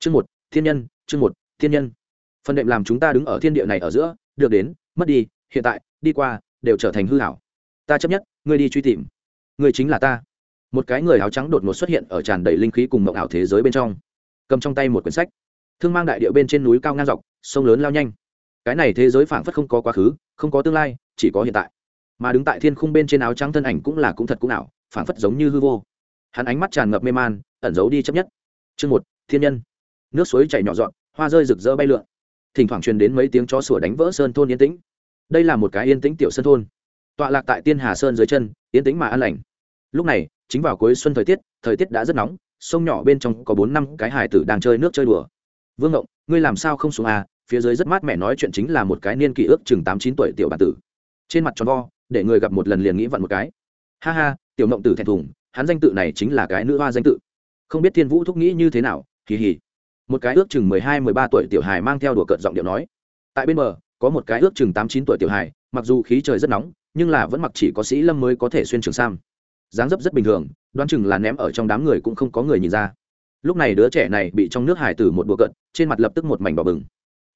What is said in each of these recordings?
chương một, thiên nhân, chương một, thiên nhân. Phần đệm làm chúng ta đứng ở thiên địa này ở giữa, được đến, mất đi, hiện tại, đi qua, đều trở thành hư hảo. Ta chấp nhất, ngươi đi truy tìm. Ngươi chính là ta. Một cái người áo trắng đột ngột xuất hiện ở tràn đầy linh khí cùng mộng ảo thế giới bên trong. Cầm trong tay một quyển sách. Thương mang đại địa bên trên núi cao ngang dọc, sông lớn lao nhanh. Cái này thế giới phảng phất không có quá khứ, không có tương lai, chỉ có hiện tại. Mà đứng tại thiên khung bên trên áo trắng thân ảnh cũng là cũng thật cũng ảo, phảng phất giống như hư vô. Hắn ánh mắt tràn ngập mê man, ẩn giấu đi chấp nhất. Chương một, thiên nhân nước suối chảy nhỏ dọn, hoa rơi rực rỡ bay lượn. Thỉnh thoảng truyền đến mấy tiếng chó sủa đánh vỡ sơn thôn yên tĩnh. Đây là một cái yên tĩnh tiểu sơn thôn. Tọa lạc tại tiên hà sơn dưới chân, yên tĩnh mà an lành. Lúc này, chính vào cuối xuân thời tiết thời tiết đã rất nóng, sông nhỏ bên trong có bốn năm cái hải tử đang chơi nước chơi đùa. Vương ngộng, ngươi làm sao không xuống à? Phía dưới rất mát mẻ nói chuyện chính là một cái niên kỷ ước chừng tám chín tuổi tiểu bản tử. Trên mặt tròn vo, để người gặp một lần liền nghĩ vặn một cái. Ha ha, tiểu ngộng tử thẹn thùng, hắn danh tự này chính là cái nữ hoa danh tự. Không biết thiên vũ thúc nghĩ như thế nào kỳ hỉ một cái ước chừng mười hai, mười ba tuổi tiểu hài mang theo đùa cợt giọng điệu nói. Tại bên bờ, có một cái ước chừng tám, chín tuổi tiểu hài, mặc dù khí trời rất nóng, nhưng là vẫn mặc chỉ có sĩ lâm mới có thể xuyên trường sam. Dáng dấp rất bình thường, đoán chừng là ném ở trong đám người cũng không có người nhìn ra. Lúc này đứa trẻ này bị trong nước hải tử một đùa cận trên mặt lập tức một mảnh bỏ bừng.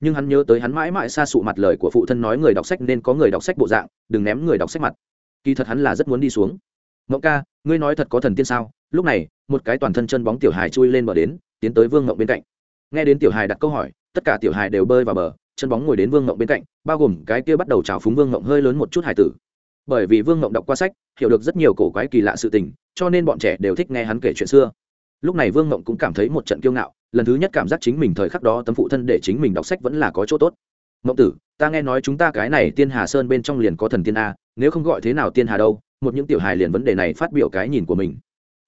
Nhưng hắn nhớ tới hắn mãi mãi xa sụ mặt lời của phụ thân nói người đọc sách nên có người đọc sách bộ dạng, đừng ném người đọc sách mặt. Kỳ thật hắn là rất muốn đi xuống. Mộng ca, ngươi nói thật có thần tiên sao? Lúc này, một cái toàn thân chân bóng tiểu hài chui lên bờ đến, tiến tới vương mộng bên cạnh nghe đến tiểu hài đặt câu hỏi, tất cả tiểu hài đều bơi vào bờ, chân bóng ngồi đến vương ngộng bên cạnh, bao gồm cái kia bắt đầu trào phúng vương ngộng hơi lớn một chút hài tử. Bởi vì vương ngộng đọc qua sách, hiểu được rất nhiều cổ quái kỳ lạ sự tình, cho nên bọn trẻ đều thích nghe hắn kể chuyện xưa. Lúc này vương ngộng cũng cảm thấy một trận kiêu ngạo, lần thứ nhất cảm giác chính mình thời khắc đó tấm phụ thân để chính mình đọc sách vẫn là có chỗ tốt. Mộng tử, ta nghe nói chúng ta cái này tiên hà sơn bên trong liền có thần tiên a, nếu không gọi thế nào tiên hà đâu, một những tiểu hài liền vấn đề này phát biểu cái nhìn của mình.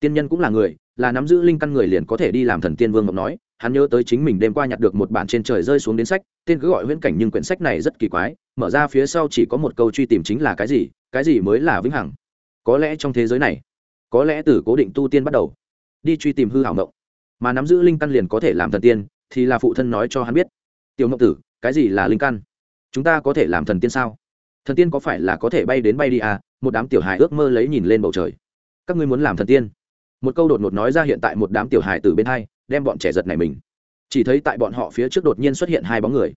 Tiên nhân cũng là người, là nắm giữ linh căn người liền có thể đi làm thần tiên vương mộng nói hắn nhớ tới chính mình đêm qua nhặt được một bản trên trời rơi xuống đến sách, tên cứ gọi huyễn cảnh nhưng quyển sách này rất kỳ quái, mở ra phía sau chỉ có một câu truy tìm chính là cái gì cái gì mới là vĩnh hằng? Có lẽ trong thế giới này, có lẽ từ cố định tu tiên bắt đầu, đi truy tìm hư hảo mộng, mà nắm giữ linh căn liền có thể làm thần tiên, thì là phụ thân nói cho hắn biết. Tiểu mộng tử, cái gì là linh căn? Chúng ta có thể làm thần tiên sao? Thần tiên có phải là có thể bay đến bay đi à? Một đám tiểu hài ước mơ lấy nhìn lên bầu trời. Các ngươi muốn làm thần tiên? Một câu đột ngột nói ra hiện tại một đám tiểu hài từ bên hai đem bọn trẻ giật này mình. Chỉ thấy tại bọn họ phía trước đột nhiên xuất hiện hai bóng người.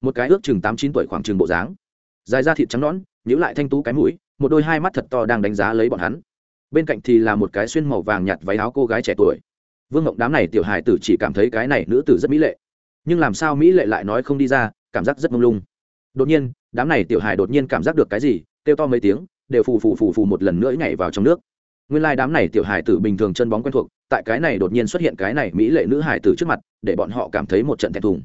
Một cái ước chừng tám chín tuổi khoảng chừng bộ dáng, dài da thịt trắng nõn nhữ lại thanh tú cái mũi, một đôi hai mắt thật to đang đánh giá lấy bọn hắn. Bên cạnh thì là một cái xuyên màu vàng nhạt váy áo cô gái trẻ tuổi. Vương ngộng đám này tiểu hài tử chỉ cảm thấy cái này nữ tử rất mỹ lệ. Nhưng làm sao mỹ lệ lại nói không đi ra, cảm giác rất mông lung. Đột nhiên, đám này tiểu hài đột nhiên cảm giác được cái gì, kêu to mấy tiếng, đều phù phù phù phù một lần nữa nhảy vào trong nước nguyên lai đám này tiểu hài tử bình thường chân bóng quen thuộc, tại cái này đột nhiên xuất hiện cái này mỹ lệ nữ hài tử trước mặt, để bọn họ cảm thấy một trận thẹn thùng.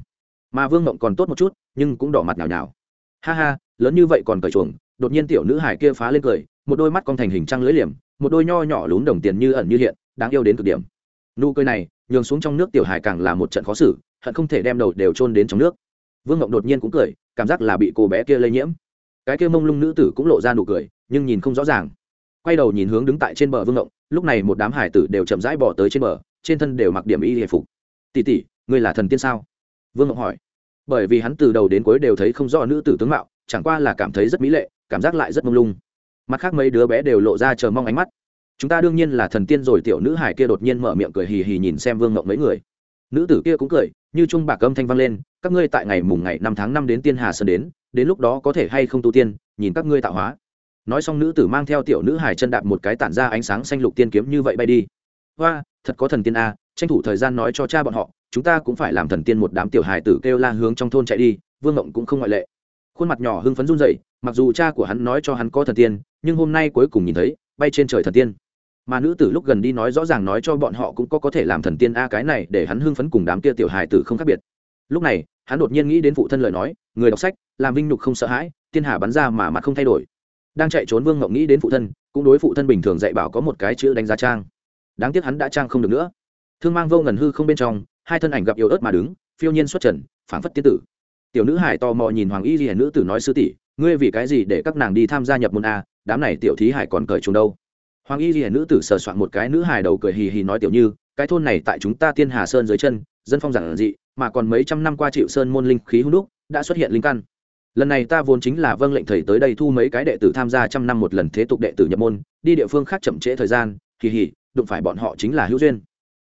Mà vương mộng còn tốt một chút, nhưng cũng đỏ mặt nhào nhào. Ha ha, lớn như vậy còn cởi chuồng, đột nhiên tiểu nữ hải kia phá lên cười, một đôi mắt con thành hình trăng lưỡi liềm, một đôi nho nhỏ lún đồng tiền như ẩn như hiện, đáng yêu đến cực điểm. Nụ cười này, nhường xuống trong nước tiểu hải càng là một trận khó xử, hận không thể đem đầu đều trôn đến trong nước. Vương ngộng đột nhiên cũng cười, cảm giác là bị cô bé kia lây nhiễm. Cái kia mông lung nữ tử cũng lộ ra nụ cười, nhưng nhìn không rõ ràng quay đầu nhìn hướng đứng tại trên bờ vương ngộng, lúc này một đám hải tử đều chậm rãi bỏ tới trên bờ, trên thân đều mặc điểm y hề phục. Tỷ tỷ, ngươi là thần tiên sao? Vương ngộng hỏi. Bởi vì hắn từ đầu đến cuối đều thấy không rõ nữ tử tướng mạo, chẳng qua là cảm thấy rất mỹ lệ, cảm giác lại rất mông lung. Mặt khác mấy đứa bé đều lộ ra chờ mong ánh mắt. Chúng ta đương nhiên là thần tiên rồi, tiểu nữ hải kia đột nhiên mở miệng cười hì hì nhìn xem vương ngộng mấy người. Nữ tử kia cũng cười, như trung bạc âm thanh vang lên, các ngươi tại ngày mùng ngày năm tháng năm đến tiên hà sơn đến đến lúc đó có thể hay không tu tiên, nhìn các ngươi tạo hóa nói xong nữ tử mang theo tiểu nữ hải chân đạp một cái tản ra ánh sáng xanh lục tiên kiếm như vậy bay đi. Hoa, thật có thần tiên a, tranh thủ thời gian nói cho cha bọn họ, chúng ta cũng phải làm thần tiên một đám tiểu hài tử kêu la hướng trong thôn chạy đi, vương ngộng cũng không ngoại lệ. Khuôn mặt nhỏ hưng phấn run rẩy, mặc dù cha của hắn nói cho hắn có thần tiên, nhưng hôm nay cuối cùng nhìn thấy, bay trên trời thần tiên. Mà nữ tử lúc gần đi nói rõ ràng nói cho bọn họ cũng có có thể làm thần tiên a, cái này để hắn hưng phấn cùng đám kia tiểu hài tử không khác biệt. Lúc này, hắn đột nhiên nghĩ đến phụ thân lời nói, người đọc sách, làm vinh nhục không sợ hãi tiên hà bắn ra mà mặt không thay đổi đang chạy trốn vương ngộng nghĩ đến phụ thân cũng đối phụ thân bình thường dạy bảo có một cái chữ đánh giá trang đáng tiếc hắn đã trang không được nữa thương mang vô ngần hư không bên trong hai thân ảnh gặp yếu ớt mà đứng phiêu nhiên xuất trần phảng phất tiên tử tiểu nữ hải tò mò nhìn hoàng y hiển nữ tử nói sư tỷ ngươi vì cái gì để các nàng đi tham gia nhập môn a đám này tiểu thí hải còn cởi chúng đâu hoàng y hiển nữ tử sờ soạn một cái nữ hải đầu cười hì hì nói tiểu như cái thôn này tại chúng ta tiên hà sơn dưới chân dân phong giản dị mà còn mấy trăm năm qua chịu sơn môn linh khí hung đúc đã xuất hiện linh căn lần này ta vốn chính là vâng lệnh thầy tới đây thu mấy cái đệ tử tham gia trăm năm một lần thế tục đệ tử nhập môn, đi địa phương khác chậm trễ thời gian, kỳ hỉ, đụng phải bọn họ chính là hữu duyên.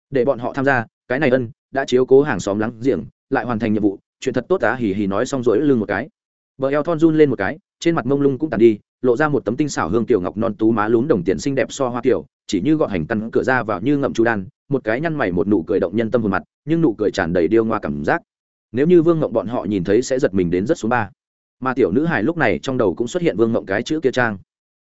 Để bọn họ tham gia, cái này ân, đã chiếu cố hàng xóm lắng giềng, lại hoàn thành nhiệm vụ, chuyện thật tốt á, hỉ hỉ nói xong rỗi lưng một cái. Bờ eo thon run lên một cái, trên mặt mông lung cũng tàn đi, lộ ra một tấm tinh xảo hương tiểu ngọc non tú má lún đồng tiền xinh đẹp so hoa kiểu, chỉ như gọn hành tăng cửa ra vào như ngậm chu đan, một cái nhăn mày một nụ cười động nhân tâm hồn mặt, nhưng nụ cười tràn đầy điêu ngoa cảm giác. Nếu như vương ngộng bọn họ nhìn thấy sẽ giật mình đến rất số ba mà tiểu nữ hài lúc này trong đầu cũng xuất hiện vương mộng cái chữ kia trang.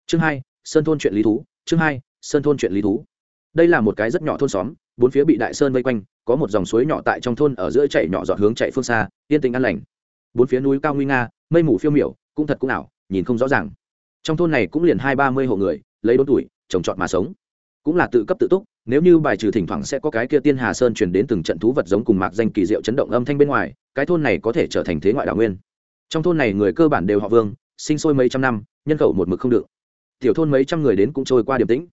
Chương hai, sơn thôn chuyện lý thú, chương hai, sơn thôn chuyện lý thú. Đây là một cái rất nhỏ thôn xóm, bốn phía bị đại sơn vây quanh, có một dòng suối nhỏ tại trong thôn ở giữa chạy nhỏ dọn hướng chạy phương xa, yên tĩnh an lành. Bốn phía núi cao nguy nga, mây mù phiêu miểu, cũng thật cũng ảo, nhìn không rõ ràng. Trong thôn này cũng liền hai ba mươi hộ người, lấy đốn tuổi, trồng trọt mà sống. Cũng là tự cấp tự túc, nếu như bài trừ thỉnh thoảng sẽ có cái kia tiên hà sơn chuyển đến từng trận thú vật giống cùng mạc danh kỳ diệu chấn động âm thanh bên ngoài, cái thôn này có thể trở thành thế ngoại đảo nguyên trong thôn này người cơ bản đều họ vương, sinh sôi mấy trăm năm, nhân khẩu một mực không được. Tiểu thôn mấy trăm người đến cũng trôi qua điểm tĩnh.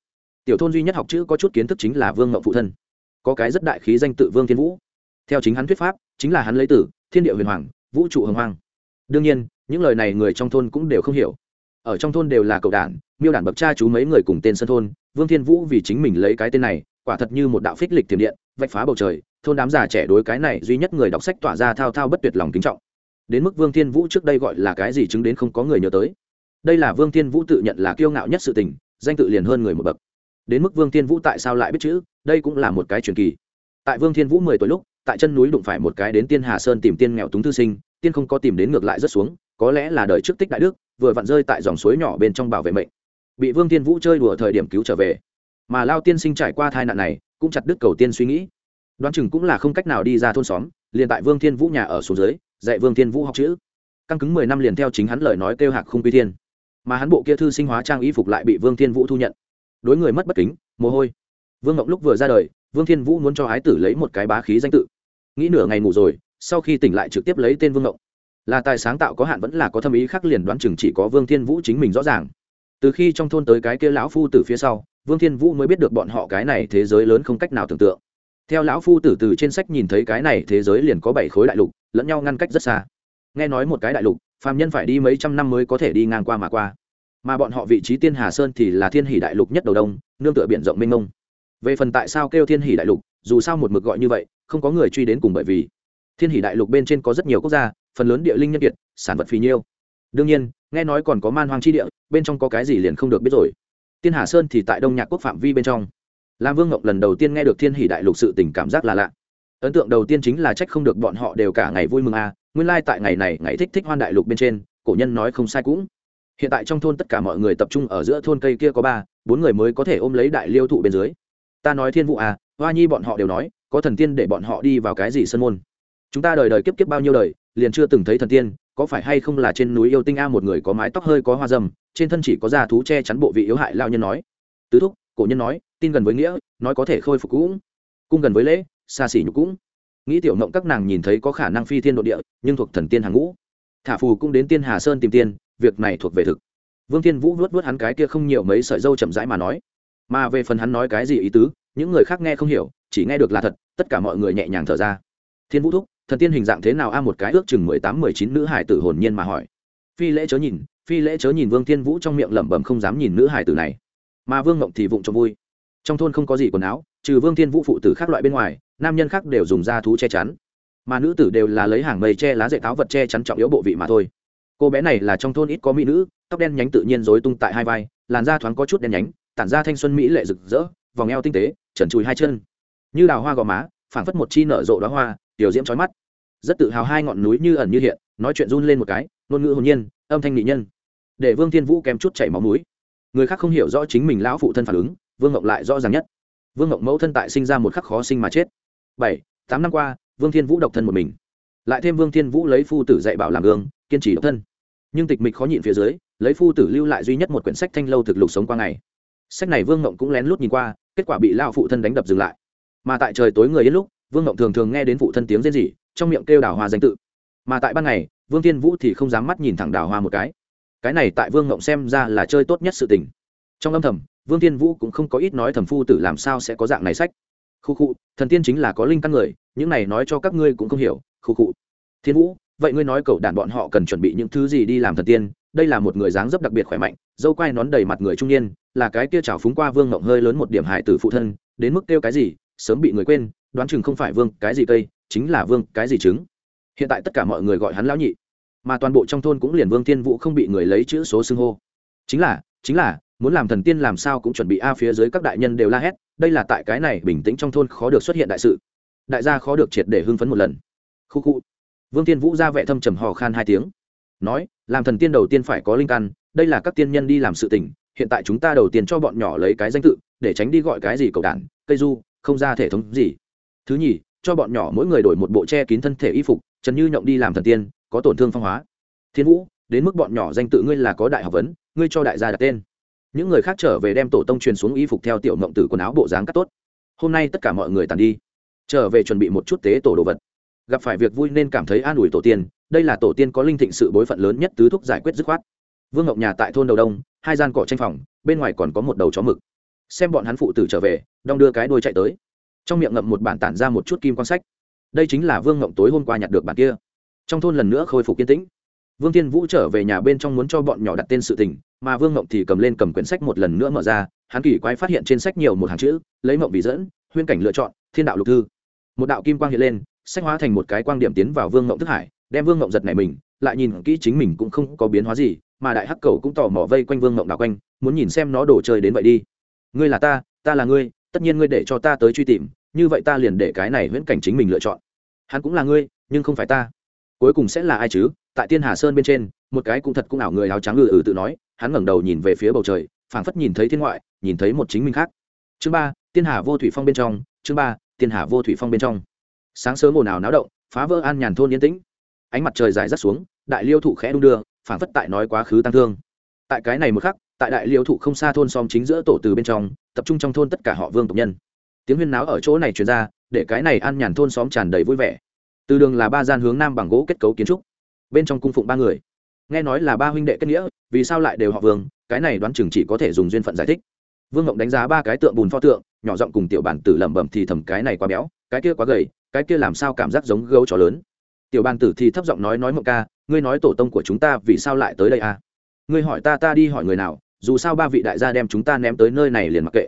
Tiểu thôn duy nhất học chữ có chút kiến thức chính là vương mậu phụ thân. Có cái rất đại khí danh tự vương thiên vũ. Theo chính hắn thuyết pháp, chính là hắn lấy tử thiên địa huyền hoàng, vũ trụ hồng hoàng. đương nhiên, những lời này người trong thôn cũng đều không hiểu. Ở trong thôn đều là cậu đản, miêu đản bậc cha chú mấy người cùng tên sân thôn. Vương thiên vũ vì chính mình lấy cái tên này, quả thật như một đạo phích lịch tiềm điện, vạch phá bầu trời. Thôn đám già trẻ đối cái này duy nhất người đọc sách tỏa ra thao thao bất tuyệt lòng kính trọng đến mức vương thiên vũ trước đây gọi là cái gì chứng đến không có người nhớ tới. Đây là vương thiên vũ tự nhận là kiêu ngạo nhất sự tình, danh tự liền hơn người một bậc. Đến mức vương thiên vũ tại sao lại biết chữ, đây cũng là một cái truyền kỳ. Tại vương thiên vũ mười tuổi lúc, tại chân núi đụng phải một cái đến tiên hà sơn tìm tiên nghèo túng thư sinh, tiên không có tìm đến ngược lại rất xuống, có lẽ là đời trước tích đại đức, vừa vặn rơi tại dòng suối nhỏ bên trong bảo vệ mệnh. Bị vương thiên vũ chơi đùa thời điểm cứu trở về. Mà lao tiên sinh trải qua tai nạn này, cũng chặt đứt cầu tiên suy nghĩ. Đoán chừng cũng là không cách nào đi ra thôn xóm, liền tại vương thiên vũ nhà ở xuống dưới dạy vương thiên vũ học chữ. Căng cứng mười năm liền theo chính hắn lời nói kêu hạc không quy thiên. Mà hắn bộ kia thư sinh hóa trang y phục lại bị vương thiên vũ thu nhận. Đối người mất bất kính, mồ hôi. Vương ngọc lúc vừa ra đời, vương thiên vũ muốn cho ái tử lấy một cái bá khí danh tự. Nghĩ nửa ngày ngủ rồi, sau khi tỉnh lại trực tiếp lấy tên vương ngọc. Là tài sáng tạo có hạn vẫn là có thâm ý khác liền đoán chừng chỉ có vương thiên vũ chính mình rõ ràng. Từ khi trong thôn tới cái kia lão phu từ phía sau, vương thiên vũ mới biết được bọn họ cái này thế giới lớn không cách nào tưởng tượng theo lão phu tử từ trên sách nhìn thấy cái này thế giới liền có bảy khối đại lục, lẫn nhau ngăn cách rất xa. Nghe nói một cái đại lục, phàm nhân phải đi mấy trăm năm mới có thể đi ngang qua mà qua. Mà bọn họ vị trí tiên hà sơn thì là thiên hỷ đại lục nhất đầu đông, nương tựa biển rộng mênh mông. Về phần tại sao kêu thiên hỷ đại lục, dù sao một mực gọi như vậy, không có người truy đến cùng bởi vì thiên hỷ đại lục bên trên có rất nhiều quốc gia, phần lớn địa linh nhân kiệt, sản vật phì nhiêu. Đương nhiên, nghe nói còn có man hoang chi địa, bên trong có cái gì liền không được biết rồi. Tiên hà sơn thì tại đông nhạc quốc phạm vi bên trong lam vương ngọc lần đầu tiên nghe được thiên hỷ đại lục sự tình cảm giác là lạ. Ấn tượng đầu tiên chính là trách không được bọn họ đều cả ngày vui mừng a à. nguyên lai、like、tại ngày này, ngày thích thích hoan đại lục bên trên, cổ nhân nói không sai cũng. Hiện tại trong thôn tất cả mọi người tập trung ở giữa thôn cây kia có ba, bốn người mới có thể ôm lấy đại liêu thụ bên dưới. Ta nói thiên vụ à hoa nhi bọn họ đều nói, có thần tiên để bọn họ đi vào cái gì sân môn? Chúng ta đời đời kiếp kiếp bao nhiêu đời, liền chưa từng thấy thần tiên, có phải hay không là trên núi yêu tinh a một người có mái tóc hơi có hoa dâm, trên thân chỉ có da thú che chắn bộ vị yếu hại lao nhân nói. Tứ thúc, cổ nhân nói tin gần với nghĩa, nói có thể khôi phục cũng. Cung gần với lễ, xa xỉ nhục cũng. Nghĩ tiểu mộng các nàng nhìn thấy có khả năng phi thiên độ địa, nhưng thuộc thần tiên hàng ngũ. Thả phù cũng đến tiên hà sơn tìm tiên, việc này thuộc về thực. Vương thiên vũ vuốt vuốt hắn cái kia không nhiều mấy sợi dâu chậm rãi mà nói. Mà về phần hắn nói cái gì ý tứ, những người khác nghe không hiểu, chỉ nghe được là thật, tất cả mọi người nhẹ nhàng thở ra. Thiên vũ thúc, thần tiên hình dạng thế nào a? Một cái ước chừng mười tám, mười chín nữ hải tử hồn nhiên mà hỏi. Phi lễ chớ nhìn, phi lễ chớ nhìn vương thiên vũ trong miệng lẩm bẩm không dám nhìn nữ hải tử này. Mà vương ngộng thì vụng cho vui trong thôn không có gì quần áo, trừ vương thiên vũ phụ tử khác loại bên ngoài, nam nhân khác đều dùng da thú che chắn. Mà nữ tử đều là lấy hàng mây che lá dạy táo vật che chắn trọng yếu bộ vị mà thôi. Cô bé này là trong thôn ít có mỹ nữ, tóc đen nhánh tự nhiên rối tung tại hai vai, làn da thoáng có chút đen nhánh, tản ra thanh xuân mỹ lệ rực rỡ, vòng eo tinh tế, trần chùi hai chân. Như đào hoa gò má, phảng phất một chi nở rộ đóa hoa, tiểu diễm trói mắt. Rất tự hào hai ngọn núi như ẩn như hiện, nói chuyện run lên một cái, ngôn ngữ hồn nhiên, âm thanh nghị nhân. Để vương thiên vũ kém chút chảy máu mũi. Người khác không hiểu rõ chính mình lão phụ thân phản ứng vương ngộng lại rõ ràng nhất. Vương ngộng mẫu thân tại sinh ra một khắc khó sinh mà chết. Bảy, tám năm qua, vương thiên vũ độc thân một mình. Lại thêm vương thiên vũ lấy phu tử dạy bảo làm gương, kiên trì độc thân. Nhưng tịch mịch khó nhịn phía dưới, lấy phu tử lưu lại duy nhất một quyển sách thanh lâu thực lục sống qua ngày. Sách này vương ngộng cũng lén lút nhìn qua, kết quả bị lao phụ thân đánh đập dừng lại. Mà tại trời tối người yên lúc, vương ngộng thường thường nghe đến phụ thân tiếng rên rỉ, trong miệng kêu đào hoa danh tự. Mà tại ban ngày, vương thiên vũ thì không dám mắt nhìn thẳng đào hoa một cái. Cái này tại vương ngộng xem ra là chơi tốt nhất sự tình. Trong âm thầm vương thiên vũ cũng không có ít nói thẩm phu tử làm sao sẽ có dạng này sách. Khu khu, thần tiên chính là có linh căn người, những này nói cho các ngươi cũng không hiểu, khu khu. Thiên vũ, vậy ngươi nói cậu đàn bọn họ cần chuẩn bị những thứ gì đi làm thần tiên? Đây là một người dáng dấp đặc biệt khỏe mạnh, dâu quai nón đầy mặt người trung niên, là cái kia trào phúng qua vương ngộng hơi lớn một điểm hại từ phụ thân, đến mức kêu cái gì, sớm bị người quên, đoán chừng không phải vương cái gì cây, chính là vương cái gì trứng. Hiện tại tất cả mọi người gọi hắn lão nhị, mà toàn bộ trong thôn cũng liền vương Thiên vũ không bị người lấy chữ số xưng hô. Chính là chính là muốn làm thần tiên làm sao cũng chuẩn bị a phía dưới các đại nhân đều la hét, đây là tại cái này bình tĩnh trong thôn khó được xuất hiện đại sự. Đại gia khó được triệt để hưng phấn một lần. Khu khu. Vương tiên vũ ra vẻ thâm trầm hò khan hai tiếng. Nói, làm thần tiên đầu tiên phải có linh căn, đây là các tiên nhân đi làm sự tình, hiện tại chúng ta đầu tiên cho bọn nhỏ lấy cái danh tự, để tránh đi gọi cái gì cầu đản, cây du, không ra thể thống gì. Thứ nhì, cho bọn nhỏ mỗi người đổi một bộ che kín thân thể y phục, trần như nhộng đi làm thần tiên, có tổn thương phong hóa. Thiên vũ, đến mức bọn nhỏ danh tự ngươi là có đại học vấn, ngươi cho đại gia đặt tên những người khác trở về đem tổ tông truyền xuống y phục theo tiểu mộng tử quần áo bộ dáng cắt tốt. Hôm nay tất cả mọi người tàn đi, trở về chuẩn bị một chút tế tổ đồ vật. Gặp phải việc vui nên cảm thấy an ủi tổ tiên, đây là tổ tiên có linh thịnh sự bối phận lớn nhất tứ thúc giải quyết dứt khoát. Vương ngọc nhà tại thôn đầu đông, hai gian cỏ tranh phòng, bên ngoài còn có một đầu chó mực. Xem bọn hắn phụ tử trở về, đong đưa cái đuôi chạy tới. Trong miệng ngậm một bản tản ra một chút kim quan sách. Đây chính là vương ngộng tối hôm qua nhặt được bản kia. Trong thôn lần nữa khôi phục kiên tĩnh vương Thiên vũ trở về nhà bên trong muốn cho bọn nhỏ đặt tên sự tình, mà vương ngộng thì cầm lên cầm quyển sách một lần nữa mở ra, hắn kỳ quái phát hiện trên sách nhiều một hàng chữ, lấy mộng vì dẫn, huyên cảnh lựa chọn, thiên đạo lục thư. Một đạo kim quang hiện lên, sách hóa thành một cái quang điểm tiến vào vương ngộng thức hải, đem vương ngộng giật này mình, lại nhìn kỹ chính mình cũng không có biến hóa gì, mà đại hắc cầu cũng tò mò vây quanh vương ngộng đạo quanh, muốn nhìn xem nó đổ chơi đến vậy đi. Ngươi là ta ta là ngươi, tất nhiên ngươi để cho ta tới truy tìm, như vậy ta liền để cái này huyễn cảnh chính mình lựa chọn. Hắn cũng là ngươi, nhưng không phải ta. Cuối cùng sẽ là ai chứ? Tại tiên hà sơn bên trên, một cái cũng thật cũng ảo người áo trắng ngừ ừ tự nói, hắn ngẩng đầu nhìn về phía bầu trời, phảng phất nhìn thấy thiên ngoại, nhìn thấy một chính mình khác. Chương ba, tiên hà vô thủy phong bên trong, chương ba, tiên hà vô thủy phong bên trong. Sáng sớm ồn ào náo động, phá vỡ an nhàn thôn yên tĩnh. Ánh mặt trời dài rắt xuống, đại liêu thụ khẽ đung đưa, phảng phất tại nói quá khứ tăng thương. Tại cái này một khắc, tại đại liêu thụ không xa thôn xóm chính giữa tổ từ bên trong, tập trung trong thôn tất cả họ vương tộc nhân. Tiếng huyên náo ở chỗ này truyền ra, để cái này an nhàn thôn xóm tràn đầy vui vẻ. Từ đường là ba gian hướng nam bằng gỗ kết cấu kiến trúc bên trong cung phụng ba người. Nghe nói là ba huynh đệ kết nghĩa, vì sao lại đều họ vương, cái này đoán chừng chỉ có thể dùng duyên phận giải thích. Vương ngộng đánh giá ba cái tượng bùn pho tượng, nhỏ giọng cùng tiểu bản tử lẩm bẩm thì thầm cái này quá béo, cái kia quá gầy, cái kia làm sao cảm giác giống gấu chó lớn. Tiểu bản tử thì thấp giọng nói nói mộng ca, ngươi nói tổ tông của chúng ta vì sao lại tới đây à? Ngươi hỏi ta ta đi hỏi người nào, dù sao ba vị đại gia đem chúng ta ném tới nơi này liền mặc kệ.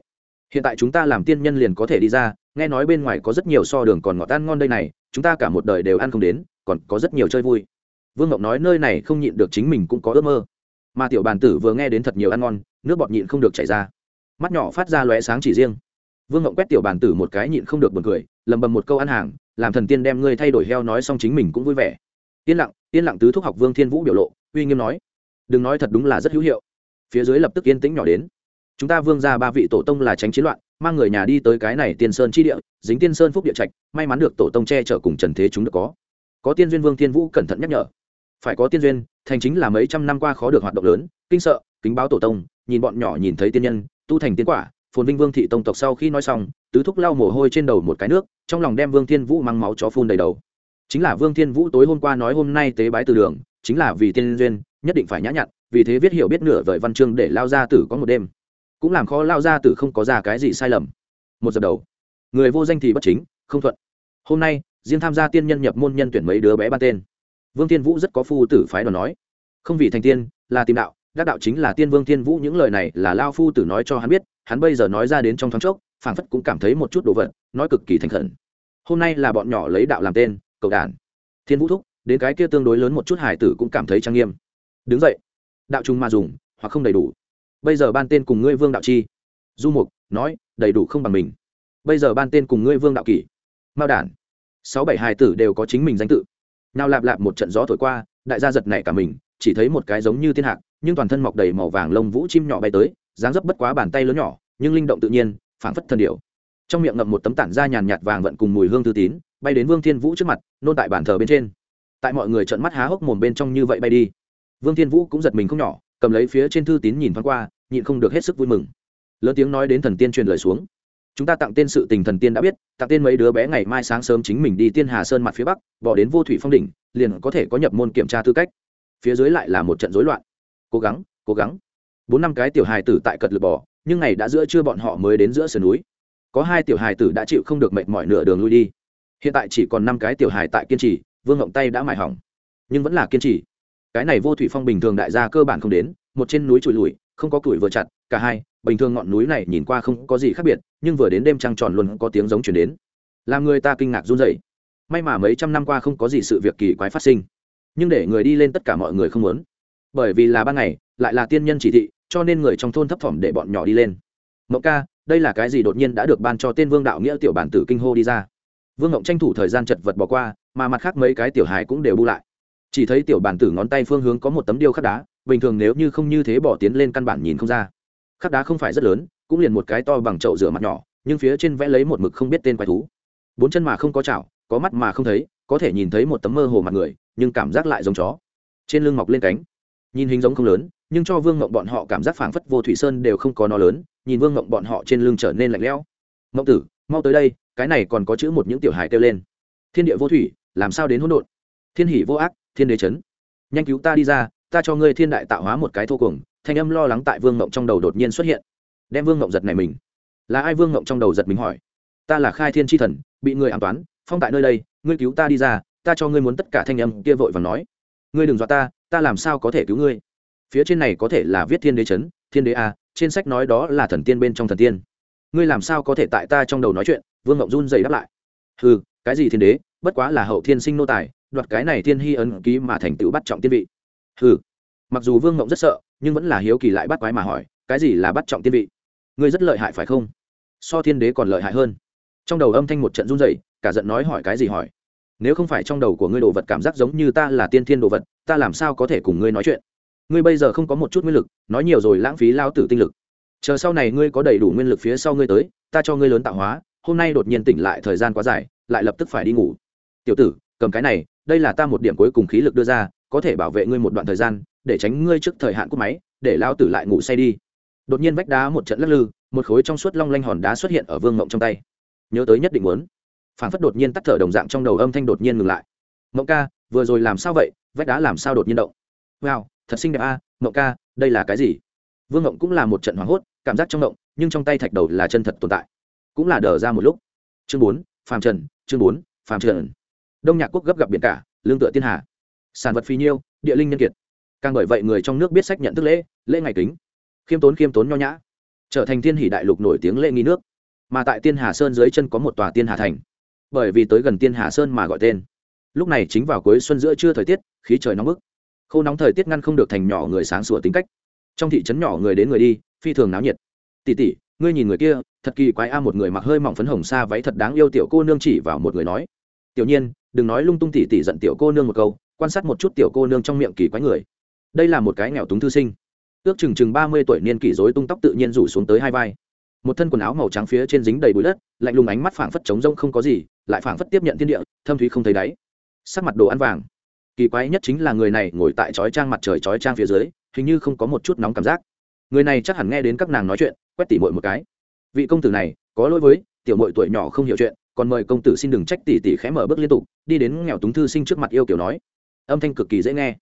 Hiện tại chúng ta làm tiên nhân liền có thể đi ra, nghe nói bên ngoài có rất nhiều so đường còn ngọt ăn ngon đây này, chúng ta cả một đời đều ăn không đến, còn có rất nhiều chơi vui vương ngọc nói nơi này không nhịn được chính mình cũng có ước mơ. Mà tiểu bàn tử vừa nghe đến thật nhiều ăn ngon, nước bọt nhịn không được chảy ra. Mắt nhỏ phát ra lóe sáng chỉ riêng. Vương ngọc quét tiểu bàn tử một cái nhịn không được b u ồ n cười, lầm bầm một câu ăn hàng, làm thần tiên đem ngươi thay đổi heo nói xong chính mình cũng vui vẻ. Yên lặng yên lặng tứ thúc học vương thiên vũ biểu lộ, uy nghiêm nói, đừng nói thật đúng là rất hữu hiệu. Phía dưới lập tức yên tĩnh nhỏ đến. Chúng ta vương ra ba vị tổ tông là tránh chiến loạn, mang người nhà đi tới cái này tiên sơn chi địa, dính tiên sơn phúc địa trạch, may mắn được tổ tông che chở cùng trần thế chúng được có. Có tiên duyên vương thiên vũ cẩn thận nhắc nhở phải có tiên duyên, thành chính là mấy trăm năm qua khó được hoạt động lớn, kinh sợ, kính báo tổ tông, nhìn bọn nhỏ nhìn thấy tiên nhân, tu thành tiên quả, phồn vinh vương thị tông tộc sau khi nói xong, tứ thúc lau mồ hôi trên đầu một cái nước, trong lòng đem vương thiên vũ mang máu chó phun đầy đầu. Chính là vương thiên vũ tối hôm qua nói hôm nay tế bái từ đường, chính là vì tiên duyên, nhất định phải nhã nhặn, vì thế viết hiểu biết nửa vời văn chương để lao ra tử có một đêm. Cũng làm khó lao ra tử không có ra cái gì sai lầm. Một giờ đầu, người vô danh thì bất chính, không thuận. Hôm nay, riêng tham gia tiên nhân nhập môn nhân tuyển mấy đứa bé ban tên vương Thiên vũ rất có phu tử phái đoàn nói. Không vì thành tiên, là tìm đạo, đắc đạo chính là tiên vương Thiên vũ, những lời này là lao phu tử nói cho hắn biết, hắn bây giờ nói ra đến trong thoáng chốc, phảng phất cũng cảm thấy một chút đồ vật, nói cực kỳ thành khẩn. Hôm nay là bọn nhỏ lấy đạo làm tên, cầu đàn. Thiên vũ thúc, đến cái kia tương đối lớn một chút hải tử cũng cảm thấy trang nghiêm. Đứng dậy. Đạo trùng mà dùng, hoặc không đầy đủ. Bây giờ ban tên cùng ngươi vương đạo chi. Du mục nói, đầy đủ không bằng mình. Bây giờ ban tên cùng ngươi vương đạo kỷ. Mao đản. Sáu bảy hài tử đều có chính mình danh tự nào lạp lạp một trận gió thổi qua, đại gia giật này cả mình, chỉ thấy một cái giống như thiên hạc, nhưng toàn thân mọc đầy màu vàng lông vũ chim nhỏ bay tới, dáng dấp bất quá bàn tay lớn nhỏ, nhưng linh động tự nhiên, phảng phất thân điệu trong miệng ngậm một tấm tản da nhàn nhạt vàng vận cùng mùi hương thư tín, bay đến vương thiên vũ trước mặt, nôn tại bàn thờ bên trên. Tại mọi người trợn mắt há hốc mồm bên trong như vậy bay đi. Vương thiên vũ cũng giật mình không nhỏ, cầm lấy phía trên thư tín nhìn thoáng qua, nhịn không được hết sức vui mừng. Lớn tiếng nói đến thần tiên truyền lời xuống chúng ta tặng tên sự tình thần tiên đã biết, tặng tên mấy đứa bé ngày mai sáng sớm chính mình đi tiên hà sơn mặt phía bắc, bỏ đến vô thủy phong đỉnh, liền có thể có nhập môn kiểm tra tư cách. Phía dưới lại là một trận rối loạn. Cố gắng cố gắng. Bốn năm cái tiểu hài tử tại cật lực bỏ, nhưng ngày đã giữa trưa bọn họ mới đến giữa sườn núi. Có hai tiểu hài tử đã chịu không được mệt mỏi nửa đường lui đi. Hiện tại chỉ còn năm cái tiểu hài tại kiên trì, vương ngộng tay đã mài hỏng. Nhưng vẫn là kiên trì. Cái này vô thủy phong bình thường đại gia cơ bản không đến, một trên núi trụi lùi, không có củi vừa chặt, cả hai bình thường ngọn núi này nhìn qua không có gì khác biệt, nhưng vừa đến đêm trăng tròn luôn có tiếng giống chuyển đến. Làm người ta kinh ngạc run dậy may mà mấy trăm năm qua không có gì sự việc kỳ quái phát sinh. Nhưng để người đi lên tất cả mọi người không muốn. Bởi vì là ban ngày, lại là tiên nhân chỉ thị, cho nên người trong thôn thấp thỏm để bọn nhỏ đi lên. Mộng ca, đây là cái gì đột nhiên đã được ban cho tên vương đạo nghĩa tiểu bản tử kinh hô đi ra. Vương ngộng tranh thủ thời gian chật vật bỏ qua, mà mặt khác mấy cái tiểu hài cũng đều bu lại. Chỉ thấy tiểu bản tử ngón tay phương hướng có một tấm điêu khắc đá, bình thường nếu như không như thế bỏ tiến lên căn bản nhìn không ra khắc đá không phải rất lớn, cũng liền một cái to bằng chậu rửa mặt nhỏ, nhưng phía trên vẽ lấy một mực không biết tên quái thú. Bốn chân mà không có chảo, có mắt mà không thấy, có thể nhìn thấy một tấm mơ hồ mặt người, nhưng cảm giác lại giống chó. Trên lưng mọc lên cánh. Nhìn hình giống không lớn, nhưng cho vương mộng bọn họ cảm giác phảng phất vô thủy sơn đều không có nó lớn, nhìn vương mộng bọn họ trên lưng trở nên lạnh lẽo. Mộng tử, mau tới đây, cái này còn có chữ một những tiểu hài kêu lên. Thiên địa vô thủy, làm sao đến hỗn độn? Thiên hỷ vô ác, thiên đế chấn. Nhanh cứu ta đi ra, ta cho ngươi thiên đại tạo hóa một cái thô cuồng thanh âm lo lắng tại vương Ngộng trong đầu đột nhiên xuất hiện. Đem vương Ngộng giật này mình. Là ai vương Ngộng trong đầu giật mình hỏi? Ta là khai thiên tri thần, bị người an toán, phong tại nơi đây, ngươi cứu ta đi ra, ta cho ngươi muốn tất cả thanh âm kia vội và nói. Ngươi đừng dọa ta ta làm sao có thể cứu ngươi? Phía trên này có thể là viết thiên đế chấn, thiên đế a, trên sách nói đó là thần tiên bên trong thần tiên. Ngươi làm sao có thể tại ta trong đầu nói chuyện? Vương ngộng run dày đáp lại. Ừ cái gì thiên đế? Bất quá là hậu thiên sinh nô tài, đoạt cái này thiên hy ấn ký mà thành tựu bắt trọng tiên vị. Ừ mặc dù vương ngộng rất sợ nhưng vẫn là hiếu kỳ lại bắt quái mà hỏi, cái gì là bắt trọng tiên vị? Ngươi rất lợi hại phải không? So thiên đế còn lợi hại hơn. Trong đầu âm thanh một trận run dày cả giận nói hỏi cái gì hỏi? Nếu không phải trong đầu của ngươi đồ vật cảm giác giống như ta là tiên thiên đồ vật, ta làm sao có thể cùng ngươi nói chuyện? Ngươi bây giờ không có một chút nguyên lực, nói nhiều rồi lãng phí lao tử tinh lực. Chờ sau này ngươi có đầy đủ nguyên lực phía sau ngươi tới, ta cho ngươi lớn tạo hóa, hôm nay đột nhiên tỉnh lại thời gian quá dài, lại lập tức phải đi ngủ. Tiểu tử, cầm cái này, đây là ta một điểm cuối cùng khí lực đưa ra, có thể bảo vệ ngươi một đoạn thời gian để tránh ngươi trước thời hạn cúp máy để lao tử lại ngủ say đi. Đột nhiên vách đá một trận lắc lư một khối trong suốt long lanh hòn đá xuất hiện ở vương ngộng trong tay. Nhớ tới nhất định muốn. Phản phất đột nhiên tắt thở đồng dạng trong đầu âm thanh đột nhiên ngừng lại. Mộng ca vừa rồi làm sao vậy? Vách đá làm sao đột nhiên động? Wow thật xinh đẹp a à, mộng ca đây là cái gì? Vương ngộng cũng là một trận hoảng hốt cảm giác trong động, nhưng trong tay thạch đầu là chân thật tồn tại. Cũng là đờ ra một lúc. Chương bốn phàm trần chương bốn phàm trần. Đông nhạc quốc gấp gặp biển cả lương tựa tiên hà. Sản vật phi nhiêu địa linh nhân kiệt càng bởi vậy người trong nước biết sách nhận thức lễ lễ ngày kính. Khiêm tốn khiêm tốn nho nhã. Trở thành thiên hỷ đại lục nổi tiếng lễ nghi nước. Mà tại tiên hà sơn dưới chân có một tòa tiên hà thành. Bởi vì tới gần tiên hà sơn mà gọi tên. Lúc này chính vào cuối xuân giữa trưa thời tiết, khí trời nóng bức. Khô nóng thời tiết ngăn không được thành nhỏ người sáng sủa tính cách. Trong thị trấn nhỏ người đến người đi, phi thường náo nhiệt. Tỉ tỉ ngươi nhìn người kia, thật kỳ quái a, một người mặc hơi mỏng phấn hồng xa váy thật đáng yêu tiểu cô nương chỉ vào một người nói. Tiểu nhiên, đừng nói lung tung tỉ tỉ giận tiểu cô nương một câu, quan sát một chút tiểu cô nương trong miệng kỳ quái người đây là một cái nghèo túng thư sinh. Ước chừng chừng ba mươi tuổi niên kỷ dối tung tóc tự nhiên rủ xuống tới hai vai. Một thân quần áo màu trắng phía trên dính đầy bụi đất, lạnh lùng ánh mắt phảng phất trống rông không có gì, lại phảng phất tiếp nhận thiên địa, thâm thúy không thấy đáy. Sắc mặt đồ ăn vàng. Kỳ quái nhất chính là người này ngồi tại chói trang mặt trời chói trang phía dưới, hình như không có một chút nóng cảm giác. Người này chắc hẳn nghe đến các nàng nói chuyện, quét tỉ mội một cái. Vị công tử này, có lỗi với, tiểu mội tuổi nhỏ không hiểu chuyện, còn mời công tử xin đừng trách tỉ tỉ khẽ mở bước liên tục, đi đến nghèo túng thư sinh trước mặt yêu kiểu nói. Âm thanh cực kỳ dễ nghe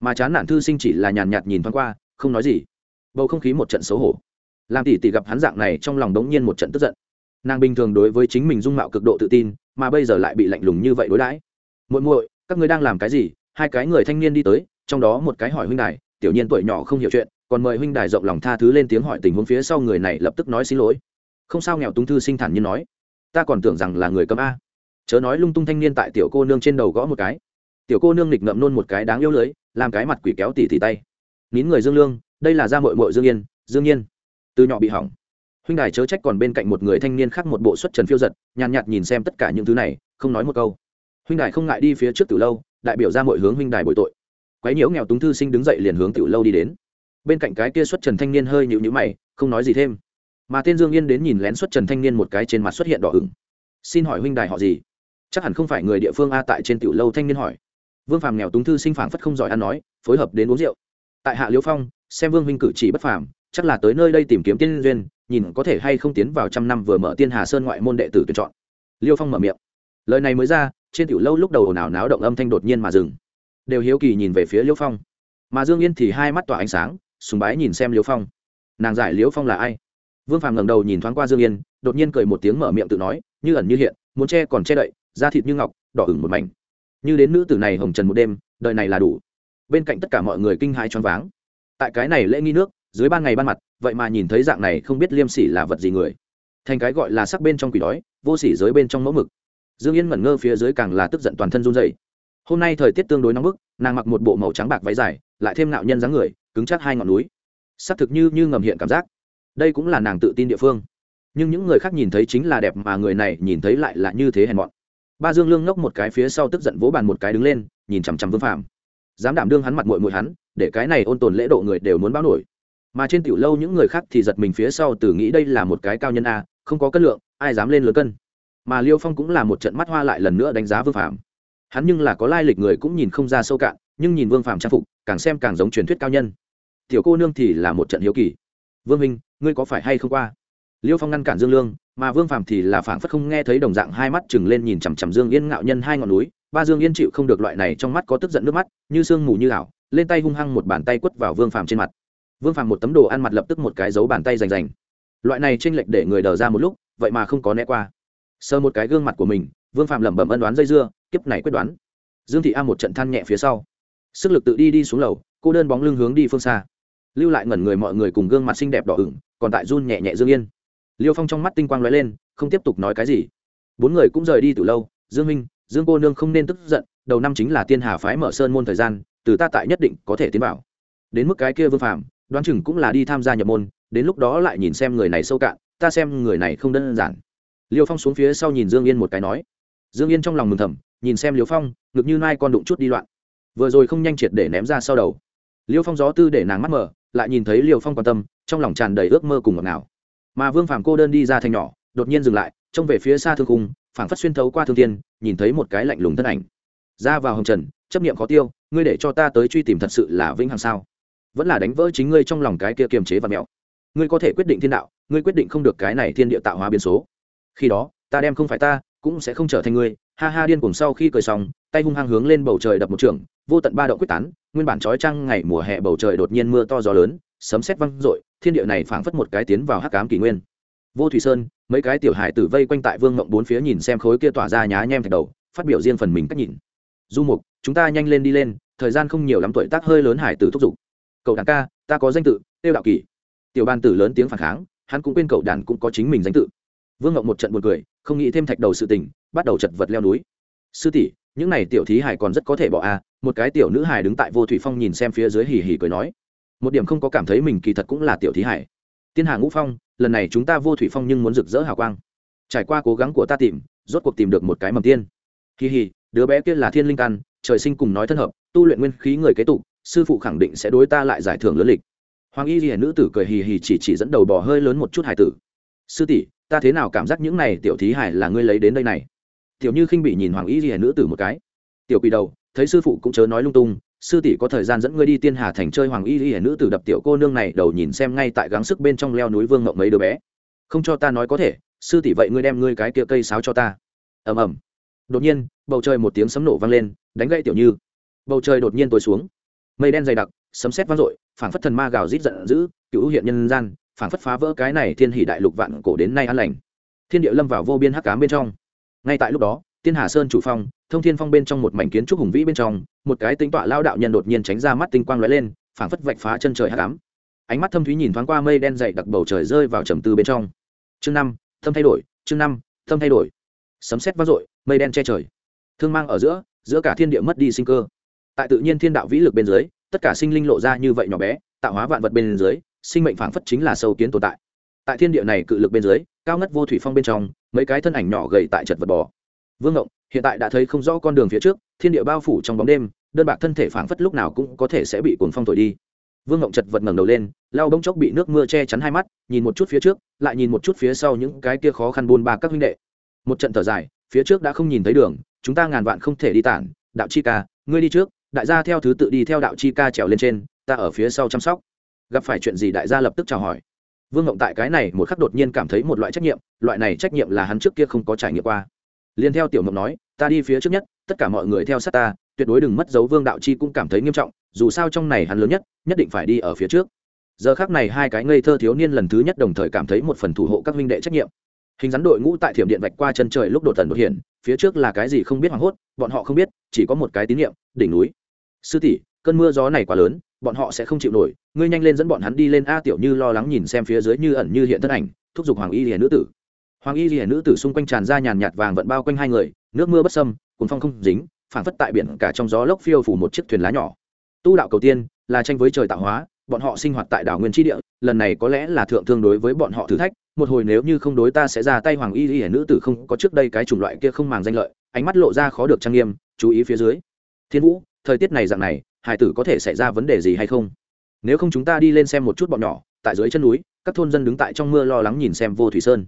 mà chán nản thư sinh chỉ là nhàn nhạt nhìn thoáng qua, không nói gì. Bầu không khí một trận xấu hổ. Làm tỷ tỷ gặp hắn dạng này trong lòng đống nhiên một trận tức giận. Nàng bình thường đối với chính mình dung mạo cực độ tự tin, mà bây giờ lại bị lạnh lùng như vậy đối đãi. Muội muội, các ngươi đang làm cái gì? Hai cái người thanh niên đi tới, trong đó một cái hỏi huynh đài, tiểu nhiên tuổi nhỏ không hiểu chuyện, còn mời huynh đài rộng lòng tha thứ lên tiếng hỏi tình huống phía sau người này lập tức nói xin lỗi. Không sao, nghèo túng thư sinh thản nhiên nói. Ta còn tưởng rằng là người cấm a. Chớ nói lung tung thanh niên tại tiểu cô nương trên đầu gõ một cái tiểu cô nương nghịch ngậm nôn một cái đáng yêu lưới làm cái mặt quỷ kéo tỉ tỉ tay. Nín người dương lương đây là gia mội mội dương yên dương nhiên. Từ nhỏ bị hỏng. Huynh đài chớ trách còn bên cạnh một người thanh niên khác một bộ xuất trần phiêu giật nhàn nhạt, nhạt nhìn xem tất cả những thứ này không nói một câu. Huynh đài không ngại đi phía trước từ lâu đại biểu ra mọi hướng huynh đài bội tội. Quái nhiễu nghèo túng thư sinh đứng dậy liền hướng tiểu lâu đi đến. Bên cạnh cái kia xuất trần thanh niên hơi nhịu nhữ mày không nói gì thêm. Mà tên dương yên đến nhìn lén xuất trần thanh niên một cái trên mặt xuất hiện đỏ ửng. Xin hỏi huynh đài họ gì? Chắc hẳn không phải người địa phương a tại trên tiểu lâu thanh niên hỏi vương phàm nghèo túng thư sinh phản phất không giỏi ăn nói, phối hợp đến uống rượu. Tại hạ liễu phong, xem vương huynh cử chỉ bất phàm, chắc là tới nơi đây tìm kiếm tiên duyên, nhìn có thể hay không tiến vào trăm năm vừa mở tiên hà sơn ngoại môn đệ tử tuyển chọn. Liêu phong mở miệng. Lời này mới ra, trên tiểu lâu lúc đầu ồn ào náo động âm thanh đột nhiên mà dừng. Đều hiếu kỳ nhìn về phía liêu phong. Mà dương yên thì hai mắt tỏa ánh sáng, sùng bái nhìn xem liêu phong. Nàng giải liêu phong là ai? Vương phàm ngẩng đầu nhìn thoáng qua dương yên, đột nhiên cười một tiếng mở miệng tự nói, như ẩn như hiện, muốn che còn che đậy, da thịt như ngọc, đỏ ửng một mảnh như đến nữ tử này hồng trần một đêm, đời này là đủ. Bên cạnh tất cả mọi người kinh hãi choáng váng. Tại cái này lễ nghi nước, dưới ban ngày ban mặt, vậy mà nhìn thấy dạng này không biết liêm sỉ là vật gì người. Thành cái gọi là sắc bên trong quỷ đói, vô sỉ dưới bên trong mẫu mực. Dương yên mẩn ngơ phía dưới càng là tức giận toàn thân run dày hôm nay thời tiết tương đối nóng bức, nàng mặc một bộ màu trắng bạc váy dài, lại thêm nạo nhân dáng người, cứng chắc hai ngọn núi. Xác thực như như ngầm hiện cảm giác. Đây cũng là nàng tự tin địa phương. Nhưng những người khác nhìn thấy chính là đẹp mà người này nhìn thấy lại là như thế hèn mọn ba dương lương ngốc một cái phía sau tức giận vỗ bàn một cái đứng lên, nhìn chằm chằm vương phạm dám đảm đương hắn mặt mội mội hắn, để cái này ôn tồn lễ độ người đều muốn báo nổi. Mà trên tiểu lâu những người khác thì giật mình phía sau từ nghĩ đây là một cái cao nhân a, không có cân lượng, ai dám lên lớn cân. Mà liêu phong cũng là một trận mắt hoa lại lần nữa đánh giá vương phạm hắn nhưng là có lai lịch người cũng nhìn không ra sâu cạn, nhưng nhìn vương phạm trang phục, càng xem càng giống truyền thuyết cao nhân. Tiểu cô nương thì là một trận hiếu kỳ. Vương minh ngươi có phải hay không qua? Liêu phong ngăn cản dương lương, mà vương phạm thì là phảng phất không nghe thấy đồng dạng hai mắt chừng lên nhìn chằm chằm dương yên ngạo nhân hai ngọn núi. Ba dương yên chịu không được loại này trong mắt có tức giận nước mắt, như sương mù như ảo, lên tay hung hăng một bàn tay quất vào vương phạm trên mặt. Vương phạm một tấm đồ ăn mặt lập tức một cái dấu bàn tay rành rành. Loại này tranh lệch để người đờ ra một lúc, vậy mà không có né qua. Sơ một cái gương mặt của mình, vương phạm lẩm bẩm ân đoán dây dưa, kiếp này quyết đoán. Dương thị a một trận than nhẹ phía sau. Sức lực tự đi đi xuống lầu, cô đơn bóng lưng hướng đi phương xa. Lưu lại ngẩn người mọi người cùng gương mặt xinh đẹp đỏ ửng, còn tại run nhẹ nhẹ dương yên liêu phong trong mắt tinh quang lóe lên, không tiếp tục nói cái gì. Bốn người cũng rời đi từ lâu, dương minh, dương cô nương không nên tức giận, đầu năm chính là tiên hà phái mở sơn môn thời gian, từ ta tại nhất định có thể tiến vào. Đến mức cái kia vương phạm đoán chừng cũng là đi tham gia nhập môn, đến lúc đó lại nhìn xem người này sâu cạn, ta xem người này không đơn giản. Liêu phong xuống phía sau nhìn dương yên một cái nói. Dương yên trong lòng mừng thầm, nhìn xem liêu phong, ngực như nai con đụng chút đi loạn. Vừa rồi không nhanh triệt để ném ra sau đầu. Liêu phong gió tư để nàng mắt mở, lại nhìn thấy liêu phong quan tâm, trong lòng tràn đầy ước mơ cùng ngọt ngào mà vương phàm cô đơn đi ra thành nhỏ đột nhiên dừng lại trông về phía xa thương khung, phảng phất xuyên thấu qua thương tiên nhìn thấy một cái lạnh lùng thân ảnh. Ra vào hồng trần chấp niệm khó tiêu ngươi để cho ta tới truy tìm thật sự là vĩnh hằng sao? Vẫn là đánh vỡ chính ngươi trong lòng cái kia kiềm chế và mẹo. Ngươi có thể quyết định thiên đạo ngươi quyết định không được cái này thiên địa tạo hóa biến số. Khi đó ta đem không phải ta cũng sẽ không trở thành ngươi. Ha ha điên cùng sau khi cười xong tay hung hăng hướng lên bầu trời đập một trường vô tận ba động quyết tán nguyên bản trói trăng ngày mùa hè bầu trời đột nhiên mưa to gió lớn sấm sét văng rội thiên địa này phảng phất một cái tiến vào hắc cám kỷ nguyên. Vô thủy sơn, mấy cái tiểu hải tử vây quanh tại vương mộng bốn phía nhìn xem khối kia tỏa ra nhá nhem thạch đầu, phát biểu riêng phần mình cách nhìn. Du mục, chúng ta nhanh lên đi lên, thời gian không nhiều lắm tuổi tác hơi lớn hải tử thúc giục. Cậu đàn ca, ta có danh tự, tiêu đạo kỷ. Tiểu ban tử lớn tiếng phản kháng, hắn cũng quên cậu đàn cũng có chính mình danh tự. Vương ngộng một trận buồn cười, không nghĩ thêm thạch đầu sự tình, bắt đầu chật vật leo núi. Sư tỷ, những này tiểu thí hải còn rất có thể bỏ à một cái tiểu nữ hải đứng tại vô thủy phong nhìn xem phía dưới hì hì cười nói một điểm không có cảm thấy mình kỳ thật cũng là tiểu thí hải. Tiên hà ngũ phong, lần này chúng ta vô thủy phong nhưng muốn rực rỡ hào quang. Trải qua cố gắng của ta tìm, rốt cuộc tìm được một cái mầm tiên. Kỳ hì, đứa bé kia là thiên linh căn, trời sinh cùng nói thân hợp, tu luyện nguyên khí người kế tục, sư phụ khẳng định sẽ đối ta lại giải thưởng lớn lịch. Hoàng y ghi nữ tử cười hì hì chỉ chỉ dẫn đầu bò hơi lớn một chút hải tử. Sư tỷ, ta thế nào cảm giác những này tiểu thí hải là ngươi lấy đến đây này? Tiểu như khinh bị nhìn hoàng y ghi nữ tử một cái. Tiểu quỳ đầu, thấy sư phụ cũng chớ nói lung tung sư tỷ có thời gian dẫn ngươi đi tiên hà thành chơi hoàng y ghi nữ tử đập tiểu cô nương này đầu nhìn xem ngay tại gắng sức bên trong leo núi vương ngộng mấy đứa bé. Không cho ta nói có thể, sư tỷ vậy ngươi đem ngươi cái kia cây sáo cho ta. Ầm ầm. Đột nhiên, bầu trời một tiếng sấm nổ vang lên, đánh gãy tiểu như. Bầu trời đột nhiên tối xuống. Mây đen dày đặc, sấm sét vang dội, phảng phất thần ma gào rít giận dữ, cựu hiện nhân gian, phảng phất phá vỡ cái này thiên hỷ đại lục vạn cổ đến nay an lành. Thiên địa lâm vào vô biên hắc cám bên trong. Ngay tại lúc đó tiên hà sơn chủ phong, thông thiên phong bên trong một mảnh kiến trúc hùng vĩ bên trong, một cái tính tọa lao đạo nhân đột nhiên tránh ra mắt tinh quang lóe lên, phảng phất vạch phá chân trời hắc ám. Ánh mắt thâm thúy nhìn thoáng qua mây đen dày đặc bầu trời rơi vào trầm tư bên trong. Chương năm, thâm thay đổi, chương năm, thâm thay đổi. Sấm sét vang dội, mây đen che trời. Thương mang ở giữa giữa cả thiên địa mất đi sinh cơ. Tại tự nhiên thiên đạo vĩ lực bên dưới, tất cả sinh linh lộ ra như vậy nhỏ bé, tạo hóa vạn vật bên dưới, sinh mệnh phảng phất chính là sâu kiến tồn tại. Tại thiên địa này cự lực bên dưới, cao ngất vô thủy phong bên trong, mấy cái thân ảnh nhỏ gầy tại chật vật bò vương ngộng, hiện tại đã thấy không rõ con đường phía trước, thiên địa bao phủ trong bóng đêm, đơn bạc thân thể phảng phất lúc nào cũng có thể sẽ bị cuồng phong thổi đi. Vương ngộng chật vật ngẩng đầu lên, lao bông chốc bị nước mưa che chắn hai mắt, nhìn một chút phía trước, lại nhìn một chút phía sau những cái kia khó khăn buôn ba các huynh đệ. Một trận thở dài, phía trước đã không nhìn thấy đường, chúng ta ngàn vạn không thể đi tản, đạo chi ca, ngươi đi trước, đại gia theo thứ tự đi theo đạo chi ca trèo lên trên, ta ở phía sau chăm sóc. Gặp phải chuyện gì đại gia lập tức chào hỏi. Vương ngộng tại cái này một khắc đột nhiên cảm thấy một loại trách nhiệm, loại này trách nhiệm là hắn trước kia không có trải nghiệm qua liền theo tiểu mộng nói, ta đi phía trước nhất, tất cả mọi người theo sát ta, tuyệt đối đừng mất dấu vương đạo chi cũng cảm thấy nghiêm trọng, dù sao trong này hắn lớn nhất nhất định phải đi ở phía trước. Giờ khác này hai cái ngây thơ thiếu niên lần thứ nhất đồng thời cảm thấy một phần thủ hộ các huynh đệ trách nhiệm. Hình rắn đội ngũ tại thiểm điện vạch qua chân trời lúc đột tần đột hiển phía trước là cái gì không biết hoảng hốt, bọn họ không biết, chỉ có một cái tín nhiệm đỉnh núi. Sư tỷ, cơn mưa gió này quá lớn, bọn họ sẽ không chịu nổi, ngươi nhanh lên dẫn bọn hắn đi lên a tiểu như lo lắng nhìn xem phía dưới như ẩn như hiện thân ảnh, thúc giục hoàng y hiền nữ tử hoàng y ghi nữ tử xung quanh tràn ra nhàn nhạt vàng vận bao quanh hai người, nước mưa bất sâm cuốn phong không dính, phảng phất tại biển cả trong gió lốc phiêu phủ một chiếc thuyền lá nhỏ. Tu đạo cầu tiên, là tranh với trời tạo hóa, bọn họ sinh hoạt tại đảo nguyên tri địa, lần này có lẽ là thượng thương đối với bọn họ thử thách, một hồi nếu như không đối ta sẽ ra tay, hoàng y y nữ tử không có trước đây cái chủng loại kia không màng danh lợi, ánh mắt lộ ra khó được trang nghiêm, chú ý phía dưới. Thiên vũ, thời tiết này dạng này, hải tử có thể xảy ra vấn đề gì hay không? Nếu không chúng ta đi lên xem một chút bọn nhỏ, tại dưới chân núi, các thôn dân đứng tại trong mưa lo lắng nhìn xem vô thủy sơn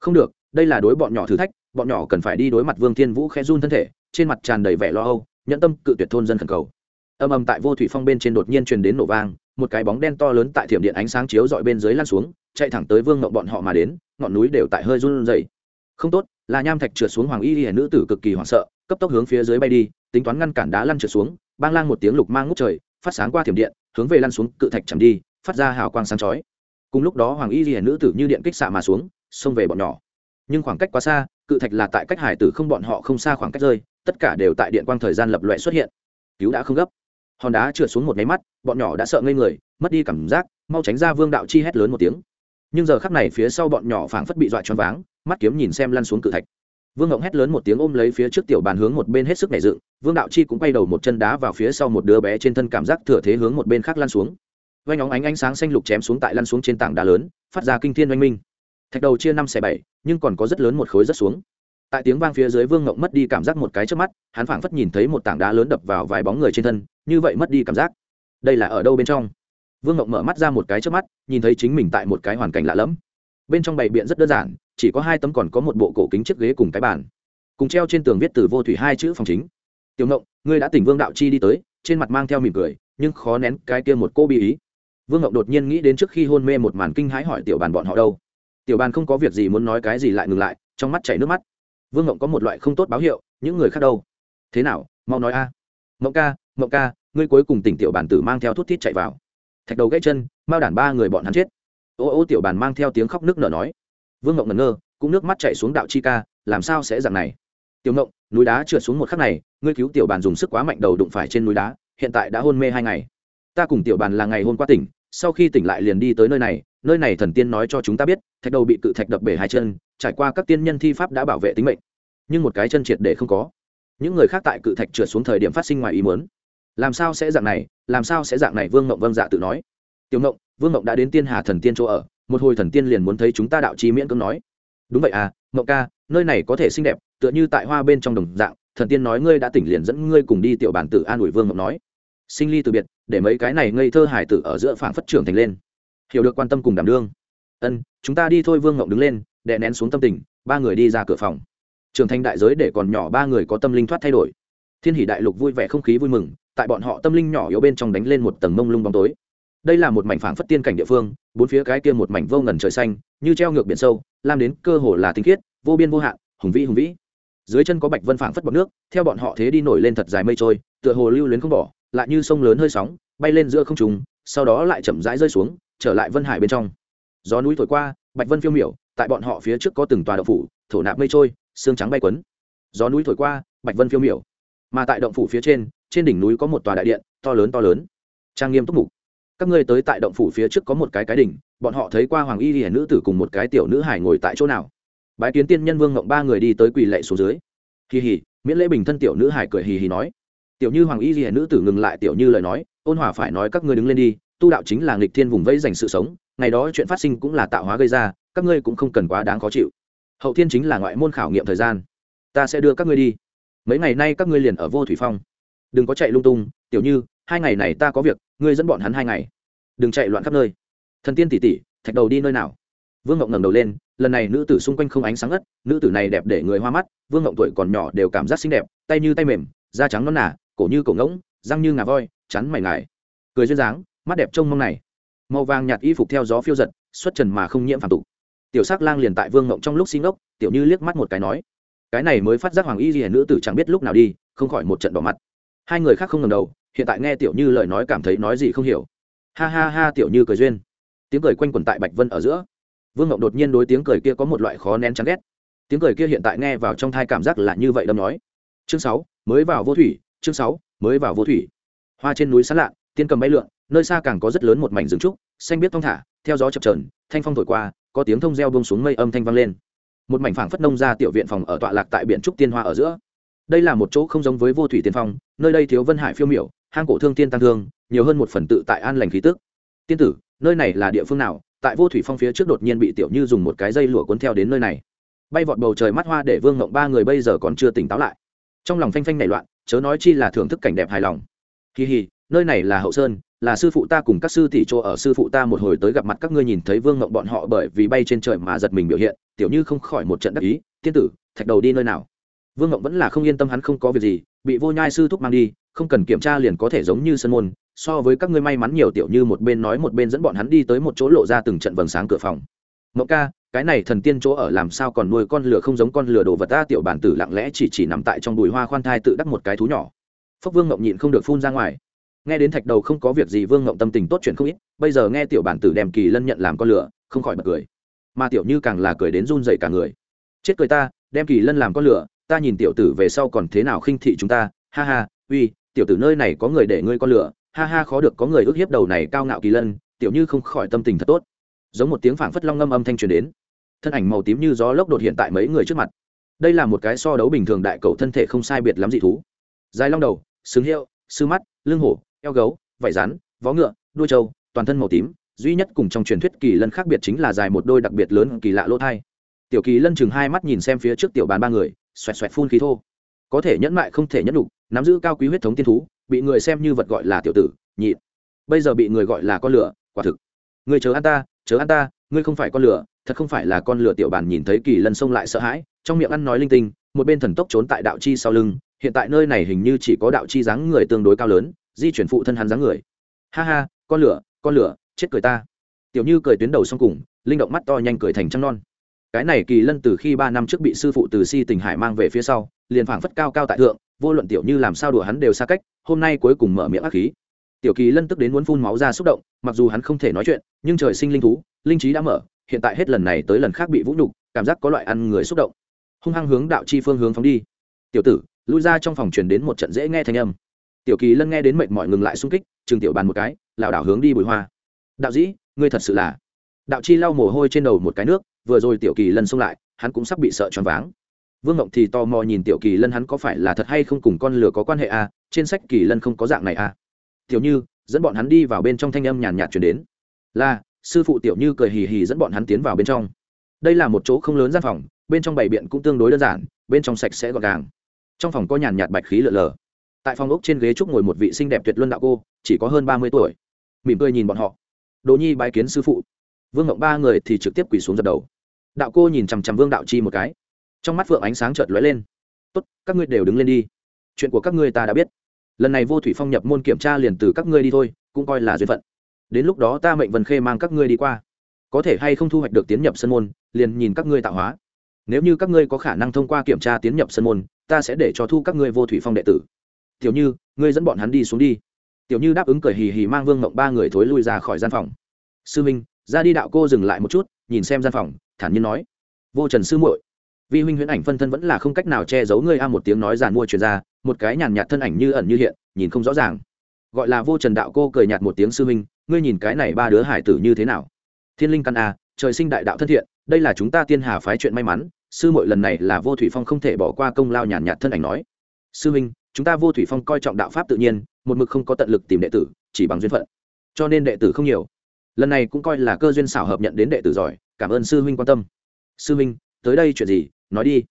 không được, đây là đối bọn nhỏ thử thách, bọn nhỏ cần phải đi đối mặt vương thiên vũ khẽ run thân thể, trên mặt tràn đầy vẻ lo âu, nhẫn tâm cự tuyệt thôn dân khẩn cầu. Âm âm tại vô thủy phong bên trên đột nhiên truyền đến nổ vang, một cái bóng đen to lớn tại thiểm điện ánh sáng chiếu dọi bên dưới lan xuống, chạy thẳng tới vương ngậu bọn họ mà đến, ngọn núi đều tại hơi run rẩy. Không tốt, là nham thạch trượt xuống hoàng y hiển nữ tử cực kỳ hoảng sợ, cấp tốc hướng phía dưới bay đi, tính toán ngăn cản đá lăn trượt xuống, bang lang một tiếng lục mang ngút trời, phát sáng qua thiểm điện, hướng về lăn xuống cự thạch chẳng đi, phát ra hào quang sáng chói. Cùng lúc đó hoàng y hiển nữ tử như điện kích xạ mà xuống xông về bọn nhỏ. Nhưng khoảng cách quá xa, cự thạch là tại cách hải tử không bọn họ không xa khoảng cách rơi, tất cả đều tại điện quang thời gian lập loại xuất hiện. Cứu đã không gấp. Hòn đá trượt xuống một máy mắt, bọn nhỏ đã sợ ngây người, mất đi cảm giác, mau tránh ra vương đạo chi hét lớn một tiếng. Nhưng giờ khắc này phía sau bọn nhỏ phảng phất bị dọa choáng váng, mắt kiếm nhìn xem lăn xuống cự thạch. Vương ngộng hét lớn một tiếng ôm lấy phía trước tiểu bàn hướng một bên hết sức nảy dựng, vương đạo chi cũng quay đầu một chân đá vào phía sau một đứa bé trên thân cảm giác thừa thế hướng một bên khác lăn xuống. Vanh óng ánh ánh sáng xanh lục chém xuống tại lăn xuống trên tảng đá lớn, phát ra kinh thiên oanh minh thạch đầu chia năm xẻ bảy, nhưng còn có rất lớn một khối rất xuống. Tại tiếng vang phía dưới vương ngộng mất đi cảm giác một cái trước mắt, hắn phảng phất nhìn thấy một tảng đá lớn đập vào vài bóng người trên thân, như vậy mất đi cảm giác. Đây là ở đâu bên trong? Vương ngộng mở mắt ra một cái trước mắt, nhìn thấy chính mình tại một cái hoàn cảnh lạ lẫm. Bên trong bày biện rất đơn giản, chỉ có hai tấm còn có một bộ cổ kính chiếc ghế cùng cái bàn. Cùng treo trên tường viết từ vô thủy hai chữ phòng chính. Tiểu ngộng, ngươi đã tỉnh vương đạo chi đi tới, trên mặt mang theo mỉm cười, nhưng khó nén cái kia một cô bi ý. Vương ngộng đột nhiên nghĩ đến trước khi hôn mê một màn kinh hãi hỏi tiểu bàn bọn họ đâu tiểu bàn không có việc gì muốn nói cái gì lại ngừng lại, trong mắt chảy nước mắt. Vương ngộng có một loại không tốt báo hiệu, những người khác đâu? Thế nào, mau nói a. À. ngộng ca ngộng ca, ngươi cuối cùng tỉnh tiểu bàn tử mang theo thuốc thít chạy vào. Thạch đầu gãy chân mao đản ba người bọn hắn chết. Ô ô tiểu bàn mang theo tiếng khóc nước nở nói. Vương ngộng ngẩn ngơ, cũng nước mắt chạy xuống đạo chi ca, làm sao sẽ dạng này? Tiểu ngộng, núi đá trượt xuống một khắc này, ngươi cứu tiểu bàn dùng sức quá mạnh đầu đụng phải trên núi đá, hiện tại đã hôn mê hai ngày. Ta cùng tiểu bàn là ngày hôm qua tỉnh sau khi tỉnh lại liền đi tới nơi này nơi này thần tiên nói cho chúng ta biết, thạch đầu bị cự thạch đập bể hai chân, trải qua các tiên nhân thi pháp đã bảo vệ tính mệnh. Nhưng một cái chân triệt để không có. Những người khác tại cự thạch trượt xuống thời điểm phát sinh ngoài ý muốn. Làm sao sẽ dạng này, làm sao sẽ dạng này, vương ngộng vâng dạ tự nói. Tiểu ngộng, vương ngộng đã đến tiên hà thần tiên chỗ ở, một hồi thần tiên liền muốn thấy chúng ta đạo trí miễn cưỡng nói. Đúng vậy à ngộng ca, nơi này có thể xinh đẹp, tựa như tại hoa bên trong đồng dạng, thần tiên nói ngươi đã tỉnh liền dẫn ngươi cùng đi tiểu bản tử an ủi vương ngộng nói. Sinh ly từ biệt để mấy cái này ngây thơ hải tử ở giữa phảng phất trưởng thành lên. Hiểu được quan tâm cùng đảm đương. Ân, chúng ta đi thôi, vương ngộng đứng lên, đè nén xuống tâm tình, ba người đi ra cửa phòng. Trưởng thành đại giới để còn nhỏ ba người có tâm linh thoát thay đổi. Thiên hỷ đại lục vui vẻ không khí vui mừng, tại bọn họ tâm linh nhỏ yếu bên trong đánh lên một tầng mông lung bóng tối. Đây là một mảnh phảng phất tiên cảnh địa phương, bốn phía cái kia một mảnh vô ngần trời xanh, như treo ngược biển sâu lam đến cơ hồ là tinh khiết, vô biên vô hạn, hùng vĩ hùng vĩ. Dưới chân có bạch vân phảng phất bọc nước, theo bọn họ thế đi nổi lên thật dài mây trôi, tựa hồ lưu luyến không bỏ lại như sông lớn hơi sóng, bay lên giữa không trùng sau đó lại chậm rãi rơi xuống, trở lại vân hải bên trong. Gió núi thổi qua, bạch vân phiêu miểu, tại bọn họ phía trước có từng tòa động phủ, thổ nạp mây trôi, xương trắng bay quấn. Gió núi thổi qua, bạch vân phiêu miểu. Mà tại động phủ phía trên trên đỉnh núi có một tòa đại điện, to lớn to lớn. Trang nghiêm túc mục. Các ngươi tới tại động phủ phía trước có một cái cái đỉnh, bọn họ thấy qua hoàng y hiển nữ tử cùng một cái tiểu nữ hải ngồi tại chỗ nào. Bái kiến tiên nhân vương ngộng ba người đi tới quỳ lệ xuống dưới. Hì hì, miễn lễ bình thân tiểu nữ hải cười hì hì nói tiểu như hoàng y hiển nữ tử ngừng lại tiểu như lời nói, ôn hòa phải nói các ngươi đứng lên đi, tu đạo chính là nghịch thiên vùng vẫy dành sự sống, ngày đó chuyện phát sinh cũng là tạo hóa gây ra, các ngươi cũng không cần quá đáng khó chịu. Hậu thiên chính là ngoại môn khảo nghiệm thời gian, ta sẽ đưa các ngươi đi. Mấy ngày nay các ngươi liền ở vô thủy phong. Đừng có chạy lung tung, tiểu như, hai ngày này ta có việc, ngươi dẫn bọn hắn hai ngày. Đừng chạy loạn khắp nơi. Thần tiên tỷ tỷ, thạch đầu đi nơi nào? Vương ngộng ngẩng đầu lên, lần này nữ tử xung quanh không ánh sáng ất nữ tử này đẹp để người hoa mắt, vương ngộng tuổi còn nhỏ đều cảm giác xinh đẹp, tay như tay mềm, da trắng non nả cổ như cổ ngỗng, răng như ngà voi, chắn mày ngài. Cười duyên dáng, mắt đẹp trông mong này. Màu vàng nhạt y phục theo gió phiêu giật, xuất trần mà không nhiễm phản tục. Tiểu s ắ c lang liền tại vương ngộng trong lúc xin ốc tiểu như liếc mắt một cái nói, cái này mới phát giác hoàng y ghi nữ tử chẳng biết lúc nào đi, không khỏi một trận bỏ mặt. Hai người khác không ngầm đầu, hiện tại nghe tiểu như lời nói cảm thấy nói gì không hiểu. Ha ha ha, tiểu như cười duyên. Tiếng cười quanh quẩn tại bạch vân ở giữa. Vương ngộng đột nhiên đối tiếng cười kia có một loại khó nén chán ghét. Tiếng cười kia hiện tại nghe vào trong thai cảm giác là như vậy đâm nói. Chương sáu, mới vào vô thủy chương sáu, mới vào vô thủy. Hoa trên núi sán lạ, tiên cầm bay lượn, nơi xa càng có rất lớn một mảnh rừng trúc, xanh biết thong thả, theo gió chập trờn thanh phong thổi qua, có tiếng thông reo bông xuống mây âm thanh vang lên. Một mảnh phảng phất nông ra tiểu viện phòng ở tọa lạc tại biển trúc tiên hoa ở giữa. Đây là một chỗ không giống với vô thủy tiên phong, nơi đây thiếu vân hải phiêu miểu, hang cổ thương tiên tăng thương, nhiều hơn một phần tự tại an lành khí tức. Tiên tử, nơi này là địa phương nào? Tại vô thủy phong phía trước đột nhiên bị tiểu như dùng một cái dây lụa cuốn theo đến nơi này. Bay vọt bầu trời mắt hoa để vương ngộng ba người bây giờ còn chưa tỉnh táo lại. Trong lòng phanh phanh nảy loạn chớ nói chi là thưởng thức cảnh đẹp hài lòng. Kỳ hì, nơi này là hậu sơn, là sư phụ ta cùng các sư tỷ chỗ ở, sư phụ ta một hồi tới gặp mặt các ngươi nhìn thấy vương ngộng bọn họ bởi vì bay trên trời mà giật mình biểu hiện, tiểu như không khỏi một trận đắc ý, tiên tử, thạch đầu đi nơi nào? Vương ngộng vẫn là không yên tâm hắn không có việc gì, bị vô nhai sư thúc mang đi, không cần kiểm tra liền có thể giống như sân môn, so với các ngươi may mắn nhiều tiểu như một bên nói một bên dẫn bọn hắn đi tới một chỗ lộ ra từng trận vầng sáng cửa phòng. Mộng ca cái này thần tiên chỗ ở làm sao còn nuôi con lửa không giống con lửa đồ vật ta, tiểu bản tử lặng lẽ chỉ chỉ nằm tại trong bùi hoa khoan thai tự đắc một cái thú nhỏ. Phốc vương ngộng nhịn không được phun ra ngoài. Nghe đến thạch đầu không có việc gì, vương ngộng tâm tình tốt chuyện không ít, bây giờ nghe tiểu bản tử đem kỳ lân nhận làm con lửa, không khỏi bật cười. Mà tiểu như càng là cười đến run dậy cả người. Chết cười ta, đem kỳ lân làm con lửa, ta nhìn tiểu tử về sau còn thế nào khinh thị chúng ta, ha ha, uy, tiểu tử nơi này có người để ngươi con lửa, ha ha, khó được có người ước hiếp đầu này cao ngạo kỳ lân, tiểu như không khỏi tâm tình thật tốt. Giống một tiếng phảng phất long ngâm âm thanh truyền đến thân ảnh màu tím như gió lốc đột hiện tại mấy người trước mặt. Đây là một cái so đấu bình thường đại cầu thân thể không sai biệt lắm dị thú. Dài long đầu xứng hiệu, sư mắt, lưng hổ, eo gấu vải rắn, vó ngựa, đuôi trâu, toàn thân màu tím, duy nhất cùng trong truyền thuyết kỳ lân khác biệt chính là dài một đôi đặc biệt lớn kỳ lạ lỗ thai. Tiểu kỳ lân chừng hai mắt nhìn xem phía trước tiểu bàn ba người, xoẹt xoẹt phun khí thô. Có thể nhẫn mại không thể nhẫn đục nắm giữ cao quý huyết thống tiên thú, bị người xem như vật gọi là tiểu tử nhị bây giờ bị người gọi là con lửa, quả thực. Người chờ ăn ta chớ ăn ta ngươi không phải con lửa, thật không phải là con lửa tiểu bản nhìn thấy kỳ lân xông lại sợ hãi, trong miệng ăn nói linh tinh, một bên thần tốc trốn tại đạo chi sau lưng, hiện tại nơi này hình như chỉ có đạo chi dáng người tương đối cao lớn, di chuyển phụ thân hắn dáng người. Ha ha, con lửa con lửa, chết cười ta. Tiểu như cười tuyến đầu xong cùng, linh động mắt to nhanh cười thành trăng non. Cái này kỳ lân từ khi ba năm trước bị sư phụ từ si tình hải mang về phía sau, liền phảng phất cao cao tại thượng, vô luận tiểu như làm sao đùa hắn đều xa cách, hôm nay cuối cùng mở miệng ác khí. Tiểu kỳ lân tức đến muốn phun máu ra xúc động, mặc dù hắn không thể nói chuyện, nhưng trời sinh linh thú linh trí đã mở hiện tại hết lần này tới lần khác bị vũ nhục cảm giác có loại ăn người xúc động. Hung hăng hướng đạo chi phương hướng phóng đi. Tiểu tử lui ra trong phòng truyền đến một trận dễ nghe thanh âm. Tiểu kỳ lân nghe đến mệt mỏi ngừng lại xung kích trường tiểu bàn một cái lảo đảo hướng đi bùi hoa. Đạo dĩ ngươi thật sự là. Đạo chi lau mồ hôi trên đầu một cái nước vừa rồi tiểu kỳ lân xông lại hắn cũng sắp bị sợ choáng váng. Vương ngộng thì tò mò nhìn tiểu kỳ lân hắn có phải là thật hay không cùng con lừa có quan hệ à, trên sách kỳ lân không có dạng này à. tiểu như dẫn bọn hắn đi vào bên trong thanh âm nhàn nhạt chuyển đến. Là sư phụ tiểu như cười hì hì dẫn bọn hắn tiến vào bên trong. Đây là một chỗ không lớn gian phòng, bên trong bày biện cũng tương đối đơn giản, bên trong sạch sẽ gọn gàng. Trong phòng có nhàn nhạt bạch khí lợn lờ. Tại phòng ốc trên ghế trúc ngồi một vị xinh đẹp tuyệt luân đạo cô, chỉ có hơn ba mươi tuổi. Mỉm cười nhìn bọn họ. Đồ nhi bái kiến sư phụ. Vương ngộng ba người thì trực tiếp quỳ xuống dập đầu. Đạo cô nhìn chằm chằm vương đạo chi một cái. Trong mắt phượng ánh sáng chợt lóe lên. Tốt, các ngươi đều đứng lên đi. Chuyện của các ngươi ta đã biết. Lần này vô thủy phong nhập môn kiểm tra liền từ các ngươi đi thôi, cũng coi là duyên phận đến lúc đó ta mệnh vân khê mang các ngươi đi qua. Có thể hay không thu hoạch được tiến nhập sân môn, liền nhìn các ngươi tạo hóa. Nếu như các ngươi có khả năng thông qua kiểm tra tiến nhập sân môn, ta sẽ để cho thu các ngươi vô thủy phong đệ tử. Tiểu như, ngươi dẫn bọn hắn đi xuống đi. Tiểu như đáp ứng cười hì hì mang vương mộng ba người thối lui ra khỏi gian phòng. Sư minh, ra đi đạo cô dừng lại một chút, nhìn xem gian phòng, thản nhiên nói. Vô trần sư muội, vi huynh huyễn ảnh phân thân vẫn là không cách nào che giấu ngươi a một tiếng nói giàn mua truyền ra, một cái nhàn nhạt thân ảnh như ẩn như hiện, nhìn không rõ ràng. Gọi là vô trần đạo cô cười nhạt một tiếng, sư huynh ngươi nhìn cái này ba đứa hải tử như thế nào? Thiên linh căn a, trời sinh đại đạo thân thiện, đây là chúng ta tiên hà phái chuyện may mắn, sư muội lần này là vô thủy phong không thể bỏ qua công lao nhàn nhạt thân ảnh nói. Sư huynh, chúng ta vô thủy phong coi trọng đạo pháp tự nhiên, một mực không có tận lực tìm đệ tử, chỉ bằng duyên phận. Cho nên đệ tử không nhiều. Lần này cũng coi là cơ duyên xảo hợp nhận đến đệ tử giỏi, cảm ơn sư huynh quan tâm. Sư huynh, tới đây chuyện gì? Nói đi.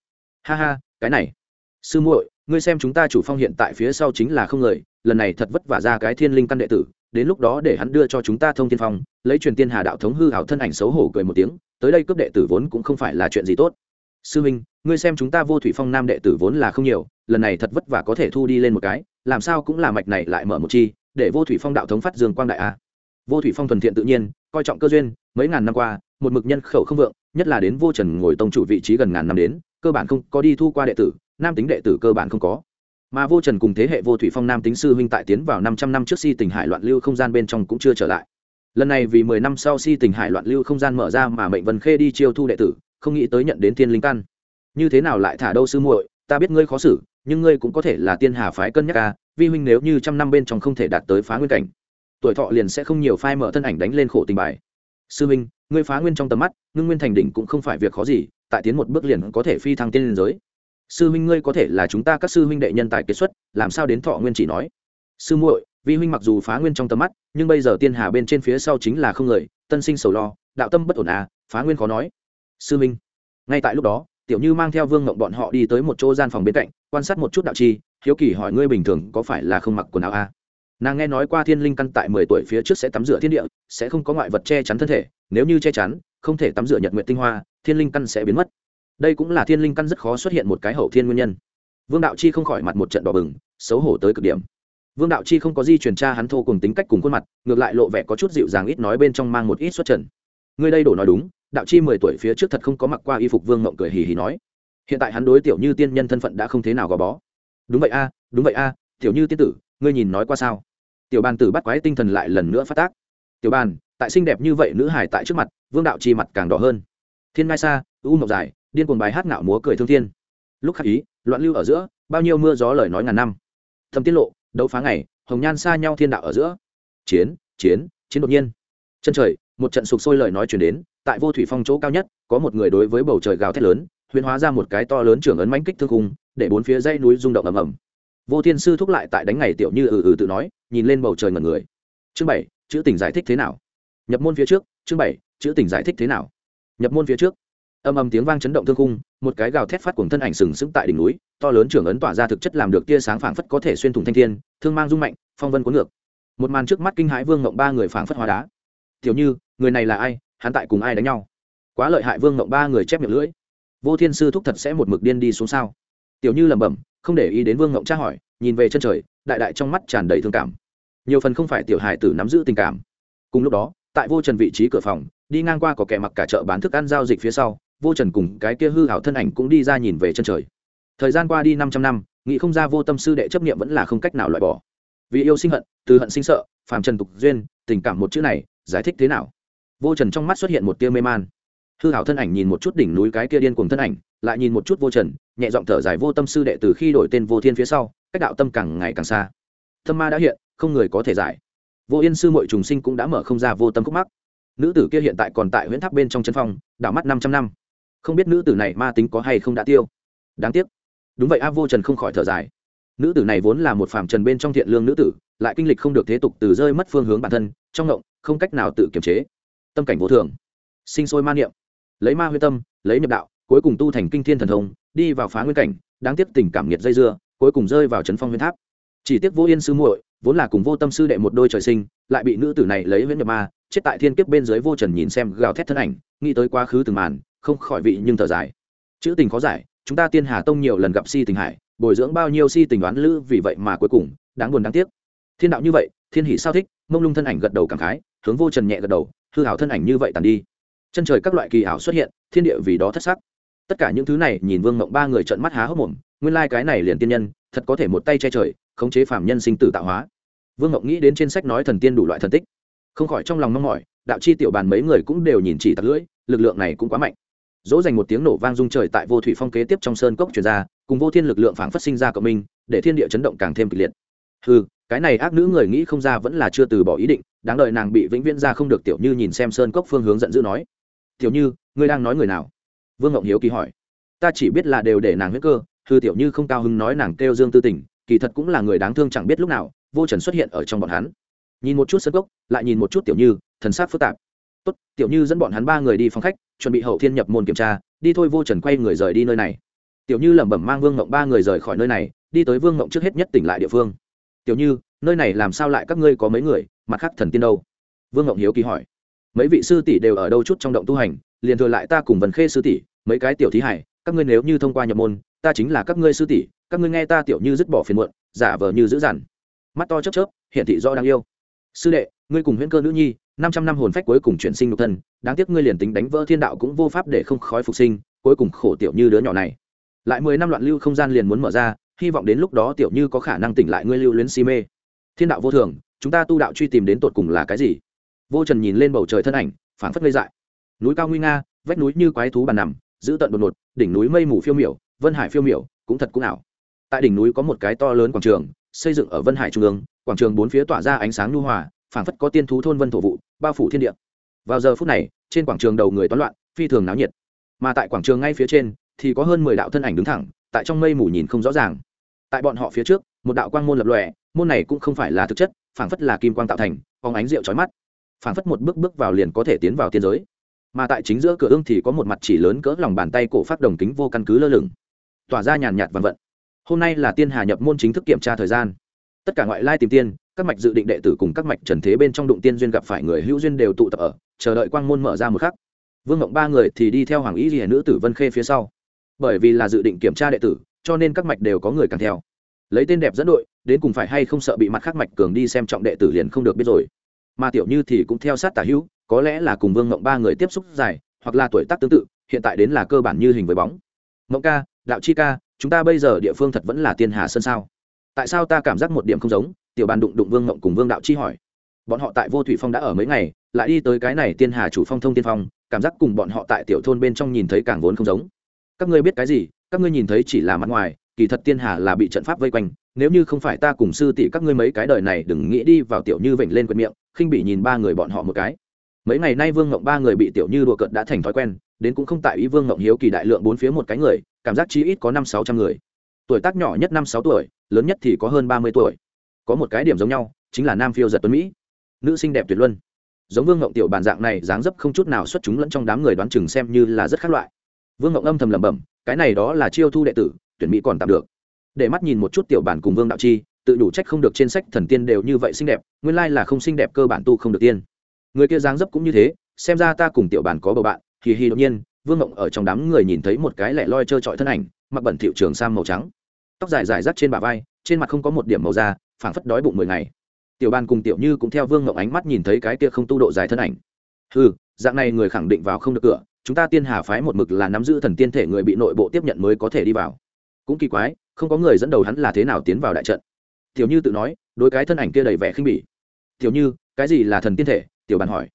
Ha ha, cái này. Sư muội, ngươi xem chúng ta chủ phong hiện tại phía sau chính là không người, lần này thật vất vả ra cái thiên linh căn đệ tử đến lúc đó để hắn đưa cho chúng ta thông tiên phong, lấy truyền tiên hà đạo thống hư hảo thân ảnh xấu hổ cười một tiếng, tới đây cướp đệ tử vốn cũng không phải là chuyện gì tốt. Sư huynh ngươi xem chúng ta vô thủy phong nam đệ tử vốn là không nhiều, lần này thật vất vả có thể thu đi lên một cái, làm sao cũng là mạch này lại mở một chi, để vô thủy phong đạo thống phát dương quang đại a. Vô thủy phong thuần thiện tự nhiên, coi trọng cơ duyên, mấy ngàn năm qua, một mực nhân khẩu không vượng, nhất là đến vô trần ngồi tông chủ vị trí gần ngàn năm đến, cơ bản không có đi thu qua đệ tử, nam tính đệ tử cơ bản không có mà vô trần cùng thế hệ vô thủy phong nam tính sư huynh tại tiến vào năm trăm năm trước si tình hải loạn lưu không gian bên trong cũng chưa trở lại. Lần này vì mười năm sau si tình hải loạn lưu không gian mở ra mà mệnh vân khê đi chiêu thu đệ tử, không nghĩ tới nhận đến thiên linh căn. Như thế nào lại thả đâu sư muội, ta biết ngươi khó xử, nhưng ngươi cũng có thể là tiên hà phái cân nhắc ca vi huynh nếu như trăm năm bên trong không thể đạt tới phá nguyên cảnh, tuổi thọ liền sẽ không nhiều phai mở thân ảnh đánh lên khổ tình bài. Sư huynh, ngươi phá nguyên trong tầm mắt, ngưng nguyên thành đỉnh cũng không phải việc khó gì, tại tiến một bước liền có thể phi thăng tiên liên giới sư huynh ngươi có thể là chúng ta các sư huynh đệ nhân tài kết xuất, làm sao đến thọ nguyên chỉ nói? Sư muội, vi huynh mặc dù phá nguyên trong tầm mắt, nhưng bây giờ tiên hà bên trên phía sau chính là không người, tân sinh sầu lo, đạo tâm bất ổn à phá nguyên khó nói. Sư huynh, ngay tại lúc đó, tiểu như mang theo vương ngộng bọn họ đi tới một chỗ gian phòng bên cạnh, quan sát một chút đạo chi hiếu kỳ hỏi ngươi bình thường có phải là không mặc quần áo à? nàng nghe nói qua thiên linh căn tại mười tuổi phía trước sẽ tắm rửa thiên địa, sẽ không có ngoại vật che chắn thân thể, nếu như che chắn, không thể tắm rửa nhật nguyện tinh hoa, thiên linh căn sẽ biến mất đây cũng là thiên linh căn rất khó xuất hiện một cái hậu thiên nguyên nhân. Vương đạo chi không khỏi mặt một trận đỏ bừng, xấu hổ tới cực điểm. Vương đạo chi không có di truyền tra hắn thô cùng tính cách cùng khuôn mặt, ngược lại lộ vẻ có chút dịu dàng ít nói bên trong mang một ít xuất trần. Người đây đổ nói đúng, đạo chi mười tuổi phía trước thật không có mặc qua y phục vương mộng cười hì hì nói. Hiện tại hắn đối tiểu như tiên nhân thân phận đã không thế nào gò bó. Đúng vậy a, đúng vậy a, tiểu như tiên tử, ngươi nhìn nói qua sao? Tiểu bàn tử bắt quái tinh thần lại lần nữa phát tác. Tiểu bàn, tại xinh đẹp như vậy nữ hải tại trước mặt, vương đạo chi mặt càng đỏ hơn. Thiên ngai xa, u mộng dài điên cuồng bài hát ngạo múa cười thương thiên. Lúc khắc ý, loạn lưu ở giữa, bao nhiêu mưa gió lời nói ngàn năm. Thầm tiết lộ, đấu phá ngày, hồng nhan xa nhau thiên đạo ở giữa. Chiến chiến chiến đột nhiên. Chân trời, một trận sục sôi lời nói chuyển đến, tại vô thủy phong chỗ cao nhất, có một người đối với bầu trời gào thét lớn, huyền hóa ra một cái to lớn trưởng ấn mãnh kích thương khung, để bốn phía dãy núi rung động ầm ầm. Vô thiên sư thúc lại tại đánh ngày tiểu như ừ ừ tự nói, nhìn lên bầu trời ngẩn người. Chương bảy, chữ tình giải thích thế nào? Nhập môn phía trước, chương bảy, chữ tình giải thích thế nào? Nhập môn phía trước âm âm tiếng vang chấn động thương khung, một cái gào thét phát cuồng thân ảnh sừng sững tại đỉnh núi, to lớn trưởng ấn tỏa ra thực chất làm được tia sáng phảng phất có thể xuyên thủng thanh thiên, thương mang rung mạnh, phong vân cuốn ngược. Một màn trước mắt kinh hãi vương ngộng ba người phảng phất hóa đá. Tiểu như, người này là ai? Hắn tại cùng ai đánh nhau? Quá lợi hại vương ngộng ba người chép miệng lưỡi. Vô thiên sư thúc thật sẽ một mực điên đi xuống sao? Tiểu như lẩm bẩm, không để ý đến vương ngộng tra hỏi, nhìn về chân trời, đại đại trong mắt tràn đầy thương cảm. Nhiều phần không phải tiểu hài tử nắm giữ tình cảm. Cùng lúc đó, tại vô trần vị trí cửa phòng, đi ngang qua có kẻ mặc cả chợ bán thức ăn giao dịch phía sau vô trần cùng cái kia hư hảo thân ảnh cũng đi ra nhìn về chân trời. Thời gian qua đi năm trăm năm, nghĩ không ra vô tâm sư đệ chấp nghiệm vẫn là không cách nào loại bỏ. Vì yêu sinh hận, từ hận sinh sợ, phàm trần tục duyên, tình cảm một chữ này, giải thích thế nào? Vô trần trong mắt xuất hiện một tia mê man. Hư hảo thân ảnh nhìn một chút đỉnh núi cái kia điên cùng thân ảnh, lại nhìn một chút vô trần, nhẹ giọng thở dài vô tâm sư đệ từ khi đổi tên vô thiên phía sau, cách đạo tâm càng ngày càng xa. Tâm ma đã hiện, không người có thể giải. Vô yên sư mội trùng sinh cũng đã mở không ra vô tâm khúc mắc. Nữ tử kia hiện tại còn tại huyện tháp bên trong chân phong đảo mắt năm trăm năm không biết nữ tử này ma tính có hay không đã tiêu. Đáng tiếc. Đúng vậy, a vô trần không khỏi thở dài. Nữ tử này vốn là một phàm trần bên trong thiện lương nữ tử, lại kinh lịch không được thế tục từ rơi mất phương hướng bản thân, trong ngộng, không cách nào tự kiềm chế. Tâm cảnh vô thường. Sinh sôi ma niệm. Lấy ma huyết tâm, lấy nhập đạo, cuối cùng tu thành kinh thiên thần thông, đi vào phá nguyên cảnh, đáng tiếc tình cảm nhiệt dây dưa, cuối cùng rơi vào trấn phong huyên tháp. Chỉ tiếc vô yên sư muội, vốn là cùng vô tâm sư đệ một đôi trời sinh, lại bị nữ tử này lấy huyễn nhập ma, chết tại thiên kiếp bên dưới vô trần nhìn xem gào thét thân ảnh, nghĩ tới quá khứ từng màn không khỏi vị nhưng thở dài. Chữ tình khó giải, chúng ta tiên hà tông nhiều lần gặp si tình hải, bồi dưỡng bao nhiêu si tình đoán lữ vì vậy mà cuối cùng, đáng buồn đáng tiếc. Thiên đạo như vậy, thiên hỷ sao thích, mông lung thân ảnh gật đầu cảm khái, hướng vô trần nhẹ gật đầu, hư hảo thân ảnh như vậy tàn đi. Chân trời các loại kỳ ảo xuất hiện, thiên địa vì đó thất sắc. Tất cả những thứ này nhìn vương mộng ba người trợn mắt há hốc mồm, nguyên lai、like、cái này liền tiên nhân, thật có thể một tay che trời, khống chế phạm nhân sinh tử tạo hóa. Vương mộng nghĩ đến trên sách nói thần tiên đủ loại thần tích. Không khỏi trong lòng mong mỏi, đạo chi tiểu bàn mấy người cũng đều nhìn chỉ tặc lưỡi, lực lượng này cũng quá mạnh dỗ dành một tiếng nổ vang rung trời tại vô thủy phong kế tiếp trong sơn cốc chuyển ra, cùng vô thiên lực lượng phảng phất sinh ra cộng minh, để thiên địa chấn động càng thêm kịch liệt. Ừ cái này ác nữ người nghĩ không ra vẫn là chưa từ bỏ ý định, đáng đợi nàng bị vĩnh viễn ra không được tiểu như nhìn xem sơn cốc phương hướng giận dữ nói. Tiểu như, ngươi đang nói người nào? Vương ngộng hiếu kỳ hỏi. Ta chỉ biết là đều để nàng huyết cơ, hư tiểu như không cao hứng nói nàng kêu dương tư tình, kỳ thật cũng là người đáng thương chẳng biết lúc nào, vô trần xuất hiện ở trong bọn hắn. Nhìn một chút sân cốc, lại nhìn một chút tiểu như, thần sát phức tạp. Tốt, tiểu như dẫn bọn hắn ba người đi phòng khách chuẩn bị hậu thiên nhập môn kiểm tra, đi thôi vô trần quay người rời đi nơi này. Tiểu như lẩm bẩm mang vương ngộng ba người rời khỏi nơi này, đi tới vương ngộng trước hết nhất tỉnh lại địa phương. Tiểu như, nơi này làm sao lại các ngươi có mấy người, mặt khác thần tiên đâu? Vương ngộng hiếu kỳ hỏi. Mấy vị sư tỷ đều ở đâu chút trong động tu hành, liền thừa lại ta cùng vần khê sư tỷ, mấy cái tiểu thí hải, các ngươi nếu như thông qua nhập môn, ta chính là các ngươi sư tỷ, các ngươi nghe ta tiểu như dứt bỏ phiền muộn, giả vờ như dữ dằn. Mắt to chớp chớp hiện thị do đang yêu. Sư đệ, ngươi cùng huyễn cơ nữ nhi năm trăm năm hồn phách cuối cùng chuyển sinh nhục thân, đáng tiếc ngươi liền tính đánh vỡ thiên đạo cũng vô pháp để không khói phục sinh, cuối cùng khổ tiểu như đứa nhỏ này. Lại mười năm loạn lưu không gian liền muốn mở ra, hy vọng đến lúc đó tiểu như có khả năng tỉnh lại ngươi lưu luyến si mê. Thiên đạo vô thường, chúng ta tu đạo truy tìm đến tột cùng là cái gì? Vô trần nhìn lên bầu trời thân ảnh, phảng phất ngây dại. Núi cao nguy nga, vách núi như quái thú bàn nằm, giữ tận đột ngột, đỉnh núi mây mù phiêu miểu, vân hải phiêu miểu, cũng thật cũng ảo. Tại đỉnh núi có một cái to lớn quảng trường, xây dựng ở vân hải trung ương, quảng trường bốn phía tỏa ra ánh sáng nhu hòa phảng phất có tiên thú thôn vân thổ vụ, bao phủ thiên địa. Vào giờ phút này, trên quảng trường đầu người toán loạn, phi thường náo nhiệt. Mà tại quảng trường ngay phía trên, thì có hơn mười đạo thân ảnh đứng thẳng, tại trong mây mù nhìn không rõ ràng. Tại bọn họ phía trước, một đạo quang môn lập lòe, môn này cũng không phải là thực chất, phảng phất là kim quang tạo thành, phóng ánh rượu trói mắt. Phảng phất một bước bước vào liền có thể tiến vào tiên giới. Mà tại chính giữa cửa ương thì có một mặt chỉ lớn cỡ lòng bàn tay cổ phát đồng kính vô căn cứ lơ lửng. Tỏa ra nhàn nhạt vằn vận. Hôm nay là tiên hà nhập môn chính thức kiểm tra thời gian. Tất cả ngoại lai tìm tiên các mạch dự định đệ tử cùng các mạch trần thế bên trong đụng tiên duyên gặp phải người hữu duyên đều tụ tập ở, chờ đợi quang môn mở ra một khắc. Vương ngộng ba người thì đi theo hoàng ý ghi nữ tử vân khê phía sau. Bởi vì là dự định kiểm tra đệ tử, cho nên các mạch đều có người càng theo. Lấy tên đẹp dẫn đội, đến cùng phải hay không sợ bị mặt khác mạch cường đi xem trọng đệ tử liền không được biết rồi. Mà tiểu như thì cũng theo sát tả hữu, có lẽ là cùng vương ngộng ba người tiếp xúc dài, hoặc là tuổi tác tương tự, hiện tại đến là cơ bản như hình với bóng. Ngộng ca, đạo chi ca, chúng ta bây giờ địa phương thật vẫn là tiên hà sơn sao? Tại sao ta cảm giác một điểm không giống? Tiểu bàn đụng đụng vương ngộng cùng vương đạo chi hỏi. Bọn họ tại vô thủy phong đã ở mấy ngày, lại đi tới cái này tiên hà chủ phong thông tiên phong, cảm giác cùng bọn họ tại tiểu thôn bên trong nhìn thấy càng vốn không giống. Các ngươi biết cái gì? Các ngươi nhìn thấy chỉ là mặt ngoài, kỳ thật tiên hà là bị trận pháp vây quanh, nếu như không phải ta cùng sư tỷ các ngươi mấy cái đời này đừng nghĩ đi vào tiểu như vểnh lên quên miệng, khinh bị nhìn ba người bọn họ một cái. Mấy ngày nay vương ngộng ba người bị tiểu như đùa cợt đã thành thói quen, đến cũng không tại ý vương ngộng hiếu kỳ đại lượng bốn phía một cái người, cảm giác chí ít có năm sáu trăm người. Tuổi tác nhỏ nhất năm sáu tuổi, lớn nhất thì có hơn ba mươi tuổi có một cái điểm giống nhau, chính là nam phiêu giật tuấn mỹ. Nữ sinh đẹp tuyệt luân. Giống vương ngộng tiểu bản dạng này dáng dấp không chút nào xuất chúng lẫn trong đám người đoán chừng xem như là rất khác loại. Vương ngộng âm thầm lẩm bẩm, cái này đó là chiêu thu đệ tử, tuyển mỹ còn tạm được. Để mắt nhìn một chút tiểu bản cùng vương đạo chi, tự đủ trách không được trên sách thần tiên đều như vậy xinh đẹp, nguyên lai là không xinh đẹp cơ bản tu không được tiên. Người kia dáng dấp cũng như thế, xem ra ta cùng tiểu bản có bầu bạn, hì hì đột nhiên, vương ngộng ở trong đám người nhìn thấy một cái lẻ loi trơ trọi thân ảnh, mặc bẩn thiệu trường sang màu trắng. Tóc dài dài rác trên bả vai, trên mặt không có một điểm màu da phảng phất đói bụng mười ngày. Tiểu ban cùng tiểu như cũng theo vương ngộng ánh mắt nhìn thấy cái kia không tu độ dài thân ảnh. Ừ dạng này người khẳng định vào không được cửa, chúng ta tiên hà phái một mực là nắm giữ thần tiên thể người bị nội bộ tiếp nhận mới có thể đi vào. Cũng kỳ quái, không có người dẫn đầu hắn là thế nào tiến vào đại trận. Tiểu như tự nói đôi cái thân ảnh kia đầy vẻ khinh bỉ. Tiểu như, cái gì là thần tiên thể? Tiểu bàn hỏi.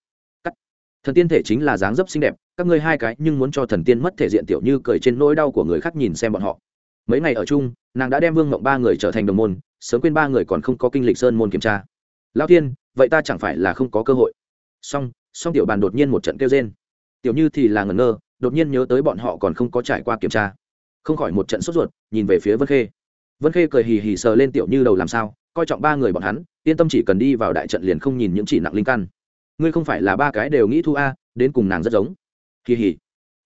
Cắt. Thần tiên thể chính là dáng dấp xinh đẹp, các ngươi hai cái nhưng muốn cho thần tiên mất thể diện tiểu như cười trên nỗi đau của người khác nhìn xem bọn họ. Mấy ngày ở chung nàng đã đem vương mộng ba người trở thành đồng môn, sớm quên ba người còn không có kinh lịch sơn môn kiểm tra. Lao thiên, vậy ta chẳng phải là không có cơ hội. Song song tiểu bàn đột nhiên một trận kêu trên tiểu như thì là ngẩn ngơ, đột nhiên nhớ tới bọn họ còn không có trải qua kiểm tra. Không khỏi một trận sốt ruột, nhìn về phía vân khê. Vân khê cười hì hì sờ lên tiểu như đầu làm sao, coi trọng ba người bọn hắn, yên tâm chỉ cần đi vào đại trận liền không nhìn những chỉ nặng linh căn. Ngươi không phải là ba cái đều nghĩ thu a, đến cùng nàng rất giống. Hì hì.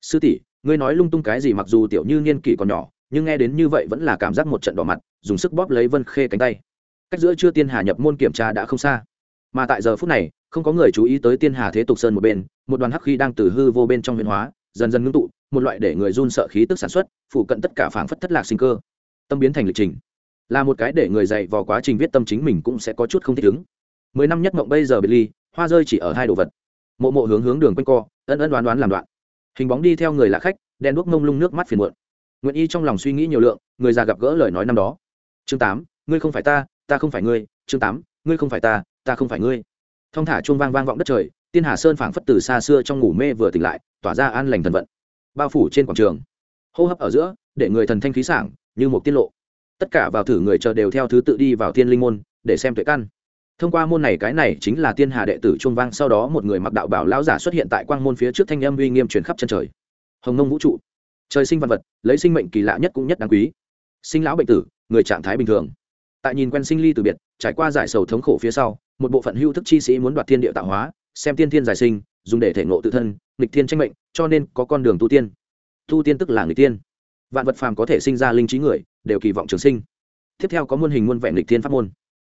Sư tỷ, ngươi nói lung tung cái gì mặc dù tiểu như niên kỷ còn nhỏ nhưng nghe đến như vậy vẫn là cảm giác một trận đỏ mặt, dùng sức bóp lấy vân khê cánh tay. Cách giữa chưa tiên hà nhập môn kiểm tra đã không xa. Mà tại giờ phút này, không có người chú ý tới tiên hà thế tục sơn một bên, một đoàn hắc khí đang từ hư vô bên trong huyền hóa, dần dần ngưng tụ, một loại để người run sợ khí tức sản xuất phụ cận tất cả phảng phất thất lạc sinh cơ. Tâm biến thành lịch trình. Là một cái để người dạy vào quá trình viết tâm chính mình cũng sẽ có chút không thích ứng. Mười năm nhất mộng bây giờ biệt ly, hoa rơi chỉ ở hai đồ vật. Mộ mộ hướng hướng đường quanh co, ân ân đoán đoán làm đoạn. Hình bóng đi theo người lạ khách đen đuốc mông lung nước mắt phiền muộn nguyện y trong lòng suy nghĩ nhiều lượng, người già gặp gỡ lời nói năm đó. Chương tám, ngươi không phải ta ta không phải ngươi. Chương tám, ngươi không phải ta ta không phải ngươi. Thong thả chuông vang vang vọng đất trời, tiên hà sơn phảng phất từ xa xưa trong ngủ mê vừa tỉnh lại, tỏa ra an lành thần vận. Bao phủ trên quảng trường. Hô hấp ở giữa, để người thần thanh khí sảng, như một tiết lộ. Tất cả vào thử người chờ đều theo thứ tự đi vào thiên linh môn, để xem tuệ căn. Thông qua môn này cái này chính là tiên hà đệ tử chuông vang, sau đó một người mặc đạo bảo lão giả xuất hiện tại quang môn phía trước thanh âm uy nghiêm truyền khắp chân trời. Hồng nông vũ trụ trời sinh văn vật, lấy sinh mệnh kỳ lạ nhất cũng nhất đáng quý. Sinh lão bệnh tử, người trạng thái bình thường. Tại nhìn quen sinh ly từ biệt, trải qua giải sầu thống khổ phía sau, một bộ phận hưu thức chi sĩ muốn đoạt thiên địa tạo hóa, xem tiên thiên giải sinh, dùng để thể ngộ tự thân, nghịch thiên tranh mệnh, cho nên có con đường tu tiên. Tu tiên tức là người tiên. Vạn vật phàm có thể sinh ra linh trí người, đều kỳ vọng trường sinh. Tiếp theo có muôn hình muôn vẹn lịch thiên pháp môn.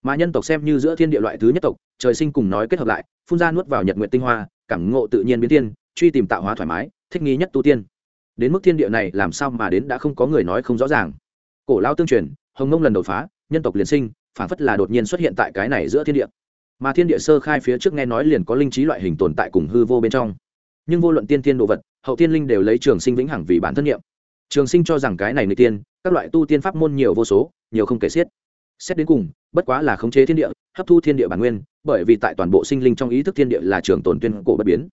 Mà nhân tộc xem như giữa thiên địa loại thứ nhất tộc, trời sinh cùng nói kết hợp lại, phun ra nuốt vào nhật nguyện tinh hoa, cảm ngộ tự nhiên biến tiên truy tìm tạo hóa thoải mái, thích nghi nhất tu tiên đến mức thiên địa này làm sao mà đến đã không có người nói không rõ ràng. Cổ lao tương truyền, hồng ngông lần đột phá, nhân tộc liền sinh, phản phất là đột nhiên xuất hiện tại cái này giữa thiên địa. Mà thiên địa sơ khai phía trước nghe nói liền có linh trí loại hình tồn tại cùng hư vô bên trong. Nhưng vô luận tiên tiên đồ vật, hậu tiên linh đều lấy trường sinh vĩnh hằng vì bản thân nhiệm trường sinh cho rằng cái này người tiên, các loại tu tiên pháp môn nhiều vô số, nhiều không kể xiết. Xét đến cùng, bất quá là khống chế thiên địa, hấp thu thiên địa bản nguyên, bởi vì tại toàn bộ sinh linh trong ý thức thiên địa là trường tồn tuyên cổ bất biến.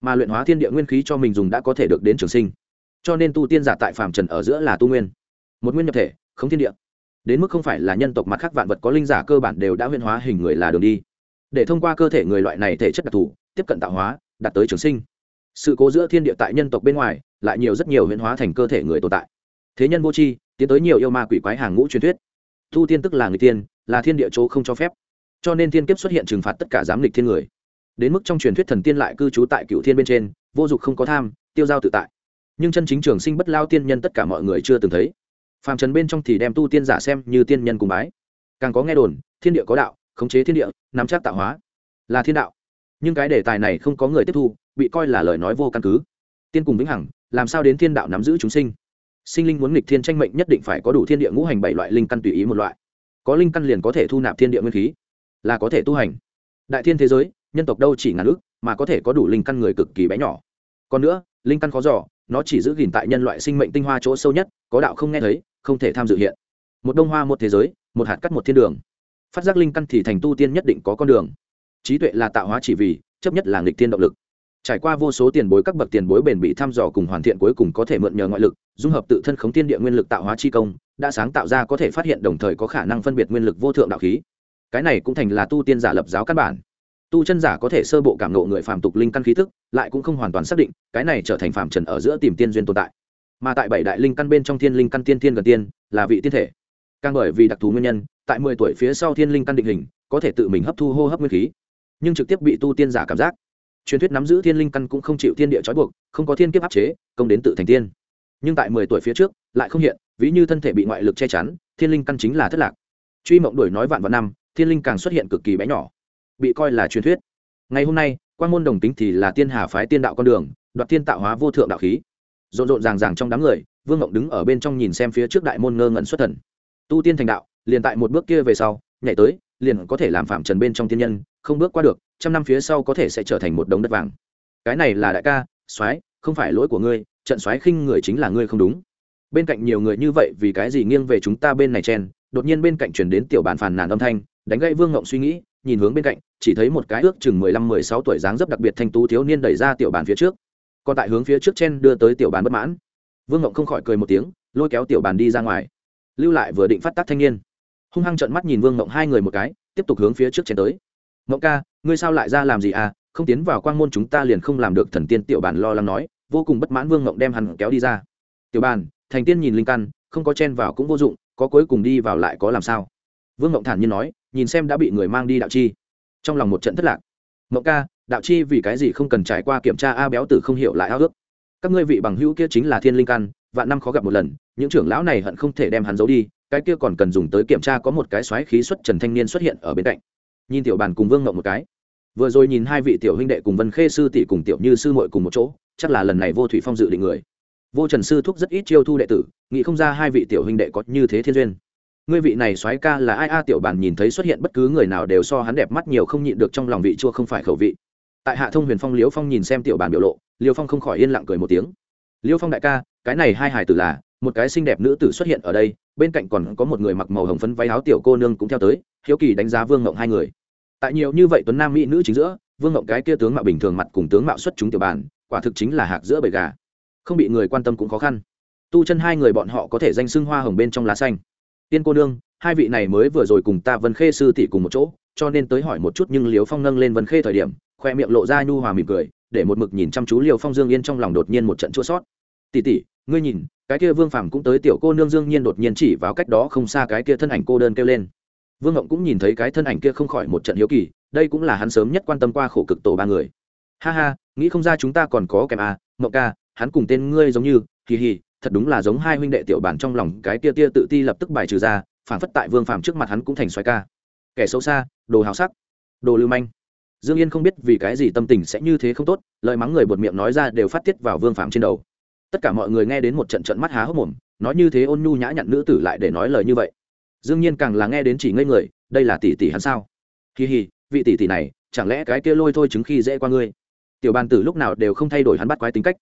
Mà luyện hóa thiên địa nguyên khí cho mình dùng đã có thể được đến trường sinh cho nên tu tiên giả tại phàm trần ở giữa là tu nguyên. Một nguyên nhập thể, không thiên địa. Đến mức không phải là nhân tộc mặt khác vạn vật có linh giả cơ bản đều đã huyên hóa hình người là đường đi. Để thông qua cơ thể người loại này thể chất đặc thù, tiếp cận tạo hóa, đạt tới trường sinh. Sự cố giữa thiên địa tại nhân tộc bên ngoài, lại nhiều rất nhiều huyên hóa thành cơ thể người tồn tại. Thế nhân vô tri, tiến tới nhiều yêu ma quỷ quái hàng ngũ truyền thuyết. Thu tiên tức là người tiên, là thiên địa chỗ không cho phép. Cho nên thiên kiếp xuất hiện trừng phạt tất cả giám lịch thiên người. Đến mức trong truyền thuyết thần tiên lại cư trú tại cựu thiên bên trên, vô dụng không có tham, tiêu giao tự tại nhưng chân chính trường sinh bất lao tiên nhân tất cả mọi người chưa từng thấy. Phàm trần bên trong thì đem tu tiên giả xem như tiên nhân cùng bái. Càng có nghe đồn, thiên địa có đạo, khống chế thiên địa, nắm chắc tạo hóa, là thiên đạo. Nhưng cái đề tài này không có người tiếp thu, bị coi là lời nói vô căn cứ. Tiên cùng vĩnh hằng, làm sao đến thiên đạo nắm giữ chúng sinh? Sinh linh muốn nghịch thiên tranh mệnh nhất định phải có đủ thiên địa ngũ hành bảy loại linh căn tùy ý một loại. Có linh căn liền có thể thu nạp thiên địa nguyên khí, là có thể tu hành. Đại thiên thế giới, nhân tộc đâu chỉ ngàn ước, mà có thể có đủ linh căn người cực kỳ bé nhỏ. Còn nữa linh căn khó giỏ nó chỉ giữ gìn tại nhân loại sinh mệnh tinh hoa chỗ sâu nhất, có đạo không nghe thấy, không thể tham dự hiện. Một đông hoa một thế giới, một hạt cắt một thiên đường. Phát giác linh căn thì thành tu tiên nhất định có con đường. Trí tuệ là tạo hóa chỉ vì, chấp nhất là nghịch tiên động lực. Trải qua vô số tiền bối các bậc tiền bối bền bị thăm dò cùng hoàn thiện cuối cùng có thể mượn nhờ ngoại lực, dung hợp tự thân khống tiên địa nguyên lực tạo hóa chi công, đã sáng tạo ra có thể phát hiện đồng thời có khả năng phân biệt nguyên lực vô thượng đạo khí. Cái này cũng thành là tu tiên giả lập giáo căn bản tu chân giả có thể sơ bộ cảm nộ người phàm tục linh căn khí thức lại cũng không hoàn toàn xác định, cái này trở thành phàm trần ở giữa tìm tiên duyên tồn tại. Mà tại bảy đại linh căn bên trong thiên linh căn tiên thiên gần tiên, là vị tiên thể. Càng bởi vì đặc thù nguyên nhân, tại mười tuổi phía sau thiên linh căn định hình, có thể tự mình hấp thu hô hấp nguyên khí, nhưng trực tiếp bị tu tiên giả cảm giác. Truyền thuyết nắm giữ thiên linh căn cũng không chịu thiên địa trói buộc, không có thiên kiếp áp chế, công đến tự thành tiên. Nhưng tại mười tuổi phía trước, lại không hiện, ví như thân thể bị ngoại lực che chắn, thiên linh căn chính là thất lạc. Truy mộng đổi nói vạn vạn năm, thiên linh càng xuất hiện cực kỳ bé nhỏ bị coi là truyền thuyết. Ngày hôm nay quan môn đồng tính thì là tiên hà phái tiên đạo con đường, đoạt tiên tạo hóa vô thượng đạo khí. Rộn rộn ràng ràng trong đám người, vương ngộng đứng ở bên trong nhìn xem phía trước đại môn ngơ ngẩn xuất thần. Tu tiên thành đạo, liền tại một bước kia về sau, nhảy tới, liền có thể làm phạm trần bên trong tiên nhân, không bước qua được, trăm năm phía sau có thể sẽ trở thành một đống đất vàng. Cái này là đại ca, soái, không phải lỗi của ngươi, trận soái khinh người chính là ngươi không đúng. Bên cạnh nhiều người như vậy vì cái gì nghiêng về chúng ta bên này chen đột nhiên bên cạnh chuyển đến tiểu bàn phàn nàn âm thanh đánh gãy vương ngộng suy nghĩ, nhìn hướng bên cạnh, chỉ thấy một cái ước chừng mười lăm, mười sáu tuổi dáng dấp đặc biệt thanh tú thiếu niên đẩy ra tiểu bàn phía trước. Còn tại hướng phía trước chen đưa tới tiểu bàn bất mãn. Vương ngộng không khỏi cười một tiếng, lôi kéo tiểu bàn đi ra ngoài. Lưu lại vừa định phát tác thanh niên. Hung hăng trợn mắt nhìn vương ngộng hai người một cái, tiếp tục hướng phía trước chen tới. Ngộng ca, ngươi sao lại ra làm gì à? Không tiến vào quang môn chúng ta liền không làm được thần tiên tiểu bàn lo lắng nói. Vô cùng bất mãn vương ngộng đem hắn kéo đi ra. Tiểu bàn, thành tiên nhìn linh căn, không có chen vào cũng vô dụng, có cuối cùng đi vào lại có làm sao? Vương ngộng thản nhiên nói nhìn xem đã bị người mang đi đạo chi. Trong lòng một trận thất lạc. Ngộng ca, đạo chi vì cái gì không cần trải qua kiểm tra a béo tử không hiểu lại ao ước? Các ngươi vị bằng hữu kia chính là thiên linh căn, vạn năm khó gặp một lần, những trưởng lão này hận không thể đem hắn giấu đi, cái kia còn cần dùng tới kiểm tra có một cái xoáy khí xuất trần thanh niên xuất hiện ở bên cạnh. Nhìn tiểu bàn cùng vương ngộng một cái. Vừa rồi nhìn hai vị tiểu huynh đệ cùng vân khê sư tỷ cùng tiểu như sư muội cùng một chỗ, chắc là lần này vô thủy phong dự định người. Vô trần sư thúc rất ít chiêu thu đệ tử, nghĩ không ra hai vị tiểu huynh đệ có như thế thiên duyên ngươi vị này soái ca là ai? A, tiểu bản nhìn thấy xuất hiện bất cứ người nào đều so hắn đẹp mắt nhiều, không nhịn được trong lòng vị chua không phải khẩu vị. Tại hạ thông huyền phong liễu phong nhìn xem tiểu bản biểu lộ, liễu phong không khỏi yên lặng cười một tiếng. Liễu phong đại ca, cái này hai hải tử là, một cái xinh đẹp nữ tử xuất hiện ở đây, bên cạnh còn có một người mặc màu hồng phấn váy áo tiểu cô nương cũng theo tới, hiếu kỳ đánh giá vương ngộng hai người. Tại nhiều như vậy tuấn nam mỹ nữ chính giữa, vương ngộng cái kia tướng mạo bình thường mặt cùng tướng mạo xuất chúng tiểu bản, quả thực chính là hạc giữa bầy gà. Không bị người quan tâm cũng khó khăn. Tu chân hai người bọn họ có thể danh xưng hoa hồng bên trong lá xanh tiên cô nương, hai vị này mới vừa rồi cùng ta vân khê sư tỷ cùng một chỗ, cho nên tới hỏi một chút nhưng liều phong nâng lên vân khê thời điểm, khoe miệng lộ ra nhu hòa mỉm cười, để một mực nhìn chăm chú liều phong dương yên trong lòng đột nhiên một trận chua sót. Tỷ tỷ, ngươi nhìn, cái kia vương phàm cũng tới tiểu cô nương dương nhiên đột nhiên chỉ vào cách đó không xa cái kia thân ảnh cô đơn kêu lên. Vương ngộng cũng nhìn thấy cái thân ảnh kia không khỏi một trận hiếu kỳ, đây cũng là hắn sớm nhất quan tâm qua khổ cực tổ ba người. Ha ha, nghĩ không ra chúng ta còn có kèm à mộng ca, hắn cùng tên ngươi giống như, kỳ hì thật đúng là giống hai huynh đệ tiểu bản trong lòng cái tia tia tự ti lập tức bài trừ ra phản phất tại vương phàm trước mặt hắn cũng thành xoài ca. Kẻ xấu xa, đồ hào sắc, đồ lưu manh. Dương yên không biết vì cái gì tâm tình sẽ như thế không tốt, lời mắng người buột miệng nói ra đều phát tiết vào vương phàm trên đầu. Tất cả mọi người nghe đến một trận trận mắt há hốc mồm, nói như thế ôn nhu nhã nhặn nữ tử lại để nói lời như vậy. Dương nhiên càng là nghe đến chỉ ngây người, đây là tỷ tỷ hắn sao? Kỳ hì vị tỷ tỷ này, chẳng lẽ cái kia lôi thôi chứng khi dễ qua ngươi? Tiểu bàn tử lúc nào đều không thay đổi hắn bắt quái tính cách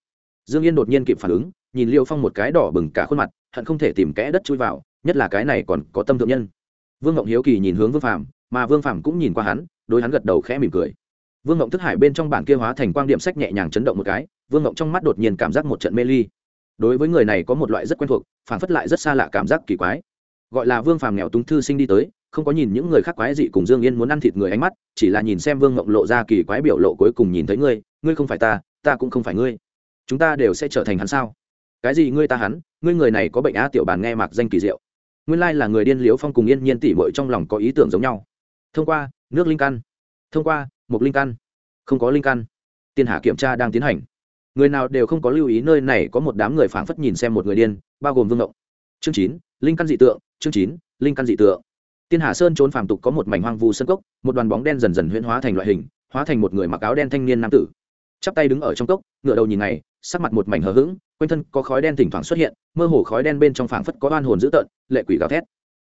dương yên đột nhiên kịp phản ứng nhìn liêu phong một cái đỏ bừng cả khuôn mặt hận không thể tìm kẽ đất chui vào nhất là cái này còn có tâm thượng nhân. Vương ngộng hiếu kỳ nhìn hướng vương Phàm, mà vương Phàm cũng nhìn qua hắn đối hắn gật đầu khẽ mỉm cười. Vương ngộng thức hải bên trong bản kia hóa thành quang điểm sách nhẹ nhàng chấn động một cái vương ngộng trong mắt đột nhiên cảm giác một trận mê ly. Đối với người này có một loại rất quen thuộc phản phất lại rất xa lạ cảm giác kỳ quái. Gọi là vương phàm nghèo túng thư sinh đi tới không có nhìn những người khác quái dị cùng dương yên muốn ăn thịt người ánh mắt chỉ là nhìn xem vương ngộng lộ ra kỳ quái biểu lộ cuối cùng nhìn thấy ngươi ngươi không phải ta ta cũng không phải ngươi chúng ta đều sẽ trở thành hắn sao? Cái gì ngươi ta hắn? Ngươi người này có bệnh á tiểu bàn nghe mạc danh kỳ diệu. Nguyên lai là người điên liếu phong cùng yên nhiên tỉ mội trong lòng có ý tưởng giống nhau. Thông qua, nước linh căn. Thông qua một linh căn. Không có linh căn. Tiên hạ kiểm tra đang tiến hành. Người nào đều không có lưu ý nơi này có một đám người phảng phất nhìn xem một người điên, bao gồm vương ngộng. Chương chín, linh căn dị tượng, chương chín, linh căn dị tượng. Tiên hà sơn trốn phàm tục có một mảnh hoang vu sân cốc, một đoàn bóng đen dần dần huyễn hóa thành loại hình, hóa thành một người mặc áo đen thanh niên nam tử chắp tay đứng ở trong cốc ngựa đầu nhìn này sắc mặt một mảnh hờ hững, quanh thân có khói đen thỉnh thoảng xuất hiện, mơ hồ khói đen bên trong phảng phất có oan hồn dữ tợn, lệ quỷ gào thét.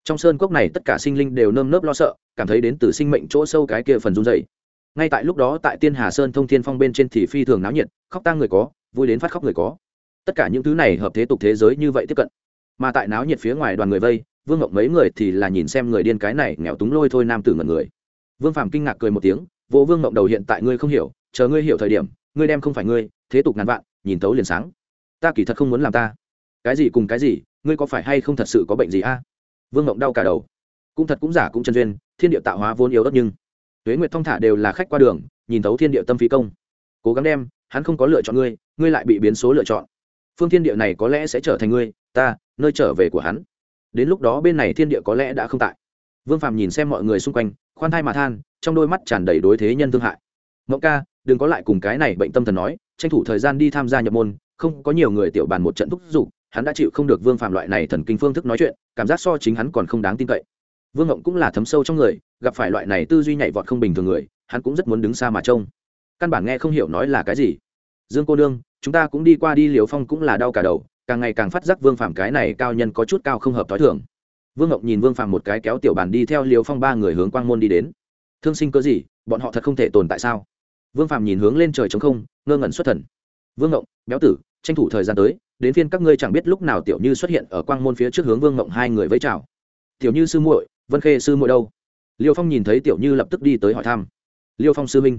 Trong sơn cốc này tất cả sinh linh đều nơm nớp lo sợ, cảm thấy đến từ sinh mệnh chỗ sâu cái kia phần run dày ngay tại lúc đó tại tiên hà sơn thông thiên phong bên trên thì phi thường náo nhiệt, khóc tang người có, vui đến phát khóc người có. Tất cả những thứ này hợp thế tục thế giới như vậy tiếp cận. Mà tại náo nhiệt phía ngoài đoàn người vây, vương ngộng mấy người thì là nhìn xem người điên cái này nghèo túng lôi thôi nam tử ngần người. Vương phàm kinh ngạc cười một tiếng, vỗ vương ngộng đầu hiện tại ngươi không hiểu chờ ngươi hiểu thời điểm, ngươi đem không phải ngươi, thế tục ngàn vạn, nhìn tấu liền sáng. Ta kỳ thật không muốn làm ta. Cái gì cùng cái gì, ngươi có phải hay không thật sự có bệnh gì a? Vương ngộng đau cả đầu. Cũng thật cũng giả cũng chân duyên, thiên địa tạo hóa vốn yếu đất nhưng tuế nguyệt thong thả đều là khách qua đường, nhìn tấu thiên địa tâm phí công. Cố gắng đem, hắn không có lựa chọn ngươi ngươi lại bị biến số lựa chọn. Phương thiên địa này có lẽ sẽ trở thành ngươi, ta, nơi trở về của hắn. Đến lúc đó bên này thiên địa có lẽ đã không tại. Vương Phạm nhìn xem mọi người xung quanh, khoan thai mà than, trong đôi mắt tràn đầy đối thế nhân thương hại. Mộng ca đừng có lại cùng cái này bệnh tâm thần nói, tranh thủ thời gian đi tham gia nhập môn, không có nhiều người tiểu bàn một trận thúc giục, hắn đã chịu không được vương phạm loại này thần kinh phương thức nói chuyện, cảm giác so chính hắn còn không đáng tin cậy. Vương ngộng cũng là thấm sâu trong người, gặp phải loại này tư duy nhảy vọt không bình thường người, hắn cũng rất muốn đứng xa mà trông. Căn bản nghe không hiểu nói là cái gì. Dương cô nương, chúng ta cũng đi qua đi liều phong cũng là đau cả đầu, càng ngày càng phát giác vương phạm cái này cao nhân có chút cao không hợp t h o i thường. Vương ngọc nhìn vương phạm một cái kéo tiểu bàn đi theo liều phong ba người hướng quang môn đi đến. Thương sinh cơ gì, bọn họ thật không thể tồn tại sao? Vương Phạm nhìn hướng lên trời trống không, ngơ ngẩn xuất thần. Vương ngộng, béo tử, tranh thủ thời gian tới, đến phiên các ngươi chẳng biết lúc nào tiểu như xuất hiện ở quang môn phía trước hướng vương ngộng hai người với chào. Tiểu như sư muội, vân khê sư muội đâu? Liêu phong nhìn thấy tiểu như lập tức đi tới hỏi thăm. Liêu phong sư minh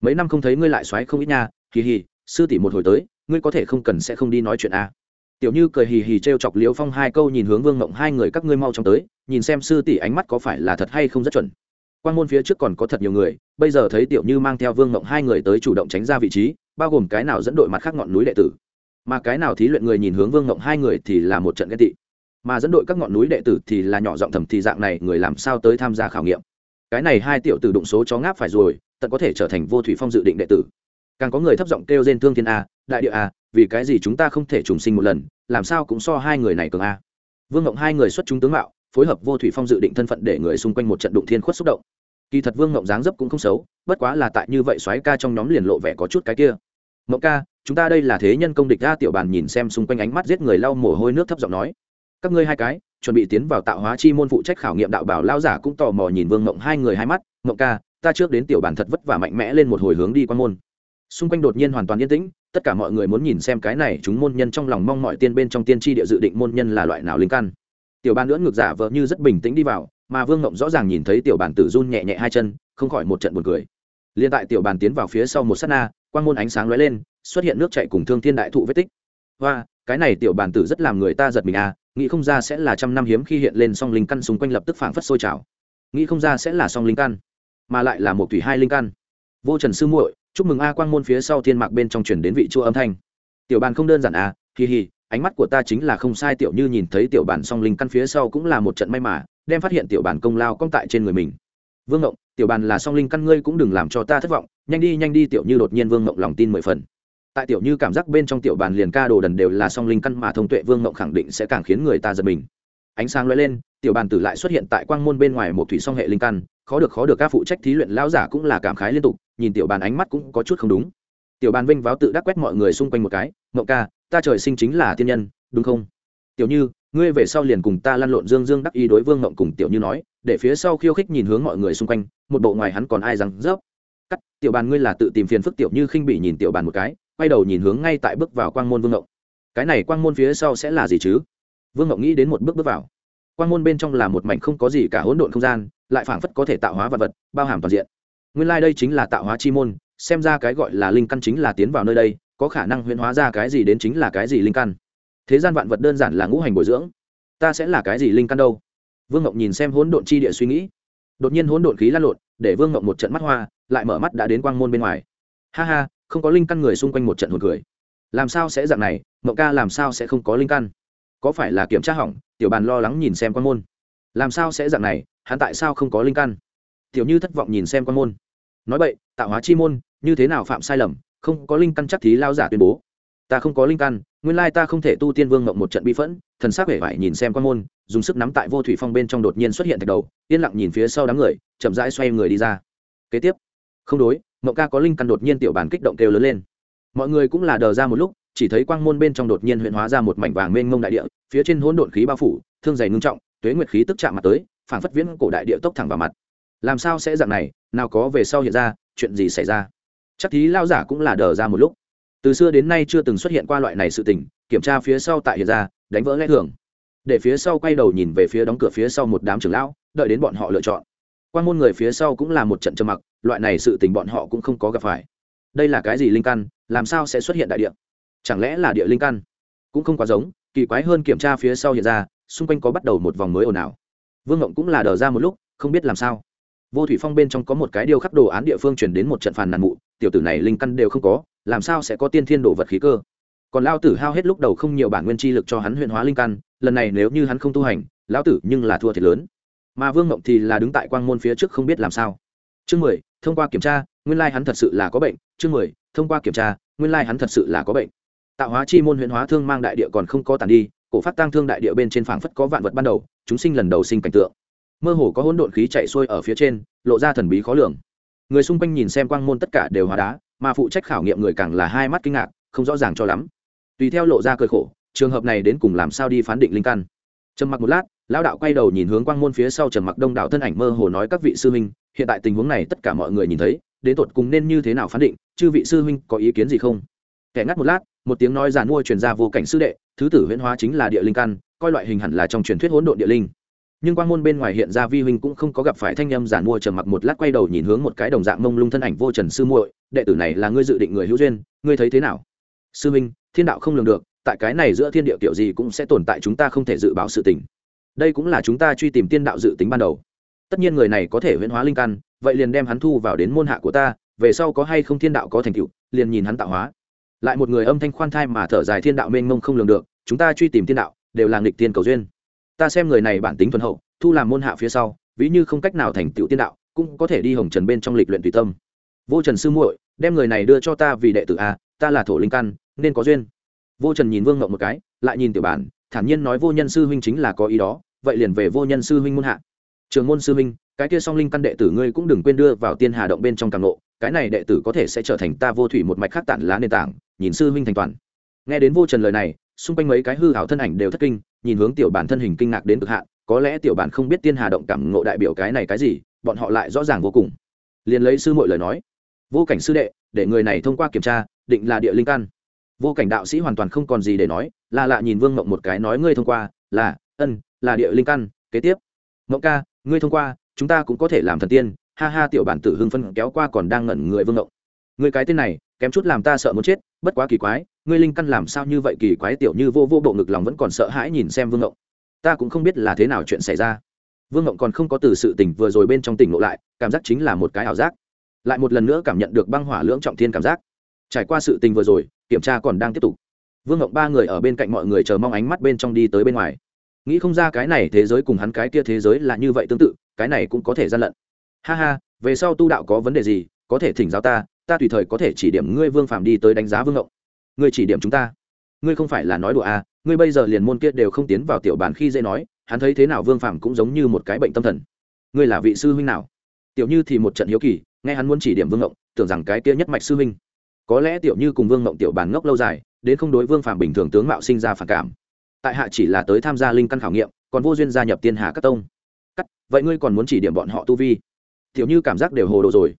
mấy năm không thấy ngươi lại xoáy không ít nha kỳ hì, sư tỷ một hồi tới, ngươi có thể không cần sẽ không đi nói chuyện a à. tiểu như cười hì hì t r e o chọc Liêu phong hai câu nhìn hướng vương mộng hai người các ngươi mau chóng tới, nhìn xem sư tỷ ánh mắt có phải là thật hay không rất chuẩn quan môn phía trước còn có thật nhiều người, bây giờ thấy tiểu như mang theo vương mộng hai người tới chủ động tránh ra vị trí, bao gồm cái nào dẫn đội mặt khác ngọn núi đệ tử. Mà cái nào thí luyện người nhìn hướng vương mộng hai người thì là một trận ghét tị. Mà dẫn đội các ngọn núi đệ tử thì là nhỏ giọng thầm thì dạng này, người làm sao tới tham gia khảo nghiệm? Cái này hai tiểu tử đụng số chó ngáp phải rồi, tận có thể trở thành vô thủy phong dự định đệ tử. Càng có người thấp giọng kêu trên thương thiên a, đại địa a, vì cái gì chúng ta không thể trùng sinh một lần, làm sao cũng so hai người này cường a. Vương ngộng hai người xuất chúng tướng mạo phối hợp vô thủy phong dự định thân phận để người xung quanh một trận đụng thiên khuất xúc động. Kỳ thật vương ngộng dáng dấp cũng không xấu, bất quá là tại như vậy soái ca trong nhóm liền lộ vẻ có chút cái kia. Ngộng ca, chúng ta đây là thế nhân công địch ra tiểu bàn nhìn xem xung quanh ánh mắt giết người lau mồ hôi nước thấp giọng nói. Các ngươi hai cái, chuẩn bị tiến vào tạo hóa chi môn phụ trách khảo nghiệm đạo bảo lao giả cũng tò mò nhìn vương ngộng hai người hai mắt. Ngộng ca, ta trước đến tiểu bàn thật vất vả mạnh mẽ lên một hồi hướng đi quan môn. Xung quanh đột nhiên hoàn toàn yên tĩnh, tất cả mọi người muốn nhìn xem cái này chúng môn nhân trong lòng mong mọi tiên bên trong tiên tri địa dự định môn nhân là loại nào linh căn tiểu bàn lưỡng ngược giả vợ như rất bình tĩnh đi vào, mà vương ngộng rõ ràng nhìn thấy tiểu bàn tử run nhẹ nhẹ hai chân, không khỏi một trận buồn cười. Liên tại tiểu bàn tiến vào phía sau một s á t na, quang môn ánh sáng lóe lên, xuất hiện nước chạy cùng thương thiên đại thụ vết tích. Và cái này tiểu bàn tử rất làm người ta giật mình à nghĩ không ra sẽ là trăm năm hiếm khi hiện lên song linh căn xung quanh lập tức phảng phất sôi trào. Nghĩ không ra sẽ là song linh căn, mà lại là một thủy hai linh căn. Vô trần sư muội, chúc mừng a quang môn phía sau thiên mạc bên trong chuyển đến vị chua âm thanh. Tiểu bàn không đơn giản à kỳ hì ánh mắt của ta chính là không sai, tiểu như nhìn thấy tiểu bản song linh căn phía sau cũng là một trận may mà, đem phát hiện tiểu bản công lao công tại trên người mình. Vương ngộng, tiểu bàn là song linh căn, ngươi cũng đừng làm cho ta thất vọng, nhanh đi nhanh đi, tiểu như đột nhiên vương ngộng lòng tin mười phần. Tại tiểu như cảm giác bên trong tiểu bàn liền ca đồ đần đều là song linh căn mà thông tuệ, vương ngộng khẳng định sẽ càng khiến người ta giật mình. Ánh sáng lóe lên, tiểu bàn tử lại xuất hiện tại quang môn bên ngoài một thủy song hệ linh căn, khó được khó được, các phụ trách thí luyện lão giả cũng là cảm khái liên tục, nhìn tiểu bàn ánh mắt cũng có chút không đúng. Tiểu bàn vinh váo tự đắc quét mọi người xung quanh một cái, ngộng ca ta trời sinh chính là tiên nhân, đúng không? Tiểu như, ngươi về sau liền cùng ta lăn lộn dương dương đắc ý đối vương ngộng cùng tiểu như nói, để phía sau khiêu khích nhìn hướng mọi người xung quanh, một bộ ngoài hắn còn ai rằng rớp. Cắt, tiểu bàn ngươi là tự tìm phiền phức tiểu như khinh bị nhìn tiểu bàn một cái, quay đầu nhìn hướng ngay tại bước vào quang môn vương ngộng. Cái này quang môn phía sau sẽ là gì chứ? Vương ngộng nghĩ đến một bước bước vào. Quang môn bên trong là một mảnh không có gì cả hỗn độn không gian, lại phảng phất có thể tạo hóa vật vật, bao hàm toàn diện. Nguyên lai、like、đây chính là tạo hóa chi môn, xem ra cái gọi là linh căn chính là tiến vào nơi đây có khả năng huyễn hóa ra cái gì đến chính là cái gì linh căn. Thế gian vạn vật đơn giản là ngũ hành bồi dưỡng. Ta sẽ là cái gì linh căn đâu? Vương ngọc nhìn xem hỗn độn chi địa suy nghĩ. Đột nhiên hỗn độn khí lan lộn, để vương ngọc một trận mắt hoa, lại mở mắt đã đến quang môn bên ngoài. Ha ha, không có linh căn người xung quanh một trận hồn cười. Làm sao sẽ dạng này? Ngọc ca làm sao sẽ không có linh căn? Có phải là kiểm tra hỏng? Tiểu bàn lo lắng nhìn xem quan môn. Làm sao sẽ dạng này? Hắn tại sao không có linh căn? Tiểu như thất vọng nhìn xem quan môn. Nói vậy tạo hóa chi môn, như thế nào phạm sai lầm? Không có linh căn chắc thí lao giả tuyên bố. Ta không có linh căn, nguyên lai ta không thể tu tiên vương mộng một trận bi phẫn, thần sắc vẻ vải nhìn xem quan môn, dùng sức nắm tại vô thủy phong bên trong đột nhiên xuất hiện thạch đầu, yên lặng nhìn phía sau đám người, chậm rãi xoay người đi ra. Kế tiếp, không đối, mộng ca có linh căn đột nhiên tiểu bàn kích động kêu lớn lên. Mọi người cũng là đờ ra một lúc, chỉ thấy quang môn bên trong đột nhiên huyện hóa ra một mảnh vàng mênh mông đại địa, phía trên hỗn độn khí bao phủ, thương dày ngưng trọng, tuế nguyệt khí tức chạm mặt tới, phảng phất viễn cổ đại địa tốc thẳng vào mặt. Làm sao sẽ dạng này, nào có về sau hiện ra, chuyện gì xảy ra? Chắc thí lao giả cũng là đờ ra một lúc. Từ xưa đến nay chưa từng xuất hiện qua loại này sự tình, kiểm tra phía sau tại hiện ra, đánh vỡ lẽ thường. Để phía sau quay đầu nhìn về phía đóng cửa phía sau một đám trưởng lão, đợi đến bọn họ lựa chọn. Quan môn người phía sau cũng là một trận trầm mặc, loại này sự tình bọn họ cũng không có gặp phải. Đây là cái gì linh căn, làm sao sẽ xuất hiện đại địa? Chẳng lẽ là địa linh căn? Cũng không quá giống, kỳ quái hơn kiểm tra phía sau hiện ra, xung quanh có bắt đầu một vòng mới ồn ào. Vương ngộng cũng là đờ ra một lúc, không biết làm sao. Vô thủy phong bên trong có một cái điêu khắc đồ án địa phương chuyển đến một trận phàn nàn mụ tiểu tử này linh căn đều không có, làm sao sẽ có tiên thiên đồ vật khí cơ? Còn lao tử hao hết lúc đầu không nhiều bản nguyên chi lực cho hắn huyện hóa linh căn, lần này nếu như hắn không tu hành, lão tử nhưng là thua thiệt lớn. Mà vương mộng thì là đứng tại quang môn phía trước không biết làm sao. Chương mười, thông qua kiểm tra, nguyên lai hắn thật sự là có bệnh. Chương mười, thông qua kiểm tra, nguyên lai hắn thật sự là có bệnh. Tạo hóa chi môn huyện hóa thương mang đại địa còn không có tàn đi, cổ phát tăng thương đại địa bên trên phảng phất có vạn vật ban đầu, chúng sinh lần đầu sinh cảnh tượng. Mơ hồ có hỗn độn khí chạy xuôi ở phía trên, lộ ra thần bí khó lường người xung quanh nhìn xem quang môn tất cả đều hóa đá, mà phụ trách khảo nghiệm người càng là hai mắt kinh ngạc, không rõ ràng cho lắm. Tùy theo lộ ra cơi khổ, trường hợp này đến cùng làm sao đi phán định linh căn. Trầm mặc một lát, lão đạo quay đầu nhìn hướng quang môn phía sau trầm mặc đông đảo thân ảnh mơ hồ nói các vị sư huynh, hiện tại tình huống này tất cả mọi người nhìn thấy, đến tột cùng nên như thế nào phán định, chư vị sư huynh có ý kiến gì không? Kẻ ngắt một lát, một tiếng nói giàn mua truyền ra vô cảnh sư đệ, thứ tử huyễn hóa chính là địa linh căn, coi loại hình hẳn là trong truyền thuyết hỗn độn địa linh nhưng quang môn bên ngoài hiện ra vi huynh cũng không có gặp phải thanh âm giản mua trầm mặc một lát quay đầu nhìn hướng một cái đồng dạng mông lung thân ảnh vô trần sư muội, đệ tử này là ngươi dự định người hữu duyên, ngươi thấy thế nào? Sư huynh, thiên đạo không lường được, tại cái này giữa thiên địa kiểu gì cũng sẽ tồn tại chúng ta không thể dự báo sự tình. Đây cũng là chúng ta truy tìm tiên đạo dự tính ban đầu. Tất nhiên người này có thể huyễn hóa linh căn, vậy liền đem hắn thu vào đến môn hạ của ta, về sau có hay không thiên đạo có thành tựu, liền nhìn hắn tạo hóa. Lại một người âm thanh khoan thai mà thở dài thiên đạo mênh mông không lường được, chúng ta truy tìm thiên đạo, đều là nghịch tiên cầu duyên ta xem người này bản tính thuần hậu, thu làm môn hạ phía sau, ví như không cách nào thành tựu tiên đạo, cũng có thể đi hồng trần bên trong lịch luyện tùy tâm. Vô trần sư muội, đem người này đưa cho ta vì đệ tử a, ta là thổ linh căn, nên có duyên. Vô trần nhìn vương ngộng một cái, lại nhìn tiểu bản, thản nhiên nói vô nhân sư huynh chính là có ý đó, vậy liền về vô nhân sư huynh môn hạ. Trường môn sư huynh, cái kia song linh căn đệ tử ngươi cũng đừng quên đưa vào tiên hà động bên trong càng lộ, cái này đệ tử có thể sẽ trở thành ta vô thủy một mạch khác tản lá nền tảng, nhìn sư huynh thành toàn. Nghe đến vô trần lời này xung quanh mấy cái hư hảo thân ảnh đều thất kinh, nhìn hướng tiểu bản thân hình kinh ngạc đến cực hạn, có lẽ tiểu bản không biết tiên hà động cảm ngộ đại biểu cái này cái gì, bọn họ lại rõ ràng vô cùng. Liền lấy sư muội lời nói, vô cảnh sư đệ, để người này thông qua kiểm tra, định là địa linh căn. Vô cảnh đạo sĩ hoàn toàn không còn gì để nói, là lạ nhìn vương mộng một cái nói, ngươi thông qua, là, ân, là địa linh căn, kế tiếp. Mộng ca, ngươi thông qua, chúng ta cũng có thể làm thần tiên. Ha ha, tiểu bản tử hưng phân kéo qua còn đang ngẩn người vương mộng người cái tên này kém chút làm ta sợ muốn chết, bất quá kỳ quái, ngươi linh căn làm sao như vậy kỳ quái tiểu như vô vô bộ ngực lòng vẫn còn sợ hãi nhìn xem vương ngộng. Ta cũng không biết là thế nào chuyện xảy ra. Vương ngộng còn không có từ sự tỉnh vừa rồi bên trong tỉnh ngộ lại, cảm giác chính là một cái ảo giác. Lại một lần nữa cảm nhận được băng hỏa lưỡng trọng thiên cảm giác. Trải qua sự tình vừa rồi, kiểm tra còn đang tiếp tục. Vương ngộng ba người ở bên cạnh mọi người chờ mong ánh mắt bên trong đi tới bên ngoài. Nghĩ không ra cái này thế giới cùng hắn cái kia thế giới là như vậy tương tự, cái này cũng có thể gian lận. Ha ha, về sau tu đạo có vấn đề gì, có thể thỉnh giáo ta ta tùy thời có thể chỉ điểm ngươi vương phạm đi tới đánh giá vương ngộng. Ngươi chỉ điểm chúng ta. Ngươi không phải là nói đùa à ngươi bây giờ liền môn kia đều không tiến vào tiểu bàn khi dễ nói, hắn thấy thế nào vương phạm cũng giống như một cái bệnh tâm thần. Ngươi là vị sư huynh nào? Tiểu như thì một trận hiếu kỳ, nghe hắn muốn chỉ điểm vương ngộng, tưởng rằng cái kia nhất mạch sư huynh. Có lẽ tiểu như cùng vương ngộng tiểu bàn ngốc lâu dài, đến không đối vương phạm bình thường tướng mạo sinh ra phản cảm. Tại hạ chỉ là tới tham gia linh căn khảo nghiệm, còn vô duyên gia nhập tiên hà các tông. Cắt, vậy ngươi còn muốn chỉ điểm bọn họ tu vi? Tiểu như cảm giác đều hồ đồ rồi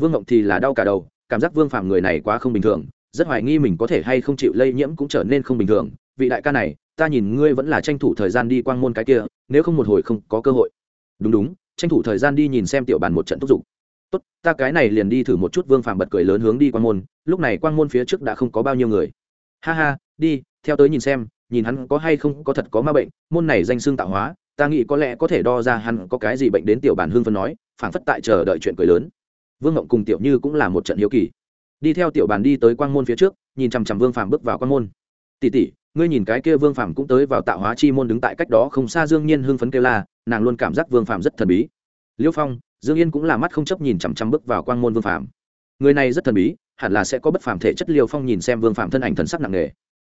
vương ngộng thì là đau cả đầu, cảm giác vương phàm người này quá không bình thường, rất hoài nghi mình có thể hay không chịu lây nhiễm cũng trở nên không bình thường. Vị đại ca này, ta nhìn ngươi vẫn là tranh thủ thời gian đi quang môn cái kia, nếu không một hồi không có cơ hội. Đúng đúng, tranh thủ thời gian đi nhìn xem tiểu bàn một trận thúc giục. Tốt, ta cái này liền đi thử một chút, vương phàm bật cười lớn hướng đi quang môn, lúc này quang môn phía trước đã không có bao nhiêu người. Ha ha, đi, theo tới nhìn xem, nhìn hắn có hay không có thật có ma bệnh, môn này danh xương tạo hóa, ta nghĩ có lẽ có thể đo ra hắn có cái gì bệnh đến tiểu bản hương phân nói, phảng phất tại chờ đợi chuyện cười lớn vương ngộng cùng tiểu như cũng là một trận hiếu kỳ. Đi theo tiểu bàn đi tới quang môn phía trước, nhìn chằm chằm vương phàm bước vào quang môn. Tỉ tỉ ngươi nhìn cái kia vương phàm cũng tới vào tạo hóa chi môn đứng tại cách đó không xa dương nhiên hưng phấn kêu la, nàng luôn cảm giác vương phàm rất thần bí. Liêu phong, dương yên cũng là mắt không chấp nhìn chằm chằm bước vào quang môn vương phàm. Người này rất thần bí, hẳn là sẽ có bất phàm thể chất. Liêu phong nhìn xem vương phàm thân ảnh thần sắc nặng nề.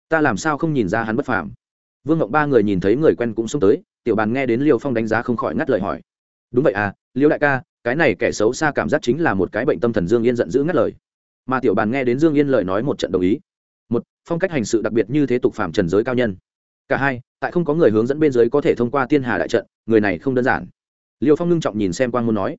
Ta làm sao không nhìn ra hắn bất phàm? Vương ngộng ba người nhìn thấy người quen cũng xông tới, tiểu bàn nghe đến liêu phong đánh giá không khỏi ngắt lời hỏi. Đúng vậy à liêu đại ca cái này kẻ xấu xa cảm giác chính là một cái bệnh tâm thần dương yên giận dữ ngắt lời. Mà tiểu bàn nghe đến dương yên lời nói một trận đồng ý. Một, phong cách hành sự đặc biệt như thế tục phạm trần giới cao nhân. Cả hai, tại không có người hướng dẫn bên dưới có thể thông qua tiên hà đại trận, người này không đơn giản. Liêu phong ngưng trọng nhìn xem quang môn nói.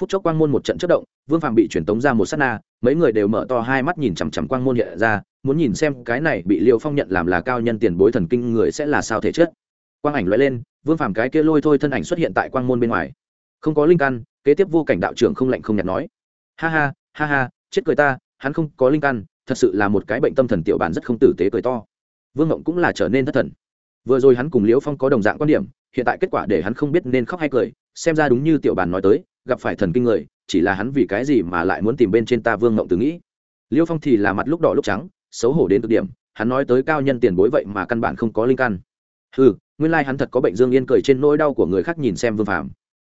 Phút chốc quang môn một trận chất động, vương phạm bị truyền tống ra một s á t na, mấy người đều mở to hai mắt nhìn chằm chằm quang môn hiện ra, muốn nhìn xem cái này bị liêu phong nhận làm là cao nhân tiền bối thần kinh người sẽ là sao thể chất. Quang ảnh loại lên, vương phạm cái kia lôi thôi thân ảnh xuất hiện tại quang môn bên ngoài. Không có linh căn kế tiếp vô cảnh đạo trưởng không lạnh không nhạt nói, ha ha ha ha, chết cười ta, hắn không có linh căn, thật sự là một cái bệnh tâm thần tiểu bản rất không tử tế cười to. Vương ngộng cũng là trở nên thất thần. Vừa rồi hắn cùng liễu phong có đồng dạng quan điểm, hiện tại kết quả để hắn không biết nên khóc hay cười, xem ra đúng như tiểu bản nói tới, gặp phải thần kinh người, chỉ là hắn vì cái gì mà lại muốn tìm bên trên ta vương ngộng từ nghĩ. Liễu phong thì là mặt lúc đỏ lúc trắng, xấu hổ đến cực điểm, hắn nói tới cao nhân tiền bối vậy mà căn bản không có linh căn. Ừ nguyên lai hắn thật có bệnh dương yên cười trên nỗi đau của người khác nhìn xem vương phàm.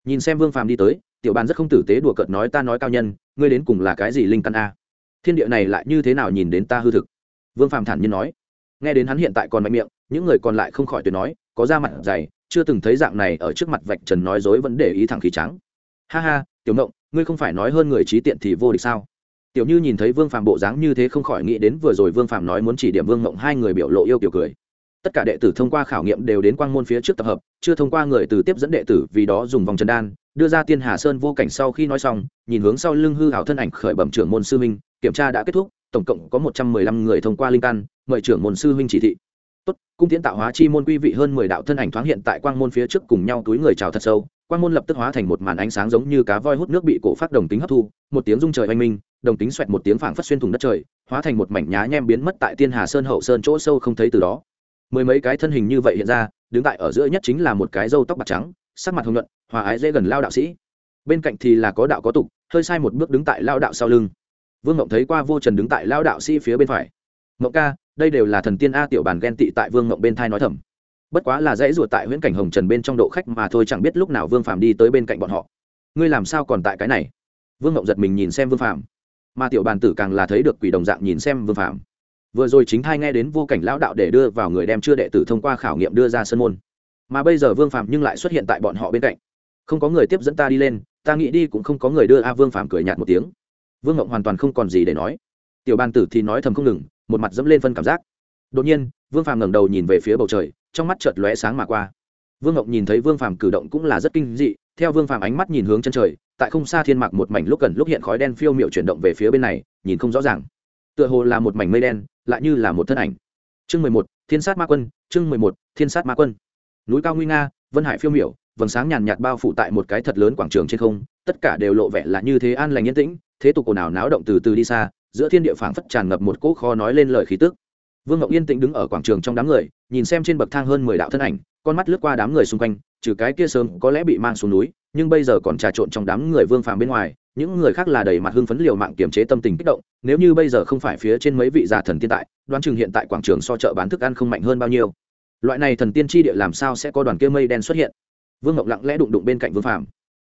Nhìn xem vương phàm đi tới tiểu bàn rất không tử tế đùa cợt nói ta nói cao nhân, ngươi đến cùng là cái gì linh căn a? Thiên địa này lại như thế nào nhìn đến ta hư thực? Vương phàm thản nhiên nói. Nghe đến hắn hiện tại còn mạnh miệng, những người còn lại không khỏi tuyệt nói, có da mặt dày, chưa từng thấy dạng này ở trước mặt vạch trần nói dối vẫn để ý thẳng khí trắng. Ha ha, tiểu mộng ngươi không phải nói hơn người trí tiện thì vô địch sao? Tiểu như nhìn thấy vương phàm bộ dáng như thế không khỏi nghĩ đến vừa rồi vương phàm nói muốn chỉ điểm vương mộng hai người biểu lộ yêu kiểu cười tất cả đệ tử thông qua khảo nghiệm đều đến quang môn phía trước tập hợp, chưa thông qua người từ tiếp dẫn đệ tử vì đó dùng vòng trần đan, đưa ra tiên hà sơn vô cảnh sau khi nói xong, nhìn hướng sau lưng hư hảo thân ảnh khởi bẩm trưởng môn sư minh kiểm tra đã kết thúc, tổng cộng có một trăm mười lăm người thông qua linh căn, mời trưởng môn sư Minh chỉ thị. Tốt, cung tiến tạo hóa chi môn quy vị hơn mười đạo thân ảnh thoáng hiện tại quang môn phía trước cùng nhau túi người chào thật sâu, quang môn lập tức hóa thành một màn ánh sáng giống như cá voi hút nước bị cổ phát đồng tính hấp thu, một tiếng rung trời oanh minh, đồng tính xoẹt một tiếng phảng phất xuyên thủng đất trời, hóa thành một mảnh nhá nhem biến mất tại tiên hà sơn hậu sơn chỗ sâu không thấy từ đó mười mấy cái thân hình như vậy hiện ra, đứng tại ở giữa nhất chính là một cái râu tóc bạc trắng, sắc mặt hồng nhuận, hòa ái dễ gần lao đạo sĩ. Bên cạnh thì là có đạo có tục, hơi sai một bước đứng tại lao đạo sau lưng. Vương ngộng thấy qua vô trần đứng tại lao đạo sĩ phía bên phải. Ngộng ca, đây đều là thần tiên a tiểu bàn ghen tị tại vương ngộng bên thai nói thầm. Bất quá là dãy ruột tại huyễn cảnh hồng trần bên trong độ khách mà thôi, chẳng biết lúc nào vương phàm đi tới bên cạnh bọn họ. Ngươi làm sao còn tại cái này? Vương ngộng giật mình nhìn xem vương phàm. Mà tiểu bàn tử càng là thấy được quỷ đồng dạng nhìn xem vương phàm vừa rồi chính thai nghe đến vô cảnh lão đạo để đưa vào người đem chưa đệ tử thông qua khảo nghiệm đưa ra sân môn. Mà bây giờ vương Phạm nhưng lại xuất hiện tại bọn họ bên cạnh. Không có người tiếp dẫn ta đi lên, ta nghĩ đi cũng không có người đưa a vương Phạm cười nhạt một tiếng. Vương ngộng hoàn toàn không còn gì để nói. Tiểu ban tử thì nói thầm không ngừng, một mặt dẫm lên phân cảm giác. Đột nhiên, vương Phạm ngẩng đầu nhìn về phía bầu trời, trong mắt chợt lóe sáng mà qua. Vương ngộng nhìn thấy vương Phạm cử động cũng là rất kinh dị, theo vương Phạm ánh mắt nhìn hướng chân trời, tại không xa thiên mạc một mảnh lúc gần lúc hiện khói đen phiêu miệu chuyển động về phía bên này, nhìn không rõ ràng tựa hồ là một mảnh mây đen, lại như là một thân ảnh. Chương mười một, thiên sát ma quân, chương mười một, thiên sát ma quân. Núi cao nguy nga, vân hải phiêu miểu, vầng sáng nhàn nhạt bao phủ tại một cái thật lớn quảng trường trên không, tất cả đều lộ vẻ là như thế an lành yên tĩnh, thế tục ồn ào náo động từ từ đi xa, giữa thiên địa phảng phất tràn ngập một cỗ kho nói lên lời khí tức. Vương ngọc yên tĩnh đứng ở quảng trường trong đám người, nhìn xem trên bậc thang hơn mười đạo thân ảnh, con mắt lướt qua đám người xung quanh, trừ cái kia sớm có lẽ bị mang xuống núi nhưng bây giờ còn trà trộn trong đám người vương phàm bên ngoài, những người khác là đầy mặt hưng phấn liều mạng kiềm chế tâm tình kích động, nếu như bây giờ không phải phía trên mấy vị già thần tiên tại, đoán chừng hiện tại quảng trường so chợ bán thức ăn không mạnh hơn bao nhiêu. Loại này thần tiên tri địa làm sao sẽ có đoàn kia mây đen xuất hiện? Vương ngọc lặng lẽ đụng đụng bên cạnh vương phàm.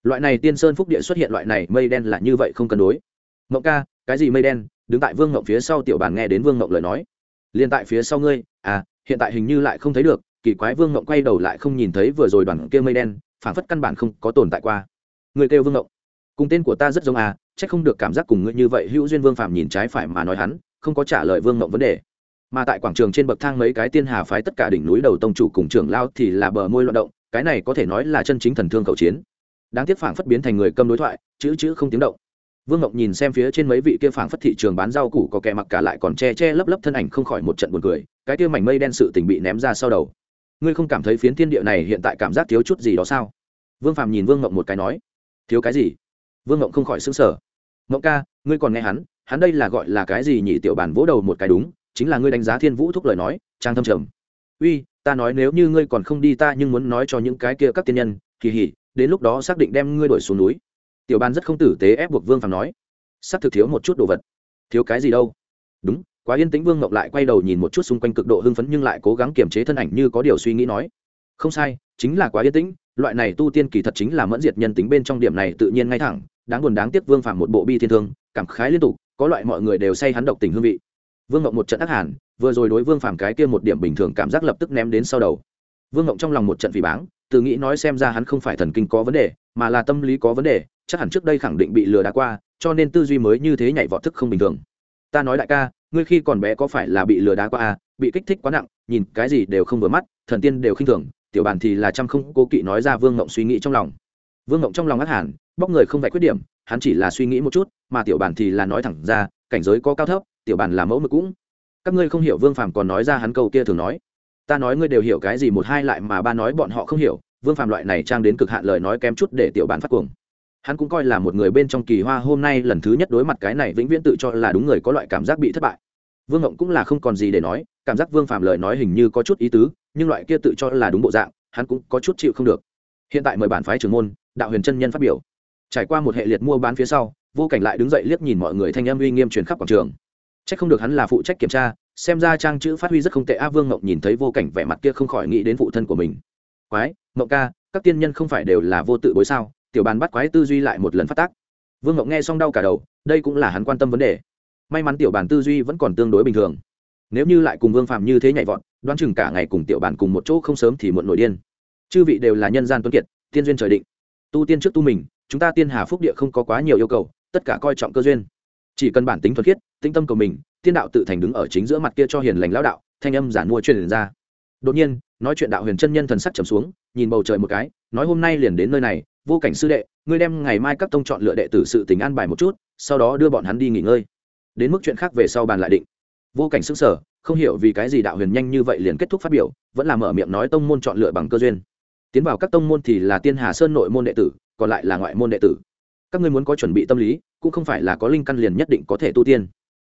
Loại này tiên sơn phúc địa xuất hiện loại này, mây đen là như vậy không cân đối. Ngọc ca, cái gì mây đen? Đứng tại vương ngọc phía sau tiểu bàn nghe đến vương ngọc lời nói. Liền tại phía sau ngươi à hiện tại hình như lại không thấy được, kỳ quái vương ngọc quay đầu lại không nhìn thấy vừa rồi đoàn kia mây đen phảng phất căn bản không có tồn tại qua. Người kêu vương ngọc cùng tên của ta rất giống à c h ắ c không được cảm giác cùng ngươi như vậy hữu duyên vương phạm nhìn trái phải mà nói hắn, không có trả lời vương ngộng vấn đề. Mà tại quảng trường trên bậc thang mấy cái tiên hà phái tất cả đỉnh núi đầu tông chủ cùng trưởng lao thì là bờ môi loạn động, cái này có thể nói là chân chính thần thương cầu chiến. Đáng tiếc phảng phất biến thành người câm đối thoại, chữ chữ không tiếng động. Vương ngộng nhìn xem phía trên mấy vị kia phảng phất thị trường bán rau củ có kẻ mặc cả lại còn che che lấp lấp thân ảnh không khỏi một trận buồn cười, cái kia mảnh mây đen sự tình bị ném ra sau đầu ngươi không cảm thấy phiến thiên địa này hiện tại cảm giác thiếu chút gì đó sao? Vương phạm nhìn vương ngộng một cái nói. Thiếu cái gì? Vương ngộng không khỏi xứng sở ngộng ca, ngươi còn nghe hắn hắn đây là gọi là cái gì nhỉ? Tiểu bản vỗ đầu một cái đúng, chính là ngươi đánh giá thiên vũ thúc lời nói, trang thâm trầm. Uy, ta nói nếu như ngươi còn không đi ta nhưng muốn nói cho những cái kia các tiên nhân, kỳ hỉ, đến lúc đó xác định đem ngươi đổi xuống núi. Tiểu ban rất không tử tế ép buộc vương phàm nói. Sắp thực thiếu một chút đồ vật. Thiếu cái gì đâu? Đúng quá yên tĩnh vương ngọc lại quay đầu nhìn một chút xung quanh cực độ hưng phấn nhưng lại cố gắng kiềm chế thân ảnh như có điều suy nghĩ nói, không sai, chính là quá yên tĩnh, loại này tu tiên kỳ thật chính là mẫn diệt nhân tính bên trong điểm này tự nhiên ngay thẳng, đáng buồn đáng tiếc vương phạm một bộ bi thiên thương, cảm khái liên tục, có loại mọi người đều say hắn độc tình hương vị. Vương ngọc một trận ác hàn, vừa rồi đối vương phạm cái kia một điểm bình thường cảm giác lập tức ném đến sau đầu. Vương ngọc trong lòng một trận phỉ báng, từ nghĩ nói xem ra hắn không phải thần kinh có vấn đề, mà là tâm lý có vấn đề, chắc hẳn trước đây khẳng định bị lừa đá qua, cho nên tư duy mới như thế nhảy vọt thức không bình thường. Ta nói đại ca ngươi khi còn bé có phải là bị lừa đá qua à? Bị kích thích quá nặng, nhìn cái gì đều không vừa mắt, thần tiên đều khinh thường, tiểu bản thì là trăm không, cố kỵ nói ra vương ngộng suy nghĩ trong lòng. Vương ngộng trong lòng ác hẳn, bóc người không vạch khuyết điểm, hắn chỉ là suy nghĩ một chút, mà tiểu bản thì là nói thẳng ra, cảnh giới có cao thấp, tiểu bản là mẫu mực cũng. Các ngươi không hiểu vương phàm còn nói ra hắn câu kia thường nói. Ta nói ngươi đều hiểu cái gì một hai lại mà ba nói bọn họ không hiểu, vương phàm loại này trang đến cực hạn lời nói kém chút để tiểu bản phát cuồng. Hắn cũng coi là một người bên trong kỳ hoa hôm nay lần thứ nhất đối mặt cái này vĩnh viễn tự cho là đúng người có loại cảm giác bị thất bại vương ngộng cũng là không còn gì để nói, cảm giác vương Phạm lời nói hình như có chút ý tứ, nhưng loại kia tự cho là đúng bộ dạng, hắn cũng có chút chịu không được. Hiện tại mời bản phái trưởng môn, đạo huyền chân nhân phát biểu. Trải qua một hệ liệt mua bán phía sau, vô cảnh lại đứng dậy liếc nhìn mọi người thanh âm uy nghiêm truyền khắp quảng trường. C h ắ c không được hắn là phụ trách kiểm tra, xem ra trang chữ phát huy rất không tệ a vương ngộng nhìn thấy vô cảnh vẻ mặt kia không khỏi nghĩ đến phụ thân của mình. Quái, ngộng ca, các tiên nhân không phải đều là vô tự bối sao? Tiểu bàn bắt quái tư duy lại một lần phát tác. Vương ngộng nghe xong đau cả đầu, đây cũng là hắn quan tâm vấn đề may mắn tiểu bàn tư duy vẫn còn tương đối bình thường. Nếu như lại cùng vương phạm như thế nhảy vọt, đoán chừng cả ngày cùng tiểu bàn cùng một chỗ không sớm thì muộn nổi điên. Chư vị đều là nhân gian tuấn kiệt, tiên duyên trời định. Tu tiên trước tu mình, chúng ta tiên hà phúc địa không có quá nhiều yêu cầu, tất cả coi trọng cơ duyên. Chỉ cần bản tính thuật khiết tinh tâm của mình, tiên đạo tự thành đứng ở chính giữa mặt kia cho hiền lành lão đạo, thanh âm giản mua truyền ra. Đột nhiên, nói chuyện đạo huyền chân nhân thần sắc trầm xuống, nhìn bầu trời một cái, nói hôm nay liền đến nơi này, vô cảnh sư đệ, ngươi đem ngày mai các tông chọn lựa đệ tử sự tình an bài một chút, sau đó đưa bọn hắn đi nghỉ ngơi đến mức chuyện khác về sau bàn lại định. Vô cảnh xứng sở không hiểu vì cái gì đạo huyền nhanh như vậy liền kết thúc phát biểu, vẫn là mở miệng nói tông môn chọn lựa bằng cơ duyên. Tiến vào các tông môn thì là tiên hà sơn nội môn đệ tử, còn lại là ngoại môn đệ tử. Các ngươi muốn có chuẩn bị tâm lý, cũng không phải là có linh căn liền nhất định có thể tu tiên.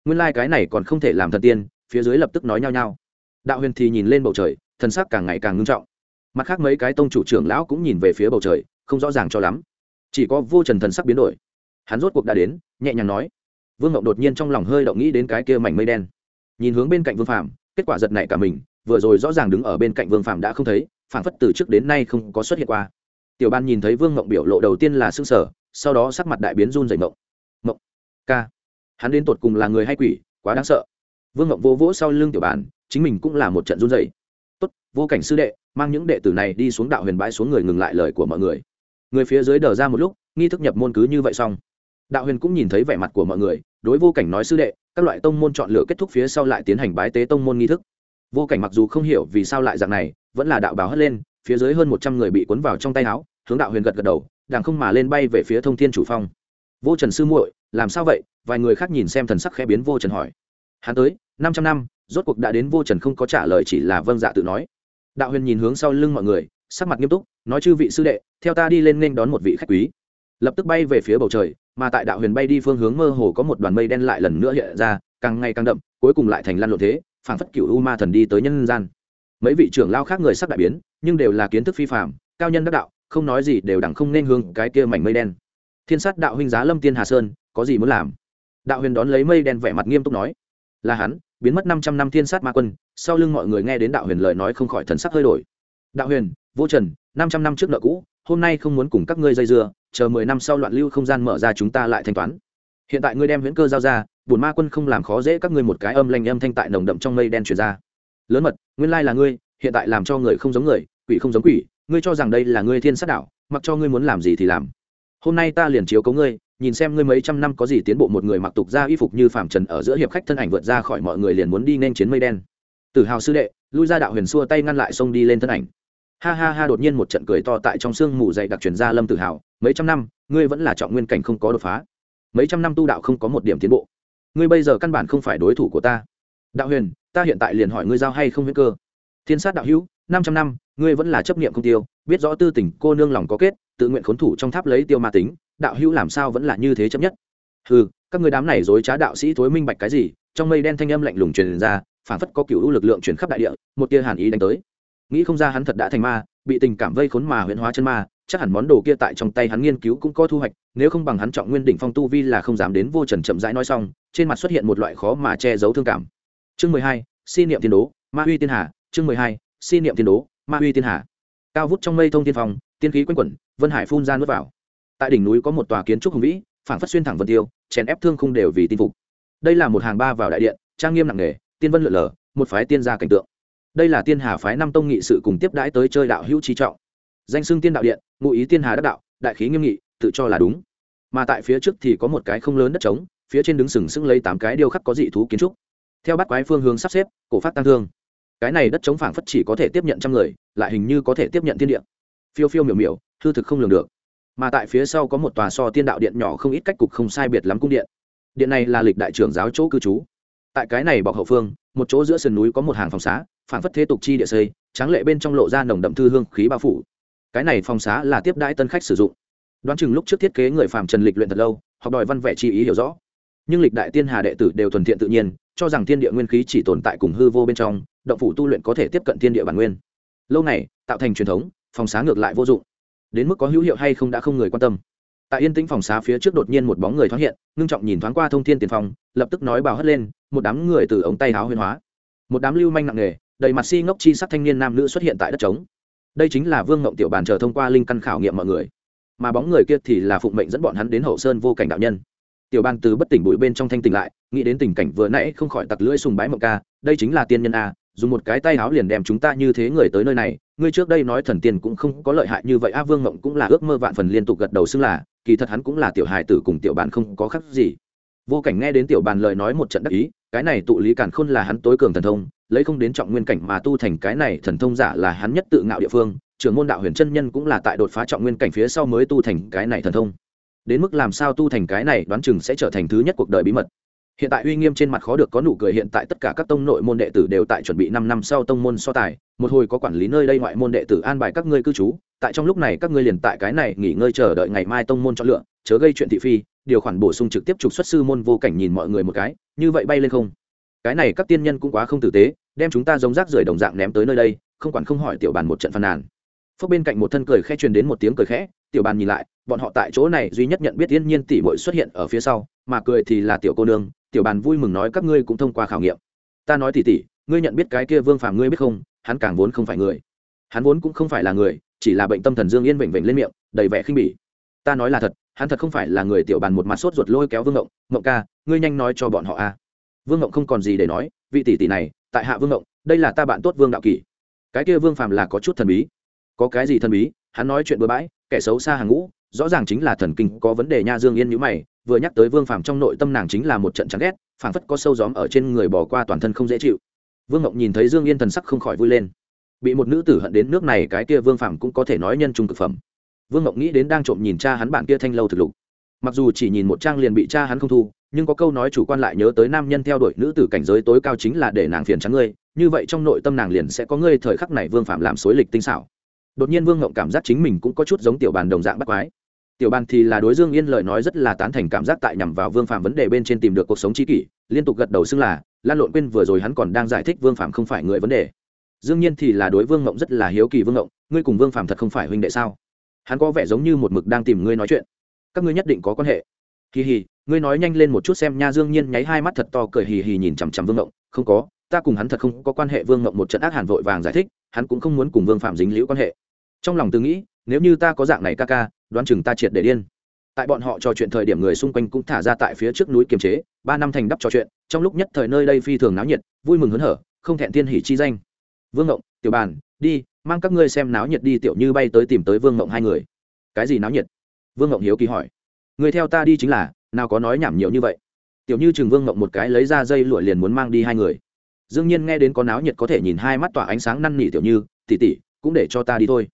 Nguyên lai、like、cái này còn không thể làm thần tiên, phía dưới lập tức nói nhao nhao đạo huyền thì nhìn lên bầu trời, thần sắc càng ngày càng ngưng trọng. Mặt khác mấy cái tông chủ trưởng lão cũng nhìn về phía bầu trời, không rõ ràng cho lắm. Chỉ có vô trần thần sắc biến đổi. Hắn rốt cuộc đã đến, nhẹ nhàng nói vương ngộng đột nhiên trong lòng hơi động nghĩ đến cái kia mảnh mây đen. Nhìn hướng bên cạnh vương phạm kết quả giật nảy cả mình, vừa rồi rõ ràng đứng ở bên cạnh vương phạm đã không thấy, phảng phất từ trước đến nay không có xuất hiện qua. Tiểu ban nhìn thấy vương ngộng biểu lộ đầu tiên là s ư n g sở sau đó sắc mặt đại biến run dày ngộng. Ngộng, ca. Hắn đến tột cùng là người hay quỷ, quá đáng sợ. Vương ngộng vô vỗ sau lưng tiểu bàn chính mình cũng là một trận run dày tốt, vô cảnh sư đệ, mang những đệ tử này đi xuống đạo huyền bãi xuống người ngừng lại lời của mọi người. Người phía dưới đờ ra một lúc, nghi thức nhập môn cứ như vậy xong. Đạo huyền cũng nhìn thấy vẻ mặt của mọi người đối vô cảnh nói sư đệ, các loại tông môn chọn lựa kết thúc phía sau lại tiến hành bái tế tông môn nghi thức. Vô cảnh mặc dù không hiểu vì sao lại dạng này, vẫn là đạo báo hất lên, phía dưới hơn một trăm người bị cuốn vào trong tay áo, hướng đạo huyền gật gật đầu đàng không mà lên bay về phía thông thiên chủ phong. Vô trần sư muội, làm sao vậy? Vài người khác nhìn xem thần sắc khẽ biến vô trần hỏi. Hắn tới, năm trăm năm, rốt cuộc đã đến vô trần không có trả lời chỉ là vâng dạ tự nói. Đạo huyền nhìn hướng sau lưng mọi người, sắc mặt nghiêm túc, nói chư vị sư đệ, theo ta đi lên nên đón một vị khách quý. Lập tức bay về phía bầu trời mà tại đạo huyền bay đi phương hướng mơ hồ có một đoàn mây đen lại lần nữa hiện ra, càng ngày càng đậm, cuối cùng lại thành lan lộ thế, phảng phất cựu u ma thần đi tới nhân gian. Mấy vị trưởng lao khác người sắc đại biến, nhưng đều là kiến thức phi phạm cao nhân đắc đạo, không nói gì đều đẳng không nên hướng cái kia mảnh mây đen. Thiên sát đạo huynh giá lâm tiên hà sơn, có gì muốn làm? Đạo huyền đón lấy mây đen vẻ mặt nghiêm túc nói. Là hắn, biến mất năm trăm năm thiên sát ma quân, sau lưng mọi người nghe đến đạo huyền lời nói không khỏi thần sắc hơi đổi. Đạo huyền, vô trần, năm trăm năm trước nợ cũ, hôm nay không muốn cùng các ngươi dây dưa chờ mười năm sau loạn lưu không gian mở ra chúng ta lại thanh toán. Hiện tại ngươi đem huyễn cơ giao ra bùn ma quân không làm khó dễ các ngươi một cái âm lanh âm thanh tại nồng đậm trong mây đen truyền ra. Lớn mật, nguyên lai là ngươi, hiện tại làm cho người không giống người, quỷ không giống quỷ, ngươi cho rằng đây là ngươi thiên sát đạo, mặc cho ngươi muốn làm gì thì làm. Hôm nay ta liền chiếu cấu ngươi, nhìn xem ngươi mấy trăm năm có gì tiến bộ một người mặc tục ra y phục như phạm trần ở giữa hiệp khách thân ảnh vượt ra khỏi mọi người liền muốn đi nên chiến mây đen. Tử hào sư đệ, lui ra đạo huyền xua tay ngăn lại xông đi lên thân ảnh ha ha ha, đột nhiên một trận cười to tại trong sương mù dày đặc truyền ra lâm tự hào. Mấy trăm năm, ngươi vẫn là trọng nguyên cảnh không có đột phá. Mấy trăm năm tu đạo không có một điểm tiến bộ. Ngươi bây giờ căn bản không phải đối thủ của ta. Đạo huyền, ta hiện tại liền hỏi ngươi giao hay không huyết cơ? Thiên sát đạo hữu, năm trăm năm, ngươi vẫn là chấp niệm không tiêu. Biết rõ tư tình, cô nương lòng có kết, tự nguyện khốn thủ trong tháp lấy tiêu ma tính. Đạo hữu làm sao vẫn là như thế chấp nhất? Ừ các người đám này dối trá đạo sĩ thối minh bạch cái gì? Trong mây đen thanh âm lạnh lùng truyền ra phản phất có cựu lực lượng chuyển khắp đại địa, một tia hàn ý đánh tới nghĩ không ra hắn thật đã thành ma, bị tình cảm vây khốn mà huyễn hóa chân ma, chắc hẳn món đồ kia tại trong tay hắn nghiên cứu cũng có thu hoạch, nếu không bằng hắn trọng nguyên đỉnh phong tu vi là không dám đến vô trần chậm rãi nói xong, trên mặt xuất hiện một loại khó mà che giấu thương cảm. Chương mười hai xin niệm thiên đố, ma huy tiên hà, chương mười hai xin niệm thiên đố, ma huy tiên hà. Cao vút trong mây thông tiên phong tiên khí quanh quẩn, vân hải phun ra nước vào. Tại đỉnh núi có một tòa kiến trúc hùng vĩ, phảng phất xuyên thẳng vân tiêu, chèn ép thương không đều vì tin phục. Đây là một hàng ba vào đại điện, trang nghiêm nặng nề, tiên vân lượn lờ, một phái tiên gia cảnh tượng đây là tiên hà phái năm tông nghị sự cùng tiếp đãi tới chơi đạo hữu trí trọng. Danh xưng tiên đạo điện, ngụ ý tiên hà đắc đạo, đại khí nghiêm nghị, tự cho là đúng. Mà tại phía trước thì có một cái không lớn đất trống, phía trên đứng sừng sững lấy tám cái điêu khắc có dị thú kiến trúc. Theo bắt quái phương hướng sắp xếp, cổ phát tăng thương. Cái này đất trống phảng phất chỉ có thể tiếp nhận trăm người, lại hình như có thể tiếp nhận thiên địa. Phiêu phiêu miểu miểu thư thực không lường được. Mà tại phía sau có một tòa so tiên đạo điện nhỏ không ít cách cục không sai biệt lắm cung điện. Điện này là lịch đại trưởng giáo chỗ cư trú. Tại cái này bọc hậu phương, một chỗ giữa sườn núi có một hàng phòng xá phản phất thế tục chi địa xây, tráng lệ bên trong lộ ra nồng đậm thư hương khí bao phủ. Cái này phòng xá là tiếp đãi tân khách sử dụng. Đoán chừng lúc trước thiết kế người Phạm trần lịch luyện thật lâu, học đòi văn vẻ chi ý hiểu rõ. Nhưng lịch đại tiên hà đệ tử đều thuần thiện tự nhiên, cho rằng thiên địa nguyên khí chỉ tồn tại cùng hư vô bên trong, động phủ tu luyện có thể tiếp cận thiên địa bản nguyên. Lâu này, tạo thành truyền thống, phòng xá ngược lại vô dụng. Đến mức có hữu hiệu hay không đã không người quan tâm. Tại yên tĩnh phòng xá phía trước đột nhiên một bóng người thoáng hiện, ngưng trọng nhìn thoáng qua thông thiên tiền phòng lập tức nói bào hất lên, một đám người từ ống tay áo huyên hóa. Một đám lưu manh nặng nghề đầy mặt si ngốc chi sắc thanh niên nam nữ xuất hiện tại đất trống. Đây chính là vương ngộng tiểu bàn chờ thông qua linh căn khảo nghiệm mọi người. Mà bóng người kia thì là phụng mệnh dẫn bọn hắn đến hậu sơn vô cảnh đạo nhân. Tiểu bàn từ bất tỉnh bụi bên trong thanh tỉnh lại, nghĩ đến tình cảnh vừa nãy không khỏi tặc lưỡi sùng bái mộng ca, đây chính là tiên nhân a, dùng một cái tay áo liền đem chúng ta như thế người tới nơi này, ngươi trước đây nói thần tiên cũng không có lợi hại như vậy a, vương ngộng cũng là ước mơ vạn phần liên tục gật đầu xưng là, kỳ thật hắn cũng là tiểu hài tử cùng tiểu bàn không có khác gì. Vô cảnh nghe đến tiểu bàn lời nói một trận đắc ý, cái này tụ lý cản khôn là hắn tối cường thần thông lấy không đến trọng nguyên cảnh mà tu thành cái này thần thông giả là hắn nhất tự ngạo địa phương, trưởng môn đạo huyền chân nhân cũng là tại đột phá trọng nguyên cảnh phía sau mới tu thành cái này thần thông. Đến mức làm sao tu thành cái này đoán chừng sẽ trở thành thứ nhất cuộc đời bí mật. Hiện tại uy nghiêm trên mặt khó được có nụ cười, hiện tại tất cả các tông nội môn đệ tử đều tại chuẩn bị năm năm sau tông môn so tài, một hồi có quản lý nơi đây ngoại môn đệ tử an bài các ngươi cư trú, tại trong lúc này các ngươi liền tại cái này nghỉ ngơi chờ đợi ngày mai tông môn chọn lựa, chớ gây chuyện thị phi, điều khoản bổ sung trực tiếp trục xuất sư môn vô cảnh nhìn mọi người một cái, như vậy bay lên không? Cái này các tiên nhân cũng quá không tử tế đem chúng ta giống rác rưởi đồng dạng ném tới nơi đây, không quản không hỏi tiểu bàn một trận phàn nàn. Phốc bên cạnh một thân cười khẽ truyền đến một tiếng cười khẽ, tiểu bàn nhìn lại, bọn họ tại chỗ này duy nhất nhận biết yên nhiên tỷ bội xuất hiện ở phía sau, mà cười thì là tiểu cô nương, tiểu bàn vui mừng nói các ngươi cũng thông qua khảo nghiệm. Ta nói tỷ tỷ ngươi nhận biết cái kia vương phàm ngươi biết không, hắn càng vốn không phải người. Hắn vốn cũng không phải là người, chỉ là bệnh tâm thần dương yên vểnh vểnh lên miệng, đầy vẻ khinh bỉ. Ta nói là thật, hắn thật không phải là người tiểu bàn một mặt sốt ruột lôi kéo vương ngộng ngộng ca, ngươi nhanh nói cho bọn họ a. Vương ngộng không còn gì để nói, vị tỷ tỷ này tại hạ vương ngộng, đây là ta bạn tốt vương đạo kỳ cái kia vương phàm là có chút thần bí. Có cái gì thần bí? Hắn nói chuyện bừa bãi, kẻ xấu xa hàng ngũ, rõ ràng chính là thần kinh, có vấn đề nha dương yên nhữ mày, vừa nhắc tới vương phàm trong nội tâm nàng chính là một trận chán ghét, phảng phất có sâu gióm ở trên người bỏ qua toàn thân không dễ chịu. Vương ngộng nhìn thấy dương yên thần sắc không khỏi vui lên. Bị một nữ tử hận đến nước này, cái kia vương phàm cũng có thể nói nhân trung cực phẩm. Vương ngộng nghĩ đến đang trộm nhìn cha hắn bạn kia thanh lâu thực lục mặc dù chỉ nhìn một trang liền bị cha hắn không thu, nhưng có câu nói chủ quan lại nhớ tới nam nhân theo đuổi nữ tử cảnh giới tối cao chính là để nàng phiền trắng ngươi, như vậy trong nội tâm nàng liền sẽ có ngươi thời khắc này vương phạm làm xối lịch tinh xảo. Đột nhiên vương ngộng cảm giác chính mình cũng có chút giống tiểu bàn đồng dạng bắt quái. Tiểu bàn thì là đối dương yên lời nói rất là tán thành cảm giác tại nhằm vào vương phạm vấn đề bên trên tìm được cuộc sống tri kỷ, liên tục gật đầu xưng là, lan lộn quên vừa rồi hắn còn đang giải thích vương phạm không phải người vấn đề. Dương nhiên thì là đối vương ngộng rất là hiếu kỳ vương ngộng, ngươi cùng vương phạm thật không phải huynh đệ sao? Hắn có vẻ giống như một mực đang tìm ngươi nói chuyện các ngươi nhất định có quan hệ. Kỳ hì, ngươi nói nhanh lên một chút xem nha. Dương nhiên nháy hai mắt thật to, cười hì hì nhìn chằm chằm vương ngộng. Không có, ta cùng hắn thật không có quan hệ. Vương ngộng một trận ác hàn vội vàng giải thích, hắn cũng không muốn cùng vương phạm dính liễu quan hệ. Trong lòng tư nghĩ, nếu như ta có dạng này ca ca, đoán chừng ta triệt để điên. Tại bọn họ trò chuyện thời điểm người xung quanh cũng thả ra tại phía trước núi kiềm chế, ba năm thành đắp trò chuyện, trong lúc nhất thời nơi đây phi thường náo nhiệt, vui mừng hớn hở, không thẹn thiên hỉ chi danh. Vương ngộng, tiểu bàn, đi, mang các ngươi xem náo nhiệt đi, tiểu như bay tới tìm tới vương ngộng hai người. Cái gì náo nhiệt? Vương ngộng hiếu kỳ hỏi. Người theo ta đi chính là, nào có nói nhảm nhiều như vậy. Tiểu như chừng vương ngộng một cái lấy ra dây lụa liền muốn mang đi hai người. Dương nhiên nghe đến có náo nhiệt có thể nhìn hai mắt tỏa ánh sáng năn nỉ tiểu như tỉ tỉ cũng để cho ta đi thôi.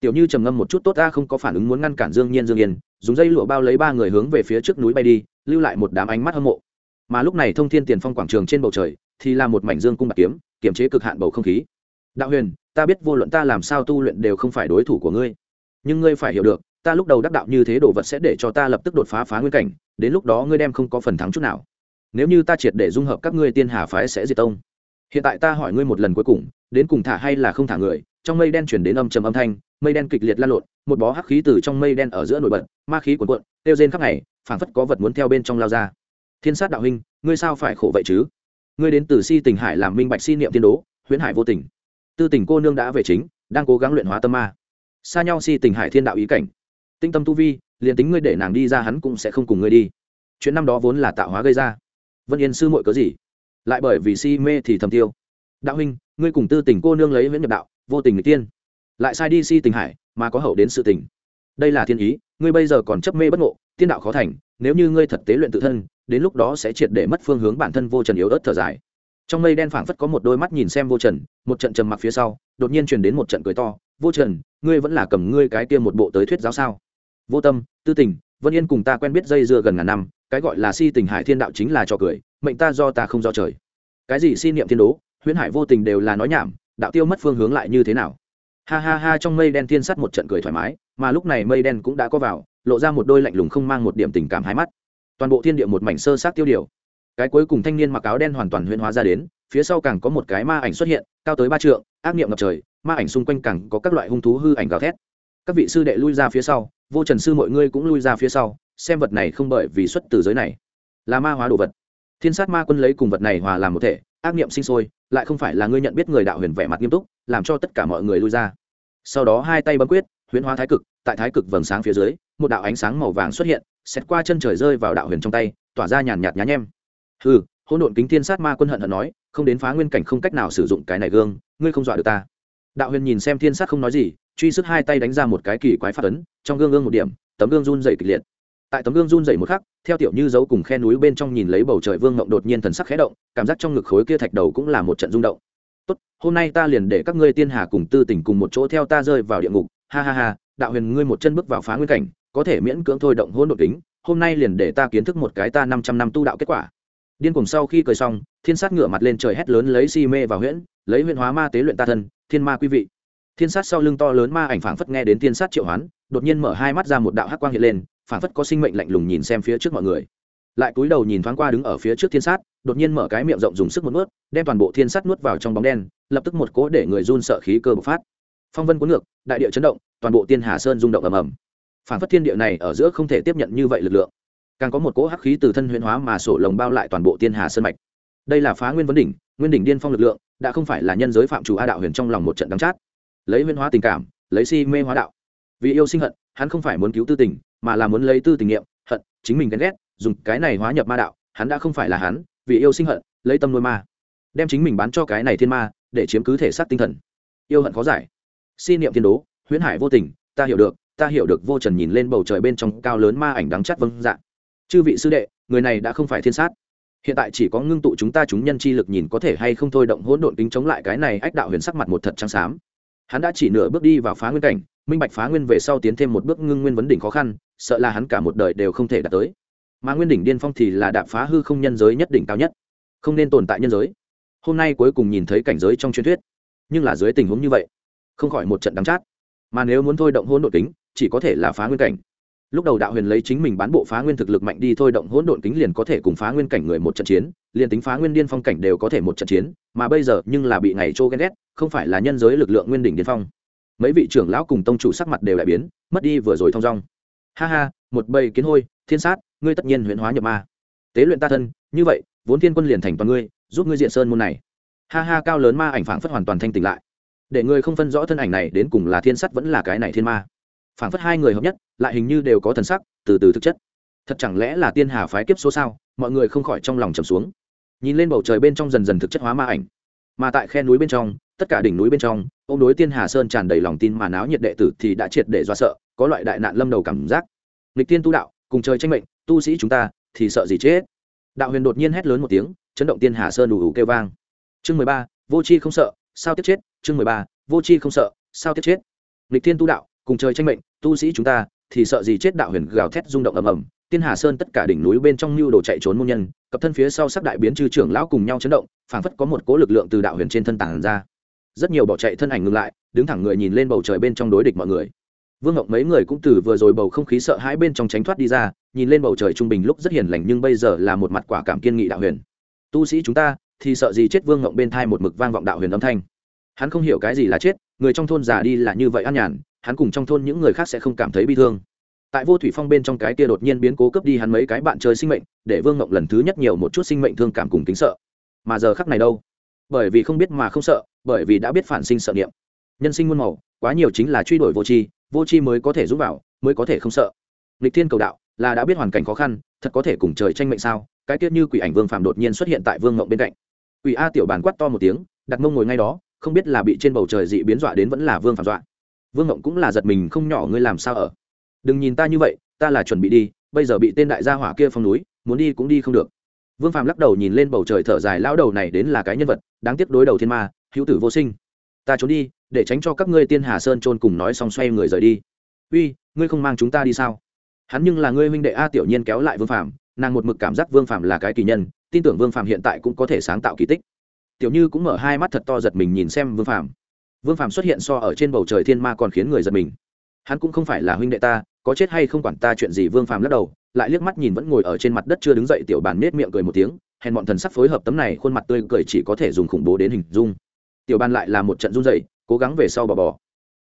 Tiểu như trầm ngâm một chút, tốt ta không có phản ứng muốn ngăn cản dương nhiên dương yên, dùng dây lụa bao lấy ba người hướng về phía trước núi bay đi, lưu lại một đám ánh mắt hâm mộ. Mà lúc này thông thiên tiền phong quảng trường trên bầu trời, thì là một mảnh dương cung bạc kiếm, kiềm chế cực hạn bầu không khí. Đạo huyền, ta biết vô luận ta làm sao tu luyện đều không phải đối thủ của ngươi, nhưng ngươi phải hiểu được ta lúc đầu đắc đạo như thế đồ vật sẽ để cho ta lập tức đột phá phá nguyên cảnh, đến lúc đó ngươi đem không có phần thắng chút nào. Nếu như ta triệt để dung hợp các ngươi tiên hà phái sẽ diệt tông. Hiện tại ta hỏi ngươi một lần cuối cùng, đến cùng thả hay là không thả người, trong mây đen chuyển đến âm trầm âm thanh, mây đen kịch liệt lan lộn, một bó hắc khí từ trong mây đen ở giữa nổi bật, ma khí cuồn cuộn tiêu rên khắp ngày, phảng phất có vật muốn theo bên trong lao ra. Thiên sát đạo huynh, ngươi sao phải khổ vậy chứ? Ngươi đến từ si tình hải làm minh bạch si niệm tiên đố, huyễn hải vô tình. Tư tình cô nương đã về chính, đang cố gắng luyện hóa tâm ma. Xa nhau si tình hải thiên đạo ý cảnh tinh tâm tu vi, liền tính ngươi để nàng đi ra hắn cũng sẽ không cùng ngươi đi. Chuyện năm đó vốn là tạo hóa gây ra. Vân yên sư muội có gì? Lại bởi vì si mê thì thầm tiêu. Đạo huynh, ngươi cùng tư tình cô nương lấy viễn nhập đạo, vô tình người tiên. Lại sai đi si tình hải, mà có hậu đến sự tình. Đây là thiên ý, ngươi bây giờ còn chấp mê bất ngộ, tiên đạo khó thành, nếu như ngươi thật tế luyện tự thân, đến lúc đó sẽ triệt để mất phương hướng bản thân vô trần yếu ớt thở dài. Trong mây đen phảng phất có một đôi mắt nhìn xem vô trần, một trận trầm mặc phía sau, đột nhiên truyền đến một trận cười to. Vô trần, ngươi vẫn là cầm ngươi cái kia một bộ tới thuyết giáo sao? Vô tâm, tư tình, vân yên cùng ta quen biết dây dưa gần ngàn năm, cái gọi là si tình hải thiên đạo chính là trò cười, mệnh ta do ta không do trời. Cái gì si niệm thiên đố, huyễn hải vô tình đều là nói nhảm, đạo tiêu mất phương hướng lại như thế nào? Ha ha ha, trong mây đen thiên sắt một trận cười thoải mái, mà lúc này mây đen cũng đã có vào, lộ ra một đôi lạnh lùng không mang một điểm tình cảm hai mắt. Toàn bộ thiên địa một mảnh sơ sát tiêu điều. Cái cuối cùng thanh niên mặc áo đen hoàn toàn huyễn hóa ra đến, phía sau càng có một cái ma ảnh xuất hiện, cao tới ba trượng, ác niệm ngập trời, ma ảnh xung quanh càng có các loại hung thú hư ảnh gào thét các vị sư đệ lui ra phía sau, vô trần sư mọi ngươi cũng lui ra phía sau, xem vật này không bởi vì xuất từ giới này. Là ma hóa đồ vật. Thiên sát ma quân lấy cùng vật này hòa làm một thể, ác niệm sinh sôi, lại không phải là ngươi nhận biết người đạo huyền vẻ mặt nghiêm túc, làm cho tất cả mọi người lui ra. Sau đó hai tay bấm quyết, huyễn hóa thái cực, tại thái cực vầng sáng phía dưới, một đạo ánh sáng màu vàng xuất hiện xét qua chân trời rơi vào đạo huyền trong tay, tỏa ra nhàn nhạt nhá nhem. Hừ, hỗn độn kính thiên sát ma quân hận hận nói, không đến phá nguyên cảnh không cách nào sử dụng cái này gương, ngươi không dọa được ta. Đạo huyền nhìn xem thiên sát không nói gì truy sức hai tay đánh ra một cái kỳ quái phát ấn, trong gương gương một điểm, tấm gương run dày kịch liệt. Tại tấm gương run dày một khắc, theo tiểu như dấu cùng khe núi bên trong nhìn lấy bầu trời vương ngộng đột nhiên thần sắc khẽ động, cảm giác trong ngực khối kia thạch đầu cũng là một trận rung động. Tốt, hôm nay ta liền để các ngươi tiên hà cùng tư tỉnh cùng một chỗ theo ta rơi vào địa ngục. Ha ha ha, đạo huyền ngươi một chân bước vào phá nguyên cảnh, có thể miễn cưỡng thôi động hôn đột tính hôm nay liền để ta kiến thức một cái ta năm trăm năm tu đạo kết quả. Điên cùng sau khi cười xong, thiên sát ngửa mặt lên trời hét lớn lấy si mê và huyễn, lấy huyễn hóa ma tế luyện ta thân, thiên ma quý vị thiên sát sau lưng to lớn ma ảnh phảng phất nghe đến thiên sát triệu hoán, đột nhiên mở hai mắt ra một đạo hắc quang hiện lên, phảng phất có sinh mệnh lạnh lùng nhìn xem phía trước mọi người. Lại cúi đầu nhìn thoáng qua đứng ở phía trước thiên sát, đột nhiên mở cái miệng rộng dùng sức một nuốt, đem toàn bộ thiên sát nuốt vào trong bóng đen, lập tức một cỗ để người run sợ khí cơ bộc phát. Phong vân cuốn ngược, đại địa chấn động, toàn bộ tiên hà sơn rung động ầm ầm. Phảng phất thiên địa này ở giữa không thể tiếp nhận như vậy lực lượng. Càng có một cỗ hắc khí từ thân huyễn hóa mà sổ lồng bao lại toàn bộ tiên hà sơn mạch. Đây là phá nguyên vấn đỉnh, nguyên đỉnh điên phong lực lượng, đã không phải là nhân giới phạm chủ a đạo huyền trong lòng một trận đắng chát lấy huyên hóa tình cảm, lấy si mê hóa đạo. Vì yêu sinh hận, hắn không phải muốn cứu tư tình, mà là muốn lấy tư tình nghiệm, hận, chính mình ghen ghét, dùng cái này hóa nhập ma đạo, hắn đã không phải là hắn, vì yêu sinh hận, lấy tâm nuôi ma. Đem chính mình bán cho cái này thiên ma, để chiếm cứ thể xác tinh thần. Yêu hận khó giải. Si niệm thiên đố, huyễn hải vô tình, ta hiểu được, ta hiểu được vô trần nhìn lên bầu trời bên trong cao lớn ma ảnh đắng chắt vâng dạng chư vị sư đệ, người này đã không phải thiên sát. Hiện tại chỉ có ngưng tụ chúng ta chúng nhân chi lực nhìn có thể hay không thôi động hỗn độn kính chống lại cái này ách đạo huyền sắc mặt một thật trắng xám hắn đã chỉ nửa bước đi vào phá nguyên cảnh, minh bạch phá nguyên về sau tiến thêm một bước ngưng nguyên vấn đỉnh khó khăn, sợ là hắn cả một đời đều không thể đạt tới. Mà nguyên đỉnh điên phong thì là đạp phá hư không nhân giới nhất đỉnh cao nhất, không nên tồn tại nhân giới. Hôm nay cuối cùng nhìn thấy cảnh giới trong truyền thuyết, nhưng là dưới tình huống như vậy, không khỏi một trận đắng chát. Mà nếu muốn thôi động hôn nội kính, chỉ có thể là phá nguyên cảnh lúc đầu đạo huyền lấy chính mình bán bộ phá nguyên thực lực mạnh đi thôi, động hỗn độn kính liền có thể cùng phá nguyên cảnh người một trận chiến, liền tính phá nguyên điên phong cảnh đều có thể một trận chiến, mà bây giờ nhưng là bị ngày trô ghen ghét, không phải là nhân giới lực lượng nguyên đỉnh điên phong. Mấy vị trưởng lão cùng tông chủ sắc mặt đều đại biến, mất đi vừa rồi thong dong. Ha ha, một bầy kiến hôi, thiên sát, ngươi tất nhiên huyễn hóa nhập ma. Tế luyện ta thân, như vậy, vốn thiên quân liền thành toàn ngươi, giúp ngươi diện sơn môn này. Ha ha, cao lớn ma ảnh phảng phất hoàn toàn thanh tỉnh lại. Để ngươi không phân rõ thân ảnh này đến cùng là thiên sắt vẫn là cái này thiên ma phảng phất hai người hợp nhất, lại hình như đều có thần sắc, từ từ thực chất. Thật chẳng lẽ là tiên hà phái kiếp số sao? Mọi người không khỏi trong lòng trầm xuống. Nhìn lên bầu trời bên trong dần dần thực chất hóa ma ảnh. Mà tại khe núi bên trong, tất cả đỉnh núi bên trong ô m đối tiên hà sơn tràn đầy lòng tin mà náo nhiệt đệ tử thì đã triệt để do sợ, có loại đại nạn lâm đầu cảm giác. Lịch tiên tu đạo, cùng trời tranh mệnh, tu sĩ chúng ta thì sợ gì chết? Đạo huyền đột nhiên hét lớn một tiếng, chấn động tiên hà sơn đủ đủ kêu vang. Chương mười ba, vô c h i không sợ, sao tiếp chết? Chương mười ba, vô c h i không sợ, sao tiếp chết? Lịch tiên tu đạo cùng trời tranh mệnh, tu sĩ chúng ta, thì sợ gì chết đạo huyền gào thét rung động ầm ầm. Tiên hà sơn tất cả đỉnh núi bên trong lưu đồ chạy trốn môn nhân, cặp thân phía sau sắc đại biến chư trưởng lão cùng nhau chấn động, phảng phất có một cố lực lượng từ đạo huyền trên thân tàng ra. Rất nhiều bỏ chạy thân ảnh ngừng lại, đứng thẳng người nhìn lên bầu trời bên trong đối địch mọi người. Vương ngọc mấy người cũng từ vừa rồi bầu không khí sợ hãi bên trong tránh thoát đi ra, nhìn lên bầu trời trung bình lúc rất hiền lành nhưng bây giờ là một mặt quả cảm kiên nghị đạo huyền. Tu sĩ chúng ta, thì sợ gì chết vương ngọc bên thai một mực vang vọng đạo huyền âm thanh. Hắn không hiểu cái gì là chết, người trong thôn già đi là như vậy an nhàn hắn cùng trong thôn những người khác sẽ không cảm thấy bi thương. Tại vô thủy phong bên trong cái kia đột nhiên biến cố cướp đi hắn mấy cái bạn chơi sinh mệnh, để vương ngộng lần thứ nhất nhiều một chút sinh mệnh thương cảm cùng kính sợ. Mà giờ khắc này đâu? Bởi vì không biết mà không sợ, bởi vì đã biết phản sinh sợ niệm. Nhân sinh muôn màu, quá nhiều chính là truy đuổi vô tri vô tri mới có thể giúp vào, mới có thể không sợ. Lịch thiên cầu đạo, là đã biết hoàn cảnh khó khăn, thật có thể cùng trời tranh mệnh sao? Cái tiết như quỷ ảnh vương phạm đột nhiên xuất hiện tại vương ngộng bên cạnh. Quỷ a tiểu bàn quát to một tiếng, đặt mông ngồi ngay đó, không biết là bị trên bầu trời dị biến dọa đến vẫn là vương phạm dọa vương ngộng cũng là giật mình không nhỏ, ngươi làm sao ở? Đừng nhìn ta như vậy, ta là chuẩn bị đi, bây giờ bị tên đại gia hỏa kia phong núi, muốn đi cũng đi không được. Vương phạm lắc đầu nhìn lên bầu trời thở dài, lão đầu này đến là cái nhân vật, đáng tiếc đối đầu thiên ma, hữu tử vô sinh. Ta trốn đi, để tránh cho các ngươi tiên hà sơn trôn cùng nói xong xoay người rời đi. Uy, ngươi không mang chúng ta đi sao? Hắn nhưng là ngươi huynh đệ a tiểu nhiên kéo lại vương phạm nàng một mực cảm giác vương phạm là cái kỳ nhân, tin tưởng vương phạm hiện tại cũng có thể sáng tạo kỳ tích. Tiểu như cũng mở hai mắt thật to giật mình nhìn xem vương phạm vương phạm xuất hiện so ở trên bầu trời thiên ma còn khiến người giật mình. Hắn cũng không phải là huynh đệ ta, có chết hay không quản ta chuyện gì, vương phạm lắc đầu, lại liếc mắt nhìn vẫn ngồi ở trên mặt đất chưa đứng dậy tiểu bàn nết miệng cười một tiếng, hèn bọn thần sắc phối hợp tấm này khuôn mặt tươi cười chỉ có thể dùng khủng bố đến hình dung. Tiểu bàn lại là một trận run dậy cố gắng về sau bò bò.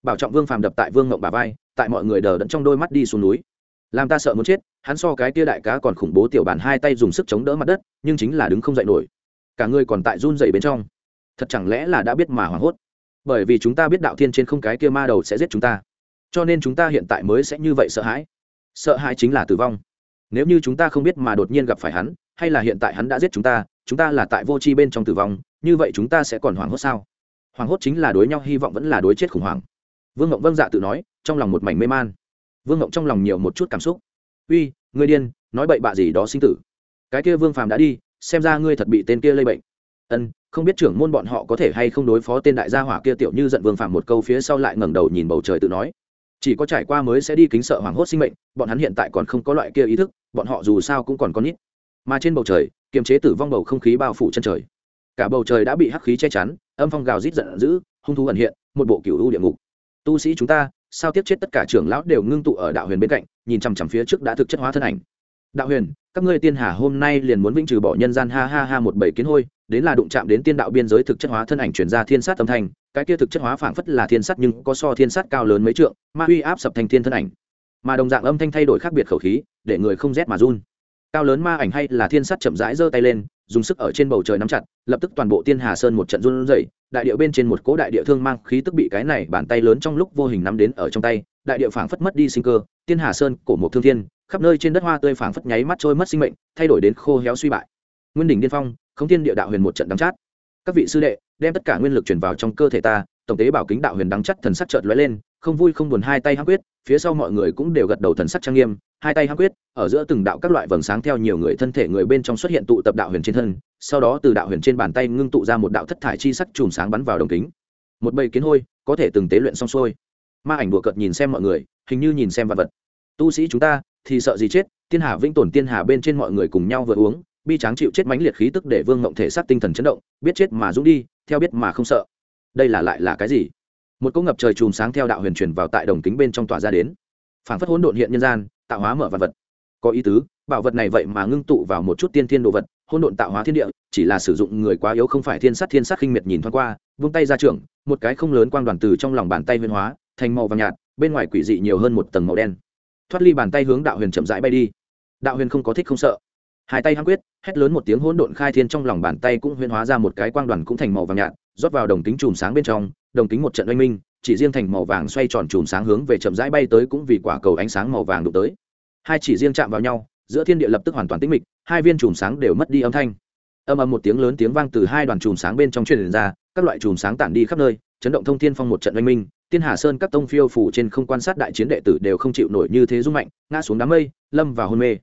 Bảo trọng vương phàm đập tại vương ngộng bà vai, tại mọi người đờ đẫn trong đôi mắt đi xuống núi. Làm ta sợ muốn chết, hắn so cái tia đại cá còn khủng bố tiểu bàn hai tay dùng sức chống đỡ mặt đất, nhưng chính là đứng không dậy nổi. Cả người còn tại run dậy bên trong. Thật chẳng lẽ là đã biết mà hoảng hốt? Bởi vì chúng ta biết đạo thiên trên không cái kia ma đầu sẽ giết chúng ta. Cho nên chúng ta hiện tại mới sẽ như vậy sợ hãi. Sợ hãi chính là tử vong. Nếu như chúng ta không biết mà đột nhiên gặp phải hắn, hay là hiện tại hắn đã giết chúng ta chúng ta là tại vô tri bên trong tử vong, như vậy chúng ta sẽ còn hoảng hốt sao? Hoảng hốt chính là đối nhau, hy vọng vẫn là đối chết khủng hoảng. Vương ngộng vâng dạ tự nói, trong lòng một mảnh mê man. Vương ngộng trong lòng nhiều một chút cảm xúc. Uy, ngươi điên, nói bậy bạ gì đó sinh tử. Cái kia vương phàm đã đi, xem ra ngươi thật bị tên kia lây bệnh. Ân không biết trưởng môn bọn họ có thể hay không đối phó tên đại gia hỏa kia tiểu như giận vương phàm một câu phía sau lại ngẩng đầu nhìn bầu trời tự nói. Chỉ có trải qua mới sẽ đi kính sợ hoảng hốt sinh mệnh, bọn hắn hiện tại còn không có loại kia ý thức, bọn họ dù sao cũng còn có nít. Mà trên bầu trời, kiềm chế tử vong bầu không khí bao phủ chân trời. Cả bầu trời đã bị hắc khí che chắn, âm phong gào rít giận dữ, hung thú ẩn hiện, một bộ cựu u địa ngục. Tu sĩ chúng ta, sao tiếp chết tất cả trưởng lão đều ngưng tụ ở đạo huyền bên cạnh, nhìn chằm chằm phía trước đã thực chất hóa thân ảnh. Đạo huyền, các ngươi tiên hà hôm nay liền muốn vĩnh trừ bỏ nhân gian ha ha ha một bảy kiến hôi đến là đụng chạm đến tiên đạo biên giới thực chất hóa thân ảnh chuyển ra thiên sát âm thanh, cái kia thực chất hóa phảng phất là thiên sát nhưng có so thiên sát cao lớn mấy trượng, ma uy áp sập thành thiên thân ảnh. Mà đồng dạng âm thanh thay đổi khác biệt khẩu khí, để người không rét mà run. Cao lớn ma ảnh hay là thiên sát chậm rãi giơ tay lên, dùng sức ở trên bầu trời nắm chặt, lập tức toàn bộ tiên hà sơn một trận run rẩy, đại địa bên trên một cỗ đại địa thương mang khí tức bị cái này bàn tay lớn trong lúc vô hình nắm đến ở trong tay, đại địa phảng phất mất đi sinh cơ, tiên hà sơn, cổ một thương thiên, khắp nơi trên đất hoa tươi phảng phất nháy mắt trôi mất sinh mệnh, thay đổi đến khô héo suy bại. Nguyên đỉnh điên phong không thiên địa đạo huyền một trận đắng chát. Các vị sư đệ, đem tất cả nguyên lực truyền vào trong cơ thể ta, tổng tế bảo kính đạo huyền đắng chắt thần sắc chợt lóe lên, không vui không buồn hai tay hăng quyết, phía sau mọi người cũng đều gật đầu thần sắc trang nghiêm, hai tay hăng quyết, ở giữa từng đạo các loại vầng sáng theo nhiều người thân thể người bên trong xuất hiện tụ tập đạo huyền trên thân, sau đó từ đạo huyền trên bàn tay ngưng tụ ra một đạo thất thải chi sắc chùm sáng bắn vào đồng kính. Một bầy kiến hôi, có thể từng tế luyện xong xuôi. Ma ảnh đùa cợt nhìn xem mọi người, hình như nhìn xem vật vật. Tu sĩ chúng ta, thì sợ gì chết tiên hà vĩnh tồn tiên hà bên trên mọi người cùng nhau vừa uống bi tráng chịu chết mãnh liệt khí tức để vương ngộng thể xác tinh thần chấn động, biết chết mà dũng đi, theo biết mà không sợ. Đây là lại là cái gì? Một cỗ ngập trời chùm sáng theo đạo huyền truyền vào tại đồng kính bên trong tòa ra đến. Phảng phất hỗn độn hiện nhân gian, tạo hóa mở vật vật. Có ý tứ, bảo vật này vậy mà ngưng tụ vào một chút tiên thiên đồ vật, hỗn độn tạo hóa thiên địa, chỉ là sử dụng người quá yếu không phải thiên sát thiên sát khinh miệt nhìn thoáng qua, vung tay ra trưởng, một cái không lớn quang đoàn từ trong lòng bàn tay huyền hóa, thành màu vàng nhạt, bên ngoài quỷ dị nhiều hơn một tầng màu đen. Thoát ly bàn tay hướng đạo huyền chậm rãi bay đi. Đạo huyền không có thích không sợ hai tay hăng quyết, hét lớn một tiếng hỗn độn khai thiên trong lòng bàn tay cũng huyên hóa ra một cái quang đoàn cũng thành màu vàng nhạt, rót vào đồng kính chùm sáng bên trong, đồng kính một trận oanh minh, chỉ riêng thành màu vàng xoay tròn chùm sáng hướng về chậm rãi bay tới cũng vì quả cầu ánh sáng màu vàng đụng tới. Hai chỉ riêng chạm vào nhau, giữa thiên địa lập tức hoàn toàn tĩnh mịch, hai viên chùm sáng đều mất đi âm thanh. Âm âm một tiếng lớn tiếng vang từ hai đoàn chùm sáng bên trong truyền ra, các loại chùm sáng tản đi khắp nơi, chấn động thông thiên phong một trận oanh minh, tiên hà sơn các tông phiêu phủ trên không quan sát đại chiến đệ tử đều không chịu nổi như thế rung mạnh, ngã xuống đám mây, lâm vào hôn mê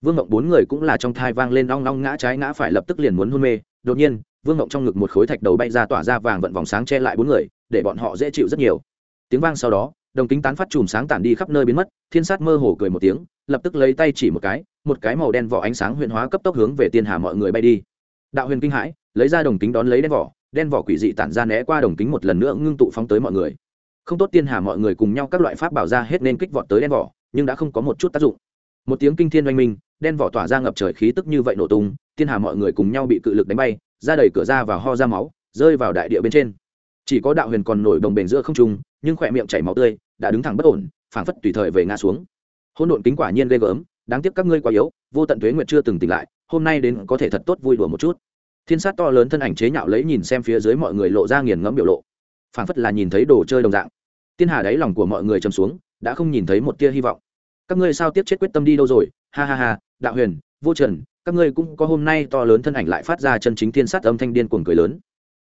vương ngộng bốn người cũng là trong thai vang lên long long ngã trái ngã phải lập tức liền muốn hôn mê. Đột nhiên, vương ngộng trong ngực một khối thạch đầu bay ra tỏa ra vàng vận vòng sáng che lại bốn người, để bọn họ dễ chịu rất nhiều. Tiếng vang sau đó, đồng kính tán phát chùm sáng tản đi khắp nơi biến mất, thiên sát mơ hồ cười một tiếng, lập tức lấy tay chỉ một cái một cái màu đen vỏ ánh sáng huyền hóa cấp tốc hướng về tiên hà mọi người bay đi. Đạo huyền kinh hãi, lấy ra đồng kính đón lấy đen vỏ đen vỏ quỷ dị tản ra né qua đồng kính một lần nữa ngưng tụ phóng tới mọi người. Không tốt tiên hà mọi người cùng nhau các loại pháp bảo ra hết nên kích vọt tới đen vỏ, nhưng đã không có một chút tác dụng một tiếng kinh thiên oanh minh, đen vỏ tỏa ra ngập trời khí tức như vậy nổ tung, thiên hà mọi người cùng nhau bị cự lực đánh bay, ra đầy cửa ra và ho ra máu, rơi vào đại địa bên trên. Chỉ có đạo huyền còn nổi đồng bền giữa không trung, nhưng khỏe miệng chảy máu tươi, đã đứng thẳng bất ổn, phảng phất tùy thời về ngã xuống. Hôn độn kính quả nhiên ghê gớm, đáng tiếc các ngươi quá yếu, vô tận tuế nguyệt chưa từng tỉnh lại, hôm nay đến có thể thật tốt vui đùa một chút. Thiên sát to lớn thân ảnh chế nhạo lấy nhìn xem phía dưới mọi người lộ ra nghiền ngẫm biểu lộ, phảng phất là nhìn thấy đồ chơi đồng dạng. Tiên hà đáy lòng của mọi người chầm xuống, đã không nhìn thấy một tia hy vọng các ngươi sao tiếp chết quyết tâm đi đâu rồi? Ha ha ha, đạo huyền, vô trần, các ngươi cũng có hôm nay to lớn thân ảnh lại phát ra chân chính thiên sát âm thanh điên cuồng cười lớn.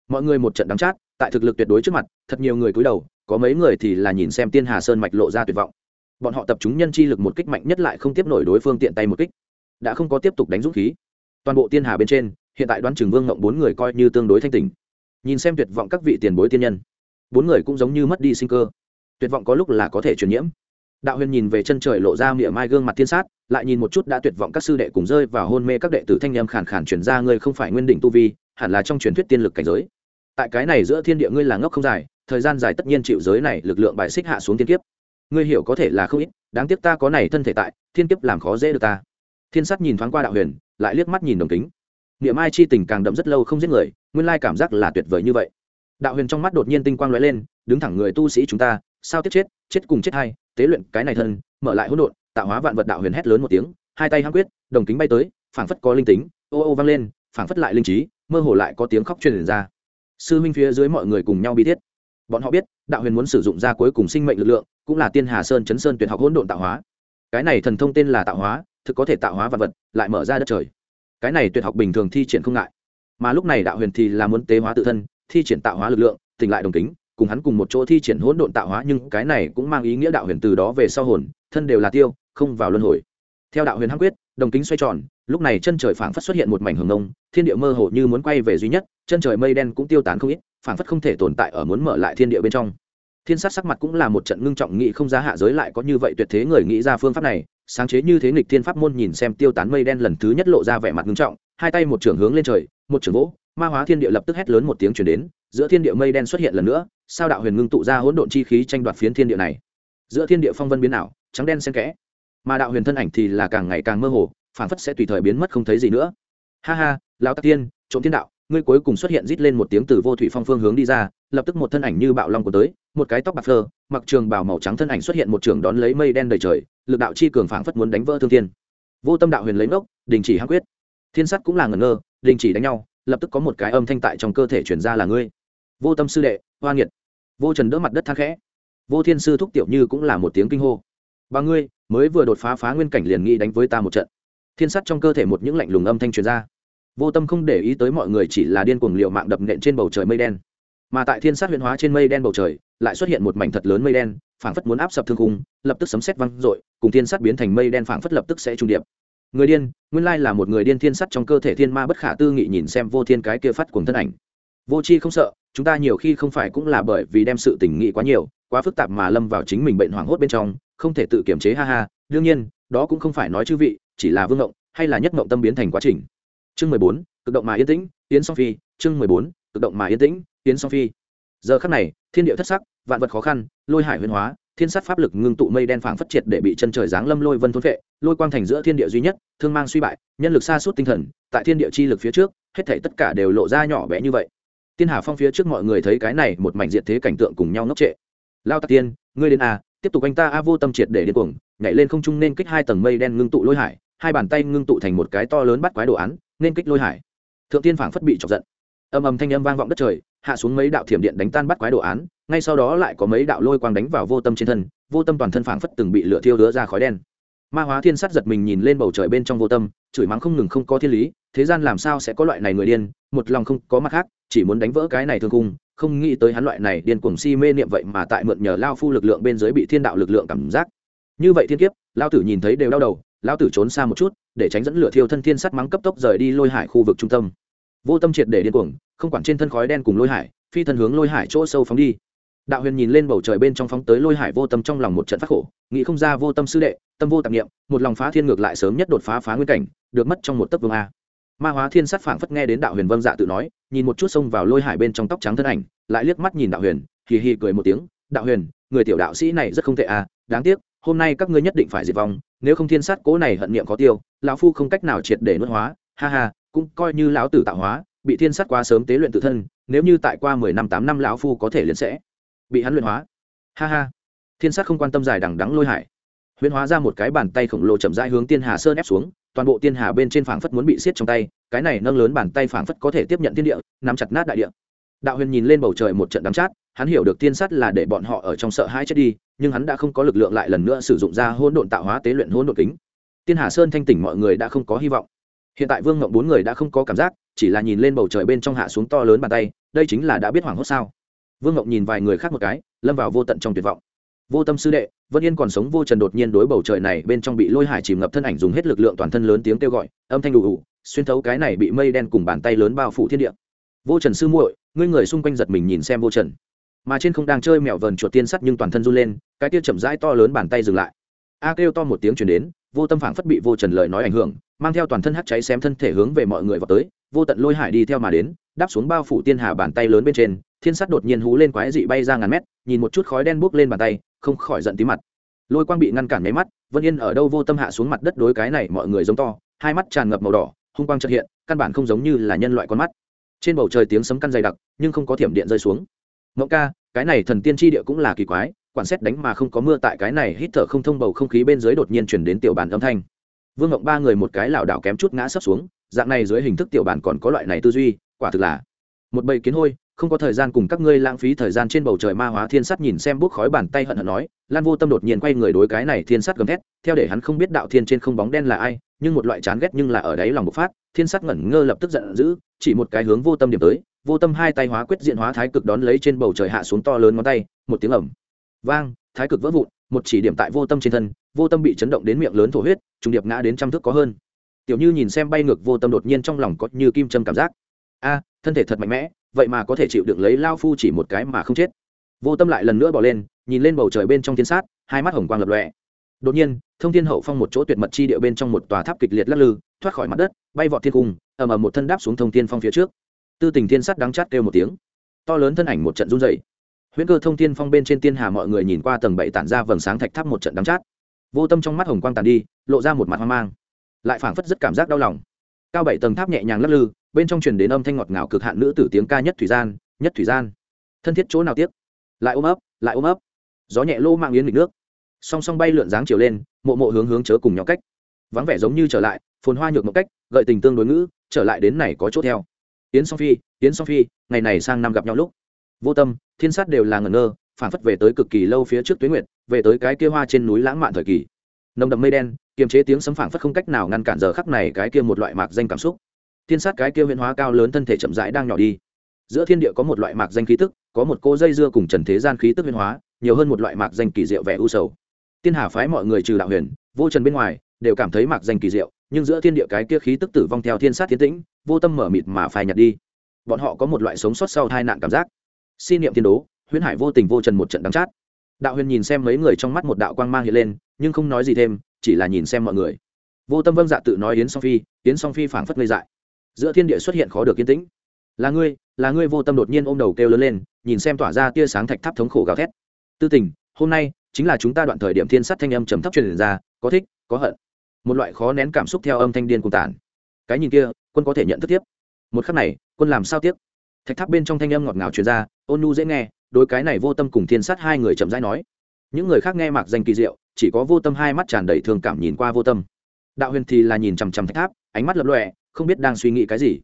Mọi người một trận đắng chát, tại thực lực tuyệt đối trước mặt, thật nhiều người cúi đầu, có mấy người thì là nhìn xem tiên hà sơn mạch lộ ra tuyệt vọng. Bọn họ tập trung nhân chi lực một kích mạnh nhất lại không tiếp nổi đối phương tiện tay một kích. Đã không có tiếp tục đánh dũng khí. Toàn bộ tiên hà bên trên, hiện tại đoán trường vương ngộng bốn người coi như tương đối thanh tình nhìn xem tuyệt vọng các vị tiền bối tiên nhân, bốn người cũng giống như mất đi sinh cơ. Tuyệt vọng có lúc là có thể truyền nhiễm đạo huyền nhìn về chân trời lộ ra miệng mai gương mặt thiên sát, lại nhìn một chút đã tuyệt vọng các sư đệ cùng rơi vào hôn mê các đệ tử thanh em khàn khàn chuyển ra, ngươi không phải nguyên đỉnh tu vi, hẳn là trong truyền thuyết tiên lực cảnh giới. Tại cái này giữa thiên địa ngươi là ngốc không dài, thời gian dài tất nhiên chịu giới này lực lượng bài xích hạ xuống tiên kiếp. Ngươi hiểu có thể là không ít, đáng tiếc ta có này thân thể tại, thiên kiếp làm khó dễ được ta. Thiên sát nhìn thoáng qua đạo huyền, lại liếc mắt nhìn đồng tính niệm ai chi tình càng đậm rất lâu không giết người, nguyên lai cảm giác là tuyệt vời như vậy. Đạo huyền trong mắt đột nhiên tinh quang lóe lên, đứng thẳng người tu sĩ chúng ta, sao tiếp chết chết cùng chết hay tế luyện cái này thân, mở lại hỗn độn, tạo hóa vạn vật đạo huyền hét lớn một tiếng, hai tay hăng quyết, đồng kính bay tới, phảng phất có linh tính, ô ô vang lên, phảng phất lại linh trí, mơ hồ lại có tiếng khóc truyền ra. Sư minh phía dưới mọi người cùng nhau bi thiết. Bọn họ biết, đạo huyền muốn sử dụng ra cuối cùng sinh mệnh lực lượng, cũng là tiên hà sơn chấn sơn tuyệt học hỗn độn tạo hóa. Cái này thần thông tên là tạo hóa, thực có thể tạo hóa vật vật, lại mở ra đất trời. Cái này tuyệt học bình thường thi triển không ngại. Mà lúc này đạo huyền thì là muốn tế hóa tự thân, thi triển tạo hóa lực lượng, tỉnh lại đồng kính cùng hắn cùng một chỗ thi triển hỗn độn tạo hóa, nhưng cái này cũng mang ý nghĩa đạo huyền từ đó về sau hồn, thân đều là tiêu, không vào luân hồi. Theo đạo huyền hắc quyết, đồng kính xoay tròn, lúc này chân trời phảng phất xuất hiện một mảnh hồng ngông thiên địa mơ hồ như muốn quay về duy nhất, chân trời mây đen cũng tiêu tán không ít, phảng phất không thể tồn tại ở muốn mở lại thiên địa bên trong. Thiên sát sắc mặt cũng là một trận ngưng trọng nghị không giá hạ giới lại có như vậy tuyệt thế người nghĩ ra phương pháp này, sáng chế như thế nghịch thiên pháp môn nhìn xem tiêu tán mây đen lần thứ nhất lộ ra vẻ mặt ngưng trọng, hai tay một trưởng hướng lên trời, một trưởng gỗ ma hóa thiên địa lập tức hét lớn một tiếng chuyển đến, giữa thiên địa mây đen xuất hiện lần nữa, sao đạo huyền ngưng tụ ra hỗn độn chi khí tranh đoạt phiến thiên địa này. Giữa thiên địa phong vân biến ảo, trắng đen xen kẽ. Mà đạo huyền thân ảnh thì là càng ngày càng mơ hồ phản phất sẽ tùy thời biến mất không thấy gì nữa. Ha ha, lão tắc tiên, trộm thiên đạo, ngươi cuối cùng xuất hiện rít lên một tiếng từ vô thủy phong phương hướng đi ra, lập tức một thân ảnh như bạo long của tới, một cái tóc bạc phơ, mặc trường bào màu trắng thân ảnh xuất hiện một trường đón lấy mây đen đầy trời, lực đạo chi cường phảng phất muốn đánh vỡ thương thiên. Vô tâm đạo huyền lấy ngốc, đình chỉ hăng quyết. Thiên sắt cũng là ngẩn ngơ, đình chỉ đánh nhau lập tức có một cái âm thanh tại trong cơ thể chuyển ra là ngươi. Vô tâm sư đệ, hoa nghiệt. Vô trần đỡ mặt đất thang khẽ. Vô thiên sư thúc tiểu như cũng là một tiếng kinh hô. Ba ngươi, mới vừa đột phá phá nguyên cảnh liền nghĩ đánh với ta một trận. Thiên sắt trong cơ thể một những lạnh lùng âm thanh truyền ra. Vô tâm không để ý tới mọi người, chỉ là điên cuồng liệu mạng đập nện trên bầu trời mây đen. Mà tại thiên sát huyễn hóa trên mây đen bầu trời, lại xuất hiện một mảnh thật lớn mây đen, phảng phất muốn áp sập thương khung, lập tức sấm xét văng dội, cùng thiên sát biến thành mây đen phảng phất lập tức sẽ trung điệp người điên, nguyên lai là một người điên thiên sắt trong cơ thể thiên ma bất khả tư nghị nhìn xem vô thiên cái kia phát cùng thân ảnh. Vô c h i không sợ, chúng ta nhiều khi không phải cũng là bởi vì đem sự tình nghị quá nhiều, quá phức tạp mà lâm vào chính mình bệnh hoảng hốt bên trong, không thể tự kiềm chế, ha ha. Đương nhiên, đó cũng không phải nói chư vị, chỉ là vương ngộng, hay là nhất ngộng tâm biến thành quá trình. Chương mười bốn, cực động mà yên tĩnh tiến song phi. Chương mười bốn, cực động mà yên tĩnh tiến song phi. Giờ khắc này, thiên địa thất sắc, vạn vật khó khăn, lôi hải huyền hóa thiên sát pháp lực ngưng tụ mây đen phảng phất triệt để bị chân trời giáng lâm lôi vân thôn vệ lôi quang thành giữa thiên địa duy nhất, thương mang suy bại, nhân lực xa suốt tinh thần, tại thiên địa chi lực phía trước, hết thảy tất cả đều lộ ra nhỏ bé như vậy. Tiên hà phong phía trước mọi người thấy cái này một mảnh diệt thế cảnh tượng cùng nhau ngốc trệ. Lao tạc tiên, ngươi đến a tiếp tục anh ta a vô tâm triệt để điên cuồng, nhảy lên không trung nên kích hai tầng mây đen ngưng tụ lôi hải, hai bàn tay ngưng tụ thành một cái to lớn bắt quái đồ án, nên kích lôi hải. Thượng tiên phảng phất bị chọc giận. Âm âm thanh âm vang vọng đất trời, hạ xuống mấy đạo thiểm điện đánh tan bắt quái đồ án ngay sau đó lại có mấy đạo lôi quang đánh vào vô tâm trên thân, vô tâm toàn thân phảng phất từng bị lửa thiêu đứa ra khói đen. Ma hóa thiên sát giật mình nhìn lên bầu trời bên trong vô tâm, chửi mắng không ngừng không có thiên lý, thế gian làm sao sẽ có loại này người điên, một lòng không có mặt khác, chỉ muốn đánh vỡ cái này thương cung không nghĩ tới hắn loại này điên cuồng si mê niệm vậy mà tại mượn nhờ lao phu lực lượng bên dưới bị thiên đạo lực lượng cảm giác. Như vậy thiên kiếp, lao tử nhìn thấy đều đau đầu, lao tử trốn xa một chút, để tránh dẫn lửa thiêu thân thiên sắt mắng cấp tốc rời đi lôi hải khu vực trung tâm. Vô tâm triệt để điên cuồng, không quản trên thân khói đen cùng lôi hải, phi thân hướng lôi hải chỗ sâu phóng đi đạo huyền nhìn lên bầu trời bên trong phóng tới lôi hải vô tâm trong lòng một trận phát khổ, nghĩ không ra vô tâm sư đệ, tâm vô tạp nghiệm một lòng phá thiên ngược lại sớm nhất đột phá phá nguyên cảnh, được mất trong một tấc vương a. Ma hóa thiên sát phảng phất nghe đến đạo huyền vâng dạ tự nói, nhìn một chút xông vào lôi hải bên trong tóc trắng thân ảnh, lại liếc mắt nhìn đạo huyền, hì hì cười một tiếng, đạo huyền, người tiểu đạo sĩ này rất không tệ a, đáng tiếc, hôm nay các ngươi nhất định phải diệt vong, nếu không thiên sát cố này hận niệm có tiêu, lão phu không cách nào triệt để nuốt hóa, ha ha, cũng coi như lão tử tạo hóa, bị thiên sát quá sớm tế luyện tự thân, nếu như tại qua mười năm tám năm lão phu có thể liền sẽ bị hắn luyện hóa. Ha ha. Thiên sát không quan tâm dài đằng đắng lôi hải. Huyễn hóa ra một cái bàn tay khổng lồ chậm rãi hướng tiên hà sơn ép xuống, toàn bộ tiên hà bên trên phảng phất muốn bị siết trong tay, cái này nâng lớn bàn tay phảng phất có thể tiếp nhận thiên địa, nắm chặt nát đại địa. Đạo huyền nhìn lên bầu trời một trận đắm chát, hắn hiểu được tiên sát là để bọn họ ở trong sợ hãi chết đi, nhưng hắn đã không có lực lượng lại lần nữa sử dụng ra hỗn độn tạo hóa tế luyện hỗn độn kính. Tiên hà sơn thanh tỉnh mọi người đã không có hy vọng. Hiện tại vương ngộng bốn người đã không có cảm giác, chỉ là nhìn lên bầu trời bên trong hạ xuống to lớn bàn tay, đây chính là đã biết hoảng hốt sao vương ngộng nhìn vài người khác một cái, lâm vào vô tận trong tuyệt vọng. Vô tâm sư đệ, vân yên còn sống vô trần đột nhiên đối bầu trời này bên trong bị lôi hải chìm ngập thân ảnh dùng hết lực lượng toàn thân lớn tiếng kêu gọi, âm thanh đủ đủ xuyên thấu cái này bị mây đen cùng bàn tay lớn bao phủ thiên địa. Vô trần sư muội, ngươi người xung quanh giật mình nhìn xem vô trần. Mà trên không đang chơi mèo vờn chuột tiên sắt nhưng toàn thân run lên, cái kia chậm rãi to lớn bàn tay dừng lại. A kêu to một tiếng chuyển đến, vô tâm phảng phất bị vô trần lời nói ảnh hưởng, mang theo toàn thân hắt cháy xém thân thể hướng về mọi người vào tới, vô tận lôi hải đi theo mà đến, đáp xuống bao phủ tiên hà bàn tay lớn bên trên thiên sắt đột nhiên hú lên quái dị bay ra ngàn mét, nhìn một chút khói đen bốc lên bàn tay, không khỏi giận tí mặt. Lôi quang bị ngăn cản mấy mắt, vân yên ở đâu vô tâm hạ xuống mặt đất đối cái này mọi người giống to, hai mắt tràn ngập màu đỏ, hung quang trật hiện, căn bản không giống như là nhân loại con mắt. Trên bầu trời tiếng sấm căn dày đặc, nhưng không có thiểm điện rơi xuống. Mẫu ca, cái này thần tiên tri địa cũng là kỳ quái, quản xét đánh mà không có mưa tại cái này hít thở không thông bầu không khí bên dưới đột nhiên chuyển đến tiểu bản âm thanh. Vương ngộng ba người một cái lảo đảo kém chút ngã sấp xuống, dạng này dưới hình thức tiểu bản còn có loại này tư duy, quả thực là một bầy kiến hôi không có thời gian cùng các ngươi lãng phí thời gian trên bầu trời ma hóa thiên sắt nhìn xem bút khói bàn tay hận hận nói, lan vô tâm đột nhiên quay người đối cái này thiên sắt gầm thét, theo để hắn không biết đạo thiên trên không bóng đen là ai, nhưng một loại chán ghét nhưng là ở đáy lòng bộc phát, thiên sắt ngẩn ngơ lập tức giận dữ, chỉ một cái hướng vô tâm điểm tới, vô tâm hai tay hóa quyết diện hóa thái cực đón lấy trên bầu trời hạ xuống to lớn ngón tay, một tiếng ẩm vang, thái cực vỡ vụn, một chỉ điểm tại vô tâm trên thân, vô tâm bị chấn động đến miệng lớn thổ huyết, trùng điệp ngã đến trăm thước có hơn. Tiểu như nhìn xem bay ngược vô tâm đột nhiên trong lòng có như kim châm cảm giác a, thân thể thật mạnh mẽ, vậy mà có thể chịu đựng lấy lao phu chỉ một cái mà không chết. Vô tâm lại lần nữa bỏ lên, nhìn lên bầu trời bên trong thiên sát, hai mắt hồng quang lập lọe đột nhiên, thông thiên hậu phong một chỗ tuyệt mật chi địa bên trong một tòa tháp kịch liệt lắc lư, thoát khỏi mặt đất, bay vọt thiên cung, ầm ầm một thân đáp xuống thông thiên phong phía trước. Tư tình thiên sát đắng chát kêu một tiếng. To lớn thân ảnh một trận run dày huyễn cơ thông thiên phong bên trên tiên hà mọi người nhìn qua tầng bảy tản ra vầng sáng thạch tháp một trận đắng chát. Vô tâm trong mắt hồng quang tàn đi, lộ ra một mặt hoang mang. Lại phảng phất rất cảm giác đau lòng cao bảy tầng tháp nhẹ nhàng lắc lư, bên trong truyền đến âm thanh ngọt ngào cực hạn nữ tử tiếng ca nhất thủy gian, nhất thủy gian. Thân thiết chỗ nào tiếc? Lại ôm ấp, lại ôm ấp. Gió nhẹ lô mạng yến nghịch nước. Song song bay lượn dáng chiều lên, mộ mộ hướng hướng chớ cùng nhỏ cách. Vắng vẻ giống như trở lại, phồn hoa nhược một cách, gợi tình tương đối ngữ, trở lại đến này có chỗ theo. Yến song phi, yến song phi, ngày này sang năm gặp nhau lúc. Vô tâm, thiên sát đều là ngẩn ngơ, phản phất về tới cực kỳ lâu phía trước tuyến nguyệt, về tới cái kia hoa trên núi lãng mạn thời kỳ nồng đậm mây đen, kiềm chế tiếng sấm phảng phất không cách nào ngăn cản giờ khắc này cái kia một loại mạc danh cảm xúc. Thiên sát cái kia huyễn hóa cao lớn thân thể chậm rãi đang nhỏ đi. Giữa thiên địa có một loại mạc danh khí tức, có một cô dây dưa cùng trần thế gian khí tức huyễn hóa, nhiều hơn một loại mạc danh kỳ diệu vẻ u sầu. Tiên hà phái mọi người trừ đạo huyền, vô trần bên ngoài, đều cảm thấy mạc danh kỳ diệu, nhưng giữa thiên địa cái kia khí tức tử vong theo thiên sát thiên tĩnh, vô tâm mở mịt mà phai nhạt đi. Bọn họ có một loại sống sót sau tai nạn cảm giác. Xin niệm thiên đố, huyễn hải vô tình vô trần một trận đắng chát đạo huyền nhìn xem mấy người trong mắt một đạo quang mang hiện lên, nhưng không nói gì thêm, chỉ là nhìn xem mọi người. Vô tâm vâng dạ tự nói yến song phi, yến song phi phảng phất ngây dại. Giữa thiên địa xuất hiện khó được yên tĩnh. Là ngươi là ngươi. Vô tâm đột nhiên ôm đầu kêu lớn lên, nhìn xem tỏa ra tia sáng thạch tháp thống khổ gào thét. Tư tình, hôm nay chính là chúng ta đoạn thời điểm thiên sắt thanh âm trầm thấp truyền ra, có thích, có hận. Một loại khó nén cảm xúc theo âm thanh điên cùng tản. Cái nhìn kia, quân có thể nhận thức tiếp. Một khắc này, quân làm sao tiếp? Thạch tháp bên trong thanh âm ngọt ngào truyền ra, ôn nu dễ nghe đôi cái này vô tâm cùng thiên sát hai người chậm rãi nói. Những người khác nghe mạc danh kỳ diệu, chỉ có vô tâm hai mắt tràn đầy thương cảm nhìn qua vô tâm. Đạo huyền thì là nhìn chằm chằm thạch tháp, ánh mắt lập lọe không biết đang suy nghĩ cái gì.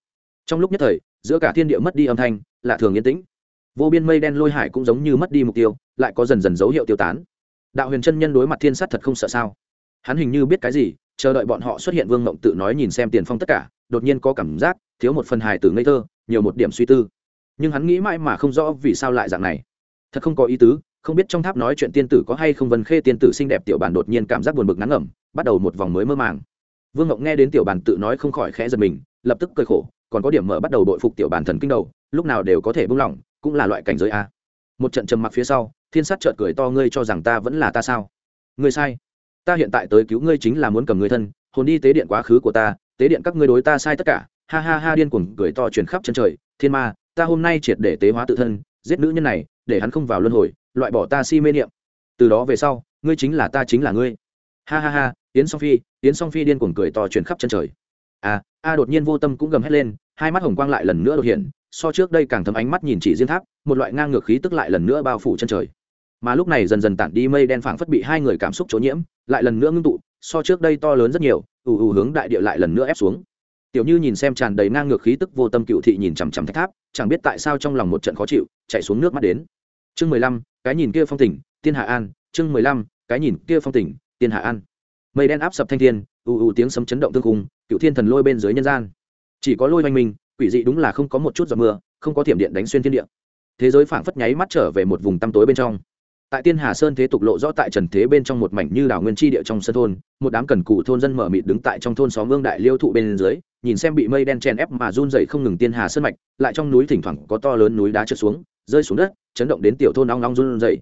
Trong lúc nhất thời, giữa cả thiên địa mất đi âm thanh, lạ thường yên tĩnh. Vô biên mây đen lôi hải cũng giống như mất đi mục tiêu, lại có dần dần dấu hiệu tiêu tán. Đạo huyền chân nhân đối mặt thiên sát thật không sợ sao? Hắn hình như biết cái gì, chờ đợi bọn họ xuất hiện vương mộng tự nói nhìn xem tiền phong tất cả, đột nhiên có cảm giác, thiếu một phần hài tử ngây thơ, nhiều một điểm suy tư nhưng hắn nghĩ mãi mà không rõ vì sao lại dạng này. Thật không có ý tứ, không biết trong tháp nói chuyện tiên tử có hay không vân khê tiên tử xinh đẹp tiểu bản đột nhiên cảm giác buồn bực ngắn ngẩm, bắt đầu một vòng mới mơ màng. Vương ngọc nghe đến tiểu bản tự nói không khỏi khẽ giật mình, lập tức cười khổ, còn có điểm mở bắt đầu đội phục tiểu bản thần kinh đầu, lúc nào đều có thể buông lỏng, cũng là loại cảnh giới a. Một trận trầm mặc phía sau, thiên sát chợt cười to ngươi cho rằng ta vẫn là ta sao? Ngươi sai. Ta hiện tại tới cứu ngươi chính là muốn cầm ngươi thân, hồn đi tế điện quá khứ của ta, tế điện các ngươi đối ta sai tất cả. Ha ha ha điên cuồng cười to truyền khắp chân trời, thiên ma ta hôm nay triệt để tế hóa tự thân giết nữ nhân này để hắn không vào luân hồi loại bỏ ta si mê niệm. Từ đó về sau ngươi chính là ta chính là ngươi. Ha ha ha yến song phi yến song phi điên cuồng cười to truyền khắp chân trời. A à, a đột nhiên vô tâm cũng gầm hét lên hai mắt hồng quang lại lần nữa đột hiện so trước đây càng thấm ánh mắt nhìn chỉ riêng tháp một loại ngang ngược khí tức lại lần nữa bao phủ chân trời. Mà lúc này dần dần tản đi mây đen phảng phất bị hai người cảm xúc chỗ nhiễm lại lần nữa ngưng tụ so trước đây to lớn rất nhiều ù ù hướng đại địa lại lần nữa ép xuống tiểu như nhìn xem tràn đầy ngang ngược khí tức vô tâm cựu thị nhìn chằm chằm thách tháp, chẳng biết tại sao trong lòng một trận khó chịu, chạy xuống nước mắt đến. Chương mười lăm, cái nhìn kia phong tỉnh tiên hạ an. Chương mười lăm, cái nhìn kia phong tỉnh tiên hạ an. Mây đen áp sập thanh thiên, ù ù tiếng sấm chấn động tương cung, cựu thiên thần lôi bên dưới nhân gian. Chỉ có lôi oanh minh, quỷ dị đúng là không có một chút giọt mưa, không có thiểm điện đánh xuyên thiên địa. Thế giới phảng phất nháy mắt trở về một vùng tăm tối bên trong tại tiên hà sơn thế tục lộ rõ tại trần thế bên trong một mảnh như đảo nguyên tri địa trong sân thôn, một đám cần cù thôn dân mở mịt đứng tại trong thôn xóm vương đại liêu thụ bên dưới, nhìn xem bị mây đen chèn ép mà run dày không ngừng tiên hà sơn mạch, lại trong núi thỉnh thoảng có to lớn núi đá trượt xuống, rơi xuống đất, chấn động đến tiểu thôn long long run dày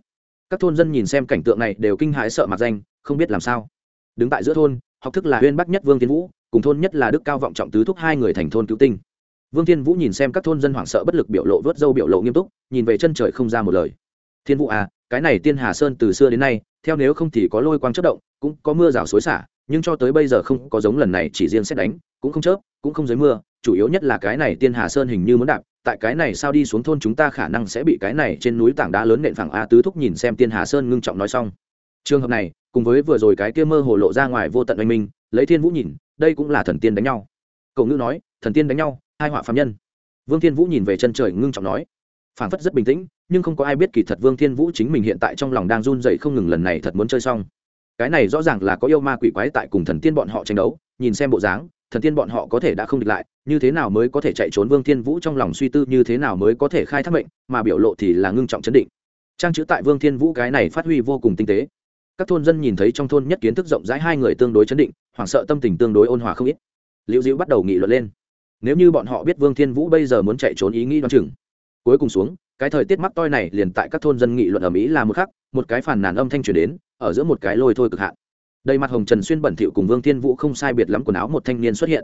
các thôn dân nhìn xem cảnh tượng này đều kinh hãi sợ mặt danh, không biết làm sao. Đứng tại giữa thôn, học thức là huyên bắc nhất vương tiến vũ, cùng thôn nhất là đức cao vọng trọng tứ thúc hai người thành thôn cứu tinh. Vương thiên vũ nhìn xem các thôn dân hoảng sợ bất lực biểu lộ vớt dâu biểu lộ nghiêm túc, nhìn về chân trời không ra một lời. Thiên vũ à cái này tiên hà sơn từ xưa đến nay, theo nếu không thì có lôi quang chất động, cũng có mưa rào xối xả, nhưng cho tới bây giờ không có giống lần này chỉ riêng xét đánh, cũng không chớp, cũng không dưới mưa, chủ yếu nhất là cái này tiên hà sơn hình như muốn đạp, tại cái này sao đi xuống thôn chúng ta khả năng sẽ bị cái này trên núi tảng đá lớn nện phẳng a tứ thúc nhìn xem tiên hà sơn ngưng trọng nói xong. Trường hợp này, cùng với vừa rồi cái kia mơ hồ lộ ra ngoài vô tận oanh minh, lấy thiên vũ nhìn, đây cũng là thần tiên đánh nhau. Cậu ngữ nói, thần tiên đánh nhau, hai họa phạm nhân. Vương thiên vũ nhìn về chân trời ngưng trọng nói phảng phất rất bình tĩnh, nhưng không có ai biết kỳ thật vương thiên vũ chính mình hiện tại trong lòng đang run dậy không ngừng lần này thật muốn chơi xong. Cái này rõ ràng là có yêu ma quỷ quái tại cùng thần tiên bọn họ tranh đấu, nhìn xem bộ dáng, thần tiên bọn họ có thể đã không địch lại, như thế nào mới có thể chạy trốn vương thiên vũ trong lòng suy tư, như thế nào mới có thể khai thác mệnh, mà biểu lộ thì là ngưng trọng chấn định. Trang chữ tại vương thiên vũ cái này phát huy vô cùng tinh tế. Các thôn dân nhìn thấy trong thôn nhất kiến thức rộng rãi hai người tương đối chấn định, hoảng sợ tâm tình tương đối ôn hòa không ít. Liễu diễu bắt đầu nghị luận lên. Nếu như bọn họ biết vương thiên vũ bây giờ muốn chạy trốn ý nghĩ đoán chừng cuối cùng xuống, cái thời tiết mắc toi này liền tại các thôn dân nghị luận ở mỹ là một khắc, một cái phản nàn âm thanh truyền đến, ở giữa một cái lôi thôi cực hạn. Đầy mặt hồng trần xuyên bẩn thỉu cùng vương thiên vũ không sai biệt lắm quần áo một thanh niên xuất hiện.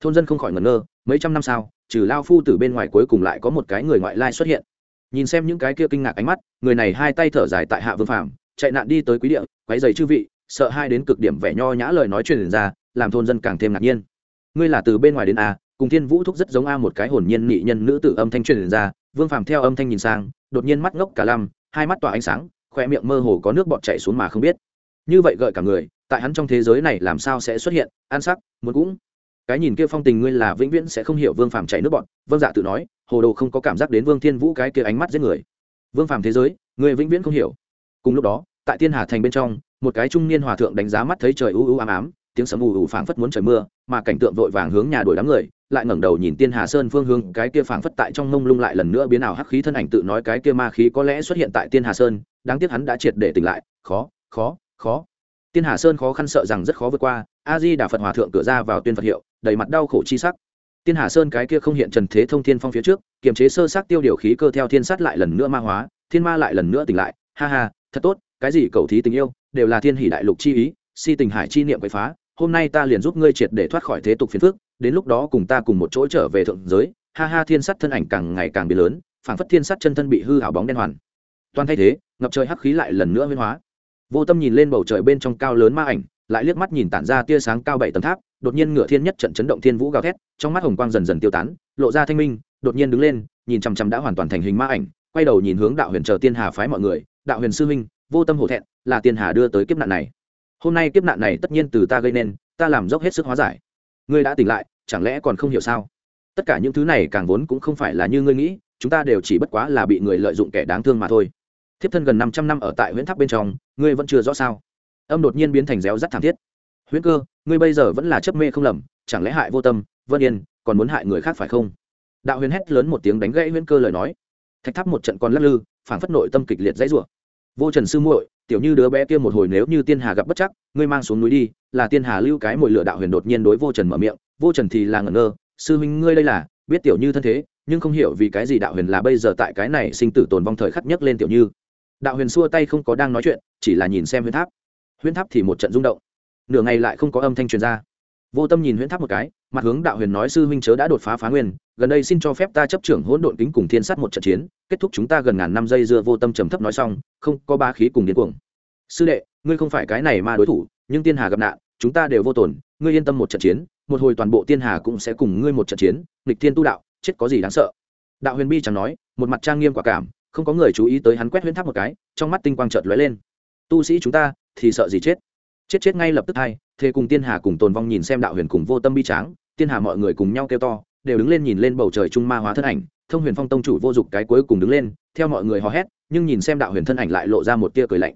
Thôn dân không khỏi ngẩn ngơ, mấy trăm năm sau, trừ lao phu từ bên ngoài cuối cùng lại có một cái người ngoại lai xuất hiện. Nhìn xem những cái kia kinh ngạc ánh mắt, người này hai tay thở dài tại hạ vương phàm, chạy nạn đi tới quý địa, quấy giày chư vị, sợ hai đến cực điểm vẻ nho nhã lời nói truyền ra, làm thôn dân càng thêm ngạc nhiên. Ngươi là từ bên ngoài đến a cùng thiên vũ thúc rất giống a một cái hồn nhiên nị nhân nữ tử âm thanh truyền ra vương phàm theo âm thanh nhìn sang, đột nhiên mắt ngốc cả lăm, hai mắt tỏa ánh sáng khoe miệng mơ hồ có nước bọt chảy xuống mà không biết. Như vậy gợi cả người, tại hắn trong thế giới này làm sao sẽ xuất hiện an sắc, muốn cũng. Cái nhìn kia phong tình ngươi là vĩnh viễn sẽ không hiểu vương phàm chảy nước bọt. Vâng dạ tự nói, hồ đồ không có cảm giác đến vương thiên vũ cái kia ánh mắt giết người. Vương phàm thế giới người vĩnh viễn không hiểu. Cùng lúc đó, tại tiên hà thành bên trong, một cái trung niên hòa thượng đánh giá mắt thấy trời u u ám ám, tiếng sấm ù ù phảng phất muốn trời mưa, mà cảnh tượng vội vàng hướng nhà đuổi đám người lại ngẩng đầu nhìn tiên hà sơn phương hướng, cái kia phảng phất tại trong mông lung lại lần nữa biến ảo hắc khí thân ảnh tự nói cái kia ma khí có lẽ xuất hiện tại tiên hà sơn, đáng tiếc hắn đã triệt để tỉnh lại. Khó khó khó. Tiên hà sơn khó khăn sợ rằng rất khó vượt qua a di đà phật hòa thượng cửa ra vào tuyên phật hiệu, đầy mặt đau khổ chi sắc. Tiên hà sơn cái kia không hiện trần thế thông thiên phong phía trước, kiềm chế sơ sát tiêu điều khí cơ theo thiên sát lại lần nữa ma hóa, thiên ma lại lần nữa tỉnh lại. Ha ha, thật tốt, cái gì cầu thí tình yêu, đều là thiên hỷ đại lục chi ý, si tình hải chi niệm quậy phá, hôm nay ta liền giúp ngươi triệt để thoát khỏi thế tục phiền phức đến lúc đó cùng ta cùng một chỗ trở về thượng giới, ha ha, thiên sắt thân ảnh càng ngày càng bị lớn, phảng phất thiên sắt chân thân bị hư hảo bóng đen hoàn. Toàn thay thế, ngập trời hắc khí lại lần nữa huyên hóa. Vô tâm nhìn lên bầu trời bên trong cao lớn ma ảnh, lại liếc mắt nhìn tản ra tia sáng cao bảy tầng tháp, đột nhiên ngựa thiên nhất trận chấn động thiên vũ gào thét, trong mắt hồng quang dần dần tiêu tán, lộ ra thanh minh, đột nhiên đứng lên, nhìn chằm chằm đã hoàn toàn thành hình ma ảnh, quay đầu nhìn hướng đạo huyền chờ tiên hà phái mọi người, đạo huyền sư huynh, vô tâm hổ thẹn, là tiên hà đưa tới kiếp nạn này. Hôm nay kiếp nạn này tất nhiên từ ta gây nên, ta làm dốc hết sức hóa giải ngươi đã tỉnh lại, chẳng lẽ còn không hiểu sao? Tất cả những thứ này càng vốn cũng không phải là như ngươi nghĩ, chúng ta đều chỉ bất quá là bị người lợi dụng kẻ đáng thương mà thôi. Thiếp thân gần năm trăm năm ở tại huyện tháp bên trong, ngươi vẫn chưa rõ sao? Âm đột nhiên biến thành réo rắt thảm thiết. Huyễn cơ, ngươi bây giờ vẫn là chấp mê không lầm, chẳng lẽ hại vô tâm vân yên, còn muốn hại người khác phải không? Đạo huyền hét lớn một tiếng đánh gãy huyễn cơ lời nói. Thạch tháp một trận còn lắc lư phản phất nội tâm kịch liệt dãy rủa. Vô trần sư muội tiểu như đứa bé kia một hồi nếu như tiên hà gặp bất chắc, ngươi mang xuống núi đi, là tiên hà lưu cái mồi lửa đạo huyền đột nhiên đối vô trần mở miệng, vô trần thì là ngẩn ngơ, sư huynh ngươi đây là, biết tiểu như thân thế, nhưng không hiểu vì cái gì đạo huyền là bây giờ tại cái này sinh tử tồn vong thời khắc nhất lên tiểu như. Đạo huyền xua tay không có đang nói chuyện, chỉ là nhìn xem huyễn tháp. Huyễn tháp thì một trận rung động. Nửa ngày lại không có âm thanh truyền ra. Vô tâm nhìn huyễn tháp một cái, mặt hướng đạo huyền nói sư huynh chớ đã đột phá phá nguyên gần đây xin cho phép ta chấp trưởng hỗn độn kính cùng thiên sát một trận chiến, kết thúc chúng ta gần ngàn năm giây dưa vô tâm trầm thấp nói xong, không, có ba khí cùng điên cuồng. Sư đệ, ngươi không phải cái này mà đối thủ, nhưng tiên hà gặp nạn, chúng ta đều vô tổn, ngươi yên tâm một trận chiến, một hồi toàn bộ tiên hà cũng sẽ cùng ngươi một trận chiến, nghịch thiên tu đạo, chết có gì đáng sợ. Đạo huyền bi chẳng nói, một mặt trang nghiêm quả cảm, không có người chú ý tới hắn quét huyễn tháp một cái, trong mắt tinh quang chợt lóe lên. Tu sĩ chúng ta, thì sợ gì chết? Chết chết ngay lập tức hay thế cùng tiên hà cùng tồn vong nhìn xem đạo huyền cùng vô tâm bi tráng, tiên hà mọi người cùng nhau kêu to đều đứng lên nhìn lên bầu trời trung ma hóa thân ảnh, thông huyền phong tông chủ vô dụng cái cuối cùng đứng lên, theo mọi người hò hét, nhưng nhìn xem đạo huyền thân ảnh lại lộ ra một tia cười lạnh.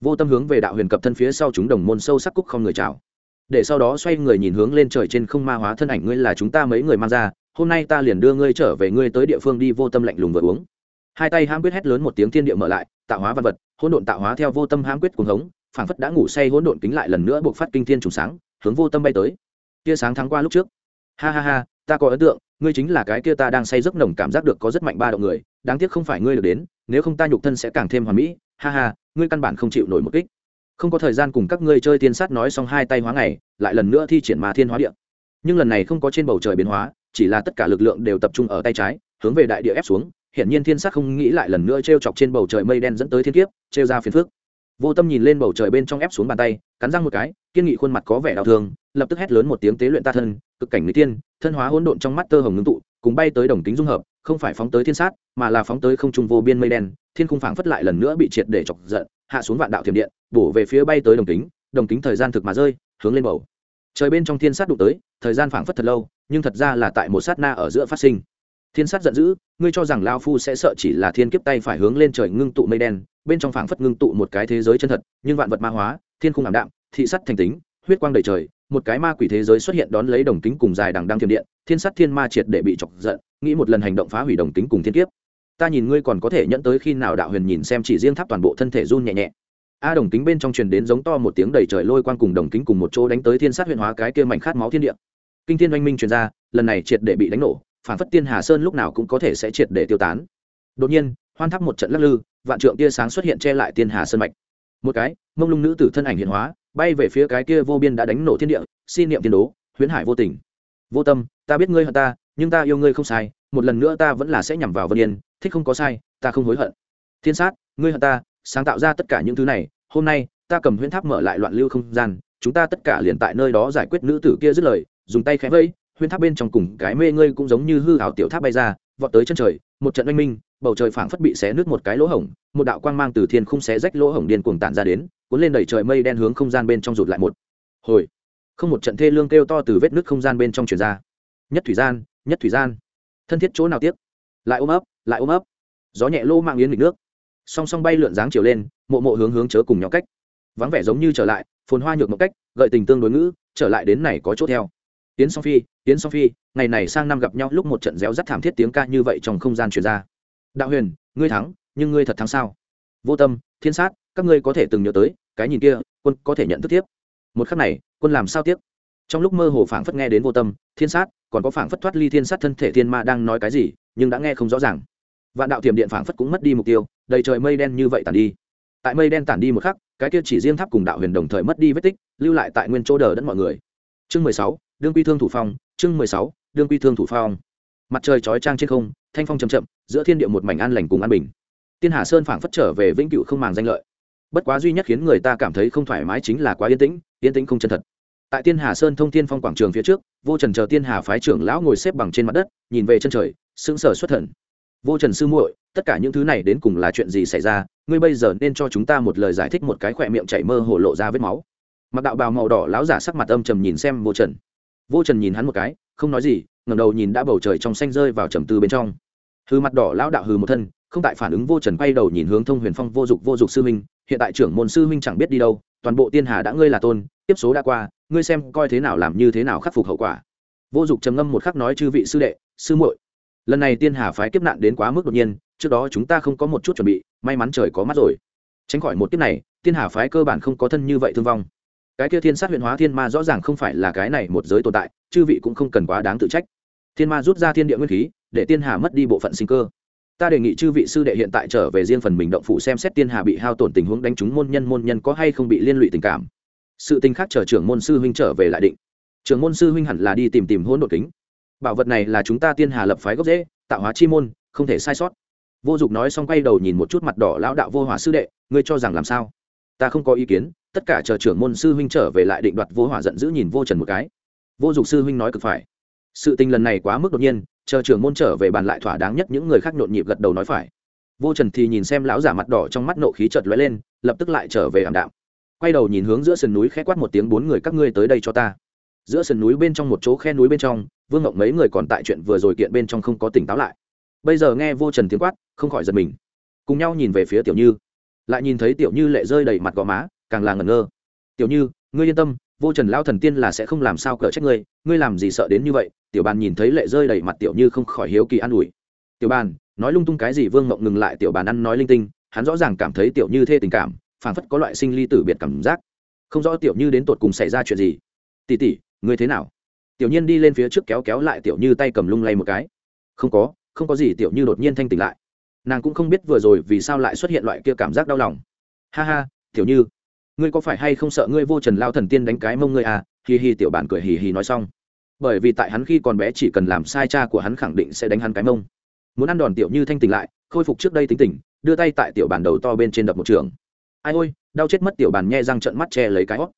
Vô tâm hướng về đạo huyền cập thân phía sau chúng đồng môn sâu sắc cúc không người chào. Để sau đó xoay người nhìn hướng lên trời trên không ma hóa thân ảnh, ngươi là chúng ta mấy người mang ra, hôm nay ta liền đưa ngươi trở về, ngươi tới địa phương đi, vô tâm lạnh lùng vừa uống. Hai tay hãm quyết hét lớn một tiếng thiên địa mở lại, tạo hóa văn vật, hỗn độn tạo hóa theo vô tâm hãm quyết cuồng hống, phảng phất đã ngủ say hỗn độn kính lại lần nữa buộc phát kinh thiên trùng sáng, hướng vô tâm bay tới. Tia sáng thắng qua lúc trước. Ha ha ha ta có ấn tượng, ngươi chính là cái kia ta đang say giấc nồng cảm giác được có rất mạnh ba động người, đáng tiếc không phải ngươi được đến, nếu không ta nhục thân sẽ càng thêm hoàn mỹ, ha ha, ngươi căn bản không chịu nổi một kích. Không có thời gian cùng các ngươi chơi tiên sát nói xong hai tay hóa ngày, lại lần nữa thi triển ma thiên hóa địa. Nhưng lần này không có trên bầu trời biến hóa, chỉ là tất cả lực lượng đều tập trung ở tay trái, hướng về đại địa ép xuống hiện nhiên thiên sát không nghĩ lại lần nữa t r e o chọc trên bầu trời mây đen dẫn tới thiên kiếp t r e o ra phiền phước vô tâm nhìn lên bầu trời bên trong ép xuống bàn tay, cắn răng một cái, kiên nghị khuôn mặt có vẻ đau thương, lập tức hét lớn một tiếng tế luyện ta thân cực cảnh lý tiên thân hóa hỗn độn trong mắt tơ hồng ngưng tụ, cùng bay tới đồng tính dung hợp, không phải phóng tới thiên sát, mà là phóng tới không trung vô biên mây đen, thiên khung phảng phất lại lần nữa bị triệt để chọc giận, hạ xuống vạn đạo thiểm điện, bổ về phía bay tới đồng tính đồng tính thời gian thực mà rơi, hướng lên bầu. Trời bên trong thiên sát đụng tới, thời gian phảng phất thật lâu, nhưng thật ra là tại một sát na ở giữa phát sinh. Thiên sát giận dữ, ngươi cho rằng lao phu sẽ sợ chỉ là thiên kiếp tay phải hướng lên trời ngưng tụ mây đen, bên trong phảng phất ngưng tụ một cái thế giới chân thật, nhưng vạn vật ma hóa, thiên khung ảm đạm, thị sắt thành tính, huyết quang đầy trời một cái ma quỷ thế giới xuất hiện đón lấy đồng tính cùng dài đằng đăng thiểm điện, thiên sát thiên ma triệt để bị chọc giận, nghĩ một lần hành động phá hủy đồng tính cùng thiên kiếp. Ta nhìn ngươi còn có thể nhẫn tới khi nào đạo huyền nhìn xem chỉ riêng tháp toàn bộ thân thể run nhẹ nhẹ. A đồng tính bên trong truyền đến giống to một tiếng đầy trời lôi quang cùng đồng tính cùng một chỗ đánh tới thiên sát huyền hóa cái kia mảnh khát máu thiên địa. Kinh thiên oanh minh truyền ra, lần này triệt để bị đánh nổ, phản phất tiên hà sơn lúc nào cũng có thể sẽ triệt để tiêu tán. Đột nhiên, hoan tháp một trận lắc lư, vạn trượng tia sáng xuất hiện che lại tiên hà sơn mạch. Một cái, mông lung nữ tử thân ảnh hiện hóa bay về phía cái kia vô biên đã đánh nổ thiên địa xin niệm tiên đố huyễn hải vô tình. Vô tâm ta biết ngươi hận ta nhưng ta yêu ngươi không sai một lần nữa ta vẫn là sẽ nhằm vào vân yên thích không có sai ta không hối hận. Thiên sát ngươi hận ta sáng tạo ra tất cả những thứ này hôm nay ta cầm huyễn tháp mở lại loạn lưu không gian chúng ta tất cả liền tại nơi đó giải quyết nữ tử kia dứt lời dùng tay khẽ vẫy, huyễn tháp bên trong cùng cái mê ngươi cũng giống như hư ảo tiểu tháp bay ra vọt tới chân trời một trận oanh minh bầu trời phảng phất bị xé nước một cái lỗ hổng một đạo quang mang từ thiên khung xé rách lỗ hổng điên cuồng tản ra đến cuốn lên đẩy trời mây đen hướng không gian bên trong rụt lại một hồi. Không một trận thê lương kêu to từ vết nước không gian bên trong truyền ra. Nhất thủy gian, nhất thủy gian. Thân thiết chỗ nào tiếc? Lại ôm ấp, lại ôm ấp. Gió nhẹ lô mạng yến nghịch nước. Song song bay lượn dáng chiều lên, mộ mộ hướng hướng chớ cùng nhau cách. Vắng vẻ giống như trở lại, phồn hoa nhược một cách, gợi tình tương đối ngữ, trở lại đến này có chỗ theo. Tiến song phi tiến song phi, ngày này sang năm gặp nhau lúc một trận réo rắt thảm thiết tiếng ca như vậy trong không gian chuyển ra. Đạo huyền, ngươi thắng, nhưng ngươi thật thắng sao? Vô tâm, thiên sát các ngươi có thể từng nhớ tới, cái nhìn kia, quân có thể nhận thức tiếp. Một khắc này, quân làm sao tiếp trong lúc mơ hồ phảng phất nghe đến vô tâm, thiên sát, còn có phảng phất thoát ly thiên sát thân thể thiên ma đang nói cái gì, nhưng đã nghe không rõ ràng. Vạn đạo tiềm điện phảng phất cũng mất đi mục tiêu, đầy trời mây đen như vậy tàn đi. Tại mây đen tản đi một khắc, cái kia chỉ riêng tháp cùng đạo huyền đồng thời mất đi vết tích, lưu lại tại nguyên chỗ đờ đẫn mọi người. Chương mười sáu, đương quy thương thủ phong, chương mười sáu, đương quy thương thủ phong. Mặt trời chói trang trên không, thanh phong chầm chậm, giữa thiên địa một mảnh an lành cùng an bình. Tiên hà sơn phảng phất trở về vĩnh cửu không màng danh lợi bất quá duy nhất khiến người ta cảm thấy không thoải mái chính là quá yên tĩnh yên tĩnh không chân thật. Tại tiên hà sơn thông tiên phong quảng trường phía trước, vô trần chờ tiên hà phái trưởng lão ngồi xếp bằng trên mặt đất, nhìn về chân trời, sững sờ xuất thần. Vô trần sư muội, tất cả những thứ này đến cùng là chuyện gì xảy ra? Ngươi bây giờ nên cho chúng ta một lời giải thích một cái khỏe miệng chảy mơ hồ lộ ra vết máu. Mặc đạo bào màu đỏ lão giả sắc mặt âm trầm nhìn xem vô trần. Vô trần nhìn hắn một cái, không nói gì ngầm đầu nhìn đã bầu trời trong xanh rơi vào trầm tư bên trong. Hư mặt đỏ lão đạo hư một thân không tại phản ứng vô trần quay đầu nhìn hướng thông huyền phong vô dụng vô dụng sư minh hiện tại trưởng môn sư minh chẳng biết đi đâu, toàn bộ tiên hà đã ngươi là tôn, tiếp số đã qua, ngươi xem coi thế nào làm như thế nào khắc phục hậu quả. Vô Dục trầm ngâm một khắc nói chư vị sư đệ, sư muội, lần này tiên hà phái kiếp nạn đến quá mức đột nhiên, trước đó chúng ta không có một chút chuẩn bị, may mắn trời có mắt rồi. Tránh khỏi một kiếp này, tiên hà phái cơ bản không có thân như vậy thương vong. Cái kia thiên sát huyện hóa thiên ma rõ ràng không phải là cái này một giới tồn tại, chư vị cũng không cần quá đáng tự trách. Thiên ma rút ra thiên địa nguyên khí, để tiên hà mất đi bộ phận sinh cơ ta đề nghị chư vị sư đệ hiện tại trở về riêng phần mình động phủ xem xét tiên hà bị hao tổn tình huống đánh trúng môn nhân môn nhân có hay không bị liên lụy tình cảm. Sự tình khác chờ trưởng môn sư huynh trở về lại định. Trưởng môn sư huynh hẳn là đi tìm tìm hôn đột kính. Bảo vật này là chúng ta tiên hà lập phái gốc dễ tạo hóa chi môn, không thể sai sót. Vô dụng nói xong quay đầu nhìn một chút mặt đỏ lão đạo vô hỏa sư đệ, ngươi cho rằng làm sao? Ta không có ý kiến, tất cả chờ trưởng môn sư huynh trở về lại định đoạt vô hỏa giận dữ nhìn vô trần một cái. Vô dụng sư huynh nói cực phải. Sự tình lần này quá mức đột nhiên chờ trưởng môn trở về bàn lại thỏa đáng nhất những người khác nhộn nhịp gật đầu nói phải. Vô trần thì nhìn xem lão giả mặt đỏ trong mắt nộ khí chợt lóe lên, lập tức lại trở về ảm đạm. Quay đầu nhìn hướng giữa sườn núi khẽ quát một tiếng, bốn người các ngươi tới đây cho ta. Giữa sườn núi bên trong một chỗ khe núi bên trong, vương ngộng mấy người còn tại chuyện vừa rồi kiện bên trong không có tỉnh táo lại. Bây giờ nghe vô trần tiếng quát, không khỏi giật mình. Cùng nhau nhìn về phía tiểu như. Lại nhìn thấy tiểu như lệ rơi đầy mặt gò má, càng là ngẩn ngơ. Tiểu như, ngươi yên tâm vô trần lao thần tiên là sẽ không làm sao cỡ trách ngươi ngươi làm gì sợ đến như vậy? Tiểu bàn nhìn thấy lệ rơi đầy mặt tiểu như không khỏi hiếu kỳ an ủi. Tiểu bàn, nói lung tung cái gì? Vương mộng ngừng lại, tiểu bàn ăn nói linh tinh, hắn rõ ràng cảm thấy tiểu như thê tình cảm, phảng phất có loại sinh ly tử biệt cảm giác. Không rõ tiểu như đến tột cùng xảy ra chuyện gì. Tỉ tỉ ngươi thế nào? Tiểu nhiên đi lên phía trước kéo kéo lại tiểu như tay cầm lung lay một cái. Không có không có gì, tiểu như đột nhiên thanh tỉnh lại. Nàng cũng không biết vừa rồi vì sao lại xuất hiện loại kia cảm giác đau lòng. Ha ha, tiểu như ngươi có phải hay không sợ ngươi vô trần lao thần tiên đánh cái mông ngươi à? Hì hì tiểu bản cười hì hì nói xong. Bởi vì tại hắn khi còn bé chỉ cần làm sai cha của hắn khẳng định sẽ đánh hắn cái mông. Muốn ăn đòn tiểu như thanh tỉnh lại khôi phục trước đây tính tình, đưa tay tại tiểu bản đầu to bên trên đập một trường. Ai ôi đau chết mất tiểu bản nhe răng trận mắt che lấy cái hót.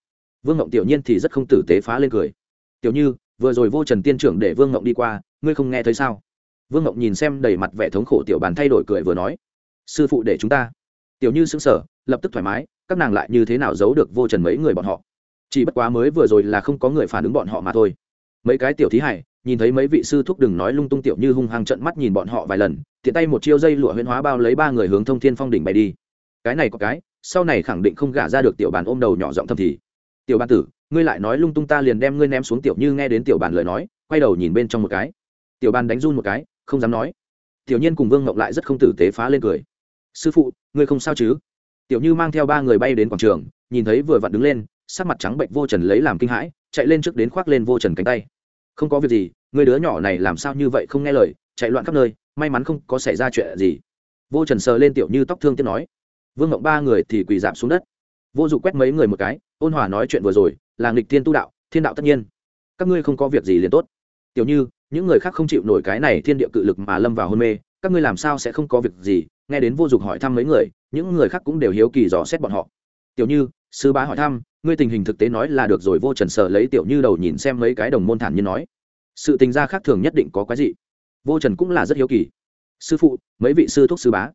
Vương ngộng tiểu nhiên thì rất không tử tế phá lên cười. Tiểu như vừa rồi vô trần tiên trưởng để vương ngộng đi qua ngươi không nghe thấy sao? Vương ngộng nhìn xem đầy mặt vẻ thống khổ tiểu bản thay đổi cười vừa nói. Sư phụ để chúng ta. Tiểu như xứng sở lập tức thoải mái các nàng lại như thế nào giấu được vô trần mấy người bọn họ? Chỉ bất quá mới vừa rồi là không có người phản ứng bọn họ mà thôi. Mấy cái tiểu thí hải, nhìn thấy mấy vị sư thúc đừng nói lung tung tiểu như hung hăng trận mắt nhìn bọn họ vài lần, tiện tay một chiêu dây lụa huyễn hóa bao lấy ba người hướng thông thiên phong đỉnh bay đi. Cái này có cái, sau này khẳng định không gả ra được tiểu bàn ôm đầu nhỏ giọng thầm thì. Tiểu bàn tử, ngươi lại nói lung tung ta liền đem ngươi ném xuống tiểu như nghe đến tiểu bàn lời nói, quay đầu nhìn bên trong một cái. Tiểu bàn đánh run một cái, không dám nói. Tiểu nhiên cùng vương ngọc lại rất không tử tế phá lên cười. Sư phụ, ngươi không sao chứ? Tiểu như mang theo ba người bay đến quảng trường, nhìn thấy vừa vặn đứng lên, sắc mặt trắng bệnh vô trần lấy làm kinh hãi, chạy lên trước đến khoác lên vô trần cánh tay. Không có việc gì, người đứa nhỏ này làm sao như vậy không nghe lời, chạy loạn khắp nơi, may mắn không có xảy ra chuyện gì. Vô trần sờ lên tiểu như tóc thương tiếc nói. Vương ngộng ba người thì quỳ giảm xuống đất. Vô dụng quét mấy người một cái, ôn hòa nói chuyện vừa rồi, là nghịch thiên tu đạo, thiên đạo tất nhiên. Các ngươi không có việc gì liền tốt. Tiểu như, những người khác không chịu nổi cái này thiên địa cự lực mà lâm vào hôn mê, các ngươi làm sao sẽ không có việc gì nghe đến vô dụng hỏi thăm mấy người, những người khác cũng đều hiếu kỳ dò xét bọn họ. Tiểu như, sư bá hỏi thăm, ngươi tình hình thực tế nói là được rồi, vô trần sở lấy tiểu như đầu nhìn xem mấy cái đồng môn thản như nói. Sự tình gia khác thường nhất định có cái gì vô trần cũng là rất hiếu kỳ. Sư phụ, mấy vị sư thúc sư bá?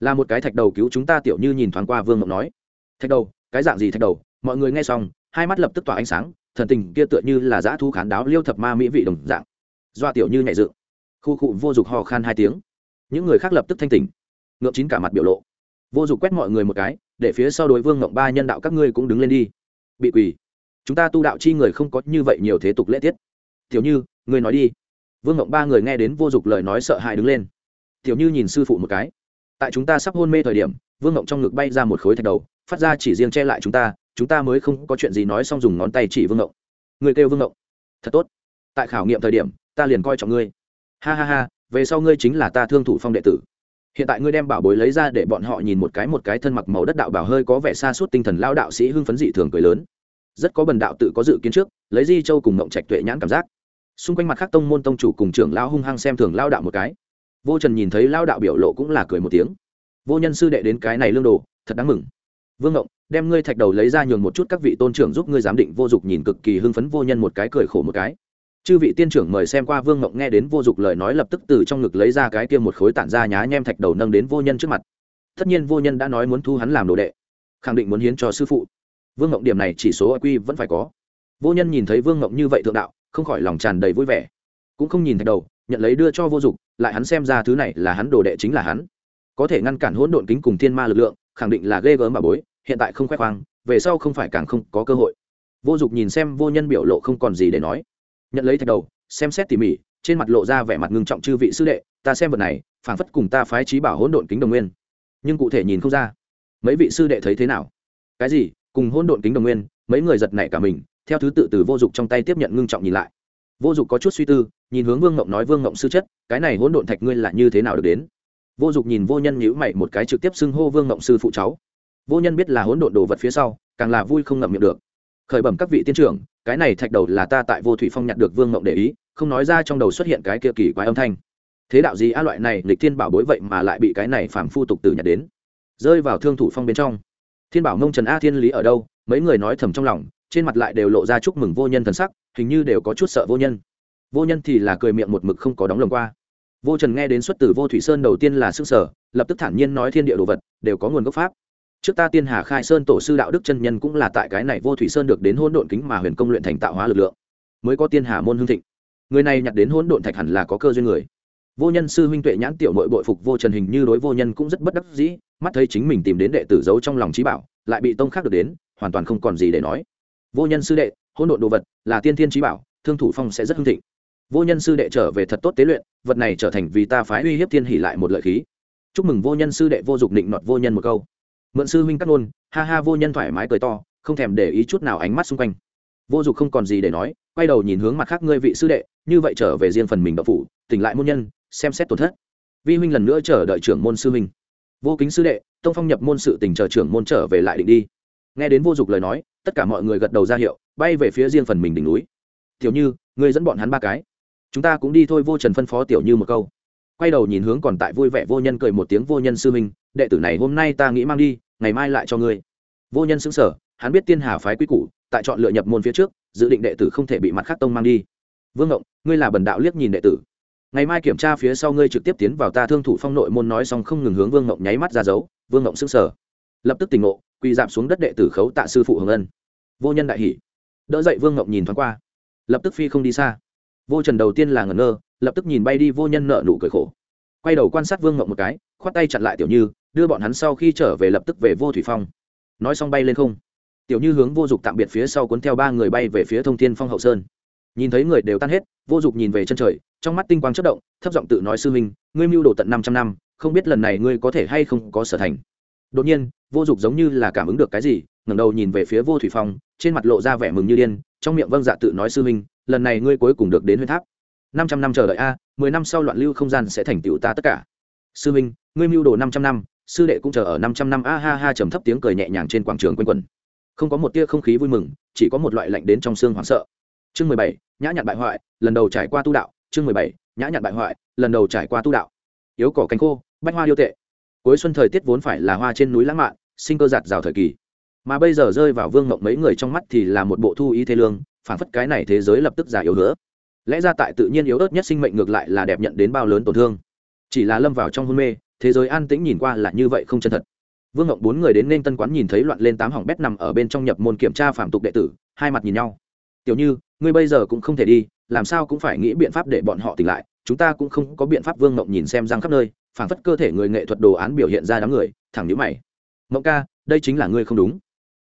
Là một cái thạch đầu cứu chúng ta, tiểu như nhìn thoáng qua vương ngọc nói. Thạch đầu, cái dạng gì thạch đầu? Mọi người nghe xong, hai mắt lập tức tỏa ánh sáng, thần tình kia tựa như là dã thu khán đáo liêu thập ma mỹ vị đồng dạng. Doa tiểu như nhẹ dự. Khu cụ vô dụng hò khan hai tiếng. Những người khác lập tức thanh tỉnh ngượng chín cả mặt biểu lộ. Vô dụng quét mọi người một cái, để phía sau đối vương ngộng ba nhân đạo các ngươi cũng đứng lên đi. Bị quỳ chúng ta tu đạo chi người không có như vậy nhiều thế tục lễ tiết. Tiểu như, ngươi nói đi. Vương ngộng ba người nghe đến vô dụng lời nói sợ hãi đứng lên. Tiểu như nhìn sư phụ một cái. Tại chúng ta sắp hôn mê thời điểm, vương ngộng trong ngực bay ra một khối thạch đầu, phát ra chỉ riêng che lại chúng ta chúng ta mới không có chuyện gì nói xong dùng ngón tay chỉ vương ngộng. Người kêu vương ngộng. Thật tốt. Tại khảo nghiệm thời điểm, ta liền coi trọng ngươi. Ha ha ha, về sau ngươi chính là ta thương thủ phong đệ tử hiện tại ngươi đem bảo bối lấy ra để bọn họ nhìn một cái một cái thân mặc màu đất đạo bảo hơi có vẻ xa suốt tinh thần lao đạo sĩ hưng phấn dị thường cười lớn. Rất có bần đạo tự có dự kiến trước, lấy di châu cùng ngộng trạch tuệ nhãn cảm giác. Xung quanh mặt khác tông môn tông chủ cùng trưởng lao hung hăng xem thường lao đạo một cái. Vô trần nhìn thấy lao đạo biểu lộ cũng là cười một tiếng. Vô nhân sư đệ đến cái này lương đồ, thật đáng mừng. Vương ngộng, đem ngươi thạch đầu lấy ra nhường một chút các vị tôn trưởng giúp ngươi giám định vô dụng nhìn cực kỳ hưng phấn vô nhân một cái cười khổ một cái chư vị tiên trưởng mời xem qua vương ngộng nghe đến vô dụng lời nói lập tức từ trong ngực lấy ra cái kia một khối tản ra nhá nhem thạch đầu nâng đến vô nhân trước mặt. Tất nhiên vô nhân đã nói muốn thu hắn làm đồ đệ, khẳng định muốn hiến cho sư phụ. Vương ngộng điểm này chỉ số quy vẫn phải có. Vô nhân nhìn thấy vương ngộng như vậy thượng đạo, không khỏi lòng tràn đầy vui vẻ. Cũng không nhìn thạch đầu, nhận lấy đưa cho vô dụng lại hắn xem ra thứ này là hắn đồ đệ chính là hắn. Có thể ngăn cản hỗn độn kính cùng thiên ma lực lượng, khẳng định là ghê gớm bà bối, hiện tại không khoe khoang, về sau không phải càng không có cơ hội. Vô dụng nhìn xem vô nhân biểu lộ không còn gì để nói nhận lấy thạch đầu, xem xét tỉ mỉ, trên mặt lộ ra vẻ mặt ngưng trọng chư vị sư đệ, ta xem vật này, phảng phất cùng ta phái trí bảo hỗn độn kính đồng nguyên. Nhưng cụ thể nhìn không ra. Mấy vị sư đệ thấy thế nào? Cái gì? Cùng hỗn độn kính đồng nguyên, mấy người giật nảy cả mình, theo thứ tự từ vô dụng trong tay tiếp nhận ngưng trọng nhìn lại. Vô dụng có chút suy tư, nhìn hướng vương ngộng nói, vương ngộng sư chất, cái này hỗn độn thạch ngươi là như thế nào được đến? Vô dụng nhìn vô nhân nhữ mày một cái trực tiếp xưng hô vương ngộng sư phụ cháu. Vô nhân biết là hỗn độn đồ vật phía sau, càng là vui không ngậm miệng được. Khởi bẩm các vị tiên trưởng cái này thạch đầu là ta tại vô thủy phong nhặt được vương mộng để ý, không nói ra trong đầu xuất hiện cái kia kỳ quái âm thanh. Thế đạo gì a loại này lịch thiên bảo bối vậy mà lại bị cái này phàm phu tục tử nhặt đến. Rơi vào thương thủ phong bên trong. Thiên bảo mông trần a thiên lý ở đâu? Mấy người nói thầm trong lòng, trên mặt lại đều lộ ra chúc mừng vô nhân thần sắc, hình như đều có chút sợ vô nhân. Vô nhân thì là cười miệng một mực không có đóng lồng qua. Vô trần nghe đến xuất từ vô thủy sơn đầu tiên là s ư ơ n g sở lập tức thản nhiên nói thiên địa đồ vật, đều có nguồn gốc pháp trước ta tiên hà khai sơn tổ sư đạo đức chân nhân cũng là tại cái này vô thủy sơn được đến hôn độn kính mà huyền công luyện thành tạo hóa lực lượng, mới có tiên hà môn hương thịnh. Người này nhặt đến hôn độn thạch hẳn là có cơ duyên người. Vô nhân sư huynh tuệ nhãn tiểu nội bội phục vô trần hình như đối vô nhân cũng rất bất đắc dĩ, mắt thấy chính mình tìm đến đệ tử giấu trong lòng trí bảo, lại bị tông khác được đến, hoàn toàn không còn gì để nói. Vô nhân sư đệ hôn độn đồ vật là tiên thiên trí bảo, thương thủ phong sẽ rất hưng thịnh. Vô nhân sư đệ trở về thật tốt tế luyện, vật này trở thành vì ta phái uy hiếp thiên hỉ lại một lợi khí. Chúc mừng vô nhân sư đệ vô dục định nọt vô nhân một câu mượn sư huynh cắt ngôn, ha ha vô nhân thoải mái cười to, không thèm để ý chút nào ánh mắt xung quanh. Vô dục không còn gì để nói, quay đầu nhìn hướng mặt khác ngươi vị sư đệ, như vậy trở về riêng phần mình đậu phủ, tỉnh lại môn nhân, xem xét tổn thất. Vi huynh lần nữa chờ đợi trưởng môn sư huynh. Vô kính sư đệ, tông phong nhập môn sự tình chờ trưởng môn trở về lại định đi. Nghe đến vô dục lời nói, tất cả mọi người gật đầu ra hiệu, bay về phía riêng phần mình đỉnh núi. Tiểu như, ngươi dẫn bọn hắn ba cái. Chúng ta cũng đi thôi, vô trần phân phó tiểu như một câu. Quay đầu nhìn hướng còn tại vui vẻ vô nhân cười một tiếng, vô nhân sư huynh, đệ tử này hôm nay ta nghĩ mang đi ngày mai lại cho ngươi. Vô nhân xứng sở, hắn biết tiên hà phái quy củ, tại chọn lựa nhập môn phía trước, dự định đệ tử không thể bị mặt khác tông mang đi. Vương ngộng, ngươi là bần đạo liếc nhìn đệ tử. Ngày mai kiểm tra phía sau ngươi trực tiếp tiến vào ta thương thủ phong nội môn nói xong không ngừng hướng vương ngộng nháy mắt ra dấu, vương ngộng xứng sở. Lập tức tỉnh ngộ, quỳ dạp xuống đất đệ tử khấu tạ sư phụ hồng ân. Vô nhân đại hỷ đỡ dậy vương ngộng nhìn thoáng qua. Lập tức phi không đi xa. Vô trần đầu tiên là ngẩn ngơ, lập tức nhìn bay đi vô nhân nợ nụ cười khổ. Quay đầu quan sát vương ngộng một cái, khoát tay chặn lại tiểu như đưa bọn hắn sau khi trở về lập tức về vô thủy phong. Nói xong bay lên không. Tiểu như hướng vô dụng tạm biệt phía sau cuốn theo ba người bay về phía thông thiên phong hậu sơn. Nhìn thấy người đều tan hết, vô dụng nhìn về chân trời, trong mắt tinh quang chất động, thấp giọng tự nói sư huynh, ngươi mưu đồ tận năm trăm năm, không biết lần này ngươi có thể hay không có sở thành. Đột nhiên, vô dụng giống như là cảm ứng được cái gì, ngẩng đầu nhìn về phía vô thủy phong, trên mặt lộ ra vẻ mừng như điên, trong miệng vâng dạ tự nói sư huynh, lần này ngươi cuối cùng được đến huyết tháp. Năm trăm năm chờ đợi a, mười năm sau loạn lưu không gian sẽ thành tựu ta tất cả. Sư huynh, ngươi mưu đồ năm trăm năm sư đệ cũng chờ ở năm trăm năm, a ha ha, trầm thấp tiếng cười nhẹ nhàng trên quảng trường quanh quẩn không có một tia không khí vui mừng, chỉ có một loại lạnh đến trong xương hoảng sợ. Chương mười bảy, nhã nhặn bại hoại, lần đầu trải qua tu đạo. Chương mười bảy, nhã nhặn bại hoại, lần đầu trải qua tu đạo. Yếu cỏ cánh khô, bách hoa điêu tệ. Cuối xuân thời tiết vốn phải là hoa trên núi lãng mạn, sinh cơ giạt rào thời kỳ. Mà bây giờ rơi vào vương mộng mấy người trong mắt thì là một bộ thu ý thế lương phản phất cái này thế giới lập tức già yếu hứa. Lẽ ra tại tự nhiên yếu ớt nhất sinh mệnh ngược lại là đẹp nhận đến bao lớn tổn thương. Chỉ là lâm vào trong hôn mê thế giới an tĩnh nhìn qua là như vậy không chân thật. Vương ngộng bốn người đến nên tân quán nhìn thấy loạn lên tám hỏng bét nằm ở bên trong nhập môn kiểm tra phạm tục đệ tử hai mặt nhìn nhau. Tiểu như ngươi bây giờ cũng không thể đi làm sao cũng phải nghĩ biện pháp để bọn họ tỉnh lại chúng ta cũng không có biện pháp. Vương ngộng nhìn xem răng khắp nơi phảng phất cơ thể người nghệ thuật đồ án biểu hiện ra đám người thẳng nhữ mày. Ngộng ca đây chính là ngươi không đúng.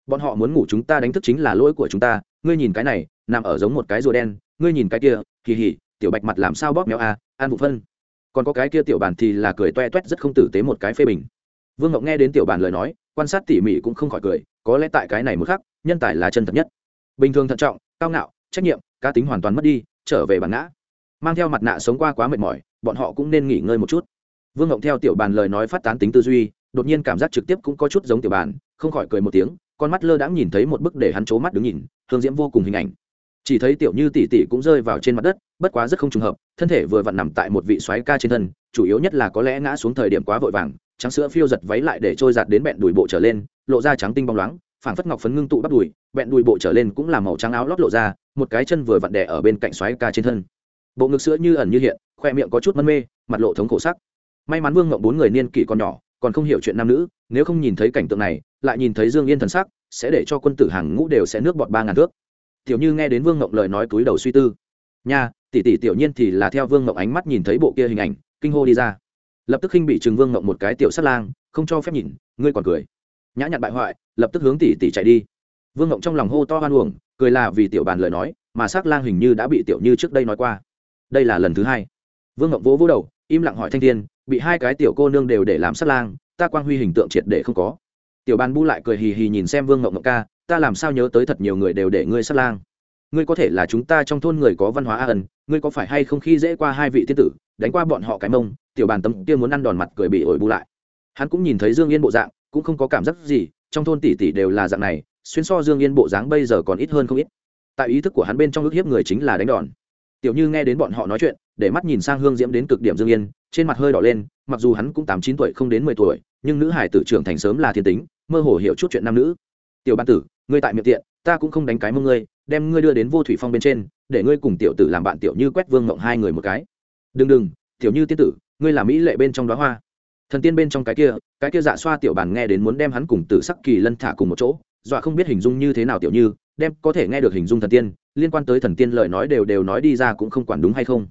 Bọn họ muốn ngủ chúng ta đánh thức chính là lỗi của chúng ta ngươi nhìn cái này nằm ở giống một cái rùa đen ngươi nhìn cái kia kỳ hỉ tiểu bạch mặt làm sao bóp méo a à, an vụ phân còn có cái kia tiểu bản thì là cười toe toét rất không tử tế một cái phê bình. Vương ngọc nghe đến tiểu bản lời nói, quan sát tỉ mỉ cũng không khỏi cười, có lẽ tại cái này một khắc, nhân tài là chân thật nhất. Bình thường thận trọng, cao ngạo, trách nhiệm, cá tính hoàn toàn mất đi, trở về bản ngã. Mang theo mặt nạ sống qua quá mệt mỏi, bọn họ cũng nên nghỉ ngơi một chút. Vương ngọc theo tiểu bàn lời nói phát tán tính tư duy, đột nhiên cảm giác trực tiếp cũng có chút giống tiểu bàn không khỏi cười một tiếng, con mắt lơ đãng nhìn thấy một bức để hắn c mắt đứng nhìn, hương diễm vô cùng hình ảnh chỉ thấy tiểu như tỷ tỷ cũng rơi vào trên mặt đất, bất quá rất không trùng hợp, thân thể vừa vặn nằm tại một vị xoáy ca trên thân, chủ yếu nhất là có lẽ ngã xuống thời điểm quá vội vàng, trắng sữa phiêu giật váy lại để trôi giạt đến bẹn đùi bộ trở lên, lộ ra trắng tinh bóng loáng, phảng phất ngọc phấn ngưng tụ bắt đùi, bẹn đùi bộ trở lên cũng là màu trắng áo lót lộ ra, một cái chân vừa vặn đẻ ở bên cạnh xoáy ca trên thân. Bộ ngực sữa như ẩn như hiện, khoe miệng có chút mân mê, mặt lộ thống khổ sắc. May mắn vương ngộng bốn người niên kỷ còn nhỏ, còn không hiểu chuyện nam nữ, nếu không nhìn thấy cảnh tượng này, lại nhìn thấy dương yên thần sắc, sẽ để cho quân tử hàng ngũ đều sẽ nước bọt ba ngàn thước tiểu như nghe đến vương ngộng lời nói túi đầu suy tư. Nha, tỷ tỷ tiểu nhiên thì là theo vương ngộng ánh mắt nhìn thấy bộ kia hình ảnh, kinh hô đi ra. Lập tức khinh bị trừng vương ngộng một cái tiểu sát lang, không cho phép nhìn, ngươi còn cười. Nhã nhặn bại hoại, lập tức hướng tỷ tỷ chạy đi. Vương ngộng trong lòng hô to hoan uổng, cười là vì tiểu bàn lời nói, mà sát lang hình như đã bị tiểu như trước đây nói qua. Đây là lần thứ hai. Vương ngộng vỗ vỗ đầu, im lặng hỏi thanh thiên, bị hai cái tiểu cô nương đều để làm sát lang, ta quang huy hình tượng triệt để không có. Tiểu bàn bu lại cười hì hì nhìn xem vương ngộng ngộng ca ta làm sao nhớ tới thật nhiều người đều để ngươi sát lang. Ngươi có thể là chúng ta trong thôn người có văn hóa a ẩn ngươi có phải hay không khi dễ qua hai vị tiên tử, đánh qua bọn họ cái mông, tiểu bàn tấm kia muốn ăn đòn mặt cười bị ổi bu lại. Hắn cũng nhìn thấy dương yên bộ dạng, cũng không có cảm giác gì, trong thôn tỷ tỷ đều là dạng này, xuyên so dương yên bộ dáng bây giờ còn ít hơn không ít. Tại ý thức của hắn bên trong ước hiếp người chính là đánh đòn. Tiểu như nghe đến bọn họ nói chuyện, để mắt nhìn sang hương diễm đến cực điểm dương yên, trên mặt hơi đỏ lên, mặc dù hắn cũng tám chín tuổi không đến mười tuổi, nhưng nữ hải tử trưởng thành sớm là thiên tính, mơ hồ hiểu chút chuyện nam nữ. Tiểu ban tử ngươi tại miệng tiện, ta cũng không đánh cái mông ngươi, đem ngươi đưa đến vô thủy phong bên trên, để ngươi cùng tiểu tử làm bạn tiểu như quét vương mộng hai người một cái. Đừng đừng, tiểu như tiên tử, ngươi là mỹ lệ bên trong đó hoa. Thần tiên bên trong cái kia cái kia dạ xoa tiểu bàn nghe đến muốn đem hắn cùng tử sắc kỳ lân thả cùng một chỗ, dọa không biết hình dung như thế nào tiểu như, đem có thể nghe được hình dung thần tiên, liên quan tới thần tiên lời nói đều đều nói đi ra cũng không quản đúng hay không.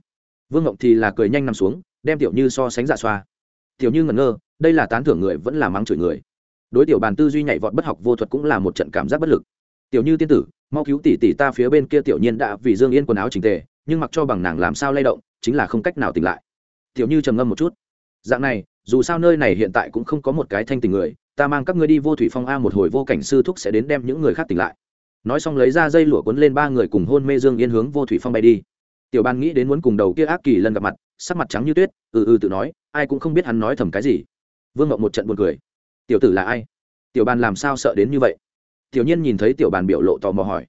Vương ngộng thì là cười nhanh nằm xuống, đem tiểu như so sánh dạ xoa. Tiểu như ngẩn ngơ, đây là tán thưởng người vẫn là mắng chửi người đối tiểu bàn tư duy nhảy vọt bất học vô thuật cũng là một trận cảm giác bất lực. Tiểu như tiên tử, mau cứu tỷ tỷ ta phía bên kia tiểu nhiên đã vì dương yên quần áo trình tề, nhưng mặc cho bằng nàng làm sao lay động, chính là không cách nào tỉnh lại. Tiểu như trầm ngâm một chút. Dạng này, dù sao nơi này hiện tại cũng không có một cái thanh tình người, ta mang các ngươi đi vô thủy phong a một hồi vô cảnh sư thúc sẽ đến đem những người khác tỉnh lại. Nói xong lấy ra dây lụa cuốn lên ba người cùng hôn mê dương yên hướng vô thủy phong bay đi. Tiểu ban nghĩ đến muốn cùng đầu kia ác kỳ lần gặp mặt, sắc mặt trắng như tuyết ừ ừ tự nói, ai cũng không biết hắn nói thầm cái gì. Vương ngộng một trận buồn cười tiểu tử là ai? Tiểu bàn làm sao sợ đến như vậy? Tiểu nhiên nhìn thấy tiểu bàn biểu lộ tò mò hỏi.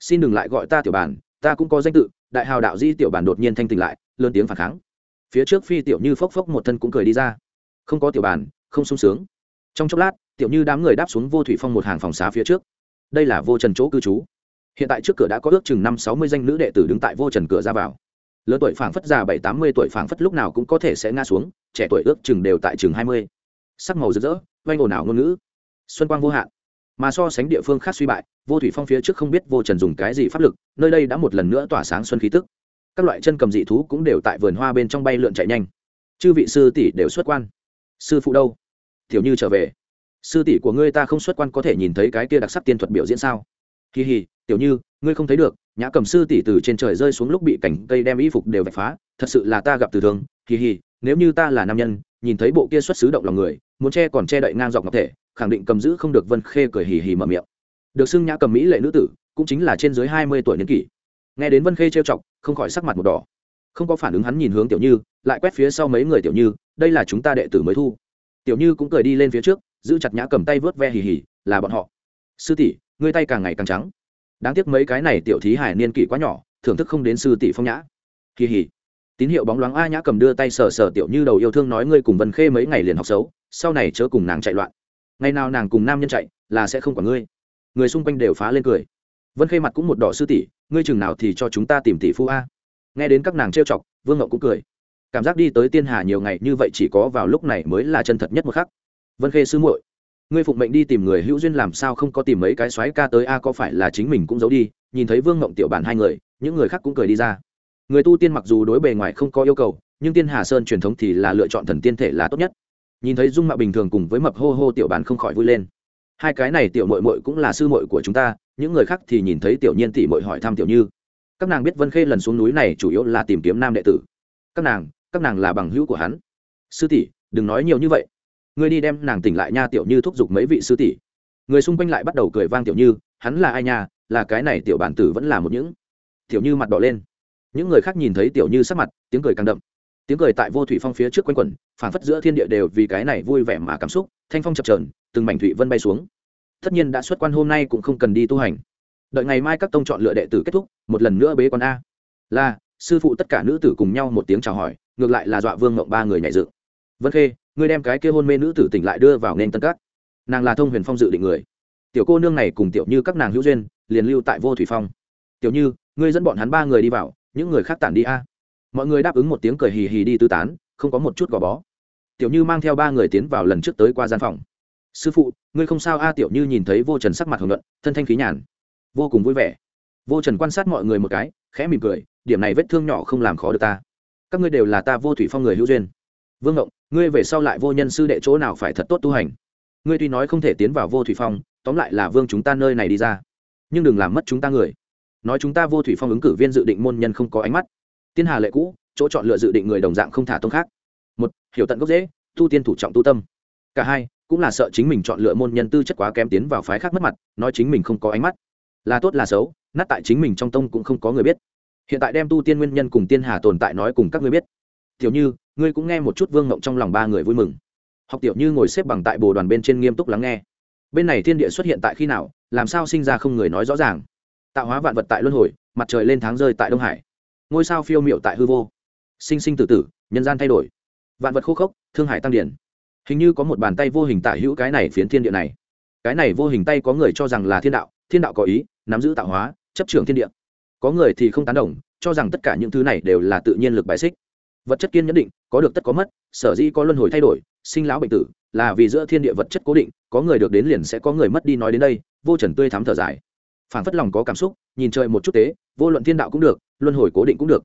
Xin đừng lại gọi ta tiểu bàn, ta cũng có danh tự. Đại hào đạo di tiểu bàn đột nhiên thanh tỉnh lại, lớn tiếng phản kháng. Phía trước phi tiểu như phốc phốc một thân cũng cười đi ra. Không có tiểu bàn, không sung sướng. Trong chốc lát, tiểu như đám người đáp xuống vô thủy phong một hàng phòng xá phía trước. Đây là vô trần chỗ cư trú. Hiện tại trước cửa đã có ước chừng năm sáu mươi danh nữ đệ tử đứng tại vô trần cửa ra vào. Lớn tuổi phảng phất già bảy tám mươi tuổi phảng phất lúc nào cũng có thể sẽ ngã xuống, trẻ tuổi ước chừng đều tại chừng hai mươi. Sắc màu rực rỡ oanh ồn ào ngôn ngữ. Xuân quang vô hạn. Mà so sánh địa phương khác suy bại, vô thủy phong phía trước không biết vô trần dùng cái gì pháp lực, nơi đây đã một lần nữa tỏa sáng xuân khí tức. Các loại chân cầm dị thú cũng đều tại vườn hoa bên trong bay lượn chạy nhanh. Chư vị sư tỷ đều xuất quan. Sư phụ đâu? Tiểu như trở về. Sư tỷ của ngươi ta không xuất quan có thể nhìn thấy cái kia đặc sắc tiên thuật biểu diễn sao? Kỳ hì tiểu như, ngươi không thấy được, nhã cầm sư tỷ từ trên trời rơi xuống lúc bị cảnh cây đem y phục đều vạch phá, thật sự là ta gặp từ thường. Kỳ hì nếu như ta là nam nhân, nhìn thấy bộ kia xuất xứ động lòng người muốn che còn che đậy ngang dọc ngọc thể, khẳng định cầm giữ không được vân khê cười hì hì mở miệng. Được xưng nhã cầm mỹ lệ nữ tử, cũng chính là trên dưới hai mươi tuổi niên kỷ. Nghe đến vân khê trêu chọc, không khỏi sắc mặt một đỏ. Không có phản ứng hắn nhìn hướng tiểu như, lại quét phía sau mấy người tiểu như, đây là chúng ta đệ tử mới thu. Tiểu như cũng cười đi lên phía trước, giữ chặt nhã cầm tay vớt ve hì hì, là bọn họ. Sư tỷ, ngươi tay càng ngày càng trắng. Đáng tiếc mấy cái này tiểu thí hải niên kỷ quá nhỏ, thưởng thức không đến sư tỷ phong nhã. Hì hì. Tín hiệu bóng loáng a nhã cầm đưa tay sờ sờ tiểu như đầu yêu thương nói ngươi cùng vân khê mấy ngày liền học xấu sau này chớ cùng nàng chạy loạn. Ngày nào nàng cùng nam nhân chạy, là sẽ không quản ngươi. Người xung quanh đều phá lên cười. Vân khê mặt cũng một đỏ sư tỷ, ngươi chừng nào thì cho chúng ta tìm tỷ phu a? Nghe đến các nàng trêu chọc, vương ngậu cũng cười. Cảm giác đi tới tiên hà nhiều ngày như vậy chỉ có vào lúc này mới là chân thật nhất một khắc. Vân khê sư muội, ngươi phụng mệnh đi tìm người hữu duyên làm sao không có tìm mấy cái xoáy ca tới a, có phải là chính mình cũng giấu đi? Nhìn thấy vương ngộng tiểu bản hai người, những người khác cũng cười đi ra. Người tu tiên mặc dù đối bề ngoài không có yêu cầu, nhưng tiên hà sơn truyền thống thì là lựa chọn thần tiên thể là tốt nhất nhìn thấy dung mạo bình thường cùng với mập hô hô tiểu bản không khỏi vui lên. Hai cái này tiểu mội mội cũng là sư mội của chúng ta, những người khác thì nhìn thấy tiểu nhiên tỷ mội hỏi thăm tiểu như. Các nàng biết vân khê lần xuống núi này chủ yếu là tìm kiếm nam đệ tử. Các nàng các nàng là bằng hữu của hắn. Sư tỷ, đừng nói nhiều như vậy. Ngươi đi đem nàng tỉnh lại nha tiểu như thúc giục mấy vị sư tỷ. Người xung quanh lại bắt đầu cười vang tiểu như, hắn là ai nha, là cái này tiểu bản tử vẫn là một những. Tiểu như mặt đỏ lên. Những người khác nhìn thấy tiểu như sắc mặt, tiếng cười càng đậm tiếng cười tại vô thủy phong phía trước quanh quẩn phản phất giữa thiên địa đều vì cái này vui vẻ mà cảm xúc, thanh phong chập trờn từng mảnh thủy vân bay xuống. Tất nhiên đã xuất quan hôm nay cũng không cần đi tu hành. Đợi ngày mai các tông chọn lựa đệ tử kết thúc, một lần nữa bế quan a. Là, sư phụ tất cả nữ tử cùng nhau một tiếng chào hỏi, ngược lại là dọa vương ngộng ba người nhảy dự vân khê, ngươi đem cái kia hôn mê nữ tử tỉnh lại đưa vào nên tân cát nàng là thông huyền phong dự định người. Tiểu cô nương này cùng tiểu như các nàng hữu duyên, liền lưu tại vô thủy phong. Tiểu như, ngươi dẫn bọn hắn ba người đi vào, những người khác tản đi a mọi người đáp ứng một tiếng cười hì hì đi tư tán, không có một chút gò bó. Tiểu như mang theo ba người tiến vào lần trước tới qua gian phòng. Sư phụ, ngươi không sao a? Tiểu như nhìn thấy vô trần sắc mặt hưởng luận thân thanh khí nhàn. Vô cùng vui vẻ. Vô trần quan sát mọi người một cái, khẽ mỉm cười, điểm này vết thương nhỏ không làm khó được ta. Các ngươi đều là ta vô thủy phong người hữu duyên. Vương ngộng, ngươi về sau lại vô nhân sư đệ chỗ nào phải thật tốt tu hành? Ngươi tuy nói không thể tiến vào vô thủy phong, tóm lại là vương chúng ta nơi này đi ra. Nhưng đừng làm mất chúng ta người. Nói chúng ta vô thủy phong ứng cử viên dự định môn nhân không có ánh mắt tiên hà lệ cũ, chỗ chọn lựa dự định người đồng dạng không thả tông khác. Một, hiểu tận gốc dễ, tu tiên thủ trọng tu tâm. Cả hai, cũng là sợ chính mình chọn lựa môn nhân tư chất quá kém tiến vào phái khác mất mặt, nói chính mình không có ánh mắt. Là tốt là xấu, nát tại chính mình trong tông cũng không có người biết. Hiện tại đem tu tiên nguyên nhân cùng tiên hà tồn tại nói cùng các ngươi biết. Tiểu như, ngươi cũng nghe một chút vương ngộng trong lòng ba người vui mừng. Học tiểu như ngồi xếp bằng tại bồ đoàn bên trên nghiêm túc lắng nghe. Bên này thiên địa xuất hiện tại khi nào, làm sao sinh ra không người nói rõ ràng. Tạo hóa vạn vật tại luân hồi, mặt trời lên tháng rơi tại đông hải ngôi sao phiêu miệu tại hư vô. Sinh sinh tử tử, nhân gian thay đổi. Vạn vật khô khốc, thương hải tăng điển. Hình như có một bàn tay vô hình tả hữu cái này phiến thiên địa này. Cái này vô hình tay có người cho rằng là thiên đạo thiên đạo có ý, nắm giữ tạo hóa, chấp trường thiên địa. Có người thì không tán đồng, cho rằng tất cả những thứ này đều là tự nhiên lực bài xích. Vật chất kiên nhẫn định, có được tất có mất, sở dĩ có luân hồi thay đổi, sinh lão bệnh tử, là vì giữa thiên địa vật chất cố định, có người được đến liền sẽ có người mất đi nói đến đây, vô trần tươi thắm thở dài phản phất lòng có cảm xúc, nhìn trời một chút tế, vô luận thiên đạo cũng được, luân hồi cố định cũng được.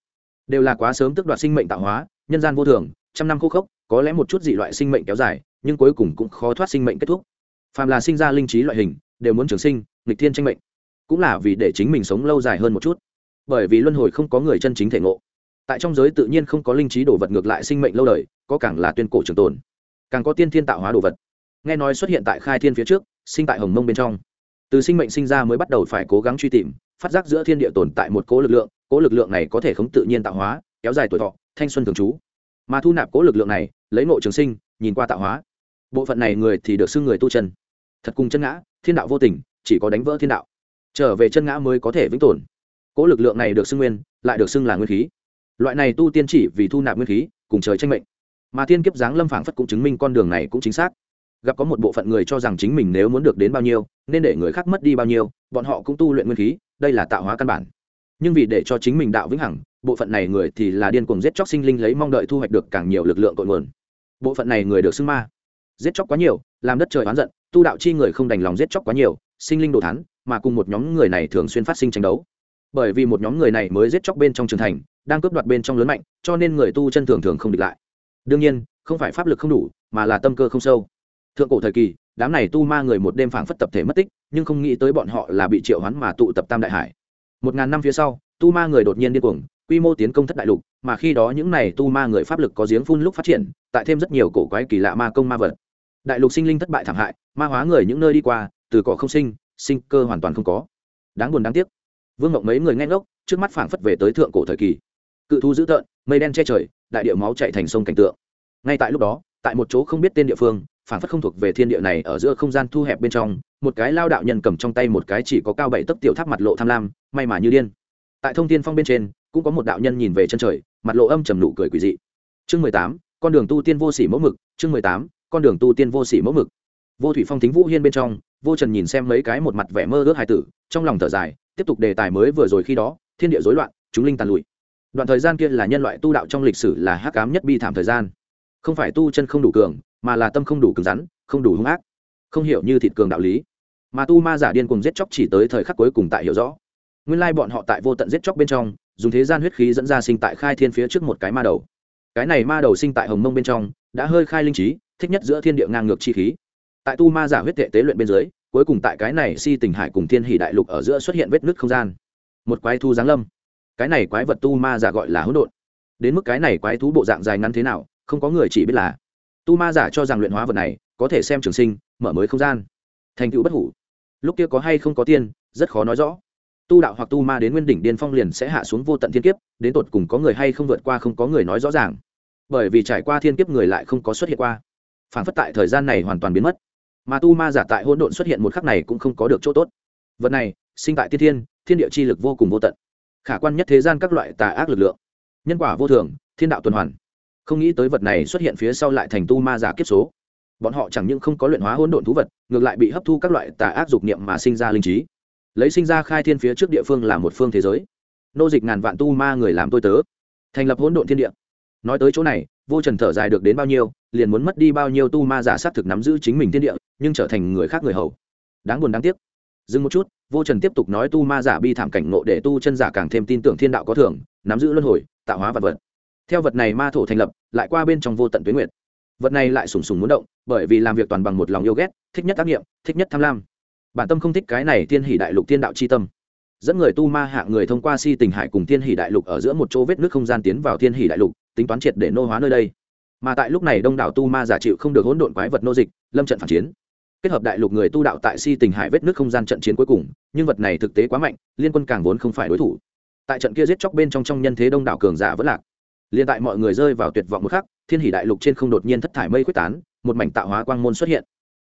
Đều là quá sớm tức đoạt sinh mệnh tạo hóa, nhân gian vô thường, trăm năm khô khốc, có lẽ một chút dị loại sinh mệnh kéo dài, nhưng cuối cùng cũng khó thoát sinh mệnh kết thúc. Phàm là sinh ra linh trí loại hình, đều muốn trường sinh, nghịch thiên tranh mệnh. Cũng là vì để chính mình sống lâu dài hơn một chút. Bởi vì luân hồi không có người chân chính thể ngộ. Tại trong giới tự nhiên không có linh trí đồ vật ngược lại sinh mệnh lâu đời, có càng là tuyên cổ trường tồn. Càng có tiên thiên tạo hóa đồ vật. Nghe nói xuất hiện tại khai thiên phía trước, sinh tại hồng mông bên trong từ sinh mệnh sinh ra mới bắt đầu phải cố gắng truy tìm, phát giác giữa thiên địa tồn tại một cố lực lượng, cố lực lượng này có thể không tự nhiên tạo hóa, kéo dài tuổi thọ, thanh xuân thường trú. Mà thu nạp cố lực lượng này, lấy ngộ trường sinh, nhìn qua tạo hóa. Bộ phận này người thì được xưng người tu chân. Thật cùng chân ngã, thiên đạo vô tình, chỉ có đánh vỡ thiên đạo. Trở về chân ngã mới có thể vĩnh tồn. Cố lực lượng này được xưng nguyên, lại được xưng là nguyên khí. Loại này tu tiên chỉ vì thu nạp nguyên khí, cùng trời tranh mệnh. Mà thiên kiếp giáng lâm phảng phất cũng chứng minh con đường này cũng chính xác gặp có một bộ phận người cho rằng chính mình nếu muốn được đến bao nhiêu, nên để người khác mất đi bao nhiêu, bọn họ cũng tu luyện nguyên khí, đây là tạo hóa căn bản. Nhưng vì để cho chính mình đạo vĩnh hằng, bộ phận này người thì là điên cuồng giết chóc sinh linh lấy mong đợi thu hoạch được càng nhiều lực lượng cội nguồn. Bộ phận này người được xưng ma. Giết chóc quá nhiều, làm đất trời oán giận, tu đạo chi người không đành lòng giết chóc quá nhiều, sinh linh đồ thắn mà cùng một nhóm người này thường xuyên phát sinh tranh đấu. Bởi vì một nhóm người này mới giết chóc bên trong trường thành, đang cướp đoạt bên trong lớn mạnh, cho nên người tu chân thường thường không địch lại. Đương nhiên, không phải pháp lực không đủ, mà là tâm cơ không sâu thượng cổ thời kỳ, đám này tu ma người một đêm phảng phất tập thể mất tích, nhưng không nghĩ tới bọn họ là bị triệu hoán mà tụ tập tam đại hải. Một ngàn năm phía sau, tu ma người đột nhiên điên cuồng, quy mô tiến công thất đại lục, mà khi đó những này tu ma người pháp lực có giếng phun lúc phát triển, tại thêm rất nhiều cổ quái kỳ lạ ma công ma vật. Đại lục sinh linh thất bại thảm hại, ma hóa người những nơi đi qua, từ cỏ không sinh sinh cơ hoàn toàn không có. Đáng buồn đáng tiếc. Vương ngộng mấy người nghe ngốc, trước mắt phảng phất về tới thượng cổ thời kỳ. Cự thu dữ tợn, mây đen che trời, đại điệu máu chạy thành sông cảnh tượng. Ngay tại lúc đó, tại một chỗ không biết tên địa phương phảng phất không thuộc về thiên địa này, ở giữa không gian thu hẹp bên trong, một cái lao đạo nhân cầm trong tay một cái chỉ có cao bảy tấc tiểu tháp mặt lộ tham lam, may mà như điên. Tại thông tiên phong bên trên, cũng có một đạo nhân nhìn về chân trời, mặt lộ âm trầm nụ cười quỷ dị. Chương mười tám, con đường tu tiên vô sỉ mẫu mực, chương mười tám, con đường tu tiên vô sỉ mẫu mực. Vô thủy phong thính vũ hiên bên trong, vô trần nhìn xem mấy cái một mặt vẻ mơ ước hài tử, trong lòng thở dài, tiếp tục đề tài mới vừa rồi khi đó, thiên địa rối loạn, chúng linh tàn lụi. Đoạn thời gian kia là nhân loại tu đạo trong lịch sử là hắc cám nhất bi thảm thời gian. Không phải tu chân không đủ cường mà là tâm không đủ cứng rắn, không đủ hung ác, không hiểu như thịt cường đạo lý. Mà tu ma giả điên cùng giết chóc chỉ tới thời khắc cuối cùng tại hiểu rõ. Nguyên lai bọn họ tại vô tận giết chóc bên trong, dùng thế gian huyết khí dẫn ra sinh tại khai thiên phía trước một cái ma đầu. Cái này ma đầu sinh tại hồng mông bên trong, đã hơi khai linh trí, thích nhất giữa thiên địa ngang ngược chi khí. Tại tu ma giả huyết tệ tế luyện bên dưới, cuối cùng tại cái này si tình hải cùng thiên hỷ đại lục ở giữa xuất hiện vết nứt không gian. Một quái thu giáng lâm. Cái này quái vật tu ma giả gọi là hỗn độn. Đến mức cái này quái thú bộ dạng dài ngắn thế nào, không có người chỉ biết là tu ma giả cho rằng luyện hóa vật này có thể xem trường sinh, mở mới không gian. Thành tựu bất hủ. Lúc kia có hay không có tiên, rất khó nói rõ. Tu đạo hoặc tu ma đến nguyên đỉnh điên phong liền sẽ hạ xuống vô tận thiên kiếp, đến tột cùng có người hay không vượt qua không có người nói rõ ràng. Bởi vì trải qua thiên kiếp người lại không có xuất hiện qua. Phản phất tại thời gian này hoàn toàn biến mất. Mà tu ma giả tại hỗn độn xuất hiện một khắc này cũng không có được chỗ tốt. Vật này, sinh tại tiên thiên thiên địa chi lực vô cùng vô tận. Khả quan nhất thế gian các loại tà ác lực lượng. Nhân quả vô thường, thiên đạo tuần hoàn không nghĩ tới vật này xuất hiện phía sau lại thành tu ma giả kiếp số. Bọn họ chẳng những không có luyện hóa hỗn độn thú vật, ngược lại bị hấp thu các loại tà ác dục niệm mà sinh ra linh trí. Lấy sinh ra khai thiên phía trước địa phương là một phương thế giới. Nô dịch ngàn vạn tu ma người làm tôi tớ. Thành lập hỗn độn thiên địa. Nói tới chỗ này, vô trần thở dài được đến bao nhiêu, liền muốn mất đi bao nhiêu tu ma giả s á t thực nắm giữ chính mình thiên địa, nhưng trở thành người khác người hầu. Đáng buồn đáng tiếc. Dừng một chút, vô trần tiếp tục nói tu ma giả bi thảm cảnh ngộ để tu chân giả càng thêm tin tưởng thiên đạo có thưởng nắm giữ luân hồi, tạo hóa vật vật theo vật này ma thổ thành lập, lại qua bên trong vô tận tuyến nguyệt. Vật này lại sùng sùng muốn động, bởi vì làm việc toàn bằng một lòng yêu ghét, thích nhất tác nghiệm, thích nhất tham lam. Bản tâm không thích cái này tiên hỷ đại lục tiên đạo c h i tâm. Dẫn người tu ma hạng người thông qua si tình hải cùng tiên hỷ đại lục ở giữa một chỗ vết nước không gian tiến vào tiên hỷ đại lục, tính toán triệt để nô hóa nơi đây. Mà tại lúc này đông đảo tu ma giả chịu không được hỗn độn quái vật nô dịch, lâm trận phản chiến. Kết hợp đại lục người tu đạo tại si tình hải vết nước không gian trận chiến cuối cùng, nhưng vật này thực tế quá mạnh, liên quân càng vốn không phải đối thủ. Tại trận kia giết chóc bên trong trong nhân thế đông đảo cường giả vẫn lạc liên tại mọi người rơi vào tuyệt vọng một khắc, thiên hỷ đại lục trên không đột nhiên thất thải mây quyết tán, một mảnh tạo hóa quang môn xuất hiện.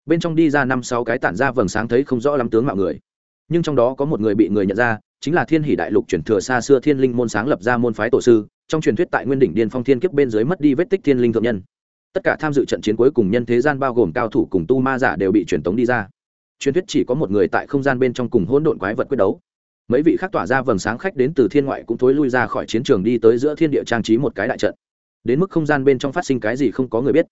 Bên trong đi ra năm sáu cái tản ra vầng sáng thấy không rõ lắm tướng mạo người. Nhưng trong đó có một người bị người nhận ra, chính là thiên hỷ đại lục chuyển thừa xa xưa thiên linh môn sáng lập ra môn phái tổ sư, trong truyền thuyết tại nguyên đỉnh điên phong thiên kiếp bên dưới mất đi vết tích thiên linh thượng nhân. Tất cả tham dự trận chiến cuối cùng nhân thế gian bao gồm cao thủ cùng tu ma giả đều bị truyền tống đi ra. Truyền thuyết chỉ có một người tại không gian bên trong cùng hỗn độn quái vật quyết đấu mấy vị khác tỏa ra vầng sáng khách đến từ thiên ngoại cũng thối lui ra khỏi chiến trường đi tới giữa thiên địa trang trí một cái đại trận. Đến mức không gian bên trong phát sinh cái gì không có người biết.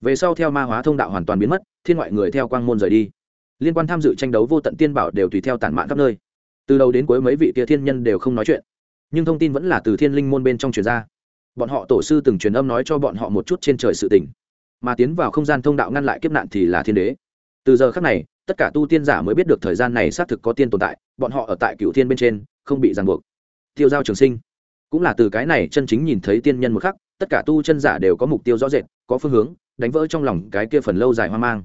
Về sau theo ma hóa thông đạo hoàn toàn biến mất, thiên ngoại người theo quang môn rời đi. Liên quan tham dự tranh đấu vô tận tiên bảo đều tùy theo tản mạn khắp nơi. Từ đầu đến cuối mấy vị kia thiên nhân đều không nói chuyện. Nhưng thông tin vẫn là từ thiên linh môn bên trong truyền ra. Bọn họ tổ sư từng truyền âm nói cho bọn họ một chút trên trời sự tỉnh mà tiến vào không gian thông đạo ngăn lại kiếp nạn thì là thiên đế. Từ giờ khác này, tất cả tu tiên giả mới biết được thời gian này xác thực có tiên tồn tại bọn họ ở tại cựu thiên bên trên, không bị ràng buộc. Tiêu giao trường sinh, cũng là từ cái này chân chính nhìn thấy tiên nhân một khắc, tất cả tu chân giả đều có mục tiêu rõ rệt, có phương hướng, đánh vỡ trong lòng cái kia phần lâu dài hoang mang.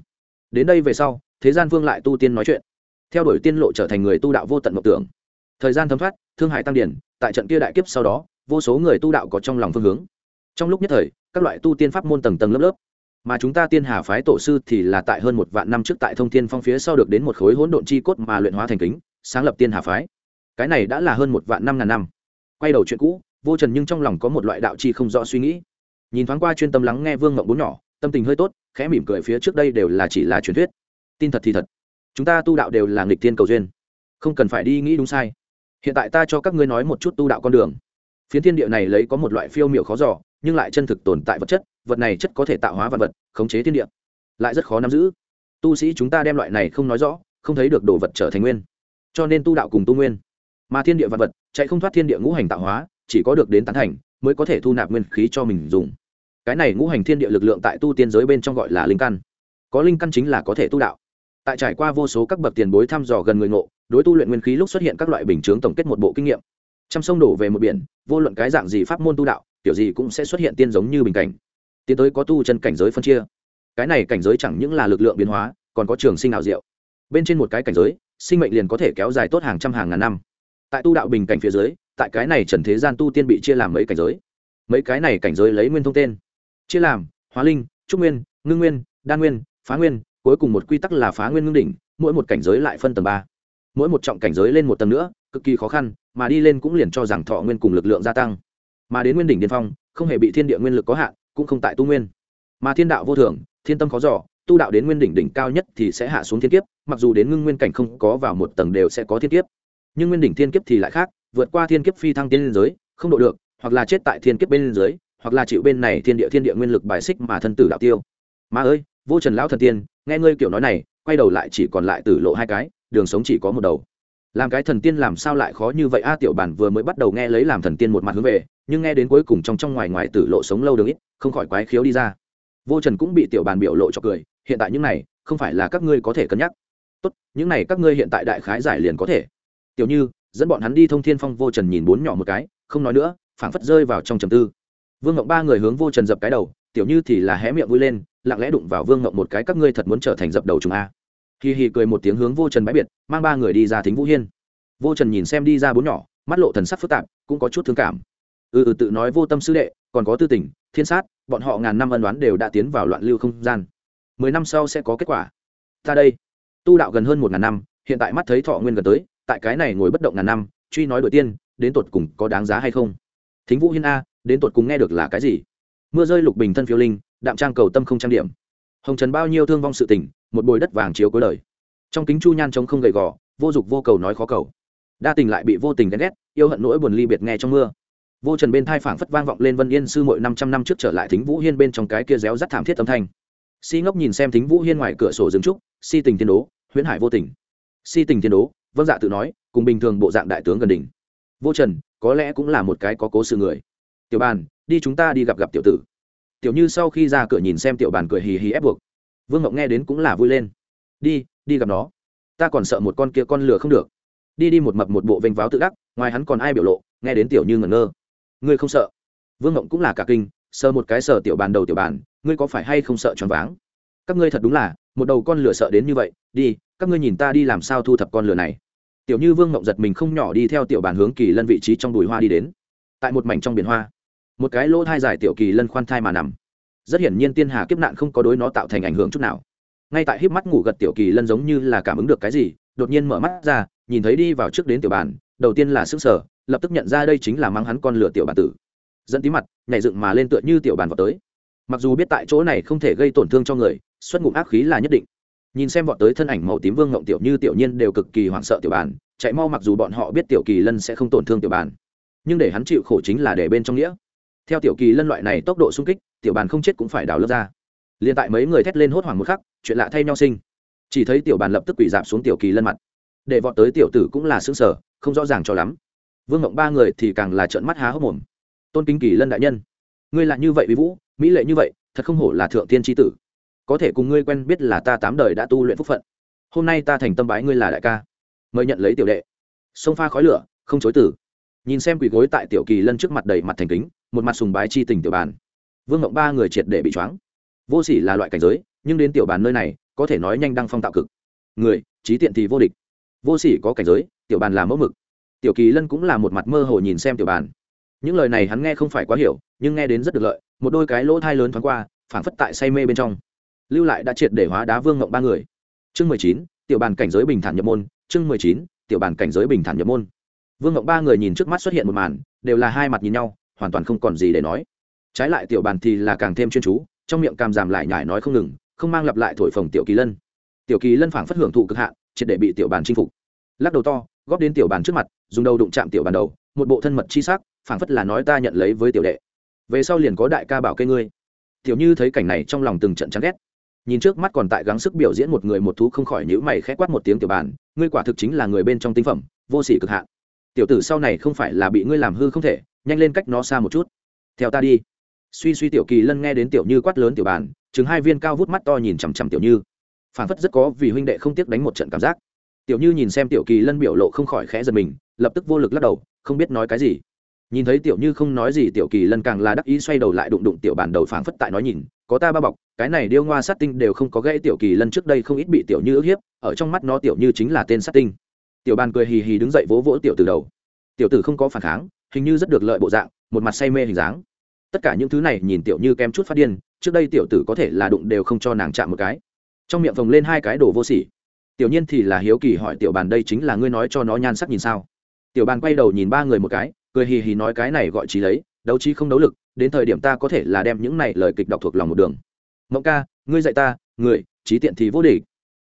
Đến đây về sau, thế gian vương lại tu tiên nói chuyện. Theo đuổi tiên lộ trở thành người tu đạo vô tận mộng tưởng. Thời gian thấm thoát, thương hải tăng điển, tại trận kia đại kiếp sau đó, vô số người tu đạo có trong lòng phương hướng. Trong lúc nhất thời, các loại tu tiên pháp môn tầng tầng lớp lớp. Mà chúng ta tiên hà phái tổ sư thì là tại hơn một vạn năm trước tại thông thiên phong phía sau được đến một khối hỗn độn chi cốt mà luyện hóa thành kính sáng lập tiên hà phái. Cái này đã là hơn một vạn năm ngàn năm. Quay đầu chuyện cũ, vô trần nhưng trong lòng có một loại đạo chi không rõ suy nghĩ. Nhìn thoáng qua chuyên tâm lắng nghe vương mộng bốn nhỏ, tâm tình hơi tốt, khẽ mỉm cười phía trước đây đều là chỉ là truyền thuyết. Tin thật thì thật. Chúng ta tu đạo đều là nghịch tiên cầu duyên. Không cần phải đi nghĩ đúng sai. Hiện tại ta cho các ngươi nói một chút tu đạo con đường. Phiến thiên địa này lấy có một loại phiêu miệu khó giỏ nhưng lại chân thực tồn tại vật chất, vật này chất có thể tạo hóa vật vật, khống chế thiên địa. Lại rất khó nắm giữ. Tu sĩ chúng ta đem loại này không nói rõ, không thấy được đồ vật trở thành nguyên cho nên tu đạo cùng tu nguyên. Mà thiên địa vật vật, chạy không thoát thiên địa ngũ hành tạo hóa, chỉ có được đến tán thành, mới có thể thu nạp nguyên khí cho mình dùng. Cái này ngũ hành thiên địa lực lượng tại tu tiên giới bên trong gọi là linh căn. Có linh căn chính là có thể tu đạo. Tại trải qua vô số các bậc tiền bối thăm dò gần người ngộ, đối tu luyện nguyên khí lúc xuất hiện các loại bình chướng tổng kết một bộ kinh nghiệm. Trăm sông đổ về một biển, vô luận cái dạng gì pháp môn tu đạo, kiểu gì cũng sẽ xuất hiện tiên giống như bình cảnh. Tiến tới có tu chân cảnh giới phân chia. Cái này cảnh giới chẳng những là lực lượng biến hóa, còn có trường sinh ảo diệu. Bên trên một cái cảnh giới sinh mệnh liền có thể kéo dài tốt hàng trăm hàng ngàn năm. Tại tu đạo bình cảnh phía dưới, tại cái này trần thế gian tu tiên bị chia làm mấy cảnh giới. Mấy cái này cảnh giới lấy nguyên thông tên. Chia làm, hóa linh, trúc nguyên, ngưng nguyên, đan nguyên, phá nguyên, cuối cùng một quy tắc là phá nguyên ngưng đỉnh, mỗi một cảnh giới lại phân tầng ba. Mỗi một trọng cảnh giới lên một tầng nữa, cực kỳ khó khăn, mà đi lên cũng liền cho rằng thọ nguyên cùng lực lượng gia tăng. Mà đến nguyên đỉnh điên phong, không hề bị thiên địa nguyên lực có hạn, cũng không tại tu nguyên. Mà thiên đạo vô thường, thiên tâm khó giỏ tu đạo đến nguyên đỉnh đỉnh cao nhất thì sẽ hạ xuống thiên kiếp mặc dù đến ngưng nguyên cảnh không có vào một tầng đều sẽ có thiên kiếp. Nhưng nguyên đỉnh thiên kiếp thì lại khác vượt qua thiên kiếp phi thăng tiên liên giới không độ được hoặc là chết tại thiên kiếp bên dưới, hoặc là chịu bên này thiên địa thiên địa nguyên lực bài xích mà thân tử đạo tiêu. Mà ơi vô trần lão thần tiên nghe ngươi kiểu nói này quay đầu lại chỉ còn lại tử lộ hai cái đường sống chỉ có một đầu. Làm cái thần tiên làm sao lại khó như vậy? A tiểu bản vừa mới bắt đầu nghe lấy làm thần tiên một mặt hướng về nhưng nghe đến cuối cùng trong trong ngoài ngoài tử lộ sống lâu được ít không khỏi quái khiếu đi ra. Vô trần cũng bị tiểu bàn biểu lộ cho cười hiện tại những này, không phải là các ngươi có thể cân nhắc. Tốt, những này các ngươi hiện tại đại khái giải liền có thể. Tiểu như, dẫn bọn hắn đi thông thiên phong vô trần nhìn bốn nhỏ một cái, không nói nữa, phảng phất rơi vào trong trầm tư. Vương ngộng ba người hướng vô trần dập cái đầu, tiểu như thì là hé miệng vui lên, lặng lẽ đụng vào vương ngộng một cái, các ngươi thật muốn trở thành dập đầu chúng a. Hì hì cười một tiếng hướng vô trần bãi biệt, mang ba người đi ra thính vũ hiên. Vô trần nhìn xem đi ra bốn nhỏ, mắt lộ thần sắc phức tạp, cũng có chút thương cảm. Ừ ừ tự nói vô tâm sư đệ, còn có tư tình, thiên sát, bọn họ ngàn năm ân đoán đều đã tiến vào loạn lưu không gian mười năm sau sẽ có kết quả. Ta đây. Tu đạo gần hơn một ngàn năm, hiện tại mắt thấy thọ nguyên gần tới, tại cái này ngồi bất động ngàn năm, truy nói đội tiên, đến tột cùng có đáng giá hay không? Thính vũ hiên a, đến tột cùng nghe được là cái gì? Mưa rơi lục bình thân phiêu linh, đạm trang cầu tâm không trang điểm. Hồng trần bao nhiêu thương vong sự tình, một bồi đất vàng chiếu cuối đời trong kính chu nhan trống không gầy gò, vô dục vô cầu nói khó cầu. Đa tình lại bị vô tình ghen ghét, yêu hận nỗi buồn ly biệt nghe trong mưa. Vô trần bên thai phảng phất vang vọng lên vân yên sư mội năm trăm năm trước trở lại thính vũ hiên bên trong cái kia réo rắt thảm thiết âm thanh si ngốc nhìn xem thính vũ hiên ngoài cửa sổ dừng trúc, si tình thiên đố, huyễn hải vô tình. Si tình thiên đố vâng dạ tự nói, cùng bình thường bộ dạng đại tướng gần đỉnh. Vô trần, có lẽ cũng là một cái có cố sự người. Tiểu bàn, đi chúng ta đi gặp gặp tiểu tử. Tiểu như sau khi ra cửa nhìn xem tiểu bàn cười hì hì ép buộc. Vương ngọc nghe đến cũng là vui lên. Đi đi gặp nó. Ta còn sợ một con kia con lừa không được. Đi đi một mập một bộ vênh váo tự đắc, ngoài hắn còn ai biểu lộ, nghe đến tiểu như ngẩn ngơ. Ngươi không sợ? Vương ngộng cũng là cả kinh, sờ một cái sờ tiểu bàn đầu tiểu bàn ngươi có phải hay không sợ choáng váng? Các ngươi thật đúng là, một đầu con lửa sợ đến như vậy, đi, các ngươi nhìn ta đi làm sao thu thập con lửa này. Tiểu như vương mộng giật mình không nhỏ đi theo tiểu bàn hướng kỳ lân vị trí trong đùi hoa đi đến. Tại một mảnh trong biển hoa, một cái lỗ thai dài tiểu kỳ lân khoan thai mà nằm. Rất hiển nhiên tiên hà kiếp nạn không có đối nó tạo thành ảnh hưởng chút nào. Ngay tại híp mắt ngủ gật tiểu kỳ lân giống như là cảm ứng được cái gì, đột nhiên mở mắt ra, nhìn thấy đi vào trước đến tiểu bàn, đầu tiên là sức sở, lập tức nhận ra đây chính là mang hắn con lửa tiểu Bàn tử. Dẫn tí mặt, nhảy dựng mà lên tựa như tiểu bàn vào tới mặc dù biết tại chỗ này không thể gây tổn thương cho người, xuất ngụm ác khí là nhất định. Nhìn xem vọt tới thân ảnh màu tím vương ngộng tiểu như tiểu nhiên đều cực kỳ hoảng sợ tiểu bàn chạy mau mặc dù bọn họ biết tiểu kỳ lân sẽ không tổn thương tiểu bàn nhưng để hắn chịu khổ chính là để bên trong nghĩa. Theo tiểu kỳ lân loại này tốc độ sung kích, tiểu bàn không chết cũng phải đào lớp ra. Liền tại mấy người thét lên hốt hoảng một khắc, chuyện lạ thay nhau sinh. Chỉ thấy tiểu bàn lập tức quỷ dạp xuống tiểu kỳ lân mặt. Để vọt tới tiểu tử cũng là xương sở không rõ ràng cho lắm. Vương ngộng ba người thì càng là trợn mắt há hốc mồm. Tôn kính kỳ lân đại nhân, ngươi là như vậy với vũ mỹ lệ như vậy, thật không hổ là thượng tiên tri tử. Có thể cùng ngươi quen biết là ta tám đời đã tu luyện phúc phận. Hôm nay ta thành tâm bái ngươi là đại ca. Mời nhận lấy tiểu đệ. Sông pha khói lửa, không chối tử nhìn xem quỳ gối tại tiểu kỳ lân trước mặt đầy mặt thành kính, một mặt sùng bái chi tình tiểu bàn. Vương ngộng ba người triệt để bị choáng. Vô sỉ là loại cảnh giới, nhưng đến tiểu bàn nơi này, có thể nói nhanh đăng phong tạo cực. Người, trí tiện thì vô địch. Vô sỉ có cảnh giới, tiểu bàn là mẫu mực. Tiểu kỳ lân cũng là một mặt mơ hồ nhìn xem tiểu bàn. Những lời này hắn nghe không phải quá hiểu, nhưng nghe đến rất được lợi một đôi cái lỗ thai lớn thoáng qua, phảng phất tại say mê bên trong. Lưu lại đã triệt để hóa đá vương ngộng ba người. Chương mười chín, tiểu bàn cảnh giới bình thản nhập môn. Chương mười chín, tiểu bàn cảnh giới bình thản nhập môn. Vương ngộng ba người nhìn trước mắt xuất hiện một màn, đều là hai mặt nhìn nhau, hoàn toàn không còn gì để nói. Trái lại tiểu bàn thì là càng thêm chuyên chú, trong miệng càm giảm lại nhải nói không ngừng, không mang lặp lại thổi phồng tiểu kỳ lân. Tiểu kỳ lân phảng phất hưởng thụ cực hạn, triệt để bị tiểu bàn chinh phục. Lắc đầu to, góp đến tiểu bàn trước mặt, dùng đầu đụng chạm tiểu bàn đầu, một bộ thân mật chi sắc, phảng phất là nói ta nhận lấy với tiểu đệ về sau liền có đại ca bảo kê ngươi. Tiểu như thấy cảnh này trong lòng từng trận chán ghét. Nhìn trước mắt còn tại gắng sức biểu diễn một người một thú không khỏi nhữ mày khẽ quát một tiếng tiểu bàn, ngươi quả thực chính là người bên trong tinh phẩm, vô sỉ cực hạn. Tiểu tử sau này không phải là bị ngươi làm hư không thể, nhanh lên cách nó xa một chút. Theo ta đi. Suy suy tiểu kỳ lân nghe đến tiểu như quát lớn tiểu bàn chứng hai viên cao vút mắt to nhìn chằm chằm tiểu như. Phản phất rất có vì huynh đệ không tiếc đánh một trận cảm giác. Tiểu như nhìn xem tiểu kỳ lân biểu lộ không khỏi khẽ giật mình, lập tức vô lực lắc đầu, không biết nói cái gì nhìn thấy tiểu như không nói gì, tiểu kỳ lân càng là đắc ý xoay đầu lại đụng đụng tiểu bàn đầu phảng phất tại nói nhìn, có ta ba bọc, cái này điêu ngoa sát tinh đều không có gãy tiểu kỳ lân trước đây không ít bị tiểu như ức hiếp, ở trong mắt nó tiểu như chính là tên sát tinh. Tiểu bàn cười hì hì đứng dậy vỗ vỗ tiểu từ đầu. Tiểu tử không có phản kháng, hình như rất được lợi bộ dạng, một mặt say mê hình dáng. Tất cả những thứ này nhìn tiểu như kem chút phát điên, trước đây tiểu tử có thể là đụng đều không cho nàng chạm một cái. Trong miệng vồng lên hai cái đồ vô sỉ. Tiểu nhiên thì là hiếu kỳ hỏi tiểu bàn đây chính là ngươi nói cho nó nhan sắc nhìn sao? Tiểu bàn quay đầu nhìn ba người một cái cười hì hì nói cái này gọi trí lấy, đấu trí không đấu lực, đến thời điểm ta có thể là đem những này lời kịch đọc thuộc lòng một đường. Mộng ca, ngươi dạy ta, người, trí tiện thì vô địch.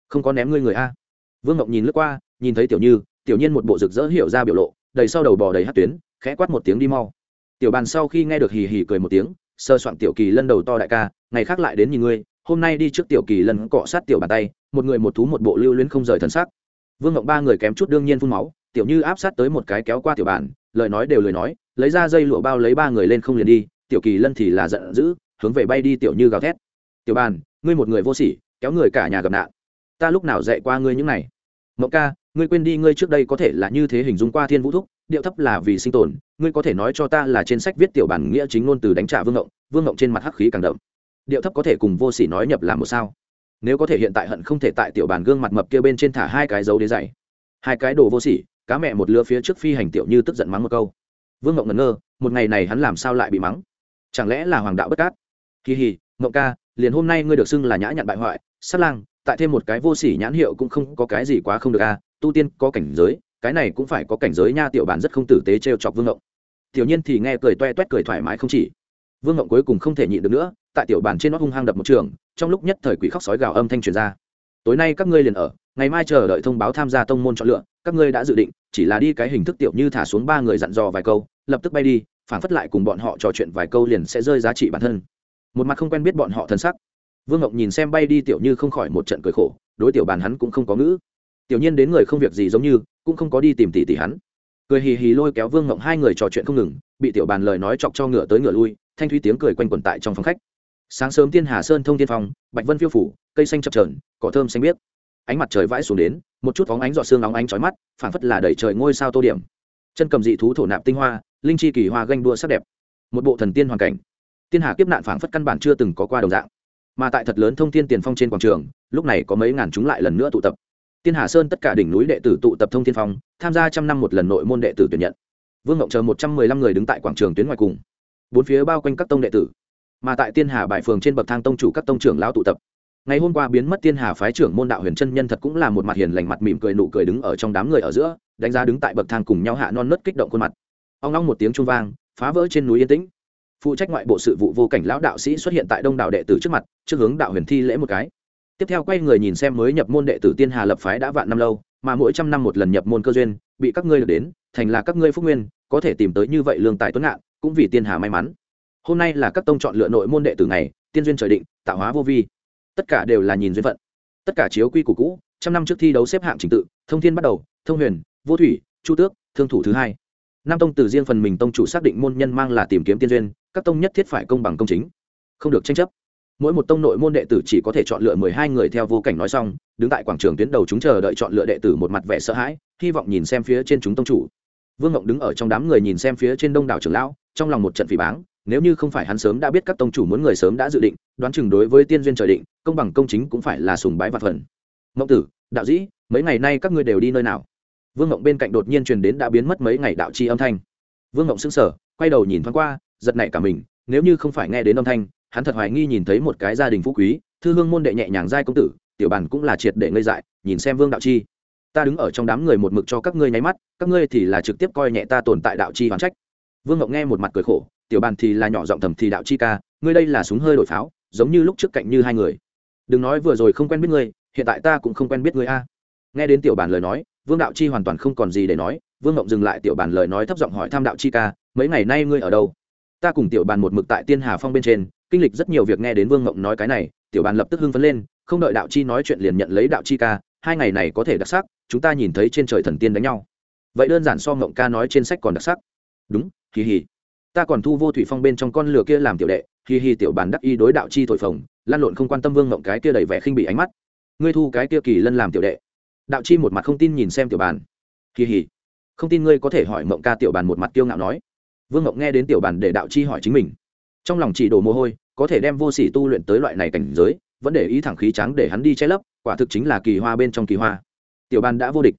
Không có ném ngươi người a. Vương ngọc nhìn lướt qua, nhìn thấy tiểu như, tiểu nhiên một bộ rực rỡ hiểu ra biểu lộ, đầy sau đầu bò đầy hát tuyến, khẽ quát một tiếng đi mau. Tiểu bàn sau khi nghe được hì hì cười một tiếng, sơ soạn tiểu kỳ lân đầu to đại ca, ngày khác lại đến nhìn ngươi, hôm nay đi trước tiểu kỳ lân cọ sát tiểu bàn tay, một người một thú một bộ lưu luyến không rời thần sắc. Vương ngọc ba người kém chút đương nhiên phun máu, tiểu như áp sát tới một cái kéo qua tiểu bàn lời nói đều lời nói, lấy ra dây lụa bao lấy ba người lên không liền đi, tiểu kỳ lân thì là giận dữ, hướng về bay đi tiểu như gào thét. Tiểu bàn, ngươi một người vô sỉ, kéo người cả nhà gặp nạn. Ta lúc nào dạy qua ngươi những này? Mộng ca, ngươi quên đi ngươi trước đây có thể là như thế hình dung qua thiên vũ thúc, điệu thấp là vì sinh tồn, ngươi có thể nói cho ta là trên sách viết tiểu bản nghĩa chính ngôn từ đánh trả vương ngộng vương ngộng trên mặt hắc khí càng đậm. Điệu thấp có thể cùng vô sỉ nói nhập làm một sao? Nếu có thể hiện tại hận không thể tại tiểu bản gương mặt mập kia bên trên thả hai cái dấu đế dày hai cái đồ vô sỉ cá mẹ một lứa phía trước phi hành tiểu như tức giận mắng một câu. Vương ngộng ngẩn ngơ, một ngày này hắn làm sao lại bị mắng? Chẳng lẽ là hoàng đạo bất cát? Kỳ hì, ngộng ca, liền hôm nay ngươi được xưng là nhã nhặn bại hoại, sát lang, tại thêm một cái vô sỉ nhãn hiệu cũng không có cái gì quá không được a, tu tiên có cảnh giới, cái này cũng phải có cảnh giới nha tiểu bản rất không tử tế t r e o chọc vương ngộng. Tiểu nhiên thì nghe cười toe toét cười thoải mái không chỉ. Vương ngộng cuối cùng không thể nhịn được nữa, tại tiểu bản trên nó hung hăng đập một trường, trong lúc nhất thời quỷ khóc sói gào âm thanh truyền ra. Tối nay các ngươi liền ở, ngày mai chờ đợi thông báo tham gia tông môn chọn lựa, các ngươi đã dự định chỉ là đi cái hình thức tiểu như thả xuống ba người dặn dò vài câu, lập tức bay đi, phản phất lại cùng bọn họ trò chuyện vài câu liền sẽ rơi giá trị bản thân. Một mặt không quen biết bọn họ thân sắc. Vương ngọc nhìn xem bay đi tiểu như không khỏi một trận cười khổ, đối tiểu bàn hắn cũng không có ngữ. Tiểu nhiên đến người không việc gì giống như, cũng không có đi tìm tỷ tỷ hắn. Cười hì hì lôi kéo vương ngộng hai người trò chuyện không ngừng, bị tiểu bàn lời nói chọc cho ngựa tới ngựa lui, thanh thúy tiếng cười quanh quẩn tại trong phòng khách. Sáng sớm tiên hà sơn thông tiên phong bạch vân phiêu phủ, cây xanh chập trờn cỏ thơm xanh biếc ánh mặt trời vãi xuống đến, một chút phóng ánh giọt xương óng ánh trói mắt, phảng phất là đẩy trời ngôi sao tô điểm. Chân cầm dị thú thổ nạp tinh hoa, linh chi kỳ hoa ganh đua sắc đẹp. Một bộ thần tiên hoàn cảnh. Tiên hà kiếp nạn phảng phất căn bản chưa từng có qua đồng dạng. Mà tại thật lớn thông thiên tiền phong trên quảng trường, lúc này có mấy ngàn chúng lại lần nữa tụ tập. Tiên hà sơn tất cả đỉnh núi đệ tử tụ tập thông thiên phong, tham gia trăm năm một lần nội môn đệ tử tuyển nhận. Vương ngộng chờ một trăm mười lăm người đứng tại quảng trường tuyến ngoài cùng. Bốn phía bao quanh các tông đệ tử. Mà tại tiên hà bại phường trên bậc thang tông chủ các tông trưởng lão tụ tập ngày hôm qua biến mất tiên hà phái trưởng môn đạo huyền chân nhân thật cũng là một mặt hiền lành, mặt mỉm cười, nụ cười đứng ở trong đám người ở giữa, đánh giá đứng tại bậc thang cùng nhau hạ non nớt kích động khuôn mặt. Ông long một tiếng trung vang, phá vỡ trên núi yên tĩnh. Phụ trách ngoại bộ sự vụ vô cảnh lão đạo sĩ xuất hiện tại đông đạo đệ tử trước mặt, trước hướng đạo huyền thi lễ một cái. Tiếp theo quay người nhìn xem mới nhập môn đệ tử tiên hà lập phái đã vạn năm lâu, mà mỗi trăm năm một lần nhập môn cơ duyên, bị các ngươi được đến, thành là các ngươi phúc nguyên, có thể tìm tới như vậy lương tài tuấn ngạn, cũng vì tiên hà may mắn. Hôm nay là các tông chọn lựa nội môn đệ tử ngày, tiên duyên trời định, tạo hóa vô vi tất cả đều là nhìn duyên phận. Tất cả chiếu quy củ cũ, trăm năm trước thi đấu xếp hạng trình tự, thông thiên bắt đầu, thông huyền, vô thủy, chu tước, thương thủ thứ hai. Năm tông từ riêng phần mình tông chủ xác định môn nhân mang là tìm kiếm tiên duyên, các tông nhất thiết phải công bằng công chính. Không được tranh chấp. Mỗi một tông nội môn đệ tử chỉ có thể chọn lựa mười hai người theo vô cảnh nói xong, đứng tại quảng trường tuyến đầu chúng chờ đợi chọn lựa đệ tử một mặt vẻ sợ hãi, hy vọng nhìn xem phía trên chúng tông chủ. Vương ngộng đứng ở trong đám người nhìn xem phía trên đông đảo trưởng lão, trong lòng một trận phỉ báng, nếu như không phải hắn sớm đã biết các tông chủ muốn người sớm đã dự định đoán chừng đối với tiên duyên trời định, công bằng công chính cũng phải là sùng bái và phần. Mộng tử, đạo dĩ, mấy ngày nay các ngươi đều đi nơi nào? Vương mộng bên cạnh đột nhiên truyền đến đã biến mất mấy ngày đạo chi âm thanh. Vương ngộng sững sờ, quay đầu nhìn thoáng qua, giật nảy cả mình, nếu như không phải nghe đến âm thanh, hắn thật hoài nghi nhìn thấy một cái gia đình phú quý, thư hương môn đệ nhẹ nhàng giai công tử, tiểu bản cũng là triệt để ngây dại, nhìn xem vương đạo chi. Ta đứng ở trong đám người một mực cho các ngươi nháy mắt, các ngươi thì là trực tiếp coi nhẹ ta tồn tại đạo chi hoàn trách. Vương ngọc nghe một mặt cười khổ, tiểu bàn thì là nhỏ giọng thầm thì đạo chi ca, ngươi đây là súng hơi đổi pháo giống như lúc trước cạnh như hai người. Đừng nói vừa rồi không quen biết ngươi, hiện tại ta cũng không quen biết ngươi a. Nghe đến tiểu bàn lời nói, vương đạo chi hoàn toàn không còn gì để nói, vương ngộng dừng lại tiểu bàn lời nói thấp giọng hỏi tham đạo chi ca, mấy ngày nay ngươi ở đâu? Ta cùng tiểu bàn một mực tại tiên hà phong bên trên, kinh lịch rất nhiều việc nghe đến vương ngộng nói cái này, tiểu bàn lập tức hưng phấn lên, không đợi đạo chi nói chuyện liền nhận lấy đạo chi ca, hai ngày này có thể đặc sắc, chúng ta nhìn thấy trên trời thần tiên đánh nhau. Vậy đơn giản so ngộng ca nói trên sách còn đặc sắc. Đúng kỳ hỉ ta còn thu vô thủy phong bên trong con lửa kia làm tiểu đệ kỳ hi tiểu bàn đắc y đối đạo chi thổi phồng lan lộn không quan tâm vương ngộng cái kia đầy vẻ khinh bị ánh mắt. Ngươi thu cái kia kỳ lân làm tiểu đệ. Đạo chi một mặt không tin nhìn xem tiểu bàn. Kỳ hi, không tin ngươi có thể hỏi mộng ca tiểu bàn một mặt tiêu ngạo nói. Vương ngộng nghe đến tiểu bàn để đạo chi hỏi chính mình. Trong lòng chỉ đổ mồ hôi có thể đem vô sỉ tu luyện tới loại này cảnh giới vẫn để ý thẳng khí trắng để hắn đi che lấp quả thực chính là kỳ hoa bên trong kỳ hoa. Tiểu bàn đã vô địch.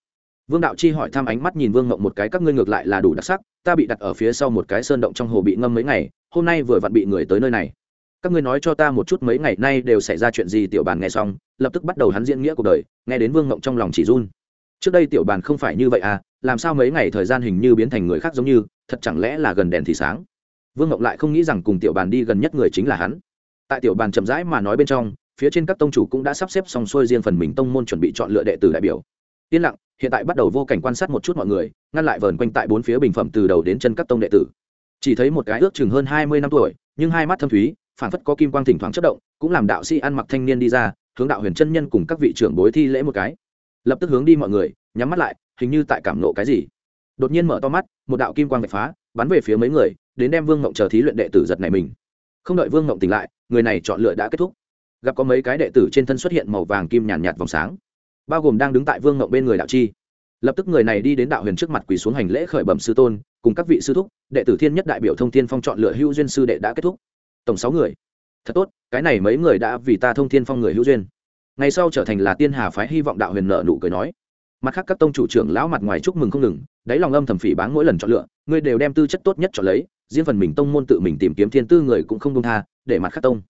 Vương đạo chi hỏi thăm ánh mắt nhìn vương ngộng một cái các ngươi ngược lại là đủ đặc sắc ta bị đặt ở phía sau một cái sơn động trong hồ bị ngâm mấy ngày, hôm nay vừa vặn bị người tới nơi này. Các ngươi nói cho ta một chút mấy ngày nay đều xảy ra chuyện gì, tiểu bàn nghe xong, lập tức bắt đầu hắn diễn nghĩa cuộc đời, nghe đến vương ngộng trong lòng chỉ run. Trước đây tiểu bàn không phải như vậy à làm sao mấy ngày thời gian hình như biến thành người khác giống như, thật chẳng lẽ là gần đèn thì sáng? Vương ngộng lại không nghĩ rằng cùng tiểu bàn đi gần nhất người chính là hắn. Tại tiểu bàn chậm rãi mà nói bên trong, phía trên các tông chủ cũng đã sắp xếp xong xuôi riêng phần mình tông môn chuẩn bị chọn lựa đệ tử đại biểu yên lặng hiện tại bắt đầu vô cảnh quan sát một chút mọi người ngăn lại vờn quanh tại bốn phía bình phẩm từ đầu đến chân các tông đệ tử. Chỉ thấy một cái ước chừng hơn hai mươi năm tuổi nhưng hai mắt thâm thúy phản phất có kim quang thỉnh thoảng chất động cũng làm đạo sĩ ăn mặc thanh niên đi ra hướng đạo huyền chân nhân cùng các vị trưởng bối thi lễ một cái. Lập tức hướng đi mọi người nhắm mắt lại hình như tại cảm nộ cái gì. Đột nhiên mở to mắt một đạo kim quang vạch phá bắn về phía mấy người đến đem vương ngộng chờ thí luyện đệ tử giật này mình. Không đợi vương ngộng tỉnh lại người này chọn lựa đã kết thúc. Gặp có mấy cái đệ tử trên thân xuất hiện màu vàng kim nhàn nhạt, nhạt vòng sáng bao gồm đang đứng tại vương ngộng bên người đạo chi lập tức người này đi đến đạo huyền trước mặt quỳ xuống hành lễ khởi bẩm sư tôn cùng các vị sư thúc đệ tử thiên nhất đại biểu thông thiên phong chọn lựa hữu duyên sư đệ đã kết thúc tổng sáu người thật tốt cái này mấy người đã vì ta thông thiên phong người hữu duyên ngày sau trở thành là tiên hà phái hy vọng đạo huyền nợ nụ cười nói mặt khác các tông chủ trưởng lão mặt ngoài chúc mừng không ngừng đáy lòng âm thầm phỉ báng mỗi lần chọn lựa ngươi đều đem tư chất tốt nhất chọn lấy riêng phần mình tông môn tự mình tìm kiếm thiên tư người cũng không công tha để mặt khác tông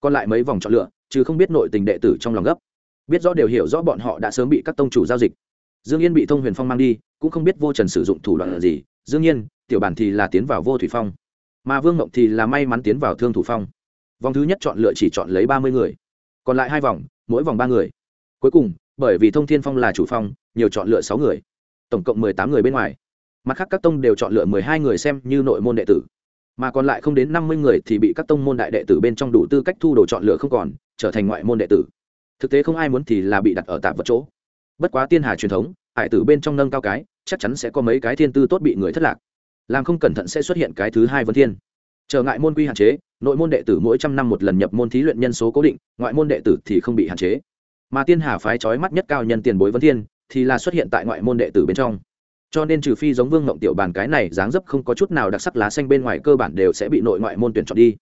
còn lại mấy vòng chọn lựa chứ không biết nội tình đệ tử trong lòng gấp biết rõ đều hiểu rõ bọn họ đã sớm bị các tông chủ giao dịch. Dương yên bị thông huyền phong mang đi, cũng không biết vô trần sử dụng thủ đoạn gì. Dương nhiên tiểu bản thì là tiến vào vô thủy phong, mà vương mộng thì là may mắn tiến vào thương thủ phong. Vòng thứ nhất chọn lựa chỉ chọn lấy ba mươi người, còn lại hai vòng, mỗi vòng ba người. Cuối cùng, bởi vì thông thiên phong là chủ phong, nhiều chọn lựa sáu người, tổng cộng mười tám người bên ngoài. Mặt khác các tông đều chọn lựa mười hai người xem như nội môn đệ tử, mà còn lại không đến năm mươi người thì bị các tông môn đại đệ tử bên trong đủ tư cách thu đồ chọn lựa không còn, trở thành ngoại môn đệ tử thực tế không ai muốn thì là bị đặt ở tạp vật chỗ. Bất quá tiên hà truyền thống, hải tử bên trong nâng cao cái, chắc chắn sẽ có mấy cái thiên tư tốt bị người thất lạc. Làm không cẩn thận sẽ xuất hiện cái thứ hai vấn thiên. Trở ngại môn quy hạn chế, nội môn đệ tử mỗi trăm năm một lần nhập môn thí luyện nhân số cố định, ngoại môn đệ tử thì không bị hạn chế. Mà tiên hà phái trói mắt nhất cao nhân tiền bối vấn thiên, thì là xuất hiện tại ngoại môn đệ tử bên trong. Cho nên trừ phi giống vương ngộng tiểu bàn cái này dáng dấp không có chút nào đặc sắc lá xanh bên ngoài cơ bản đều sẽ bị nội ngoại môn tuyển chọn đi.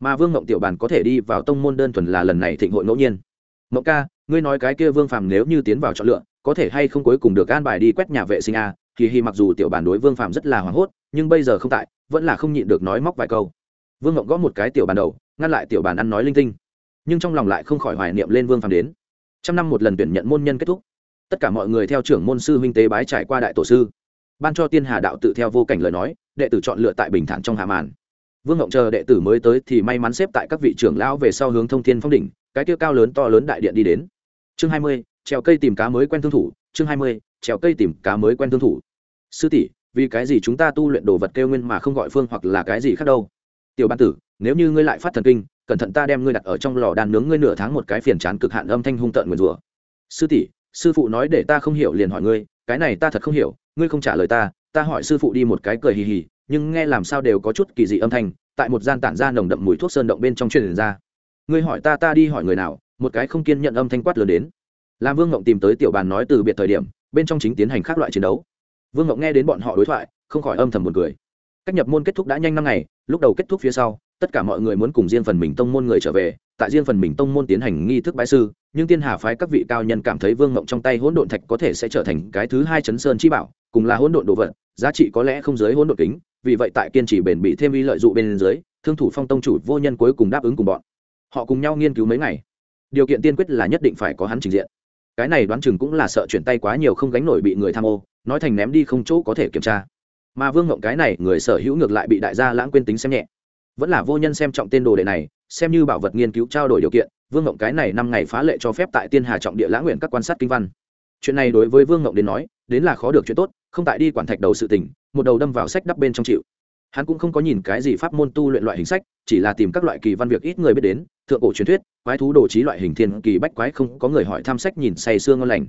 Mà vương ngộng tiểu bàn có thể đi vào tông môn đơn thuần là lần này thịnh hội ngẫu nhiên mộng ca, ngươi nói cái kia vương phàm nếu như tiến vào chọn lựa, có thể hay không cuối cùng được an bài đi quét nhà vệ sinh a Kỳ hi mặc dù tiểu bản đối vương phàm rất là hoảng hốt, nhưng bây giờ không tại, vẫn là không nhịn được nói móc vài câu. Vương ngộng gõ một cái tiểu bàn đầu, ngăn lại tiểu bàn ăn nói linh tinh. Nhưng trong lòng lại không khỏi hoài niệm lên vương phàm đến. Trăm năm một lần tuyển nhận môn nhân kết thúc. Tất cả mọi người theo trưởng môn sư huynh tế bái trải qua đại tổ sư. Ban cho tiên hà đạo tự theo vô cảnh lời nói, đệ tử chọn lựa tại bình thản trong hạ màn. Vương ngộng chờ đệ tử mới tới thì may mắn xếp tại các vị trưởng lão về sau hướng thông thiên phong đỉnh cái kia cao lớn to lớn đại điện đi đến. Chương hai mươi, trèo cây tìm cá mới quen thương thủ. Chương hai mươi, trèo cây tìm cá mới quen thương thủ. Sư tỷ, vì cái gì chúng ta tu luyện đồ vật kêu nguyên mà không gọi phương hoặc là cái gì khác đâu? Tiểu ban tử, nếu như ngươi lại phát thần kinh, cẩn thận ta đem ngươi đặt ở trong lò đàn nướng ngươi nửa tháng một cái phiền chán cực hạn âm thanh hung tợn nguyền rủa. Sư tỷ, sư phụ nói để ta không hiểu liền hỏi ngươi, cái này ta thật không hiểu, ngươi không trả lời ta ta hỏi sư phụ đi một cái cười hì hì, nhưng nghe làm sao đều có chút kỳ dị âm thanh, tại một gian tản ra nồng đậm mùi thuốc sơn động bên trong truyền ra ngươi hỏi ta ta đi hỏi người nào, một cái không kiên nhận âm thanh quát lớn đến. Làm vương ngộng tìm tới tiểu bàn nói từ biệt thời điểm, bên trong chính tiến hành các loại chiến đấu. Vương ngộng nghe đến bọn họ đối thoại, không khỏi âm thầm buồn cười. Cách nhập môn kết thúc đã nhanh năm ngày, lúc đầu kết thúc phía sau, tất cả mọi người muốn cùng riêng phần mình tông môn người trở về, tại riêng phần mình tông môn tiến hành nghi thức bái sư, nhưng tiên hà phái các vị cao nhân cảm thấy vương ngộng trong tay hỗn độn thạch có thể sẽ trở thành cái thứ hai chấn sơn chi bảo, cùng là hỗn độn đồ vật, giá trị có lẽ không dưới hỗn độn kính, vì vậy tại kiên trì bền bị thêm y lợi dụ bên dưới, thương thủ phong tông chủ vô nhân cuối cùng đáp ứng cùng bọn họ cùng nhau nghiên cứu mấy ngày. Điều kiện tiên quyết là nhất định phải có hắn trình diện. Cái này đoán chừng cũng là sợ chuyển tay quá nhiều không gánh nổi bị người tham ô nói thành ném đi không chỗ có thể kiểm tra. Mà vương ngộng cái này người sở hữu ngược lại bị đại gia lãng quên tính xem nhẹ. Vẫn là vô nhân xem trọng tên đồ đệ này xem như bảo vật nghiên cứu trao đổi điều kiện vương ngộng cái này năm ngày phá lệ cho phép tại tiên hà trọng địa lãng nguyện các quan sát kinh văn. Chuyện này đối với vương ngộng đến nói đến là khó được chuyện tốt không tại đi quản thạch đầu sự tỉnh, một đầu đâm vào sách đắp bên trong chịu. Hắn cũng không có nhìn cái gì pháp môn tu luyện loại hình sách chỉ là tìm các loại kỳ văn việc ít người biết đến thượng cổ truyền thuyết, quái thú đồ trí loại hình thiên kỳ bách quái không có người hỏi tham sách nhìn say sương ngon lành.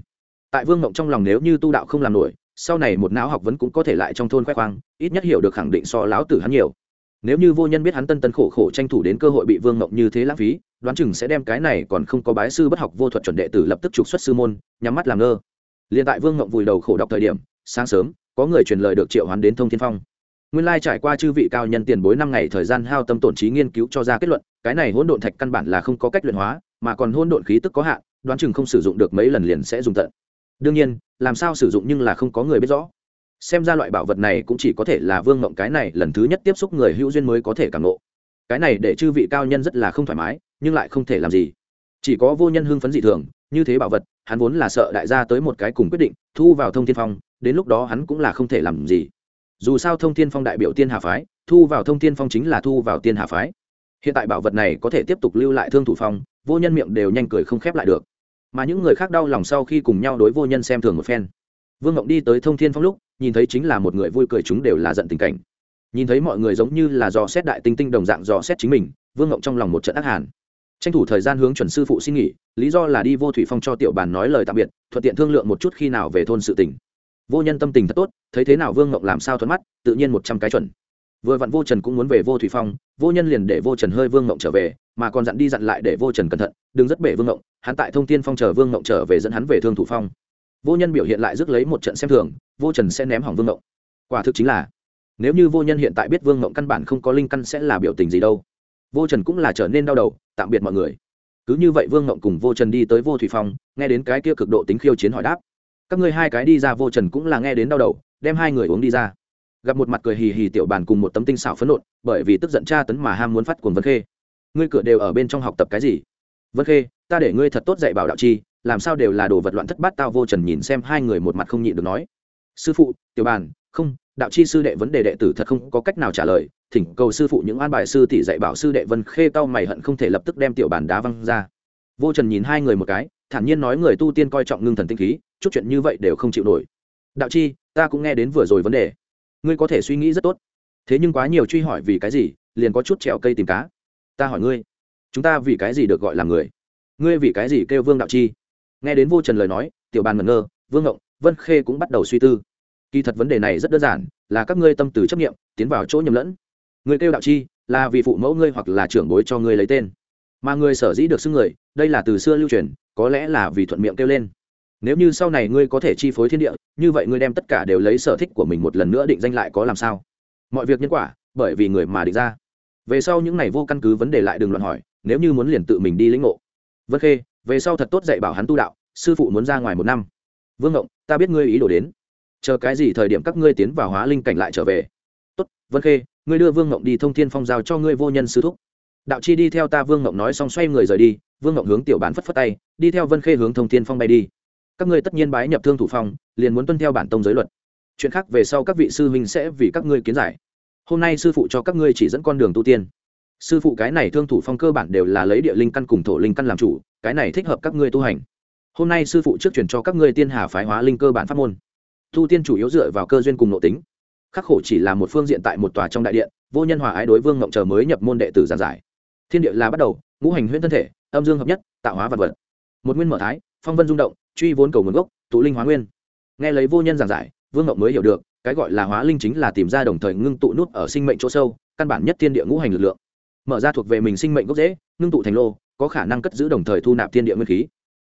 Tại vương mộng trong lòng nếu như tu đạo không làm nổi, sau này một não học vấn cũng có thể lại trong thôn khoe khoang, ít nhất hiểu được khẳng định so láo tử hắn nhiều. Nếu như vô nhân biết hắn tân tân khổ khổ tranh thủ đến cơ hội bị vương mộng như thế lãng phí, đoán chừng sẽ đem cái này còn không có bái sư bất học vô thuật chuẩn đệ tử lập tức trục xuất sư môn, nhắm mắt làm ngơ. Liền tại vương mộng vùi đầu khổ đọc thời điểm, sáng sớm, có người truyền lời được triệu hoán đến thông thiên phong nguyên lai trải qua chư vị cao nhân tiền bối năm ngày thời gian hao tâm tổn trí nghiên cứu cho ra kết luận, cái này hỗn độn thạch căn bản là không có cách luyện hóa, mà còn hỗn độn khí tức có hạn, đoán chừng không sử dụng được mấy lần liền sẽ dùng tận. Đương nhiên, làm sao sử dụng nhưng là không có người biết rõ. Xem ra loại bảo vật này cũng chỉ có thể là vương mộng cái này lần thứ nhất tiếp xúc người hữu duyên mới có thể cảm ngộ. Cái này để chư vị cao nhân rất là không thoải mái, nhưng lại không thể làm gì. Chỉ có vô nhân hưng phấn dị thường, như thế bảo vật, hắn vốn là sợ đại gia tới một cái cùng quyết định, thu vào thông thiên phong, đến lúc đó hắn cũng là không thể làm gì dù sao thông thiên phong đại biểu tiên hà phái, thu vào thông thiên phong chính là thu vào tiên hà phái. Hiện tại bảo vật này có thể tiếp tục lưu lại thương thủ phong, vô nhân miệng đều nhanh cười không khép lại được. Mà những người khác đau lòng sau khi cùng nhau đối vô nhân xem thường một phen. Vương ngộng đi tới thông thiên phong lúc, nhìn thấy chính là một người vui cười chúng đều là giận tình cảnh. Nhìn thấy mọi người giống như là dò xét đại tinh tinh đồng dạng dò xét chính mình, vương ngộng trong lòng một trận ác hàn. Tranh thủ thời gian hướng chuẩn sư phụ xin nghỉ, lý do là đi vô thủy phong cho tiểu bàn nói lời tạm biệt, thuận tiện thương lượng một chút khi nào về thôn sự tỉnh vô nhân tâm tình thật tốt, thấy thế nào vương ngộng làm sao thuận mắt, tự nhiên một trăm cái chuẩn. Vừa vặn vô trần cũng muốn về vô thủy phong, vô nhân liền để vô trần hơi vương ngộng trở về, mà còn dặn đi dặn lại để vô trần cẩn thận, đừng rất bể vương ngộng hắn tại thông tiên phong chờ vương ngộng trở về dẫn hắn về thương thủ phong. Vô nhân biểu hiện lại rước lấy một trận xem thường, vô trần sẽ ném hỏng vương ngộng quả thực chính là, nếu như vô nhân hiện tại biết vương ngộng căn bản không có linh căn sẽ là biểu tình gì đâu. Vô trần cũng là trở nên đau đầu, tạm biệt mọi người. Cứ như vậy vương ngộng cùng vô trần đi tới vô thủy phong, nghe đến cái kia cực độ tính khiêu chiến hỏi đáp các ngươi hai cái đi ra vô trần cũng là nghe đến đau đầu, đem hai người uống đi ra. Gặp một mặt cười hì hì tiểu bàn cùng một tấm tinh xảo phấn nộn, bởi vì tức giận tra tấn mà ham muốn phát cuồng vân khê. Ngươi cửa đều ở bên trong học tập cái gì? Vân khê, ta để ngươi thật tốt dạy bảo đạo chi, làm sao đều là đồ vật loạn thất bát tao vô trần nhìn xem hai người một mặt không nhịn được nói. Sư phụ, tiểu bàn, không, đạo chi sư đệ vấn đề đệ tử thật không có cách nào trả lời, thỉnh cầu sư phụ những an bài sư tỷ dạy bảo sư đệ vân khê tao mày hận không thể lập tức đem tiểu bàn đá văng ra. Vô trần nhìn hai người một cái thản nhiên nói người tu tiên coi trọng ngưng thần tinh khí, chút chuyện như vậy đều không chịu nổi. Đạo chi, ta cũng nghe đến vừa rồi vấn đề. Ngươi có thể suy nghĩ rất tốt. Thế nhưng quá nhiều truy hỏi vì cái gì, liền có chút trèo cây tìm cá. Ta hỏi ngươi, chúng ta vì cái gì được gọi là người? Ngươi vì cái gì kêu vương đạo chi? Nghe đến vô trần lời nói, tiểu bàn ngẩn ngơ, vương ngộng, vân khê cũng bắt đầu suy tư. Kỳ thật vấn đề này rất đơn giản, là các ngươi tâm từ chấp nghiệm tiến vào chỗ nhầm lẫn. Người kêu đạo chi, là vì phụ mẫu ngươi hoặc là trưởng bối cho ngươi lấy tên. Mà người sở dĩ được xưng người, đây là từ xưa lưu truyền có lẽ là vì thuận miệng kêu lên. Nếu như sau này ngươi có thể chi phối thiên địa, như vậy ngươi đem tất cả đều lấy sở thích của mình một lần nữa định danh lại có làm sao? Mọi việc nhân quả, bởi vì người mà định ra. Về sau những này vô căn cứ vấn đề lại đừng luận hỏi, nếu như muốn liền tự mình đi lĩnh ngộ. Vân khê, về sau thật tốt dạy bảo hắn tu đạo, sư phụ muốn ra ngoài một năm. Vương ngộng, ta biết ngươi ý đồ đến. Chờ cái gì thời điểm các ngươi tiến vào hóa linh cảnh lại trở về. Tốt, vân khê, ngươi đưa vương ngộng đi thông thiên phong giao cho ngươi vô nhân sư thúc. Đạo chi đi theo ta, vương ngộng nói xong xoay người rời đi vương ngộng hướng tiểu bán phất phất tay, đi theo vân khê hướng thông thiên phong bay đi. Các ngươi tất nhiên bái nhập thương thủ phong, liền muốn tuân theo bản tông giới luật. Chuyện khác về sau các vị sư huynh sẽ vì các ngươi kiến giải. Hôm nay sư phụ cho các ngươi chỉ dẫn con đường tu tiên. Sư phụ cái này thương thủ phong cơ bản đều là lấy địa linh căn cùng thổ linh căn làm chủ, cái này thích hợp các ngươi tu hành. Hôm nay sư phụ trước chuyển cho các ngươi tiên hà phái hóa linh cơ bản pháp môn. Tu tiên chủ yếu dựa vào cơ duyên cùng nội tính. Khắc khổ chỉ là một phương diện tại một tòa trong đại điện, vô nhân hòa ái đối vương ngộng chờ mới nhập môn đệ tử giảng giải. Thiên địa là bắt đầu, ngũ hành huyễn thân thể âm dương hợp nhất, tạo hóa vật vật. Một nguyên mở thái, phong vân rung động, truy vốn cầu nguồn gốc, tụ linh hóa nguyên. Nghe lấy vô nhân giảng giải, vương ngọc mới hiểu được, cái gọi là hóa linh chính là tìm ra đồng thời ngưng tụ nút ở sinh mệnh chỗ sâu, căn bản nhất thiên địa ngũ hành lực lượng. Mở ra thuộc về mình sinh mệnh gốc dễ ngưng tụ thành lô, có khả năng cất giữ đồng thời thu nạp thiên địa nguyên khí.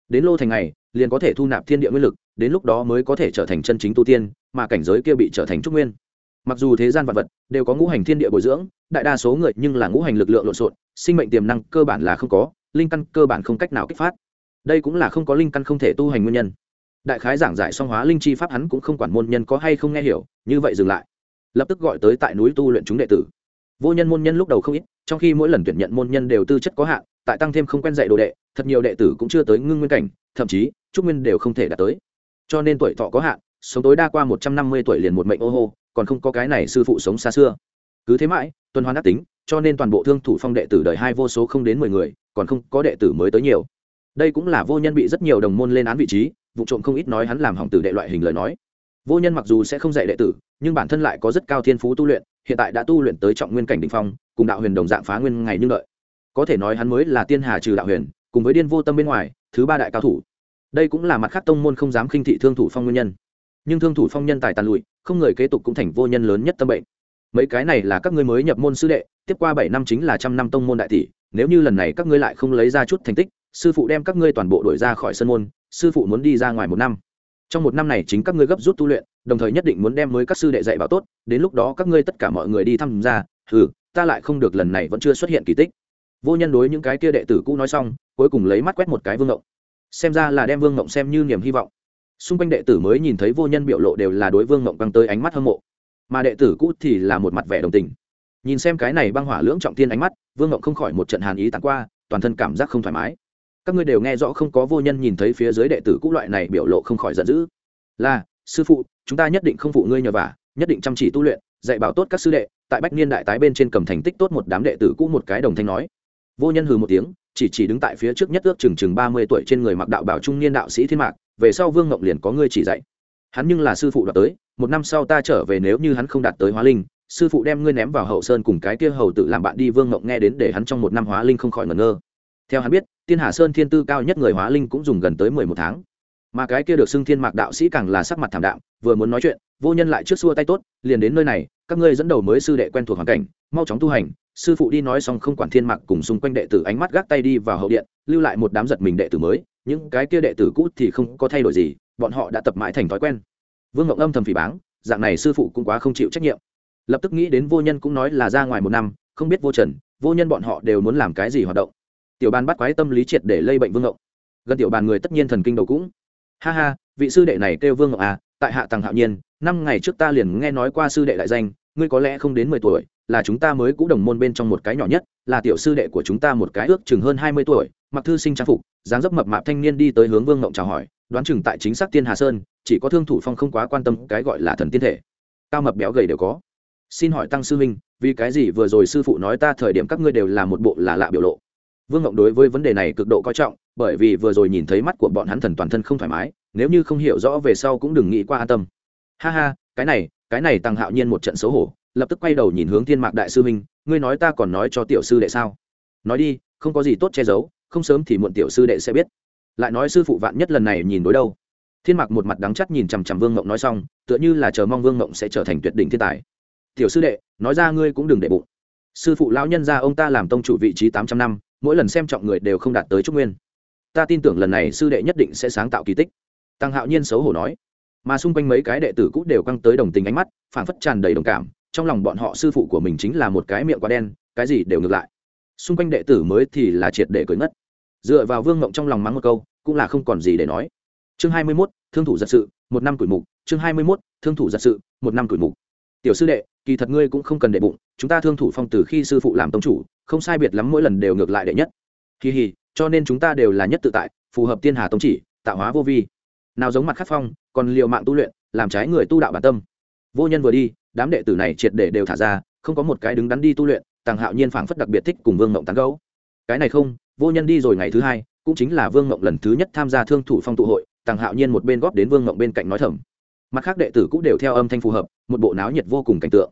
Đến lô thành này, liền có thể thu nạp thiên địa nguyên lực, đến lúc đó mới có thể trở thành chân chính tu tiên, mà cảnh giới kia bị trở thành trúc nguyên. Mặc dù thế gian vật vật đều có ngũ hành thiên địa bồi dưỡng, đại đa số người nhưng là ngũ hành lực lượng lộn xộn, sinh mệnh tiềm năng cơ bản là không có linh căn cơ bản không cách nào kích phát. Đây cũng là không có linh căn không thể tu hành nguyên nhân. Đại khái giảng giải song hóa linh chi pháp hắn cũng không quản môn nhân có hay không nghe hiểu, như vậy dừng lại. Lập tức gọi tới tại núi tu luyện chúng đệ tử. Vô nhân môn nhân lúc đầu không ít, trong khi mỗi lần tuyển nhận môn nhân đều tư chất có hạn, tại tăng thêm không quen dạy đồ đệ, thật nhiều đệ tử cũng chưa tới ngưng nguyên cảnh, thậm chí, trúc nguyên đều không thể đạt tới. Cho nên tuổi thọ có hạn, sống tối đa qua một trăm năm mươi tuổi liền một mệnh ô hô, còn không có cái này sư phụ sống xa xưa. Cứ thế mãi, tuần hoàn đắc tính, cho nên toàn bộ thương thủ phong đệ tử đời hai vô số không đến mười người còn không có đệ tử mới tới nhiều. Đây cũng là vô nhân bị rất nhiều đồng môn lên án vị trí, vụ trộm không ít nói hắn làm hỏng tử đệ loại hình lời nói. Vô nhân mặc dù sẽ không dạy đệ tử, nhưng bản thân lại có rất cao thiên phú tu luyện, hiện tại đã tu luyện tới trọng nguyên cảnh đ ỉ n h phong, cùng đạo huyền đồng dạng phá nguyên ngày như đợi có thể nói hắn mới là tiên hà trừ đạo huyền, cùng với điên vô tâm bên ngoài, thứ ba đại cao thủ. Đây cũng là mặt khác tông môn không dám khinh thị thương thủ phong nguyên nhân. Nhưng thương thủ phong nhân tài tàn lụi, không người kế tục cũng thành vô nhân lớn nhất tâm bệnh. Mấy cái này là các ngươi mới nhập môn sư đệ, tiếp qua bảy năm chính là trăm năm tông môn đại tỷ nếu như lần này các ngươi lại không lấy ra chút thành tích, sư phụ đem các ngươi toàn bộ đổi ra khỏi sân môn, sư phụ muốn đi ra ngoài một năm. Trong một năm này chính các ngươi gấp rút tu luyện, đồng thời nhất định muốn đem mới các sư đệ dạy bảo tốt, đến lúc đó các ngươi tất cả mọi người đi tham gia ừ ta lại không được lần này vẫn chưa xuất hiện kỳ tích. Vô nhân đối những cái kia đệ tử cũ nói xong, cuối cùng lấy mắt quét một cái vương ngộng. Xem ra là đem vương ngộng xem như niềm hy vọng. Xung quanh đệ tử mới nhìn thấy vô nhân biểu lộ đều là đối vương ngộng băng tới ánh mắt hâm mộ. Mà đệ tử cũ thì là một mặt vẻ đồng tình nhìn xem cái này băng hỏa lưỡng trọng tiên ánh mắt, vương ngộng không khỏi một trận hàn ý tàn qua, toàn thân cảm giác không thoải mái. Các ngươi đều nghe rõ không có vô nhân nhìn thấy phía dưới đệ tử cũ loại này biểu lộ không khỏi giận dữ. Là, sư phụ, chúng ta nhất định không phụ ngươi nhờ vả, nhất định chăm chỉ tu luyện, dạy bảo tốt các sư đệ, tại bách niên đại tái bên trên cầm thành tích tốt một đám đệ tử cũ một cái đồng thanh nói. Vô nhân hừ một tiếng, chỉ chỉ đứng tại phía trước nhất ước chừng chừng ba mươi tuổi trên người mặc đạo bảo trung niên đạo sĩ thiên mạc, về sau vương ngộng liền có ngươi chỉ dạy. Hắn nhưng là sư phụ đoạt tới, một năm sau ta trở về nếu như hắn không đạt tới hóa linh sư phụ đem ngươi ném vào hậu sơn cùng cái kia hầu tự làm bạn đi vương ngộng nghe đến để hắn trong một năm hóa linh không khỏi ngẩn ngơ. Theo hắn biết, tiên hà sơn thiên tư cao nhất người hóa linh cũng dùng gần tới mười một tháng. Mà cái kia được xưng thiên mạc đạo sĩ càng là sắc mặt thảm đạm, vừa muốn nói chuyện, vô nhân lại trước xua tay tốt, liền đến nơi này, các ngươi dẫn đầu mới sư đệ quen thuộc hoàn cảnh, mau chóng tu hành. Sư phụ đi nói xong không quản thiên mạc cùng xung quanh đệ tử ánh mắt gác tay đi vào hậu điện, lưu lại một đám giật mình đệ tử mới, những cái kia đệ tử cũ thì không có thay đổi gì, bọn họ đã tập mãi thành thói quen. Vương ngọc âm thầm phỉ báng, dạng này sư phụ cũng quá không chịu trách nhiệm lập tức nghĩ đến vô nhân cũng nói là ra ngoài một năm, không biết vô trần, vô nhân bọn họ đều muốn làm cái gì hoạt động. Tiểu bàn bắt quái tâm lý triệt để lây bệnh vương ngộng. Gần tiểu bàn người tất nhiên thần kinh đầu cũng. Ha ha, vị sư đệ này kêu vương ngộng à tại hạ tàng hạo nhiên, năm ngày trước ta liền nghe nói qua sư đệ đại danh, ngươi có lẽ không đến mười tuổi, là chúng ta mới cũ đồng môn bên trong một cái nhỏ nhất, là tiểu sư đệ của chúng ta một cái ước chừng hơn hai mươi tuổi, mặc thư sinh trang phục, dáng dấp mập mạp thanh niên đi tới hướng vương ngộng chào hỏi, đoán chừng tại chính xác tiên hà sơn, chỉ có thương thủ phong không quá quan tâm cái gọi là thần tiên thể. Cao mập béo gầy đều có xin hỏi tăng sư huynh, vì cái gì vừa rồi sư phụ nói ta thời điểm các ngươi đều là một bộ là lạ biểu lộ? Vương ngộng đối với vấn đề này cực độ coi trọng, bởi vì vừa rồi nhìn thấy mắt của bọn hắn thần toàn thân không thoải mái, nếu như không hiểu rõ về sau cũng đừng nghĩ qua an tâm. Ha ha, cái này cái này tăng hạo nhiên một trận xấu hổ, lập tức quay đầu nhìn hướng thiên mạc đại sư huynh, ngươi nói ta còn nói cho tiểu sư đệ sao? Nói đi, không có gì tốt che giấu, không sớm thì muộn tiểu sư đệ sẽ biết. Lại nói sư phụ vạn nhất lần này nhìn đối đâu? Thiên mạc một mặt đắng chắc nhìn chằm chằm vương ngộng nói xong, tựa như là chờ mong vương ngộng sẽ trở thành tuyệt đỉnh thiên tài tiểu sư đệ, nói ra ngươi cũng đừng để bụng. Sư phụ lão nhân ra ông ta làm tông chủ vị trí tám trăm năm, mỗi lần xem trọng người đều không đạt tới trúc nguyên. Ta tin tưởng lần này sư đệ nhất định sẽ sáng tạo kỳ tích. Tăng hạo nhiên xấu hổ nói. Mà xung quanh mấy cái đệ tử cũ đều căng tới đồng tình ánh mắt, phảng phất tràn đầy đồng cảm, trong lòng bọn họ sư phụ của mình chính là một cái miệng quá đen, cái gì đều ngược lại. Xung quanh đệ tử mới thì là triệt để cười ngất. Dựa vào vương ngộng trong lòng mắng một câu, cũng là không còn gì để nói. Chương hai mươi mốt, thương thủ giật sự, một năm tuổi mục, chương hai mươi mốt, thương thủ giật sự, một năm tuổi mục. Tiểu sư đệ kỳ thật ngươi cũng không cần đệ bụng, chúng ta thương thủ phong từ khi sư phụ làm tông chủ, không sai biệt lắm mỗi lần đều ngược lại đệ nhất. Kỳ hì, cho nên chúng ta đều là nhất tự tại, phù hợp tiên hà tông chỉ, tạo hóa vô vi. Nào giống mặt khắc phong, còn liệu mạng tu luyện, làm trái người tu đạo bản tâm. Vô nhân vừa đi, đám đệ tử này triệt để đều thả ra, không có một cái đứng đắn đi tu luyện, tàng hạo nhiên phảng phất đặc biệt thích cùng vương mộng tán gấu cái này không, vô nhân đi rồi ngày thứ hai, cũng chính là vương ngộng lần thứ nhất tham gia thương thủ phong tụ hội, tàng hạo nhiên một bên góp đến vương ngộng bên cạnh nói thầm mặt khác đệ tử cũng đều theo âm thanh phù hợp, một bộ náo nhiệt vô cùng cảnh tượng.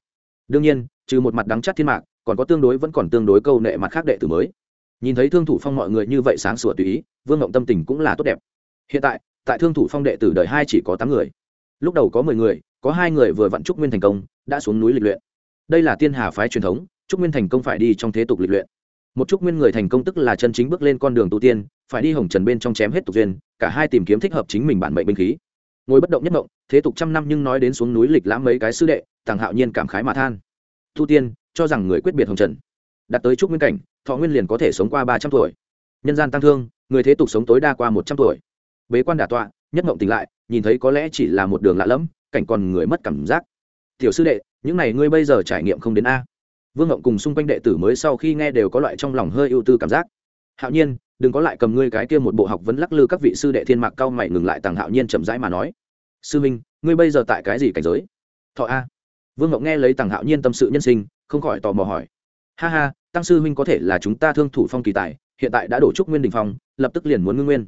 Đương nhiên, trừ một mặt đắng chắt thiên mạc, còn có tương đối vẫn còn tương đối câu nệ mặt khác đệ tử mới. Nhìn thấy thương thủ phong mọi người như vậy sáng sủa tùy ý, vương ngộng tâm tình cũng là tốt đẹp. Hiện tại tại thương thủ phong đệ tử đời hai chỉ có tám người. Lúc đầu có mười người, có hai người vừa vặn trúc nguyên thành công, đã xuống núi lịch luyện. Đây là tiên hà phái truyền thống, trúc nguyên thành công phải đi trong thế tục lịch luyện. Một trúc nguyên người thành công tức là chân chính bước lên con đường tu tiên, phải đi hồng trần bên trong chém hết tục duyên, cả hai tìm kiếm thích hợp chính mình bản mệnh binh khí ngồi bất động nhất động thế tục trăm năm nhưng nói đến xuống núi lịch lãm mấy cái sư đệ tàng hạo nhiên cảm khái mà than. Thu tiên, cho rằng người quyết biệt hồng trần. Đặt tới trúc nguyên cảnh, thọ nguyên liền có thể sống qua ba trăm tuổi. Nhân gian tăng thương, người thế tục sống tối đa qua một trăm tuổi. Bế quan đả tọa, nhất mộng tỉnh lại, nhìn thấy có lẽ chỉ là một đường lạ lẫm, cảnh còn người mất cảm giác. Tiểu sư đệ, những này ngươi bây giờ trải nghiệm không đến a. Vương ngộng cùng xung quanh đệ tử mới sau khi nghe đều có loại trong lòng hơi ưu tư cảm giác. Hạo nhiên, đừng có lại cầm ngươi cái kia một bộ học vấn lắc lư các vị sư đệ thiên mạc cao mày ngừng lại tàng hạo nhiên chậm rãi mà nói sư minh, ngươi bây giờ tại cái gì cảnh giới? Thọ a. Vương ngộng nghe lấy tằng hạo nhiên tâm sự nhân sinh, không khỏi tò mò hỏi. Ha ha, tăng sư minh có thể là chúng ta thương thủ phong kỳ tài, hiện tại đã đổ trúc nguyên đình phong, lập tức liền muốn ngưng nguyên.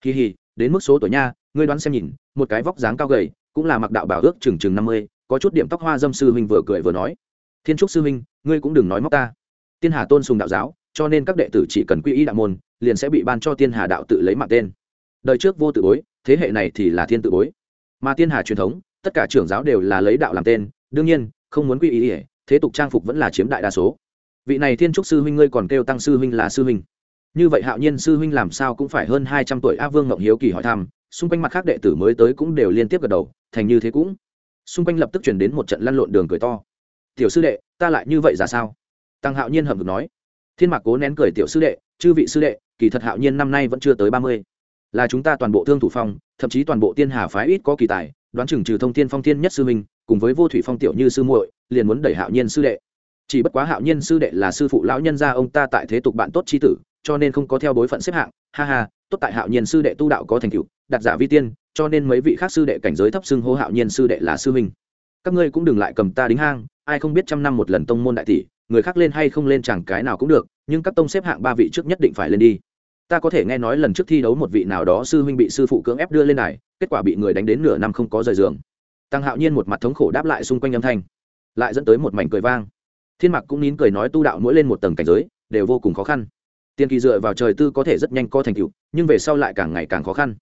Kỳ hì đến mức số tuổi nha, ngươi đoán xem nhìn, một cái vóc dáng cao gầy, cũng là mặc đạo bảo ước chừng chừng năm mươi, có chút điểm tóc hoa dâm sư huynh vừa cười vừa nói. Thiên trúc sư huynh, ngươi cũng đừng nói móc ta. Tiên hà tôn sùng đạo giáo, cho nên các đệ tử chỉ cần quy y đạo môn, liền sẽ bị ban cho tiên hà đạo tự lấy mạng tên. Đời trước vô tự bối, thế hệ này thì là thiên tự bối mà tiên hà truyền thống, tất cả trưởng giáo đều là lấy đạo làm tên, đương nhiên, không muốn quy ý ỉa thế tục trang phục vẫn là chiếm đại đa số. Vị này thiên trúc sư huynh ngươi còn kêu tăng sư huynh là sư huynh. Như vậy hạo nhiên sư huynh làm sao cũng phải hơn hai trăm tuổi a vương ngọc hiếu kỳ hỏi thăm, xung quanh mặt khác đệ tử mới tới cũng đều liên tiếp gật đầu, thành như thế cũng. Xung quanh lập tức chuyển đến một trận lăn lộn đường cười to. Tiểu sư đệ, ta lại như vậy ra sao? Tăng hạo nhiên hầm ngực nói. Thiên mạc cố nén cười, tiểu sư đệ, chư vị sư đệ, kỳ thật hạo nhiên năm nay vẫn chưa tới ba mươi là chúng ta toàn bộ thương thủ phong, thậm chí toàn bộ tiên hà phái ít có kỳ tài, đoán chừng trừ thông thiên phong thiên nhất sư minh cùng với vô thủy phong tiểu như sư muội, liền muốn đẩy hạo nhiên sư đệ. Chỉ bất quá hạo nhiên sư đệ là sư phụ lão nhân gia ông ta tại thế tục bạn tốt chi tử, cho nên không có theo bối phận xếp hạng. Ha ha, tốt tại hạo nhiên sư đệ tu đạo có thành tựu đặt giả vi tiên, cho nên mấy vị khác sư đệ cảnh giới thấp xưng hô hạo nhiên sư đệ là sư minh các ngươi cũng đừng lại cầm ta đính hang, ai không biết trăm năm một lần tông môn đại tỷ, người khác lên hay không lên chẳng cái nào cũng được, nhưng các tông xếp hạng ba vị trước nhất định phải lên đi ta có thể nghe nói lần trước thi đấu một vị nào đó sư huynh bị sư phụ cưỡng ép đưa lên này, kết quả bị người đánh đến nửa năm không có rời giường. Tăng hạo nhiên một mặt thống khổ đáp lại xung quanh âm thanh lại dẫn tới một mảnh cười vang. Thiên mặc cũng nín cười nói tu đạo mỗi lên một tầng cảnh giới đều vô cùng khó khăn. Tiền kỳ dựa vào trời tư có thể rất nhanh có thành tựu nhưng về sau lại càng ngày càng khó khăn.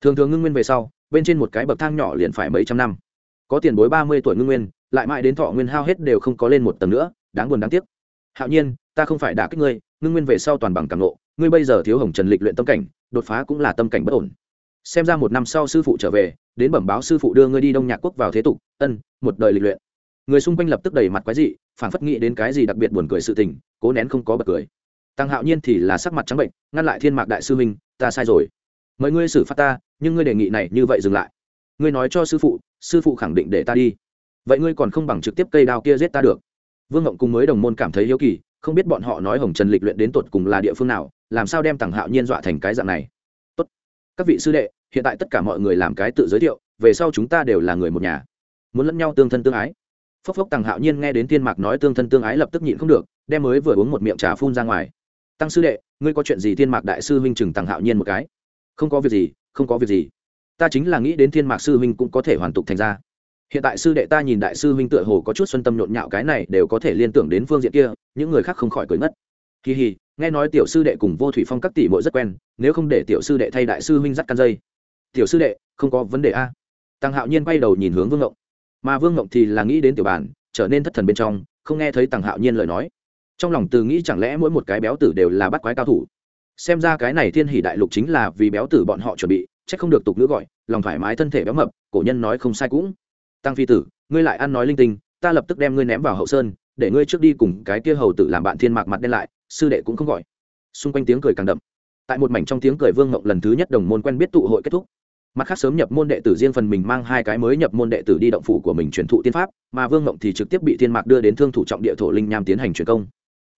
Thường thường ngưng nguyên về sau bên trên một cái bậc thang nhỏ liền phải mấy trăm năm. Có tiền bối ba mươi tuổi ngưng nguyên lại mãi đến thọ nguyên hao hết đều không có lên một tầng nữa đáng buồn đáng tiếc. Hạo nhiên ta không phải đả kích ngươi ngưng nguyên về sau toàn bằng càng nộ ngươi bây giờ thiếu hồng trần lịch luyện tâm cảnh, đột phá cũng là tâm cảnh bất ổn. Xem ra một năm sau sư phụ trở về, đến bẩm báo sư phụ đưa ngươi đi đông nhạc quốc vào thế tục, ân, một đời lịch luyện. Người xung quanh lập tức đầy mặt quái dị phản phất nghĩ đến cái gì đặc biệt buồn cười sự tình, cố nén không có bật cười. Tăng hạo nhiên thì là sắc mặt trắng bệnh, ngăn lại thiên mạc đại sư minh, ta sai rồi. Mời ngươi xử phạt ta, nhưng ngươi đề nghị này như vậy dừng lại. Ngươi nói cho sư phụ sư phụ khẳng định để ta đi. Vậy ngươi còn không bằng trực tiếp cây đao kia giết ta được. Vương ngộng cùng mới đồng môn cảm thấy hiếu kỳ, không biết bọn họ nói hồng trần lịch luyện đến tột cùng là địa phương nào làm sao đem Tằng hạo nhiên dọa thành cái dạng này? Tốt. các vị sư đệ, hiện tại tất cả mọi người làm cái tự giới thiệu, về sau chúng ta đều là người một nhà. Muốn lẫn nhau tương thân tương ái. Phốc phốc tằng hạo nhiên nghe đến tiên mạc nói tương thân tương ái lập tức nhịn không được, đem mới vừa uống một miệng trà phun ra ngoài. Tăng sư đệ, ngươi có chuyện gì thiên mạc đại sư huynh chừng tằng hạo nhiên một cái? Không có việc gì, không có việc gì. Ta chính là nghĩ đến thiên mạc sư huynh cũng có thể hoàn tục thành ra hiện tại sư đệ ta nhìn đại sư huynh tựa hồ có chút xuân tâm nhộn nhạo cái này đều có thể liên tưởng đến phương diện kia, những người khác không khỏi cười ngất kỳ hì, nghe nói tiểu sư đệ cùng vô thủy phong các tỷ mội rất quen, nếu không để tiểu sư đệ thay đại sư huynh dắt căn dây. Tiểu sư đệ, không có vấn đề a. Tăng hạo nhiên quay đầu nhìn hướng vương ngộng. Mà vương ngộng thì là nghĩ đến tiểu bản, trở nên thất thần bên trong, không nghe thấy tăng hạo nhiên lời nói. Trong lòng từ nghĩ chẳng lẽ mỗi một cái béo tử đều là bắt quái cao thủ. Xem ra cái này thiên hỷ đại lục chính là vì béo tử bọn họ chuẩn bị c h ắ c không được tục ngữ gọi, lòng thoải mái thân thể béo mập, cổ nhân nói không sai cũng. Tăng phi tử, ngươi lại ăn nói linh tinh, ta lập tức đem ngươi ném vào hậu sơn, để ngươi trước đi cùng cái kia hầu tử làm bạn thiên mạc mặt đen lại sư đệ cũng không gọi. Xung quanh tiếng cười càng đậm. Tại một mảnh trong tiếng cười vương ngộng lần thứ nhất đồng môn quen biết tụ hội kết thúc. Mặt khác sớm nhập môn đệ tử riêng phần mình mang hai cái mới nhập môn đệ tử đi động phủ của mình truyền thụ tiên pháp, mà vương ngộng thì trực tiếp bị thiên mạc đưa đến thương thủ trọng địa thổ linh nham tiến hành truyền công.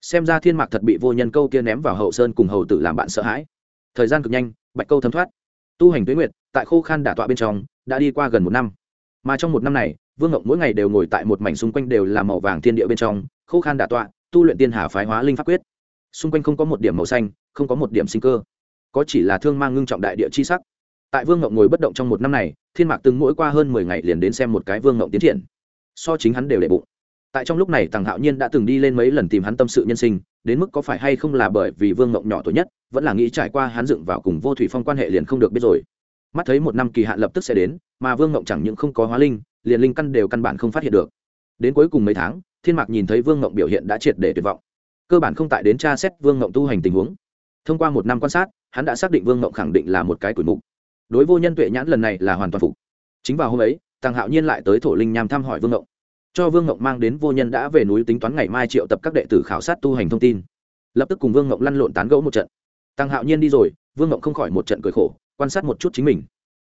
Xem ra thiên mạc thật bị vô nhân câu kia ném vào hậu sơn cùng hầu tử làm bạn sợ hãi. Thời gian cực nhanh, bạch câu thấm thoát. Tu hành tuế nguyệt, tại khô khan đả tọa bên trong, đã đi qua gần một năm. Mà trong một năm này, vương ngộng mỗi ngày đều ngồi tại một mảnh xung quanh đều là màu vàng thiên địa bên trong, khô khan đả tọa, tu luyện tiên hà phái hóa linh pháp quyết xung quanh không có một điểm màu xanh, không có một điểm sinh cơ. Có chỉ là thương mang ngưng trọng đại địa chi sắc. Tại vương ngộng ngồi bất động trong một năm này, thiên mạc từng mỗi qua hơn mười ngày liền đến xem một cái vương ngộng tiến triển. So chính hắn đều đệ bụng. Tại trong lúc này tàng hạo nhiên đã từng đi lên mấy lần tìm hắn tâm sự nhân sinh, đến mức có phải hay không là bởi vì vương ngộng nhỏ tuổi nhất, vẫn là nghĩ trải qua hắn dựng vào cùng vô thủy phong quan hệ liền không được biết rồi. Mắt thấy một năm kỳ hạn lập tức sẽ đến, mà vương ngộng chẳng những không có hóa linh, liền linh căn đều căn bản không phát hiện được. Đến cuối cùng mấy tháng, thiên mạc nhìn thấy vương ngộng biểu hiện đã triệt để tuyệt vọng cơ bản không tại đến tra xét vương ngộng tu hành tình huống. Thông qua một năm quan sát, hắn đã xác định vương ngộng khẳng định là một cái tuổi mục. Đối vô nhân tuệ nhãn lần này là hoàn toàn phục. Chính vào hôm ấy tàng hạo nhiên lại tới thổ linh nham thăm hỏi vương ngộng. Cho vương ngộng mang đến vô nhân đã về núi tính toán ngày mai triệu tập các đệ tử khảo sát tu hành thông tin. Lập tức cùng vương ngộng lăn lộn tán gẫu một trận. Tăng hạo nhiên đi rồi, vương ngộng không khỏi một trận cười khổ, quan sát một chút chính mình.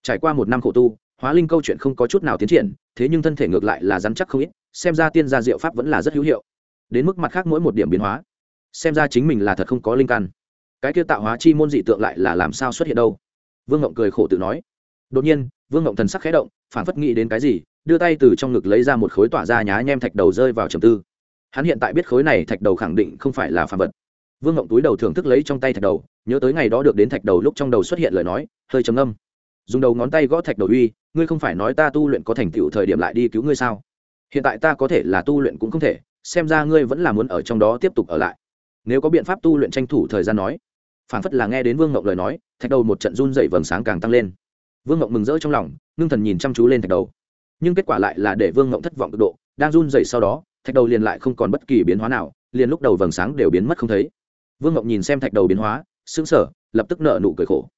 Trải qua một năm khổ tu, hóa linh câu chuyện không có chút nào tiến triển, thế nhưng thân thể ngược lại là rắn chắc không ít, xem ra tiên gia diệu pháp vẫn là rất hữu hiệu đến mức mặt khác mỗi một điểm biến hóa. Xem ra chính mình là thật không có linh căn. Cái kia tạo hóa chi môn dị tượng lại là làm sao xuất hiện đâu? Vương ngộng cười khổ tự nói. Đột nhiên, vương ngộng thần sắc khẽ động phản phất nghĩ đến cái gì, đưa tay từ trong ngực lấy ra một khối tỏa ra nhá nhem thạch đầu rơi vào trầm tư. Hắn hiện tại biết khối này thạch đầu khẳng định không phải là phàm vật. Vương ngộng túi đầu thưởng thức lấy trong tay thạch đầu, nhớ tới ngày đó được đến thạch đầu lúc trong đầu xuất hiện lời nói, hơi trầm âm dùng đầu ngón tay gõ thạch đầu uy, ngươi không phải nói ta tu luyện có thành tựu thời điểm lại đi cứu ngươi sao? Hiện tại ta có thể là tu luyện cũng không thể xem ra ngươi vẫn là muốn ở trong đó tiếp tục ở lại. Nếu có biện pháp tu luyện tranh thủ thời gian nói phản phất là nghe đến vương ngộng lời nói, thạch đầu một trận run dậy vầng sáng càng tăng lên. Vương ngộng mừng rỡ trong lòng, ngưng thần nhìn chăm chú lên thạch đầu. Nhưng kết quả lại là để vương ngộng thất vọng cực độ, đang run dậy sau đó, thạch đầu liền lại không còn bất kỳ biến hóa nào, liền lúc đầu vầng sáng đều biến mất không thấy. Vương ngộng nhìn xem thạch đầu biến hóa xứng sở lập tức nợ nụ cười khổ.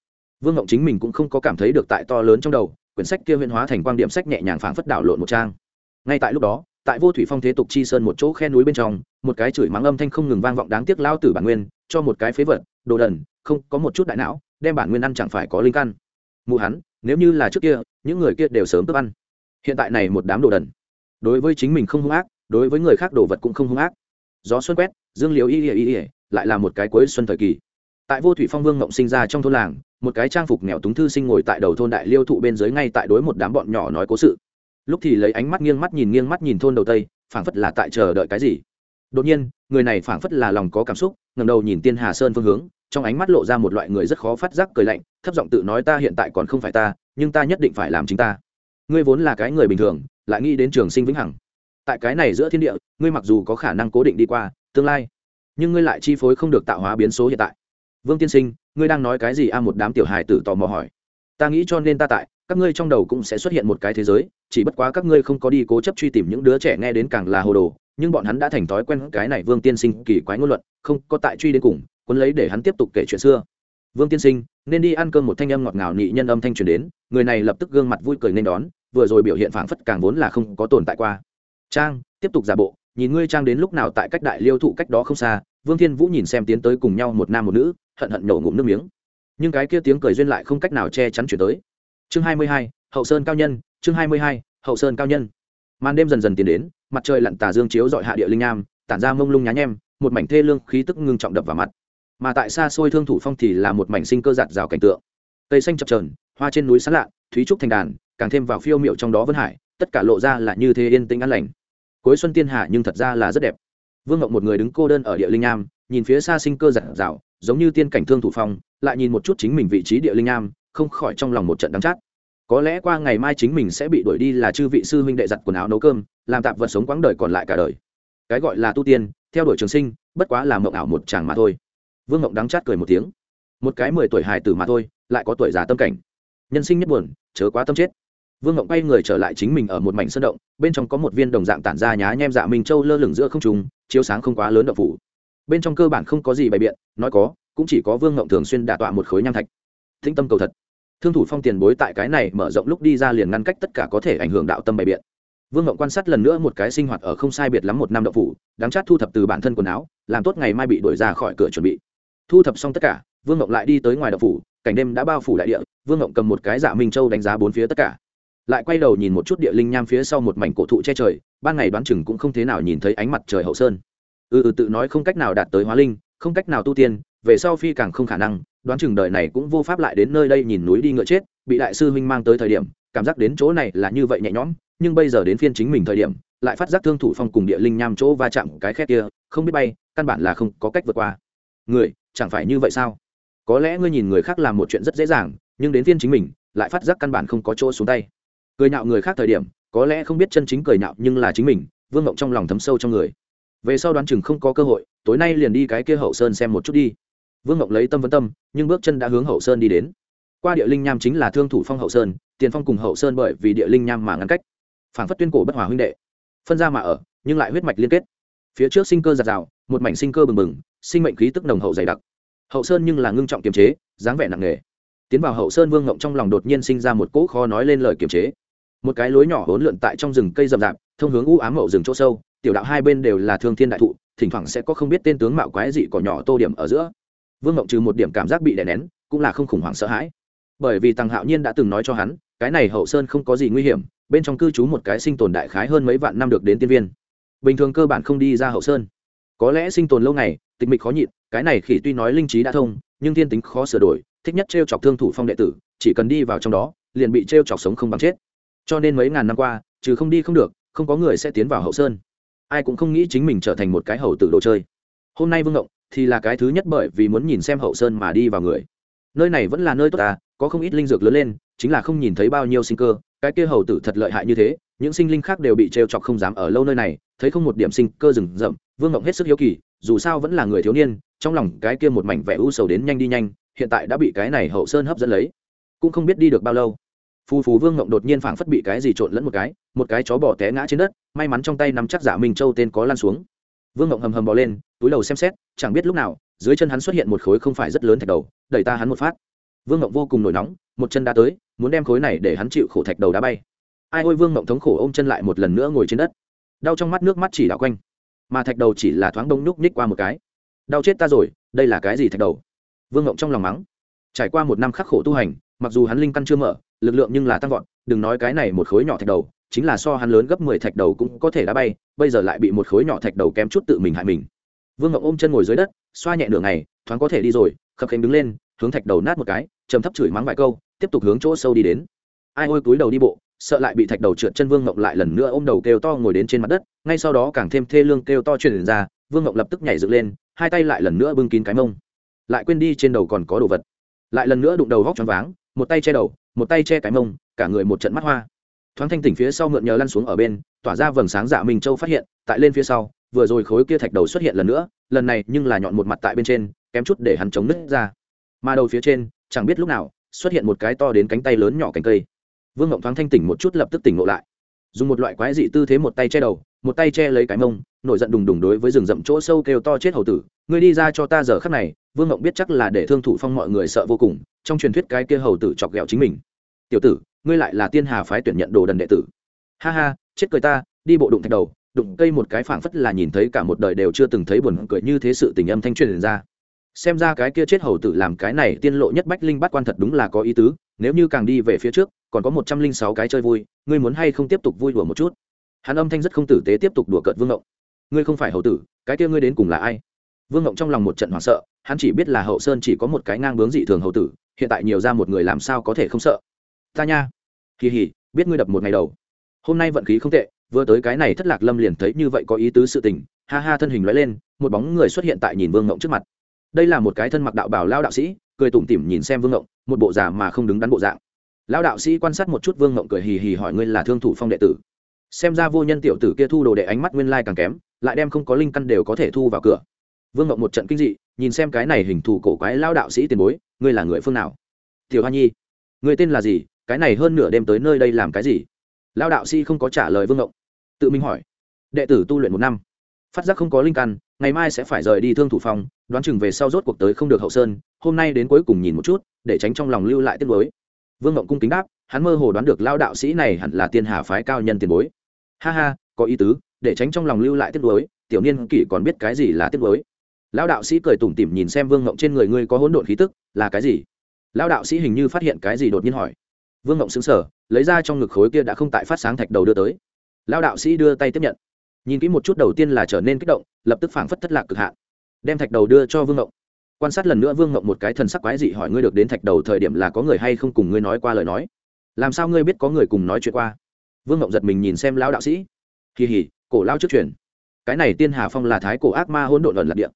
Vương ngộng chính mình cũng không có cảm thấy được tại to lớn trong đầu, quyển sách kia huyên hóa thành quan điểm sách nhẹ nhàng phảng phất đảo lộn một trang. Ngay tại lúc đó tại vô thủy phong thế tục chi sơn một chỗ khe núi bên trong, một cái chửi mắng âm thanh không ngừng vang vọng đáng tiếc lao tử bản nguyên, cho một cái phế vật, đồ đần, không, có một chút đại não, đem bản nguyên ăn chẳng phải có linh căn. Mụ hắn, nếu như là trước kia, những người kia đều sớm cướp ăn. Hiện tại này một đám đồ đần, đối với chính mình không hung ác, đối với người khác đồ vật cũng không hung ác. Gió xuân quét, dương liều y ỉa y ỉa lại là một cái cuối xuân thời kỳ. Tại vô thủy phong vương ngộng sinh ra trong thôn làng, một cái trang phục nghèo túng thư sinh ngồi tại đầu thôn đại liêu thụ bên dưới ngay tại đối một đám bọn nhỏ nói cố sự lúc thì lấy ánh mắt nghiêng mắt nhìn nghiêng mắt nhìn thôn đầu tây, phảng phất là tại chờ đợi cái gì. Đột nhiên, người này phảng phất là lòng có cảm xúc ngầm đầu nhìn tiên hà sơn phương hướng, trong ánh mắt lộ ra một loại người rất khó phát giác cười lạnh, thấp giọng tự nói ta hiện tại còn không phải ta, nhưng ta nhất định phải làm chính ta. Ngươi vốn là cái người bình thường, lại nghĩ đến trường sinh vĩnh hằng. Tại cái này giữa thiên địa, ngươi mặc dù có khả năng cố định đi qua, tương lai, nhưng ngươi lại chi phối không được tạo hóa biến số hiện tại. Vương tiên sinh, ngươi đang nói cái gì? A, một đám tiểu hài tử tò mò hỏi. Ta nghĩ cho nên ta tại các ngươi trong đầu cũng sẽ xuất hiện một cái thế giới, chỉ bất quá các ngươi không có đi cố chấp truy tìm những đứa trẻ nghe đến càng là hồ đồ, nhưng bọn hắn đã thành thói quen cái này vương tiên sinh kỳ quái ngôn luận, không có tại truy đến cùng quân lấy để hắn tiếp tục kể chuyện xưa. Vương tiên sinh, nên đi ăn cơm một thanh âm ngọt ngào nị nhân âm thanh truyền đến, người này lập tức gương mặt vui cười nên đón, vừa rồi biểu hiện phảng phất càng vốn là không có tồn tại qua. Trang, tiếp tục giả bộ, nhìn ngươi trang đến lúc nào tại cách đại liêu thụ cách đó không xa, vương thiên vũ nhìn xem tiến tới cùng nhau một nam một nữ, hận hận nổ ngụm nước miếng. Nhưng cái kia tiếng cười duyên lại không cách nào che chắn chuyển tới chương hai mươi hai, hậu sơn cao nhân, chương hai mươi hai, hậu sơn cao nhân. Màn đêm dần dần tiến đến, mặt trời lặn tà dương chiếu dọi hạ địa linh nham tản ra mông lung nhá nhem, một mảnh thê lương khí tức ngưng trọng đập vào mặt. Mà tại xa xôi thương thủ phong thì là một mảnh sinh cơ giạt rào cảnh tượng. Cây xanh chập trờn hoa trên núi sán lạ, thúy trúc thành đàn, càng thêm vào phiêu miệu trong đó vân hải, tất cả lộ ra là như thế yên tĩnh an lành. Cuối xuân tiên hạ nhưng thật ra là rất đẹp. Vương ngọc một người đứng cô đơn ở địa linh nham nhìn phía xa sinh cơ giạt rào, giống như tiên cảnh thương thủ phong, lại nhìn một chút chính mình vị trí địa linh nham không khỏi trong lòng một trận đắng chát. Có lẽ qua ngày mai chính mình sẽ bị đuổi đi là chư vị sư huynh đệ giặt quần áo nấu cơm, làm tạp vật sống quãng đời còn lại cả đời. Cái gọi là tu tiên, theo đuổi trường sinh, bất quá là mộng ảo một chàng mà thôi. Vương mộng đắng chát cười một tiếng. Một cái mười tuổi hài tử mà thôi, lại có tuổi già tâm cảnh. Nhân sinh nhất buồn, chớ quá tâm chết. Vương mộng quay người trở lại chính mình ở một mảnh sân động, bên trong có một viên đồng dạng tản ra nhá nhem dạ minh châu lơ lửng giữa không trùng chiếu sáng không quá lớn động phủ. Bên trong cơ bản không có gì bày biện, nói có, cũng chỉ có vương mộng thường xuyên đả tọa một khối nham thạch. Thinh tâm cầu thật thương thủ phong tiền bối tại cái này mở rộng lúc đi ra liền ngăn cách tất cả có thể ảnh hưởng đạo tâm bày biện. Vương ngộng quan sát lần nữa một cái sinh hoạt ở không sai biệt lắm một năm đậu phủ đáng chát thu thập từ bản thân quần áo, làm tốt ngày mai bị đuổi ra khỏi cửa chuẩn bị. Thu thập xong tất cả, vương ngộng lại đi tới ngoài đậu phủ, cảnh đêm đã bao phủ đại địa, vương ngộng cầm một cái dạ minh châu đánh giá bốn phía tất cả. Lại quay đầu nhìn một chút địa linh nham phía sau một mảnh cổ thụ che trời, ban ngày đoán chừng cũng không thế nào nhìn thấy ánh mặt trời hậu sơn. Ừ ừ tự nói không cách nào đạt tới hóa linh, không cách nào tu tiên, về sau phi càng không khả năng đoán chừng đời này cũng vô pháp lại đến nơi đây nhìn núi đi ngựa chết, bị đại sư huynh mang tới thời điểm, cảm giác đến chỗ này là như vậy nhẹ nhõm, nhưng bây giờ đến phiên chính mình thời điểm, lại phát giác thương thủ phong cùng địa linh nham chỗ va chạm cái khét kia, không biết bay, căn bản là không có cách vượt qua. Người, chẳng phải như vậy sao? Có lẽ ngươi nhìn người khác làm một chuyện rất dễ dàng, nhưng đến phiên chính mình, lại phát giác căn bản không có chỗ xuống tay. Cười nhạo người khác thời điểm, có lẽ không biết chân chính cười nhạo nhưng là chính mình, vương ngộng trong lòng thấm sâu trong người. Về sau đoán chừng không có cơ hội, tối nay liền đi cái kia hậu sơn xem một chút đi vương ngọc lấy tâm vấn tâm, nhưng bước chân đã hướng hậu sơn đi đến. Qua địa linh nham chính là thương thủ phong hậu sơn, tiền phong cùng hậu sơn bởi vì địa linh nham mà ngăn cách. Phản phất tuyên cổ bất hòa huynh đệ. Phân ra mà ở, nhưng lại huyết mạch liên kết. Phía trước sinh cơ giạt rào, một mảnh sinh cơ bừng bừng, sinh mệnh khí tức nồng hậu dày đặc. Hậu sơn nhưng là ngưng trọng kiềm chế, dáng vẻ nặng nề. Tiến vào hậu sơn vương ngộng trong lòng đột nhiên sinh ra một cỗ khó nói lên lời kiềm chế. Một cái lối nhỏ hỗn lượn tại trong rừng cây rậm rạp, thông hướng u ám mậu rừng chỗ sâu, tiểu đạo hai bên đều là thương thiên đại thụ, thỉnh thoảng sẽ có không biết tên tướng mạo quái dị cỏ nhỏ tô điểm ở giữa vương mộng trừ một điểm cảm giác bị đè nén, cũng là không khủng hoảng sợ hãi. Bởi vì tăng hạo nhiên đã từng nói cho hắn, cái này hậu sơn không có gì nguy hiểm, bên trong cư trú một cái sinh tồn đại khái hơn mấy vạn năm được đến tiên viên. Bình thường cơ bản không đi ra hậu sơn. Có lẽ sinh tồn lâu ngày, tịch mịch khó nhịn, cái này khỉ tuy nói linh trí đã thông, nhưng thiên tính khó sửa đổi, thích nhất t r e o chọc thương thủ phong đệ tử, chỉ cần đi vào trong đó, liền bị t r e o chọc sống không bằng chết. Cho nên mấy ngàn năm qua, trừ không đi không được, không có người sẽ tiến vào hậu sơn. Ai cũng không nghĩ chính mình trở thành một cái hậu tử đồ chơi. Hôm nay vương ngộng thì là cái thứ nhất bởi vì muốn nhìn xem hậu sơn mà đi vào người. Nơi này vẫn là nơi tốt ta có không ít linh dược lớn lên, chính là không nhìn thấy bao nhiêu sinh cơ, cái kia hầu tử thật lợi hại như thế, những sinh linh khác đều bị trêu chọc không dám ở lâu nơi này, thấy không một điểm sinh cơ rừng rậm, vương ngộng hết sức hiếu kỳ, dù sao vẫn là người thiếu niên, trong lòng cái kia một mảnh vẻ u sầu đến nhanh đi nhanh, hiện tại đã bị cái này hậu sơn hấp dẫn lấy, cũng không biết đi được bao lâu. Phù phù vương ngộng đột nhiên phảng phất bị cái gì trộn lẫn một cái một cái chó bỏ té ngã trên đất, may mắn trong tay nắm chắc giả minh châu tên có lan xuống vương ngộng hầm hầm bò lên, túi đầu xem xét, chẳng biết lúc nào, dưới chân hắn xuất hiện một khối không phải rất lớn thạch đầu, đẩy ta hắn một phát. Vương ngộng vô cùng nổi nóng, một chân đá tới, muốn đem khối này để hắn chịu khổ thạch đầu đá bay. Ai ôi vương ngộng thống khổ ôm chân lại một lần nữa ngồi trên đất. Đau trong mắt nước mắt chỉ đảo quanh, mà thạch đầu chỉ là thoáng đông nhúc nhích qua một cái. Đau chết ta rồi, đây là cái gì thạch đầu? Vương ngộng trong lòng mắng. Trải qua một năm khắc khổ tu hành, mặc dù hắn linh căn chưa mở, lực lượng nhưng là tăng vọt, đừng nói cái này một khối nhỏ thạch đầu chính là so hắn lớn gấp mười thạch đầu cũng có thể đá bay, bây giờ lại bị một khối nhỏ thạch đầu kém chút tự mình hại mình. Vương Ngọc ôm chân ngồi dưới đất, xoa nhẹ nửa ngày, thoáng có thể đi rồi, khập khánh đứng lên, hướng thạch đầu nát một cái, trầm thấp chửi mắng vài câu, tiếp tục hướng chỗ sâu đi đến. Ai ôi, túi đầu đi bộ, sợ lại bị thạch đầu trượt chân vương Ngọc lại lần nữa ôm đầu kêu to ngồi đến trên mặt đất, ngay sau đó càng thêm thê lương kêu to truyền ra, vương Ngọc lập tức nhảy dựng lên, hai tay lại lần nữa bưng kín cái mông. Lại quên đi trên đầu còn có đồ vật. Lại lần nữa đụng đầu vóc choáng váng, một tay che đầu, một tay che cái mông, cả người một trận mắt hoa thoáng thanh tỉnh phía sau mượn nhờ lăn xuống ở bên, tỏa ra vầng sáng dạ minh châu phát hiện, tại lên phía sau, vừa rồi khối kia thạch đầu xuất hiện lần nữa, lần này nhưng là nhọn một mặt tại bên trên, kém chút để hắn chống nứt ra. Mà đầu phía trên, chẳng biết lúc nào, xuất hiện một cái to đến cánh tay lớn nhỏ cánh cây. Vương ngộng thoáng thanh tỉnh một chút lập tức tỉnh ngộ lại. Dùng một loại quái dị tư thế một tay che đầu, một tay che lấy cái mông, nổi giận đùng đùng đối với rừng rậm chỗ sâu kêu to chết hầu tử, ngươi đi ra cho ta giờ khắc này. Vương ngộng biết chắc là để thương thủ phong mọi người sợ vô cùng, trong truyền thuyết cái kia hầu tử chọc ghẹo chính mình. Tiểu tử ngươi lại là tiên hà phái tuyển nhận đồ đần đệ tử. Ha ha, chết cười ta, đi bộ đụng thạch đầu, đụng cây một cái phảng phất là nhìn thấy cả một đời đều chưa từng thấy buồn cười như thế sự tình âm thanh truyền ra. Xem ra cái kia chết hầu tử làm cái này tiên lộ nhất bách linh bắt quan thật đúng là có ý tứ, nếu như càng đi về phía trước, còn có một trăm linh sáu cái chơi vui, ngươi muốn hay không tiếp tục vui đùa một chút? Hắn âm thanh rất không tử tế tiếp tục đùa cợt vương ngộng. Ngươi không phải hầu tử, cái kia ngươi đến cùng là ai? Vương ngộng trong lòng một trận hoảng sợ, hắn chỉ biết là hậu sơn chỉ có một cái ngang bướng dị thường hầu tử, hiện tại nhiều ra một người làm sao có thể không sợ? Ta nha. Kỳ hỉ, biết ngươi đập một ngày đầu. Hôm nay vận khí không tệ, vừa tới cái này thất lạc lâm liền thấy như vậy có ý tứ sự tình, ha ha thân hình lóe lên, một bóng người xuất hiện tại nhìn vương ngộng trước mặt. Đây là một cái thân mặc đạo bảo lao đạo sĩ, cười tủm tỉm nhìn xem vương ngộng, một bộ giả mà không đứng đắn bộ dạng. Lao đạo sĩ quan sát một chút vương ngộng cười hì hì hỏi ngươi là thương thủ phong đệ tử. Xem ra vô nhân tiểu tử kia thu đồ đệ ánh mắt nguyên lai càng kém, lại đem không có linh căn đều có thể thu vào cửa. Vương ngộng một trận kinh dị, nhìn xem cái này hình thù cổ quái lao đạo sĩ tiền bối, ngươi là người phương nào? Tiểu hoa nhi người tên là gì? Cái này hơn nửa đêm tới nơi đây làm cái gì? Lao đạo sĩ không có trả lời vương ngộng. Tự mình hỏi. Đệ tử tu luyện một năm. Phát giác không có linh căn, ngày mai sẽ phải rời đi thương thủ phong đoán chừng về sau rốt cuộc tới không được hậu sơn, hôm nay đến cuối cùng nhìn một chút, để tránh trong lòng lưu lại tiết mới vương ngộng cung kính đáp, hắn mơ hồ đoán được lao đạo sĩ này hẳn là tiên hà phái cao nhân tiền bối. Ha ha, có ý tứ, để tránh trong lòng lưu lại tiết đối tiểu niên kỷ còn biết cái gì là tiết đối lão đạo sĩ cười tủm tỉm nhìn xem vương ngộng trên người ngươi có hỗn độn khí tức, là cái gì? Lão đạo sĩ hình như phát hiện cái gì đột nhiên hỏi vương ngộng xứng sở lấy ra trong ngực khối kia đã không tại phát sáng thạch đầu đưa tới. Lão đạo sĩ đưa tay tiếp nhận. Nhìn kỹ một chút đầu tiên là trở nên kích động, lập tức phảng phất thất lạc cực hạn. Đem thạch đầu đưa cho vương ngộng. Quan sát lần nữa vương ngộng một cái thần sắc quái dị hỏi ngươi được đến thạch đầu thời điểm là có người hay không cùng ngươi nói qua lời nói. Làm sao ngươi biết có người cùng nói chuyện qua? Vương ngộng giật mình nhìn xem lão đạo sĩ. Kỳ hỉ, cổ lao trước truyền. Cái này tiên hà phong là thái cổ ác ma hỗn độn ẩn lạc địa.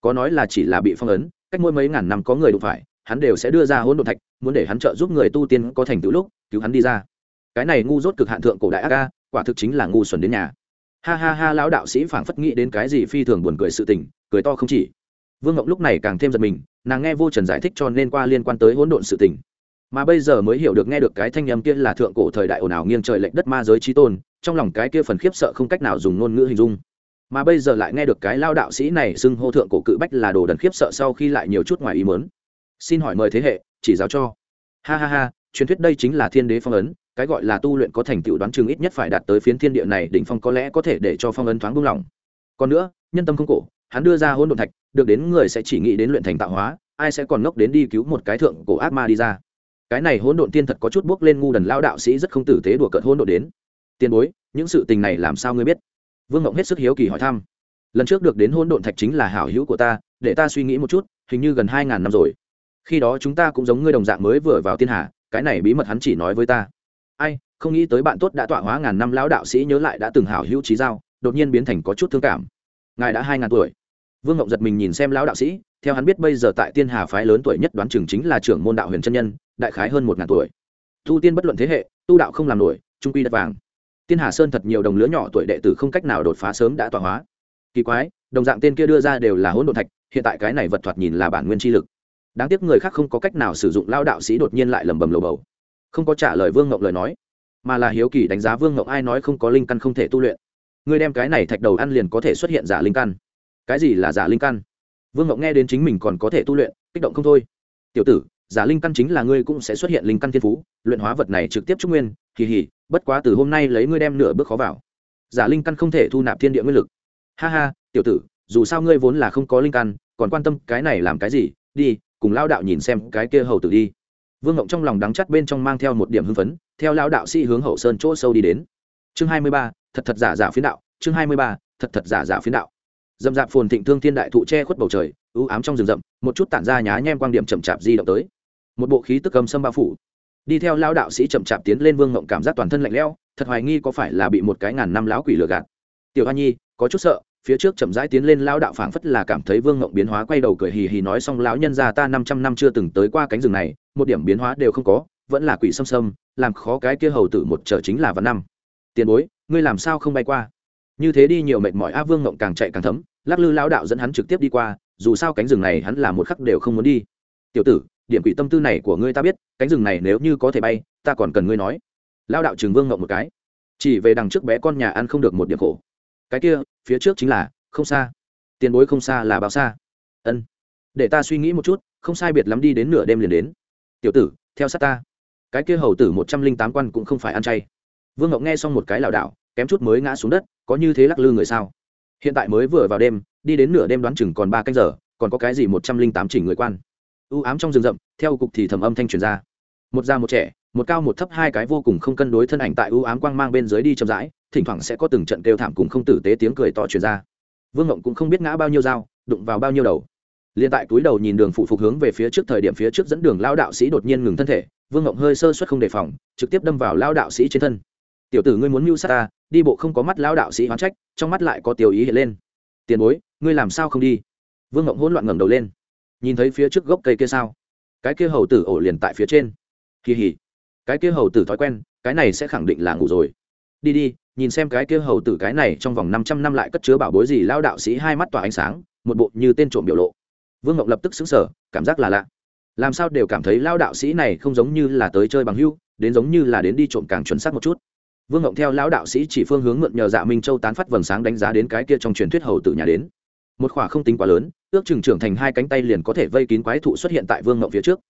Có nói là chỉ là bị phong ấn, cách mỗi mấy ngàn năm có người đụng phải, hắn đều sẽ đưa ra hỗn độn thạch muốn để hắn trợ giúp người tu tiên có thành tựu lúc, cứu hắn đi ra. Cái này ngu dốt cực hạn thượng cổ đại ác ca, quả thực chính là ngu xuẩn đến nhà. Ha ha ha, lão đạo sĩ phảng phất nghĩ đến cái gì phi thường buồn cười sự tình, cười to không chỉ. Vương ngọc lúc này càng thêm giật mình, nàng nghe vô trần giải thích cho nên qua liên quan tới hỗn độn sự tình. Mà bây giờ mới hiểu được nghe được cái thanh âm kia là thượng cổ thời đại ồn ào nghiêng trời lệch đất ma giới trí tôn, trong lòng cái kia phần khiếp sợ không cách nào dùng ngôn ngữ hình dung. Mà bây giờ lại nghe được cái lao đạo sĩ này xưng hô thượng cổ cự bách là đồ đần khiếp sợ sau khi lại nhiều chút ngoài ý mớn xin hỏi mời thế hệ chỉ giáo cho. Ha ha ha, truyền thuyết đây chính là thiên đế phong ấn, cái gọi là tu luyện có thành tựu đoán chừng ít nhất phải đạt tới phiến thiên địa này, đỉnh phong có lẽ có thể để cho phong ấn thoáng buông lỏng. Còn nữa, nhân tâm không cổ, hắn đưa ra hôn độn thạch, được đến người sẽ chỉ nghĩ đến luyện thành tạo hóa, ai sẽ còn ngốc đến đi cứu một cái thượng cổ ác ma đi ra. Cái này hỗn độn tiên thật có chút bước lên ngu đần lao đạo sĩ rất không tử tế đùa cợt hỗn độn đến. Tiền bối, những sự tình này làm sao ngươi biết? Vương ngộng hết sức hiếu kỳ hỏi thăm. Lần trước được đến hỗn độn thạch chính là hảo hữu của ta, để ta suy nghĩ một chút, hình như gần hai ngàn năm rồi khi đó chúng ta cũng giống ngươi đồng dạng mới vừa vào thiên hà, cái này bí mật hắn chỉ nói với ta. Ai, không nghĩ tới bạn tốt đã tọa hóa ngàn năm lão đạo sĩ nhớ lại đã từng hảo hữu trí giao, đột nhiên biến thành có chút thương cảm. Ngài đã hai ngàn tuổi. Vương ngộng giật mình nhìn xem lão đạo sĩ, theo hắn biết bây giờ tại tiên hà phái lớn tuổi nhất đoán chừng chính là trưởng môn đạo huyền chân nhân, đại khái hơn một ngàn tuổi. Tu tiên bất luận thế hệ, tu đạo không làm nổi, trung quy đất vàng. Tiên hà sơn thật nhiều đồng lứa nhỏ tuổi đệ tử không cách nào đột phá sớm đã tọa hóa. Kỳ quái, đồng dạng tên kia đưa ra đều là hỗn độn thạch, hiện tại cái này vật thoạt nhìn là bản nguyên chi lực đáng tiếc người khác không có cách nào sử dụng lao đạo sĩ đột nhiên lại lầm bầm lầu bầu. Không có trả lời vương ngộng lời nói, mà là hiếu kỳ đánh giá vương ngộng ai nói không có linh căn không thể tu luyện. Ngươi đem cái này thạch đầu ăn liền có thể xuất hiện giả linh căn. Cái gì là giả linh căn? Vương ngộng nghe đến chính mình còn có thể tu luyện, kích động không thôi. Tiểu tử, giả linh căn chính là ngươi cũng sẽ xuất hiện linh căn thiên phú, luyện hóa vật này trực tiếp trúc nguyên, kỳ hỉ, bất quá từ hôm nay lấy ngươi đem nửa bước khó vào. Giả linh căn không thể thu nạp thiên địa nguyên lực. Ha ha, tiểu tử, dù sao ngươi vốn là không có linh căn, còn quan tâm cái này làm cái gì, đi cùng lao đạo nhìn xem cái kia hầu tử đi. Vương ngộng trong lòng đắng chắt bên trong mang theo một điểm hưng phấn, theo lao đạo sĩ hướng hậu sơn chỗ sâu đi đến. Chương hai mươi ba, thật thật giả giả phiến đạo, chương hai mươi ba, thật thật giả giả phiến đạo. Dầm dạp phồn thịnh thương thiên đại thụ che khuất bầu trời ưu ám trong rừng rậm, một chút tản ra nhá nhem quang điểm chậm chạp di động tới. Một bộ khí tức cầm sâm bao phủ. Đi theo lao đạo sĩ chậm chạp tiến lên vương ngộng cảm giác toàn thân lạnh lẽo, thật hoài nghi có phải là bị một cái ngàn năm lão quỷ lừa gạt. Tiểu hoa nhi, có chút sợ phía trước chậm rãi tiến lên lao đạo phảng phất là cảm thấy vương ngộng biến hóa quay đầu cười hì hì nói xong, lão nhân gia ta năm trăm năm chưa từng tới qua cánh rừng này, một điểm biến hóa đều không có, vẫn là quỷ xâm xâm, làm khó cái kia hầu tử một trở chính là vạn năm. Tiền bối, ngươi làm sao không bay qua? Như thế đi nhiều mệt mỏi, a, vương ngộng càng chạy càng thấm, lắc lư lao đạo dẫn hắn trực tiếp đi qua, dù sao cánh rừng này hắn là một khắc đều không muốn đi. Tiểu tử, điểm quỷ tâm tư này của ngươi ta biết, cánh rừng này nếu như có thể bay, ta còn cần ngươi nói. Lao đạo trường vương ngộng một cái. Chỉ về đằng trước bé con nhà ăn không được một điểm khổ cái kia, phía trước chính là, không xa. Tiền bối không xa là bao xa. Ân. Để ta suy nghĩ một chút, không sai biệt lắm đi đến nửa đêm liền đến. Tiểu tử, theo sát ta. Cái kia hầu tử một trăm linh tám quan cũng không phải ăn chay. Vương ngọc nghe xong một cái lảo đảo, kém chút mới ngã xuống đất, có như thế lắc lư người sao? Hiện tại mới vừa vào đêm, đi đến nửa đêm đoán chừng còn ba canh giờ, còn có cái gì một trăm linh tám chỉnh người quan? Ưu ám trong rừng rậm, theo cục thì thầm âm thanh truyền ra. Một già một trẻ, một cao một thấp hai cái vô cùng không cân đối thân ảnh tại ưu ám quang mang bên dưới đi chậm rãi thỉnh thoảng sẽ có từng trận kêu thảm cùng không tử tế tiếng cười to truyền ra. Vương ngộng cũng không biết ngã bao nhiêu dao, đụng vào bao nhiêu đầu. Liền tại túi đầu nhìn đường phụ phục hướng về phía trước thời điểm phía trước dẫn đường lao đạo sĩ đột nhiên ngừng thân thể, vương ngộng hơi sơ suất không đề phòng, trực tiếp đâm vào lao đạo sĩ trên thân. Tiểu tử ngươi muốn mưu sát ta, đi bộ không có mắt lao đạo sĩ hoán trách, trong mắt lại có tiểu ý hiện lên. Tiền bối, ngươi làm sao không đi? Vương ngộng hỗn loạn ngẩng đầu lên. Nhìn thấy phía trước gốc cây kia sao? Cái kia hầu tử ổ liền tại phía trên. Kỳ hỉ, cái kia hầu tử thói quen, cái này sẽ khẳng định là ngủ rồi. Đi đi nhìn xem cái kia hầu tử cái này trong vòng năm trăm năm lại cất chứa bảo bối gì lao đạo sĩ hai mắt tỏa ánh sáng, một bộ như tên trộm biểu lộ. Vương ngọc lập tức sững sờ, cảm giác là lạ. Làm sao đều cảm thấy lao đạo sĩ này không giống như là tới chơi bằng hữu đến giống như là đến đi trộm càng chuẩn xác một chút. Vương ngọc theo lão đạo sĩ chỉ phương hướng mượn nhờ dạ minh châu tán phát vầng sáng đánh giá đến cái kia trong truyền thuyết hầu tử nhà đến. Một khỏa không tính quá lớn, ước chừng trưởng thành hai cánh tay liền có thể vây kín quái thụ xuất hiện tại vương ngọc phía trước.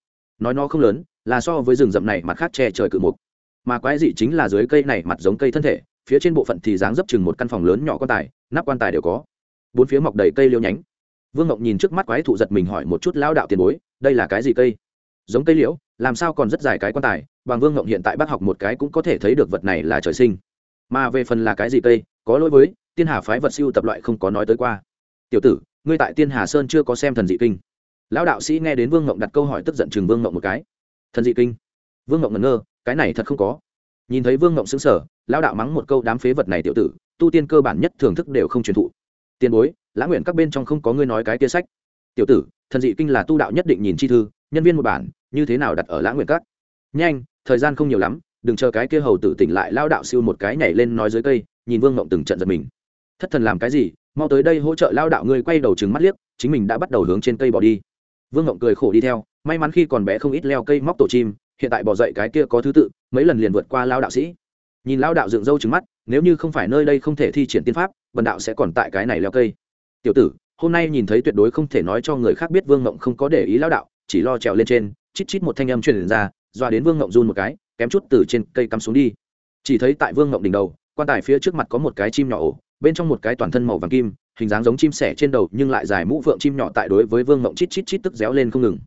Nói nó không lớn, là so với rừng rậm này mặt khác che trời cự mục. Mà quái dị chính là dưới cây này mặt giống cây thân thể phía trên bộ phận thì dáng dấp chừng một căn phòng lớn nhỏ quan tài, nắp quan tài đều có. Bốn phía mọc đầy cây liêu nhánh. Vương ngọc nhìn trước mắt quái thụ giật mình hỏi một chút lao đạo tiền bối, đây là cái gì cây? Giống cây liễu, làm sao còn rất dài cái quan tài, bằng vương ngọc hiện tại bác học một cái cũng có thể thấy được vật này là trời sinh. Mà về phần là cái gì cây, có lỗi với, tiên hà phái vật siêu tập loại không có nói tới qua. Tiểu tử, ngươi tại tiên hà sơn chưa có xem thần dị kinh. Lão đạo sĩ nghe đến vương ngọc đặt câu hỏi tức giận chừng vương ngọc một cái. Thần dị kinh? Vương ngọc ngẩn ngơ, cái này thật không có. Nhìn thấy vương ngộng xứng sở lão đạo mắng một câu đám phế vật này tiểu tử, tu tiên cơ bản nhất thưởng thức đều không truyền thụ. Tiền bối, lã nguyện các bên trong không có ngươi nói cái kia sách. Tiểu tử, thần dị kinh là tu đạo nhất định nhìn chi thư, nhân viên một bản, như thế nào đặt ở lãng nguyện các? Nhanh, thời gian không nhiều lắm, đừng chờ cái kia hầu tử tỉnh lại lao đạo siêu một cái nhảy lên nói dưới cây, nhìn vương ngọng từng trận giật mình. Thất thần làm cái gì? Mau tới đây hỗ trợ lao đạo ngươi quay đầu trừng mắt liếc, chính mình đã bắt đầu hướng trên cây bỏ đi. Vương ngọng cười khổ đi theo, may mắn khi còn bé không ít leo cây móc tổ chim, hiện tại bỏ dậy cái kia có thứ tự, mấy lần liền vượt qua lao đạo sĩ nhìn lao đạo dựng râu trừng mắt, nếu như không phải nơi đây không thể thi triển tiên pháp, bần đạo sẽ còn tại cái này leo cây. Tiểu tử, hôm nay nhìn thấy tuyệt đối không thể nói cho người khác biết vương ngộng không có để ý lao đạo, chỉ lo trèo lên trên, chít chít một thanh âm truyền ra, doa đến vương ngộng run một cái, kém chút từ trên cây cắm xuống đi. Chỉ thấy tại vương ngộng đỉnh đầu, quan tài phía trước mặt có một cái chim nhỏ ổ, bên trong một cái toàn thân màu vàng kim, hình dáng giống chim sẻ trên đầu, nhưng lại dài mũ phượng chim nhỏ tại đối với vương ngộng chít chít chít tức réo lên không ngừng.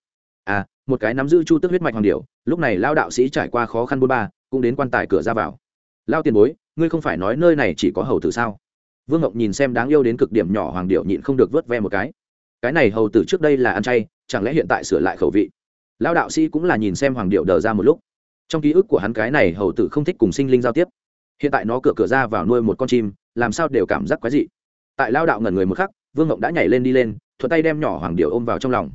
À một cái nắm giữ chu tức huyết mạch hoàng điệu lúc này lao đạo sĩ trải qua khó khăn bôn ba, cũng đến quan tài cửa ra vào lao tiền bối, ngươi không phải nói nơi này chỉ có hầu tử sao? Vương ngộng nhìn xem đáng yêu đến cực điểm nhỏ hoàng điệu nhịn không được vớt ve một cái. Cái này hầu tử trước đây là ăn chay, chẳng lẽ hiện tại sửa lại khẩu vị? Lao đạo sĩ cũng là nhìn xem hoàng điệu đờ ra một lúc. Trong ký ức của hắn cái này hầu tử không thích cùng sinh linh giao tiếp. Hiện tại nó cửa cửa ra vào nuôi một con chim, làm sao đều cảm giác quái dị. Tại lao đạo ngẩn người một khắc, vương ngộng đã nhảy lên đi lên, thuận tay đem nhỏ hoàng điệu ôm vào trong lòng.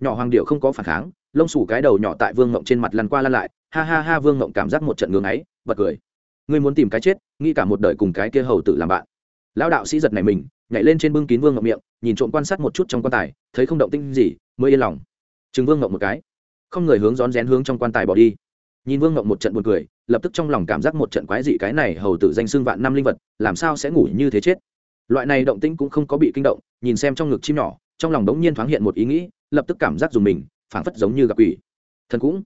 Nhỏ hoàng điệu không có phản kháng, lông xù cái đầu nhỏ tại vương ngộng trên mặt lăn qua lăn lại, ha ha ha vương ngộng cảm giác một trận ngưng ấy bật cười ngươi muốn tìm cái chết, nghĩ cả một đời cùng cái kia hầu tử làm bạn. Lão đạo sĩ giật này mình, nhảy lên trên bưng kín vương ngậm miệng, nhìn trộm quan sát một chút trong quan tài, thấy không động tinh gì, mới yên lòng. Chừng vương ngậm một cái. Không người hướng rón rén hướng trong quan tài bỏ đi. Nhìn vương ngậm một trận buồn cười, lập tức trong lòng cảm giác một trận quái dị cái này hầu tử danh xưng vạn năm linh vật, làm sao sẽ ngủ như thế chết? Loại này động tĩnh cũng không có bị kinh động, nhìn xem trong ngực chim nhỏ, trong lòng đống nhiên thoáng hiện một ý nghĩ, lập tức cảm giác dùng mình, phảng phất giống như gặp quỷ. Thần cũng,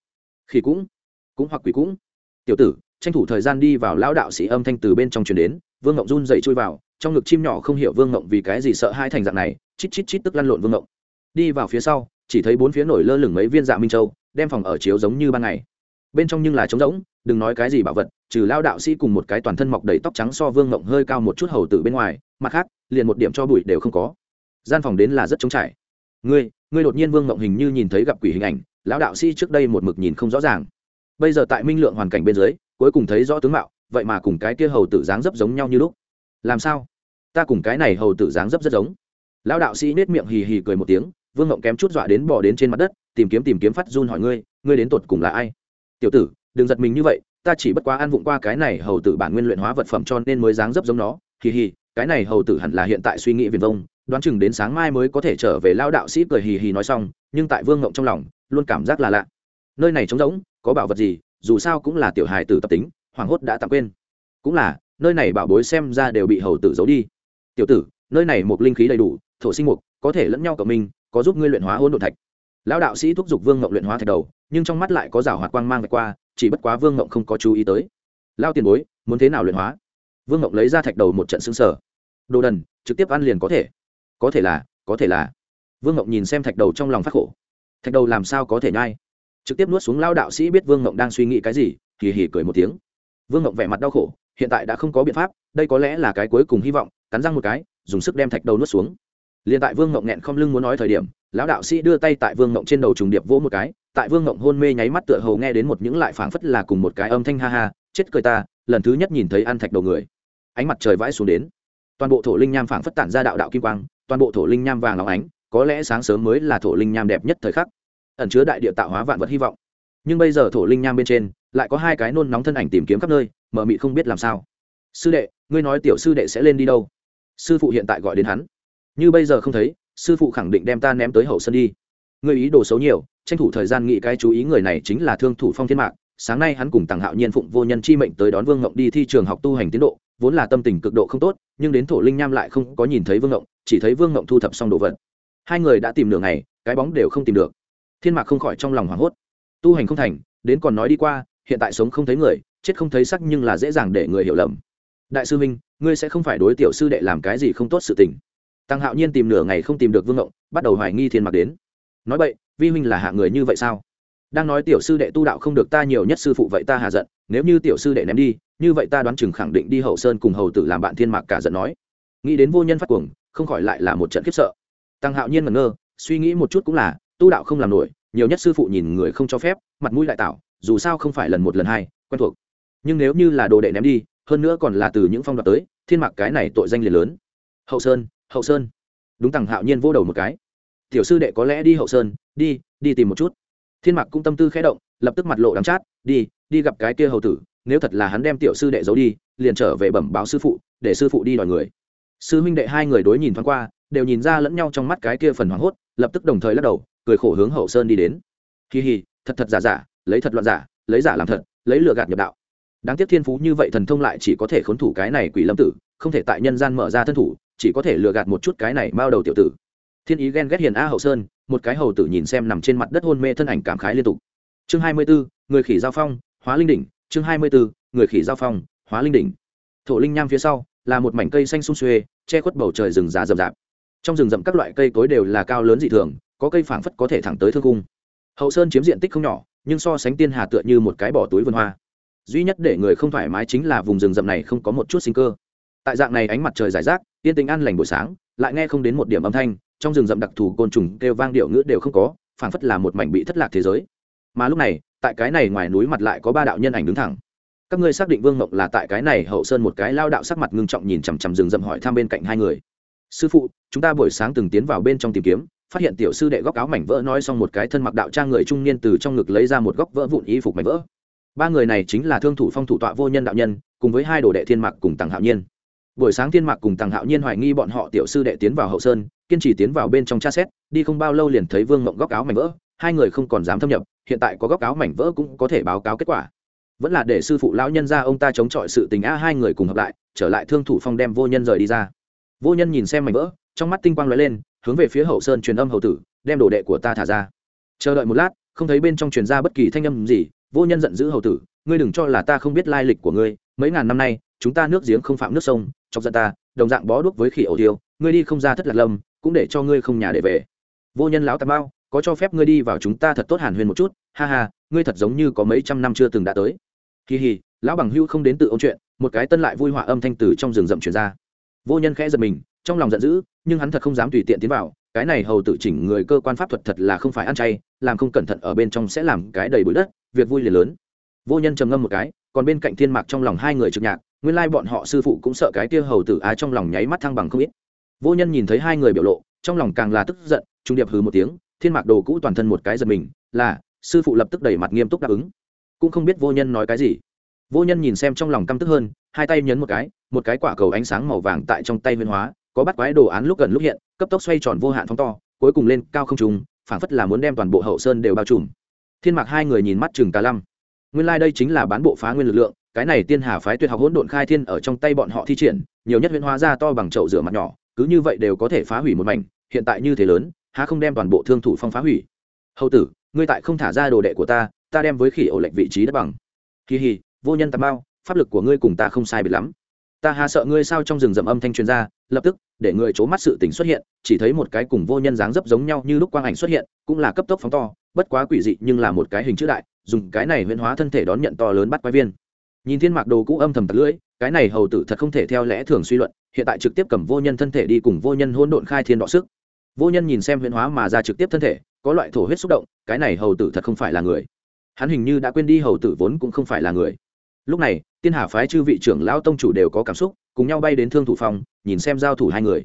khỉ cũng cũng hoặc quỷ cũng. Tiểu tử tranh thủ thời gian đi vào lão đạo sĩ âm thanh từ bên trong truyền đến, vương ngộng run dậy chui vào, trong ngực chim nhỏ không hiểu vương ngộng vì cái gì sợ hai thành dạng này, chít chít chít tức lăn lộn vương ngộng. Đi vào phía sau, chỉ thấy bốn phía nổi lơ lửng mấy viên dạ minh châu, đem phòng ở chiếu giống như ban ngày. Bên trong nhưng là trống rỗng, đừng nói cái gì bảo vật, trừ lao đạo sĩ cùng một cái toàn thân mọc đầy tóc trắng so vương ngộng hơi cao một chút hầu tử bên ngoài, mặt khác, liền một điểm cho bụi đều không có. Gian phòng đến là rất trống trải. Ngươi ngươi đột nhiên vương ngộng hình như nhìn thấy gặp quỷ hình ảnh, lão đạo sĩ trước đây một mực nhìn không rõ ràng. Bây giờ tại minh lượng hoàn cảnh bên dưới cuối cùng thấy rõ tướng mạo, vậy mà cùng cái kia hầu tử dáng dấp giống nhau như lúc. Làm sao? Ta cùng cái này hầu tử dáng dấp rất giống. Lão đạo sĩ nết miệng hì hì cười một tiếng, vương ngộng kém chút dọa đến bỏ đến trên mặt đất, tìm kiếm tìm kiếm phát run hỏi ngươi ngươi đến tột cùng là ai? Tiểu tử, đừng giật mình như vậy, ta chỉ bất quá ăn vụng qua cái này hầu tử bản nguyên luyện hóa vật phẩm cho nên mới dáng dấp giống nó. Hì hì, cái này hầu tử hẳn là hiện tại suy nghĩ viền vông, đoán chừng đến sáng mai mới có thể trở về lao đạo sĩ cười hì hì nói xong, nhưng tại vương ngộng trong lòng, luôn cảm giác là lạ. Nơi này trống rỗng, có bảo vật gì dù sao cũng là tiểu hài tử tập tính hoảng hốt đã tạm quên. Cũng là, nơi này bảo bối xem ra đều bị hầu tử giấu đi. Tiểu tử, nơi này một linh khí đầy đủ, thổ sinh mục, có thể lẫn nhau cộng minh, có giúp ngươi luyện hóa hôn đ thạch. Lão đạo sĩ thúc giục vương ngộng luyện hóa thạch đầu, nhưng trong mắt lại có rào hoạt quang mang vạch qua, chỉ bất quá vương ngộng không có chú ý tới. Lao tiền bối, muốn thế nào luyện hóa? Vương ngộng lấy ra thạch đầu một trận xứng sở đồ đần, trực tiếp ăn liền có thể. Có thể là, có thể là. Vương ngộng nhìn xem thạch đầu trong lòng phát khổ. Thạch đầu làm sao có thể nhai? Trực tiếp nuốt xuống lao đạo sĩ biết vương ngộng đang suy nghĩ cái gì, hì hì cười một tiếng. Vương ngộng vẻ mặt đau khổ, hiện tại đã không có biện pháp, đây có lẽ là cái cuối cùng hy vọng, cắn răng một cái, dùng sức đem thạch đầu nuốt xuống. Liền tại vương ngộng nghẹn không lưng muốn nói thời điểm, lão đạo sĩ đưa tay tại vương ngộng trên đầu trùng điệp vỗ một cái, tại vương ngộng hôn mê nháy mắt tựa hầu nghe đến một những lại phảng phất là cùng một cái âm thanh ha ha, chết cười ta, lần thứ nhất nhìn thấy ăn thạch đầu người. Ánh mặt trời vãi xuống đến. Toàn bộ thổ linh nham phảng phất tản ra đạo đạo kim quang, toàn bộ thổ linh nham vàng óng ánh, có lẽ sáng sớm mới là thổ linh nham đẹp nhất thời khắc ẩn chứa đại địa tạo hóa vạn vật hy vọng. Nhưng bây giờ thổ linh nham bên trên lại có hai cái nôn nóng thân ảnh tìm kiếm khắp nơi mờ mị không biết làm sao. Sư đệ, ngươi nói tiểu sư đệ sẽ lên đi đâu? Sư phụ hiện tại gọi đến hắn. Như bây giờ không thấy, sư phụ khẳng định đem ta ném tới hậu sân đi. Ngươi ý đồ xấu nhiều, tranh thủ thời gian nghĩ cái chú ý người này chính là thương thủ phong thiên mạng. sáng nay hắn cùng tàng hạo nhiên phụng vô nhân chi mệnh tới đón vương ngộng đi thi trường học tu hành tiến độ, vốn là tâm tình cực độ không tốt, nhưng đến thổ linh nham lại không có nhìn thấy vương ngộng, chỉ thấy vương ngộng thu thập xong đồ vật. Hai người đã tìm nửa ngày, cái bóng đều không tìm được thiên mạc không khỏi trong lòng hoảng hốt. Tu hành không thành, đến còn nói đi qua, hiện tại sống không thấy người, chết không thấy sắc nhưng là dễ dàng để người hiểu lầm. Đại sư minh, ngươi sẽ không phải đối tiểu sư đệ làm cái gì không tốt sự tình. Tăng hạo nhiên tìm nửa ngày không tìm được vương ngộng, bắt đầu hoài nghi thiên mạc đến. Nói vậy vi huynh là hạ người như vậy sao? Đang nói tiểu sư đệ tu đạo không được ta nhiều nhất sư phụ vậy ta hà giận, nếu như tiểu sư đệ ném đi, như vậy ta đoán chừng khẳng định đi hậu sơn cùng hầu tử làm bạn thiên mạc cả giận nói. Nghĩ đến vô nhân phát cuồng, không khỏi lại là một trận khiếp sợ. Tăng hạo nhiên ngẩn ngơ, suy nghĩ một chút cũng là tu đạo không làm nổi, nhiều nhất sư phụ nhìn người không cho phép, mặt mũi lại tạo dù sao không phải lần một lần hai, quen thuộc. Nhưng nếu như là đồ đệ ném đi, hơn nữa còn là từ những phong đoạt tới, thiên mạc cái này tội danh liền lớn. Hậu sơn hậu sơn. Đúng tằng hạo nhiên vô đầu một cái. Tiểu sư đệ có lẽ đi hậu sơn, đi đi tìm một chút. Thiên mạc cũng tâm tư khẽ động, lập tức mặt lộ đắm chát, đi đi gặp cái kia hầu tử, nếu thật là hắn đem tiểu sư đệ giấu đi, liền trở về bẩm báo sư phụ, để sư phụ đi đòi người. Sư huynh đệ hai người đối nhìn thoáng qua, đều nhìn ra lẫn nhau trong mắt cái kia phần hoảng hốt, lập tức đồng thời lắc đầu cười khổ hướng hậu sơn đi đến. Kỳ hì thật thật giả giả lấy thật loạn giả lấy giả làm thật lấy lừa gạt nhập đạo. Đáng tiếc thiên phú như vậy thần thông lại chỉ có thể khốn thủ cái này quỷ lâm tử không thể tại nhân gian mở ra thân thủ chỉ có thể lừa gạt một chút cái này bao đầu tiểu tử. Thiên ý ghen ghét hiền a hậu sơn một cái hầu tử nhìn xem nằm trên mặt đất hôn mê thân ảnh cảm khái liên tục. Chương hai mươi 24, người khỉ giao phong hóa linh đỉnh. Chương hai mươi 24, người khỉ giao phong hóa linh đỉnh. Thổ linh nham phía sau là một mảnh cây xanh sung xuê che khuất bầu trời rừng già rậm rạp. Trong rừng rậm các loại cây cối đều là cao lớn dị thường có cây phảng phất có thể thẳng tới thương cung. Hậu sơn chiếm diện tích không nhỏ, nhưng so sánh tiên hà tựa như một cái bỏ túi vườn hoa. Duy nhất để người không thoải mái chính là vùng rừng rậm này không có một chút sinh cơ. Tại dạng này ánh mặt trời giải rác, yên tình an lành buổi sáng, lại nghe không đến một điểm âm thanh, trong rừng rậm đặc thù côn trùng kêu vang điệu ngữ đều không có, phảng phất là một mảnh bị thất lạc thế giới. Mà lúc này, tại cái này ngoài núi mặt lại có ba đạo nhân ảnh đứng thẳng. Các ngươi xác định vương mộng là tại cái này hậu sơn một cái lao đạo sắc mặt ngưng trọng nhìn chằm chằm rừng rậm hỏi thăm bên cạnh hai người. Sư phụ, chúng ta buổi sáng từng tiến vào bên trong tìm kiếm phát hiện tiểu sư đệ góc áo mảnh vỡ nói xong một cái thân mặc đạo trang người trung niên từ trong ngực lấy ra một góc vỡ vụn y phục mảnh vỡ. Ba người này chính là thương thủ phong thủ tọa vô nhân đạo nhân, cùng với hai đồ đệ thiên mạc cùng tàng hạo nhiên. Buổi sáng thiên mạc cùng tàng hạo nhiên hoài nghi bọn họ tiểu sư đệ tiến vào hậu sơn, kiên trì tiến vào bên trong tra xét, đi không bao lâu liền thấy vương mộng góc áo mảnh vỡ, hai người không còn dám thâm nhập, hiện tại có góc áo mảnh vỡ cũng có thể báo cáo kết quả. Vẫn là để sư phụ lão nhân ra ông ta chống chọi sự tình a hai người cùng hợp lại, trở lại thương thủ phong đem vô nhân rời đi ra. Vô nhân nhìn xem mảnh vỡ, trong mắt tinh quang lóe lên hướng về phía hậu sơn truyền âm hậu tử, đem đồ đệ của ta thả ra. Chờ đợi một lát, không thấy bên trong truyền ra bất kỳ thanh âm gì, vô nhân giận dữ hậu tử, ngươi đừng cho là ta không biết lai lịch của ngươi, mấy ngàn năm nay, chúng ta nước giếng không phạm nước sông, chọc giận ta, đồng dạng bó đuốc với khỉ ổ tiêu ngươi đi không ra thất lạc lâm, cũng để cho ngươi không nhà để về. Vô nhân lão tà bao có cho phép ngươi đi vào chúng ta thật tốt hàn huyên một chút, ha ha, ngươi thật giống như có mấy trăm năm chưa từng đã tới. Kỳ hì, lão bằng hưu không đến tự ôn chuyện, một cái tân lại vui họa âm thanh từ trong rừng rậm truyền ra. Vô nhân khẽ giật mình trong lòng giận dữ, nhưng hắn thật không dám tùy tiện tiến vào, cái này hầu tự chỉnh người cơ quan pháp thuật thật là không phải ăn chay, làm không cẩn thận ở bên trong sẽ làm cái đầy bụi đất, việc vui liền lớn. Vô nhân trầm ngâm một cái, còn bên cạnh thiên mạc trong lòng hai người trực nhạc, nguyên lai bọn họ sư phụ cũng sợ cái kia hầu tử á trong lòng nháy mắt thăng bằng không ít. Vô nhân nhìn thấy hai người biểu lộ, trong lòng càng là tức giận, trung điệp hừ một tiếng, thiên mạc đồ cũ toàn thân một cái giật mình, là, sư phụ lập tức đẩy mặt nghiêm túc đáp ứng. Cũng không biết vô nhân nói cái gì. Vô nhân nhìn xem trong lòng căm tức hơn, hai tay nhấn một cái một cái quả cầu ánh sáng màu vàng tại trong tay huyên hóa có bắt quái đồ án lúc gần lúc hiện, cấp tốc xoay tròn vô hạn phóng to, cuối cùng lên cao không trùng, phảng phất là muốn đem toàn bộ hậu sơn đều bao trùm. Thiên mạc hai người nhìn mắt chừng cả lăm nguyên lai、like、đây chính là bán bộ phá nguyên lực lượng, cái này tiên hà phái tuyệt học hỗn độn khai thiên ở trong tay bọn họ thi triển, nhiều nhất huyễn hóa ra to bằng chậu rửa mặt nhỏ, cứ như vậy đều có thể phá hủy một mảnh, hiện tại như thế lớn, há không đem toàn bộ thương thủ phong phá hủy. Hậu tử, ngươi tại không thả ra đồ đệ của ta ta đem với khỉ ổ lệnh vị trí đất bằng. Kỳ hì, vô nhân tạm bao pháp lực của ngươi cùng ta không sai biệt lắm ta hà sợ ngươi sao trong rừng rậm âm thanh truyền ra, lập tức, để người c mắt sự tình xuất hiện, chỉ thấy một cái cùng vô nhân dáng dấp giống nhau như lúc quang ảnh xuất hiện, cũng là cấp tốc phóng to, bất quá quỷ dị nhưng là một cái hình chữ đại, dùng cái này huyễn hóa thân thể đón nhận to lớn bắt quái viên. Nhìn thiên mạc đồ cũ âm thầm tật lưỡi, cái này hầu tử thật không thể theo lẽ thường suy luận, hiện tại trực tiếp cầm vô nhân thân thể đi cùng vô nhân hôn độn khai thiên đọ sức. Vô nhân nhìn xem huyễn hóa mà ra trực tiếp thân thể, có loại thổ huyết xúc động, cái này hầu tử thật không phải là người. Hắn hình như đã quên đi hầu tử vốn cũng không phải là người lúc này, tiên hà phái chư vị trưởng lão tông chủ đều có cảm xúc, cùng nhau bay đến thương thủ phòng, nhìn xem giao thủ hai người.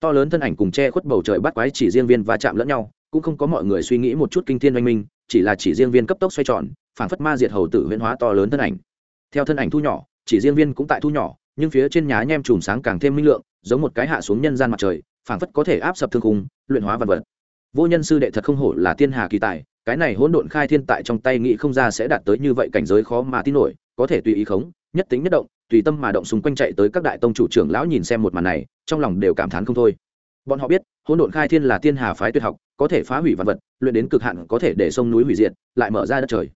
To lớn thân ảnh cùng che khuất bầu trời bắt quái chỉ riêng viên va chạm lẫn nhau, cũng không có mọi người suy nghĩ một chút kinh thiên oanh minh, chỉ là chỉ riêng viên cấp tốc xoay tròn phảng phất ma diệt hầu tử huyễn hóa to lớn thân ảnh. Theo thân ảnh thu nhỏ, chỉ riêng viên cũng tại thu nhỏ, nhưng phía trên nhá nhem chùm sáng càng thêm minh lượng, giống một cái hạ xuống nhân gian mặt trời phảng phất có thể áp sập thương khung, luyện hóa vật vật. Vô nhân sư đệ thật không hổ là tiên hà kỳ tài, cái này hỗn độn khai thiên tại trong tay nghĩ không ra sẽ đạt tới như vậy cảnh giới khó mà tin nổi có thể tùy ý khống, nhất tính nhất động, tùy tâm mà động xung quanh chạy tới các đại tông chủ trưởng lão nhìn xem một màn này, trong lòng đều cảm thán không thôi. Bọn họ biết, hỗn độn khai thiên là tiên hà phái tuyệt học, có thể phá hủy vật vật, luyện đến cực hạn có thể để sông núi hủy diệt, lại mở ra đất trời.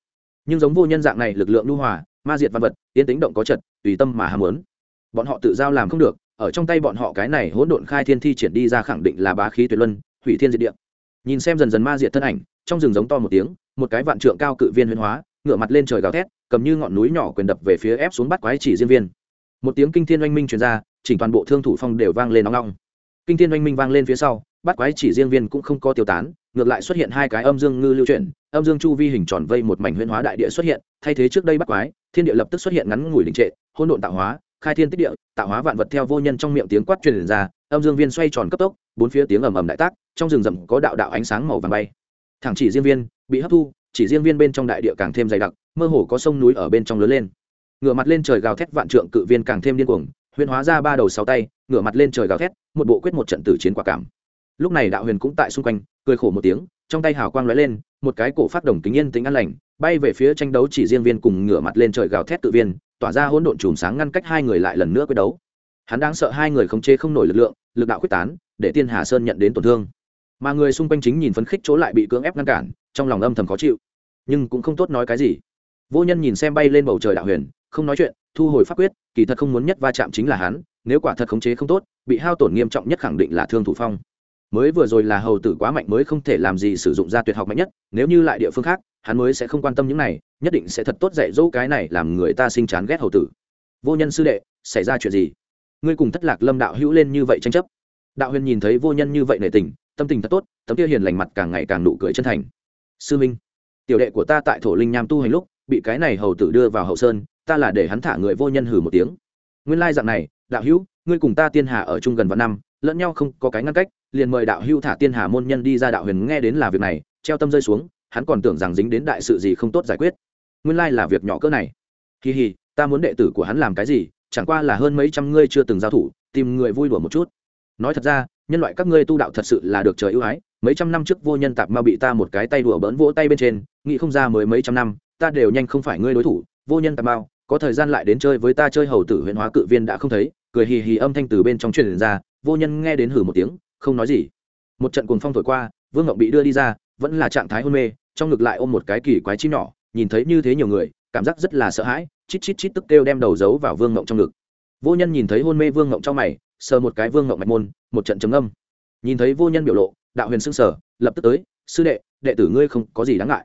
Nhưng giống vô nhân dạng này lực lượng lưu hòa, ma diệt văn vật tiến tính động có trật tùy tâm mà ham muốn. Bọn họ tự giao làm không được, ở trong tay bọn họ cái này hỗn độn khai thiên thi triển đi ra khẳng định là bá khí tuyệt luân, hủy thiên diệt địa. Nhìn xem dần dần ma diệt thân ảnh, trong rừng giống to một tiếng, một cái vạn trượng cao cự viên huyên hóa, ngửa mặt lên trời gào thét cầm như ngọn núi nhỏ quyền đập về phía ép xuống bắt quái chỉ diên viên. Một tiếng kinh thiên oanh minh truyền ra, chỉnh toàn bộ thương thủ phong đều vang lên nóng nóng kinh thiên oanh minh vang lên phía sau, bắt quái chỉ diên viên cũng không có tiêu tán, ngược lại xuất hiện hai cái âm dương ngư lưu chuyển, âm dương chu vi hình tròn vây một mảnh huyễn hóa đại địa xuất hiện, thay thế trước đây bắt quái, thiên địa lập tức xuất hiện ngắn ngủi đình trệ hôn độn tạo hóa, khai thiên tích địa, tạo hóa vạn vật theo vô nhân trong miệng tiếng quát truyền ra, âm dương viên xoay tròn cấp tốc, bốn phía tiếng ầm ầm đại tác, trong rừng rậm có đạo đạo ánh sáng màu vàng bay. Thẳng chỉ diên viên, bị hấp thu chỉ riêng viên bên trong đại địa càng thêm dày đặc, mơ hồ có sông núi ở bên trong lớn lên. Ngửa mặt lên trời gào thét vạn trượng cự viên càng thêm điên cuồng huyền hóa ra ba đầu sáu tay, ngửa mặt lên trời gào thét, một bộ quyết một trận tử chiến quả cảm. Lúc này đạo huyền cũng tại xung quanh, cười khổ một tiếng, trong tay hào quang lóe lên, một cái cổ phát đồng kính yên tính an lành, bay về phía tranh đấu chỉ riêng viên cùng ngửa mặt lên trời gào thét tự viên, tỏa ra hỗn độn chùm sáng ngăn cách hai người lại lần nữa quyết đấu. Hắn đang sợ hai người khống chế không nổi lực lượng, lực đạo quyết tán, để tiên hà sơn nhận đến tổn thương. Mà người xung quanh chính nhìn phấn khích chỗ lại bị cưỡng ép ngăn cản, trong lòng âm thầm khó chịu nhưng cũng không tốt nói cái gì. Vô nhân nhìn xem bay lên bầu trời đạo huyền, không nói chuyện, thu hồi pháp quyết, kỳ thật không muốn nhất va chạm chính là hắn, nếu quả thật khống chế không tốt, bị hao tổn nghiêm trọng nhất khẳng định là thương thủ phong. Mới vừa rồi là hầu tử quá mạnh mới không thể làm gì sử dụng ra tuyệt học mạnh nhất, nếu như lại địa phương khác, hắn mới sẽ không quan tâm những này, nhất định sẽ thật tốt dạy dỗ cái này làm người ta sinh chán ghét hầu tử. Vô nhân sư đệ, xảy ra chuyện gì? Ngươi cùng thất lạc lâm đạo hữu lên như vậy tranh chấp. Đạo huyền nhìn thấy vô nhân như vậy nể tình, tâm tình thật tốt, tấm kia hiền lành mặt càng ngày càng nụ cười chân thành. Sư minh tiểu đệ của ta tại thổ linh nham tu hành lúc, bị cái này hầu tử đưa vào hậu sơn, ta là để hắn thả người vô nhân hử một tiếng. Nguyên lai dạng này, đạo hữu, ngươi cùng ta tiên hà ở chung gần vạn năm, lẫn nhau không có cái ngăn cách, liền mời đạo hữu thả tiên hà môn nhân đi ra đạo huyền nghe đến là việc này, treo tâm rơi xuống, hắn còn tưởng rằng dính đến đại sự gì không tốt giải quyết. Nguyên lai là việc nhỏ cỡ này. Kỳ hì ta muốn đệ tử của hắn làm cái gì, chẳng qua là hơn mấy trăm ngươi chưa từng giao thủ, tìm người vui đùa một chút. Nói thật ra, nhân loại các ngươi tu đạo thật sự là được trời ưu ái mấy trăm năm trước vô nhân tạp ma bị ta một cái tay đùa bỡn vỗ tay bên trên, nghĩ không ra mới mấy trăm năm, ta đều nhanh không phải ngươi đối thủ, vô nhân tạp mao có thời gian lại đến chơi với ta chơi hầu tử huyện hóa cự viên đã không thấy, cười hì hì âm thanh từ bên trong truyền ra, vô nhân nghe đến hử một tiếng, không nói gì. Một trận cuồng phong thổi qua, vương ngọc bị đưa đi ra, vẫn là trạng thái hôn mê, trong ngực lại ôm một cái kỳ quái chim nhỏ, nhìn thấy như thế nhiều người, cảm giác rất là sợ hãi, chít chít chít tức kêu đem đầu giấu vào vương ngộng trong ngực. Vô nhân nhìn thấy hôn mê vương ngộng trong mày, sờ một cái vương ngộng mạch môn, một trận trầm âm nhìn thấy vô nhân biểu lộ đạo huyền s ư n g sở, lập tức tới, sư đệ đệ tử ngươi không có gì đáng ngại.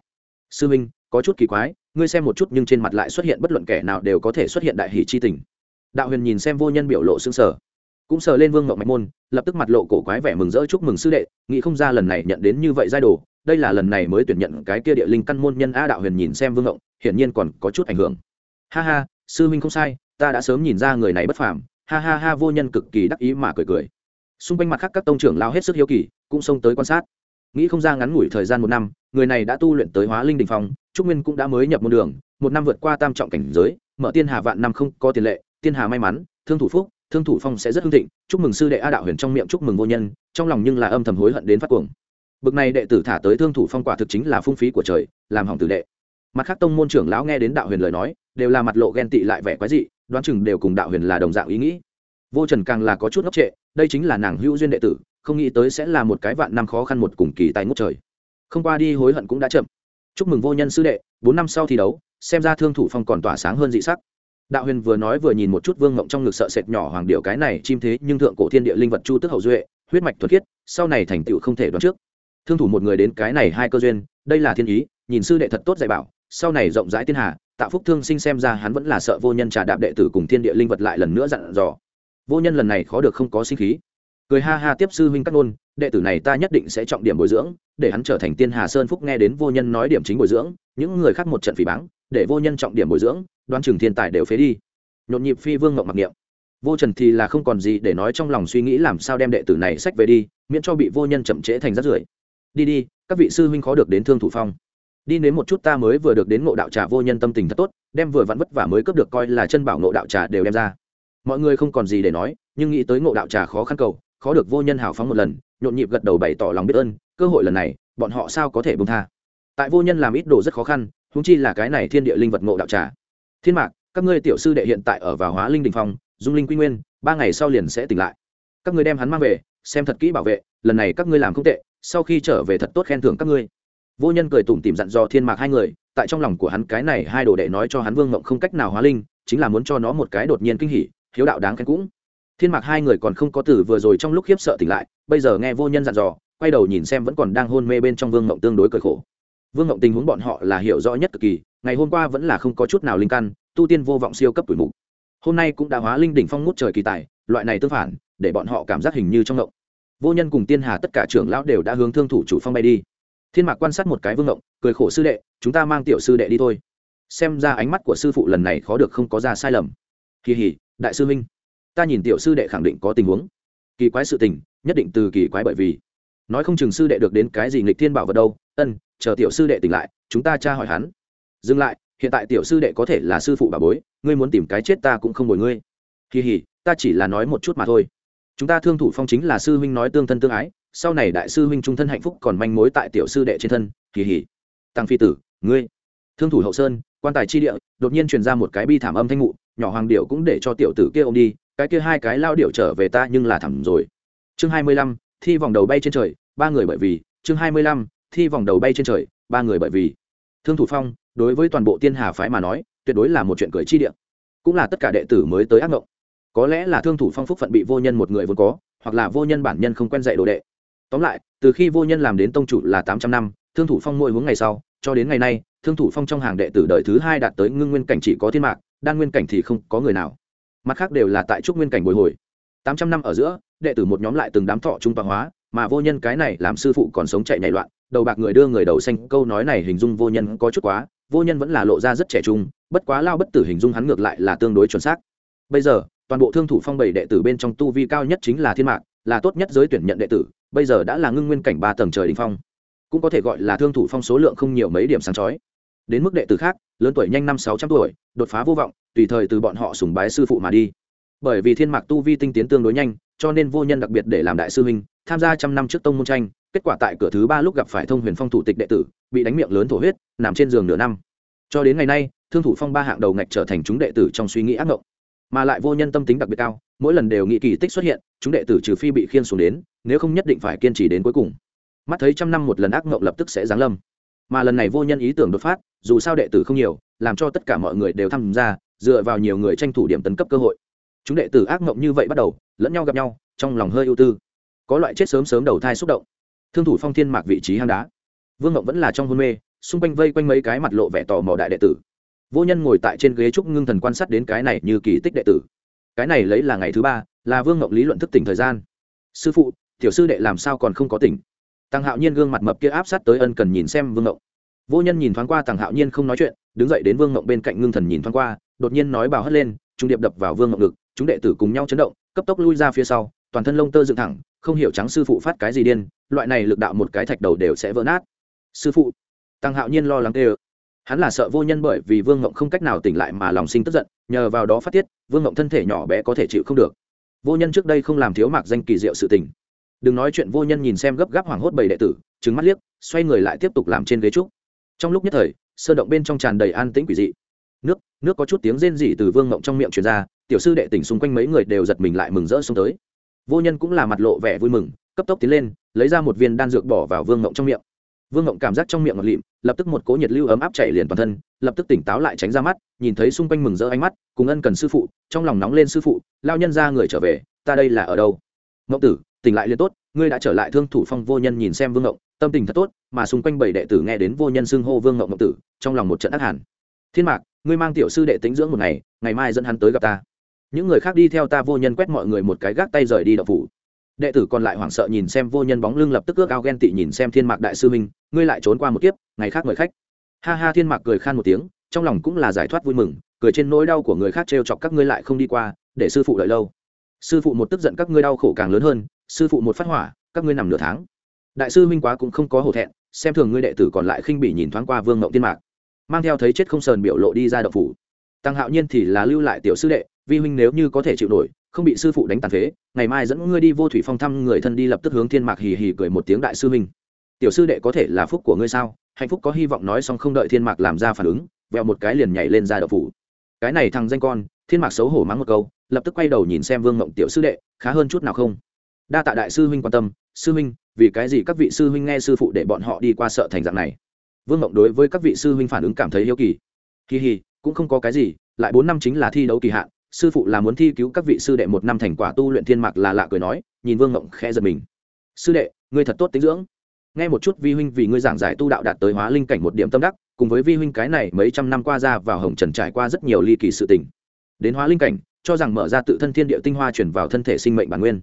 Sư minh, có chút kỳ quái, ngươi xem một chút nhưng trên mặt lại xuất hiện bất luận kẻ nào đều có thể xuất hiện đại hỷ chi tình. Đạo huyền nhìn xem vô nhân biểu lộ xương sở, cũng sờ lên vương ngọc mạch môn, lập tức mặt lộ cổ quái vẻ mừng rỡ chúc mừng sư đệ, nghĩ không ra lần này nhận đến như vậy giai đồ, đây là lần này mới tuyển nhận cái kia địa linh căn môn nhân a đạo huyền nhìn xem vương ngộng hiển nhiên còn có chút ảnh hưởng. Ha ha, sư huynh không sai, ta đã sớm nhìn ra người này bất phàm. Ha ha ha, vô nhân cực kỳ đắc ý mà cười cười xung quanh mặt khác các tông trưởng lao hết sức hiếu kỳ, cũng xông tới quan sát. Nghĩ không ra ngắn ngủi thời gian một năm, người này đã tu luyện tới hóa linh đình phong, trúc nguyên cũng đã mới nhập môn đường, một năm vượt qua tam trọng cảnh giới, mở tiên hà vạn năm không có tiền lệ, tiên hà may mắn, thương thủ phúc, thương thủ phong sẽ rất hưng thịnh, chúc mừng sư đệ a đạo huyền trong miệng chúc mừng vô nhân, trong lòng nhưng là âm thầm hối hận đến phát cuồng. Bực này đệ tử thả tới thương thủ phong quả thực chính là phung phí của trời, làm hỏng tử đệ. Mặt khác tông môn trưởng lão nghe đến đạo huyền lời nói, đều là mặt lộ ghen tị lại vẻ quái dị, đoán chừng đều cùng đạo huyền là đồng dạng ý nghĩ. Vô trần càng là có chút ngốc trệ đây chính là nàng hữu duyên đệ tử, không nghĩ tới sẽ là một cái vạn năm khó khăn một cùng kỳ tài ngốc trời. Không qua đi hối hận cũng đã chậm. Chúc mừng vô nhân sư đệ, bốn năm sau thi đấu, xem ra thương thủ phong còn tỏa sáng hơn dị sắc. Đạo huyền vừa nói vừa nhìn một chút vương ngộng trong ngực sợ sệt nhỏ hoàng điệu cái này chim thế, nhưng thượng cổ thiên địa linh vật chu tức hậu duệ, huyết mạch thuật khiết sau này thành tựu không thể đoán trước. Thương thủ một người đến cái này hai cơ duyên, đây là thiên ý, nhìn sư đệ thật tốt dạy bảo, sau này rộng rãi thiên hà tạo phúc thương sinh xem ra hắn vẫn là sợ vô nhân trà đạp đệ tử cùng thiên địa linh vật lại lần nữa dặn dò vô nhân lần này khó được không có sinh khí. Cười ha ha tiếp sư huynh cắt ngôn, đệ tử này ta nhất định sẽ trọng điểm bồi dưỡng, để hắn trở thành tiên hà sơn phúc nghe đến vô nhân nói điểm chính bồi dưỡng, những người khác một trận phỉ báng, để vô nhân trọng điểm bồi dưỡng đoan chừng thiên tài đều phế đi. Nhộn nhịp phi vương ngọc mặc niệm. Vô trần thì là không còn gì để nói trong lòng suy nghĩ làm sao đem đệ tử này sách về đi, miễn cho bị vô nhân chậm trễ thành rắt rưởi. Đi đi, các vị sư huynh khó được đến thương thủ phong. Đi đến một chút ta mới vừa được đến ngộ đạo trà vô nhân tâm tình thật tốt, đem vừa vặn vất vả mới cướp được coi là chân bảo ngộ đạo trà đều đem ra mọi người không còn gì để nói, nhưng nghĩ tới ngộ đạo trà khó khăn cầu, khó được vô nhân hào phóng một lần, nhộn nhịp gật đầu bày tỏ lòng biết ơn, cơ hội lần này, bọn họ sao có thể bông tha? Tại vô nhân làm ít đồ rất khó khăn húng chi là cái này thiên địa linh vật ngộ đạo trà. Thiên mạc, các ngươi tiểu sư đệ hiện tại ở vào hóa linh đình phong, dung linh quy nguyên, ba ngày sau liền sẽ tỉnh lại. Các ngươi đem hắn mang về, xem thật kỹ bảo vệ, lần này các ngươi làm không tệ, sau khi trở về thật tốt khen thưởng các ngươi. Vô nhân cười tủm tìm dặn dò thiên mạc hai người, tại trong lòng của hắn cái này hai đồ đệ nói cho hắn vương mộng không cách nào hóa linh, chính là muốn cho nó một cái đột nhiên kinh hỉ hiếu đạo đáng khen cũng. Thiên mạc hai người còn không có từ vừa rồi trong lúc khiếp sợ tỉnh lại, bây giờ nghe vô nhân dặn dò, quay đầu nhìn xem vẫn còn đang hôn mê bên trong vương mộng tương đối cởi khổ. Vương mộng tình huống bọn họ là hiểu rõ nhất cực kỳ, ngày hôm qua vẫn là không có chút nào linh căn, tu tiên vô vọng siêu cấp tuổi mục. Hôm nay cũng đã hóa linh đỉnh phong ngút trời kỳ tài, loại này tương phản, để bọn họ cảm giác hình như trong ngộng. Vô nhân cùng tiên hà tất cả trưởng lão đều đã hướng thương thủ chủ phong bay đi. Thiên mạc quan sát một cái vương ngộng, cười khổ sư đệ, chúng ta mang tiểu sư đệ đi thôi. Xem ra ánh mắt của sư phụ lần này khó được không có ra sai lầm. Kỳ hỉ đại sư minh ta nhìn tiểu sư đệ khẳng định có tình huống. Kỳ quái sự tình, nhất định từ kỳ quái bởi vì. Nói không chừng sư đệ được đến cái gì nghịch thiên bảo vật đâu. Ân, chờ tiểu sư đệ tỉnh lại, chúng ta tra hỏi hắn. Dừng lại, hiện tại tiểu sư đệ có thể là sư phụ bà bối, ngươi muốn tìm cái chết ta cũng không bồi ngươi. Kỳ hỉ, ta chỉ là nói một chút mà thôi. Chúng ta thương thủ phong chính là sư huynh nói tương thân tương ái, sau này đại sư huynh trung thân hạnh phúc còn manh mối tại tiểu sư đệ trên thân. Kỳ hỉ. Tăng phi tử, ngươi. Thương thủ hậu sơn, quan tài chi địa, đột nhiên truyền ra một cái bi thảm âm thanh ngụ nhỏ hoàng điệu cũng để cho tiểu tử kia ôm đi, cái kia hai cái lao điệu trở về ta nhưng là thẳng rồi. Chương hai mươi lăm, thi vòng đầu bay trên trời, ba người bởi vì. Chương hai mươi lăm, thi vòng đầu bay trên trời, ba người bởi vì. Thương thủ phong, đối với toàn bộ tiên hà phái mà nói, tuyệt đối là một chuyện cười chi địa. Cũng là tất cả đệ tử mới tới ác mộng có lẽ là thương thủ phong phúc phận bị vô nhân một người vốn có, hoặc là vô nhân bản nhân không quen dạy đồ đệ. Tóm lại, từ khi vô nhân làm đến tông chủ là tám trăm năm, thương thủ phong mỗi hướng ngày sau, cho đến ngày nay, thương thủ phong trong hàng đệ tử đời thứ hai đạt tới ngưng nguyên cảnh chỉ có thiên mạc đan nguyên cảnh thì không có người nào. Mặt khác đều là tại trúc nguyên cảnh bồi hồi. Tám trăm năm ở giữa, đệ tử một nhóm lại từng đám thọ trung tọa hóa, mà vô nhân cái này làm sư phụ còn sống chạy nhảy loạn, đầu bạc người đưa người đầu xanh, câu nói này hình dung vô nhân có chút quá, vô nhân vẫn là lộ ra rất trẻ trung, bất quá lao bất tử hình dung hắn ngược lại là tương đối chuẩn xác. Bây giờ, toàn bộ thương thủ phong bảy đệ tử bên trong tu vi cao nhất chính là thiên mạc, là tốt nhất giới tuyển nhận đệ tử, bây giờ đã là ngưng nguyên cảnh ba tầng trời đình phong. Cũng có thể gọi là thương thủ phong số lượng không nhiều mấy điểm sáng chói. Đến mức đệ tử khác lớn tuổi nhanh năm sáu trăm tuổi, đột phá vô vọng, tùy thời từ bọn họ sùng bái sư phụ mà đi. Bởi vì thiên mạc tu vi tinh tiến tương đối nhanh, cho nên vô nhân đặc biệt để làm đại sư huynh, tham gia trăm năm trước tông môn tranh, kết quả tại cửa thứ ba lúc gặp phải thông huyền phong thủ tịch đệ tử, bị đánh miệng lớn thổ huyết, nằm trên giường nửa năm. Cho đến ngày nay, thương thủ phong ba hạng đầu ngạch trở thành chúng đệ tử trong suy nghĩ ác mộng mà lại vô nhân tâm tính đặc biệt cao, mỗi lần đều nghĩ kỳ tích xuất hiện, chúng đệ tử trừ phi bị khiên xuống đến, nếu không nhất định phải kiên trì đến cuối cùng. Mắt thấy trăm năm một lần ác mộng lập tức sẽ giáng lâm mà lần này vô nhân ý tưởng đột phát, dù sao đệ tử không nhiều, làm cho tất cả mọi người đều tham gia, dựa vào nhiều người tranh thủ điểm tấn cấp cơ hội. Chúng đệ tử ác mộng như vậy bắt đầu, lẫn nhau gặp nhau, trong lòng hơi ưu tư. Có loại chết sớm sớm đầu thai xúc động. Thương thủ phong thiên mạc vị trí hang đá. Vương mộng vẫn là trong hôn mê, xung quanh vây quanh mấy cái mặt lộ vẻ tò mò đại đệ tử. Vô nhân ngồi tại trên ghế trúc ngưng thần quan sát đến cái này như kỳ tích đệ tử. Cái này lấy là ngày thứ ba, là vương mộng lý luận thức tỉnh thời gian. Sư phụ, tiểu sư đệ làm sao còn không có tỉnh? Tăng hạo nhiên gương mặt mập kia áp sát tới ân cần nhìn xem vương ngộng. Vô nhân nhìn thoáng qua tăng hạo nhiên không nói chuyện, đứng dậy đến vương ngộng bên cạnh ngưng thần nhìn thoáng qua, đột nhiên nói bảo hất lên, trung điệp đập vào vương ngộng ngực, chúng đệ tử cùng nhau chấn động, cấp tốc lui ra phía sau, toàn thân lông tơ dựng thẳng, không hiểu trắng sư phụ phát cái gì điên, loại này lực đạo một cái thạch đầu đều sẽ vỡ nát. Sư phụ. Tăng hạo nhiên lo lắng tê ơ hắn là sợ vô nhân bởi vì vương ngộng không cách nào tỉnh lại mà lòng sinh tức giận, nhờ vào đó phát tiết, vương ngộng thân thể nhỏ bé có thể chịu không được. Vô nhân trước đây không làm thiếu mạc danh kỳ diệu sự tình đừng nói chuyện vô nhân nhìn xem gấp gáp hoảng hốt bảy đệ tử trứng mắt liếc, xoay người lại tiếp tục làm trên ghế trúc. Trong lúc nhất thời sơ động bên trong tràn đầy an tĩnh quỷ dị. Nước nước có chút tiếng rên rỉ từ vương mộng trong miệng truyền ra, tiểu sư đệ tỉnh xung quanh mấy người đều giật mình lại mừng rỡ xuống tới. Vô nhân cũng là mặt lộ vẻ vui mừng, cấp tốc tiến lên, lấy ra một viên đan dược bỏ vào vương mộng trong miệng. Vương mộng cảm giác trong miệng ngọt lịm, lập tức một cỗ nhiệt lưu ấm áp chảy liền toàn thân, lập tức tỉnh táo lại tránh ra mắt, nhìn thấy xung quanh mừng rỡ ánh mắt, cùng ân cần sư phụ, trong lòng nóng lên sư phụ lao nhân ra người trở về, ta đây là ở đâu? Ngộng tử tỉnh lại liền tốt, ngươi đã trở lại thương thủ phong vô nhân nhìn xem vương ngộng, tâm tình thật tốt, mà xung quanh bảy đệ tử nghe đến vô nhân xưng hô vương ngộng ngộng tử, trong lòng một trận ác hẳn. Thiên mạc, ngươi mang tiểu sư đệ tính dưỡng một ngày ngày mai dẫn hắn tới gặp ta. Những người khác đi theo ta vô nhân quét mọi người một cái gác tay rời đi đậu phủ. Đệ tử còn lại hoảng sợ nhìn xem vô nhân bóng lưng lập tức ước ao ghen tị nhìn xem thiên mạc đại sư minh ngươi lại trốn qua một kiếp, ngày khác mời khách. Ha ha, thiên mạc cười khan một tiếng, trong lòng cũng là giải thoát vui mừng, cười trên nỗi đau của người khác trêu chọc các ngươi lại không đi qua, để sư phụ đợi lâu. Sư phụ một tức giận các ngươi đau khổ càng lớn hơn sư phụ một phát hỏa, các ngươi nằm nửa tháng. Đại sư minh quá cũng không có hổ thẹn, xem thường ngươi đệ tử còn lại khinh bị nhìn thoáng qua vương mộng tiên mạc. Mang theo thấy chết không sờn biểu lộ đi ra đậu phủ. Tăng hạo nhiên thì là lưu lại tiểu sư đệ, vi huynh nếu như có thể chịu nổi, không bị sư phụ đánh tàn phế, ngày mai dẫn ngươi đi vô thủy phong thăm người thân đi lập tức hướng thiên mạc hì hì cười một tiếng đại sư huynh. Tiểu sư đệ có thể là phúc của ngươi sao? Hạnh phúc có hy vọng nói xong không đợi thiên mạc làm ra phản ứng, vẹo một cái liền nhảy lên ra đậu phủ. Cái này thằng danh con, thiên mạc xấu hổ mắng một câu, lập tức quay đầu nhìn xem vương mộng tiểu sư đệ, khá hơn chút nào không? Đa tạ đại sư huynh quan tâm, sư huynh, vì cái gì các vị sư huynh nghe sư phụ để bọn họ đi qua sợ thành dạng này? Vương Mộng đối với các vị sư huynh phản ứng cảm thấy hiếu kỳ. Kỳ hì, cũng không có cái gì, lại bốn năm chính là thi đấu kỳ hạn, sư phụ là muốn thi cứu các vị sư đệ một năm thành quả tu luyện thiên mạc là lạ cười nói, nhìn vương Mộng khẽ giật mình. Sư đệ, ngươi thật tốt tính dưỡng. Nghe một chút vi huynh vì ngươi giảng giải tu đạo đạt tới hóa linh cảnh một điểm tâm đắc, cùng với vi huynh cái này mấy trăm năm qua ra vào hồng trần trải qua rất nhiều ly kỳ sự tình. Đến hóa linh cảnh, cho rằng mở ra tự thân thiên địa tinh hoa chuyển vào thân thể sinh mệnh bản nguyên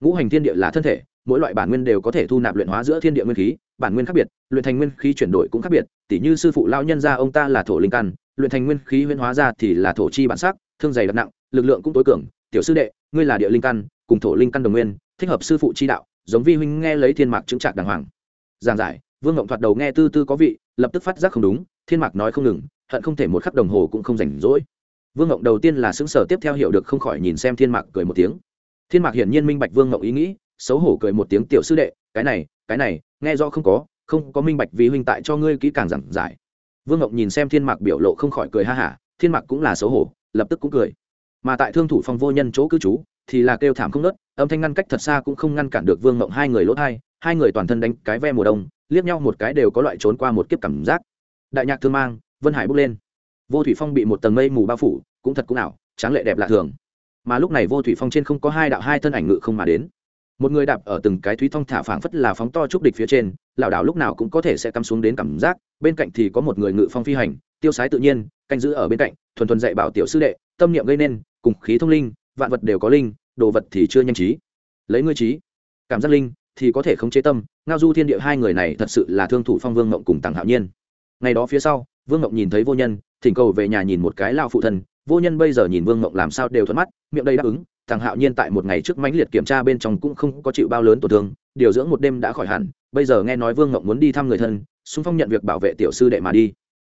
ngũ hành thiên địa là thân thể, mỗi loại bản nguyên đều có thể thu nạp luyện hóa giữa thiên địa nguyên khí, bản nguyên khác biệt, luyện thành nguyên khí chuyển đổi cũng khác biệt, tỉ như sư phụ lao nhân ra ông ta là thổ linh căn, luyện thành nguyên khí huyễn hóa ra thì là thổ chi bản sắc, thương dày đặc nặng, lực lượng cũng tối cường. Tiểu sư đệ, ngươi là địa linh căn, cùng thổ linh căn đồng nguyên, thích hợp sư phụ chi đạo, giống vi huynh nghe lấy thiên mạc chứng trạc đàng hoàng. Giảng giải, vương ngộng thoạt đầu nghe tư tư có vị, lập tức phát giác không đúng, thiên mạc nói không ngừng, hận không thể một khắc đồng hồ cũng không rảnh rỗi. Vương ngộng đầu tiên là xứng sở tiếp theo hiểu được không khỏi nhìn xem thiên mạc cười một tiếng thiên mạc hiển nhiên minh bạch vương ngộng ý nghĩ, xấu hổ cười một tiếng, tiểu sư đệ, cái này cái này, nghe do không có không có minh bạch vì huynh tại cho ngươi kỹ càng giảng giải. Vương ngộng nhìn xem thiên mạc biểu lộ không khỏi cười ha hả, thiên mạc cũng là xấu hổ, lập tức cũng cười. Mà tại thương thủ phong vô nhân chỗ cư trú, thì là kêu thảm không nớt, âm thanh ngăn cách thật xa cũng không ngăn cản được vương ngộng hai người lỗ thai, hai người toàn thân đánh cái ve mùa đông, liếc nhau một cái đều có loại trốn qua một kiếp cảm giác. Đại nhạc thương mang, vân hải bốc lên. Vô thủy phong bị một tầng mây mù bao phủ, cũng thật cũng ảo, tráng lệ đẹp lạ thường mà lúc này vô thủy phong trên không có hai đạo hai thân ảnh ngự không mà đến. Một người đạp ở từng cái thúy thong thả phảng phất là phóng to trúc địch phía trên lảo đảo lúc nào cũng có thể sẽ cắm xuống đến cảm giác, bên cạnh thì có một người ngự phong phi hành, tiêu sái tự nhiên, canh giữ ở bên cạnh, thuần thuần dạy bảo tiểu sư đệ, tâm niệm gây nên, cùng khí thông linh, vạn vật đều có linh, đồ vật thì chưa nhanh trí. Lấy ngươi trí, cảm giác linh thì có thể khống chế tâm, ngao du thiên địa hai người này thật sự là thương thủ phong vương ngộng cùng tàng hạo nhiên. Ngày đó phía sau, vương ngộng nhìn thấy vô nhân, thỉnh cầu về nhà nhìn một cái lao phụ thân vô nhân bây giờ nhìn vương mộng làm sao đều thuận mắt, miệng đây đáp ứng, thằng hạo nhiên tại một ngày trước mãnh liệt kiểm tra bên trong cũng không có chịu bao lớn tổn thương, điều dưỡng một đêm đã khỏi hẳn, bây giờ nghe nói vương mộng muốn đi thăm người thân, xung phong nhận việc bảo vệ tiểu sư đệ mà đi.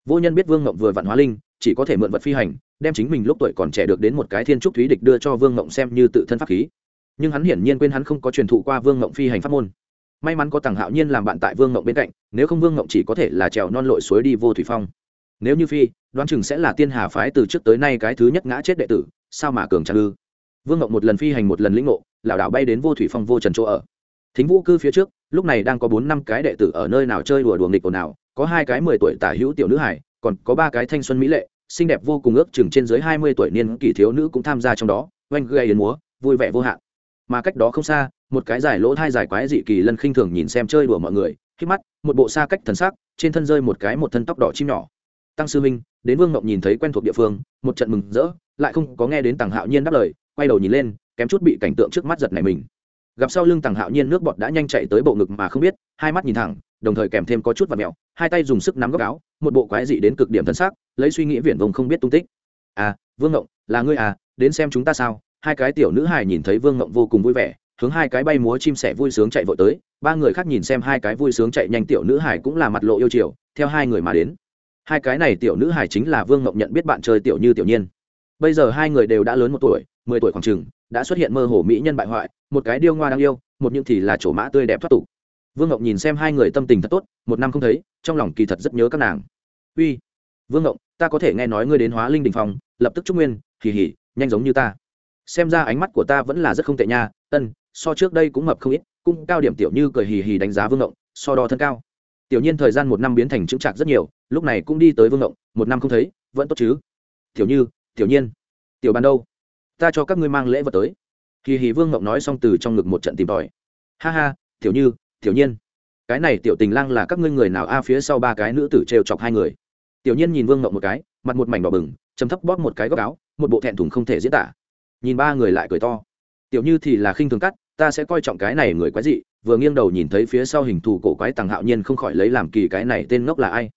Vô nhân biết vương mộng vừa vạn hóa linh, chỉ có thể mượn vật phi hành, đem chính mình lúc tuổi còn trẻ được đến một cái thiên trúc thúy địch đưa cho vương mộng xem như tự thân pháp khí. Nhưng hắn hiển nhiên quên hắn không có truyền thụ qua vương mộng phi hành pháp môn. May mắn có tàng hạo nhiên làm bạn tại vương mộng bên cạnh, nếu không vương mộng chỉ có thể là trèo non lội suối đi vô thủy phong nếu như phi, đoán chừng sẽ là tiên hà phái từ trước tới nay cái thứ nhất ngã chết đệ tử, sao mà cường trang ư? Vương ngộng một lần phi hành một lần lĩnh ngộ, lảo đảo bay đến vô thủy phong vô trần chỗ ở. Thính vũ cư phía trước, lúc này đang có bốn năm cái đệ tử ở nơi nào chơi đùa đùa nghịch ồn nào có hai cái mười tuổi tả hữu tiểu nữ hải còn có ba cái thanh xuân mỹ lệ, xinh đẹp vô cùng ước chừng trên dưới hai mươi tuổi niên kỷ thiếu nữ cũng tham gia trong đó, oanh gây đến múa, vui vẻ vô hạn. Mà cách đó không xa, một cái giải lỗ thai giải quái dị kỳ lân khinh thường nhìn xem chơi đùa mọi người khi mắt, một bộ xa cách thần sắc, trên thân rơi một cái một thân tóc đỏ chim nhỏ tăng sư minh đến vương ngộng nhìn thấy quen thuộc địa phương, một trận mừng rỡ, lại không có nghe đến tàng hạo nhiên đáp lời, quay đầu nhìn lên, kém chút bị cảnh tượng trước mắt giật này mình. Gặp sau lưng tàng hạo nhiên nước bọt đã nhanh chạy tới bộ ngực mà không biết, hai mắt nhìn thẳng, đồng thời kèm thêm có chút và mẹo, hai tay dùng sức nắm góc áo, một bộ quái dị đến cực điểm thân xác, lấy suy nghĩ viển vông không biết tung tích. À vương ngộng là ngươi à đến xem chúng ta sao? Hai cái tiểu nữ hài nhìn thấy vương ngộng vô cùng vui vẻ, hướng hai cái bay múa chim sẻ vui sướng chạy vội tới, ba người khác nhìn xem hai cái vui sướng chạy nhanh tiểu nữ hài cũng là mặt lộ yêu chiều, theo hai người mà đến hai cái này tiểu nữ hài chính là vương ngọc nhận biết bạn chơi tiểu như tiểu nhiên. Bây giờ hai người đều đã lớn một tuổi, mười tuổi khoảng chừng, đã xuất hiện mơ hồ mỹ nhân bại hoại, một cái điêu ngoa đang yêu, một những thì là chỗ mã tươi đẹp thoát tục. Vương ngộng nhìn xem hai người tâm tình thật tốt, một năm không thấy, trong lòng kỳ thật rất nhớ các nàng. Uy, vương ngộng ta có thể nghe nói ngươi đến hóa linh đình phòng, lập tức trúc nguyên kỳ hỉ nhanh giống như ta. Xem ra ánh mắt của ta vẫn là rất không tệ nha, ân, so trước đây cũng mập không ít cung cao điểm tiểu như cười hì hì đánh giá vương ngộng so đo thân cao tiểu nhiên thời gian một năm biến thành chững chạc rất nhiều, lúc này cũng đi tới vương ngộng, một năm không thấy, vẫn tốt chứ? Tiểu như, tiểu nhiên, tiểu bàn đâu, ta cho các ngươi mang lễ vật tới. Kỳ hì vương ngộng nói xong từ trong ngực một trận tìm tòi. Ha ha, tiểu như, tiểu nhiên. Cái này tiểu tình lang là các ngươi người nào? A, phía sau ba cái nữ tử trêu chọc hai người. Tiểu nhiên nhìn vương ngộng một cái, mặt một mảnh đỏ bừng chấm thấp bóp một cái góc áo, một bộ thẹn thùng không thể diễn tả. Nhìn ba người lại cười to. Tiểu như thì là khinh thường cắt, ta sẽ coi trọng cái này người quái dị vừa nghiêng đầu nhìn thấy phía sau hình thù cổ quái tàng hạo nhiên không khỏi lấy làm kỳ cái này tên ngốc là ai.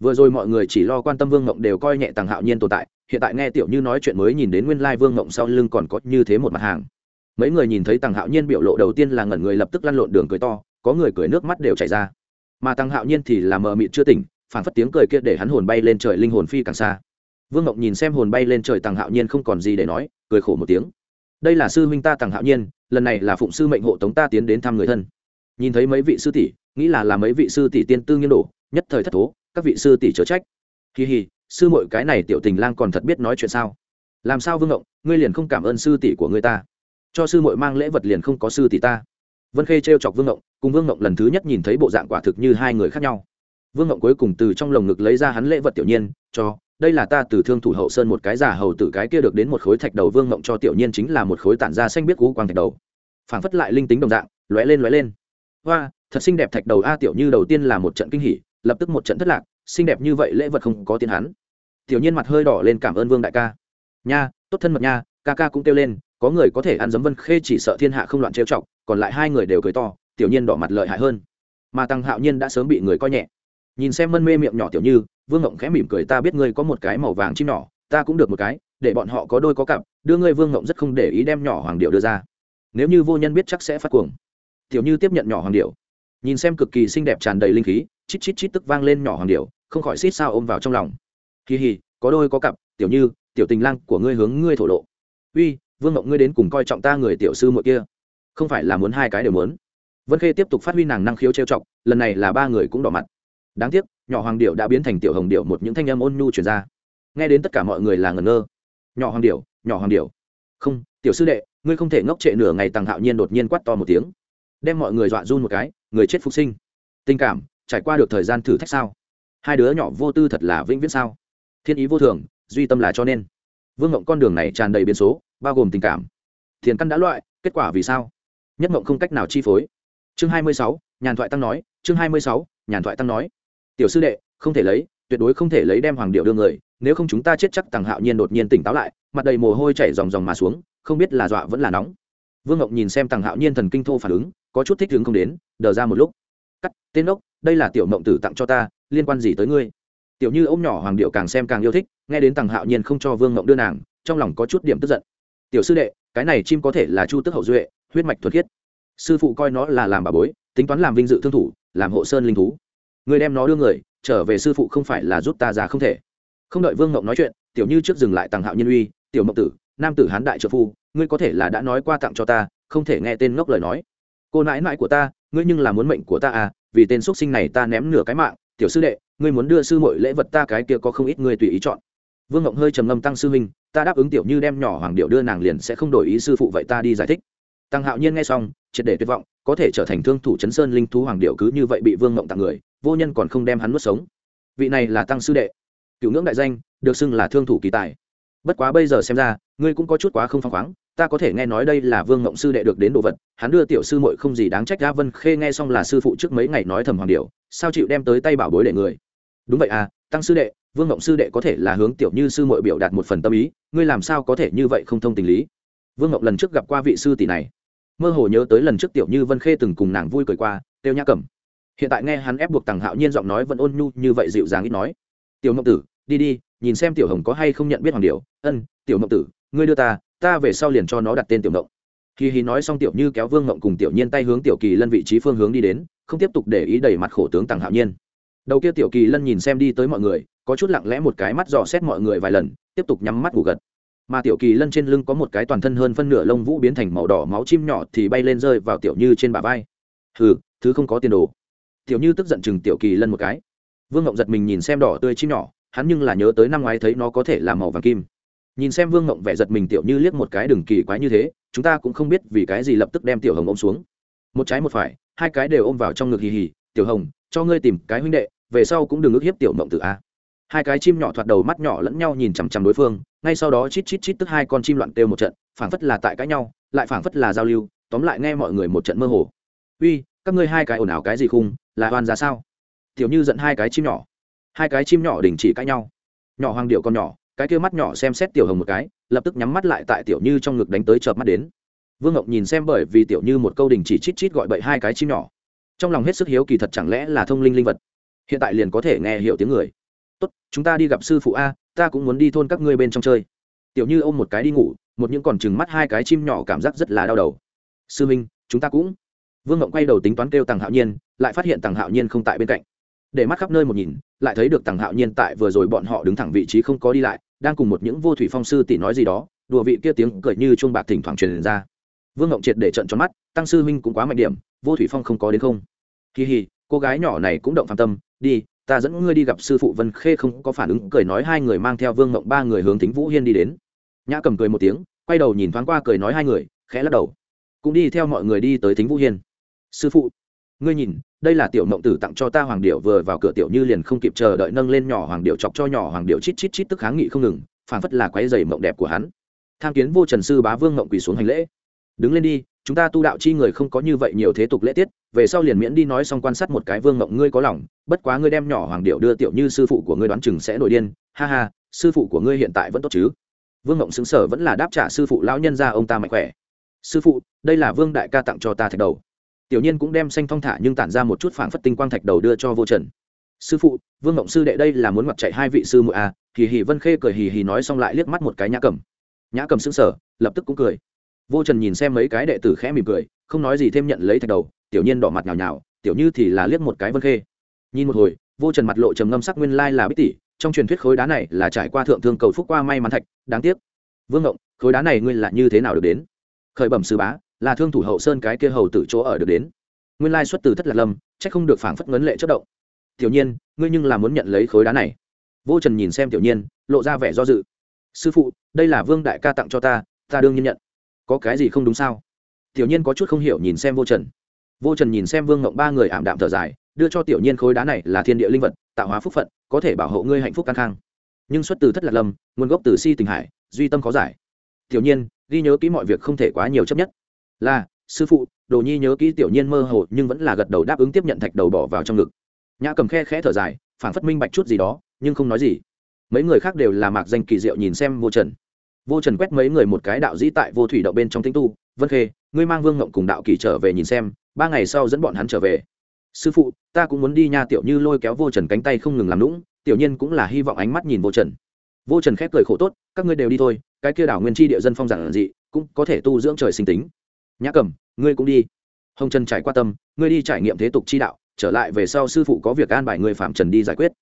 Vừa rồi mọi người chỉ lo quan tâm vương ngộng đều coi nhẹ tàng hạo nhiên tồn tại, hiện tại nghe tiểu như nói chuyện mới nhìn đến nguyên lai vương ngộng sau lưng còn có như thế một mặt hàng. Mấy người nhìn thấy tàng hạo nhiên biểu lộ đầu tiên là ngẩn người lập tức lăn lộn đường cười to, có người cười nước mắt đều chảy ra. Mà tàng hạo nhiên thì là mờ mịt chưa tỉnh phản phất tiếng cười kia để hắn hồn bay lên trời linh hồn phi càng xa. Vương ngộng nhìn xem hồn bay lên trời tàng hạo nhiên không còn gì để nói, cười khổ một tiếng đây là sư huynh ta tàng hạo nhiên, lần này là phụng sư mệnh hộ tống ta tiến đến thăm người thân. Nhìn thấy mấy vị sư tỷ, nghĩ là là mấy vị sư tỷ tiên tư nghiên đổ nhất thời thất thố, các vị sư tỷ chớ trách. Kỳ hì, sư mội cái này tiểu tình lang còn thật biết nói chuyện sao? Làm sao vương ngộng, ngươi liền không cảm ơn sư tỷ của ngươi ta? Cho sư mội mang lễ vật liền không có sư tỷ ta. Vân khê trêu chọc vương ngộng, cùng vương ngộng lần thứ nhất nhìn thấy bộ dạng quả thực như hai người khác nhau. Vương ngộng cuối cùng từ trong lồng ngực lấy ra hắn lễ vật tiểu nhiên, cho đây là ta từ thương thủ hậu sơn một cái giả hầu tử cái kia được đến một khối thạch đầu vương ngộng cho tiểu nhiên chính là một khối tản ra xanh biết cú quang thạch đầu. Phảng phất lại linh tính đồng dạng, lóe lên lóe lên. Hoa, thật xinh đẹp thạch đầu a tiểu như đầu tiên là một trận kinh hỉ, lập tức một trận thất lạc, xinh đẹp như vậy lễ vật không có tiền hắn. Tiểu nhiên mặt hơi đỏ lên cảm ơn vương đại ca. Nha, tốt thân mật nha, ca ca cũng kêu lên, có người có thể ăn giấm vân khê chỉ sợ thiên hạ không loạn trêu chọc, còn lại hai người đều cười to, tiểu nhiên đỏ mặt lợi hại hơn. Mà tăng hạo nhiên đã sớm bị người coi nhẹ. Nhìn xem mân mê miệng nhỏ tiểu như vương ngộng khẽ mỉm cười, ta biết ngươi có một cái màu vàng chim nhỏ, ta cũng được một cái, để bọn họ có đôi có cặp, đưa ngươi. Vương ngộng rất không để ý đem nhỏ hoàng điệu đưa ra. Nếu như vô nhân biết chắc sẽ phát cuồng. Tiểu như tiếp nhận nhỏ hoàng điệu. Nhìn xem cực kỳ xinh đẹp tràn đầy linh khí, chít chít chít tức vang lên nhỏ hoàng điệu, không khỏi xít sao ôm vào trong lòng. Kỳ hì có đôi có cặp, tiểu như, tiểu tình lang của ngươi hướng ngươi thổ lộ. Uy, vương ngộng ngươi đến cùng coi trọng ta người tiểu sư muội kia. Không phải là muốn hai cái đều muốn. Vân khê tiếp tục phát huy nàng năng khiếu trêu chọc, lần này là ba người cũng đỏ mặt đáng tiếc, nhỏ hoàng điệu đã biến thành tiểu hồng điệu một những thanh âm ôn nhu truyền ra. Nghe đến tất cả mọi người là ngẩn ngơ. Nhỏ hoàng điệu nhỏ hoàng điệu không, tiểu sư đệ, ngươi không thể ngốc trệ nửa ngày tàng hạo nhiên đột nhiên quát to một tiếng. Đem mọi người dọa run một cái, người chết phục sinh. Tình cảm, trải qua được thời gian thử thách sao? Hai đứa nhỏ vô tư thật là vĩnh viễn sao? Thiên ý vô thường, duy tâm là cho nên. Vương ngộng con đường này tràn đầy biến số, bao gồm tình cảm. Thiền căn đã loại, kết quả vì sao? Nhất ngộng không cách nào chi phối. Chương hai mươi sáu, nhàn thoại tăng nói, chương hai mươi sáu, nhàn thoại tăng nói tiểu sư đệ, không thể lấy, tuyệt đối không thể lấy đem hoàng điệu đưa người, nếu không chúng ta chết chắc tàng hạo nhiên đột nhiên tỉnh táo lại, mặt đầy mồ hôi chảy dòng dòng mà xuống, không biết là dọa vẫn là nóng. Vương ngộng nhìn xem tàng hạo nhiên thần kinh thô phản ứng, có chút thích ứng không đến, đờ ra một lúc. Cắt, tên ốc đây là tiểu mộng tử tặng cho ta, liên quan gì tới ngươi? Tiểu như ô m nhỏ hoàng điệu càng xem càng yêu thích, nghe đến tàng hạo nhiên không cho vương ngộng đưa nàng, trong lòng có chút điểm tức giận. Tiểu sư đệ, cái này chim có thể là chu tức hậu duệ, huyết mạch thuật khiết. Sư phụ coi nó là làm bà bối, tính toán làm vinh dự thương thủ, làm hộ sơn linh thú người đem nó đưa người, trở về sư phụ không phải là giúp ta ra không thể. Không đợi vương mộng nói chuyện, tiểu như trước dừng lại tàng hạo nhân uy, tiểu mộng tử, nam tử hán đại trợ phu, ngươi có thể là đã nói qua tặng cho ta, không thể nghe tên ngốc lời nói. Cô nãi nãi của ta, ngươi nhưng là muốn mệnh của ta à vì tên xuất sinh này ta ném nửa cái mạng. Tiểu sư đệ, ngươi muốn đưa sư mội lễ vật ta cái kia có không ít ngươi tùy ý chọn. Vương ngộng hơi trầm ngâm tăng sư huynh ta đáp ứng tiểu như đem nhỏ hoàng điệu đưa nàng liền sẽ không đổi ý sư phụ vậy ta đi giải thích. Tăng hạo nhiên nghe xong triệt để tuyệt vọng, có thể trở thành thương thủ chấn sơn linh thú hoàng điệu cứ như vậy bị vương ngộng tặng người, vô nhân còn không đem hắn nuốt sống. Vị này là tăng sư đệ, cựu ngưỡng đại danh, được xưng là thương thủ kỳ tài. Bất quá bây giờ xem ra, ngươi cũng có chút quá không phăng khoáng, ta có thể nghe nói đây là vương ngộng sư đệ được đến đồ vật, hắn đưa tiểu sư muội không gì đáng trách ra vân khê nghe xong là sư phụ trước mấy ngày nói thầm hoàng điệu, sao chịu đem tới tay bảo bối để người? Đúng vậy à tăng sư đệ, vương ngộng sư đệ có thể là hướng tiểu như sư muội biểu đạt một phần tâm ý, ngươi làm sao có thể như vậy không thông tình lý? Vương ngộng lần trước gặp qua vị sư tỷ này mơ hồ nhớ tới lần trước tiểu như vân khê từng cùng nàng vui cười qua têu nhã cẩm. Hiện tại nghe hắn ép buộc tằng hạo nhiên giọng nói vẫn ôn nhu như vậy dịu dàng ít nói. Tiểu mộng tử, đi đi, nhìn xem tiểu hồng có hay không nhận biết hoàng điệu ân, tiểu mộng tử, ngươi đưa ta ta về sau liền cho nó đặt tên tiểu mộng khi hí nói xong tiểu như kéo vương mộng cùng tiểu nhiên tay hướng tiểu kỳ lân vị trí phương hướng đi đến, không tiếp tục để ý đẩy mặt khổ tướng tằng hạo nhiên. Đầu kia tiểu kỳ lân nhìn xem đi tới mọi người, có chút lặng lẽ một cái mắt dò xét mọi người vài lần, tiếp tục nhắm mắt ngủ gật mà tiểu kỳ lân trên lưng có một cái toàn thân hơn phân nửa lông vũ biến thành màu đỏ máu chim nhỏ thì bay lên rơi vào tiểu như trên bả vai. Hừ, thứ không có tiền đồ. Tiểu như tức giận chừng tiểu kỳ lân một cái. Vương ngộng giật mình nhìn xem đỏ tươi chim nhỏ, hắn nhưng là nhớ tới năm ngoái thấy nó có thể là màu vàng kim. Nhìn xem vương ngộng vẻ giật mình tiểu như liếc một cái đừng kỳ quái như thế, chúng ta cũng không biết vì cái gì lập tức đem tiểu hồng ôm xuống. Một trái một phải, hai cái đều ôm vào trong ngực hì hì, tiểu hồng, cho ngươi tìm cái huynh đệ, về sau cũng đừng ức hiếp tiểu mộng tử a hai cái chim nhỏ thoạt đầu mắt nhỏ lẫn nhau nhìn chằm chằm đối phương, ngay sau đó chít chít chít tức hai con chim loạn kêu một trận, phảng phất là tại cãi nhau, lại phảng phất là giao lưu, tóm lại nghe mọi người một trận mơ hồ. Uy, các ngươi hai cái ồn ào cái gì khung, là oan ra sao? Tiểu như giận hai cái chim nhỏ. Hai cái chim nhỏ đình chỉ cãi nhau. Nhỏ hoàng điệu con nhỏ, cái kia mắt nhỏ xem xét tiểu hồng một cái, lập tức nhắm mắt lại tại tiểu như trong ngực đánh tới chợp mắt đến. Vương ngọc nhìn xem bởi vì tiểu như một câu đình chỉ chít chít gọi bậy hai cái chim nhỏ. Trong lòng hết sức hiếu kỳ thật chẳng lẽ là thông linh linh vật? Hiện tại liền có thể nghe hiểu tiếng người tốt, chúng ta đi gặp sư phụ a, ta cũng muốn đi thôn các ngươi bên trong chơi. Tiểu như ôm một cái đi ngủ, một những còn chừng mắt hai cái chim nhỏ cảm giác rất là đau đầu. Sư minh, chúng ta cũng. Vương ngộng quay đầu tính toán kêu tàng hạo nhiên, lại phát hiện tàng hạo nhiên không tại bên cạnh. Để mắt khắp nơi một nhìn, lại thấy được tàng hạo nhiên tại vừa rồi bọn họ đứng thẳng vị trí không có đi lại, đang cùng một những vô thủy phong sư tỷ nói gì đó, đùa vị kia tiếng cười như chuông bạc thỉnh thoảng truyền ra. Vương ngộng triệt để trận tròn mắt, tăng sư minh cũng quá mạnh điểm, vô thủy phong không có đến không. Kỳ hì cô gái nhỏ này cũng động phạm tâm, đi ta dẫn ngươi đi gặp sư phụ vân khê không có phản ứng, cười nói hai người mang theo vương mộng ba người hướng tính vũ hiên đi đến. Nhã cầm cười một tiếng, quay đầu nhìn thoáng qua cười nói hai người, khẽ lắc đầu. Cũng đi theo mọi người đi tới Thính vũ hiên. Sư phụ, ngươi nhìn, đây là tiểu mộng tử tặng cho ta hoàng điệu vừa vào cửa tiểu như liền không kịp chờ đợi nâng lên nhỏ hoàng điệu chọc cho nhỏ hoàng điệu chít chít chít tức kháng nghị không ngừng phản phất là quái dày mộng đẹp của hắn. Tham kiến vô trần sư bá vương mộng quỳ xuống hành lễ. Đứng lên đi chúng ta tu đạo chi người không có như vậy nhiều thế tục lễ tiết, về sau liền miễn đi nói xong quan sát một cái vương mộng ngươi có lòng, bất quá ngươi đem nhỏ hoàng điệu đưa tiểu như sư phụ của ngươi đoán chừng sẽ nổi điên, ha ha, sư phụ của ngươi hiện tại vẫn tốt chứ? Vương mộng xứng sở vẫn là đáp trả sư phụ lão nhân ra ông ta mạnh khỏe. Sư phụ, đây là vương đại ca tặng cho ta thạch đầu. Tiểu nhiên cũng đem xanh thong thả nhưng tản ra một chút phảng phất tinh quang thạch đầu đưa cho vô trần. Sư phụ, vương mộng sư đệ đây là muốn mặc chạy hai vị sư muội à? Hì hì vân khê cười hì hì nói xong lại liếc mắt một cái nhã cầm nhã cầm xứng sở lập tức cũng cười vô trần nhìn xem mấy cái đệ tử khẽ mỉm cười, không nói gì thêm nhận lấy thạch đầu, tiểu nhiên đỏ mặt nhào nhào, tiểu như thì là liếc một cái vân khê. Nhìn một hồi, vô trần mặt lộ trầm ngâm sắc nguyên lai là bích tỷ, trong truyền thuyết khối đá này là trải qua thượng thương cầu phúc qua may mắn thạch, đáng tiếc. Vương ngộng, khối đá này nguyên là như thế nào được đến? Khởi bẩm sư bá, là thương thủ hậu sơn cái kia hầu tử chỗ ở được đến. Nguyên lai xuất từ thất lạc lâm c h ắ c không được phảng phất ngấn lệ chất động. Tiểu nhiên, ngươi nhưng là muốn nhận lấy khối đá này. Vô trần nhìn xem tiểu nhiên, lộ ra vẻ do dự. Sư phụ, đây là vương đại ca tặng cho ta ta đương nhiên nhận có cái gì không đúng sao? Tiểu nhiên có chút không hiểu nhìn xem vô trần. Vô trần nhìn xem vương ngộng ba người ảm đạm thở dài, đưa cho tiểu nhiên khối đá này là thiên địa linh vật, tạo hóa phúc phận, có thể bảo hộ ngươi hạnh phúc căng khang. Nhưng xuất từ thất lạc lâm, nguồn gốc từ si tình hải, duy tâm khó giải. Tiểu nhiên, ghi nhớ kỹ mọi việc không thể quá nhiều chấp nhất. Là, sư phụ, đồ nhi nhớ kỹ tiểu nhiên mơ hồ nhưng vẫn là gật đầu đáp ứng tiếp nhận thạch đầu bỏ vào trong ngực. Nhã cầm khe khẽ thở dài phản phất minh bạch chút gì đó, nhưng không nói gì. Mấy người khác đều là mạc danh kỳ diệu nhìn xem vô trần vô trần quét mấy người một cái đạo dĩ tại vô thủy đậu bên trong tinh tu, vân khê, ngươi mang vương ngộng cùng đạo kỳ trở về nhìn xem, ba ngày sau dẫn bọn hắn trở về. Sư phụ, ta cũng muốn đi nha, tiểu như lôi kéo vô trần cánh tay không ngừng làm lũng tiểu nhiên cũng là hy vọng ánh mắt nhìn vô trần. Vô trần khép cười khổ tốt, các ngươi đều đi thôi, cái kia đảo nguyên tri địa dân phong giản dị, cũng có thể tu dưỡng trời sinh tính. Nhã cầm ngươi cũng đi. Hồng trần trải qua tâm, ngươi đi trải nghiệm thế tục chi đạo, trở lại về sau sư phụ có việc an bài người phạm trần đi giải quyết.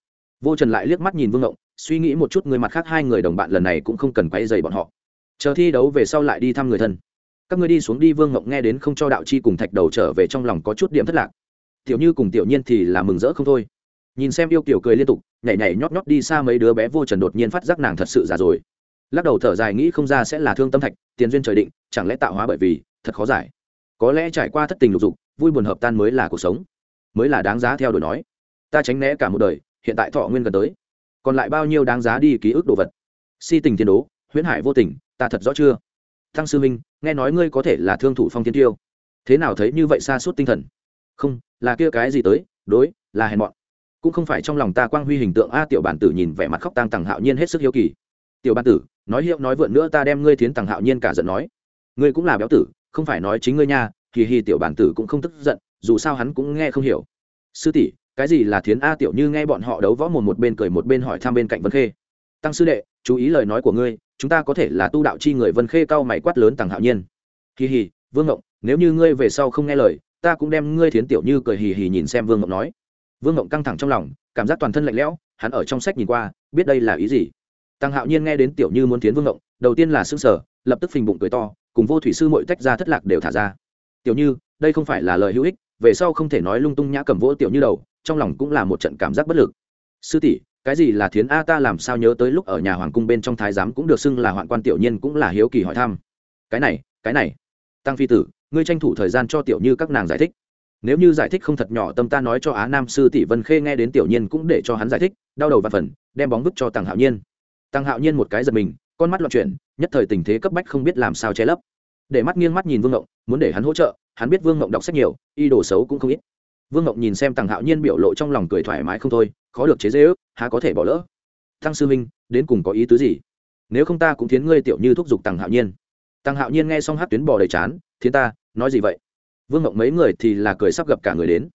Vô trần lại liếc mắt nhìn vương ngộng suy nghĩ một chút người mặt khác hai người đồng bạn lần này cũng không cần quay dày bọn họ. Chờ thi đấu về sau lại đi thăm người thân. Các ngươi đi xuống đi, vương ngộng nghe đến không cho đạo chi cùng thạch đầu trở về trong lòng có chút điểm thất lạc. Tiểu như cùng tiểu nhiên thì là mừng rỡ không thôi. Nhìn xem yêu kiểu cười liên tục, nhảy nhảy nhót nhót đi xa mấy đứa bé vô trần đột nhiên phát giác nàng thật sự già rồi. Lắc đầu thở dài nghĩ không ra sẽ là thương tâm thạch, tiền duyên trời định, chẳng lẽ tạo hóa bởi vì, thật khó giải. Có lẽ trải qua thất tình lục dục, vui buồn hợp tan mới là cuộc sống. Mới là đáng giá theo đuổi nói. Ta tránh né cả một đời, hiện tại thọ nguyên gần tới còn lại bao nhiêu đáng giá đi ký ức đồ vật? Si tình thiên đố, huyễn hải vô tình, ta thật rõ chưa? Thăng sư minh nghe nói ngươi có thể là thương thủ phong thiên tiêu. Thế nào thấy như vậy xa suốt tinh thần? Không, là kia cái gì tới, đối, là hèn mọn. Cũng không phải trong lòng ta quang huy hình tượng a tiểu bản tử nhìn vẻ mặt khóc tang tằng hạo nhiên hết sức hiếu kỳ. Tiểu bản tử, nói hiệu nói vượn nữa ta đem ngươi thiến tằng hạo nhiên cả giận nói. Ngươi cũng là béo tử, không phải nói chính ngươi nha, Kỳ hi tiểu bản tử cũng không tức giận, dù sao hắn cũng nghe không hiểu. Sư tỷ cái gì là thiến a tiểu như nghe bọn họ đấu võ mồm một bên cười một bên hỏi thăm bên cạnh vân khê. Tăng sư đệ, chú ý lời nói của ngươi, chúng ta có thể là tu đạo chi người vân khê cao mày quát lớn tằng hạo nhiên. Kỳ hì, vương ngộng, nếu như ngươi về sau không nghe lời, ta cũng đem ngươi thiến tiểu như cười hì hì nhìn xem vương ngộng nói. Vương ngộng căng thẳng trong lòng, cảm giác toàn thân lạnh lẽo, hắn ở trong sách nhìn qua, biết đây là ý gì. Tăng hạo nhiên nghe đến tiểu như muốn thiến vương ngộng, đầu tiên là xương sở lập tức phình bụng cười to, cùng vô thủy sư mội tách ra thất lạc đều thả ra. Tiểu như, đây không phải là lời hữu ích, về sau không thể nói lung tung nhã cầm vỗ tiểu như đầu trong lòng cũng là một trận cảm giác bất lực. Sư tỷ, cái gì là thiến a ta làm sao nhớ tới lúc ở nhà hoàng cung bên trong thái giám cũng được xưng là hoạn quan tiểu nhiên cũng là hiếu kỳ hỏi thăm. Cái này cái này. Tăng phi tử, ngươi tranh thủ thời gian cho tiểu như các nàng giải thích. Nếu như giải thích không thật nhỏ tâm ta nói cho á nam sư tỷ vân khê nghe đến tiểu nhiên cũng để cho hắn giải thích, đau đầu và phần, đem bóng vứt cho tăng hạo nhiên. Tăng hạo nhiên một cái giật mình, con mắt loạn chuyển, nhất thời tình thế cấp bách không biết làm sao che lấp. Để mắt nghiêng mắt nhìn vương ngộng, muốn để hắn hỗ trợ, hắn biết vương ngộng đọc sách nhiều y đồ xấu cũng không ít vương ngộng nhìn xem Tằng hạo nhiên biểu lộ trong lòng cười thoải mái không thôi, khó được chế dễ ước há có thể bỏ lỡ. Tăng sư minh đến cùng có ý tứ gì? Nếu không ta cũng thiến ngươi tiểu như thúc giục Tằng hạo nhiên. Tằng hạo nhiên nghe xong hát tuyến bò đầy chán, thiến ta, nói gì vậy? Vương ngộng mấy người thì là cười sắp gặp cả người đến.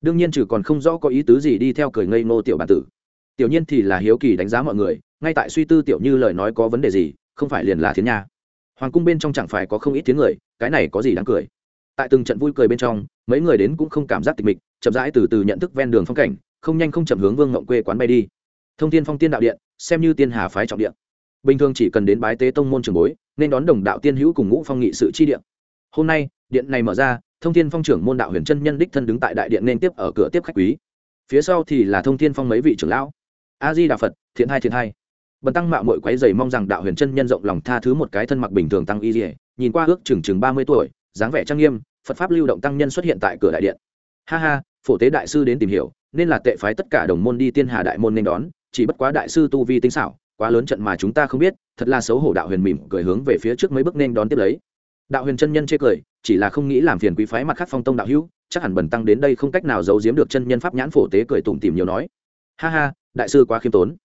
Đương nhiên trừ còn không rõ có ý tứ gì đi theo cười ngây ngô tiểu bản tử. Tiểu nhiên thì là hiếu kỳ đánh giá mọi người, ngay tại suy tư tiểu như lời nói có vấn đề gì, không phải liền là thiến nha. Hoàng cung bên trong chẳng phải có không ít tiếng người, cái này có gì đáng cười? Tại từng trận vui cười bên trong, mấy người đến cũng không cảm giác tịch mịch, chậm rãi từ từ nhận thức ven đường phong cảnh, không nhanh không chậm hướng vương ngộng quê quán bay đi. Thông tin phong tiên đạo điện, xem như tiên hà phái trọng điện bình thường chỉ cần đến bái tế tông môn trường bối, nên đón đồng đạo tiên hữu cùng ngũ phong nghị sự chi điện hôm nay, điện này mở ra, thông thiên phong trưởng môn đạo huyền chân nhân đích thân đứng tại đại điện nên tiếp ở cửa tiếp khách quý. Phía sau thì là thông thiên phong mấy vị trưởng lão. A di đà phật, thiện hai thiện hai. Bần tăng mạo mội quấy dày mong rằng đạo huyền chân nhân rộng lòng tha thứ một cái thân mặc bình thường tăng y dỉa nhìn qua ước chừng chừng ba mươi tuổi dáng vẻ trang nghiêm, phật pháp lưu động tăng nhân xuất hiện tại cửa đại điện. Ha ha, phổ tế đại sư đến tìm hiểu, nên là tệ phái tất cả đồng môn đi tiên hà đại môn nên đón, chỉ bất quá đại sư tu vi tinh xảo, quá lớn trận mà chúng ta không biết, thật là xấu hổ đạo huyền mỉm cười hướng về phía trước mấy bước nên đón tiếp lấy. Đạo huyền chân nhân chê cười, chỉ là không nghĩ làm phiền quý phái mặt khác phong tông đạo hữu, chắc hẳn bần tăng đến đây không cách nào giấu giếm được chân nhân pháp nhãn phổ tế cười tủm tìm nhiều nói. Ha ha, đại sư quá khiêm tốn.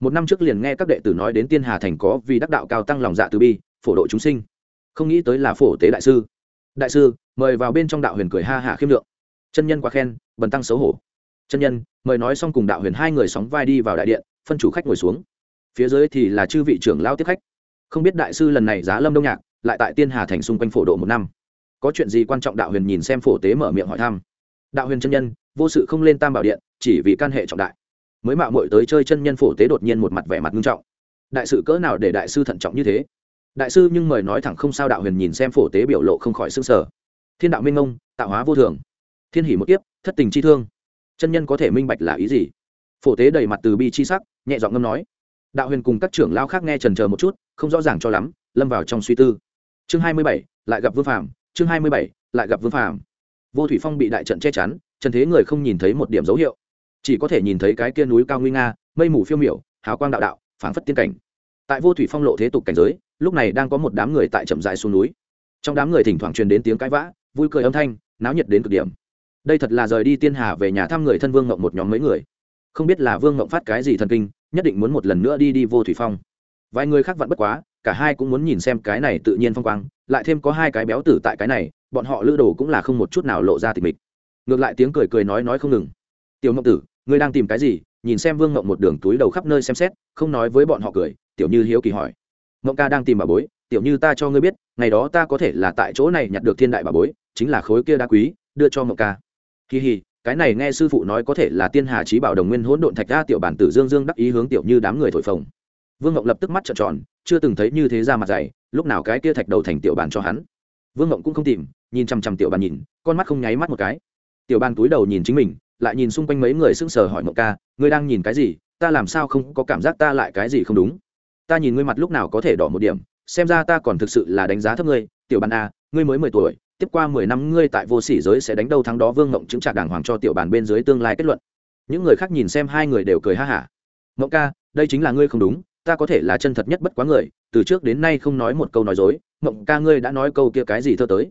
Một năm trước liền nghe các đệ tử nói đến tiên hà thành có vì đắc đạo cao tăng lòng dạ từ bi, phổ độ chúng sinh. Không nghĩ tới là phổ tế đại sư đại sư, mời vào bên trong đạo huyền cười ha hả khiêm lượng. Chân nhân quá khen, bần tăng xấu hổ. Chân nhân, mời nói xong cùng đạo huyền hai người sóng vai đi vào đại điện, phân chủ khách ngồi xuống. Phía dưới thì là chư vị trưởng lao tiếp khách. Không biết đại sư lần này giá lâm đông nhạc, lại tại tiên hà thành xung quanh phổ độ một năm. Có chuyện gì quan trọng đạo huyền nhìn xem phổ tế mở miệng hỏi thăm. Đạo huyền chân nhân, vô sự không lên tam bảo điện, chỉ vì can hệ trọng đại. Mới mạo muội tới chơi chân nhân phổ tế đột nhiên một mặt vẻ mặt nghiêm trọng. Đại sự cỡ nào để đại sư thận trọng như thế? Đại sư nhưng mời nói thẳng không sao, đạo huyền nhìn xem phổ tế biểu lộ không khỏi s ư n g sở thiên đạo minh ngông, tạo hóa vô thường. Thiên hỷ một kiếp, thất tình chi thương. Chân nhân có thể minh bạch là ý gì? Phổ tế đầy mặt từ bi chi sắc, nhẹ giọng ngâm nói. Đạo huyền cùng các trưởng lao khác nghe trần c một chút, không rõ ràng cho lắm, lâm vào trong suy tư. Chương hai mươi bảy, lại gặp vương phàm. chương hai mươi bảy, lại gặp vương phàm. vô thủy phong bị đại trận che chắn, trần thế người không nhìn thấy một điểm dấu hiệu. Chỉ có thể nhìn thấy cái kia núi cao nguy nga, mây mù phiêu miểu, hào quang đạo đạo, phảng phất tiên cảnh. Tại vô thủy phong lộ thế tục cảnh giới lúc này đang có một đám người tại chậm rãi xuống núi. Trong đám người thỉnh thoảng truyền đến tiếng cãi vã, vui cười âm thanh, náo nhiệt đến cực điểm. Đây thật là rời đi tiên hà về nhà thăm người thân vương ngộng một nhóm mấy người. Không biết là vương ngộng phát cái gì thần kinh, nhất định muốn một lần nữa đi đi vô thủy phong. Vài người khác vẫn bất quá, cả hai cũng muốn nhìn xem cái này tự nhiên phong quang, lại thêm có hai cái béo tử tại cái này, bọn họ lữ đồ cũng là không một chút nào lộ ra tịch mịch. Ngược lại tiếng cười cười nói nói không ngừng. Tiểu ngộng tử, ngươi đang tìm cái gì? Nhìn xem vương ngộng một đường túi đầu khắp nơi xem xét, không nói với bọn họ cười, tiểu như hiếu kỳ hỏi mộng ca đang tìm bà bối, tiểu như ta cho ngươi biết, ngày đó ta có thể là tại chỗ này nhặt được thiên đại bà bối, chính là khối kia đá quý, đưa cho mộng ca. Kỳ hì, cái này nghe sư phụ nói có thể là tiên hà trí bảo đồng nguyên hỗn độn thạch ra tiểu bản tử dương dương đắc ý hướng tiểu như đám người thổi phồng. Vương ngộng lập tức mắt trợn tròn, chưa từng thấy như thế ra mặt dày, lúc nào cái kia thạch đầu thành tiểu bản cho hắn. Vương ngộng cũng không tìm, nhìn chằm chằm tiểu bàn nhìn, con mắt không nháy mắt một cái. Tiểu bàn túi đầu nhìn chính mình, lại nhìn xung quanh mấy người sững sờ hỏi ngộng ca, ngươi đang nhìn cái gì? Ta làm sao không có cảm giác ta lại cái gì không đúng? Ta nhìn ngươi mặt lúc nào có thể đỏ một điểm, xem ra ta còn thực sự là đánh giá thấp ngươi, tiểu bàn a, ngươi mới mười tuổi, tiếp qua mười năm ngươi tại vô sỉ giới sẽ đánh đâu thắng đó, vương ngộng chứng trạc đàng hoàng cho tiểu bàn bên dưới tương lai kết luận. Những người khác nhìn xem hai người đều cười ha hả. Ngộng ca, đây chính là ngươi không đúng, ta có thể là chân thật nhất bất quá người, từ trước đến nay không nói một câu nói dối, ngộng ca ngươi đã nói câu kia cái gì thơ tới?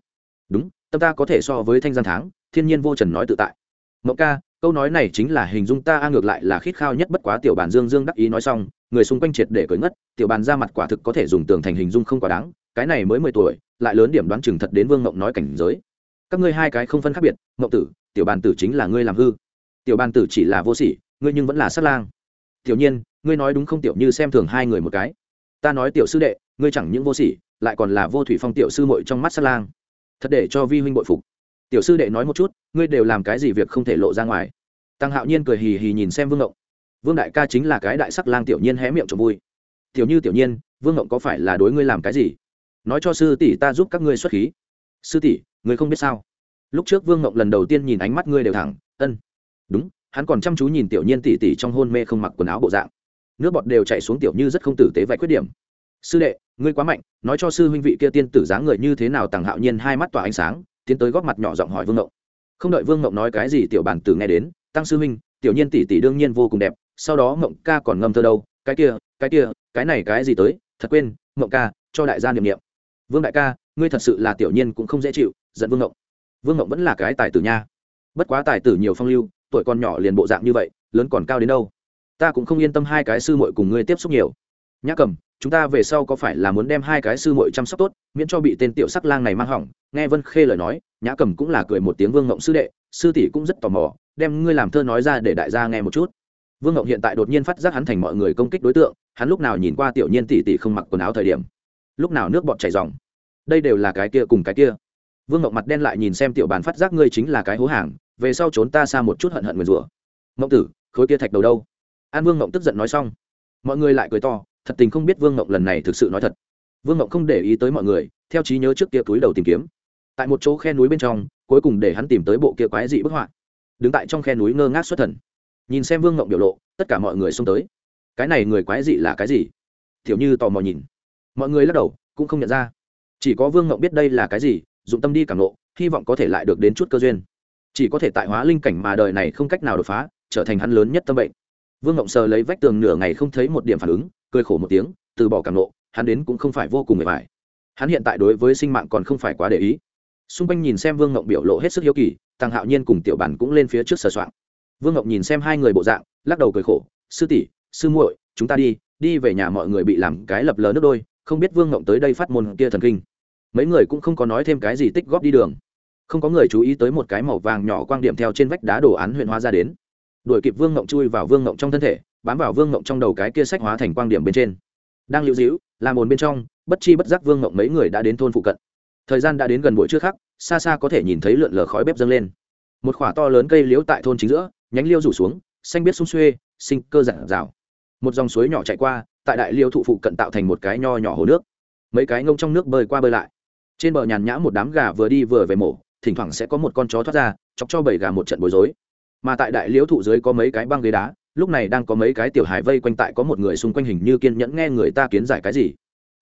Đúng, tâm ta có thể so với thanh gian tháng thiên nhiên vô trần nói tự tại. Ngộng ca, câu nói này chính là hình dung ta, a ngược lại là khít khao nhất bất quá tiểu bàn dương dương đắc ý nói xong người xung quanh triệt để cởi ngất, tiểu bàn ra mặt quả thực có thể dùng tường thành hình dung không quá đáng, cái này mới mười tuổi, lại lớn điểm đoán chừng thật đến vương ngộng nói cảnh giới. Các ngươi hai cái không phân khác biệt, ngộng tử, tiểu bàn tử chính là ngươi làm hư. Tiểu bàn tử chỉ là vô sỉ, ngươi nhưng vẫn là sát lang. Tiểu nhiên, ngươi nói đúng không tiểu như xem thường hai người một cái. Ta nói tiểu sư đệ, ngươi chẳng những vô sỉ, lại còn là vô thủy phong tiểu sư muội trong mắt sát lang. Thật để cho vi huynh bội phục. Tiểu sư đệ nói một chút, ngươi đều làm cái gì việc không thể lộ ra ngoài. Tăng hạo nhiên cười hì hì nhìn xem vương ngộng vương đại ca chính là cái đại sắc lang tiểu nhiên hé miệng trộm vui. Tiểu như tiểu nhiên, vương ngộng có phải là đối ngươi làm cái gì? Nói cho sư tỷ ta giúp các ngươi xuất khí. Sư tỷ, ngươi không biết sao? Lúc trước vương ngộng lần đầu tiên nhìn ánh mắt ngươi đều thẳng, ân. Đúng, hắn còn chăm chú nhìn tiểu nhiên tỷ tỷ trong hôn mê không mặc quần áo bộ dạng. Nước bọt đều chạy xuống tiểu như rất không tử tế vạch khuyết điểm. Sư đệ, ngươi quá mạnh, nói cho sư huynh vị kia tiên tử dáng người như thế nào? Tàng hạo nhiên hai mắt tỏa ánh sáng, tiến tới góp mặt nhỏ giọng hỏi vương ngộng. Không đợi vương ngộng nói cái gì, tiểu bản tử nghe đến, tăng sư huynh, tiểu nhiên tỷ tỷ đương nhiên vô cùng đẹp sau đó mộng ca còn ngâm thơ đâu, cái kia cái kia, cái này cái gì tới, thật quên mộng ca, cho đại gia niệm niệm. Vương đại ca, ngươi thật sự là tiểu nhiên cũng không dễ chịu, giận vương ngộng. Vương ngộng vẫn là cái tài tử nha. Bất quá tài tử nhiều phong lưu, tuổi còn nhỏ liền bộ dạng như vậy, lớn còn cao đến đâu. Ta cũng không yên tâm hai cái sư muội cùng ngươi tiếp xúc nhiều. Nhã cầm chúng ta về sau có phải là muốn đem hai cái sư muội chăm sóc tốt, miễn cho bị tên tiểu sắc lang này mang hỏng, nghe vân khê lời nói, nhã cầm cũng là cười một tiếng vương ngộng sư đệ, sư tỷ cũng rất tò mò, đem ngươi làm thơ nói ra để đại gia nghe một chút vương ngộng hiện tại đột nhiên phát giác hắn thành mọi người công kích đối tượng, hắn lúc nào nhìn qua tiểu nhiên tỷ tỷ không mặc quần áo thời điểm, lúc nào nước bọt chảy dòng đây đều là cái kia cùng cái kia. Vương ngộng mặt đen lại nhìn xem tiểu bàn phát giác ngươi chính là cái hố hàng, về sau trốn ta xa một chút hận hận nguyền rủa. Ngộng tử, khối kia thạch đầu đâu? An vương ngộng tức giận nói xong. Mọi người lại cười to, thật tình không biết vương ngộng lần này thực sự nói thật. Vương ngộng không để ý tới mọi người, theo trí nhớ trước kia túi đầu tìm kiếm. Tại một chỗ khe núi bên trong, cuối cùng để hắn tìm tới bộ kia quái dị bức họa. Đứng tại trong khe núi ngơ ngác xuất thần nhìn xem vương ngộng biểu lộ tất cả mọi người xông tới cái này người quái dị là cái gì thiểu như tò mò nhìn mọi người lắc đầu cũng không nhận ra chỉ có vương ngộng biết đây là cái gì dụng tâm đi cảm lộ hy vọng có thể lại được đến chút cơ duyên chỉ có thể tại hóa linh cảnh mà đời này không cách nào đột phá trở thành hắn lớn nhất tâm bệnh vương ngộng sờ lấy vách tường nửa ngày không thấy một điểm phản ứng cười khổ một tiếng từ bỏ cảm lộ hắn đến cũng không phải vô cùng mệt mỏi hắn hiện tại đối với sinh mạng còn không phải quá để ý xung quanh nhìn xem vương ngộng biểu lộ hết sức hiếu kỳ tăng hạo nhiên cùng tiểu bản cũng lên phía trước sờ soạn vương ngộng nhìn xem hai người bộ dạng, lắc đầu cười khổ, sư tỷ, sư muội, chúng ta đi đi về nhà mọi người bị làm cái lập lờ nước đôi, không biết vương ngọc tới đây phát môn kia thần kinh. Mấy người cũng không có nói thêm cái gì tích góp đi đường. Không có người chú ý tới một cái màu vàng nhỏ quang điểm theo trên vách đá đồ án huyện hóa ra đến. Đuổi kịp vương ngộng chui vào vương ngộng trong thân thể, bám vào vương ngộng trong đầu cái kia sách hóa thành quang điểm bên trên. Đang lưu giữ, làm ồn bên trong, bất chi bất giác vương ngộng mấy người đã đến thôn phụ cận. Thời gian đã đến gần buổi trưa khác, xa xa có thể nhìn thấy lượn lờ khói bếp dâng lên. Một khỏa to lớn cây liễu tại thôn chính giữa nhánh liêu rủ xuống, xanh biết sung xuê, sinh cơ giản rào. Một dòng suối nhỏ chạy qua, tại đại liêu thụ phụ cận tạo thành một cái nho nhỏ hồ nước. Mấy cái ngông trong nước bơi qua bơi lại. Trên bờ nhàn nhã một đám gà vừa đi vừa về mổ, thỉnh thoảng sẽ có một con chó thoát ra, chọc cho bảy gà một trận bối rối. Mà tại đại liễu thụ dưới có mấy cái băng ghế đá, lúc này đang có mấy cái tiểu hài vây quanh tại có một người xung quanh hình như kiên nhẫn nghe người ta kiến giải cái gì.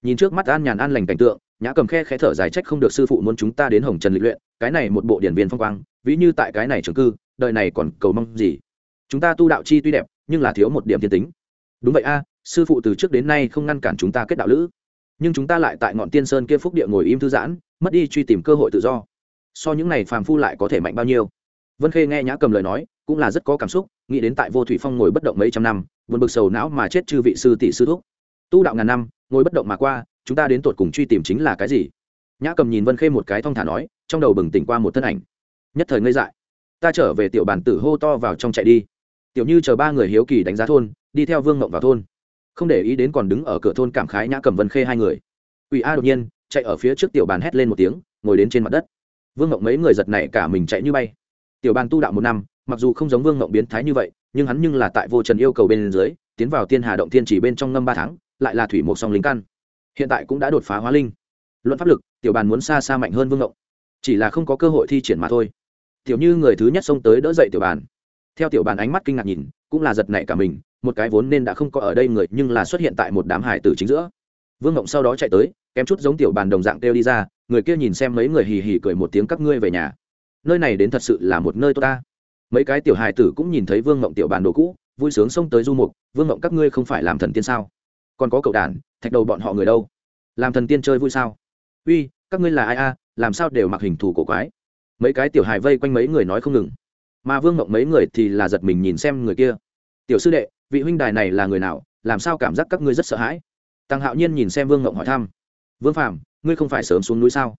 Nhìn trước mắt an nhàn an lành cảnh tượng, nhã cầm khe khẽ thở dài trách không được sư phụ muốn chúng ta đến hồng trần lịch luyện, cái này một bộ điển viên phong quang, ví như tại cái này trường cư đời này còn cầu mong gì? Chúng ta tu đạo chi tuy đẹp, nhưng là thiếu một điểm thiên tính. Đúng vậy a, sư phụ từ trước đến nay không ngăn cản chúng ta kết đạo lữ. Nhưng chúng ta lại tại ngọn tiên sơn kia phúc địa ngồi im thư giãn, mất đi truy tìm cơ hội tự do. So những này phàm phu lại có thể mạnh bao nhiêu? Vân khê nghe nhã cầm lời nói, cũng là rất có cảm xúc, nghĩ đến tại vô thủy phong ngồi bất động mấy trăm năm, buồn bực sầu não mà chết chư vị sư tỷ sư thúc. Tu đạo ngàn năm, ngồi bất động mà qua, chúng ta đến tột cùng truy tìm chính là cái gì? Nhã cầm nhìn vân khê một cái thong thả nói, trong đầu bừng tỉnh qua một thân ảnh. Nhất thời ngây dại ta trở về tiểu bản tử hô to vào trong chạy đi. Tiểu như chờ ba người hiếu kỳ đánh giá thôn, đi theo vương ngộng vào thôn. Không để ý đến còn đứng ở cửa thôn cảm khái nhã cầm vân khê hai người. Ủy a đột nhiên, chạy ở phía trước tiểu bàn hét lên một tiếng, ngồi đến trên mặt đất. Vương ngộng mấy người giật này cả mình chạy như bay. Tiểu bàn tu đạo một năm, mặc dù không giống vương ngộng biến thái như vậy, nhưng hắn nhưng là tại vô trần yêu cầu bên dưới, tiến vào thiên hà động thiên chỉ bên trong ngâm ba tháng, lại là thủy một song lính căn. Hiện tại cũng đã đột phá hóa linh. Luận pháp lực, tiểu bàn muốn xa xa mạnh hơn vương ngộng chỉ là không có cơ hội thi triển mà thôi tiểu như người thứ nhất xông tới đỡ dậy tiểu bàn. Theo tiểu bàn ánh mắt kinh ngạc nhìn, cũng là giật nảy cả mình, một cái vốn nên đã không có ở đây người nhưng là xuất hiện tại một đám hải tử chính giữa. Vương ngộng sau đó chạy tới, kém chút giống tiểu bàn đồng dạng kêu đi ra, người kia nhìn xem mấy người hì hì cười một tiếng các ngươi về nhà. Nơi này đến thật sự là một nơi tốt ta. Mấy cái tiểu hài tử cũng nhìn thấy vương ngộng tiểu bàn đồ cũ, vui sướng xông tới du mục, vương ngộng các ngươi không phải làm thần tiên sao? Còn có cậu đàn, thạch đầu bọn họ người đâu? Làm thần tiên chơi vui sao? Uy, các ngươi là ai a? Làm sao đều mặc hình thù cổ quái? Mấy cái tiểu hài vây quanh mấy người nói không ngừng. Mà vương mộng mấy người thì là giật mình nhìn xem người kia. Tiểu sư đệ, vị huynh đài này là người nào? Làm sao cảm giác các ngươi rất sợ hãi? Tăng hạo nhiên nhìn xem vương mộng hỏi thăm. Vương phàm, ngươi không phải sớm xuống núi sao?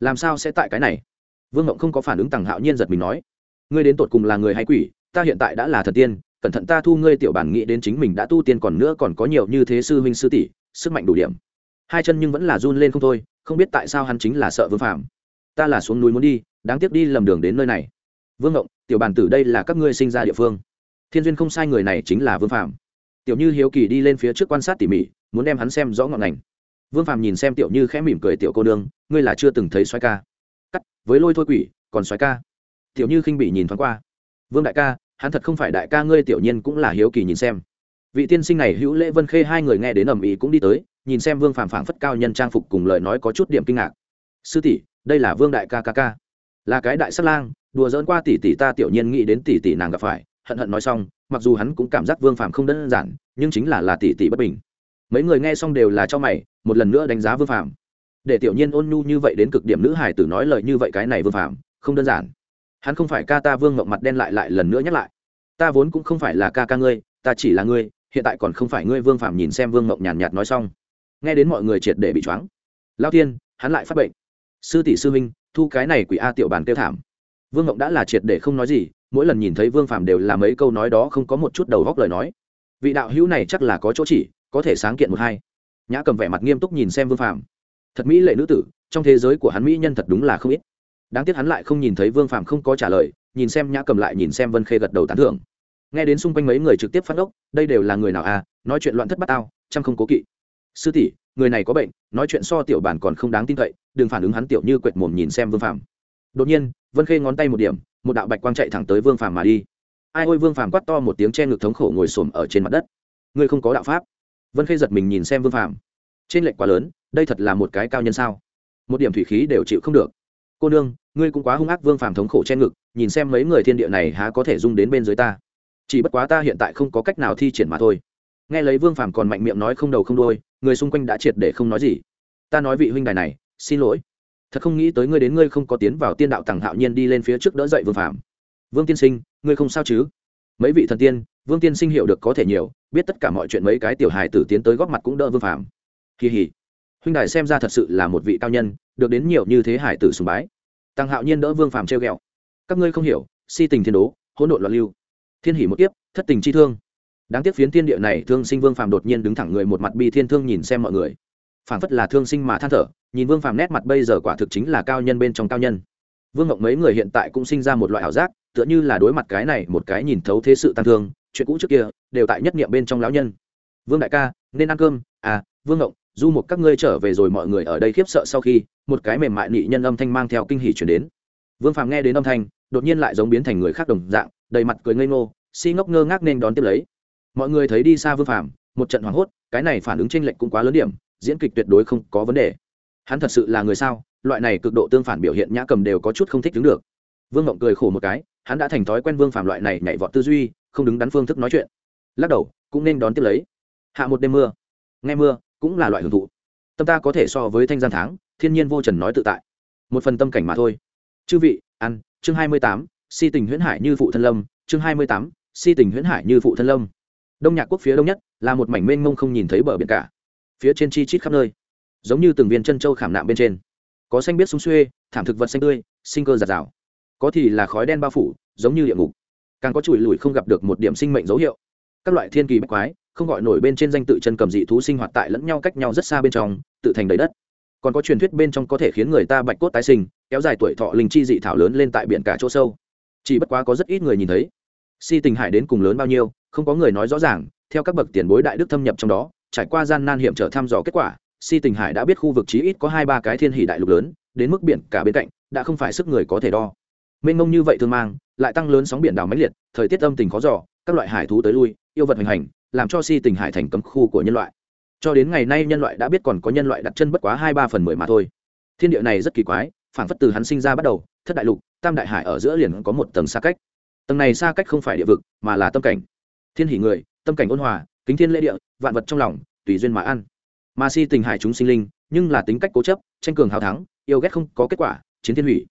Làm sao sẽ tại cái này? Vương mộng không có phản ứng tăng hạo nhiên giật mình nói. Ngươi đến tột cùng là người hay quỷ? Ta hiện tại đã là thần tiên, cẩn thận ta thu ngươi tiểu bản nghĩ đến chính mình đã tu tiên còn nữa còn có nhiều như thế sư huynh sư tỷ, sức mạnh đủ điểm. Hai chân nhưng vẫn là run lên không thôi, không biết tại sao hắn chính là sợ vương phàm. Ta là xuống núi muốn đi đáng tiếc đi lầm đường đến nơi này. Vương ngộng, tiểu Bàn tử đây là các ngươi sinh ra địa phương. Thiên duyên không sai người này chính là vương Phạm. tiểu như hiếu kỳ đi lên phía trước quan sát tỉ mỉ, muốn đem hắn xem rõ ngọn ngành. Vương Phạm nhìn xem tiểu như khẽ mỉm cười, tiểu cô nương, ngươi là chưa từng thấy xoái ca. Cắt, với lôi thôi quỷ, còn xoái ca? Tiểu như khinh bị nhìn thoáng qua. Vương đại ca, hắn thật không phải đại ca ngươi, tiểu nhiên cũng là hiếu kỳ nhìn xem. Vị tiên sinh này hữu lễ vân khê hai người nghe đến ầm ĩ cũng đi tới, nhìn xem vương phàm phảng phất cao nhân trang phục cùng lời nói có chút điểm kinh ngạc. Sư tỷ, đây là vương đại ca ca ca là cái đại sắc lang, đùa dỡn qua tỷ tỷ ta tiểu nhiên nghĩ đến tỷ tỷ nàng gặp phải, hận hận nói xong, mặc dù hắn cũng cảm giác vương phàm không đơn giản, nhưng chính là là tỷ tỷ bất bình. Mấy người nghe xong đều là cho mày, một lần nữa đánh giá vương phàm. Để tiểu nhiên ôn nhu như vậy đến cực điểm nữ hải tử nói lời như vậy cái này vương phàm, không đơn giản. Hắn không phải ca ta vương ngậm mặt đen lại lại lần nữa nhắc lại. Ta vốn cũng không phải là ca ca ngươi, ta chỉ là ngươi, hiện tại còn không phải ngươi vương phàm nhìn xem vương ngậm nhàn nhạt nói xong. Nghe đến mọi người triệt để bị choáng. Lao tiên hắn lại phát bệnh. Sư tỷ sư minh thu cái này quỷ a tiểu bàn tiêu thảm. Vương ngộng đã là triệt để không nói gì, mỗi lần nhìn thấy vương phàm đều là mấy câu nói đó không có một chút đầu góc lời nói. Vị đạo hữu này chắc là có chỗ chỉ, có thể sáng kiện một hai. Nhã cầm vẻ mặt nghiêm túc nhìn xem vương phàm. Thật mỹ lệ nữ tử, trong thế giới của hắn mỹ nhân thật đúng là không ít. Đáng tiếc hắn lại không nhìn thấy vương phàm không có trả lời, nhìn xem nhã cầm lại nhìn xem vân khê gật đầu tán thưởng. Nghe đến xung quanh mấy người trực tiếp phát ốc, đây đều là người nào à nói chuyện loạn thất bát tao, chăm không cố kỵ sư tỷ, người này có bệnh, nói chuyện so tiểu bản còn không đáng tin cậy, đừng phản ứng hắn tiểu như quệt mồm nhìn xem vương phàm. Đột nhiên, vân khê ngón tay một điểm, một đạo bạch quang chạy thẳng tới vương phàm mà đi. Ai ôi! Vương phàm quát to một tiếng che ngực thống khổ ngồi xổm ở trên mặt đất. Ngươi không có đạo pháp. Vân khê giật mình nhìn xem vương phàm. Trên lệnh quá lớn, đây thật là một cái cao nhân sao? Một điểm thủy khí đều chịu không được. Cô nương, ngươi cũng quá hung ác. Vương phàm thống khổ che ngực, nhìn xem mấy người thiên địa này há có thể dung đến bên dưới ta. Chỉ bất quá ta hiện tại không có cách nào thi triển mà thôi. Nghe lấy vương phàm còn mạnh miệng nói không đầu không đôi người xung quanh đã triệt để không nói gì. Ta nói vị huynh đài này, xin lỗi. Thật không nghĩ tới ngươi đến ngươi không có tiến vào tiên đạo tàng hạo nhiên đi lên phía trước đỡ dậy vương phạm. vương tiên sinh, ngươi không sao chứ? Mấy vị thần tiên, vương tiên sinh hiểu được có thể nhiều, biết tất cả mọi chuyện mấy cái tiểu hài tử tiến tới góp mặt cũng đỡ vương phạm. kỳ hỉ huynh đài xem ra thật sự là một vị cao nhân, được đến nhiều như thế hải tử sùng bái. Tăng hạo nhiên đỡ vương phàm treo ghẹo. Các ngươi không hiểu, si tình thiên đố, hỗn độn loạn lưu. Thiên hỉ một kiếp, thất tình chi thương đáng tiếc phiến thiên địa này, thương sinh vương phàm đột nhiên đứng thẳng người một mặt bi thiên thương nhìn xem mọi người. Phảng phất là thương sinh mà than thở, nhìn vương phàm nét mặt bây giờ quả thực chính là cao nhân bên trong cao nhân. Vương ngộng mấy người hiện tại cũng sinh ra một loại ảo giác, tựa như là đối mặt cái này, một cái nhìn thấu thế sự tăng thương, chuyện cũ trước kia, đều tại nhất niệm bên trong lão nhân. Vương đại ca, nên ăn cơm. À vương ngộng du một các ngươi trở về rồi mọi người ở đây khiếp sợ sau khi, một cái mềm mại nị nhân âm thanh mang theo kinh hỉ chuyển đến. Vương phàm nghe đến âm thanh, đột nhiên lại giống biến thành người khác đồng dạng, đầy mặt cười ngây ngô, si ngốc ngơ ngác nên đón tiếp lấy mọi người thấy đi xa vương phàm, một trận hoảng hốt, cái này phản ứng tranh lệch cũng quá lớn điểm, diễn kịch tuyệt đối không có vấn đề. Hắn thật sự là người sao? Loại này cực độ tương phản biểu hiện nhã cầm đều có chút không thích đứng được. Vương ngộng cười khổ một cái, hắn đã thành thói quen vương phàm loại này nhảy vọt tư duy, không đứng đắn phương thức nói chuyện. Lắc đầu, cũng nên đón tiếp lấy. Hạ một đêm mưa. Nghe mưa, cũng là loại hưởng thụ. Tâm ta có thể so với thanh gian tháng, thiên nhiên vô trần nói tự tại. Một phần tâm cảnh mà thôi. Chư vị, ăn, chương hai mươi tám, si tình huyễn hải như phụ thân lâm, chương hai mươi tám, si tình huyễn hải như phụ thân lâm đông nhạc quốc phía đông nhất, là một mảnh mênh mông không nhìn thấy bờ biển cả. Phía trên chi chít khắp nơi, giống như từng viên chân châu khảm nạm bên trên. Có xanh biết sung xuê, thảm thực vật xanh tươi, sinh cơ giạt rào. Có thì là khói đen bao phủ, giống như địa ngục. Càng có chùi lùi không gặp được một điểm sinh mệnh dấu hiệu. Các loại thiên kỳ bách quái, không gọi nổi bên trên danh tự chân cầm dị thú sinh hoạt tại lẫn nhau cách nhau rất xa bên trong, tự thành đầy đất. Còn có truyền thuyết bên trong có thể khiến người ta bạch cốt tái sinh, kéo dài tuổi thọ linh chi dị thảo lớn lên tại biển cả chỗ sâu. Chỉ bất quá có rất ít người nhìn thấy si tình hải đến cùng lớn bao nhiêu, không có người nói rõ ràng, theo các bậc tiền bối đại đức thâm nhập trong đó, trải qua gian nan hiểm trở thăm dò kết quả, si tình hải đã biết khu vực chí ít có hai ba cái thiên hỷ đại lục lớn, đến mức biển cả bên cạnh, đã không phải sức người có thể đo. Mênh mông như vậy thương mang, lại tăng lớn sóng biển đảo mãnh liệt, thời tiết âm tình khó giỏ các loại hải thú tới lui, yêu vật hành hành, làm cho si tình hải thành cấm khu của nhân loại. Cho đến ngày nay nhân loại đã biết còn có nhân loại đặt chân bất quá hai ba phần mười mà thôi. Thiên địa này rất kỳ quái phản phất từ hắn sinh ra bắt đầu, thất đại lục, tam đại hải ở giữa liền có một tầng xa cách tầng này xa cách không phải địa vực, mà là tâm cảnh. Thiên hỷ người, tâm cảnh ôn hòa, kính thiên lễ địa, vạn vật trong lòng, tùy duyên mà ăn. Mà si tình hải chúng sinh linh, nhưng là tính cách cố chấp, tranh cường hào thắng, yêu ghét không có kết quả, chiến thiên hủy.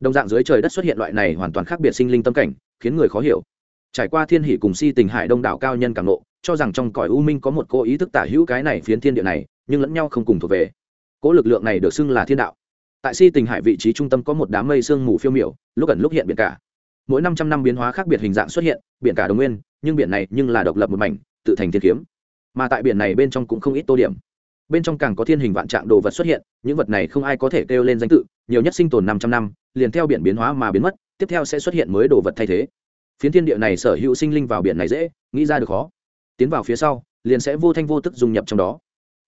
Đồng dạng dưới trời đất xuất hiện loại này hoàn toàn khác biệt sinh linh tâm cảnh, khiến người khó hiểu. Trải qua thiên hỷ cùng si tình hải đông đảo cao nhân cảm nộ cho rằng trong cõi u minh có một cô ý thức tả hữu cái này phiến thiên địa này, nhưng lẫn nhau không cùng thuộc về. Cỗ lực lượng này được xưng là thiên đạo. Tại si tình hải vị trí trung tâm có một đám mây sương mù phiêu miểu, lúc ẩn lúc hiện biển cả mỗi năm trăm năm biến hóa khác biệt hình dạng xuất hiện, biển cả đồng nguyên, nhưng biển này nhưng là độc lập một mảnh, tự thành thiên kiếm. Mà tại biển này bên trong cũng không ít tô điểm. Bên trong càng có thiên hình vạn trạng đồ vật xuất hiện, những vật này không ai có thể kêu lên danh tự, nhiều nhất sinh tồn năm trăm năm, liền theo biển biến hóa mà biến mất, tiếp theo sẽ xuất hiện mới đồ vật thay thế. Phiến thiên địa này sở hữu sinh linh vào biển này dễ, nghĩ ra được khó. Tiến vào phía sau, liền sẽ vô thanh vô tức dung nhập trong đó.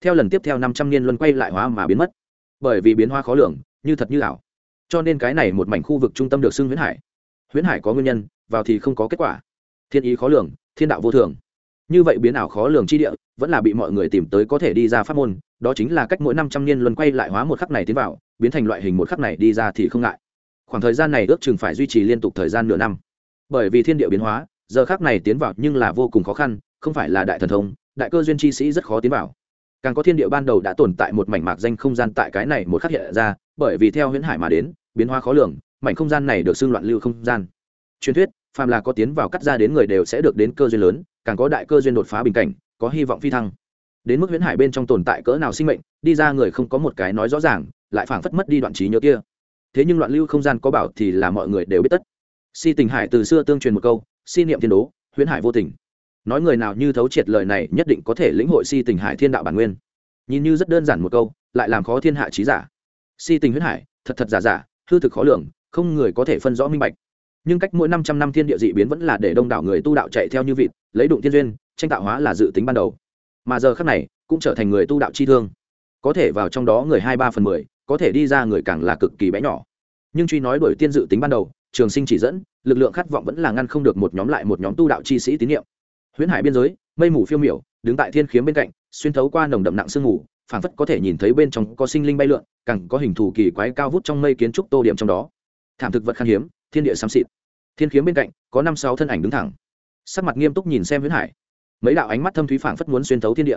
Theo lần tiếp theo năm trăm niên luân quay lại hóa mà biến mất. Bởi vì biến hóa khó lường, như thật như ảo. Cho nên cái này một mảnh khu vực trung tâm được xưng huyễn hải huyễn hải có nguyên nhân, vào thì không có kết quả. Thiên ý khó lường, thiên đạo vô thường. Như vậy biến ảo khó lường chi địa, vẫn là bị mọi người tìm tới có thể đi ra pháp môn, đó chính là cách mỗi năm trăm niên luân quay lại hóa một khắc này tiến vào, biến thành loại hình một khắc này đi ra thì không ngại. Khoảng thời gian này ước chừng phải duy trì liên tục thời gian nửa năm. Bởi vì thiên địa biến hóa, giờ khắc này tiến vào nhưng là vô cùng khó khăn, không phải là đại thần thông, đại cơ duyên chi sĩ rất khó tiến vào. Càng có thiên địa ban đầu đã tồn tại một mảnh mạc danh không gian tại cái này một khắc hiện ra, bởi vì theo huyễn hải mà đến, biến hóa khó lường mảnh không gian này được xưng loạn lưu không gian. Truyền thuyết, phàm là có tiến vào cắt ra đến người đều sẽ được đến cơ duyên lớn, càng có đại cơ duyên đột phá bình cảnh, có hy vọng phi thăng. Đến mức huyễn hải bên trong tồn tại cỡ nào sinh mệnh, đi ra người không có một cái nói rõ ràng, lại phảng phất mất đi đoạn trí nhớ kia. Thế nhưng loạn lưu không gian có bảo thì là mọi người đều biết tất. Si tình hải từ xưa tương truyền một câu, si niệm thiên đố, huyễn hải vô tình. Nói người nào như thấu triệt lời này nhất định có thể lĩnh hội si tình hải thiên đạo bản nguyên. Nhìn như rất đơn giản một câu, lại làm khó thiên hạ trí giả. Si tình huyễn hải, thật thật giả giả, hư thực khó lường không người có thể phân rõ minh bạch. Nhưng cách mỗi năm trăm năm thiên địa dị biến vẫn là để đông đảo người tu đạo chạy theo như vịt, lấy đụng thiên duyên, tranh tạo hóa là dự tính ban đầu. Mà giờ khác này, cũng trở thành người tu đạo chi thương. Có thể vào trong đó người hai ba phần mười, có thể đi ra người càng là cực kỳ bé nhỏ. Nhưng truy nói đổi tiên dự tính ban đầu, trường sinh chỉ dẫn, lực lượng khát vọng vẫn là ngăn không được một nhóm lại một nhóm tu đạo chi sĩ tín nhiệm huyễn hải biên giới, mây mù phiêu miểu, đứng tại thiên khiếm bên cạnh, xuyên thấu qua nồng đậm nặng sương mù, phảng phất có thể nhìn thấy bên trong có sinh linh bay lượn, càng có hình thù kỳ quái cao vút trong mây kiến trúc tô điểm trong đó thảm thực vật khan hiếm, thiên địa xám xịt. Thiên kiếm bên cạnh, có năm sáu thân ảnh đứng thẳng. Sắc mặt nghiêm túc nhìn xem huyễn hải. Mấy đạo ánh mắt thâm thúy phảng phất muốn xuyên thấu thiên địa.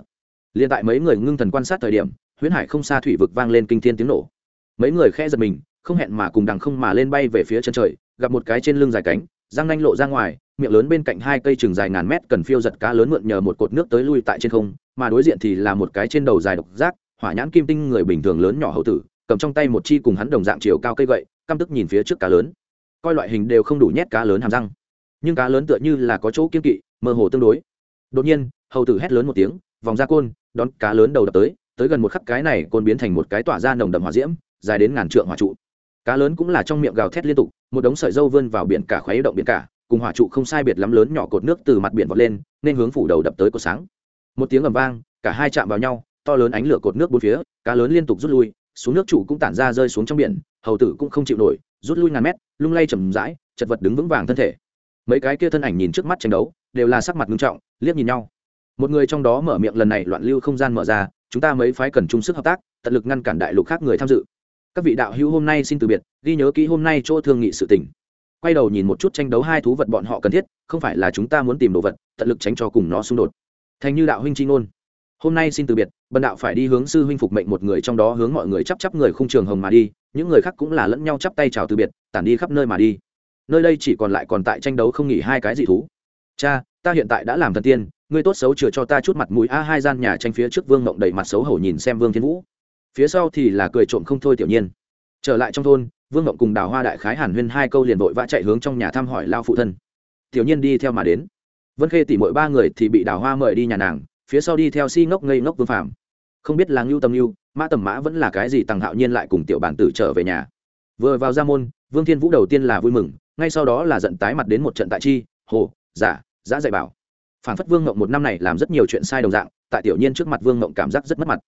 Liền tại mấy người ngưng thần quan sát thời điểm, huyễn hải không xa thủy vực vang lên kinh thiên tiếng nổ. Mấy người khẽ giật mình, không hẹn mà cùng đằng không mà lên bay về phía chân trời, gặp một cái trên lưng dài cánh, răng nanh lộ ra ngoài, miệng lớn bên cạnh hai cây chừng dài ngàn mét cần phiêu giật cá lớn mượn nhờ một cột nước tới lui tại trên không, mà đối diện thì là một cái trên đầu dài độc giác, hỏa nhãn kim tinh người bình thường lớn nhỏ hậu tử, cầm trong tay một chi cùng hắn đồng dạng chiều cao cây gậy căm tức nhìn phía trước cá lớn. Coi loại hình đều không đủ nhét cá lớn hàm răng. Nhưng cá lớn tựa như là có chỗ kiên kỵ, mơ hồ tương đối. Đột nhiên, hầu tử hét lớn một tiếng, vòng ra côn, đón cá lớn đầu đập tới tới gần một khắc cái này côn biến thành một cái tỏa ra nồng đậm hỏa diễm, dài đến ngàn trượng hỏa trụ. Cá lớn cũng là trong miệng gào thét liên tục, một đống sợi dâu vươn vào biển cả khuấy động biển cả, cùng hỏa trụ không sai biệt lắm lớn nhỏ cột nước từ mặt biển vọt lên, nên hướng phủ đầu đập tới cột sáng. Một tiếng ầm vang, cả hai chạm vào nhau, to lớn ánh lửa cột nước bốn phía, cá lớn liên tục rút lui, xuống nước trụ cũng tản ra rơi xuống trong biển hầu tử cũng không chịu nổi, rút lui ngàn mét, lung lay chầm rãi, chật vật đứng vững vàng thân thể. Mấy cái kia thân ảnh nhìn trước mắt tranh đấu, đều là sắc mặt nghiêm trọng, liếc nhìn nhau. Một người trong đó mở miệng lần này loạn lưu không gian mở ra, chúng ta mấy phái cần chung sức hợp tác, tận lực ngăn cản đại lục khác người tham dự. Các vị đạo hữu hôm nay xin từ biệt, ghi nhớ kỹ hôm nay chỗ thương nghị sự tình. Quay đầu nhìn một chút tranh đấu hai thú vật bọn họ cần thiết, không phải là chúng ta muốn tìm đồ vật, tận lực tránh cho cùng nó xung đột. Thành như đạo huynh chi ngôn. Hôm nay xin từ biệt, bần đạo phải đi hướng sư huynh phục mệnh một người trong đó hướng mọi người chắp chắp người khung trường hồng mà đi những người khác cũng là lẫn nhau chắp tay chào từ biệt, tản đi khắp nơi mà đi. Nơi đây chỉ còn lại còn tại tranh đấu không nghỉ hai cái dị thú. Cha, ta hiện tại đã làm thần tiên, ngươi tốt xấu chừa cho ta chút mặt mũi a, hai gian nhà tranh phía trước vương mộng đầy mặt xấu hổ nhìn xem vương thiên vũ. Phía sau thì là cười trộm không thôi tiểu nhiên. Trở lại trong thôn, vương mộng cùng đào hoa đại khái hàn huyên hai câu liền vội vã chạy hướng trong nhà thăm hỏi lao phụ thân. Tiểu nhiên đi theo mà đến. Vân khê tỉ mỗi ba người thì bị đào hoa mời đi nhà nàng, phía sau đi theo si ngốc ngây ngốc vương phạm không biết là ngưu tầm ngưu mã tầm mã vẫn là cái gì tằng hạo nhiên lại cùng tiểu bản tử trở về nhà. Vừa vào ra môn, vương thiên vũ đầu tiên là vui mừng, ngay sau đó là giận tái mặt đến một trận tại chi, hồ, giả, giã dạy bảo. Phản phất vương ngộng một năm này làm rất nhiều chuyện sai đồng dạng, tại tiểu nhiên trước mặt vương ngộng cảm giác rất mất mặt.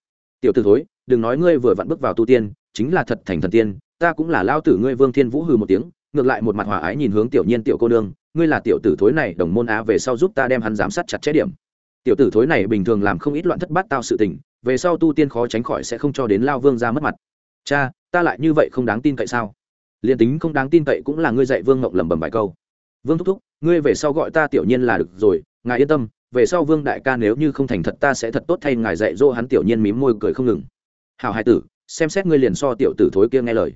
Tiểu t thối, đừng nói ngươi vừa vặn bước vào tu tiên, chính là thật thành thần tiên, ta cũng là lao tử ngươi vương thiên vũ hừ một tiếng, ngược lại một mặt hòa ái nhìn hướng tiểu nhiên tiểu cô nương, ngươi là tiểu tử thối này đồng môn á về sau giúp ta đem hắn giám sát chặt chẽ điểm. Tiểu tử thối này bình thường làm không ít loạn thất bát tao sự tình về sau tu tiên khó tránh khỏi sẽ không cho đến lao vương ra mất mặt. Cha, ta lại như vậy không đáng tin cậy sao? Liền tính không đáng tin cậy cũng là ngươi dạy vương ngộng lẩm bẩm vài câu. Vương thúc thúc, ngươi về sau gọi ta tiểu nhiên là được rồi, ngài yên tâm, về sau vương đại ca nếu như không thành thật ta sẽ thật tốt thay ngài dạy dỗ hắn tiểu nhiên mím môi cười không ngừng. Hào hai tử, xem xét ngươi liền so tiểu tử thối kia nghe lời.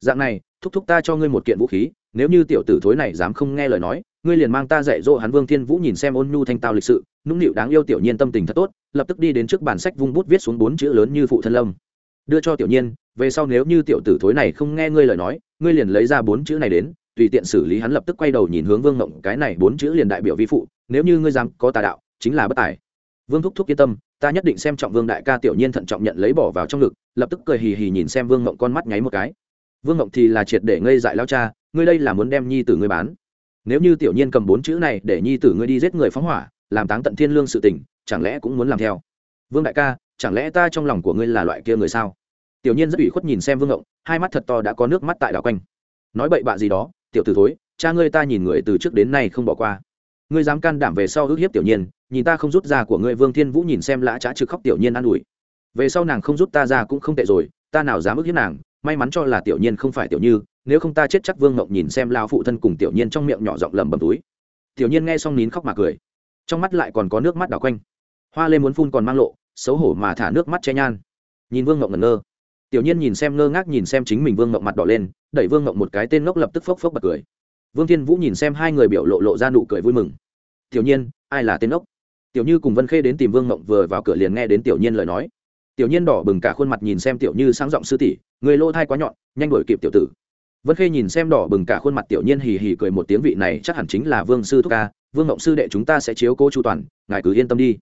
Dạng này, thúc thúc ta cho ngươi một kiện vũ khí, nếu như tiểu tử thối này dám không nghe lời nói ngươi liền mang ta dạy dỗ hắn vương thiên vũ nhìn xem ôn nhu thanh tao lịch sự, nũng nịu đáng yêu tiểu nhiên tâm tình thật tốt, lập tức đi đến trước bản sách vung bút viết xuống bốn chữ lớn như phụ thân lâm. Đưa cho tiểu nhiên, về sau nếu như tiểu tử thối này không nghe ngươi lời nói, ngươi liền lấy ra bốn chữ này đến, tùy tiện xử lý hắn lập tức quay đầu nhìn hướng vương ngộng, cái này bốn chữ liền đại biểu vi phụ, nếu như ngươi dám có tà đạo, chính là bất tài. Vương thúc thúc yên tâm, ta nhất định xem trọng vương đại ca tiểu nhiên thận trọng nhận lấy bỏ vào trong ngực, lập tức cười hì hì nhìn xem vương ngộng con mắt nháy một cái. Vương ngộng thì là triệt để ngây dại lao cha, ngươi đây là muốn đem nhi tử ngươi bán nếu như tiểu nhiên cầm bốn chữ này để nhi tử ngươi đi giết người phóng hỏa, làm táng tận thiên lương sự tình, chẳng lẽ cũng muốn làm theo? Vương đại ca, chẳng lẽ ta trong lòng của ngươi là loại kia người sao? Tiểu nhiên rất ủy khuất nhìn xem vương ngộng, hai mắt thật to đã có nước mắt tại đảo quanh. Nói bậy bạ gì đó, tiểu tử thối, cha ngươi ta nhìn người từ trước đến nay không bỏ qua. Ngươi dám can đảm về sau ước hiếp tiểu nhiên, nhìn ta không rút ra của ngươi vương thiên vũ nhìn xem lã trá trực khóc tiểu nhiên an ủi. Về sau nàng không rút ta ra cũng không tệ rồi, ta nào dám ước hiếp nàng may mắn cho là tiểu nhiên không phải tiểu như, nếu không ta chết chắc vương ngộng nhìn xem lao phụ thân cùng tiểu nhiên trong miệng nhỏ giọng lầm bầm túi. Tiểu nhiên nghe xong nín khóc mà cười. Trong mắt lại còn có nước mắt đào quanh. Hoa lê muốn phun còn mang lộ, xấu hổ mà thả nước mắt che nhan. Nhìn vương ngộng ngẩn ngơ. Tiểu nhiên nhìn xem ngơ ngác nhìn xem chính mình vương ngộng mặt đỏ lên, đẩy vương ngộng một cái tên ngốc lập tức phốc phốc bật cười. Vương thiên vũ nhìn xem hai người biểu lộ lộ ra nụ cười vui mừng. Tiểu nhiên, ai là tên ngốc? Tiểu như cùng vân khê đến tìm vương ngộng vừa vào cửa liền nghe đến tiểu nhiên lời nói tiểu nhiên đỏ bừng cả khuôn mặt nhìn xem tiểu như sáng giọng sư tỷ, người lô thai quá nhọn, nhanh đuổi kịp tiểu tử. Vân khê nhìn xem đỏ bừng cả khuôn mặt tiểu nhiên hì hì cười một tiếng vị này chắc hẳn chính là vương sư thúc ca, vương ngộng sư đệ chúng ta sẽ chiếu cố chu toàn, ngài cứ yên tâm đi.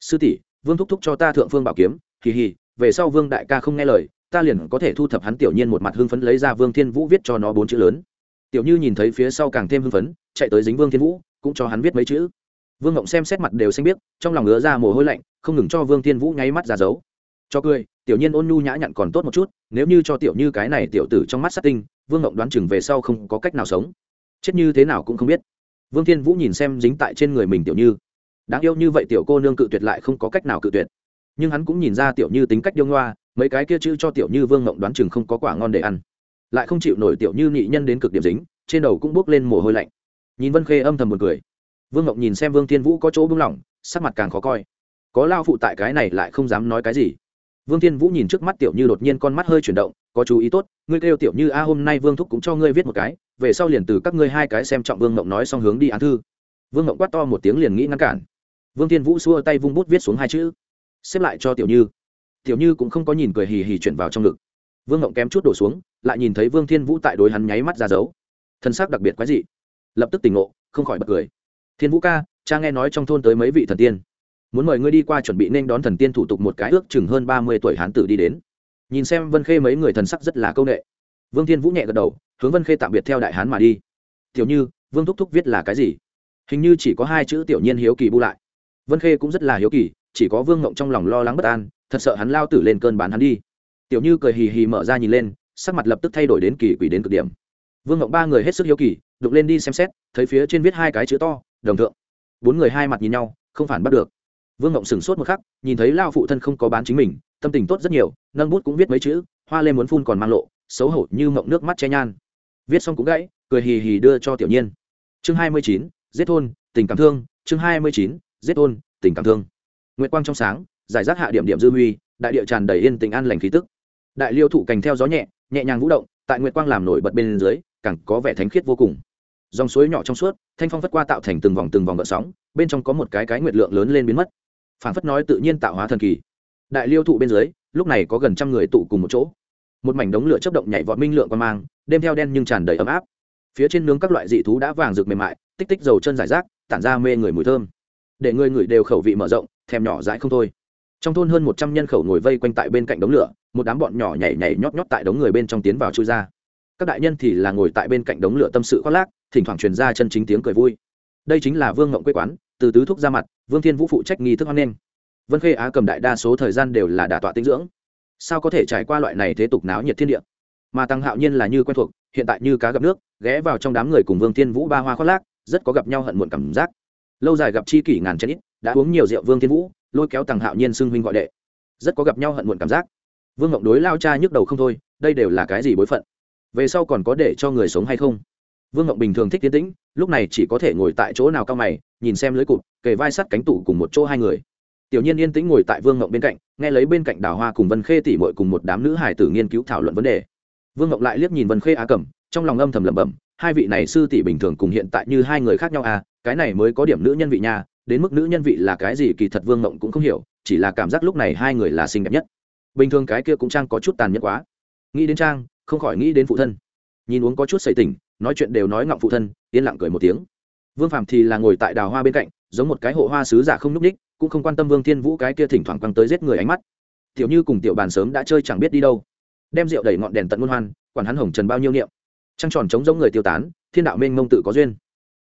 Sư tỷ, vương thúc thúc cho ta thượng phương bảo kiếm, hì hì, về sau vương đại ca không nghe lời, ta liền có thể thu thập hắn tiểu nhiên một mặt hưng phấn lấy ra vương thiên vũ viết cho nó bốn chữ lớn. Tiểu như nhìn thấy phía sau càng thêm hưng phấn, chạy tới dính vương thiên vũ, cũng cho hắn viết mấy chữ. Vương ngộng xem xét mặt đều xanh biết trong lòng ngứa ra mồ hôi lạnh, không ngừng cho vương thiên vũ nháy mắt ra giấu cho cười, tiểu nhiên ôn nhu nhã nhặn còn tốt một chút, nếu như cho tiểu như cái này tiểu tử trong mắt sát tinh, vương ngộng đoán chừng về sau không có cách nào sống. Chết như thế nào cũng không biết. Vương thiên vũ nhìn xem dính tại trên người mình tiểu như. Đáng yêu như vậy tiểu cô nương cự tuyệt lại không có cách nào cự tuyệt. Nhưng hắn cũng nhìn ra tiểu như tính cách điêu ngoa, mấy cái kia chữ cho tiểu như vương ngộng đoán chừng không có quả ngon để ăn. Lại không chịu nổi tiểu như nhị nhân đến cực điểm dính, trên đầu cũng bước lên mồ hôi lạnh. Nhìn vân khê âm thầm một cười. Vương ngộng nhìn xem vương thiên vũ có chỗ buông lỏng, sắc mặt càng khó coi. Có lao phụ tại cái này lại không dám nói cái gì vương thiên vũ nhìn trước mắt tiểu như đột nhiên con mắt hơi chuyển động, có chú ý tốt, ngươi kêu tiểu như a, hôm nay vương thúc cũng cho ngươi viết một cái, về sau liền từ các ngươi hai cái xem trọng vương ngộng nói xong hướng đi án thư. Vương ngộng quát to một tiếng liền nghĩ ngăn cản. Vương thiên vũ xua tay vung bút viết xuống hai chữ, xếp lại cho tiểu như. Tiểu như cũng không có nhìn cười hì hì chuyển vào trong ngực. Vương ngộng kém chút đổ xuống, lại nhìn thấy vương thiên vũ tại đối hắn nháy mắt ra dấu. Thân xác đặc biệt quái dị. Lập tức tỉnh ngộ, không khỏi bật cười. Thiên vũ ca, cha nghe nói trong thôn tới mấy vị thần tiên muốn mời ngươi đi qua chuẩn bị nên đón thần tiên thủ tục một cái ước chừng hơn ba mươi tuổi hán tử đi đến. Nhìn xem vân khê mấy người thần sắc rất là công nghệ vương thiên vũ nhẹ gật đầu, hướng vân khê tạm biệt theo đại hán mà đi. Tiểu như, vương thúc thúc viết là cái gì? Hình như chỉ có hai chữ tiểu nhiên hiếu kỳ bu lại. Vân khê cũng rất là hiếu kỳ, chỉ có vương ngộng trong lòng lo lắng bất an, thật sợ hắn lao tử lên cơn bán hắn đi. Tiểu như cười hì hì mở ra nhìn lên, sắc mặt lập tức thay đổi đến kỳ quỷ đến cực điểm. Vương ngộng ba người hết sức hiếu kỳ, đục lên đi xem xét, thấy phía trên viết hai cái chữ to, đồng thượng. Bốn người hai mặt nhìn nhau, không phản bắt được vương ngộng sửng sốt một khắc, nhìn thấy lao phụ thân không có bán chính mình, tâm tình tốt rất nhiều, nâng bút cũng viết mấy chữ, hoa lên muốn phun còn mang lộ, xấu hổ như mộng nước mắt che nhan. Viết xong cũng gãy, cười hì hì đưa cho tiểu nhiên. Chương hai mươi chín, giết thôn tình cảm thương, chương hai mươi chín, giết thôn tình cảm thương. Nguyệt quang trong sáng, giải rác hạ điểm điểm dư huy, đại địa tràn đầy yên tình an lành khí tức. Đại liêu thụ cành theo gió nhẹ nhẹ nhàng vũ động, tại nguyệt quang làm nổi bật bên dưới, càng có vẻ thánh khiết vô cùng. Dòng suối nhỏ trong suốt, thanh phong vất qua tạo thành từng vòng từng vòng gợn sóng, bên trong có một cái cái nguyệt lượng lớn lên biến mất phản phất nói tự nhiên tạo hóa thần kỳ. Đại liêu thụ bên dưới, lúc này có gần trăm người tụ cùng một chỗ. Một mảnh đống lửa chấp động nhảy vọt minh lượng qua mang, đêm theo đen nhưng tràn đầy ấm áp. Phía trên nướng các loại dị thú đã vàng rực mềm mại, tích tích dầu chân giải rác, tản ra mê người mùi thơm. Để người người đều khẩu vị mở rộng, thèm nhỏ dãi không thôi. Trong thôn hơn một trăm nhân khẩu ngồi vây quanh tại bên cạnh đống lửa, một đám bọn nhỏ nhảy nhảy nhót nhót tại đống người bên trong tiến vào chui ra. Các đại nhân thì là ngồi tại bên cạnh đống lửa tâm sự khoác lác, thỉnh thoảng truyền ra chân chính tiếng cười vui đây chính là vương ngộng quê quán, từ tứ thúc ra mặt, vương thiên vũ phụ trách nghi thức hoan nghênh. Vân khê á cầm đại đa số thời gian đều là đả tọa tinh dưỡng. Sao có thể trải qua loại này thế tục náo nhiệt thiên địa? Mà tăng hạo nhiên là như quen thuộc, hiện tại như cá gặp nước, ghé vào trong đám người cùng vương thiên vũ ba hoa khoác lác, rất có gặp nhau hận muộn cảm giác. Lâu dài gặp chi kỷ ngàn chén ít, đã uống nhiều rượu vương thiên vũ, lôi kéo tăng hạo nhiên xưng huynh gọi đệ. Rất có gặp nhau hận muộn cảm giác. Vương ngộng đối lao cha nhức đầu không thôi, đây đều là cái gì bối phận? Về sau còn có để cho người sống hay không? Vương ngộng bình thường thích tiến tĩnh, lúc này chỉ có thể ngồi tại chỗ nào cao mày, nhìn xem lưới cụt, kề vai sắt cánh tủ cùng một chỗ hai người. Tiểu nhiên yên tĩnh ngồi tại vương ngộng bên cạnh, nghe lấy bên cạnh đào hoa cùng vân khê tỉ mội cùng một đám nữ hải tử nghiên cứu thảo luận vấn đề. Vương ngộng lại liếc nhìn vân khê á cẩm, trong lòng âm thầm lẩm bẩm, hai vị này sư tỷ bình thường cùng hiện tại như hai người khác nhau à cái này mới có điểm nữ nhân vị nha, đến mức nữ nhân vị là cái gì kỳ thật vương ngộng cũng không hiểu, chỉ là cảm giác lúc này hai người là xinh đẹp nhất. Bình thường cái kia cũng trang có chút tàn nhẫn quá. Nghĩ đến trang, không khỏi nghĩ đến phụ thân. Nhìn uống có chút sầy tỉnh nói chuyện đều nói ngọng phụ thân, yên lặng cười một tiếng. Vương phạm thì là ngồi tại đào hoa bên cạnh, giống một cái hộ hoa sứ giả không n ú c ních cũng không quan tâm vương thiên vũ cái kia thỉnh thoảng quăng tới giết người ánh mắt. Tiểu như cùng tiểu bàn sớm đã chơi chẳng biết đi đâu. Đem rượu đẩy ngọn đèn tận muôn hoan, quản hắn hồng trần bao nhiêu niệm. Trăng tròn chống giống người tiêu tán, thiên đạo mênh mông tự có duyên.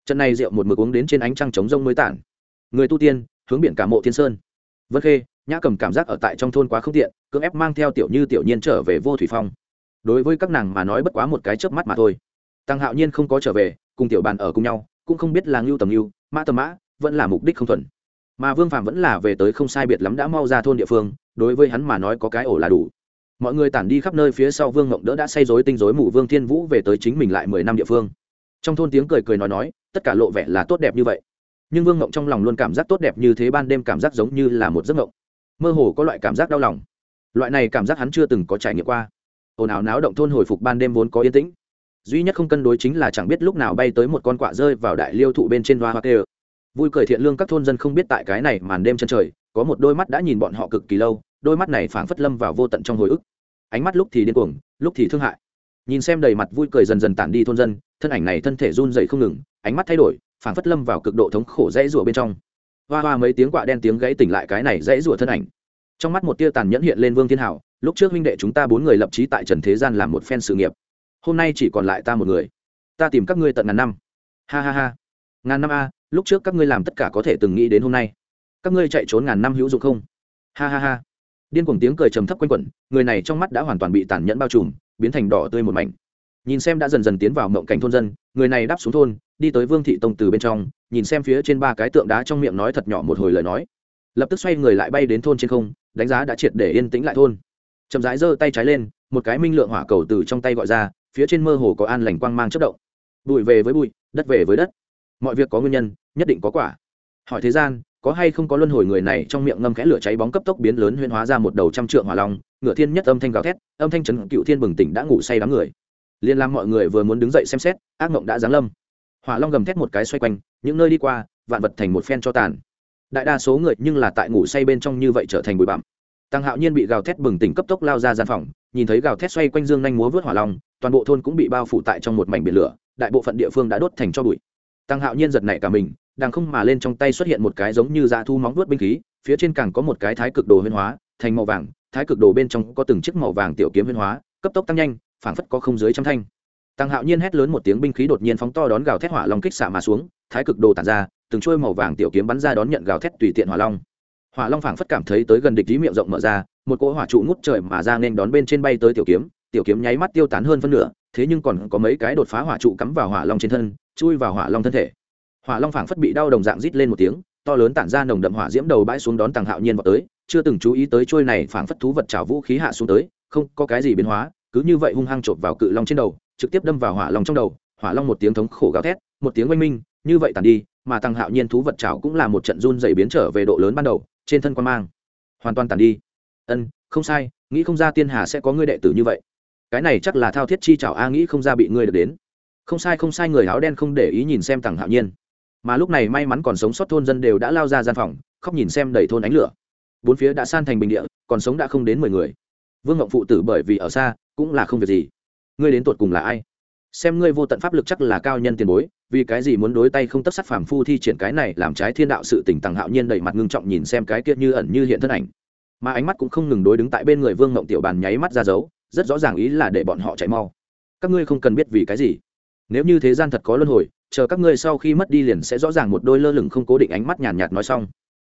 Trận này rượu một mực uống đến trên ánh trăng chống rông mới tản. Người tu tiên, hướng biển cả mộ thiên sơn. Vân khê, nhã cầm cảm giác ở tại trong thôn quá không tiện, cưỡng ép mang theo tiểu như tiểu nhiên trở về vô thủy phong. Đối với các nàng mà nói bất quá một cái chớp mắt mà thôi tăng hạo nhiên không có trở về, cùng tiểu bàn ở cùng nhau, cũng không biết là ngưu tầm ngưu, mã tầm mã, vẫn là mục đích không thuần. Mà vương phạm vẫn là về tới không sai biệt lắm đã mau ra thôn địa phương, đối với hắn mà nói có cái ổ là đủ. Mọi người tản đi khắp nơi phía sau vương ngộng đỡ đã say dối tinh dối mù vương thiên vũ về tới chính mình lại mười năm địa phương. Trong thôn tiếng cười cười nói nói, tất cả lộ vẻ là tốt đẹp như vậy. Nhưng vương ngộng trong lòng luôn cảm giác tốt đẹp như thế ban đêm cảm giác giống như là một giấc ngộng mơ hồ có loại cảm giác đau lòng. Loại này cảm giác hắn chưa từng có trải nghiệm qua. Ồn ào náo động thôn hồi phục ban đêm vốn có yên tĩnh duy nhất không cân đối chính là chẳng biết lúc nào bay tới một con quạ rơi vào đại liêu thụ bên trên hoa hoa kê vui cười thiện lương các thôn dân không biết tại cái này màn đêm chân trời, có một đôi mắt đã nhìn bọn họ cực kỳ lâu, đôi mắt này phảng phất lâm vào vô tận trong hồi ức. Ánh mắt lúc thì điên cuồng, lúc thì thương hại. Nhìn xem đầy mặt vui cười dần dần tản đi thôn dân, thân ảnh này thân thể run dậy không ngừng, ánh mắt thay đổi, phảng phất lâm vào cực độ thống khổ dãy rủa bên trong. Hoa hoa mấy tiếng quạ đen tiếng gãy tỉnh lại cái này dãy rủa thân ảnh. Trong mắt một tia tàn nhẫn hiện lên vương thiên hảo, lúc trước huynh đệ chúng ta bốn người lập trí tại trần thế gian làm một phen sự nghiệp hôm nay chỉ còn lại ta một người. Ta tìm các ngươi tận ngàn năm. Ha ha ha. Ngàn năm a, lúc trước các ngươi làm tất cả có thể từng nghĩ đến hôm nay. Các ngươi chạy trốn ngàn năm hữu dụng không? Ha ha ha. Điên cuồng tiếng cười trầm thấp quanh quẩn, người này trong mắt đã hoàn toàn bị tàn nhẫn bao trùm, biến thành đỏ tươi một mảnh. Nhìn xem đã dần dần tiến vào mộng cảnh thôn dân, người này đáp xuống thôn, đi tới vương thị tông từ bên trong, nhìn xem phía trên ba cái tượng đá trong miệng nói thật nhỏ một hồi lời nói. Lập tức xoay người lại bay đến thôn trên không, đánh giá đã triệt để yên tĩnh lại thôn. Chậm rãi giơ tay trái lên, một cái minh lượng hỏa cầu từ trong tay gọi ra phía trên mơ hồ có an lành quang mang chất động. Bụi về với bụi, đất về với đất. Mọi việc có nguyên nhân, nhất định có quả. Hỏi thế gian, có hay không có luân hồi người này trong miệng ngâm khẽ lửa cháy bóng cấp tốc biến lớn huyên hóa ra một đầu trăm trượng hỏa long, ngựa thiên nhất âm thanh gào thét, âm thanh trấn cựu thiên bừng tỉnh đã ngủ say đám người. Liên lam mọi người vừa muốn đứng dậy xem xét, ác mộng đã giáng lâm. Hỏa long gầm thét một cái xoay quanh, những nơi đi qua, vạn vật thành một phen cho tàn. Đại đa số người nhưng là tại ngủ say bên trong như vậy trở thành bụi bặm tăng hạo nhiên bị gào thét bừng tỉnh cấp tốc lao ra gian phòng, nhìn thấy gào thét xoay quanh dương nhanh múa vớt hỏa long, toàn bộ thôn cũng bị bao phủ tại trong một mảnh biển lửa, đại bộ phận địa phương đã đốt thành cho bụi. Tăng hạo nhiên giật nảy cả mình, đang không mà lên trong tay xuất hiện một cái giống như dạ thu móng vuốt binh khí, phía trên càng có một cái thái cực đồ huyên hóa, thành màu vàng, thái cực đồ bên trong có từng chiếc màu vàng tiểu kiếm huyên hóa, cấp tốc tăng nhanh, phảng phất có không dưới trăm thanh. Tăng hạo nhiên hét lớn một tiếng binh khí đột nhiên phóng to đón gào thét hỏa long kích xạ mà xuống, thái cực đồ tản ra, từng trôi màu vàng tiểu kiếm bắn ra đón nhận gào thét tùy tiện hỏa long hỏa long phảng phất cảm thấy tới gần địch ý miệng rộng mở ra, một cỗ hỏa trụ ngút trời mà ra nên đón bên trên bay tới tiểu kiếm tiểu kiếm nháy mắt tiêu tán hơn phân nửa, thế nhưng còn có mấy cái đột phá hỏa trụ cắm vào hỏa long trên thân, chui vào hỏa long thân thể. Hỏa long phảng phất bị đau đồng dạng rít lên một tiếng, to lớn tản ra nồng đậm hỏa diễm đầu bãi xuống đón tàng hạo nhiên vào tới, chưa từng chú ý tới trôi này phảng phất thú vật trào vũ khí hạ xuống tới, không có cái gì biến hóa, cứ như vậy hung hăng chộp vào cự long trên đầu, trực tiếp đâm vào hỏa long trong đầu, hỏa long một tiếng thống khổ gào thét, một tiếng oanh minh, như vậy tàn đi, mà tăng hạo nhiên thú vật trào cũng là một trận run dày biến trở về độ lớn ban đầu trên thân quan mang. Hoàn toàn tàn đi. Ân, không sai, nghĩ không ra tiên hà sẽ có ngươi đệ tử như vậy. Cái này chắc là thao thiết chi chảo a, nghĩ không ra bị ngươi được đến. Không sai không sai, người áo đen không để ý nhìn xem tằng hạo nhiên. Mà lúc này may mắn còn sống sót thôn dân đều đã lao ra gian phòng, khóc nhìn xem đầy thôn ánh lửa. Bốn phía đã san thành bình địa, còn sống đã không đến mười người. Vương ngộng phụ tử bởi vì ở xa, cũng là không việc gì. Ngươi đến tột cùng là ai? Xem ngươi vô tận pháp lực chắc là cao nhân tiền bối vì cái gì muốn đối tay không tất sát phàm phu thi triển cái này làm trái thiên đạo sự tình tằng hạo nhiên đầy mặt ngưng trọng nhìn xem cái kia như ẩn như hiện thân ảnh. Mà ánh mắt cũng không ngừng đối đứng tại bên người vương mộng tiểu bàn nháy mắt ra dấu, rất rõ ràng ý là để bọn họ chạy mau. Các ngươi không cần biết vì cái gì. Nếu như thế gian thật có luân hồi, chờ các ngươi sau khi mất đi liền sẽ rõ ràng một đôi lơ lửng không cố định ánh mắt nhàn nhạt nói xong.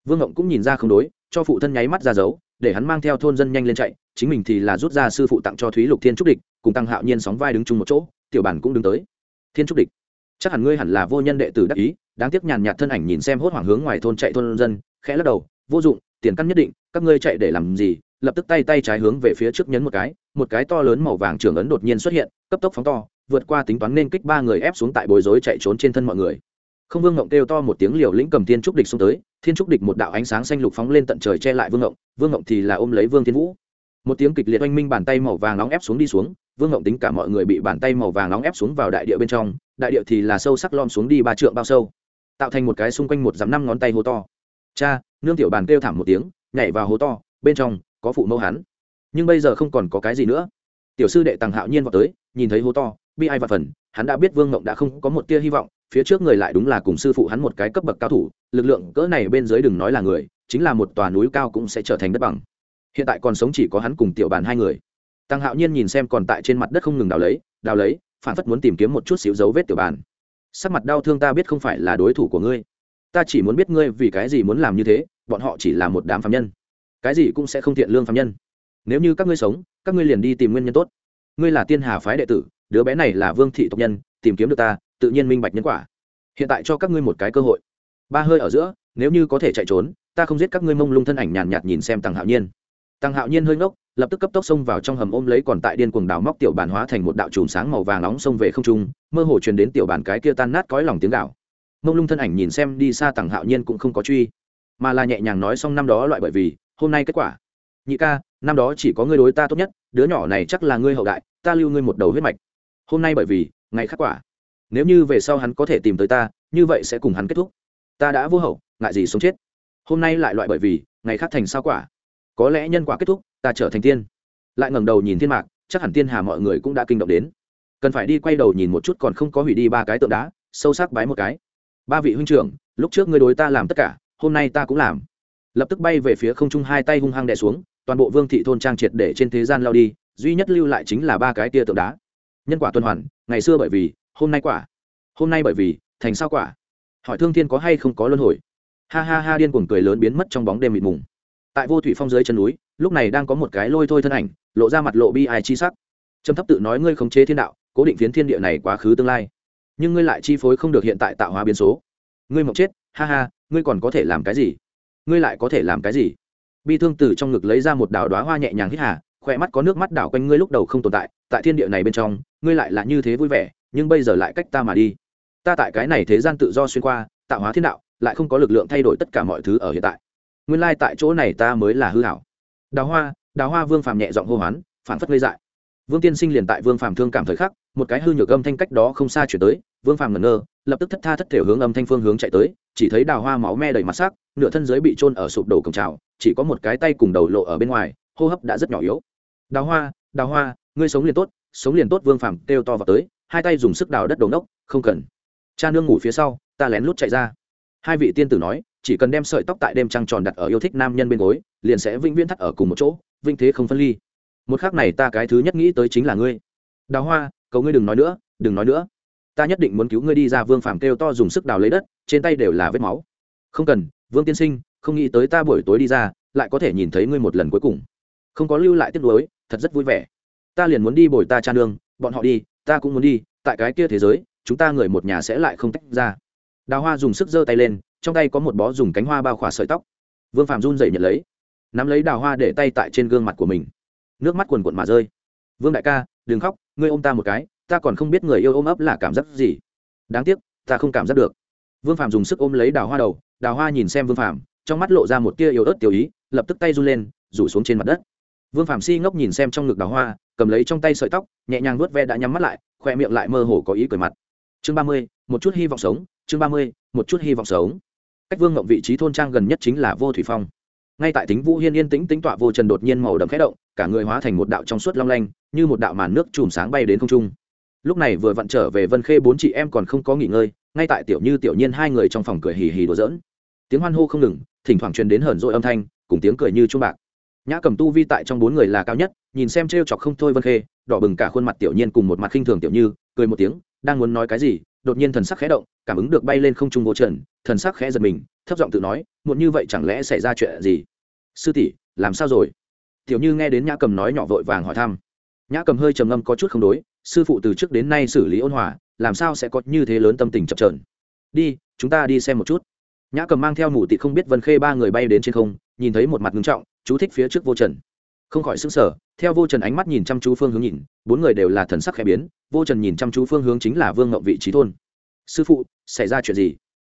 Vương ngộng cũng nhìn ra không đối, cho phụ thân nháy mắt ra dấu, để hắn mang theo thôn dân nhanh lên chạy, chính mình thì là rút ra sư phụ tặng cho thúy lục thiên trúc địch, cùng tăng hạo nhiên sóng vai đứng chung một chỗ, tiểu bản cũng đứng tới. Thiên trúc địch chắc hẳn ngươi hẳn là vô nhân đệ tử đắc ý, đáng tiếc nhàn nhạt thân ảnh nhìn xem hốt hoảng hướng ngoài thôn chạy thôn dân, khẽ lắc đầu, vô dụng, tiền căn nhất định, các ngươi chạy để làm gì? Lập tức tay tay trái hướng về phía trước nhấn một cái một cái to lớn màu vàng trưởng ấn đột nhiên xuất hiện, cấp tốc phóng to, vượt qua tính toán nên kích ba người ép xuống tại bối rối chạy trốn trên thân mọi người. Không vương ngộng kêu to một tiếng liều lĩnh cầm thiên trúc địch xuống tới, thiên trúc địch một đạo ánh sáng xanh lục phóng lên tận trời che lại vương ngộng vương ngộng thì là ôm lấy vương thiên vũ. Một tiếng kịch liệt oanh minh bàn tay màu vàng nóng ép xuống đi xuống, vương ngộng tính cả mọi người bị bàn tay màu vàng nóng ép xuống vào đại địa bên trong đại địa thì là sâu sắc lom xuống đi ba trượng bao sâu, tạo thành một cái xung quanh một dắm năm ngón tay hố to. Cha, nương tiểu bàn kêu thảm một tiếng, nhảy vào hố to, bên trong có phụ mẫu hắn. Nhưng bây giờ không còn có cái gì nữa. Tiểu sư đệ tàng hạo nhiên vào tới, nhìn thấy hố to, bi ai và phần, hắn đã biết vương ngộng đã không có một tia hy vọng, phía trước người lại đúng là cùng sư phụ hắn một cái cấp bậc cao thủ, lực lượng cỡ này bên dưới đừng nói là người, chính là một tòa núi cao cũng sẽ trở thành đất bằng. Hiện tại còn sống chỉ có hắn cùng tiểu bàn hai người. Tăng hạo nhiên nhìn xem còn tại trên mặt đất không ngừng đào lấy đào lấy phản phất muốn tìm kiếm một chút xíu dấu vết tiểu bàn. Sắc mặt đau thương ta biết không phải là đối thủ của ngươi. Ta chỉ muốn biết ngươi vì cái gì muốn làm như thế, bọn họ chỉ là một đám phạm nhân. Cái gì cũng sẽ không thiện lương phạm nhân. Nếu như các ngươi sống, các ngươi liền đi tìm nguyên nhân tốt. Ngươi là tiên hà phái đệ tử, đứa bé này là vương thị tộc nhân, tìm kiếm được ta, tự nhiên minh bạch nhân quả. Hiện tại cho các ngươi một cái cơ hội. Ba hơi ở giữa, nếu như có thể chạy trốn, ta không giết các ngươi mông lung thân ảnh nhàn nhạt nhìn xem tăng hạo nhiên. Tăng hạo nhiên hơi ngốc lập tức cấp tốc xông vào trong hầm ôm lấy còn tại điên cuồng đào móc tiểu bản hóa thành một đạo chùm sáng màu vàng nóng xông về không trung, mơ hồ truyền đến tiểu bản cái kia tan nát cõi lòng tiếng gạo mông lung thân ảnh nhìn xem đi xa tằng hạo nhiên cũng không có truy, mà là nhẹ nhàng nói xong năm đó loại bởi vì, hôm nay kết quả. Nhị ca, năm đó chỉ có ngươi đối ta tốt nhất, đứa nhỏ này chắc là ngươi hậu đại, ta lưu ngươi một đầu huyết mạch. Hôm nay bởi vì, ngày khắc quả. Nếu như về sau hắn có thể tìm tới ta, như vậy sẽ cùng hắn kết thúc. Ta đã vô hậu, ngại gì sống chết. Hôm nay lại loại bởi vì, ngày khác thành sao quả. Có lẽ nhân quả kết thúc ta trở thành tiên. Lại ngẩng đầu nhìn thiên mạc, chắc hẳn tiên hà mọi người cũng đã kinh động đến. Cần phải đi quay đầu nhìn một chút còn không có hủy đi ba cái tượng đá, sâu sắc bái một cái. Ba vị huynh trưởng, lúc trước ngươi đối ta làm tất cả, hôm nay ta cũng làm. Lập tức bay về phía không trung hai tay hung hăng đè xuống, toàn bộ vương thị thôn trang triệt để trên thế gian lao đi, duy nhất lưu lại chính là ba cái tia tượng đá. Nhân quả tuần hoàn, ngày xưa bởi vì, hôm nay quả. Hôm nay bởi vì, thành sao quả. Hỏi thương thiên có hay không có luân hồi? Ha ha ha, điên cuồng cười lớn biến mất trong bóng đêm mịt mùng tại vô thủy phong dưới chân núi, lúc này đang có một cái lôi thôi thân ảnh, lộ ra mặt lộ bi ai chi sắc. Trầm thấp tự nói ngươi khống chế thiên đạo, cố định phiến thiên địa này quá khứ tương lai. Nhưng ngươi lại chi phối không được hiện tại tạo hóa biến số. Ngươi mộng chết, ha ha, ngươi còn có thể làm cái gì? Ngươi lại có thể làm cái gì? Bi thương từ trong ngực lấy ra một đảo đoá hoa nhẹ nhàng hít hà, khỏe mắt có nước mắt đảo quanh ngươi lúc đầu không tồn tại tại thiên địa này bên trong, ngươi lại là như thế vui vẻ, nhưng bây giờ lại cách ta mà đi. Ta tại cái này thế gian tự do xuyên qua, tạo hóa thiên đạo, lại không có lực lượng thay đổi tất cả mọi thứ ở hiện tại nguyên lai tại chỗ này ta mới là hư hảo. Đào hoa đào hoa vương phàm nhẹ giọng hô hoán, phản phất gây dại. Vương tiên sinh liền tại vương phàm thương cảm thời khắc, một cái hư nhược âm thanh cách đó không xa chuyển tới, vương phàm ngẩn ngơ, lập tức thất tha thất thể hướng âm thanh phương hướng chạy tới, chỉ thấy đào hoa máu me đầy mặt sắc, nửa thân dưới bị trôn ở sụp đổ cổng trào, chỉ có một cái tay cùng đầu lộ ở bên ngoài, hô hấp đã rất nhỏ yếu. Đào hoa đào hoa, ngươi sống liền tốt, sống liền tốt, vương phàm kêu to vào tới, hai tay dùng sức đào đất đầu nốc không cần. Cha nương ngủ phía sau, ta lén lút chạy ra. Hai vị tiên tử nói chỉ cần đem sợi tóc tại đêm trăng tròn đặt ở yêu thích nam nhân bên gối, liền sẽ vĩnh viễn thắt ở cùng một chỗ vinh thế không phân ly. Một khác này ta cái thứ nhất nghĩ tới chính là ngươi. Đào hoa cầu ngươi đừng nói nữa, đừng nói nữa. Ta nhất định muốn cứu ngươi đi ra vương phàm kêu to dùng sức đào lấy đất, trên tay đều là vết máu. Không cần, vương tiên sinh, không nghĩ tới ta buổi tối đi ra, lại có thể nhìn thấy ngươi một lần cuối cùng. Không có lưu lại tiếc nuối, thật rất vui vẻ. Ta liền muốn đi bồi ta cha nương, bọn họ đi, ta cũng muốn đi, tại cái kia thế giới, chúng ta người một nhà sẽ lại không tách ra. Đào hoa dùng sức giơ tay lên trong tay có một bó dùng cánh hoa bao khỏa sợi tóc. Vương phạm run dậy nhận lấy, nắm lấy đào hoa để tay tại trên gương mặt của mình. Nước mắt quần quận mà rơi. Vương đại ca, đừng khóc, ngươi ôm ta một cái, ta còn không biết người yêu ôm ấp là cảm giác gì. Đáng tiếc, ta không cảm giác được. Vương phạm dùng sức ôm lấy đào hoa đầu, đào hoa nhìn xem vương phạm trong mắt lộ ra một tia yếu ớt tiểu ý, lập tức tay run lên, rủ xuống trên mặt đất. Vương phạm si ngốc nhìn xem trong ngực đào hoa, cầm lấy trong tay sợi tóc, nhẹ nhàng nuốt ve đã nhắm mắt lại khoe miệng lại mơ hồ có ý cười mặt. Chương ba mươi, một chút hy vọng sống, chương ba mươi, một chút hy vọng sống cách vương ngộng vị trí thôn trang gần nhất chính là vô thủy phong ngay tại tính vũ hiên yên tĩnh tính tọa vô trần đột nhiên màu đậm khẽ động cả người hóa thành một đạo trong suốt long lanh như một đạo màn nước chùm sáng bay đến không trung lúc này vừa vặn trở về vân khê bốn chị em còn không có nghỉ ngơi ngay tại tiểu như tiểu nhiên hai người trong phòng cười hì hì đùa giỡn. tiếng hoan hô không ngừng thỉnh thoảng truyền đến hờn dội âm thanh cùng tiếng cười như trung bạc nhã cầm tu vi tại trong bốn người là cao nhất nhìn xem t chọc không thôi vân khê đỏ bừng cả khuôn mặt tiểu nhiên cùng một mặt khinh thường tiểu như cười một tiếng đang muốn nói cái gì đột nhiên thần sắc khẽ động, cảm ứng được bay lên không trung vô trần, thần sắc khẽ giật mình, thấp giọng tự nói, muộn như vậy chẳng lẽ xảy ra chuyện gì? Sư tỷ, làm sao rồi? Tiểu như nghe đến nhã cầm nói nhỏ vội vàng hỏi thăm. Nhã cầm hơi trầm ngâm có chút không đối, sư phụ từ trước đến nay xử lý ôn hòa, làm sao sẽ có như thế lớn tâm tình chập trờn đi, chúng ta đi xem một chút. Nhã cầm mang theo mù tị không biết vân khê ba người bay đến trên không, nhìn thấy một mặt ngưng trọng, chú thích phía trước vô trần. Không khỏi xứng sở theo vô trần ánh mắt nhìn chăm chú phương hướng nhìn, bốn người đều là thần sắc khẽ biến, vô trần nhìn chăm chú phương hướng chính là vương ngậu vị trí thôn. Sư phụ, xảy ra chuyện gì?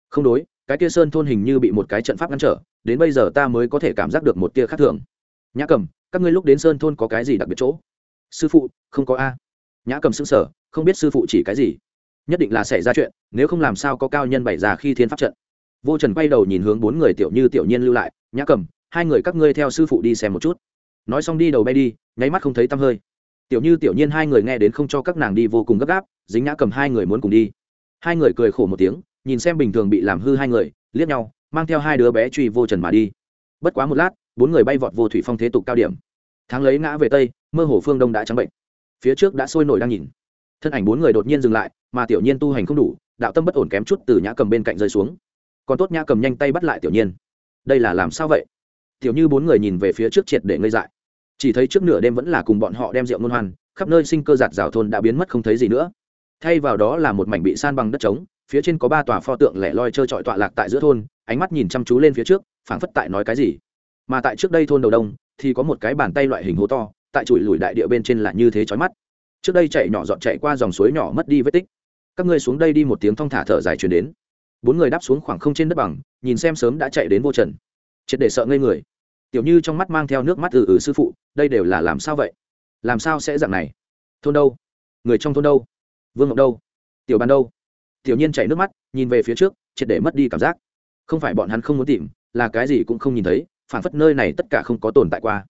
Không đối, cái kia sơn thôn hình như bị một cái trận pháp ngăn trở, đến bây giờ ta mới có thể cảm giác được một tia khác thường. Nhã cầm các ngươi lúc đến sơn thôn có cái gì đặc biệt chỗ? Sư phụ, không có a. Nhã cầm xứng sở không biết sư phụ chỉ cái gì? Nhất định là xảy ra chuyện, nếu không làm sao có cao nhân bày ra khi thiên pháp trận. Vô trần quay đầu nhìn hướng bốn người tiểu như tiểu nhiên lưu lại, nhã cầm hai người các ngươi theo sư phụ đi xem một chút nói xong đi đầu bay đi, nháy mắt không thấy tăm hơi. Tiểu như tiểu nhiên hai người nghe đến không cho các nàng đi vô cùng gấp gáp, dính nhã cầm hai người muốn cùng đi. Hai người cười khổ một tiếng, nhìn xem bình thường bị làm hư hai người, liếc nhau, mang theo hai đứa bé truy vô trần mà đi. Bất quá một lát, bốn người bay vọt vô thủy phong thế tục cao điểm. Tháng lấy ngã về tây, mơ hồ phương đông đã trắng bệnh. Phía trước đã sôi nổi đang nhìn. Thân ảnh bốn người đột nhiên dừng lại, mà tiểu nhiên tu hành không đủ, đạo tâm bất ổn kém chút từ nhã cầm bên cạnh rơi xuống. Còn tốt nhã cầm nhanh tay bắt lại tiểu nhiên. Đây là làm sao vậy? Tiểu như bốn người nhìn về phía trước triệt để ngây dại. Chỉ thấy trước nửa đêm vẫn là cùng bọn họ đem rượu ngôn hoan, khắp nơi sinh cơ giạt rào thôn đã biến mất không thấy gì nữa. Thay vào đó là một mảnh bị san bằng đất trống, phía trên có ba tòa pho tượng lẻ loi trơ trọi tọa lạc tại giữa thôn, ánh mắt nhìn chăm chú lên phía trước, phảng phất tại nói cái gì. Mà tại trước đây thôn đầu đông, thì có một cái bàn tay loại hình hố to, tại chùi lùi đại địa bên trên là như thế chói mắt. Trước đây chạy nhỏ dọn chạy qua dòng suối nhỏ mất đi vết tích. Các ngươi xuống đây đi một tiếng thong thả thở dài truyền đến. Bốn người đáp xuống khoảng không trên đất bằng, nhìn xem sớm đã chạy đến vô trần. Triệt để sợ ngây người tiểu như trong mắt mang theo nước mắt ừ ừ sư phụ, đây đều là làm sao vậy? Làm sao sẽ dạng này? Thôn đâu? Người trong thôn đâu? Vương ngọc đâu? Tiểu bàn đâu? Tiểu nhiên chảy nước mắt, nhìn về phía trước, triệt để mất đi cảm giác. Không phải bọn hắn không muốn tìm, là cái gì cũng không nhìn thấy phản phất nơi này tất cả không có tồn tại qua.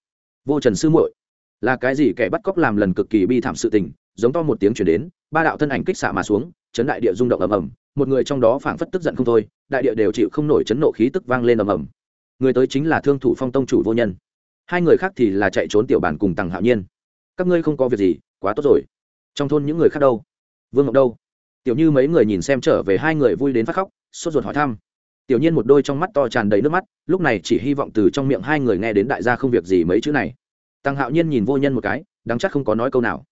Vô trần sư muội, là cái gì kẻ bắt cóc làm lần cực kỳ bi thảm sự tình, giống to một tiếng chuyển đến, ba đạo thân ảnh kích xạ mà xuống, chấn đại địa rung động ầm ầm, một người trong đó phảng phất tức giận không thôi, đại địa đều chịu không nổi chấn nộ khí tức vang lên ầm ầm người tới chính là thương thủ phong tông chủ vô nhân. Hai người khác thì là chạy trốn tiểu bản cùng tằng hạo nhiên. Các ngươi không có việc gì, quá tốt rồi. Trong thôn những người khác đâu? Vương ngọc đâu? Tiểu như mấy người nhìn xem trở về hai người vui đến phát khóc, sốt ruột hỏi thăm. Tiểu nhiên một đôi trong mắt to tràn đầy nước mắt, lúc này chỉ hy vọng từ trong miệng hai người nghe đến đại gia không việc gì mấy chữ này. Tăng hạo nhiên nhìn vô nhân một cái đáng chắc không có nói câu nào.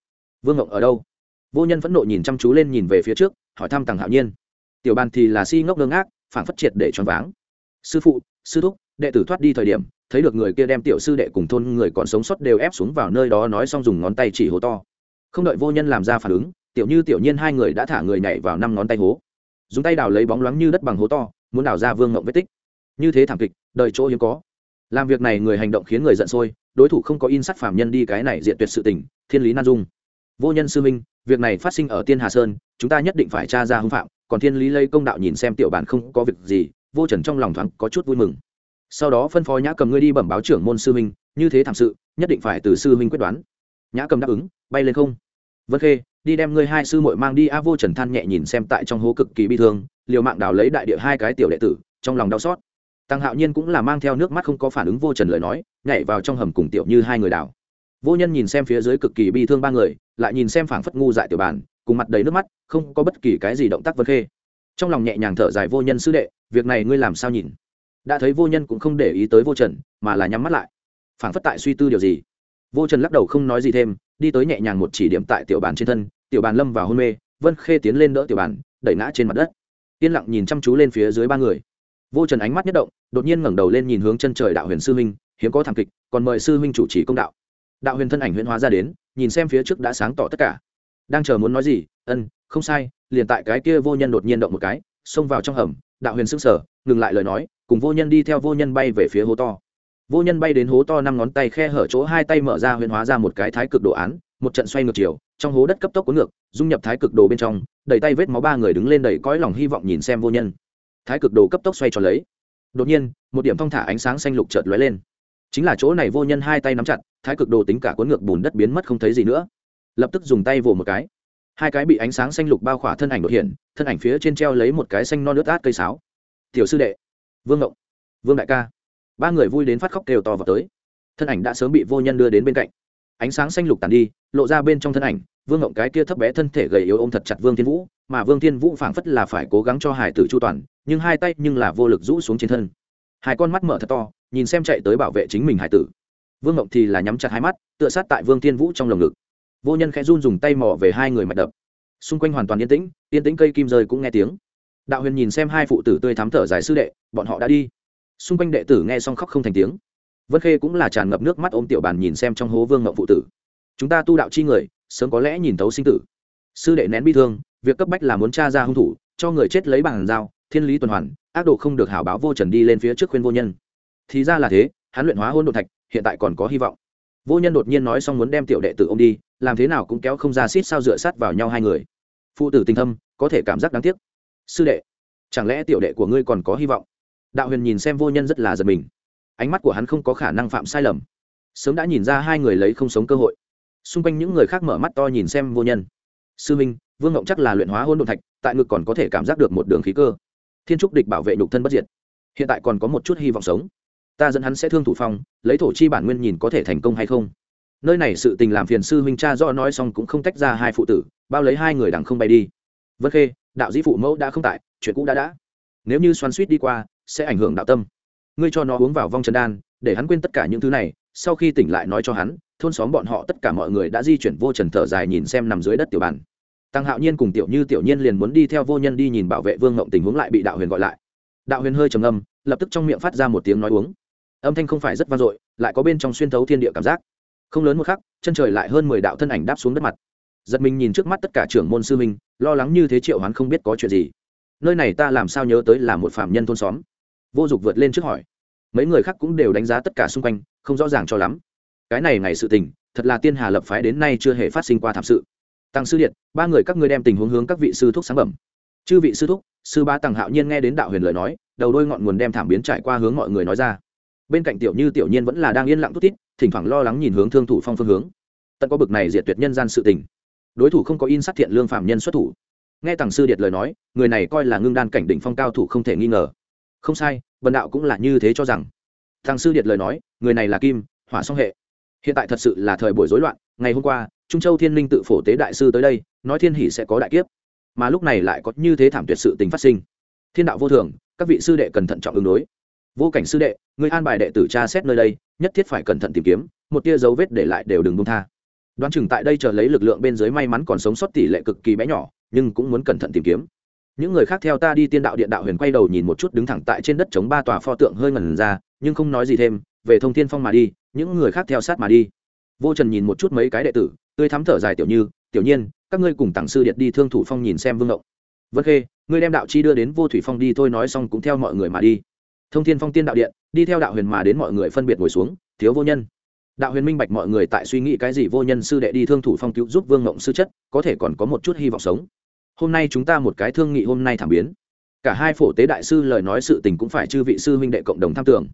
Vương ngộng ở đâu? Vô nhân phẫn nộ nhìn chăm chú lên nhìn về phía trước, hỏi thăm tăng hạo nhiên. Tiểu bàn thì là si ngốc ngơ ngác, phản phất triệt để choáng váng. Sư phụ, sư thúc đệ tử thoát đi thời điểm, thấy được người kia đem tiểu sư đệ cùng thôn người còn sống sót đều ép xuống vào nơi đó nói xong dùng ngón tay chỉ hố to. Không đợi vô nhân làm ra phản ứng, tiểu như tiểu nhiên hai người đã thả người nhảy vào năm ngón tay hố. Dùng tay đào lấy bóng loáng như đất bằng hố to, muốn đào ra vương ngộng vết tích. Như thế thảm kịch, đời chỗ hiếm có. Làm việc này người hành động khiến người giận sôi, đối thủ không có in sắt phạm nhân đi cái này diện tuyệt sự tình, thiên lý nan dung. Vô nhân sư minh, việc này phát sinh ở tiên hà sơn, chúng ta nhất định phải tra ra hưng phạm, còn thiên lý lây công đạo nhìn xem tiểu bản không có việc gì, vô trần trong lòng thoáng có chút vui mừng sau đó phân phó nhã cầm ngươi đi bẩm báo trưởng môn sư minh như thế thảm sự, nhất định phải từ sư minh quyết đoán. Nhã cầm đáp ứng, bay lên không. Vân khê, đi đem ngươi hai sư muội mang đi a vô trần than nhẹ nhìn xem tại trong hố cực kỳ bi thương, liều mạng đào lấy đại địa hai cái tiểu đệ tử, trong lòng đau xót. Tăng hạo nhiên cũng là mang theo nước mắt không có phản ứng vô trần lời nói, nhảy vào trong hầm cùng tiểu như hai người đào. Vô nhân nhìn xem phía dưới cực kỳ bi thương ba người, lại nhìn xem phảng phất ngu dại tiểu bàn cùng mặt đầy nước mắt, không có bất kỳ cái gì động tác vân khê. Trong lòng nhẹ nhàng thở dài vô nhân sư đệ, việc này ngươi làm sao nhìn? Đã thấy vô nhân cũng không để ý tới vô trần, mà là nhắm mắt lại. Phảng phất tại suy tư điều gì. Vô trần lắc đầu không nói gì thêm, đi tới nhẹ nhàng một chỉ điểm tại tiểu bàn trên thân, tiểu bàn lâm vào hôn mê, vân khê tiến lên đỡ tiểu bàn, đẩy ngã trên mặt đất. Yên lặng nhìn chăm chú lên phía dưới ba người. Vô trần ánh mắt nhất động, đột nhiên ngẩng đầu lên nhìn hướng chân trời đạo huyền sư huynh, hiếm có thảm kịch, còn mời sư huynh chủ trì công đạo. Đạo huyền thân ảnh huyễn hóa ra đến, nhìn xem phía trước đã sáng tỏ tất cả. Đang chờ muốn nói gì, ân, không sai, liền tại cái kia vô nhân đột nhiên động một cái, xông vào trong hầm, đạo huyền sững sờ, ngừng lại lời nói cùng vô nhân đi theo vô nhân bay về phía hố to. Vô nhân bay đến hố to năm ngón tay khe hở chỗ, hai tay mở ra huyễn hóa ra một cái thái cực đồ án, một trận xoay ngược chiều, trong hố đất cấp tốc cuốn ngược, dung nhập thái cực đồ bên trong, đẩy tay vết máu ba người đứng lên đầy cõi lòng hy vọng nhìn xem vô nhân. Thái cực đồ cấp tốc xoay tròn lấy. Đột nhiên, một điểm thong thả ánh sáng xanh lục chợt lóe lên. Chính là chỗ này vô nhân hai tay nắm chặt, thái cực đồ tính cả cuốn ngược bùn đất biến mất không thấy gì nữa. Lập tức dùng tay vồ một cái. Hai cái bị ánh sáng xanh lục bao khỏa thân ảnh đột hiện, thân ảnh phía trên treo lấy một cái xanh non nước át cây sáo. Tiểu sư đệ vương ngộng, vương đại ca. Ba người vui đến phát khóc kêu to vào tới. Thân ảnh đã sớm bị vô nhân đưa đến bên cạnh. Ánh sáng xanh lục tàn đi, lộ ra bên trong thân ảnh. Vương ngộng cái kia thấp bé thân thể gầy yếu ôm thật chặt vương thiên vũ, mà vương thiên vũ phảng phất là phải cố gắng cho hải tử chu toàn, nhưng hai tay nhưng là vô lực rũ xuống trên thân. Hai con mắt mở thật to, nhìn xem chạy tới bảo vệ chính mình hải tử. Vương ngộng thì là nhắm chặt hai mắt, tựa sát tại vương thiên vũ trong lồng ngực. Vô nhân khẽ run dùng tay mò về hai người mạch đập. Xung quanh hoàn toàn yên tĩnh yên tĩnh cây kim rơi cũng nghe tiếng đạo huyền nhìn xem hai phụ tử tươi thắm thở dài sư đệ, bọn họ đã đi. Xung quanh đệ tử nghe xong khóc không thành tiếng. Vân khê cũng là tràn ngập nước mắt ôm tiểu bàn nhìn xem trong hố vương ngậu phụ tử. Chúng ta tu đạo chi người, sớm có lẽ nhìn thấu sinh tử. Sư đệ nén bi thương, việc cấp bách là muốn t r a ra hung thủ, cho người chết lấy bàn dao thiên lý tuần hoàn, ác độ không được hảo báo vô trần đi lên phía trước khuyên vô nhân. Thì ra là thế, hắn luyện hóa hôn đột thạch, hiện tại còn có hy vọng. Vô nhân đột nhiên nói xong muốn đem tiểu đệ tử ô m đi, làm thế nào cũng kéo không ra xít sao dựa sát vào nhau hai người. Phụ tử tình thâm, có thể cảm giác đáng tiếc sư đệ, chẳng lẽ tiểu đệ của ngươi còn có hy vọng? Đạo huyền nhìn xem vô nhân rất là giật mình. Ánh mắt của hắn không có khả năng phạm sai lầm. Sớm đã nhìn ra hai người lấy không sống cơ hội. Xung quanh những người khác mở mắt to nhìn xem vô nhân. Sư minh, vương ngộng chắc là luyện hóa hôn đ ộ thạch, tại ngực còn có thể cảm giác được một đường khí cơ. Thiên trúc địch bảo vệ nhục thân bất diệt. Hiện tại còn có một chút hy vọng sống. Ta dẫn hắn sẽ thương thủ phong, lấy thổ chi bản nguyên nhìn có thể thành công hay không. Nơi này sự tình làm phiền sư huynh cha do nói xong cũng không tách ra hai phụ tử, bao lấy hai người đằng không bay đi. Vân khê đạo dĩ phụ mẫu đã không tại, chuyện cũ đã đã. Nếu như xoắn suýt đi qua, sẽ ảnh hưởng đạo tâm. Ngươi cho nó uống vào vong trần đan, để hắn quên tất cả những thứ này, sau khi tỉnh lại nói cho hắn, thôn xóm bọn họ tất cả mọi người đã di chuyển vô trần thở dài nhìn xem nằm dưới đất tiểu bản tăng hạo nhiên cùng tiểu như tiểu nhiên liền muốn đi theo vô nhân đi nhìn bảo vệ vương ngộng tình huống lại bị đạo huyền gọi lại. Đạo huyền hơi trầm âm lập tức trong miệng phát ra một tiếng nói uống. Âm thanh không phải rất vang dội, lại có bên trong xuyên thấu thiên địa cảm giác. Không lớn một khắc, chân trời lại hơn mười đạo thân ảnh đáp xuống đất mặt giật mình nhìn trước mắt tất cả trưởng môn sư minh lo lắng như thế triệu hoán không biết có chuyện gì. Nơi này ta làm sao nhớ tới là một phạm nhân thôn xóm. Vô dục vượt lên trước hỏi. Mấy người khác cũng đều đánh giá tất cả xung quanh, không rõ ràng cho lắm. Cái này ngày sự tình, thật là tiên hà lập phái đến nay chưa hề phát sinh qua thảm sự. Tăng sư điện, ba người các ngươi đem tình huống hướng các vị sư thúc sáng bẩm. Chư vị sư thúc, sư ba tăng hạo nhiên nghe đến đạo huyền lời nói, đầu đôi ngọn nguồn đem thảm biến trải qua hướng mọi người nói ra. Bên cạnh tiểu như tiểu nhiên vẫn là đang yên lặng thút tít thỉnh thoảng lo lắng nhìn hướng thương thủ phong phương hướng. Tận có bực này diệt tuyệt nhân gian sự tình đối thủ không có in sát thiện lương phạm nhân xuất thủ. Nghe tàng sư điệt lời nói, người này coi là ngưng đan cảnh đỉnh phong cao thủ không thể nghi ngờ. Không sai vần đạo cũng là như thế cho rằng. Thằng sư điệt lời nói, người này là kim, hỏa song hệ. Hiện tại thật sự là thời buổi rối loạn, ngày hôm qua, trung châu thiên linh tự phổ tế đại sư tới đây, nói thiên hỷ sẽ có đại kiếp. Mà lúc này lại có như thế thảm tuyệt sự tình phát sinh. Thiên đạo vô thường, các vị sư đệ cần thận trọng ứng đối. Vô cảnh sư đệ, người an bài đệ tử tra xét nơi đây, nhất thiết phải cẩn thận tìm kiếm, một tia dấu vết để lại đều đừng buông tha đoán chừng tại đây chờ lấy lực lượng bên dưới may mắn còn sống sót tỷ lệ cực kỳ bé nhỏ, nhưng cũng muốn cẩn thận tìm kiếm. Những người khác theo ta đi tiên đạo điện đạo huyền quay đầu nhìn một chút đứng thẳng tại trên đất chống ba tòa pho tượng hơi ngẩn ra, nhưng không nói gì thêm, về thông thiên phong mà đi, những người khác theo sát mà đi. Vô trần nhìn một chút mấy cái đệ tử, tươi thắm thở dài tiểu như, tiểu nhiên, các ngươi cùng tặng sư điện đi thương thủ phong nhìn xem vương ngộng. Vân khê, ngươi đem đạo chi đưa đến vô thủy phong đi thôi, nói xong cũng theo mọi người mà đi. Thông thiên phong tiên đạo điện, đi theo đạo huyền mà đến mọi người phân biệt ngồi xuống, thiếu vô nhân đạo huyền minh bạch mọi người tại suy nghĩ cái gì, vô nhân sư đệ đi thương thủ phong cứu giúp vương ngộng sư chất, có thể còn có một chút hy vọng sống. Hôm nay chúng ta một cái thương nghị hôm nay thảm biến. Cả hai phổ tế đại sư lời nói sự tình cũng phải chư vị sư huynh đệ cộng đồng tham tưởng.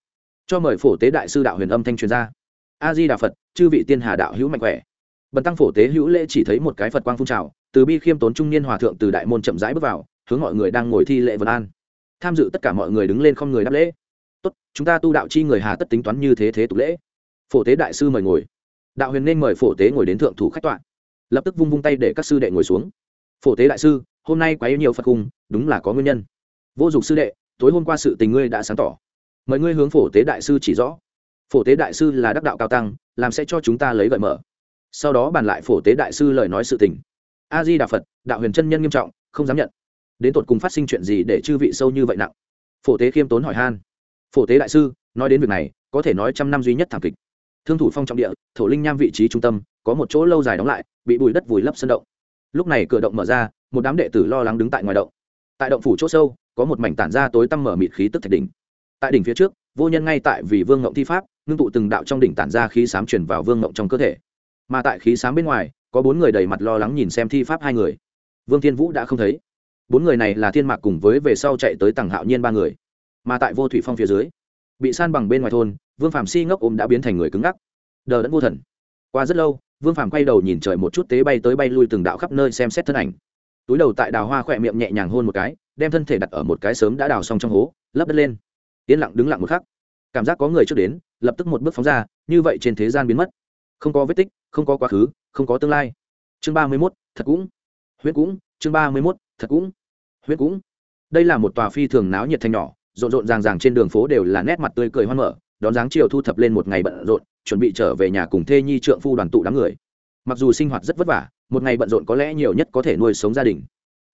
Cho mời phổ tế đại sư đạo huyền âm thanh truyền ra. A di đà phật, chư vị tiên hà đạo hữu mạnh khỏe. Bần tăng phổ tế hữu lễ chỉ thấy một cái phật quang phun trào, từ bi khiêm tốn trung niên hòa thượng từ đại môn chậm rãi bước vào, hướng mọi người đang ngồi thi lễ vân an. Tham dự tất cả mọi người đứng lên không người đáp lễ. Tốt, chúng ta tu đạo chi người hà tất tính toán như thế thế tục lễ phổ tế đại sư mời ngồi. Đạo huyền nên mời phổ tế ngồi đến thượng thủ khách tọa lập tức vung vung tay để các sư đệ ngồi xuống. Phổ tế đại sư, hôm nay quá yêu nhiều phật cung đúng là có nguyên nhân. Vô dụng sư đệ, tối hôm qua sự tình ngươi đã sáng tỏ. Mời ngươi hướng phổ tế đại sư chỉ rõ. Phổ tế đại sư là đắc đạo cao tăng, làm sẽ cho chúng ta lấy gợi mở. Sau đó bàn lại phổ tế đại sư lời nói sự tình. A di đà phật, đạo huyền chân nhân nghiêm trọng, không dám nhận. Đến tột cùng phát sinh chuyện gì để chư vị sâu như vậy nặng? Phổ tế khiêm tốn hỏi han. Phổ tế đại sư, nói đến việc này, có thể nói trăm năm duy nhất thảm kịch thương thủ phong trọng địa, thổ linh nham vị trí trung tâm, có một chỗ lâu dài đóng lại, bị bùi đất vùi lấp sân động. Lúc này cửa động mở ra, một đám đệ tử lo lắng đứng tại ngoài động. Tại động phủ chỗ sâu, có một mảnh tản ra tối tăm mở mịt khí tức thạch đỉnh. Tại đỉnh phía trước, vô nhân ngay tại vì vương ngộng thi pháp, ngưng tụ từng đạo trong đỉnh tản ra khí sám chuyển vào vương ngộng trong cơ thể. Mà tại khí sám bên ngoài, có bốn người đầy mặt lo lắng nhìn xem thi pháp hai người. Vương thiên vũ đã không thấy. Bốn người này là thiên mạc cùng với về sau chạy tới tầng hạo nhiên ba người. Mà tại vô thủy phong phía dưới bị san bằng bên ngoài thôn, vương phạm si ngốc ôm đã biến thành người cứng ngắc. Đờ đẫn vô thần. Qua rất lâu, vương phạm quay đầu nhìn trời một chút tế bay tới bay lui từng đạo khắp nơi xem xét thân ảnh. Túi đầu tại đào hoa khỏe miệng nhẹ nhàng hôn một cái, đem thân thể đặt ở một cái sớm đã đào xong trong hố, lấp đất lên. Yên lặng đứng lặng một khắc. Cảm giác có người trước đến, lập tức một bước phóng ra, như vậy trên thế gian biến mất. Không có vết tích, không có quá khứ, không có tương lai. Chương ba mươi mốt, thật cũng. Huyết cũng, chương ba mươi mốt, thật cũng. Huyết cũng. Đây là một tòa phi thường náo nhiệt thanh nhỏ rộn rộn ràng ràng trên đường phố đều là nét mặt tươi cười hoan mở, đón dáng chiều thu thập lên một ngày bận rộn, chuẩn bị trở về nhà cùng thê nhi trượng phu đoàn tụ đám người. Mặc dù sinh hoạt rất vất vả, một ngày bận rộn có lẽ nhiều nhất có thể nuôi sống gia đình.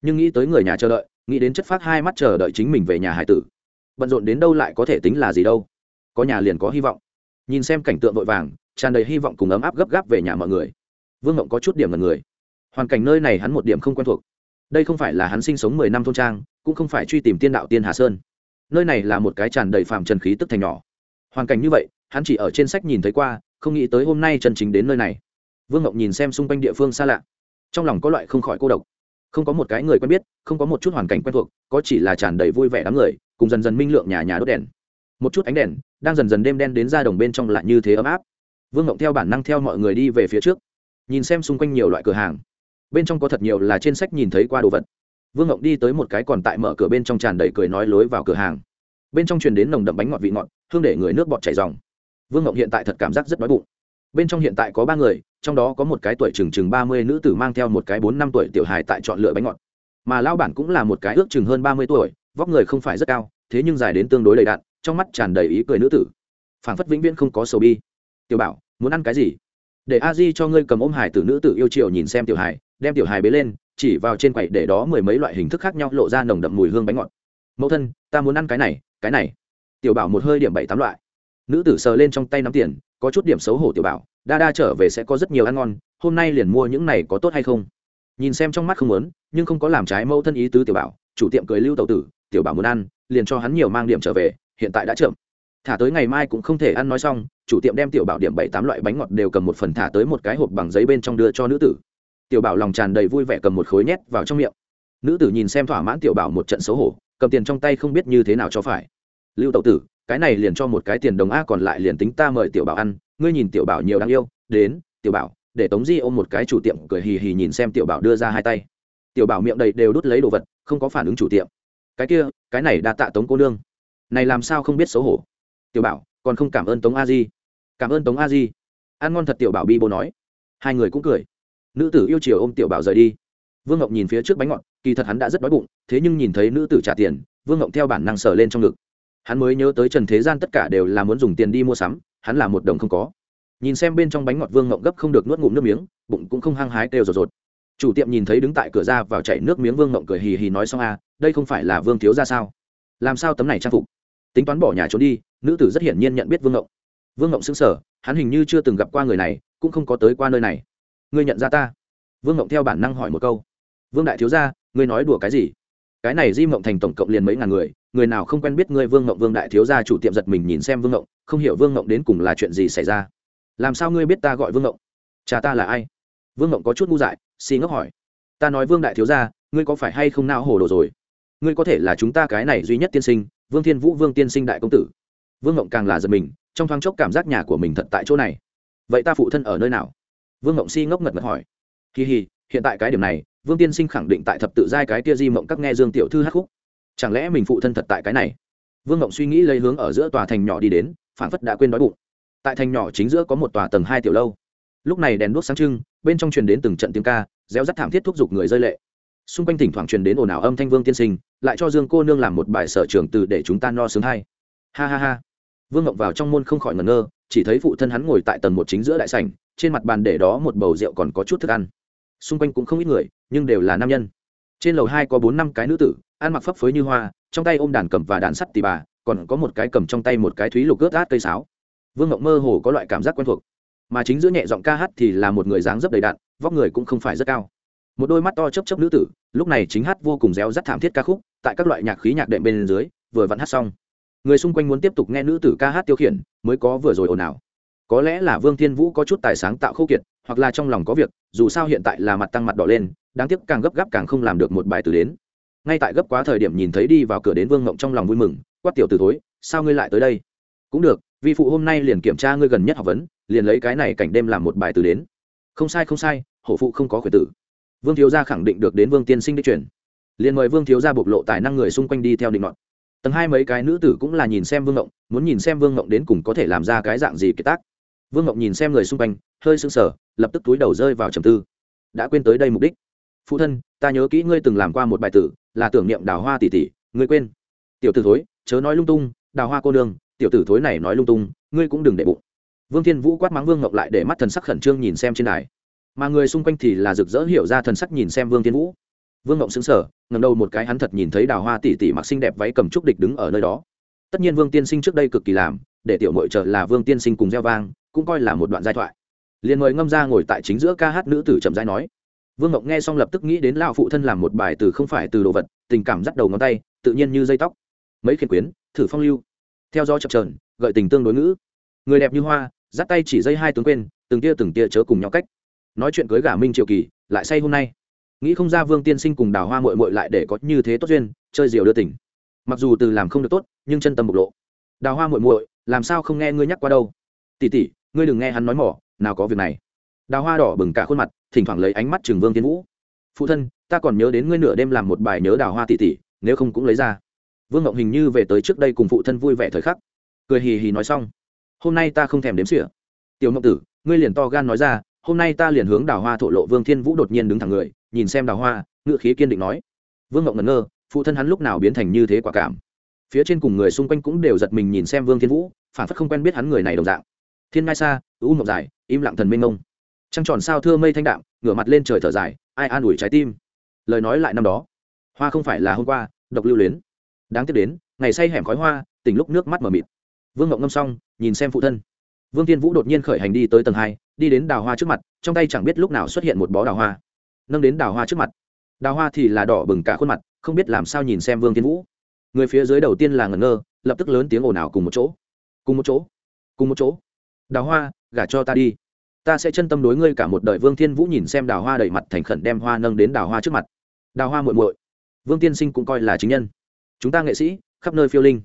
Nhưng nghĩ tới người nhà chờ đợi, nghĩ đến chất phát hai mắt chờ đợi chính mình về nhà hải tử. Bận rộn đến đâu lại có thể tính là gì đâu. Có nhà liền có hy vọng. Nhìn xem cảnh tượng vội vàng, tràn đầy hy vọng cùng ấm áp gấp gáp về nhà mọi người. Vương ngộng có chút điểm là người. Hoàn cảnh nơi này hắn một điểm không quen thuộc. Đây không phải là hắn sinh sống mười năm thôn trang, cũng không phải truy tìm tiên đạo tiên hà sơn nơi này là một cái tràn đầy phàm trần khí tức thành nhỏ. Hoàn cảnh như vậy, hắn chỉ ở trên sách nhìn thấy qua, không nghĩ tới hôm nay chân chính đến nơi này. Vương Ngọc nhìn xem xung quanh địa phương xa lạ. Trong lòng có loại không khỏi cô độc. Không có một cái người quen biết, không có một chút hoàn cảnh quen thuộc, có chỉ là tràn đầy vui vẻ đám người, cùng dần dần minh lượng nhà nhà đốt đèn. Một chút ánh đèn, đang dần dần đêm đen đến ra đồng bên trong lại như thế ấm áp. Vương ngộng theo bản năng theo mọi người đi về phía trước, nhìn xem xung quanh nhiều loại cửa hàng. Bên trong có thật nhiều là trên sách nhìn thấy qua đồ vật vương ngộng đi tới một cái còn tại mở cửa bên trong tràn đầy cười nói lối vào cửa hàng. Bên trong truyền đến nồng đậm bánh ngọt vị ngọt, hương để người nước bọt chảy dòng. Vương ngộng hiện tại thật cảm giác rất đói bụng. Bên trong hiện tại có ba người, trong đó có một cái tuổi chừng chừng ba mươi nữ tử mang theo một cái bốn năm tuổi tiểu hài tại chọn lựa bánh ngọt. Mà lao bản cũng là một cái ước chừng hơn ba mươi tuổi, vóc người không phải rất cao, thế nhưng dài đến tương đối đầy đạn trong mắt tràn đầy ý cười nữ tử. Phảng phất vĩnh viễn không có sầu bi. Tiểu bảo, muốn ăn cái gì? Để a di cho ngươi cầm ôm hải tử nữ tử yêu chiều nhìn xem tiểu hải đem tiểu hải bế lên chỉ vào trên quầy để đó mười mấy loại hình thức khác nhau lộ ra nồng đậm mùi hương bánh ngọt. Mẫu thân, ta muốn ăn cái này cái này. Tiểu bảo một hơi điểm bảy tám loại. Nữ tử sờ lên trong tay nắm tiền, có chút điểm xấu hổ tiểu bảo, đa đa trở về sẽ có rất nhiều ăn ngon, hôm nay liền mua những này có tốt hay không? Nhìn xem trong mắt không muốn, nhưng không có làm trái mẫu thân ý tứ tiểu bảo, chủ tiệm cười lưu tàu tử, tiểu bảo muốn ăn, liền cho hắn nhiều mang điểm trở về, hiện tại đã chậm. Thả tới ngày mai cũng không thể ăn nói xong, chủ tiệm đem tiểu bảo điểm bảy tám loại bánh ngọt đều cầm một phần thả tới một cái hộp bằng giấy bên trong đưa cho nữ tử tiểu bảo lòng tràn đầy vui vẻ cầm một khối nhét vào trong miệng. Nữ tử nhìn xem thỏa mãn tiểu bảo một trận xấu hổ, cầm tiền trong tay không biết như thế nào cho phải. Lưu tậu tử, cái này liền cho một cái tiền đồng a còn lại liền tính ta mời tiểu bảo ăn, ngươi nhìn tiểu bảo nhiều đáng yêu, đến, tiểu bảo, để tống di ôm một cái chủ tiệm cười hì hì nhìn xem tiểu bảo đưa ra hai tay. Tiểu bảo miệng đầy đều đút lấy đồ vật, không có phản ứng chủ tiệm. Cái kia, cái này đã tạ tống cô nương. Này làm sao không biết xấu hổ? Tiểu bảo, còn không cảm ơn tống a di. Cảm ơn tống a di. Ăn ngon thật tiểu bảo bi bố nói. Hai người cũng cười nữ tử yêu chiều ôm tiểu bảo rời đi. Vương ngọc nhìn phía trước bánh ngọt, kỳ thật hắn đã rất đói bụng, thế nhưng nhìn thấy nữ tử trả tiền, vương ngọc theo bản năng sờ lên trong ngực. Hắn mới nhớ tới trần thế gian tất cả đều là muốn dùng tiền đi mua sắm, hắn là một đồng không có. Nhìn xem bên trong bánh ngọt, vương ngọc gấp không được nuốt ngụm nước miếng, bụng cũng không hăng hái đều rột rột. Chủ tiệm nhìn thấy đứng tại cửa ra vào chạy nước miếng, vương ngọc cười hì hì nói xong a, đây không phải là vương thiếu ra sao? Làm sao tấm này trang phục? Tính toán bỏ nhà trốn đi, nữ tử rất hiển nhiên nhận biết vương ngộng vương ngộng xứng sở hắn hình như chưa từng gặp qua người này, cũng không có tới qua nơi này ngươi nhận ra ta? Vương mộng theo bản năng hỏi một câu. Vương đại thiếu gia, ngươi nói đùa cái gì? Cái này di mộng thành tổng cộng liền mấy ngàn người người nào không quen biết ngươi vương mộng vương đại thiếu gia chủ tiệm giật mình nhìn xem vương mộng không hiểu vương mộng đến cùng là chuyện gì xảy ra. Làm sao ngươi biết ta gọi vương mộng cha ta là ai? Vương mộng có chút ngu dại, xì ngốc hỏi. Ta nói vương đại thiếu gia, ngươi có phải hay không nao hồ đồ rồi? Ngươi có thể là chúng ta cái này duy nhất tiên sinh, vương thiên vũ, vương tiên sinh đại công tử. Vương mộng càng là giật mình, trong thoáng chốc cảm giác nhà của mình thật tại chỗ này. Vậy ta phụ thân ở nơi nào? Vương ngộng si ngốc ngật ngật hỏi. Kỳ hì, hiện tại cái điểm này, vương tiên sinh khẳng định tại thập tự giai cái kia di mộng các nghe dương tiểu thư hát khúc. Chẳng lẽ mình phụ thân thật tại cái này? Vương ngộng suy nghĩ lấy hướng ở giữa tòa thành nhỏ đi đến phản phất đã quên đói bụng. Tại thành nhỏ chính giữa có một tòa tầng hai tiểu lâu. Lúc này đèn đuốc sáng trưng, bên trong truyền đến từng trận tiếng ca, réo rắt thảm thiết thúc giục người rơi lệ. Xung quanh thỉnh thoảng truyền đến ồn ào âm thanh vương tiên sinh, lại cho dương cô nương làm một bài sở trường từ để chúng ta no sướng hay. Ha ha ha. Vương ngộng vào trong môn không khỏi ngẩn ngơ, chỉ thấy phụ thân hắn ngồi tại tầng một chính giữa đại sảnh trên mặt bàn để đó một bầu rượu còn có chút thức ăn. Xung quanh cũng không ít người, nhưng đều là nam nhân. Trên lầu hai có bốn năm cái nữ tử, ăn mặc phấp phới như hoa, trong tay ôm đàn cầm và đàn sắt tì bà, còn có một cái cầm trong tay một cái thúy lục ướt át cây sáo. Vương ngộng mơ hồ có loại cảm giác quen thuộc. Mà chính giữa nhẹ giọng ca hát thì là một người dáng dấp đầy đạn vóc người cũng không phải rất cao. Một đôi mắt to chấp chấp nữ tử, lúc này chính hát vô cùng réo rắt thảm thiết ca khúc, tại các loại nhạc khí nhạc đệm bên dưới, vừa vặn hát xong. Người xung quanh muốn tiếp tục nghe nữ tử ca hát tiêu khiển, mới có vừa rồi ồn ào có lẽ là vương thiên vũ có chút tài sáng tạo khâu kiệt, hoặc là trong lòng có việc, dù sao hiện tại là mặt tăng mặt đỏ lên, đáng tiếc càng gấp gáp càng không làm được một bài từ đến. Ngay tại gấp quá thời điểm nhìn thấy đi vào cửa đến vương ngộng trong lòng vui mừng, quát tiểu từ thối, sao ngươi lại tới đây? Cũng được, vi phụ hôm nay liền kiểm tra ngươi gần nhất học vấn, liền lấy cái này cảnh đêm làm một bài từ đến. Không sai không sai, hổ phụ không có khuyển tử. Vương thiếu gia khẳng định được đến vương tiên sinh đích truyền. Liền mời vương thiếu gia bộc lộ tài năng người xung quanh đi theo định luận tầng hai mấy cái nữ tử cũng là nhìn xem vương ngộng, muốn nhìn xem vương ngộng đến cùng có thể làm ra cái dạng gì kiệt tác vương Ngọc nhìn xem người xung quanh, hơi sưng sờ, lập tức túi đầu rơi vào trầm tư. Đã quên tới đây mục đích. Phụ thân, ta nhớ kỹ ngươi từng làm qua một bài tử, là tưởng niệm đào hoa tỷ tỷ, ngươi quên. Tiểu tử thối, chớ nói lung tung, đào hoa cô nương, tiểu tử thối này nói lung tung, ngươi cũng đừng để bụng. Vương thiên vũ quát mắng vương ngọc lại để mắt thần sắc khẩn trương nhìn xem trên đài. Mà người xung quanh thì là rực rỡ hiểu ra thần sắc nhìn xem vương thiên vũ. Vương Ngọc xứng sở ngầm đầu một cái hắn thật nhìn thấy đào hoa tỷ tỷ mặc xinh đẹp váy cầm trúc địch đứng ở nơi đó. Tất nhiên vương tiên sinh trước đây cực kỳ làm, để tiểu mội trợ là vương tiên sinh cùng gieo vang cũng coi là một đoạn giai thoại. Liền mời ngâm ra ngồi tại chính giữa ca hát nữ tử chậm giai nói. Vương ngộng nghe xong lập tức nghĩ đến lao phụ thân làm một bài từ không phải từ đồ vật, tình cảm dắt đầu ngón tay, tự nhiên như dây tóc. Mấy khiển quyến, thử phong lưu. Theo gió chập trờn gợi tình tương đối ngữ. Người đẹp như hoa, dắt tay chỉ dây hai tướng quên, từng tia từng tia chớ cùng nhau cách. Nói chuyện cưới gả minh triệu kỳ, lại say hôm nay. Nghĩ không ra vương tiên sinh cùng đào hoa mội mội lại để có như thế tốt duyên, chơi diều đưa tỉnh mặc dù từ làm không được tốt, nhưng chân tâm bộc lộ. Đào hoa mội mội làm sao không nghe ngươi nhắc qua đâu? Tỉ tỉ ngươi đừng nghe hắn nói mỏ, nào có việc này. Đào hoa đỏ bừng cả khuôn mặt, thỉnh thoảng lấy ánh mắt trường vương tiến vũ. Phụ thân, ta còn nhớ đến ngươi nửa đêm làm một bài nhớ đào hoa tỉ tỉ nếu không cũng lấy ra. Vương ngộng hình như về tới trước đây cùng phụ thân vui vẻ thời khắc. Cười hì hì nói xong. Hôm nay ta không thèm đếm xỉa. Tiểu ngộng tử, ngươi liền to gan nói ra, hôm nay ta liền hướng đào hoa thổ lộ vương thiên vũ đột nhiên đứng thẳng người, nhìn xem đào hoa, ngựa khí kiên định nói. Vương ngộng ngẩn ngơ, phụ thân hắn lúc nào biến thành như thế quả cảm. Phía trên cùng người xung quanh cũng đều giật mình nhìn xem vương thiên vũ, phản phất không quen biết hắn người này đồng dạng thiên ngai xa u mộng dài im lặng thần minh ngông trăng tròn sao thưa mây thanh đạm, ngửa mặt lên trời thở dài, ai an ủi trái tim. Lời nói lại năm đó. Hoa không phải là hôm qua, độc lưu luyến. Đáng tiếc đến, ngày say hẻm khói hoa tỉnh lúc nước mắt mờ mịt. Vương ngộng ngâm xong, nhìn xem phụ thân. Vương tiên vũ đột nhiên khởi hành đi tới tầng hai, đi đến đào hoa trước mặt, trong tay chẳng biết lúc nào xuất hiện một bó đào hoa. Nâng đến đào hoa trước mặt. Đào hoa thì là đỏ bừng cả khuôn mặt, không biết làm sao nhìn xem vương tiên vũ. Người phía dưới đầu tiên là ngẩn ngơ, lập tức lớn tiếng ồn ào cùng một chỗ. Cùng một chỗ. Cùng một chỗ đào hoa, gả cho ta đi. Ta sẽ chân tâm đối ngươi cả một đời. Vương thiên vũ nhìn xem đào hoa đẩy mặt thành khẩn đem hoa nâng đến đào hoa trước mặt. Đào hoa muội muội, vương tiên sinh cũng coi là chính nhân. Chúng ta nghệ sĩ, khắp nơi phiêu linh.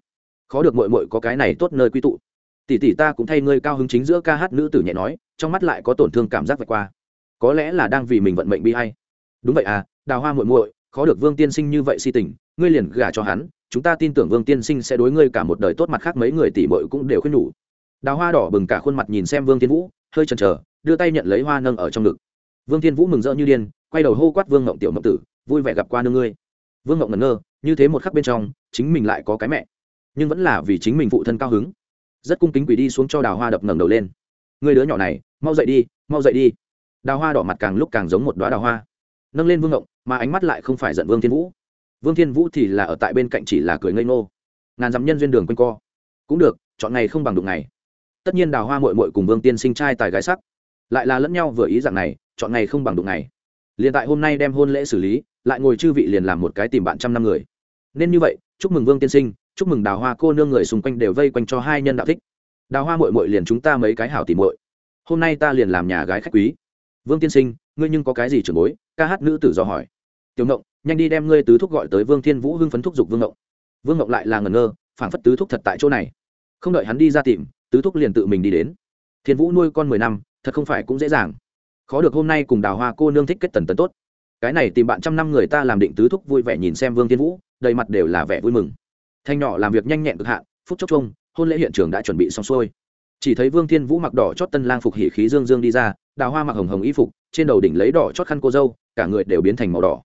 Khó được muội muội có cái này tốt nơi quy tụ. Tỷ tỷ ta cũng thay ngươi cao hứng chính giữa ca hát nữ tử nhẹ nói, trong mắt lại có tổn thương cảm giác vạch qua. Có lẽ là đang vì mình vận mệnh bi hay đúng vậy à đào hoa muội muội, khó được vương tiên sinh như vậy si tình, ngươi liền gả cho hắn, chúng ta tin tưởng vương tiên sinh sẽ đối ngươi cả một đời tốt mặt khác mấy người tỷ muội cũng đều khuyên nhủ đào hoa đỏ bừng cả khuôn mặt nhìn xem vương Thiên vũ, hơi chần chờ, đưa tay nhận lấy hoa nâng ở trong ngực. Vương Thiên vũ mừng rỡ như điên, quay đầu hô quát vương ngộng tiểu ngộng tử, vui vẻ gặp qua nương ngươi. Vương ngộng ngẩn ngơ, như thế một khắc bên trong, chính mình lại có cái mẹ. Nhưng vẫn là vì chính mình phụ thân cao hứng. Rất cung kính quỳ đi xuống cho đào hoa đập ngẩng đầu lên. Người đứa nhỏ này, mau dậy đi, mau dậy đi. Đào hoa đỏ mặt càng lúc càng giống một đoá đào hoa. Nâng lên vương ngộng, mà ánh mắt lại không phải giận vương thiên vũ. Vương thiên vũ thì là ở tại bên cạnh chỉ là cười ngây ngô. Ngàn dặm nhân duyên đường quanh co. Cũng được, chọn ngày không bằng đụng ngày tất nhiên đào hoa mội mội cùng vương tiên sinh trai tài gái sắc. Lại là lẫn nhau vừa ý dạng này, chọn ngày không bằng đụng ngày. Liền tại hôm nay đem hôn lễ xử lý, lại ngồi chư vị liền làm một cái tìm bạn trăm năm người. Nên như vậy, chúc mừng vương tiên sinh, chúc mừng đào hoa cô nương người xung quanh đều vây quanh cho hai nhân đạo thích. Đào hoa mội mội liền chúng ta mấy cái hảo tìm mội hôm nay ta liền làm nhà gái khách quý. Vương tiên sinh, ngươi nhưng có cái gì trưởng bối? Ca hát nữ tử dò hỏi. Tiểu ngộng, nhanh đi đem ngươi tứ thúc gọi tới vương thiên vũ hưng phấn thúc giục vương ngộng. Vương ngộng lại là ngẩn ngơ, phảng phất tứ thúc thật tại chỗ này. Không đợi hắn đi ra tìm tứ thúc liền tự mình đi đến. Thiên vũ nuôi con mười năm, thật không phải cũng dễ dàng. Khó được hôm nay cùng đào hoa cô nương thích kết tần tấn tốt. Cái này tìm bạn trăm năm người ta làm định tứ thúc vui vẻ nhìn xem vương thiên vũ, đầy mặt đều là vẻ vui mừng. Thanh nhỏ làm việc nhanh nhẹn cực hạn, phút chốc chung, hôn lễ hiện trường đã chuẩn bị xong xuôi. Chỉ thấy vương thiên vũ mặc đỏ chót tân lang phục hỉ khí dương dương đi ra, đào hoa mặc hồng hồng y phục, trên đầu đỉnh lấy đỏ chót khăn cô dâu, cả người đều biến thành màu đỏ.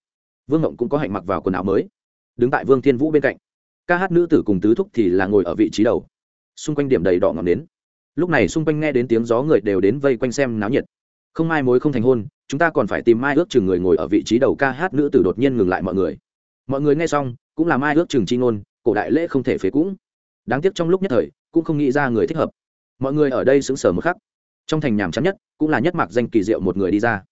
Vương ngộng cũng có hạnh mặc vào quần áo mới. Đứng tại vương thiên vũ bên cạnh. Ca hát nữ tử cùng tứ thúc thì là ngồi ở vị trí đầu xung quanh điểm đầy đỏ ngọn đến lúc này xung quanh nghe đến tiếng gió người đều đến vây quanh xem náo nhiệt. Không mai mối không thành hôn, chúng ta còn phải tìm mai ước chừng người ngồi ở vị trí đầu ca hát nữ tử đột nhiên ngừng lại mọi người. Mọi người nghe xong, cũng là mai ước chừng chi ngôn, cổ đại lễ không thể phế cũng. Đáng tiếc trong lúc nhất thời, cũng không nghĩ ra người thích hợp. Mọi người ở đây sững sờ một khắc. Trong thành nhàm chán nhất, cũng là nhất mặc danh kỳ diệu một người đi ra.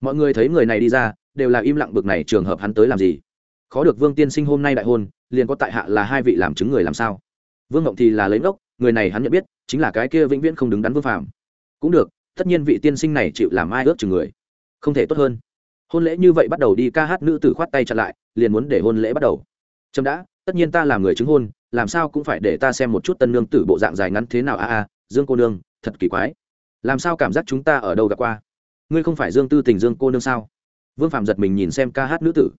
Mọi người thấy người này đi ra, đều là im lặng bực này trường hợp hắn tới làm gì. Khó được vương tiên sinh hôm nay đại hôn, liền có tại hạ là hai vị làm chứng người làm sao. Vương ngộng thì là lấy ngốc người này hắn nhận biết, chính là cái kia vĩnh viễn không đứng đắn vương Phàm. Cũng được, tất nhiên vị tiên sinh này chịu làm ai ước chừng người. Không thể tốt hơn. Hôn lễ như vậy bắt đầu đi, ca hát nữ tử khoát tay chặn lại, liền muốn để hôn lễ bắt đầu. Trâm đã, tất nhiên ta làm người chứng hôn, làm sao cũng phải để ta xem một chút tân nương tử bộ dạng dài ngắn thế nào, a a, dương cô nương, thật kỳ quái. Làm sao cảm giác chúng ta ở đâu gặp qua? Ngươi không phải dương tư tình dương cô nương sao? Vương phạm giật mình nhìn xem ca hát nữ tử.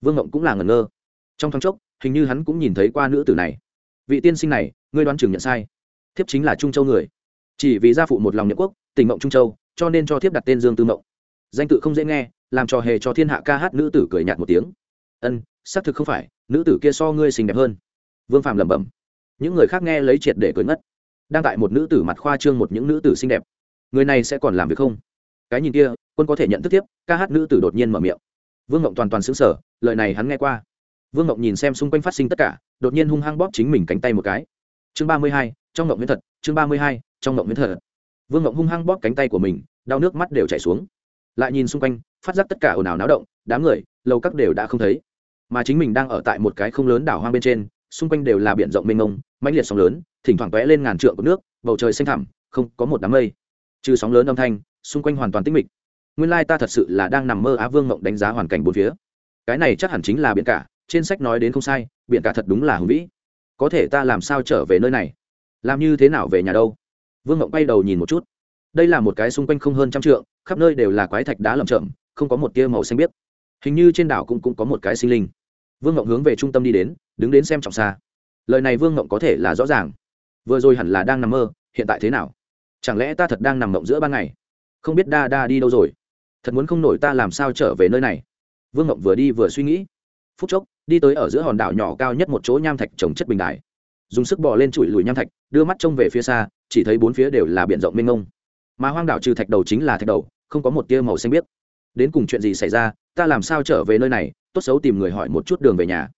Vương ngộng cũng là ngẩn ngơ. Trong thoáng chốc, hình như hắn cũng nhìn thấy qua nữ tử này. Vị tiên sinh này ngươi đoán chừng nhận sai. Thiếp chính là trung châu người. Chỉ vì gia phụ một lòng nhậm quốc tỉnh mộng trung châu, cho nên cho thiếp đặt tên dương tư mộng. Danh tự không dễ nghe, làm trò hề cho thiên hạ ca hát nữ tử cười nhạt một tiếng. Ân, xác thực không phải, nữ tử kia so ngươi xinh đẹp hơn. Vương phạm lẩm bẩm. Những người khác nghe lấy triệt để cười ngất. Đang tại một nữ tử mặt khoa trương một những nữ tử xinh đẹp. Người này sẽ còn làm việc không? Cái nhìn kia, quân có thể nhận thức tiếp ca hát nữ tử đột nhiên mở miệng. Vương ngộng toàn toàn xứng sở lời này hắn nghe qua. Vương ngộng nhìn xem xung quanh phát sinh tất cả, đột nhiên hung hăng bóp chính mình cánh tay một cái chương ba mươi hai, trong ngộng miễn thật chương ba mươi hai, trong ngộng miễn thật vương ngộng hung hăng bóp cánh tay của mình, đau nước mắt đều chảy xuống. Lại nhìn xung quanh, phát giác tất cả ồn ào náo động, đám người, lầu các đều đã không thấy. Mà chính mình đang ở tại một cái không lớn đảo hoang bên trên, xung quanh đều là biển rộng mênh mông, mãnh liệt sóng lớn, thỉnh thoảng tóe lên ngàn trượng của nước, bầu trời xanh thẳm, không có một đám mây. Trừ sóng lớn âm thanh, xung quanh hoàn toàn tĩnh mịch. Nguyên lai ta thật sự là đang nằm mơ á vương mộng đánh giá hoàn cảnh bốn phía. Cái này chắc hẳn chính là biển cả, trên sách nói đến không sai, biển cả thật đúng là hùng vĩ có thể ta làm sao trở về nơi này? Làm như thế nào về nhà đâu? Vương mộng bay đầu nhìn một chút. Đây là một cái xung quanh không hơn trăm trượng khắp nơi đều là quái thạch đá lầm chậm không có một tia màu xanh biếc. Hình như trên đảo cũng, cũng có một cái sinh linh. Vương mộng hướng về trung tâm đi đến đứng đến xem trọng xa. Lời này vương mộng có thể là rõ ràng. Vừa rồi hẳn là đang nằm mơ hiện tại thế nào? Chẳng lẽ ta thật đang nằm mộng giữa ban ngày? Không biết đa đa đi đâu rồi? Thật muốn không nổi ta làm sao trở về nơi này? Vương mộng vừa đi vừa suy nghĩ. Phút chốc đi tới ở giữa hòn đảo nhỏ cao nhất một chỗ nham thạch trồng chất bình đài. Dùng sức bò lên trụi lùi nham thạch, đưa mắt trông về phía xa, chỉ thấy bốn phía đều là biển rộng mênh mông. Mà hoang đảo trừ thạch đầu chính là thạch đầu, không có một tia màu xanh biếc. Đến cùng chuyện gì xảy ra, ta làm sao trở về nơi này, tốt xấu tìm người hỏi một chút đường về nhà.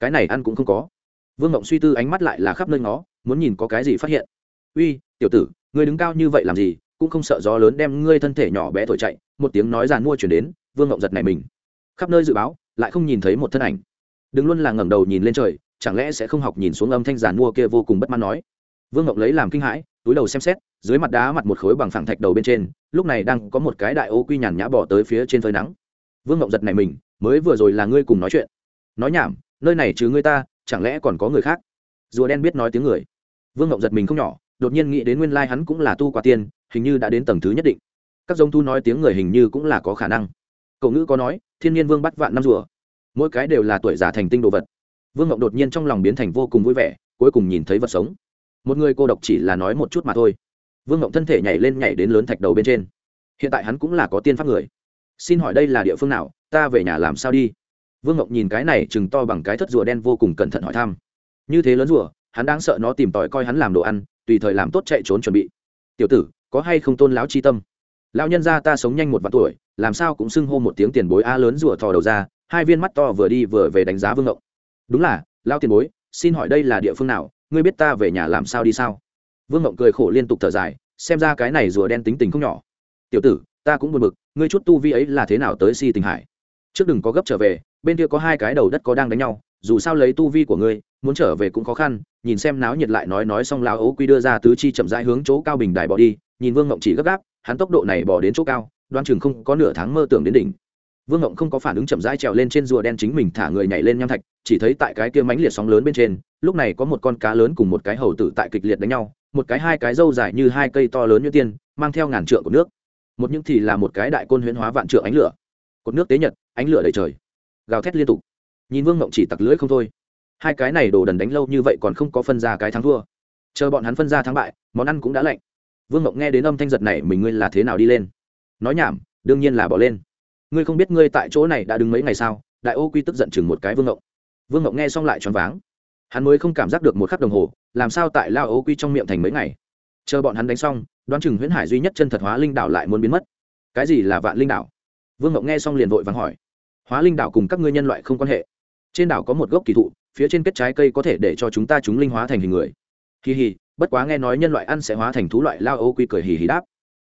Cái này ăn cũng không có. Vương mộng suy tư ánh mắt lại là khắp nơi ngó, muốn nhìn có cái gì phát hiện. Uy, tiểu tử, ngươi đứng cao như vậy làm gì, cũng không sợ gió lớn đem ngươi thân thể nhỏ bé thổi chạy. Một tiếng nói giàn mua chuyển đến, vương ngộng giật này mình. Khắp nơi dự báo, lại không nhìn thấy một thân ảnh đừng luôn là ngẩng đầu nhìn lên trời, chẳng lẽ sẽ không học nhìn xuống âm thanh giàn mua kia vô cùng bất mãn nói. Vương Ngọc lấy làm kinh hãi, túi đầu xem xét, dưới mặt đá mặt một khối bằng phẳng thạch đầu bên trên, lúc này đang có một cái đại ô quy nhàn nhã bỏ tới phía trên phơi nắng. Vương Ngọc giật này mình, mới vừa rồi là ngươi cùng nói chuyện. Nói nhảm, nơi này chứ ngươi ta, chẳng lẽ còn có người khác? Rùa đen biết nói tiếng người. Vương Ngọc giật mình không nhỏ, đột nhiên nghĩ đến nguyên lai hắn cũng là tu quả tiên, hình như đã đến tầng thứ nhất định. Các giống thu nói tiếng người hình như cũng là có khả năng. Cậu ngữ có nói, thiên nhiên vương bắt vạn năm rùa mỗi cái đều là tuổi già thành tinh đồ vật. Vương ngộng đột nhiên trong lòng biến thành vô cùng vui vẻ, cuối cùng nhìn thấy vật sống. Một người cô độc chỉ là nói một chút mà thôi. Vương ngộng thân thể nhảy lên nhảy đến lớn thạch đầu bên trên. Hiện tại hắn cũng là có tiên pháp người. Xin hỏi đây là địa phương nào? Ta về nhà làm sao đi? Vương ngộng nhìn cái này chừng to bằng cái thất rùa đen vô cùng cẩn thận hỏi thăm. Như thế lớn rùa, hắn đang sợ nó tìm tòi coi hắn làm đồ ăn, tùy thời làm tốt chạy trốn chuẩn bị. Tiểu tử, có hay không tôn lão chi tâm? Lão nhân gia ta sống nhanh một vạn tuổi, làm sao cũng xưng hô một tiếng tiền bối a lớn rùa thò đầu ra hai viên mắt to vừa đi vừa về đánh giá vương ngộng. Đúng là lao tiền bối, xin hỏi đây là địa phương nào? Ngươi biết ta về nhà làm sao đi sao? Vương ngộng cười khổ liên tục thở dài, xem ra cái này rùa đen tính tình không nhỏ. Tiểu tử, ta cũng buồn bực, ngươi chút tu vi ấy là thế nào tới si tình hải? Trước đừng có gấp trở về, bên kia có hai cái đầu đất có đang đánh nhau, dù sao lấy tu vi của ngươi, muốn trở về cũng khó khăn. Nhìn xem náo nhiệt lại nói nói xong lao ấu quy đưa ra tứ chi chậm rãi hướng chỗ cao bình đài bỏ đi, nhìn vương ngộng chỉ gấp gáp, hắn tốc độ này bỏ đến chỗ cao đoan chừng không có nửa tháng mơ tưởng đến đỉnh vương ngộng không có phản ứng chậm rãi trèo lên trên rùa đen chính mình thả người nhảy lên nham thạch, chỉ thấy tại cái kia mánh liệt sóng lớn bên trên, lúc này có một con cá lớn cùng một cái hầu tử tại kịch liệt đánh nhau, một cái hai cái râu dài như hai cây to lớn như tiên, mang theo ngàn trượng của nước. Một những thì là một cái đại côn huyễn hóa vạn trượng ánh lửa. Cột nước tế nhật, ánh lửa đầy trời. Gào thét liên tục. Nhìn vương ngộng chỉ tặc lưỡi không thôi. Hai cái này đồ đần đánh lâu như vậy còn không có phân ra cái thắng thua. Chờ bọn hắn phân ra thắng bại, món ăn cũng đã lạnh. Vương ngộng nghe đến âm thanh giật này mình ngươi là thế nào đi lên? Nói nhảm, đương nhiên là bỏ lên ngươi không biết ngươi tại chỗ này đã đứng mấy ngày sao? Đại ô quy tức giận chừng một cái vương ngộng. Vương ngộng nghe xong lại choáng váng. Hắn mới không cảm giác được một khắc đồng hồ, làm sao tại lao ô quy trong miệng thành mấy ngày? Chờ bọn hắn đánh xong, đoán chừng huyễn hải duy nhất chân thật hóa linh đảo lại muốn biến mất. Cái gì là vạn linh đảo? Vương ngộng nghe xong liền vội vàng hỏi. Hóa linh đảo cùng các ngươi nhân loại không quan hệ. Trên đảo có một gốc kỳ thụ, phía trên kết trái cây có thể để cho chúng ta chúng linh hóa thành hình người. Kỳ hì, bất quá nghe nói nhân loại ăn sẽ hóa thành thú loại lao ô quy cười hì hì đáp.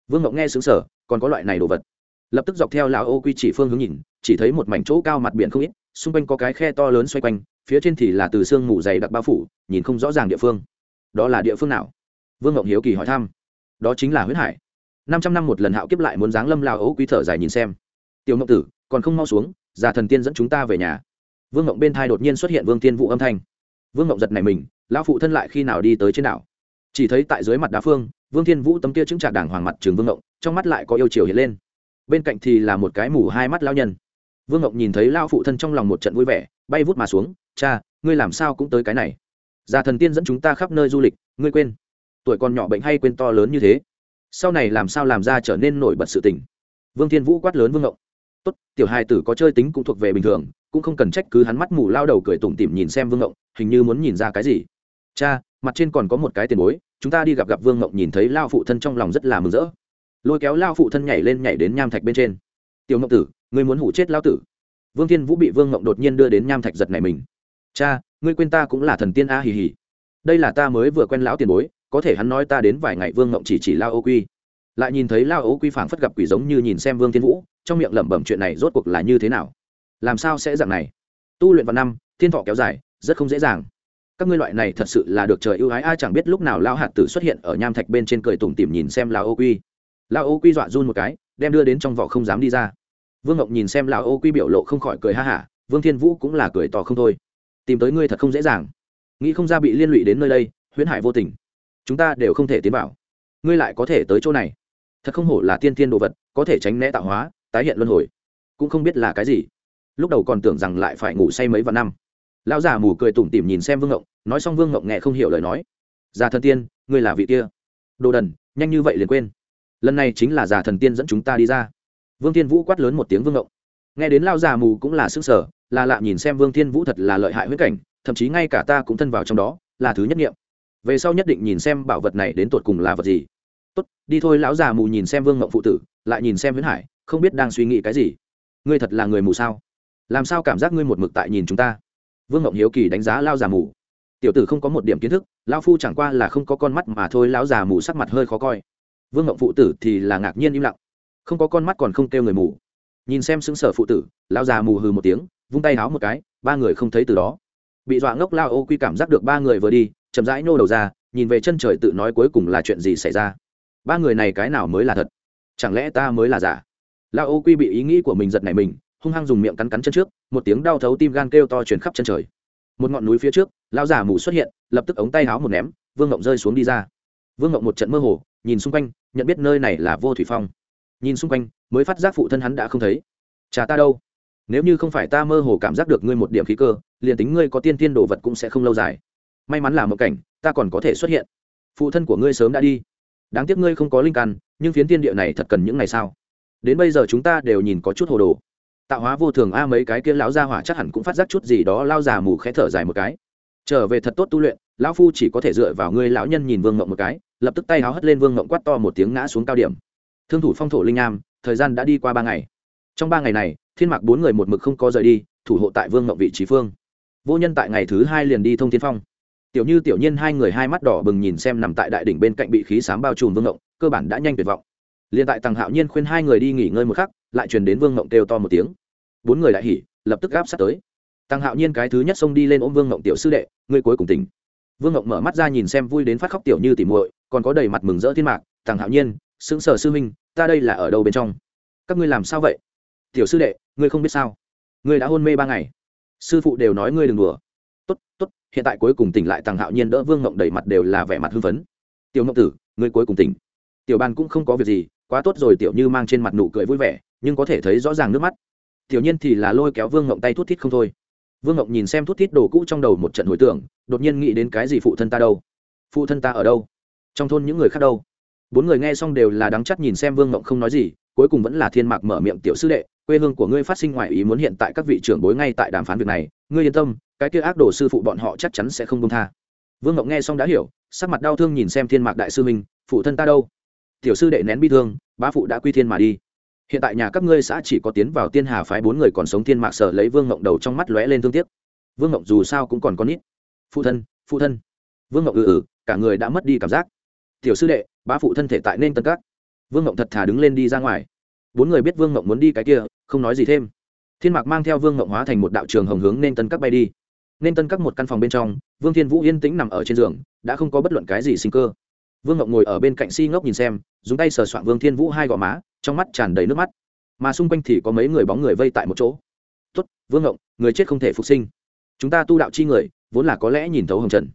Vương ngộng nghe xứng sở còn có loại này đồ vật lập tức dọc theo lão ô quy chỉ phương hướng nhìn, chỉ thấy một mảnh chỗ cao mặt biển không ít, xung quanh có cái khe to lớn xoay quanh, phía trên thì là từ sương mù dày đặc bao phủ, nhìn không rõ ràng địa phương. Đó là địa phương nào? Vương ngộng hiếu kỳ hỏi thăm. Đó chính là huyết hải. Năm trăm năm một lần hạo kiếp lại muốn giáng lâm lao ấu quý thở dài nhìn xem. Tiểu ngộng tử, còn không mau xuống, già thần tiên dẫn chúng ta về nhà. Vương ngộng bên thai đột nhiên xuất hiện vương tiên vụ âm thanh. Vương ngộng giật này mình, lão phụ thân lại khi nào đi tới trên đảo? Chỉ thấy tại dưới mặt đá phương, vương thiên vũ tấm kia chứng trạc đảng hoàng mặt trường vương ngộng trong mắt lại có yêu chiều hiện lên bên cạnh thì là một cái mù hai mắt lao nhân. Vương ngộng nhìn thấy lao phụ thân trong lòng một trận vui vẻ, bay vút mà xuống, cha, ngươi làm sao cũng tới cái này? Già thần tiên dẫn chúng ta khắp nơi du lịch, ngươi quên. Tuổi còn nhỏ bệnh hay quên to lớn như thế. Sau này làm sao làm ra trở nên nổi bật sự tình? Vương thiên vũ quát lớn vương ngộng tốt, tiểu hai tử có chơi tính cũng thuộc về bình thường, cũng không cần trách cứ hắn mắt mù lao đầu cười tủm tỉm nhìn xem vương ngộng hình như muốn nhìn ra cái gì. Cha, mặt trên còn có một cái tiền bối, chúng ta đi gặp gặp vương ngộng nhìn thấy lao phụ thân trong lòng rất là mừng rỡ lôi kéo lao phụ thân nhảy lên nhảy đến nham thạch bên trên. Tiểu ngộng tử, ngươi muốn hủ chết lao tử. Vương thiên vũ bị vương ngộng đột nhiên đưa đến nham thạch giật này mình. Cha, ngươi quên ta cũng là thần tiên a hì hì. Đây là ta mới vừa quen lão tiền bối, có thể hắn nói ta đến vài ngày vương ngộng chỉ chỉ lao ô quy. Lại nhìn thấy lao ô quy phảng phất gặp quỷ giống như nhìn xem vương thiên vũ, trong miệng lẩm bẩm chuyện này rốt cuộc là như thế nào? Làm sao sẽ dạng này? Tu luyện vào năm, thiên thọ kéo dài, rất không dễ dàng. Các ngươi loại này thật sự là được trời ưu ái, ai chẳng biết lúc nào lao hạt tử xuất hiện ở nham thạch bên trên cười tủm tỉm nhìn xem lao ô quy. Lão ô quy dọa run một cái, đem đưa đến trong vỏ không dám đi ra. Vương ngọc nhìn xem Lão ô quy biểu lộ không khỏi cười ha hả, vương thiên vũ cũng là cười tỏ không thôi. Tìm tới ngươi thật không dễ dàng. Nghĩ không ra bị liên lụy đến nơi đây, huyễn hải vô tình. Chúng ta đều không thể tiến vào. Ngươi lại có thể tới chỗ này. Thật không hổ là tiên tiên đồ vật, có thể tránh né tạo hóa, tái hiện luân hồi. Cũng không biết là cái gì. Lúc đầu còn tưởng rằng lại phải ngủ say mấy vạn năm. Lão già mù cười tủm tỉm nhìn xem vương ngộng nói xong vương ngộng nghe không hiểu lời nói. Già thần tiên, ngươi là vị kia. Đồ đần, nhanh như vậy liền quên lần này chính là già thần tiên dẫn chúng ta đi ra. Vương tiên vũ quát lớn một tiếng vương ngộng. Nghe đến lao già mù cũng là sức sở, là lạ nhìn xem vương tiên vũ thật là lợi hại huyết cảnh, thậm chí ngay cả ta cũng thân vào trong đó, là thứ nhất nghiệm. Về sau nhất định nhìn xem bảo vật này đến tột cùng là vật gì. Tốt, đi thôi lão già mù nhìn xem vương ngộng phụ tử, lại nhìn xem huyễn hải, không biết đang suy nghĩ cái gì. Ngươi thật là người mù sao? Làm sao cảm giác ngươi một mực tại nhìn chúng ta? Vương ngộng hiếu kỳ đánh giá lao già mù. Tiểu tử không có một điểm kiến thức lao phu chẳng qua là không có con mắt mà thôi, lão già mù sắc mặt hơi khó coi vương ngộng phụ tử thì là ngạc nhiên im lặng. Không có con mắt còn không kêu người mù. Nhìn xem xứng sở phụ tử lao già mù hừ một tiếng, vung tay háo một cái, ba người không thấy từ đó. Bị dọa ngốc lao ô quy cảm giác được ba người vừa đi, chậm rãi nô đầu ra, nhìn về chân trời tự nói cuối cùng là chuyện gì xảy ra. Ba người này cái nào mới là thật? Chẳng lẽ ta mới là giả? Lao ô quy bị ý nghĩ của mình giật nảy mình, hung hăng dùng miệng cắn cắn chân trước, một tiếng đau thấu tim gan kêu to chuyển khắp chân trời. Một ngọn núi phía trước lao giả mù xuất hiện, lập tức ống tay háo một ném, vương ngộng rơi xuống đi ra vương ngộng một trận mơ hồ, nhìn xung quanh, nhận biết nơi này là vô thủy phong. Nhìn xung quanh, mới phát giác phụ thân hắn đã không thấy. Cha ta đâu? Nếu như không phải ta mơ hồ cảm giác được ngươi một điểm khí cơ, liền tính ngươi có tiên tiên đồ vật cũng sẽ không lâu dài. May mắn là một cảnh, ta còn có thể xuất hiện. Phụ thân của ngươi sớm đã đi. Đáng tiếc ngươi không có linh căn, nhưng phiến tiên địa này thật cần những ngày sao đến bây giờ chúng ta đều nhìn có chút hồ đồ. Tạo hóa vô thường a mấy cái kia lão gia hỏa chắc hẳn cũng phát giác chút gì đó lao già mù khẽ thở dài một cái. Trở về thật tốt tu luyện, lão phu chỉ có thể dựa vào ngươi lão nhân nhìn vương ngộng một cái lập tức tay háo hất lên vương ngộng quát to một tiếng ngã xuống cao điểm. Thương thủ phong thổ linh nam thời gian đã đi qua ba ngày. Trong ba ngày này, thiên mạc bốn người một mực không có rời đi, thủ hộ tại vương ngộng vị trí phương. Vô nhân tại ngày thứ hai liền đi thông thiên phong. Tiểu như, tiểu nhiên hai người hai mắt đỏ bừng nhìn xem nằm tại đại đỉnh bên cạnh bị khí sám bao trùm vương ngộng cơ bản đã nhanh tuyệt vọng. Liền tại tàng hạo nhiên khuyên hai người đi nghỉ ngơi một khắc, lại truyền đến vương ngộng kêu to một tiếng. Bốn người đại hỉ, lập tức gáp sát tới. Tăng hạo nhiên cái thứ nhất xông đi lên ôm vương ngộng tiểu sư đệ, ngươi cuối cùng tỉnh vương ngộng mở mắt ra nhìn xem vui đến phát khóc tiểu như tỉ muội, còn có đầy mặt mừng rỡ thiên mạc, Thằng hạo nhiên, sững sờ sư minh ta đây là ở đâu bên trong? Các ngươi làm sao vậy? Tiểu sư đệ, ngươi không biết sao? Ngươi đã hôn mê ba ngày. Sư phụ đều nói ngươi đừng đùa. Tốt tốt, hiện tại cuối cùng tỉnh lại thằng hạo nhiên đỡ vương ngộng đầy mặt đều là vẻ mặt hưng phấn. Tiểu ngộng tử, ngươi cuối cùng tỉnh. Tiểu ban cũng không có việc gì, quá tốt rồi tiểu như mang trên mặt nụ cười vui vẻ, nhưng có thể thấy rõ ràng nước mắt. Tiểu nhiên thì là lôi kéo vương ngộng tay thút thít không thôi vương ngộng nhìn xem thút thít đồ cũ trong đầu một trận hồi tưởng, đột nhiên nghĩ đến cái gì phụ thân ta đâu? Phụ thân ta ở đâu? Trong thôn những người khác đâu? Bốn người nghe xong đều là đắng chắc nhìn xem vương ngộng không nói gì, cuối cùng vẫn là thiên mạc mở miệng, tiểu sư đệ, quê hương của ngươi phát sinh ngoài ý muốn hiện tại các vị trưởng bối ngay tại đàm phán việc này, ngươi yên tâm, cái kia ác đồ sư phụ bọn họ chắc chắn sẽ không công tha. Vương ngọc nghe xong đã hiểu, sắc mặt đau thương nhìn xem thiên mạc đại sư minh phụ thân ta đâu? Tiểu sư đệ nén bi thương, bá phụ đã quy thiên mà đi hiện tại nhà các ngươi xã chỉ có tiến vào tiên hà phái bốn người còn sống thiên mạc sở lấy vương ngộng đầu trong mắt lóe lên thương tiếc. Vương ngộng dù sao cũng còn con ít phụ thân phụ thân. Vương ngộng ừ ừ cả người đã mất đi cảm giác. Tiểu sư đệ, bá phụ thân thể tại nên tân các. Vương ngộng thật thà đứng lên đi ra ngoài. Bốn người biết vương ngộng muốn đi cái kia, không nói gì thêm. Thiên mạc mang theo vương ngộng hóa thành một đạo trường hồng hướng nên tân các bay đi. Nên tân các một căn phòng bên trong, vương thiên vũ yên tĩnh nằm ở trên giường, đã không có bất luận cái gì sinh cơ. Vương ngộng ngồi ở bên cạnh si ngốc nhìn xem, dùng tay sờ soạn vương thiên vũ hai gò má trong mắt tràn đầy nước mắt. Mà xung quanh thì có mấy người bóng người vây tại một chỗ. Tuất vương ngộng, người chết không thể phục sinh. Chúng ta tu đạo chi người, vốn là có lẽ nhìn thấu hồng trần.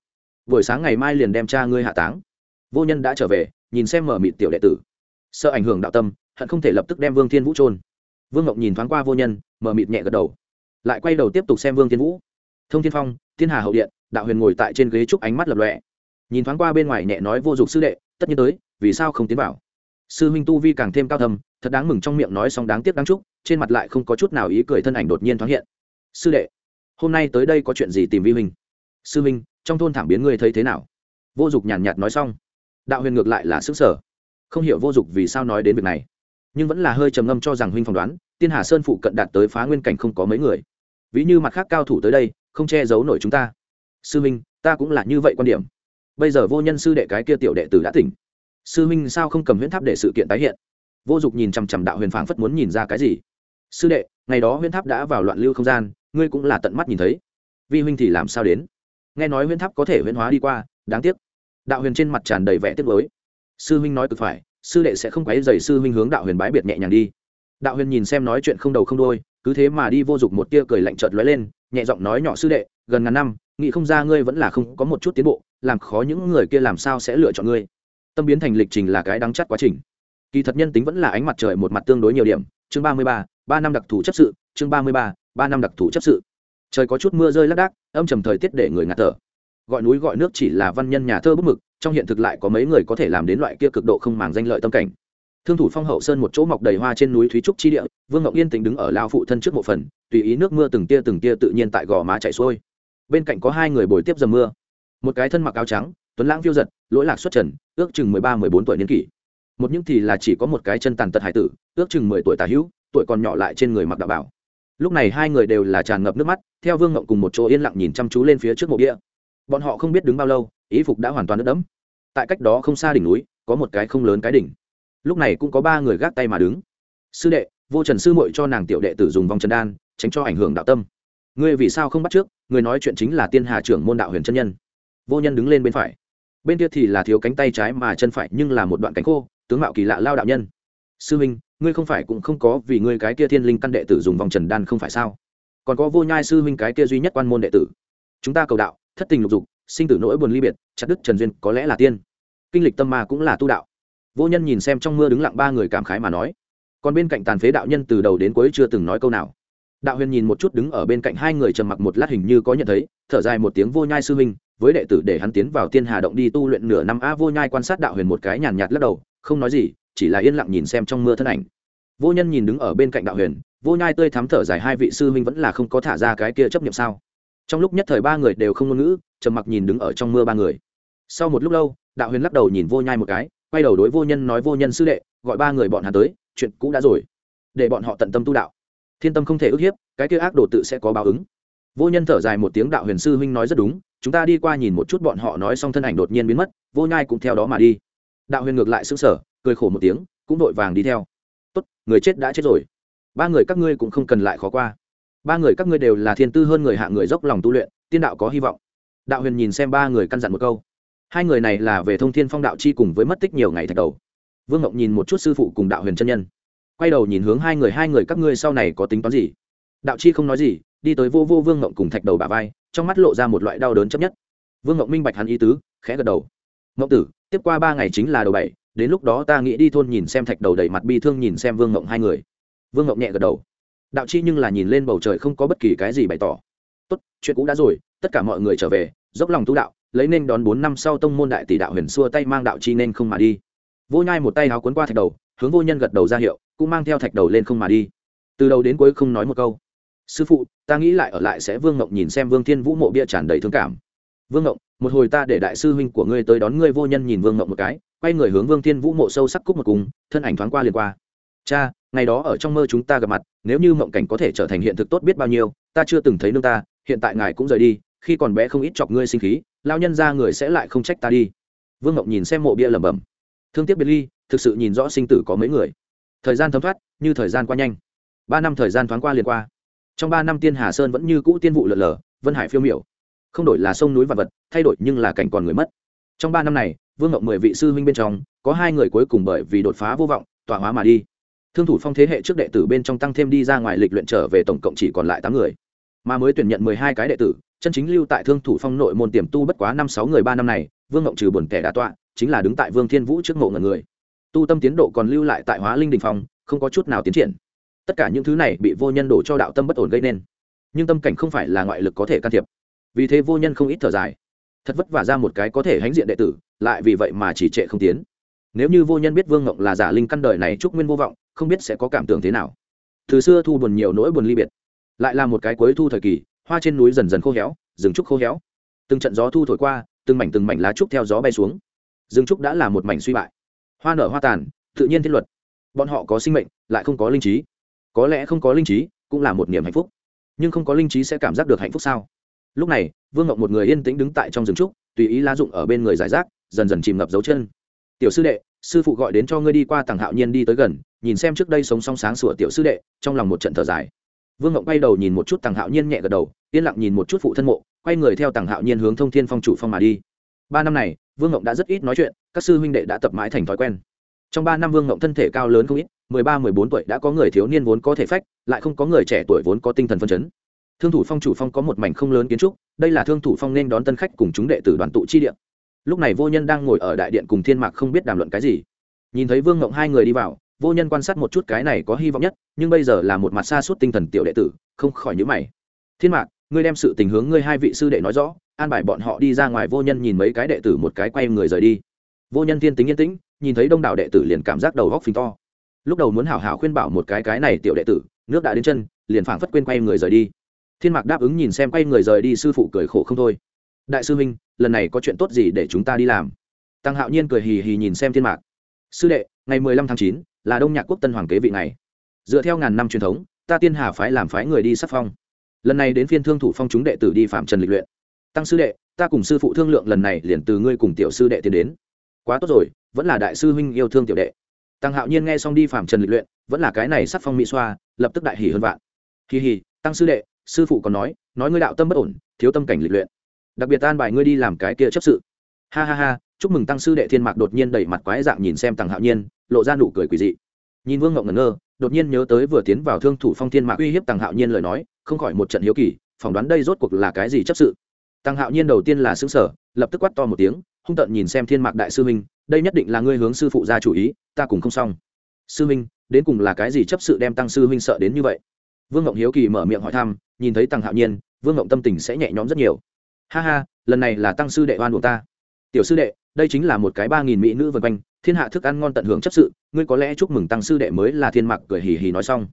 Buổi sáng ngày mai liền đem cha ngươi hạ táng. Vô nhân đã trở về, nhìn xem mở mịt tiểu đệ tử. Sợ ảnh hưởng đạo tâm, hận không thể lập tức đem vương thiên vũ trôn vương ngộng nhìn thoáng qua vô nhân, mở mịt nhẹ gật đầu. Lại quay đầu tiếp tục xem vương thiên vũ. Thông thiên phong, thiên hà hậu điện, đạo huyền ngồi tại trên ghế trúc ánh mắt lập lọe nhìn thoáng qua bên ngoài nhẹ nói vô dụng sư đệ, tất nhiên tới, vì sao không tiến vào? Sư huynh tu vi càng thêm cao thầm thật đáng mừng trong miệng nói xong đáng tiếc đáng chúc, trên mặt lại không có chút nào ý cười thân ảnh đột nhiên thoáng hiện. Sư đệ, hôm nay tới đây có chuyện gì tìm vi huynh? Sư huynh, trong thôn thảm biến ngươi thấy thế nào? Vô dụng nhàn nhạt nói xong. Đạo huyền ngược lại là xứng sở. Không hiểu vô dụng vì sao nói đến việc này. Nhưng vẫn là hơi trầm ngâm cho rằng huynh phỏng đoán, tiên hà sơn phụ cận đạt tới phá nguyên cảnh không có mấy người. Ví như mặt khác cao thủ tới đây, không che giấu nổi chúng ta. Sư huynh, ta cũng là như vậy quan điểm. Bây giờ vô nhân sư đệ cái kia tiểu đệ tử đã tỉnh sư Minh sao không cầm huyễn tháp để sự kiện tái hiện? Vô dụng nhìn chằm chằm đạo huyền phảng phất muốn nhìn ra cái gì. Sư đệ, ngày đó huyễn tháp đã vào loạn lưu không gian, ngươi cũng là tận mắt nhìn thấy. Vi huynh thì làm sao đến? Nghe nói huyễn tháp có thể huyễn hóa đi qua, đáng tiếc. Đạo huyền trên mặt tràn đầy vẻ tiếc mới sư huynh nói cực phải, sư đệ sẽ không quấy dày sư huynh hướng đạo huyền bái biệt nhẹ nhàng đi. Đạo huyền nhìn xem nói chuyện không đầu không đôi cứ thế mà đi vô dụng một tia cười lạnh chợt lóe lên, nhẹ giọng nói nhỏ sư đệ, gần ngàn năm, nghĩ không ra ngươi vẫn là không có một chút tiến bộ, làm khó những người kia làm sao sẽ lựa chọn ngươi? Tâm biến thành lịch trình là cái đáng chắc quá trình. Kỳ thật nhân tính vẫn là ánh mặt trời một mặt tương đối nhiều điểm. Chương ba mươi ba ba năm đặc thù chấp sự. Chương ba mươi ba ba năm đặc thù chấp sự. Trời có chút mưa rơi lác đác, âm trầm thời tiết để người ngạt thở. Gọi núi gọi nước chỉ là văn nhân nhà thơ bức mực, trong hiện thực lại có mấy người có thể làm đến loại kia cực độ không màng danh lợi tâm cảnh. Thương thủ phong hậu sơn một chỗ mọc đầy hoa trên núi thúy trúc chi địa, vương ngọc yên tĩnh đứng ở lao phụ thân trước một phần, tùy ý nước mưa từng tia từng tia tự nhiên tại gò má chảy xuôi. Bên cạnh có hai người bồi tiếp dầm mưa. Một cái thân mặc áo trắng tuấn lãng phiêu giật, lỗi lạc xuất trần, ước chừng mười ba, mười bốn tuổi niên kỷ. Một những thì là chỉ có một cái chân tàn tật hải tử, ước chừng mười tuổi tà hữu, tuổi còn nhỏ lại trên người mặc đạo bảo. Lúc này hai người đều là tràn ngập nước mắt, theo vương ngộng cùng một chỗ yên lặng nhìn chăm chú lên phía trước mộ địa bọn họ không biết đứng bao lâu, ý phục đã hoàn toàn nước đẫm. Tại cách đó không xa đỉnh núi, có một cái không lớn cái đỉnh. Lúc này cũng có ba người gác tay mà đứng. Sư đệ, vô trần sư muội cho nàng tiểu đệ tử dùng vòng trần đan, tránh cho ảnh hưởng đạo tâm. Ngươi vì sao không bắt trước? Người nói chuyện chính là tiên hà trưởng môn đạo huyền chân nhân. Vô nhân đứng lên bên phải bên kia thì là thiếu cánh tay trái mà chân phải nhưng là một đoạn cánh khô, tướng mạo kỳ lạ lao đạo nhân. Sư huynh ngươi không phải cũng không có vì ngươi cái kia thiên linh căn đệ tử dùng vòng trần đan không phải sao? Còn có vô nhai sư huynh cái kia duy nhất quan môn đệ tử. Chúng ta cầu đạo, thất tình lục dục, sinh tử nỗi buồn ly biệt, chặt đức trần duyên có lẽ là tiên. Kinh lịch tâm ma cũng là tu đạo. Vô nhân nhìn xem trong mưa đứng lặng ba người cảm khái mà nói. Còn bên cạnh tàn phế đạo nhân từ đầu đến cuối chưa từng nói câu nào. Đạo huyền nhìn một chút đứng ở bên cạnh hai người trầm mặc một lát hình như có nhận thấy, thở dài một tiếng vô nhai sư huynh với đệ tử để hắn tiến vào tiên hà động đi tu luyện nửa năm. A vô nhai quan sát đạo huyền một cái nhàn nhạt lắc đầu, không nói gì, chỉ là yên lặng nhìn xem trong mưa thân ảnh. Vô nhân nhìn đứng ở bên cạnh đạo huyền, vô nhai tươi thắm thở dài, hai vị sư huynh vẫn là không có thả ra cái kia chấp nhận sao? Trong lúc nhất thời ba người đều không ngôn ngữ, trầm mặc nhìn đứng ở trong mưa ba người. Sau một lúc lâu, đạo huyền lắc đầu nhìn vô nhai một cái, quay đầu đối vô nhân nói, vô nhân sư đệ, gọi ba người bọn hắn tới, chuyện cũ đã rồi, để bọn họ tận tâm tu đạo. Thiên tâm không thể ức hiếp, cái kia ác đồ tự sẽ có báo ứng vô nhân thở dài một tiếng đạo huyền sư huynh nói rất đúng, chúng ta đi qua nhìn một chút bọn họ nói xong thân ảnh đột nhiên biến mất, vô nhai cũng theo đó mà đi. Đạo huyền ngược lại xứng sở cười khổ một tiếng, cũng vội vàng đi theo. Tốt, người chết đã chết rồi. Ba người các ngươi cũng không cần lại khó qua. Ba người các ngươi đều là thiên tư hơn người hạ người dốc lòng tu luyện, tiên đạo có hy vọng. Đạo huyền nhìn xem ba người căn dặn một câu. Hai người này là về thông thiên phong đạo chi cùng với mất tích nhiều ngày thạch đầu. Vương ngọc nhìn một chút sư phụ cùng đạo huyền chân nhân. Quay đầu nhìn hướng hai người hai người các ngươi sau này có tính toán gì? Đạo chi không nói gì đi tới vô vô vương ngộng cùng thạch đầu bà vai, trong mắt lộ ra một loại đau đớn chấp nhất. Vương ngộng minh bạch hắn ý tứ, khẽ gật đầu. Ngộng tử, tiếp qua ba ngày chính là đầu bảy, đến lúc đó ta nghĩ đi thôn nhìn xem thạch đầu đầy mặt bi thương nhìn xem vương ngộng hai người. Vương ngộng nhẹ gật đầu. Đạo chi nhưng là nhìn lên bầu trời không có bất kỳ cái gì bày tỏ. Tốt, chuyện cũ đã rồi, tất cả mọi người trở về, dốc lòng tu đạo, lấy nên đón bốn năm sau tông môn đại tỷ đạo huyền xua tay mang đạo chi nên không mà đi. Vô nhai một tay áo cuốn qua thạch đầu, hướng vô nhân gật đầu ra hiệu, cũng mang theo thạch đầu lên không mà đi. Từ đầu đến cuối không nói một câu sư phụ, ta nghĩ lại ở lại sẽ vương ngộng nhìn xem vương thiên vũ mộ bia tràn đầy thương cảm. Vương ngộng, một hồi ta để đại sư huynh của ngươi tới đón ngươi vô nhân nhìn vương ngộng một cái, quay người hướng vương thiên vũ mộ sâu sắc cúc một cùng, thân ảnh thoáng qua liền qua. Cha, ngày đó ở trong mơ chúng ta gặp mặt, nếu như mộng cảnh có thể trở thành hiện thực tốt biết bao nhiêu, ta chưa từng thấy nương ta, hiện tại ngài cũng rời đi, khi còn bé không ít chọc ngươi sinh khí lao nhân ra người sẽ lại không trách ta đi. Vương ngộng nhìn xem mộ bia lẩm bẩm. Thương tiếc biệt ly, thực sự nhìn rõ sinh tử có mấy người. Thời gian thấm thoát, như thời gian qua nhanh. Ba năm thời gian thoáng qua liền qua trong ba năm tiên hà sơn vẫn như cũ tiên vụ lợn lờ, vân hải phiêu miểu. Không đổi là sông núi vật vật, thay đổi nhưng là cảnh còn người mất. Trong ba năm này, vương ngọc mười vị sư huynh bên trong, có hai người cuối cùng bởi vì đột phá vô vọng, tọa hóa mà đi. Thương thủ phong thế hệ trước đệ tử bên trong tăng thêm đi ra ngoài lịch luyện trở về tổng cộng chỉ còn lại tám người. Mà mới tuyển nhận mười hai cái đệ tử, chân chính lưu tại thương thủ phong nội môn tiềm tu bất quá năm sáu người ba năm này, vương ngộng trừ buồn kẻ đã tọa, chính là đứng tại vương thiên vũ trước mộ ngần người. Tu tâm tiến độ còn lưu lại tại hóa linh đình phong, không có chút nào tiến triển tất cả những thứ này bị vô nhân đổ cho đạo tâm bất ổn gây nên. Nhưng tâm cảnh không phải là ngoại lực có thể can thiệp. Vì thế vô nhân không ít thở dài. Thật vất vả ra một cái có thể hãnh diện đệ tử, lại vì vậy mà chỉ trệ không tiến. Nếu như vô nhân biết vương ngộng là giả linh căn đời này chúc nguyên vô vọng, không biết sẽ có cảm tưởng thế nào. Từ xưa thu buồn nhiều nỗi buồn ly biệt. Lại là một cái cuối thu thời kỳ, hoa trên núi dần dần khô héo, rừng trúc khô héo. Từng trận gió thu thổi qua, từng mảnh từng mảnh lá trúc theo gió bay xuống. Rừng trúc đã là một mảnh suy bại. Hoa nở hoa tàn, tự nhiên thiết luật. Bọn họ có sinh mệnh, lại không có linh trí có lẽ không có linh trí, cũng là một niềm hạnh phúc. Nhưng không có linh trí sẽ cảm giác được hạnh phúc sao? Lúc này, vương ngọc một người yên tĩnh đứng tại trong rừng trúc, tùy ý lá dụng ở bên người giải rác, dần dần chìm ngập dấu chân. Tiểu sư đệ, sư phụ gọi đến cho ngươi đi qua tàng hạo nhiên đi tới gần, nhìn xem trước đây sống song sáng sủa tiểu sư đệ. Trong lòng một trận thở dài. Vương ngọc quay đầu nhìn một chút tàng hạo nhiên nhẹ gật đầu, yên lặng nhìn một chút phụ thân mộ, quay người theo tàng hạo nhiên hướng thông thiên phong chủ phong mà đi. Ba năm này, vương ngọc đã rất ít nói chuyện, các sư huynh đệ đã tập mãi thành thói quen. Trong ba năm vương ngộng thân thể cao lớn không ít mười ba, mười bốn tuổi đã có người thiếu niên vốn có thể phách, lại không có người trẻ tuổi vốn có tinh thần phân chấn. Thương thủ phong chủ phong có một mảnh không lớn kiến trúc, đây là thương thủ phong nên đón tân khách cùng chúng đệ tử đoàn tụ chi điện lúc này vô nhân đang ngồi ở đại điện cùng thiên mạc không biết đàm luận cái gì. Nhìn thấy vương ngộng hai người đi vào, vô nhân quan sát một chút cái này có hy vọng nhất, nhưng bây giờ là một mặt xa suốt tinh thần tiểu đệ tử, không khỏi nhữ mày. Thiên mạc, ngươi đem sự tình hướng ngươi hai vị sư đệ nói rõ, an bài bọn họ đi ra ngoài vô nhân nhìn mấy cái đệ tử một cái quay người rời đi. Vô nhân thiên tính yên tĩnh, nhìn thấy đông đảo đệ tử liền cảm giác đầu góc phình to lúc đầu muốn hảo hảo khuyên bảo một cái cái này tiểu đệ tử, nước đã đến chân, liền phảng phất quên quay người rời đi. Thiên mạc đáp ứng nhìn xem quay người rời đi sư phụ cười khổ không thôi. Đại sư huynh, lần này có chuyện tốt gì để chúng ta đi làm? Tăng hạo nhiên cười hì hì nhìn xem thiên mạc. Sư đệ, ngày mười lăm tháng chín là đông nhạc quốc tân hoàng kế vị này dựa theo ngàn năm truyền thống, ta tiên hà phái làm phái người đi sắc phong. Lần này đến phiên thương thủ phong chúng đệ tử đi phạm trần lịch luyện. Tăng sư đệ, ta cùng sư phụ thương lượng lần này liền từ ngươi cùng tiểu sư đệ tiến đến. Quá tốt rồi, vẫn là đại sư huynh yêu thương tiểu đệ tăng hạo nhiên nghe xong đi phạm trần lịch luyện, vẫn là cái này sắc phong mỹ xoa, lập tức đại hỉ hơn vạn. Kỳ hỉ, tăng sư đệ, sư phụ còn nói nói ngươi đạo tâm bất ổn, thiếu tâm cảnh lịch luyện. Đặc biệt tan bài ngươi đi làm cái kia chấp sự. Ha ha ha, chúc mừng tăng sư đệ thiên mạc đột nhiên đẩy mặt quái dạng nhìn xem tăng hạo nhiên, lộ ra nụ cười quỳ dị. Nhìn vương ngộng ngẩn ngơ, đột nhiên nhớ tới vừa tiến vào thương thủ phong thiên mạc uy hiếp tăng hạo nhiên lời nói, không khỏi một trận hiếu kỳ, phỏng đoán đây rốt cuộc là cái gì chấp sự. Tăng hạo nhiên đầu tiên là xứng sở lập tức quát to một tiếng, hung tận nhìn xem thiên mạc đại sư minh đây nhất định là ngươi hướng sư phụ ra chủ ý, ta cùng không xong. Sư minh đến cùng là cái gì chấp sự đem tăng sư huynh sợ đến như vậy? Vương ngộng hiếu kỳ mở miệng hỏi thăm, nhìn thấy tăng hạo nhiên, vương ngộng tâm tình sẽ nhẹ nhõm rất nhiều. Ha ha, lần này là tăng sư đệ oan của ta. Tiểu sư đệ, đây chính là một cái ba nghìn mỹ nữ vân quanh, thiên hạ thức ăn ngon tận hưởng chấp sự, ngươi có lẽ chúc mừng tăng sư đệ mới là thiên mặc cười hì hì nói xong.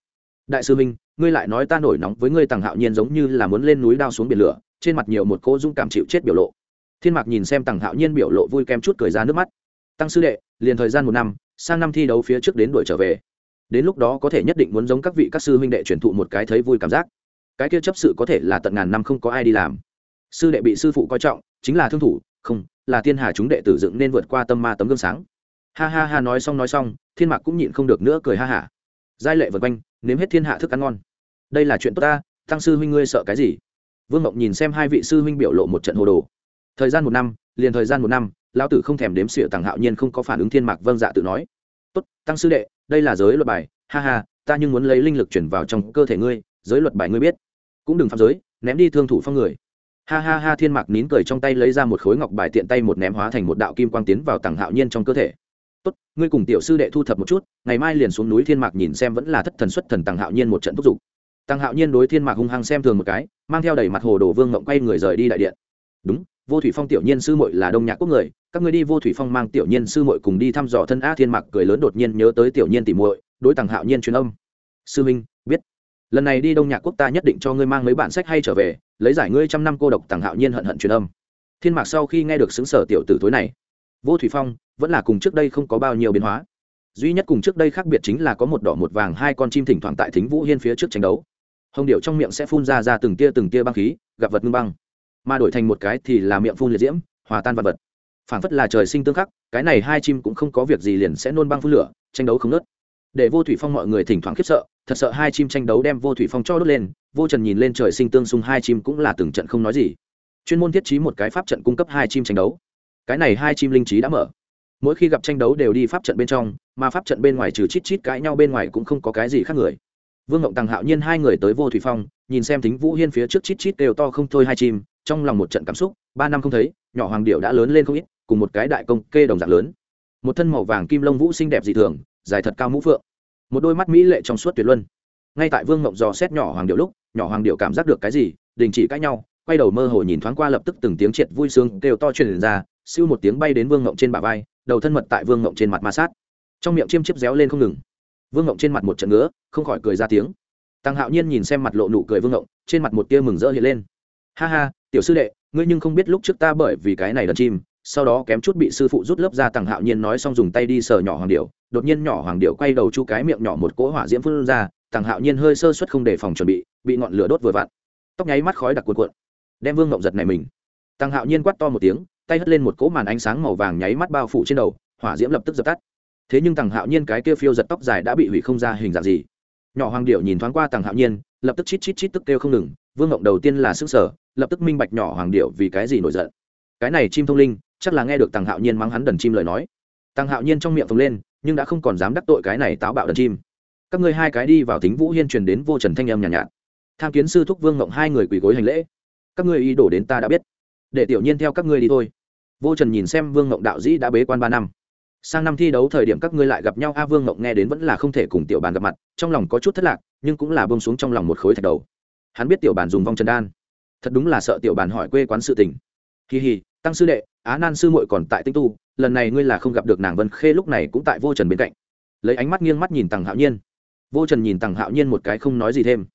Đại sư minh ngươi lại nói ta nổi nóng với ngươi tăng hạo nhiên giống như là muốn lên núi đao xuống biển lửa, trên mặt nhiều một cô dung cảm chịu chết biểu lộ. Thiên mạc nhìn xem tăng hạo nhiên biểu lộ vui kem chút cười ra nước mắt tăng sư đệ, liền thời gian một năm, sang năm thi đấu phía trước đến đuổi trở về. Đến lúc đó có thể nhất định muốn giống các vị các sư huynh đệ truyền thụ một cái thấy vui cảm giác. Cái kia chấp sự có thể là tận ngàn năm không có ai đi làm. Sư đệ bị sư phụ coi trọng, chính là thương thủ, không, là thiên hà chúng đệ tử dựng nên vượt qua tâm ma tấm gương sáng. Ha ha ha, nói xong nói xong, thiên mạc cũng nhịn không được nữa cười ha hả. Giai lệ vượt quanh, nếm hết thiên hạ thức ăn ngon. Đây là chuyện tốt ta, tăng sư huynh ngươi sợ cái gì? Vương Mộng nhìn xem hai vị sư huynh biểu lộ một trận hồ đồ. Thời gian một năm, liền thời gian một năm lão tử không thèm đếm xỉa tàng hạo nhiên không có phản ứng thiên mạc vâng dạ tự nói. Tốt, tăng sư đệ, đây là giới luật bài. Ha ha, ta nhưng muốn lấy linh lực chuyển vào trong cơ thể ngươi, giới luật bài ngươi biết. Cũng đừng phạm giới, ném đi thương thủ phong người. Ha ha ha, thiên mạc nín cười trong tay lấy ra một khối ngọc bài tiện tay một ném hóa thành một đạo kim quang tiến vào tàng hạo nhiên trong cơ thể. Tốt, ngươi cùng tiểu sư đệ thu thập một chút, ngày mai liền xuống núi thiên mạc nhìn xem vẫn là thất thần xuất thần tàng hạo nhiên một trận thúc giục. Tàng hạo nhiên đối thiên mạc hung hăng xem thường một cái, mang theo đầy mặt hồ đồ vương ngộng quay người rời đi đại điện. Đúng vô thủy phong tiểu nhiên sư muội là đông nhạc quốc người, các người đi vô thủy phong mang tiểu nhiên sư muội cùng đi thăm dò thân a thiên mạc cười lớn đột nhiên nhớ tới tiểu nhiên tỉ muội, đối tàng hạo nhiên truyền âm. Sư minh, biết. Lần này đi đông nhạc quốc ta nhất định cho ngươi mang mấy bản sách hay trở về, lấy giải ngươi trăm năm cô độc tàng hạo nhiên hận hận truyền âm. Thiên mạc sau khi nghe được xứng sở tiểu tử tối này, vô thủy phong, vẫn là cùng trước đây không có bao nhiêu biến hóa. Duy nhất cùng trước đây khác biệt chính là có một đỏ một vàng hai con chim thỉnh thoảng tại thính vũ hiên phía trước tranh đấu. Hồng điệu trong miệng sẽ phun ra ra từng tia từng tia băng khí, gặp vật ngưng băng mà đổi thành một cái thì là miệng phun liệt diễm, hòa tan vật vật. Phảng phất là trời sinh tương khắc, cái này hai chim cũng không có việc gì liền sẽ nôn băng phun lửa, tranh đấu không nớt để vô thủy phong mọi người thỉnh thoảng khiếp sợ, thật sợ hai chim tranh đấu đem vô thủy phong cho đốt lên, vô trần nhìn lên trời sinh tương xung hai chim cũng là từng trận không nói gì. Chuyên môn thiết trí một cái pháp trận cung cấp hai chim tranh đấu. Cái này hai chim linh trí đã mở. Mỗi khi gặp tranh đấu đều đi pháp trận bên trong, mà pháp trận bên ngoài trừ chít chít cãi nhau bên ngoài cũng không có cái gì khác người. Vương ngộng tàng hạo nhiên hai người tới vô thủy phong, nhìn xem thính vũ hiên phía trước chít chít đều to không thôi hai chim trong lòng một trận cảm xúc, ba năm không thấy, nhỏ hoàng điệu đã lớn lên không ít, cùng một cái đại công kê đồng dạng lớn. Một thân màu vàng kim lông vũ xinh đẹp dị thường, dài thật cao mũ phượng. Một đôi mắt mỹ lệ trong suốt tuyệt luân. Ngay tại vương ngộng dò xét nhỏ hoàng điệu lúc, nhỏ hoàng điệu cảm giác được cái gì, đình chỉ cãi nhau, quay đầu mơ hồ nhìn thoáng qua lập tức từng tiếng triệt vui sướng kêu to truyền ra, siêu một tiếng bay đến vương ngộng trên bả vai, đầu thân mật tại vương ngộng trên mặt ma sát. Trong miệng chiêm chiếp réo lên không ngừng. Vương ngộng trên mặt một trận ngứa, không khỏi cười ra tiếng. Tăng hạo nhiên nhìn xem mặt lộ nụ cười vương ngộng trên mặt một tia mừng rỡ hiện lên ha ha, tiểu sư đệ, ngươi nhưng không biết lúc trước ta bởi vì cái này đần chim, sau đó kém chút bị sư phụ rút lớp ra tăng hạo nhiên nói xong dùng tay đi sờ nhỏ hoàng điệu đột nhiên nhỏ hoàng điệu quay đầu chu cái miệng nhỏ một cỗ hỏa diễm phun ra tăng hạo nhiên hơi sơ suất không đề phòng chuẩn bị bị ngọn lửa đốt vừa vặn. Tóc nháy mắt khói đặc cuộn cuộn, đem vương ngộng giật này mình. Tăng hạo nhiên quát to một tiếng, tay hất lên một cỗ màn ánh sáng màu vàng nháy mắt bao phủ trên đầu, hỏa diễm lập tức dập tắt. Thế nhưng tằng hạo nhiên cái kia phiêu giật tóc dài đã bị hủy không ra hình dạng gì nhỏ hoàng điệu nhìn thoáng qua tàng hạo nhiên lập tức chít chít chít tức kêu không ngừng vương ngộng đầu tiên là sức sở lập tức minh bạch nhỏ hoàng điệu vì cái gì nổi giận. Cái này chim thông linh chắc là nghe được tàng hạo nhiên mắng hắn đần chim lời nói. Tàng hạo nhiên trong miệng phồng lên nhưng đã không còn dám đắc tội cái này táo bạo đần chim. Các ngươi hai cái đi vào thính vũ hiên truyền đến vô trần thanh âm nhàn nhạt, nhạt. Tham kiến sư thúc vương ngộng hai người quỳ gối hành lễ. Các ngươi ý đổ đến ta đã biết. Để tiểu nhiên theo các ngươi đi thôi. Vô trần nhìn xem vương ngộng đạo dĩ đã bế quan ba năm sang năm thi đấu thời điểm các ngươi lại gặp nhau. A vương ngộng nghe đến vẫn là không thể cùng tiểu bàn gặp mặt, trong lòng có chút thất lạc, nhưng cũng là bông xuống trong lòng một khối thạch đầu. Hắn biết tiểu bàn dùng vong trần đan. Thật đúng là sợ tiểu bàn hỏi quê quán sự tình. Kỳ hì tăng sư đệ, á nan sư muội còn tại tinh tu, lần này ngươi là không gặp được nàng vân khê lúc này cũng tại vô trần bên cạnh. Lấy ánh mắt nghiêng mắt nhìn tằng hạo nhiên. Vô trần nhìn tằng hạo nhiên một cái không nói gì thêm.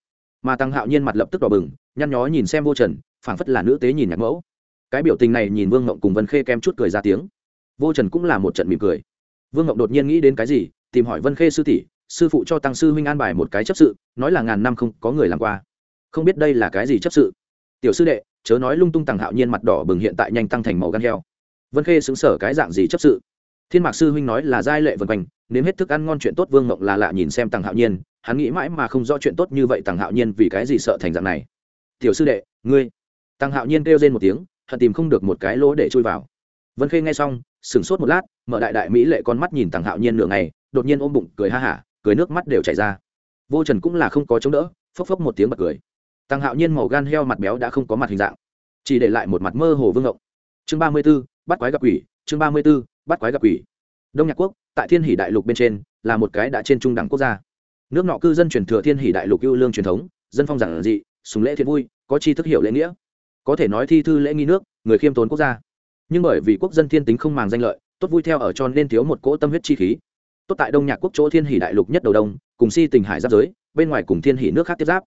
Mà tằng hạo nhiên mặt lập tức đỏ bừng, nhăn nhó nhìn xem vô trần, phảng phất là nữ tế nhìn nhạc mẫu. Cái biểu tình này nhìn vương ngộng cùng vân khê kem chút cười ra tiếng vô trần cũng là một trận mỉm cười. Vương ngộng đột nhiên nghĩ đến cái gì, tìm hỏi vân khê sư tỷ, sư phụ cho tăng sư huynh an bài một cái chấp sự, nói là ngàn năm không có người làm qua. Không biết đây là cái gì chấp sự. Tiểu sư đệ, chớ nói lung tung tằng hạo nhiên mặt đỏ bừng hiện tại nhanh tăng thành màu gan heo. Vân khê xứng sở cái dạng gì chấp sự? Thiên mạc sư huynh nói là giai lệ vân quanh, nếm hết thức ăn ngon chuyện tốt vương ngộng là lạ nhìn xem tằng hạo nhiên, hắn nghĩ mãi mà không rõ chuyện tốt như vậy tằng hạo nhiên vì cái gì sợ thành dạng này. Tiểu sư đệ, ngươi. Tằng hạo nhiên kêu lên một tiếng, hận tìm không được một cái lỗ để chui vào. Vân khê nghe xong sửng sốt một lát, mở đại đại mỹ lệ con mắt nhìn tằng hạo nhiên nửa ngày, đột nhiên ôm bụng, cười ha hả, cười nước mắt đều chảy ra. Vô trần cũng là không có chống đỡ, phốc phốc một tiếng bật cười. Tằng hạo nhiên màu gan heo mặt béo đã không có mặt hình dạng, chỉ để lại một mặt mơ hồ vương ngộng. Chương ba mươi b ố bắt quái gặp quỷ, chương ba mươi b ố bắt quái gặp quỷ. Đông nhạc quốc, tại thiên hỷ đại lục bên trên, là một cái đã trên trung đẳng quốc gia. Nước nọ cư dân truyền thừa thiên hỷ đại lục ưu lương truyền thống, dân phong giản dị, sùng lễ thiện vui, có chi thức hiểu lễ nghĩa. Có thể nói thi thư lễ nghi nước, người khiêm tốn quốc gia nhưng bởi vì quốc dân thiên tính không màng danh lợi, tốt vui theo ở cho nên thiếu một cỗ tâm huyết chi khí. Tốt tại đông nhạc quốc chỗ thiên hỷ đại lục nhất đầu đông, cùng si tình hải giáp giới, bên ngoài cùng thiên hỷ nước khác tiếp giáp.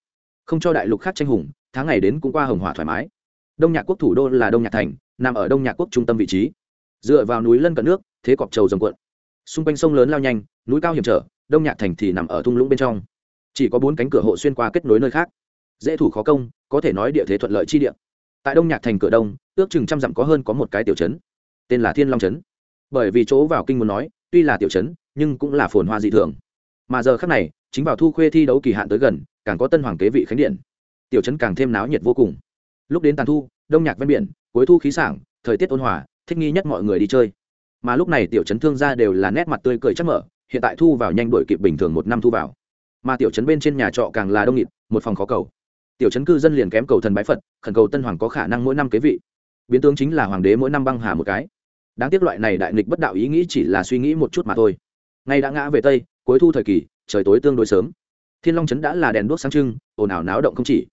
Không cho đại lục khác tranh hùng, tháng ngày đến cũng qua hồng hỏa thoải mái. Đông nhạc quốc thủ đô là đông nhạc thành, nằm ở đông nhạc quốc trung tâm vị trí. Dựa vào núi lân cận nước, thế cọp trầu rồng cuộn. Xung quanh sông lớn lao nhanh, núi cao hiểm trở, đông nhạc thành thì nằm ở thung lũng bên trong. Chỉ có bốn cánh cửa hộ xuyên qua kết nối nơi khác. Dễ thủ khó công, có thể nói địa thế thuận lợi chi địa tại đông nhạc thành cửa đông, ước chừng trăm dặm có hơn có một cái tiểu trấn. Tên là thiên long trấn. Bởi vì chỗ vào kinh muốn nói, tuy là tiểu trấn, nhưng cũng là phồn hoa dị thường. Mà giờ khác này, chính vào thu khuê thi đấu kỳ hạn tới gần, càng có tân hoàng kế vị khánh điện. Tiểu trấn càng thêm náo nhiệt vô cùng. Lúc đến tàn thu, đông nhạc ven biển, cuối thu khí sảng, thời tiết ôn hòa, thích nghi nhất mọi người đi chơi. Mà lúc này tiểu trấn thương gia đều là nét mặt tươi cười chắc mở, hiện tại thu vào nhanh đổi kịp bình thường một năm thu vào. Mà tiểu trấn bên trên nhà trọ càng là đông nghịt, một phòng khó cầu tiểu chấn cư dân liền kém cầu thần bái phật, khẩn cầu tân hoàng có khả năng mỗi năm kế vị. Biến tướng chính là hoàng đế mỗi năm băng hà một cái. Đáng tiếc loại này đại nghịch bất đạo ý nghĩ chỉ là suy nghĩ một chút mà thôi. Ngay đã ngã về tây, cuối thu thời kỳ, trời tối tương đối sớm. Thiên long trấn đã là đèn đuốc sáng trưng, ồn ào náo động không chỉ.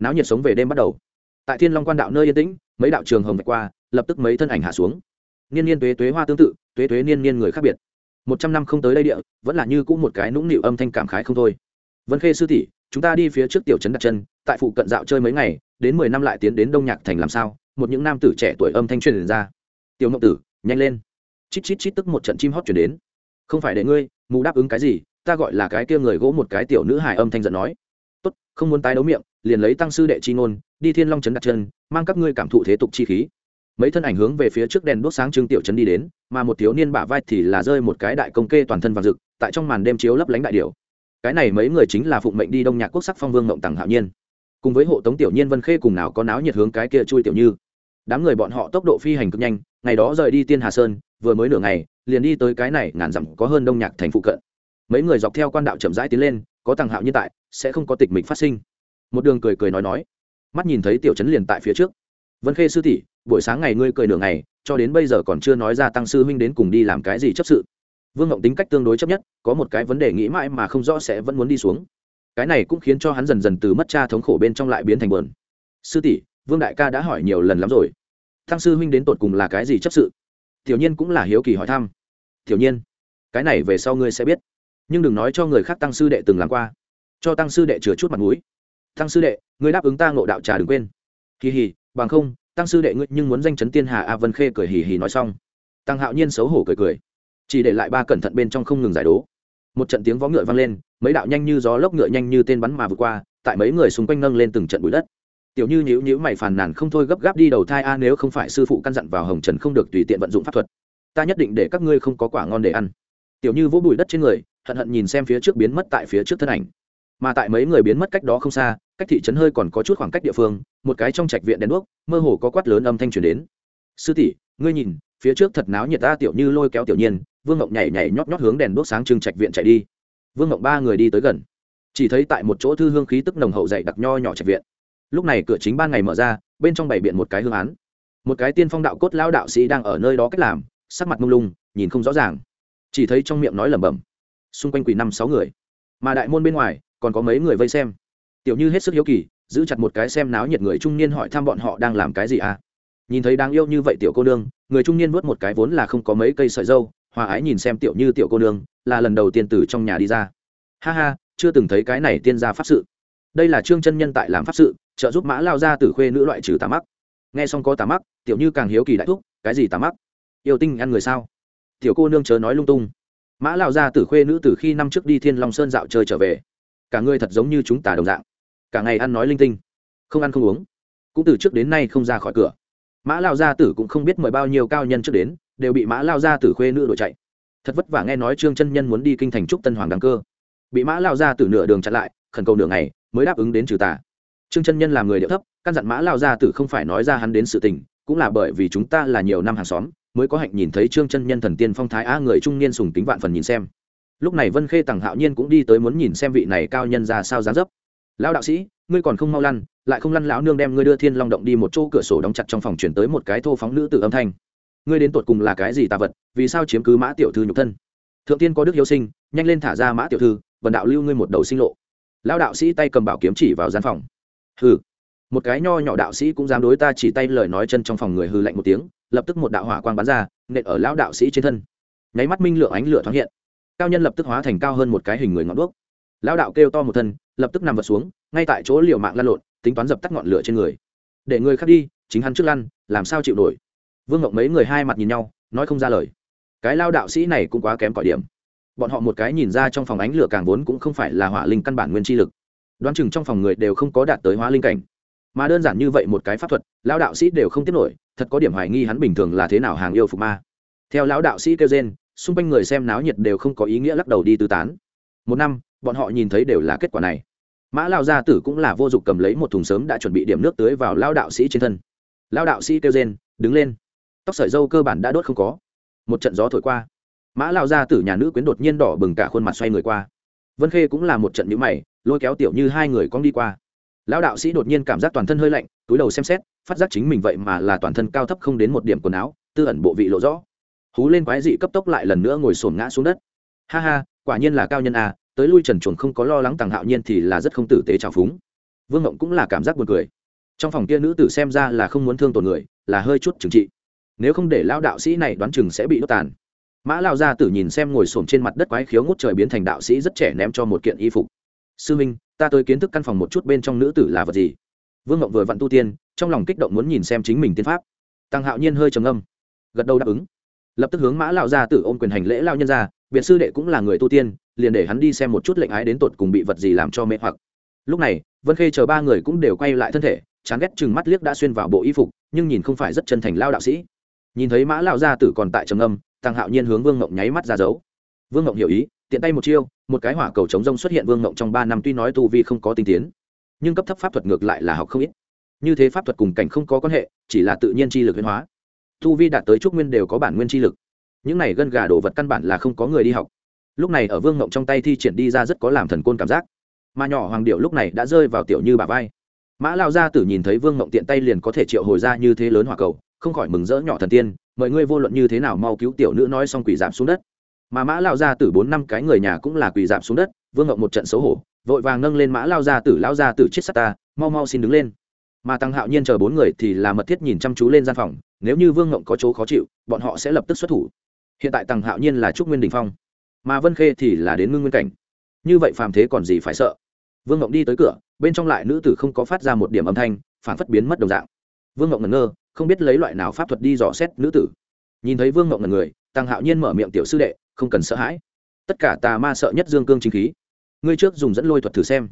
Náo nhiệt sống về đêm bắt đầu. Tại thiên long quan đạo nơi yên tĩnh, mấy đạo trường hồng vạch qua, lập tức mấy thân ảnh hạ xuống. Niên niên tuế tuế hoa tương tự, tuế tuế niên niên người khác biệt. Một trăm năm không tới đây địa, vẫn là như cũ một cái nũng nịu âm thanh cảm khái không thôi. Vân khê sư tỷ chúng ta đi phía trước tiểu trấn đặt chân, tại phụ cận dạo chơi mấy ngày, đến mười năm lại tiến đến đông nhạc thành làm sao? Một những nam tử trẻ tuổi âm thanh truyền ra. Tiểu ngọc tử, nhanh lên. Chít chít chít tức một trận chim hót chuyển đến. Không phải để ngươi, mù đáp ứng cái gì, ta gọi là cái kia người gỗ một cái tiểu nữ hài âm thanh giận nói. Tốt, không muốn tái đấu miệng, liền lấy tăng sư đệ chi ngôn, đi thiên long trấn đặt chân, mang các ngươi cảm thụ thế tục chi khí. Mấy thân ảnh hướng về phía trước đèn đốt sáng trưng tiểu trấn đi đến, mà một thiếu niên bả vai thì là rơi một cái đại công kê toàn thân vàng rực, tại trong màn đêm chiếu lấp lánh đại điều cái này mấy người chính là phụng mệnh đi đông nhạc quốc sắc phong vương ngộng tằng hạo nhiên cùng với hộ tống tiểu nhiên vân khê cùng nào có náo nhiệt hướng cái kia chui tiểu như đám người bọn họ tốc độ phi hành cực nhanh ngày đó rời đi tiên hà sơn vừa mới nửa ngày liền đi tới cái này ngàn dặm có hơn đông nhạc thành phụ cận mấy người dọc theo quan đạo chậm rãi tiến lên có tàng hạo như tại sẽ không có tịch mịch phát sinh một đường cười cười nói nói mắt nhìn thấy tiểu trấn liền tại phía trước vân khê sư tỷ buổi sáng ngày ngươi cười nửa ngày cho đến bây giờ còn chưa nói ra tăng sư huynh đến cùng đi làm cái gì chấp sự vương ngộng tính cách tương đối chấp nhất, có một cái vấn đề nghĩ mãi mà không rõ sẽ vẫn muốn đi xuống. Cái này cũng khiến cho hắn dần dần từ mất cha thống khổ bên trong lại biến thành bờn sư tỷ, vương đại ca đã hỏi nhiều lần lắm rồi. Thăng sư huynh đến tột cùng là cái gì chấp sự? Tiểu nhiên cũng là hiếu kỳ hỏi thăm. Tiểu nhiên, cái này về sau ngươi sẽ biết. Nhưng đừng nói cho người khác tăng sư đệ từng làm qua. Cho tăng sư đệ chừa chút mặt mũi. Tăng sư đệ, ngươi đáp ứng ta ngộ đạo trà đừng quên. Kỳ hì, bằng không tăng sư đệ ngươi nhưng muốn danh chấn tiên hà a vân khê cười hì hì nói xong. Tăng hạo nhiên xấu hổ cười cười chỉ để lại ba cẩn thận bên trong không ngừng giải đố. Một trận tiếng vó ngựa vang lên, mấy đạo nhanh như gió lốc ngựa nhanh như tên bắn mà vượt qua, tại mấy người xung quanh nâng lên từng trận bụi đất. Tiểu như nhíu nhíu mày phàn nàn không thôi gấp gáp đi đầu thai, a, nếu không phải sư phụ căn dặn vào hồng trần không được tùy tiện vận dụng pháp thuật, ta nhất định để các ngươi không có quả ngon để ăn. Tiểu như vỗ bụi đất trên người, hận hận nhìn xem phía trước biến mất tại phía trước thân ảnh. Mà tại mấy người biến mất cách đó không xa, cách thị trấn hơi còn có chút khoảng cách địa phương, một cái trong trạch viện đèn đuốc, mơ hồ có quát lớn âm thanh truyền đến. Sư tỷ, ngươi nhìn, phía trước thật náo nhiệt ta, tiểu như lôi kéo tiểu nhiên vương ngộng nhảy nhảy nhót nhót hướng đèn đuốc sáng trưng trạch viện chạy đi. Vương ngộng ba người đi tới gần. Chỉ thấy tại một chỗ thư hương khí tức nồng hậu dày đặc nho nhỏ trạch viện. Lúc này cửa chính ban ngày mở ra, bên trong bày biện một cái hương án. Một cái tiên phong đạo cốt lao đạo sĩ đang ở nơi đó cách làm, sắc mặt mông lung, nhìn không rõ ràng. Chỉ thấy trong miệng nói lẩm bẩm. Xung quanh quỳ năm sáu người. Mà đại môn bên ngoài, còn có mấy người vây xem. Tiểu như hết sức hiếu kỳ, giữ chặt một cái xem náo nhiệt người trung niên hỏi thăm bọn họ đang làm cái gì à? Nhìn thấy đáng yêu như vậy tiểu cô nương, người trung niên vớt một cái vốn là không có mấy cây sợi dâu hòa ái nhìn xem tiểu như tiểu cô nương, là lần đầu tiên từ trong nhà đi ra. Ha ha, chưa từng thấy cái này tiên gia pháp sự. Đây là trương chân nhân tại làm pháp sự, trợ giúp mã lao ra từ khuê nữ loại trừ tà mắc. Nghe xong có tà mắc, tiểu như càng hiếu kỳ đại thúc, cái gì tà mắc? Yêu tinh ăn người sao? Tiểu cô nương chớ nói lung tung. Mã lao ra từ khuê nữ từ khi năm trước đi thiên long sơn dạo chơi trở về. Cả người thật giống như chúng tà đồng dạng. Cả ngày ăn nói linh tinh, không ăn không uống. Cũng từ trước đến nay không ra khỏi cửa. Mã lao gia tử cũng không biết mời bao nhiêu cao nhân trước đến đều bị mã lao gia tử khuê nữ đổi chạy. Thật vất vả nghe nói trương chân nhân muốn đi kinh thành trúc tân hoàng đăng cơ. Bị mã lao gia tử nửa đường chặn lại, khẩn cầu nửa ngày, mới đáp ứng đến trừ tà. Trương chân nhân làm người điệu thấp, căn dặn mã lao gia tử không phải nói ra hắn đến sự tình, cũng là bởi vì chúng ta là nhiều năm hàng xóm, mới có hạnh nhìn thấy trương chân nhân thần tiên phong thái á người trung niên sùng tính vạn phần nhìn xem. Lúc này vân khê tằng hạo nhiên cũng đi tới muốn nhìn xem vị này cao nhân ra sao dáng dấp. Lão đạo sĩ, ngươi còn không mau lăn, lại không lăn lão nương đem ngươi đưa thiên long động đi một chỗ cửa sổ đóng chặt trong phòng chuyển tới một cái thô phóng nữ tử âm thanh ngươi đến tột cùng là cái gì tà vật, vì sao chiếm cứ mã tiểu thư nhục thân? Thượng tiên có đức hiếu sinh, nhanh lên thả ra mã tiểu thư, vần đạo lưu ngươi một đầu sinh lộ. Lão đạo sĩ tay cầm bảo kiếm chỉ vào gian phòng. Hừ. Một cái nho nhỏ đạo sĩ cũng dám đối ta chỉ tay lời nói chân trong phòng người hư lạnh một tiếng, lập tức một đạo hỏa quang bắn ra, nện ở lão đạo sĩ trên thân. Nháy mắt minh lượng ánh lửa thoáng hiện. Cao nhân lập tức hóa thành cao hơn một cái hình người ngọn đuốc. Lão đạo kêu to một thân, lập tức nằm vật xuống, ngay tại chỗ liều mạng lăn lộn, tính toán dập tắt ngọn lửa trên người. Để người khác đi, chính hắn trước lăn, làm sao chịu nổi? Vương ngộng mấy người hai mặt nhìn nhau, nói không ra lời. Cái lao đạo sĩ này cũng quá kém cỏi điểm. Bọn họ một cái nhìn ra trong phòng ánh lửa càng vốn cũng không phải là hỏa linh căn bản nguyên chi lực. Đoán chừng trong phòng người đều không có đạt tới hóa linh cảnh. Mà đơn giản như vậy một cái pháp thuật, lao đạo sĩ đều không tiếp nổi, thật có điểm hoài nghi hắn bình thường là thế nào hàng yêu phục ma. Theo lão đạo sĩ kêu gen xung quanh người xem náo nhiệt đều không có ý nghĩa lắc đầu đi tư tán. Một năm, bọn họ nhìn thấy đều là kết quả này. Mã lao gia tử cũng là vô dụng cầm lấy một thùng sớm đã chuẩn bị điểm nước tưới vào lao đạo sĩ trên thân. Lao đạo sĩ kêu rên, đứng lên tóc sợi dâu cơ bản đã đốt không có. Một trận gió thổi qua. Mã lao gia tử nhà nữ quyến đột nhiên đỏ bừng cả khuôn mặt xoay người qua. Vân khê cũng là một trận nhữ mày, lôi kéo tiểu như hai người cong đi qua. Lão đạo sĩ đột nhiên cảm giác toàn thân hơi lạnh, túi đầu xem xét, phát giác chính mình vậy mà là toàn thân cao thấp không đến một điểm quần áo, tư ẩn bộ vị lộ rõ. Hú lên quái dị cấp tốc lại lần nữa ngồi sồn ngã xuống đất. Ha ha, quả nhiên là cao nhân à tới lui trần chuồng không có lo lắng tàng hạo nhiên thì là rất không tử tế trào phúng. Vương ngộng cũng là cảm giác buồn cười. Trong phòng kia nữ tử xem ra là không muốn thương tổn người, là hơi chút trừng trị nếu không để lao đạo sĩ này đoán chừng sẽ bị đốt tàn. Mã lao gia tử nhìn xem ngồi xổm trên mặt đất quái khiếu ngút trời biến thành đạo sĩ rất trẻ ném cho một kiện y phục. Sư minh, ta tới kiến thức căn phòng một chút bên trong nữ tử là vật gì? Vương ngộng vừa vặn tu tiên, trong lòng kích động muốn nhìn xem chính mình tiên pháp. Tăng hạo nhiên hơi trầm âm gật đầu đáp ứng. Lập tức hướng mã lao gia tử ôm quyền hành lễ lao nhân ra biệt sư đệ cũng là người tu tiên, liền để hắn đi xem một chút lệnh ái đến tột cùng bị vật gì làm cho mê hoặc. Lúc này, vân khê chờ ba người cũng đều quay lại thân thể, chán ghét chừng mắt liếc đã xuyên vào bộ y phục, nhưng nhìn không phải rất chân thành lao đạo sĩ nhìn thấy mã lao gia tử còn tại trầm âm tăng hạo nhiên hướng vương ngộng nháy mắt ra dấu. Vương ngộng hiểu ý, tiện tay một chiêu, một cái hỏa cầu chống rông xuất hiện vương ngộng trong ba năm tuy nói tu vi không có tinh tiến, nhưng cấp thấp pháp thuật ngược lại là học không ít. Như thế pháp thuật cùng cảnh không có quan hệ, chỉ là tự nhiên chi lực huyên hóa. Tu vi đạt tới trúc nguyên đều có bản nguyên chi lực. Những này gân gà đồ vật căn bản là không có người đi học. Lúc này ở vương ngộng trong tay thi triển đi ra rất có làm thần côn cảm giác. Mà nhỏ hoàng điệu lúc này đã rơi vào tiểu như bà vai. Mã lao gia tử nhìn thấy vương ngộng tiện tay liền có thể triệu hồi ra như thế lớn hỏa cầu không khỏi mừng rỡ nhỏ thần tiên mời ngươi vô luận như thế nào mau cứu tiểu nữ nói xong quỳ giảm xuống đất. Mà mã lao gia tử bốn năm cái người nhà cũng là quỳ giảm xuống đất, vương ngộng một trận xấu hổ, vội vàng nâng lên mã lao gia tử lao gia tử, chết sắt ta, mau mau xin đứng lên. Mà tăng hạo nhiên chờ bốn người thì là mật thiết nhìn chăm chú lên gian phòng, nếu như vương ngộng có chỗ khó chịu, bọn họ sẽ lập tức xuất thủ. Hiện tại tăng hạo nhiên là trúc nguyên đình phong, mà vân khê thì là đến ngưng nguyên cảnh. Như vậy phàm thế còn gì phải sợ? Vương ngộng đi tới cửa, bên trong lại nữ tử không có phát ra một điểm âm thanh phản phất biến mất đồng dạng vương ngộng ngẩn ngơ, không biết lấy loại nào pháp thuật đi dò xét nữ tử. Nhìn thấy vương ngộng ngẩn người tăng hạo nhiên mở miệng tiểu sư đệ, không cần sợ hãi. Tất cả tà ma sợ nhất dương cương chính khí. Ngươi trước dùng dẫn lôi thuật thử xem.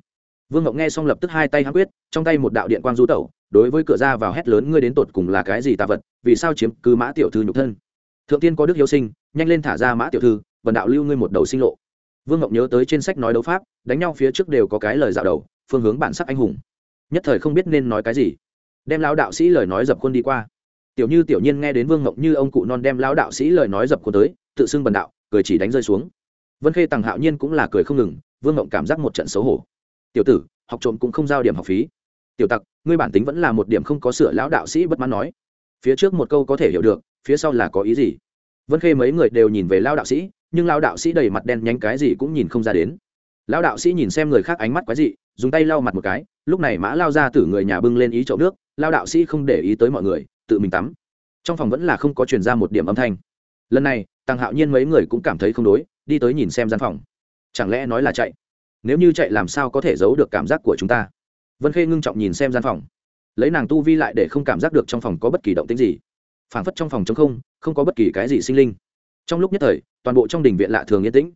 Vương ngộng nghe xong lập tức hai tay hăng quyết, trong tay một đạo điện quang du tẩu, đối với cửa ra vào hét lớn ngươi đến tột cùng là cái gì tà vật, vì sao chiếm cứ mã tiểu thư nhục thân? Thượng tiên có đức hiếu sinh, nhanh lên thả ra mã tiểu thư vần đạo lưu ngươi một đầu sinh lộ. Vương ngộng nhớ tới trên sách nói đấu pháp, đánh nhau phía trước đều có cái lời dạo đầu, phương hướng bản sắc anh hùng. Nhất thời không biết nên nói cái gì đem lão đạo sĩ lời nói dập khuôn đi qua. Tiểu như tiểu nhiên nghe đến vương ngọc như ông cụ non đem lão đạo sĩ lời nói dập khuôn tới, tự xưng bần đạo, cười chỉ đánh rơi xuống. Vân khê tằng hạo nhiên cũng là cười không ngừng, vương ngọc cảm giác một trận xấu hổ. Tiểu tử, học trộm cũng không giao điểm học phí. Tiểu tặc, ngươi bản tính vẫn là một điểm không có sửa lão đạo sĩ bất mãn nói. Phía trước một câu có thể hiểu được, phía sau là có ý gì? Vân khê mấy người đều nhìn về lao đạo sĩ, nhưng lao đạo sĩ đầy mặt đen nhánh cái gì cũng nhìn không ra đến. Lao đạo sĩ nhìn xem người khác ánh mắt quái dị dùng tay lau mặt một cái, lúc này mã lao ra từ người nhà bưng lên ý chậu nước, lao đạo sĩ không để ý tới mọi người, tự mình tắm. Trong phòng vẫn là không có truyền ra một điểm âm thanh. Lần này, tăng hạo nhiên mấy người cũng cảm thấy không đối, đi tới nhìn xem gian phòng. Chẳng lẽ nói là chạy? Nếu như chạy làm sao có thể giấu được cảm giác của chúng ta? Vân khê ngưng trọng nhìn xem gian phòng. Lấy nàng tu vi lại để không cảm giác được trong phòng có bất kỳ động tính gì. Phảng phất trong phòng chống không không có bất kỳ cái gì sinh linh. Trong lúc nhất thời, toàn bộ trong đình viện lạ thường yên tĩnh.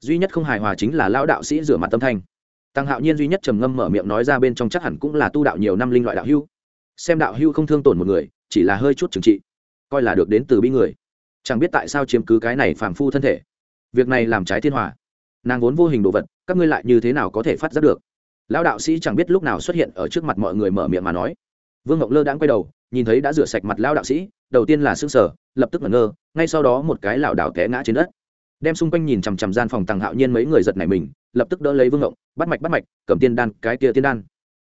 Duy nhất không hài hòa chính là lao đạo sĩ rửa mặt tâm thanh tăng hạo nhiên duy nhất trầm ngâm mở miệng nói ra bên trong chắc hẳn cũng là tu đạo nhiều năm linh loại đạo hưu xem đạo hưu không thương tổn một người, chỉ là hơi chút trừng trị, coi là được đến từ bi người. Chẳng biết tại sao chiếm cứ cái này phàm phu thân thể. Việc này làm trái thiên hòa. Nàng vốn vô hình đồ vật, các ngươi lại như thế nào có thể phát giác được? Lão đạo sĩ chẳng biết lúc nào xuất hiện ở trước mặt mọi người mở miệng mà nói. Vương ngọc lơ đãng quay đầu, nhìn thấy đã rửa sạch mặt lão đạo sĩ, đầu tiên là xương sở lập tức ngẩn ngơ, ngay sau đó một cái lảo đảo té ngã trên đất đem xung quanh nhìn chằm chằm gian phòng tàng hạo nhiên mấy người giật này mình, lập tức đỡ lấy vương ngộng, bắt mạch bắt mạch, cầm tiên đan, cái kia tiên đan.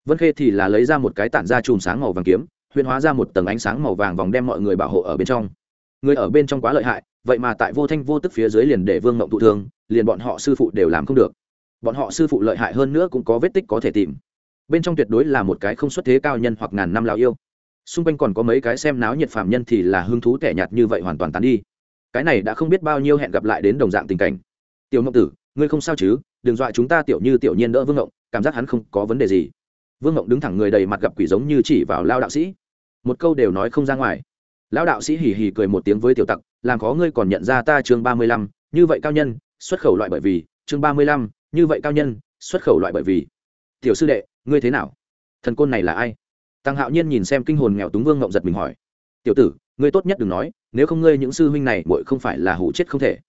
Vân khê thì là lấy ra một cái tản ra chùm sáng màu vàng kiếm, huyền hóa ra một tầng ánh sáng màu vàng vòng đem mọi người bảo hộ ở bên trong. Người ở bên trong quá lợi hại, vậy mà tại vô thanh vô tức phía dưới liền để vương ngộng thụ thương, liền bọn họ sư phụ đều làm không được. Bọn họ sư phụ lợi hại hơn nữa cũng có vết tích có thể tìm. Bên trong tuyệt đối là một cái không xuất thế cao nhân hoặc ngàn năm lào yêu. Xung quanh còn có mấy cái xem náo nhiệt phạm nhân thì là hứng thú tẻ nhạt như vậy hoàn toàn tán đi cái này đã không biết bao nhiêu hẹn gặp lại đến đồng dạng tình cảnh. Tiểu ngộng tử, ngươi không sao chứ? Đừng dọa chúng ta tiểu như tiểu nhiên đỡ vương ngộng, cảm giác hắn không có vấn đề gì. Vương ngộng đứng thẳng người đầy mặt gặp quỷ giống như chỉ vào lao đạo sĩ. Một câu đều nói không ra ngoài. Lão đạo sĩ hì hì cười một tiếng với tiểu tặc, làm khó ngươi còn nhận ra ta chương ba mươi lăm, như vậy cao nhân, xuất khẩu loại bởi vì, chương ba mươi lăm, như vậy cao nhân, xuất khẩu loại bởi vì. Tiểu sư đệ, ngươi thế nào? Thần côn này là ai? Tăng hạo nhiên nhìn xem kinh hồn nghèo túng vương ngộng giật mình hỏi. Tiểu tử ngươi tốt nhất đừng nói, nếu không ngươi những sư huynh này muội không phải là hủ chết không thể.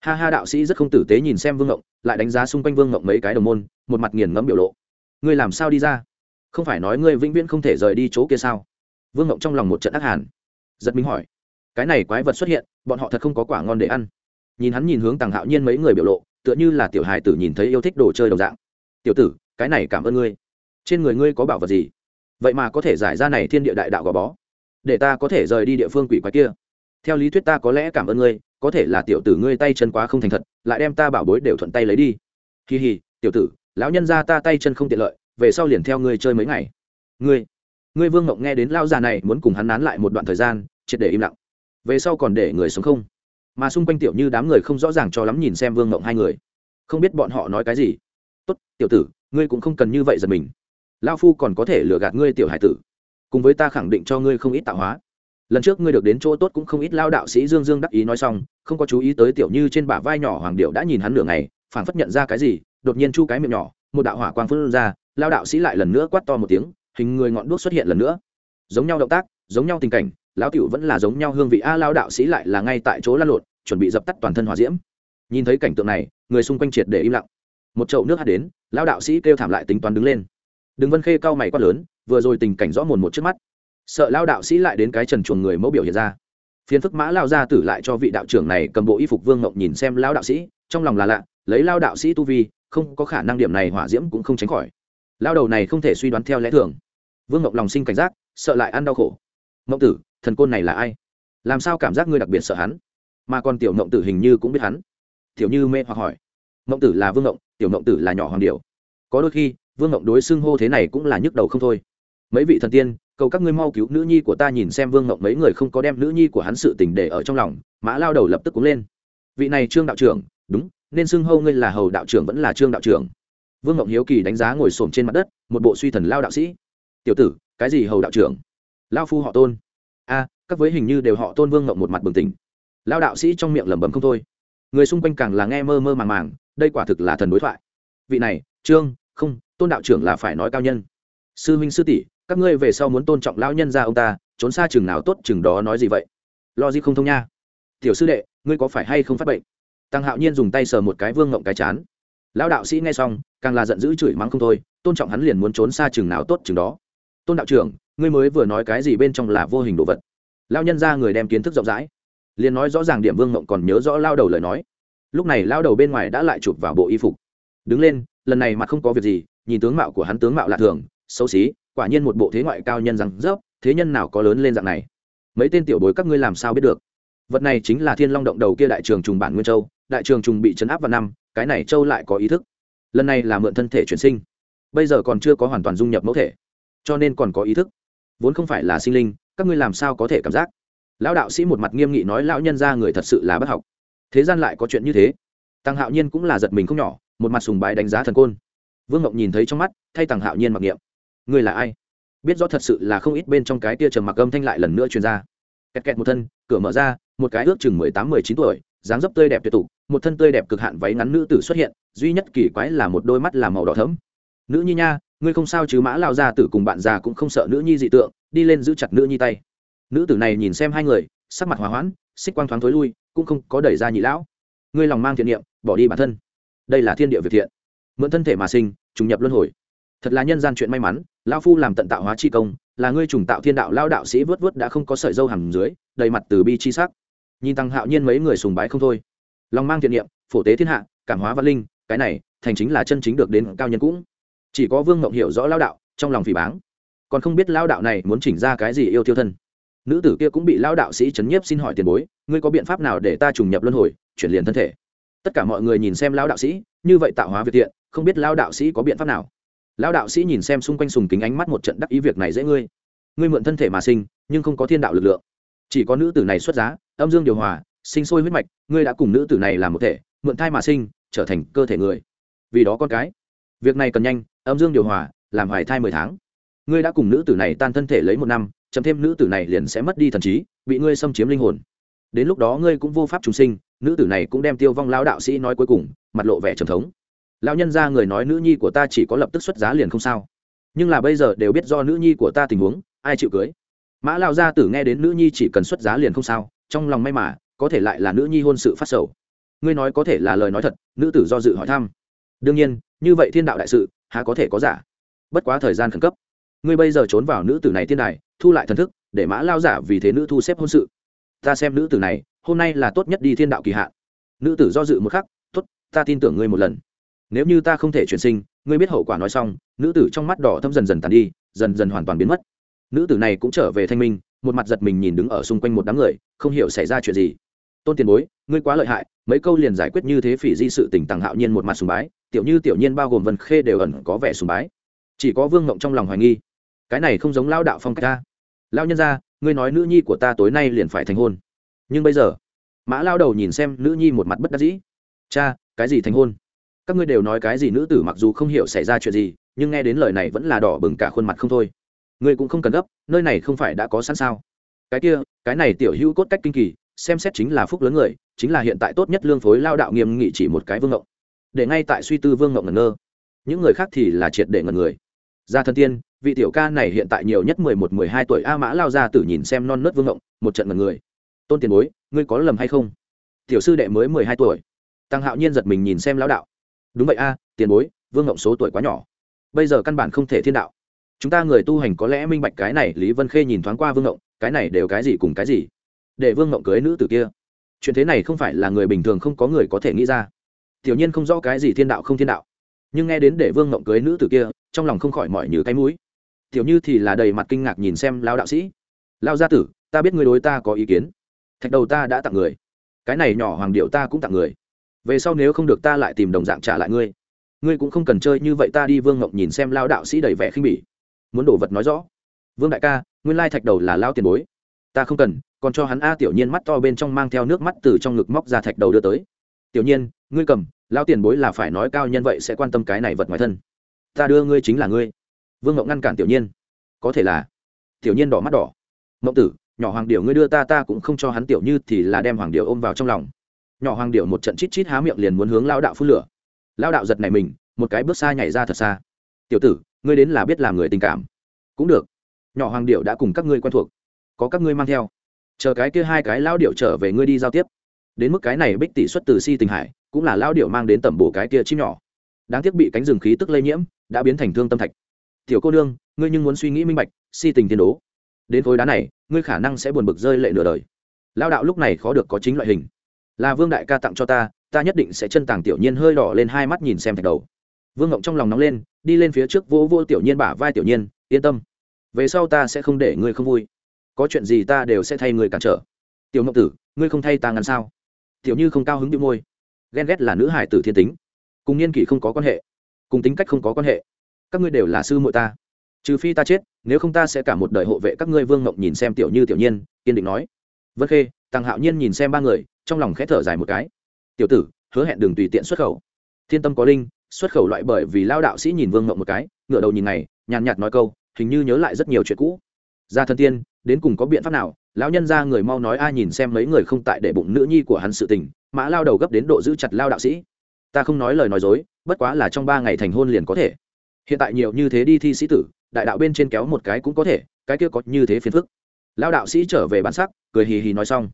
Ha ha, đạo sĩ rất không tử tế nhìn xem vương ngộng, lại đánh giá xung quanh vương ngộng mấy cái đồng môn, một mặt nghiền ngẫm biểu lộ. Ngươi làm sao đi ra? Không phải nói ngươi vĩnh viễn không thể rời đi chỗ kia sao? Vương ngộng trong lòng một trận ác hàn. Giật mình hỏi. Cái này quái vật xuất hiện, bọn họ thật không có quả ngon để ăn. Nhìn hắn nhìn hướng tàng hạo nhiên mấy người biểu lộ, tựa như là tiểu hài tử nhìn thấy yêu thích đồ chơi đồng dạng. Tiểu tử, cái này cảm ơn ngươi. Trên người ngươi có bảo vật gì? Vậy mà có thể giải ra này thiên địa đại đạo gò bó để ta có thể rời đi địa phương quỷ quái kia. Theo lý thuyết ta có lẽ cảm ơn ngươi, có thể là tiểu tử ngươi tay chân quá không thành thật, lại đem ta bảo bối đều thuận tay lấy đi. Kỳ hì tiểu tử, lão nhân ra ta tay chân không tiện lợi, về sau liền theo ngươi chơi mấy ngày. Ngươi ngươi vương ngộng nghe đến lao già này muốn cùng hắn nán lại một đoạn thời gian, triệt để im lặng. Về sau còn để người sống không? Mà xung quanh tiểu như đám người không rõ ràng cho lắm nhìn xem vương ngộng hai người. Không biết bọn họ nói cái gì. Tốt, tiểu tử, ngươi cũng không cần như vậy giật mình. Lao phu còn có thể lừa gạt ngươi tiểu hải tử cùng với ta khẳng định cho ngươi không ít tạo hóa. Lần trước ngươi được đến chỗ tốt cũng không ít lao đạo sĩ dương dương đắc ý nói xong, không có chú ý tới tiểu như trên bả vai nhỏ hoàng điệu đã nhìn hắn nửa ngày, phảng phất nhận ra cái gì, đột nhiên chu cái miệng nhỏ, một đạo hỏa quang phun ra, lao đạo sĩ lại lần nữa quát to một tiếng, hình người ngọn đuốc xuất hiện lần nữa. Giống nhau động tác, giống nhau tình cảnh, lão tiểu vẫn là giống nhau hương vị, a à, lao đạo sĩ lại là ngay tại chỗ lăn lộn, chuẩn bị dập tắt toàn thân hỏa diễm. Nhìn thấy cảnh tượng này, người xung quanh triệt để im lặng. Một chậu nước hát đến, lao đạo sĩ kêu thảm lại tính toán đứng lên. Đừng vân khê cao mày quát lớn vừa rồi tình cảnh rõ mồn một trước mắt. Sợ lao đạo sĩ lại đến cái trần chuồng người mẫu biểu hiện ra. Phiến phức mã lao ra tử lại cho vị đạo trưởng này cầm bộ y phục vương ngộng nhìn xem lao đạo sĩ, trong lòng là lạ, lấy lao đạo sĩ tu vi, không có khả năng điểm này hỏa diễm cũng không tránh khỏi. Lao đầu này không thể suy đoán theo lẽ thường. Vương ngộng lòng sinh cảnh giác, sợ lại ăn đau khổ. Ngộng tử, thần côn này là ai? Làm sao cảm giác ngươi đặc biệt sợ hắn? Mà còn tiểu ngộng tử hình như cũng biết hắn. Tiểu như mê hoặc hỏi. Ngộng tử là vương ngộng tiểu ngộng tử là nhỏ hoàng điều có đôi khi, vương ngộng đối xưng hô thế này cũng là nhức đầu không thôi mấy vị thần tiên, cầu các ngươi mau cứu nữ nhi của ta nhìn xem vương ngộng mấy người không có đem nữ nhi của hắn sự tình để ở trong lòng, mã lao đầu lập tức cúng lên. Vị này trương đạo trưởng, đúng, nên xưng hô ngươi là hầu đạo trưởng vẫn là trương đạo trưởng. Vương ngộng hiếu kỳ đánh giá ngồi xổm trên mặt đất, một bộ suy thần lao đạo sĩ. Tiểu tử, cái gì hầu đạo trưởng? Lao phu họ tôn. A, các với hình như đều họ tôn vương ngộng một mặt bừng tỉnh. Lao đạo sĩ trong miệng lẩm bẩm không thôi. Người xung quanh càng là nghe mơ mơ màng màng, đây quả thực là thần đối thoại. Vị này, trương, không, tôn đạo trưởng là phải nói cao nhân. Sư minh sư tỷ các ngươi về sau muốn tôn trọng lão nhân ra ông ta, trốn xa chừng nào tốt chừng đó nói gì vậy? Lo gì không thông nha. Tiểu sư đệ, ngươi có phải hay không phát bệnh? Tăng hạo nhiên dùng tay sờ một cái vương ngộng cái chán. Lão đạo sĩ nghe xong, càng là giận dữ chửi mắng không thôi, tôn trọng hắn liền muốn trốn xa chừng nào tốt chừng đó. Tôn đạo trưởng, ngươi mới vừa nói cái gì bên trong là vô hình đồ vật? Lao nhân ra người đem kiến thức rộng rãi. Liền nói rõ ràng điểm vương ngọng còn nhớ rõ lao đầu lời nói. Lúc này lao đầu bên ngoài đã lại chụp vào bộ y phục. Đứng lên, lần này mặt không có việc gì, nhìn tướng mạo của hắn tướng mạo lạ thường, xấu xí quả nhiên một bộ thế ngoại cao nhân rằng, dốc, thế nhân nào có lớn lên dạng này? Mấy tên tiểu bối các ngươi làm sao biết được? Vật này chính là thiên long động đầu kia đại trường trùng bản nguyên châu, đại trường trùng bị chấn áp vào năm, cái này châu lại có ý thức. Lần này là mượn thân thể chuyển sinh. Bây giờ còn chưa có hoàn toàn dung nhập mẫu thể, cho nên còn có ý thức. Vốn không phải là sinh linh, các ngươi làm sao có thể cảm giác? Lão đạo sĩ một mặt nghiêm nghị nói, lão nhân ra người thật sự là bất học. Thế gian lại có chuyện như thế. Tăng hạo nhiên cũng là giật mình không nhỏ, một mặt sùng bái đánh giá thần côn. Vương ngọc nhìn thấy trong mắt, thay tăng hạo nhiên mặc niệm ngươi là ai? Biết rõ thật sự là không ít bên trong cái tia trầm mặc âm thanh lại lần nữa truyền ra. Kẹt kẹt một thân, cửa mở ra, một cái ước chừng mười tám, mười chín tuổi, dáng dấp tươi đẹp tuyệt tục, một thân tươi đẹp cực hạn váy ngắn nữ tử xuất hiện, duy nhất kỳ quái là một đôi mắt là màu đỏ thấm nữ nhi nha, ngươi không sao chứ, mã lao ra tử cùng bạn già cũng không sợ nữ nhi dị tượng, đi lên giữ chặt nữ nhi tay. Nữ tử này nhìn xem hai người, sắc mặt hòa hoãn, xích quang thoáng thối lui, cũng không có đẩy ra nhị lão. Ngươi lòng mang thiện niệm, bỏ đi bản thân. Đây là thiên địa việt thiện. Mượn thân thể mà sinh, trùng nhập luân hồi. Thật là nhân gian chuyện may mắn lao phu làm tận tạo hóa chi công, là ngươi trùng tạo thiên đạo lao đạo sĩ vớt vớt đã không có sợi dâu hầm dưới, đầy mặt từ bi chi sắc. Nhìn tăng hạo nhiên mấy người sùng bái không thôi. Lòng mang thiện niệm, phổ tế thiên hạ, cảm hóa văn linh, cái này, thành chính là chân chính được đến cao nhân cũng. Chỉ có vương ngộng hiểu rõ lao đạo, trong lòng phỉ báng. Còn không biết lao đạo này muốn chỉnh ra cái gì yêu tiêu thân. Nữ tử kia cũng bị lao đạo sĩ chấn nhiếp xin hỏi tiền bối, ngươi có biện pháp nào để ta trùng nhập luân hồi, chuyển liền thân thể? Tất cả mọi người nhìn xem lao đạo sĩ, như vậy tạo hóa việt tiện không biết lao đạo sĩ có biện pháp nào. Lão đạo sĩ nhìn xem xung quanh sùng kính ánh mắt một trận đắc ý việc này dễ ngươi. Ngươi mượn thân thể mà sinh, nhưng không có thiên đạo lực lượng. Chỉ có nữ tử này xuất giá, âm dương điều hòa, sinh sôi huyết mạch, ngươi đã cùng nữ tử này làm một thể, mượn thai mà sinh, trở thành cơ thể người. Vì đó con cái. Việc này cần nhanh, âm dương điều hòa, làm hoài thai mười tháng. Ngươi đã cùng nữ tử này tan thân thể lấy một năm chấm thêm nữ tử này liền sẽ mất đi thần trí, bị ngươi xâm chiếm linh hồn. Đến lúc đó ngươi cũng vô pháp trùng sinh, nữ tử này cũng đem tiêu vong lao đạo sĩ nói cuối cùng, mặt lộ vẻ trầm thống lão nhân ra người nói nữ nhi của ta chỉ có lập tức xuất giá liền không sao. Nhưng là bây giờ đều biết do nữ nhi của ta tình huống, ai chịu cưới? Mã lao gia tử nghe đến nữ nhi chỉ cần xuất giá liền không sao, trong lòng may mà, có thể lại là nữ nhi hôn sự phát sầu. Ngươi nói có thể là lời nói thật, nữ tử do dự hỏi thăm. Đương nhiên, như vậy thiên đạo đại sự, há có thể có giả? Bất quá thời gian khẩn cấp. Ngươi bây giờ trốn vào nữ tử này thiên đài, thu lại thần thức, để mã lao giả vì thế nữ thu xếp hôn sự. Ta xem nữ tử này, hôm nay là tốt nhất đi thiên đạo kỳ hạn. Nữ tử do dự một khắc, tốt, ta tin tưởng ngươi một lần nếu như ta không thể chuyển sinh, ngươi biết hậu quả nói xong, nữ tử trong mắt đỏ thâm dần dần tàn đi, dần dần hoàn toàn biến mất. Nữ tử này cũng trở về thanh minh, một mặt giật mình nhìn đứng ở xung quanh một đám người, không hiểu xảy ra chuyện gì. Tôn tiền bối, ngươi quá lợi hại, mấy câu liền giải quyết như thế phỉ di sự tình tàng hạo nhiên một mặt sùng bái, tiểu như tiểu nhiên bao gồm vân khê đều ẩn có vẻ sùng bái. Chỉ có vương ngộng trong lòng hoài nghi. Cái này không giống lao đạo phong cách ta. Lao nhân ra ngươi nói nữ nhi của ta tối nay liền phải thành hôn. Nhưng bây giờ, mã lao đầu nhìn xem nữ nhi một mặt bất đắc dĩ. Cha, cái gì thành hôn? Các ngươi đều nói cái gì nữ tử mặc dù không hiểu xảy ra chuyện gì, nhưng nghe đến lời này vẫn là đỏ bừng cả khuôn mặt không thôi. Ngươi cũng không cần gấp, nơi này không phải đã có sẵn sao? Cái kia, cái này tiểu hữu cốt cách kinh kỳ, xem xét chính là phúc lớn người, chính là hiện tại tốt nhất lương phối lao đạo nghiêm nghị chỉ một cái vương ngộng. Để ngay tại suy tư vương ngộng ngẩn ngơ. Những người khác thì là triệt để ngẩn người. Gia thân tiên, vị tiểu ca này hiện tại nhiều nhất mười một, mười hai tuổi, a mã lao ra tử nhìn xem non nớt vương ngộng, một trận ngẩn người. Tôn tiền bối, ngươi có lầm hay không? Tiểu sư đệ mới mười hai tuổi. Tăng hạo nhiên giật mình nhìn xem lão đạo đúng vậy a, tiền bối, vương ngộng số tuổi quá nhỏ. Bây giờ căn bản không thể thiên đạo. Chúng ta người tu hành có lẽ minh bạch cái này, lý vân khê nhìn thoáng qua vương ngộng, cái này đều cái gì cùng cái gì. Để vương ngộng cưới nữ tử kia. Chuyện thế này không phải là người bình thường không có người có thể nghĩ ra. Tiểu nhiên không rõ cái gì thiên đạo không thiên đạo. Nhưng nghe đến để vương ngộng cưới nữ tử kia, trong lòng không khỏi mỏi như cái mũi. Tiểu như thì là đầy mặt kinh ngạc nhìn xem lao đạo sĩ. Lao gia tử, ta biết người đối ta có ý kiến. Thạch đầu ta đã tặng người. Cái này nhỏ hoàng điệu ta cũng tặng người về sau nếu không được ta lại tìm đồng dạng trả lại ngươi. Ngươi cũng không cần chơi như vậy, ta đi vương ngộng nhìn xem lao đạo sĩ đầy vẻ khinh bỉ. Muốn đổ vật nói rõ. Vương đại ca, nguyên lai thạch đầu là lao tiền bối. Ta không cần, còn cho hắn a tiểu nhiên mắt to bên trong mang theo nước mắt từ trong ngực móc ra thạch đầu đưa tới. Tiểu nhiên, ngươi cầm, lao tiền bối là phải nói cao nhân vậy sẽ quan tâm cái này vật ngoài thân. Ta đưa ngươi chính là ngươi. Vương ngộng ngăn cản tiểu nhiên. Có thể là. Tiểu nhiên đỏ mắt đỏ. Ngộng tử, nhỏ hoàng điệu ngươi đưa ta ta cũng không cho hắn tiểu như thì là đem hoàng điệu ôm vào trong lòng nhỏ hoàng điệu một trận chít chít há miệng liền muốn hướng lao đạo phun lửa. Lao đạo giật này mình, một cái bước xa nhảy ra thật xa. Tiểu tử, ngươi đến là biết làm người tình cảm. Cũng được. Nhỏ hoàng điệu đã cùng các ngươi quen thuộc. Có các ngươi mang theo. Chờ cái kia hai cái lao điệu trở về ngươi đi giao tiếp. Đến mức cái này bích tỷ xuất từ si tình hải, cũng là lao điệu mang đến tẩm bổ cái kia chim nhỏ. Đáng tiếc bị cánh rừng khí tức lây nhiễm, đã biến thành thương tâm thạch. Tiểu cô nương, ngươi nhưng muốn suy nghĩ minh bạch, si tình tiên đố. Đến khối đá này, ngươi khả năng sẽ buồn bực rơi lệ nửa đời. Lao đạo lúc này khó được có chính loại hình là vương đại ca tặng cho ta ta nhất định sẽ chân tàng tiểu nhiên hơi đỏ lên hai mắt nhìn xem thạch đầu. Vương ngộng trong lòng nóng lên, đi lên phía trước vô vô tiểu nhiên bả vai tiểu nhiên, yên tâm. Về sau ta sẽ không để ngươi không vui. Có chuyện gì ta đều sẽ thay người cản trở. Tiểu ngộng tử, ngươi không thay ta ngăn sao? Tiểu như không cao hứng bị môi. Ghen ghét là nữ hải tử thiên tính. Cùng niên kỷ không có quan hệ. Cùng tính cách không có quan hệ. Các ngươi đều là sư muội ta. Trừ phi ta chết, nếu không ta sẽ cả một đời hộ vệ các ngươi vương ngộng nhìn xem tiểu như tiểu nhiên, kiên định nói. Vân khê tàng hạo nhiên nhìn xem ba người trong lòng khẽ thở dài một cái. Tiểu tử, hứa hẹn đừng tùy tiện xuất khẩu. Thiên tâm có linh, xuất khẩu loại bởi vì lao đạo sĩ nhìn vương ngộng một cái ngựa đầu nhìn này nhàn nhạt nói câu, hình như nhớ lại rất nhiều chuyện cũ. Gia thân tiên, đến cùng có biện pháp nào? Lão nhân ra người mau nói ai nhìn xem mấy người không tại để bụng nữ nhi của hắn sự tình, mã lao đầu gấp đến độ giữ chặt lao đạo sĩ. Ta không nói lời nói dối, bất quá là trong ba ngày thành hôn liền có thể. Hiện tại nhiều như thế đi thi sĩ tử, đại đạo bên trên kéo một cái cũng có thể, cái kia có như thế phiền phức. Lao đạo sĩ trở về bản sắc, cười hì hì nói xong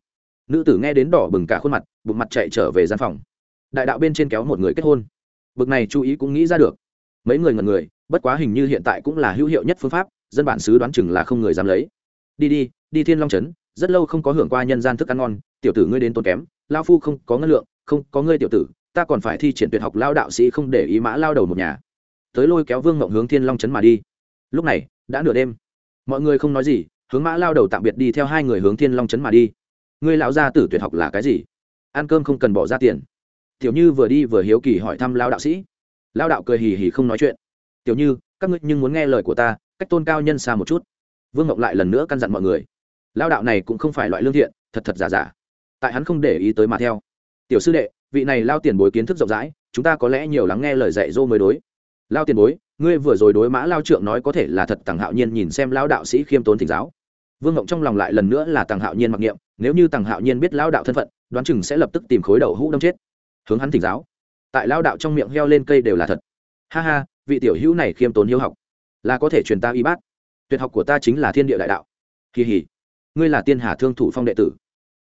nữ tử nghe đến đỏ bừng cả khuôn mặt, bụng mặt chạy trở về gian phòng. Đại đạo bên trên kéo một người kết hôn. Bực này chú ý cũng nghĩ ra được. Mấy người ngần người, bất quá hình như hiện tại cũng là hữu hiệu nhất phương pháp, dân bản xứ đoán chừng là không người dám lấy. Đi đi đi thiên long trấn, rất lâu không có hưởng qua nhân gian thức ăn ngon, tiểu tử ngươi đến tốn kém lao phu không có ngân lượng, không có ngươi tiểu tử, ta còn phải thi triển tuyệt học lao đạo sĩ không để ý mã lao đầu một nhà. Tới lôi kéo vương ngộng hướng thiên long trấn mà đi. Lúc này, đã nửa đêm. Mọi người không nói gì, hướng mã lao đầu tạm biệt đi theo hai người hướng thiên long trấn mà đi ngươi lão gia tử tuyệt học là cái gì? Ăn cơm không cần bỏ ra tiền. Tiểu như vừa đi vừa hiếu kỳ hỏi thăm lao đạo sĩ. Lao đạo cười hì hì không nói chuyện. Tiểu như, các ngươi nhưng muốn nghe lời của ta, cách tôn cao nhân xa một chút. Vương ngọc lại lần nữa căn dặn mọi người. Lao đạo này cũng không phải loại lương thiện, thật thật giả giả. Tại hắn không để ý tới mà theo. Tiểu sư đệ, vị này lao tiền bối kiến thức rộng rãi, chúng ta có lẽ nhiều lắng nghe lời dạy dô mới đối. Lao tiền bối, ngươi vừa rồi đối mã lao trượng nói có thể là thật tằng hạo nhiên nhìn xem lao đạo sĩ khiêm tốn thỉnh giáo vương ngộng trong lòng lại lần nữa là Tàng hạo nhiên mặc niệm, nếu như Tàng hạo nhiên biết lao đạo thân phận, đoán chừng sẽ lập tức tìm khối đầu hũ đâm chết. Hướng hắn thỉnh giáo. Tại lao đạo trong miệng heo lên cây đều là thật. Ha ha, vị tiểu hữu này khiêm tốn hiếu học. Là có thể truyền ta y bát. Tuyệt học của ta chính là thiên địa đại đạo. Kỳ hỉ ngươi là tiên hà thương thủ phong đệ tử.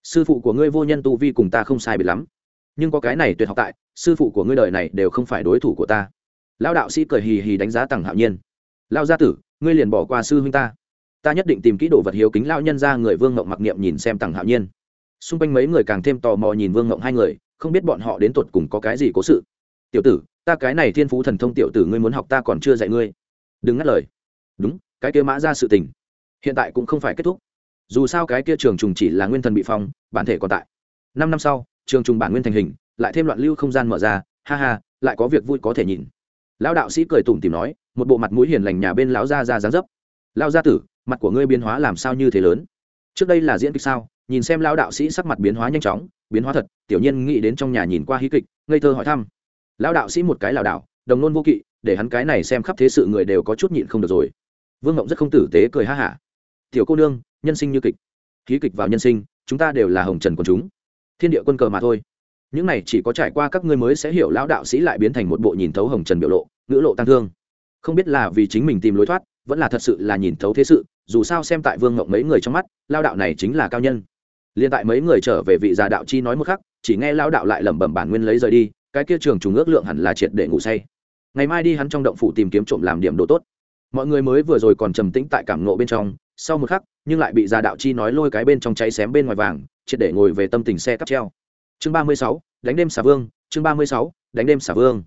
Sư phụ của ngươi vô nhân tu vi cùng ta không sai biệt lắm. Nhưng có cái này tuyệt học tại, sư phụ của ngươi đời này đều không phải đối thủ của ta. Lao đạo sĩ cười hì hì đánh giá tằng hạo nhiên. Lao gia tử, ngươi liền bỏ qua sư huynh ta ta nhất định tìm kỹ đồ vật hiếu kính lao nhân ra người vương ngộng mặc niệm nhìn xem tằng hạo nhiên. Xung quanh mấy người càng thêm tò mò nhìn vương ngộng hai người, không biết bọn họ đến tột cùng có cái gì cố sự. Tiểu tử, ta cái này thiên phú thần thông tiểu tử ngươi muốn học ta còn chưa dạy ngươi. Đừng ngắt lời. Đúng, cái kia mã ra sự tình, hiện tại cũng không phải kết thúc. Dù sao cái kia trường trùng chỉ là nguyên thần bị phong, bản thể còn tại. Năm năm sau, trường trùng bản nguyên thành hình, lại thêm loạn lưu không gian mở ra, ha ha, lại có việc vui có thể nhìn. Lão đạo sĩ cười tủm tìm nói, một bộ mặt mũi hiền lành nhà bên lão gia ra dáng dấp. Lao gia tử mặt của ngươi biến hóa làm sao như thế lớn? Trước đây là diễn kịch sao? Nhìn xem lão đạo sĩ sắc mặt biến hóa nhanh chóng, biến hóa thật, tiểu nhiên nghĩ đến trong nhà nhìn qua hí kịch, ngây thơ hỏi thăm. Lão đạo sĩ một cái lảo đảo, đồng nôn vô kỵ, để hắn cái này xem khắp thế sự người đều có chút nhịn không được rồi. Vương ngộng rất không tử tế cười ha hả. Tiểu cô nương, nhân sinh như kịch. Hí kịch vào nhân sinh, chúng ta đều là hồng trần quần chúng. Thiên địa quân cờ mà thôi. Những này chỉ có trải qua các ngươi mới sẽ hiểu lão đạo sĩ lại biến thành một bộ nhìn thấu hồng trần biểu lộ, ngữ lộ tăng thương. Không biết là vì chính mình tìm lối thoát, vẫn là thật sự là nhìn thấu thế sự dù sao xem tại vương ngộng mấy người trong mắt, lao đạo này chính là cao nhân. Liên tại mấy người trở về vị già đạo chi nói một khắc, chỉ nghe lao đạo lại lẩm bẩm bản nguyên lấy rời đi, cái kia trường trùng ước lượng hẳn là triệt để ngủ say. Ngày mai đi hắn trong động phủ tìm kiếm trộm làm điểm đồ tốt. Mọi người mới vừa rồi còn trầm tĩnh tại cảm nộ bên trong, sau một khắc, nhưng lại bị già đạo chi nói lôi cái bên trong cháy xém bên ngoài vàng, triệt để ngồi về tâm tình xe cắp treo. Chương ba mươi sáu, đánh đêm xà vương, chương ba mươi sáu, đánh đêm xà vương.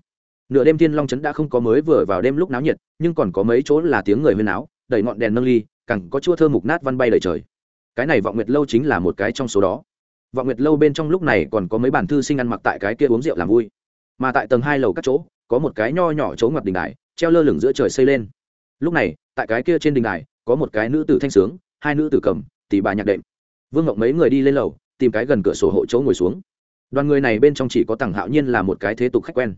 Nửa đêm thiên long trấn đã không có mới vừa vào đêm lúc náo nhiệt, nhưng còn có mấy chỗ là tiếng người huyên náo đẩy ngọn đèn nâng ly càng có chua thơ mục nát văn bay lời trời. Cái này vọng nguyệt lâu chính là một cái trong số đó. Vọng nguyệt lâu bên trong lúc này còn có mấy bản thư sinh ăn mặc tại cái kia uống rượu làm vui. Mà tại tầng hai lầu các chỗ, có một cái nho nhỏ chỗ ngập đình đài, treo lơ lửng giữa trời xây lên. Lúc này, tại cái kia trên đình đài, có một cái nữ tử thanh sướng, hai nữ tử cầm, tỷ bà nhạc đệm. Vương ngọc mấy người đi lên lầu, tìm cái gần cửa sổ hộ chỗ ngồi xuống. Đoàn người này bên trong chỉ có tằng hạo nhiên là một cái thế tục khách quen.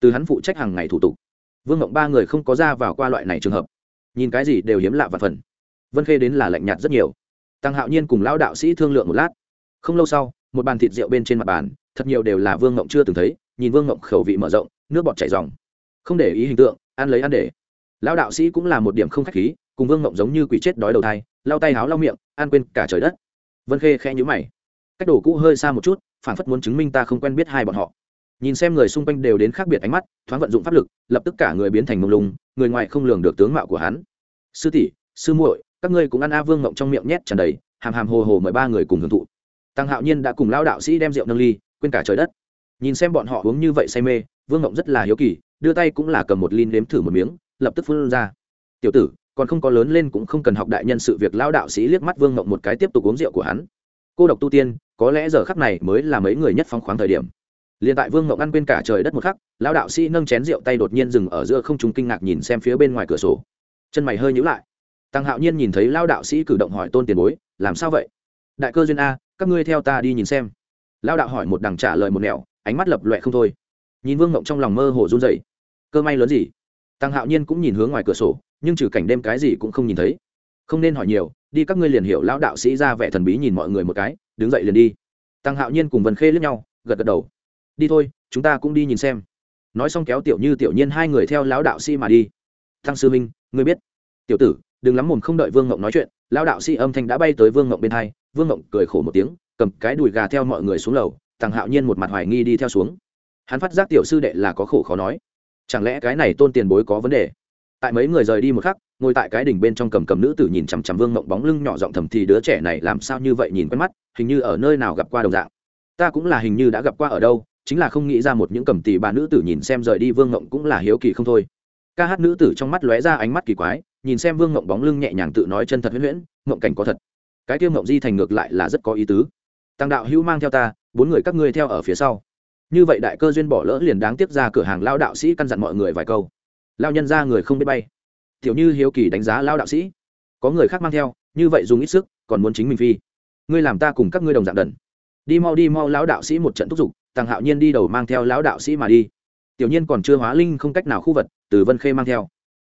Từ hắn phụ trách hàng ngày thủ tục. Vương ngọc ba người không có ra vào qua loại này trường hợp. Nhìn cái gì đều hiếm lạ và phần vân khê đến là lạnh nhạt rất nhiều tăng hạo nhiên cùng lão đạo sĩ thương lượng một lát không lâu sau một bàn thịt rượu bên trên mặt bàn thật nhiều đều là vương ngộng chưa từng thấy nhìn vương ngộng khẩu vị mở rộng nước bọt chảy dòng không để ý hình tượng ăn lấy ăn để lão đạo sĩ cũng là một điểm không khách khí cùng vương ngộng giống như quỷ chết đói đầu thai lau tay háo lau miệng ăn quên cả trời đất vân khê khe nhữ mày cách đồ cũ hơi xa một chút phản phất muốn chứng minh ta không quen biết hai bọn họ nhìn xem người xung quanh đều đến khác biệt ánh mắt thoáng vận dụng pháp lực lập tức cả người biến thành mông lung người ngoài không lường được tướng mạo của hắn sư tỷ sư muội các ngươi cũng ăn a vương ngộng trong miệng nhét tràn đầy, hàm hàm hồ hồ mời ba người cùng hưởng thụ. Tăng hạo nhiên đã cùng lão đạo sĩ đem rượu nâng ly, quên cả trời đất. Nhìn xem bọn họ uống như vậy say mê, vương ngộng rất là hiếu kỳ, đưa tay cũng là cầm một ly nếm thử một miếng, lập tức phun ra. Tiểu tử, còn không có lớn lên cũng không cần học đại nhân sự việc. Lão đạo sĩ liếc mắt vương ngộng một cái tiếp tục uống rượu của hắn. Cô độc tu tiên, có lẽ giờ khắc này mới là mấy người nhất phóng khoáng thời điểm. Liền tại vương ngộng ăn quên cả trời đất một khắc, lão đạo sĩ nâng chén rượu tay đột nhiên dừng ở giữa không trung kinh ngạc nhìn xem phía bên ngoài cửa sổ. Chân mày hơi nhíu lại tăng hạo nhiên nhìn thấy lao đạo sĩ cử động hỏi tôn tiền bối, làm sao vậy? Đại cơ duyên a, các ngươi theo ta đi nhìn xem. Lao đạo hỏi một đằng trả lời một nẻo, ánh mắt lập loẹ không thôi. Nhìn vương ngộng trong lòng mơ hồ run dậy cơ may lớn gì? Tăng hạo nhiên cũng nhìn hướng ngoài cửa sổ, nhưng trừ cảnh đêm cái gì cũng không nhìn thấy. Không nên hỏi nhiều, đi các ngươi liền hiểu lão đạo sĩ ra vẻ thần bí nhìn mọi người một cái, đứng dậy liền đi. Tăng hạo nhiên cùng vân khê lướt nhau, gật gật đầu. Đi thôi, chúng ta cũng đi nhìn xem. Nói xong kéo tiểu như tiểu nhiên hai người theo lão đạo sĩ mà đi. Tăng sư minh ngươi biết, tiểu tử đừng lắm mồm không đợi vương ngộng nói chuyện, lão đạo sĩ âm thanh đã bay tới vương ngộng bên hai, vương ngộng cười khổ một tiếng, cầm cái đùi gà theo mọi người xuống lầu, thằng hạo nhiên một mặt hoài nghi đi theo xuống. Hắn phát giác tiểu sư đệ là có khổ khó nói. Chẳng lẽ cái này tôn tiền bối có vấn đề? Tại mấy người rời đi một khắc, ngồi tại cái đỉnh bên trong cầm cầm nữ tử nhìn chằm chằm vương ngộng bóng lưng nhỏ giọng thầm thì đứa trẻ này làm sao như vậy nhìn quen mắt, hình như ở nơi nào gặp qua đồng dạng. Ta cũng là hình như đã gặp qua ở đâu, chính là không nghĩ ra một những cầm tỷ bà nữ tử nhìn xem rời đi vương ngộng cũng là hiếu kỳ không thôi. Ca hát nữ tử trong mắt lóe ra ánh mắt kỳ quái nhìn xem vương mộng bóng lưng nhẹ nhàng tự nói chân thật huyễn huyễn mộng cảnh có thật. Cái tiêu mộng di thành ngược lại là rất có ý tứ. Tăng đạo hữu mang theo ta, bốn người các ngươi theo ở phía sau. Như vậy đại cơ duyên bỏ lỡ liền đáng tiếp ra cửa hàng lao đạo sĩ căn dặn mọi người vài câu. Lao nhân ra người không biết bay. Tiểu như hiếu kỳ đánh giá lao đạo sĩ. Có người khác mang theo, như vậy dùng ít sức, còn muốn chính mình phi. Ngươi làm ta cùng các ngươi đồng dạng đần. Đi mau đi mau, lão đạo sĩ một trận thúc giục tăng hạo nhiên đi đầu mang theo lão đạo sĩ mà đi. Tiểu nhiên còn chưa hóa linh không cách nào khu vật, từ vân khê mang theo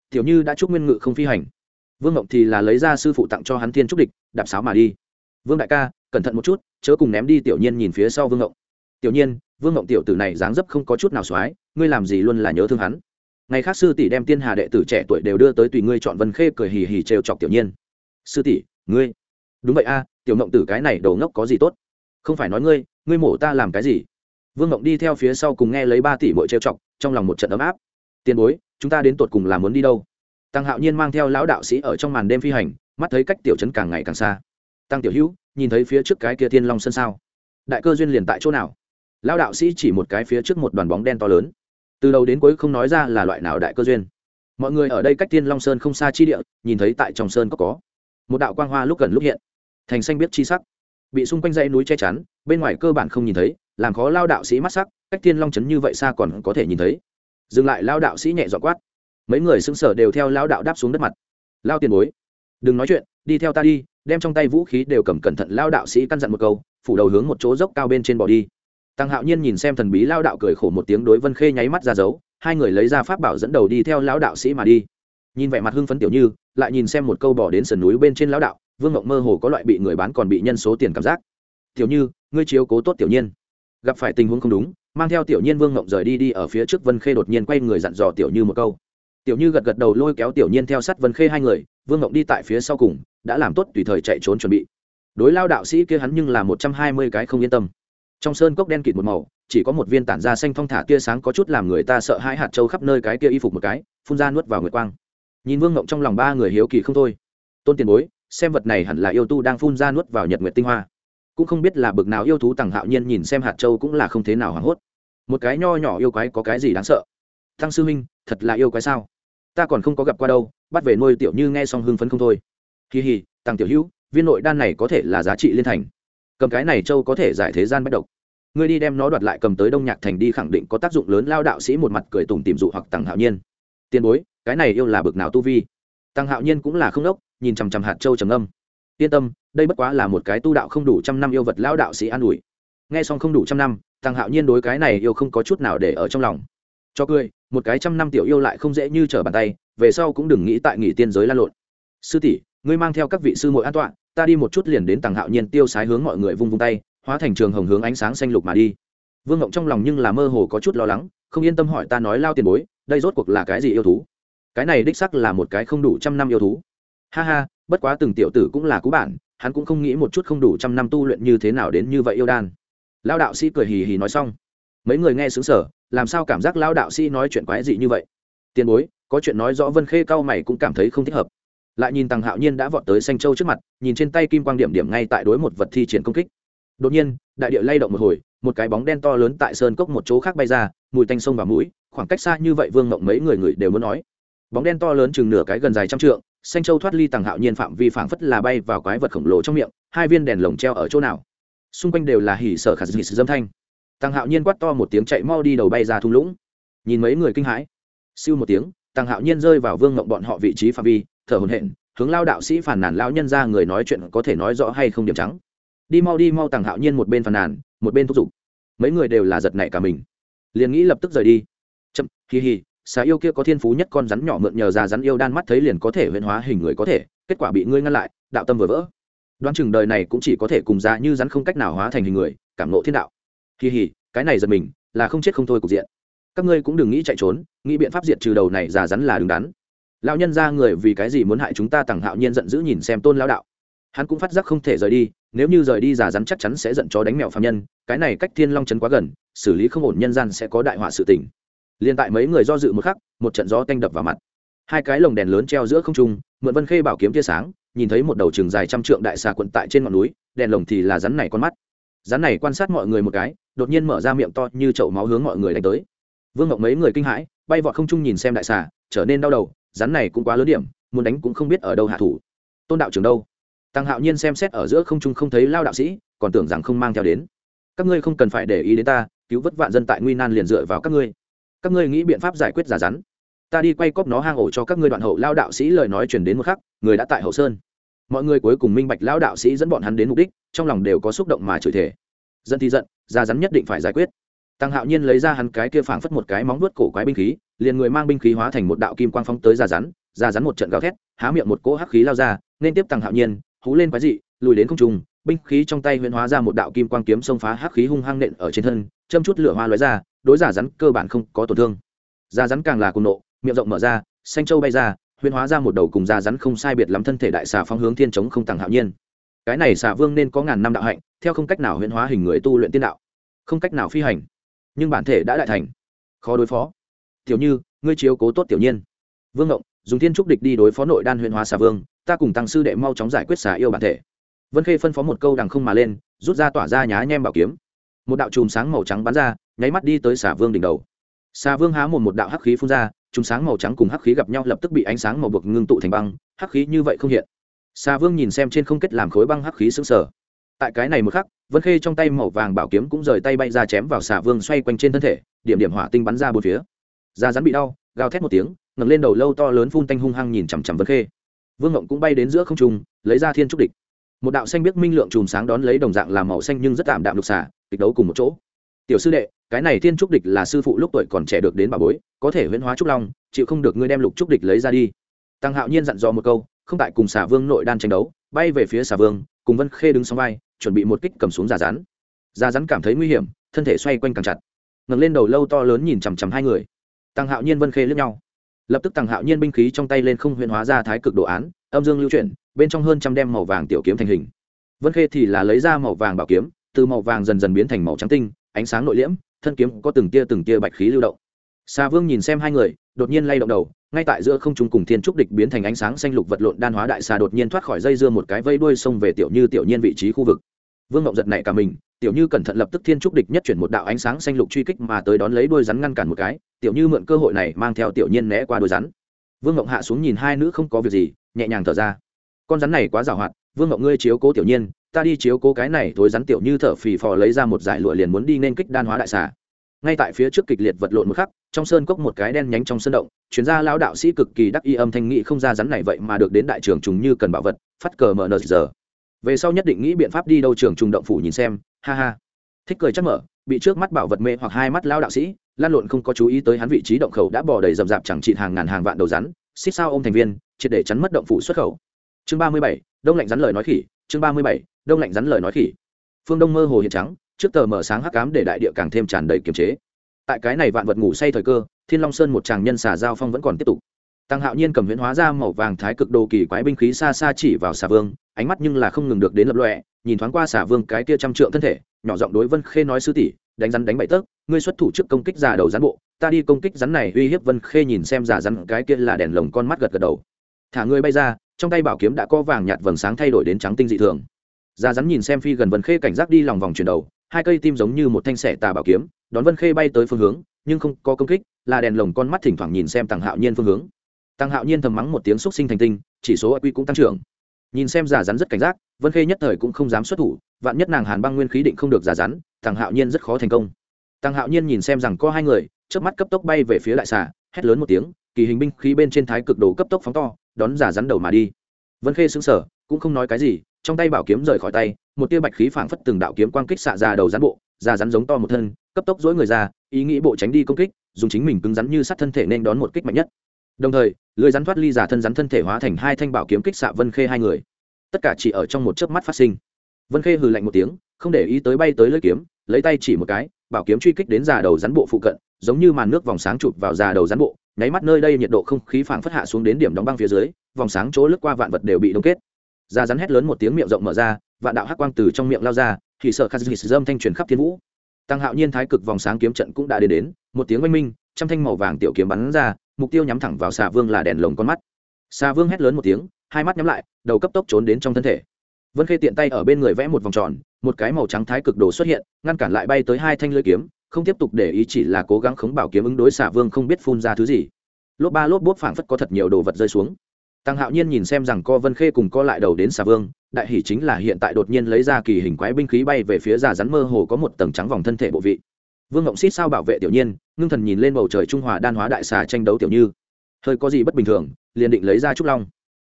tiểu như đã chúc nguyên ngự không phi hành. Vương ngộng thì là lấy ra sư phụ tặng cho hắn thiên trúc địch, đạp sáo mà đi. Vương đại ca, cẩn thận một chút, chớ cùng ném đi tiểu nhiên nhìn phía sau vương ngộng tiểu nhiên, vương ngộng tiểu tử này dáng dấp không có chút nào x ngươi làm gì luôn là nhớ thương hắn. Ngày khác sư tỷ đem tiên hà đệ tử trẻ tuổi đều đưa tới tùy ngươi chọn vân khê cười hì hì trêu chọc tiểu nhiên. Sư tỷ, ngươi. Đúng vậy a, tiểu ngộng tử cái này đầu ngốc có gì tốt? Không phải nói ngươi ngươi mổ ta làm cái gì? Vương ngộng đi theo phía sau cùng nghe lấy ba tỷ mỗi trêu chọc, trong lòng một trận ấm áp. Tiền bối chúng ta đến tột cùng là muốn đi đâu? Tăng hạo nhiên mang theo lão đạo sĩ ở trong màn đêm phi hành, mắt thấy cách tiểu trấn càng ngày càng xa. Tăng tiểu hữu, nhìn thấy phía trước cái kia thiên long sân sao? Đại cơ duyên liền tại chỗ nào? Lão đạo sĩ chỉ một cái phía trước một đoàn bóng đen to lớn. Từ đầu đến cuối không nói ra là loại nào đại cơ duyên. Mọi người ở đây cách thiên long sơn không xa chi địa, nhìn thấy tại trong sơn có có. Một đạo quang hoa lúc gần lúc hiện, thành xanh biết chi sắc. Bị xung quanh dãy núi che chắn, bên ngoài cơ bản không nhìn thấy, làm khó lao đạo sĩ mắt sắc, cách thiên long trấn như vậy xa còn có thể nhìn thấy dừng lại lao đạo sĩ nhẹ dọ quát. Mấy người xứng sở đều theo lao đạo đáp xuống đất mặt. Lao tiền bối, đừng nói chuyện, đi theo ta đi, đem trong tay vũ khí đều cầm cẩn thận lao đạo sĩ căn dặn một câu, phủ đầu hướng một chỗ dốc cao bên trên bỏ đi. Tăng hạo nhiên nhìn xem thần bí lao đạo cười khổ một tiếng đối vân khê nháy mắt ra dấu, hai người lấy ra pháp bảo dẫn đầu đi theo lão đạo sĩ mà đi. Nhìn vẻ mặt hưng phấn tiểu như, lại nhìn xem một câu bỏ đến sườn núi bên trên lão đạo, vương ngộng mơ hồ có loại bị người bán còn bị nhân số tiền cảm giác. Tiểu như, ngươi chiếu cố tốt tiểu nhiên. Gặp phải tình huống không đúng mang theo tiểu nhiên vương ngộng rời đi đi ở phía trước vân khê đột nhiên quay người dặn dò tiểu như một câu tiểu như gật gật đầu lôi kéo tiểu nhiên theo sát vân khê hai người vương ngộng đi tại phía sau cùng đã làm tốt tùy thời chạy trốn chuẩn bị đối lao đạo sĩ kia hắn nhưng là một trăm hai mươi cái không yên tâm trong sơn cốc đen kịt một màu chỉ có một viên tản da xanh phong thả tia sáng có chút làm người ta sợ hãi hạt trâu khắp nơi cái kia y phục một cái phun ra nuốt vào nguyệt quang nhìn vương ngộng trong lòng ba người hiếu kỳ không thôi tôn tiền bối xem vật này hẳn là yêu tu đang phun ra nuốt vào nhật nguyệt tinh hoa cũng không biết là bực nào yêu thú tằng hạo nhiên nhìn xem hạt châu cũng là không thế nào hoảng hốt một cái nho nhỏ yêu quái có cái gì đáng sợ? Thăng sư huynh, thật là yêu quái sao? Ta còn không có gặp qua đâu, bắt về nuôi tiểu như nghe xong hưng phấn không thôi. Kỳ hì tăng tiểu hữu, viên nội đan này có thể là giá trị liên thành. Cầm cái này châu có thể giải thế gian bất độc. Ngươi đi đem nó đoạt lại cầm tới đông nhạc thành đi khẳng định có tác dụng lớn, lao đạo sĩ một mặt cười tùng tìm dụ hoặc tăng hạo nhiên. Tiền bối, cái này yêu là bực nào tu vi? Tăng hạo nhiên cũng là không đốc, nhìn chằm chằm hạt châu trầm âm yên tâm, đây bất quá là một cái tu đạo không đủ trăm năm yêu vật, lao đạo sĩ an ủi. Nghe xong không đủ trăm năm thằng hạo nhiên đối cái này yêu không có chút nào để ở trong lòng. Cho cười, một cái trăm năm tiểu yêu lại không dễ như trở bàn tay, về sau cũng đừng nghĩ tại nghỉ tiên giới lan lộn. Sư tỷ, ngươi mang theo các vị sư muội an toàn ta đi một chút liền đến tàng hạo nhiên tiêu sái hướng mọi người vung vung tay, hóa thành trường hồng hướng ánh sáng xanh lục mà đi. Vương ngộng trong lòng nhưng là mơ hồ có chút lo lắng, không yên tâm hỏi ta nói lao tiền bối, đây rốt cuộc là cái gì yêu thú? Cái này đích sắc là một cái không đủ trăm năm yêu thú. Ha ha, bất quá từng tiểu tử cũng là cú bản, hắn cũng không nghĩ một chút không đủ trăm năm tu luyện như thế nào đến như vậy yêu đan lao đạo sĩ cười hì hì nói xong. Mấy người nghe xứng sở làm sao cảm giác lao đạo sĩ nói chuyện quái dị như vậy? Tiền bối, có chuyện nói rõ vân khê cao mày cũng cảm thấy không thích hợp. Lại nhìn tàng hạo nhiên đã vọt tới xanh châu trước mặt, nhìn trên tay kim quang điểm điểm ngay tại đối một vật thi triển công kích. Đột nhiên, đại địa lay động một hồi, một cái bóng đen to lớn tại sơn cốc một chỗ khác bay ra, mùi tanh sông vào mũi, khoảng cách xa như vậy vương mộng mấy người người đều muốn nói. Bóng đen to lớn chừng nửa cái gần dài trăm trượng, xanh châu thoát ly tàng hạo nhiên phạm vi phảng phất là bay vào quái vật khổng lồ trong miệng, hai viên đèn lồng treo ở chỗ nào? Xung quanh đều là hỉ sở khả dị sự dâm thanh. Tăng hạo nhiên quát to một tiếng chạy mau đi đầu bay ra thung lũng. Nhìn mấy người kinh hãi. Siêu một tiếng, tăng hạo nhiên rơi vào vương ngộng bọn họ vị trí phạm vi, thở hồn hện hướng lao đạo sĩ phản nàn lão nhân ra người nói chuyện có thể nói rõ hay không điểm trắng. Đi mau đi mau, tăng hạo nhiên một bên phản nàn, một bên thúc giục. Mấy người đều là giật nảy cả mình. Liền nghĩ lập tức rời đi. Chậm, hì hì, xà yêu kia có thiên phú nhất con rắn nhỏ mượn nhờ ra rắn yêu đan mắt thấy liền có thể huyễn hóa hình người có thể, kết quả bị ngươi ngăn lại, đạo tâm vừa vỡ đoán chừng đời này cũng chỉ có thể cùng ra như rắn không cách nào hóa thành hình người, cảm nộ thiên đạo. Hì hì cái này giật mình, là không chết không thôi cục diện. Các ngươi cũng đừng nghĩ chạy trốn, nghĩ biện pháp diệt trừ đầu này già rắn là đứng đắn. Lão nhân ra người vì cái gì muốn hại chúng ta tằng hạo nhiên giận dữ nhìn xem tôn lão đạo. Hắn cũng phát giác không thể rời đi, nếu như rời đi già rắn chắc chắn sẽ giận chó đánh mèo phạm nhân, cái này cách thiên long chấn quá gần, xử lý không ổn nhân gian sẽ có đại họa sự tình. Liên tại mấy người do dự một khắc, một trận gió tanh đập vào mặt. Hai cái lồng đèn lớn treo giữa không trung, mượn vân khê bảo kiếm tia sáng nhìn thấy một đầu trường dài trăm trượng đại xà quận tại trên ngọn núi, đèn lồng thì là rắn này con mắt. Rắn này quan sát mọi người một cái, đột nhiên mở ra miệng to như chậu máu hướng mọi người đánh tới. Vương ngọc mấy người kinh hãi, bay vọt không trung nhìn xem đại xà, trở nên đau đầu, rắn này cũng quá lớn điểm, muốn đánh cũng không biết ở đâu hạ thủ. Tôn đạo trưởng đâu? Tăng hạo nhiên xem xét ở giữa không trung không thấy lao đạo sĩ, còn tưởng rằng không mang theo đến. Các ngươi không cần phải để ý đến ta, cứu vất vạn dân tại nguy nan liền dựa vào các ngươi. Các ngươi nghĩ biện pháp giải quyết giả rắn. Ta đi quay cóp nó hang ổ cho các ngươi đoạn hậu lao đạo sĩ lời nói chuyển đến một khắc, người đã tại hậu sơn mọi người cuối cùng minh bạch lão đạo sĩ dẫn bọn hắn đến mục đích, trong lòng đều có xúc động mà chửi thể dân thì giận ra rắn nhất định phải giải quyết. Tăng hạo nhiên lấy ra hắn cái kia phảng phất một cái móng vuốt cổ quái binh khí, liền người mang binh khí hóa thành một đạo kim quang phóng tới ra rắn ra rắn một trận gào thét, há miệng một cỗ hắc khí lao ra, nên tiếp tăng hạo nhiên, hú lên quái dị, lùi đến không trung, binh khí trong tay huyễn hóa ra một đạo kim quang kiếm xông phá hắc khí hung hăng nện ở trên thân, châm chút lửa hoa lóe ra, đối giả rắn cơ bản không có tổn thương. Giả rắn càng là cùng nộ, miệng rộng mở ra, xanh châu bay ra huyễn hóa ra một đầu cùng da rắn không sai biệt lắm thân thể đại xà phóng hướng thiên chống không tàng hạo nhiên. Cái này xà vương nên có ngàn năm đạo hạnh, theo không cách nào huyễn hóa hình người tu luyện tiên đạo. Không cách nào phi hành, nhưng bản thể đã đại thành. Khó đối phó. Tiểu như, ngươi chiếu cố tốt tiểu nhiên. Vương ngộng, dùng thiên trúc địch đi đối phó nội đan huyện hóa xà vương, ta cùng tăng sư đệ mau chóng giải quyết xà yêu bản thể. Vân khê phân phó một câu đằng không mà lên, rút ra tỏa ra nhá nhem bảo kiếm. Một đạo chùm sáng màu trắng bắn ra, nháy mắt đi tới xà vương đỉnh đầu. Xà vương há một một đạo hắc khí phun ra chúng sáng màu trắng cùng hắc khí gặp nhau lập tức bị ánh sáng màu bực ngưng tụ thành băng, hắc khí như vậy không hiện. Xa vương nhìn xem trên không kết làm khối băng hắc khí xứng sở tại cái này một khắc, vân khê trong tay màu vàng bảo kiếm cũng rời tay bay ra chém vào xà vương xoay quanh trên thân thể, điểm điểm hỏa tinh bắn ra bốn phía. Da rắn bị đau, gào thét một tiếng, ngẩng lên đầu lâu to lớn phun tanh hung hăng nhìn chằm chằm vân khê. Vương ngộng cũng bay đến giữa không trung, lấy ra thiên trúc địch. Một đạo xanh biết minh lượng chùm sáng đón lấy đồng dạng làm màu xanh nhưng rất tạm đạm lục xả kịch đấu cùng một chỗ tiểu sư đệ, cái này thiên trúc địch là sư phụ lúc tuổi còn trẻ được đến bà bối, có thể huyễn hóa trúc long, chịu không được ngươi đem lục trúc địch lấy ra đi. Tăng hạo nhiên dặn dò một câu, không tại cùng xả vương nội đan tranh đấu, bay về phía xả vương, cùng vân khê đứng sóng vai, chuẩn bị một kích cầm xuống giả rắn. Giả rắn cảm thấy nguy hiểm, thân thể xoay quanh càng chặt. Ngẩng lên đầu lâu to lớn nhìn chằm chằm hai người. Tăng hạo nhiên vân khê lướt nhau. Lập tức tăng hạo nhiên binh khí trong tay lên không huyễn hóa ra thái cực đồ án, âm dương lưu chuyển, bên trong hơn trăm đem màu vàng tiểu kiếm thành hình. Vân khê thì là lấy ra màu vàng bảo kiếm, từ màu vàng dần dần biến thành màu trắng tinh ánh sáng nội liễm, thân kiếm có từng tia từng tia bạch khí lưu động. Xa vương nhìn xem hai người, đột nhiên lay động đầu, ngay tại giữa không trung cùng thiên trúc địch biến thành ánh sáng xanh lục vật lộn đan hóa đại xà đột nhiên thoát khỏi dây dưa một cái vây đuôi xông về tiểu như tiểu nhiên vị trí khu vực. Vương ngộng giật nảy cả mình, tiểu như cẩn thận lập tức thiên trúc địch nhất chuyển một đạo ánh sáng xanh lục truy kích mà tới đón lấy đuôi rắn ngăn cản một cái, tiểu như mượn cơ hội này mang theo tiểu nhiên né qua đuôi rắn. Vương ngộng hạ xuống nhìn hai nữ không có việc gì, nhẹ nhàng thở ra. Con rắn này quá giàu hoạt, vương ngộng ngươi chiếu cố tiểu nhiên ta đi chiếu cố cái này thối rắn tiểu như thở phì phò lấy ra một dải lụa liền muốn đi nên kích đan hóa đại xà. Ngay tại phía trước kịch liệt vật lộn một khắc, trong sơn cốc một cái đen nhánh trong sân động, chuyên gia lão đạo sĩ cực kỳ đắc y âm thanh nghị không ra rắn này vậy mà được đến đại trường trùng như cần bảo vật, phát cờ mờ nờ giờ. Về sau nhất định nghĩ biện pháp đi đâu trường trùng động phủ nhìn xem, ha ha. Thích cười chắc mở, bị trước mắt bảo vật mê hoặc hai mắt lão đạo sĩ, lan lộn không có chú ý tới hắn vị trí động khẩu đã bỏ đầy rậm rạp chẳng trị hàng ngàn hàng vạn đầu rắn, xích sao ô m thành viên, triệt để chắn mất động phủ xuất khẩu. Chương ba mươi bảy, đông lạnh rắn lời nói khỉ, chương ba mươi bảy đông lạnh rắn lời nói khỉ. Phương đông mơ hồ hiện trắng, trước tờ mở sáng hắc cám để đại địa càng thêm tràn đầy kiềm chế. Tại cái này vạn vật ngủ say thời cơ, thiên long sơn một chàng nhân xà giao phong vẫn còn tiếp tục. Tăng hạo nhiên cầm huyễn hóa ra màu vàng thái cực đồ kỳ quái binh khí xa xa chỉ vào xà vương, ánh mắt nhưng là không ngừng được đến lập lọe nhìn thoáng qua xà vương cái kia trăm trượng thân thể, nhỏ giọng đối vân khê nói sư tỷ, đánh rắn đánh bậy tớp ngươi xuất thủ trước công kích giả đầu rắn bộ, ta đi công kích rắn này, uy hiếp vân khê nhìn xem giả rắn cái kia là đèn lồng con mắt gật gật đầu. Thả ngươi bay ra, trong tay bảo kiếm đã có vàng nhạt vầng sáng thay đổi đến trắng tinh dị thường giả rắn nhìn xem phi gần vân khê cảnh giác đi lòng vòng chuyển đầu, hai cây tim giống như một thanh sẻ tà bảo kiếm, đón vân khê bay tới phương hướng, nhưng không có công kích, là đèn lồng con mắt thỉnh thoảng nhìn xem tàng hạo nhiên phương hướng. Tàng hạo nhiên thầm mắng một tiếng xúc sinh thành tinh, chỉ số quy cũng tăng trưởng. Nhìn xem giả rắn rất cảnh giác, vân khê nhất thời cũng không dám xuất thủ, vạn nhất nàng hàn băng nguyên khí định không được giả rắn tàng hạo nhiên rất khó thành công. Tàng hạo nhiên nhìn xem rằng có hai người trước mắt cấp tốc bay về phía đại xà, hét lớn một tiếng, kỳ hình binh khí bên trên thái cực đồ cấp tốc phóng to, đón giả rắn đầu mà đi. Vân khê xứng sở cũng không nói cái gì trong tay bảo kiếm rời khỏi tay, một tia bạch khí phảng phất từng đạo kiếm quang kích xạ ra đầu rắn bộ ra rắn giống to một thân, cấp tốc dối người ra, ý nghĩ bộ tránh đi công kích, dùng chính mình cứng rắn như sát thân thể nên đón một kích mạnh nhất. Đồng thời, lưới rắn thoát ly giả thân rắn thân thể hóa thành hai thanh bảo kiếm kích xạ vân khê hai người. Tất cả chỉ ở trong một chớp mắt phát sinh. Vân khê hừ lạnh một tiếng, không để ý tới bay tới lưỡi kiếm, lấy tay chỉ một cái, bảo kiếm truy kích đến già đầu rắn bộ phụ cận, giống như màn nước vòng sáng chụp vào già đầu rắn bộ, nháy mắt nơi đây nhiệt độ không khí phảng phất hạ xuống đến điểm đóng băng phía dưới, vòng sáng chỗ lướt qua vạn vật đều bị đông kết già rắn hét lớn một tiếng miệng rộng mở ra, vạn đạo hắc quang từ trong miệng lao ra, thì sợ khát dịch dâm thanh truyền khắp thiên vũ. Tăng hạo nhiên thái cực vòng sáng kiếm trận cũng đã đến đến, một tiếng oanh minh, trăm thanh màu vàng tiểu kiếm bắn ra, mục tiêu nhắm thẳng vào xà vương là đèn lồng con mắt. Xà vương hét lớn một tiếng, hai mắt nhắm lại, đầu cấp tốc trốn đến trong thân thể. Vân khê tiện tay ở bên người vẽ một vòng tròn, một cái màu trắng thái cực đồ xuất hiện, ngăn cản lại bay tới hai thanh lưỡi kiếm, không tiếp tục để ý chỉ là cố gắng khống bảo kiếm ứng đối xà vương không biết phun ra thứ gì. Lốp ba lốp bốt phảng phất có thật nhiều đồ vật rơi xuống tăng hạo nhiên nhìn xem rằng co vân khê cùng co lại đầu đến xà vương, đại hỷ chính là hiện tại đột nhiên lấy ra kỳ hình quái binh khí bay về phía già rắn mơ hồ có một tầng trắng vòng thân thể bộ vị. Vương ngộng xít sao bảo vệ tiểu nhiên, ngưng thần nhìn lên bầu trời trung hòa đan hóa đại xà tranh đấu tiểu như. Hơi có gì bất bình thường, liền định lấy ra trúc long.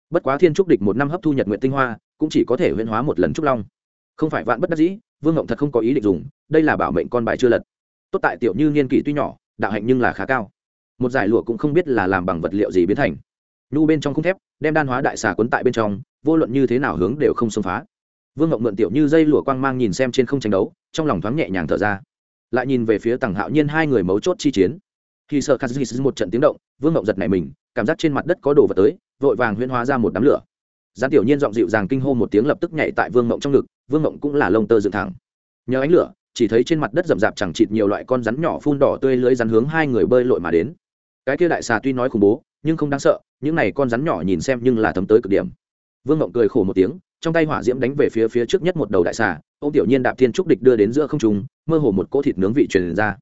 Bất quá thiên trúc địch một năm hấp thu nhật nguyện tinh hoa, cũng chỉ có thể huyễn hóa một lần trúc long. Không phải vạn bất đắc dĩ, vương ngộng thật không có ý định dùng, đây là bảo mệnh con bài chưa lật. Tốt tại tiểu như niên kỷ tuy nhỏ, đạo hạnh nhưng là khá cao. Một giải lụa cũng không biết là làm bằng vật liệu gì biến thành nhu bên trong khung thép, đem đan hóa đại xà quấn tại bên trong, vô luận như thế nào hướng đều không xông phá. Vương ngộng mượn tiểu như dây lụa quang mang nhìn xem trên không tranh đấu, trong lòng thoáng nhẹ nhàng thở ra. Lại nhìn về phía Tầng hạo nhiên hai người mấu chốt chi chiến. Khi sợ khazis một trận tiếng động, vương ngộng giật này mình, cảm giác trên mặt đất có đồ vật tới, vội vàng huyễn hóa ra một đám lửa. Gián tiểu nhiên giọng dịu dàng kinh hô một tiếng lập tức nhảy tại vương ngộng trong ngực, vương ngộng cũng là lông tơ dựng thẳng. Nhờ ánh lửa, chỉ thấy trên mặt đất rậm rạp chẳng chịt nhiều loại con rắn nhỏ phun đỏ tươi lưới rắn hướng hai người bơi lội mà đến cái kia đại xà tuy nói khủng bố, nhưng không đáng sợ, những này con rắn nhỏ nhìn xem nhưng là thấm tới cực điểm. Vương ngộng cười khổ một tiếng, trong tay hỏa diễm đánh về phía phía trước nhất một đầu đại xà ô tiểu nhiên đạp thiên trúc địch đưa đến giữa không trung, mơ hồ một cỗ thịt nướng vị truyền ra.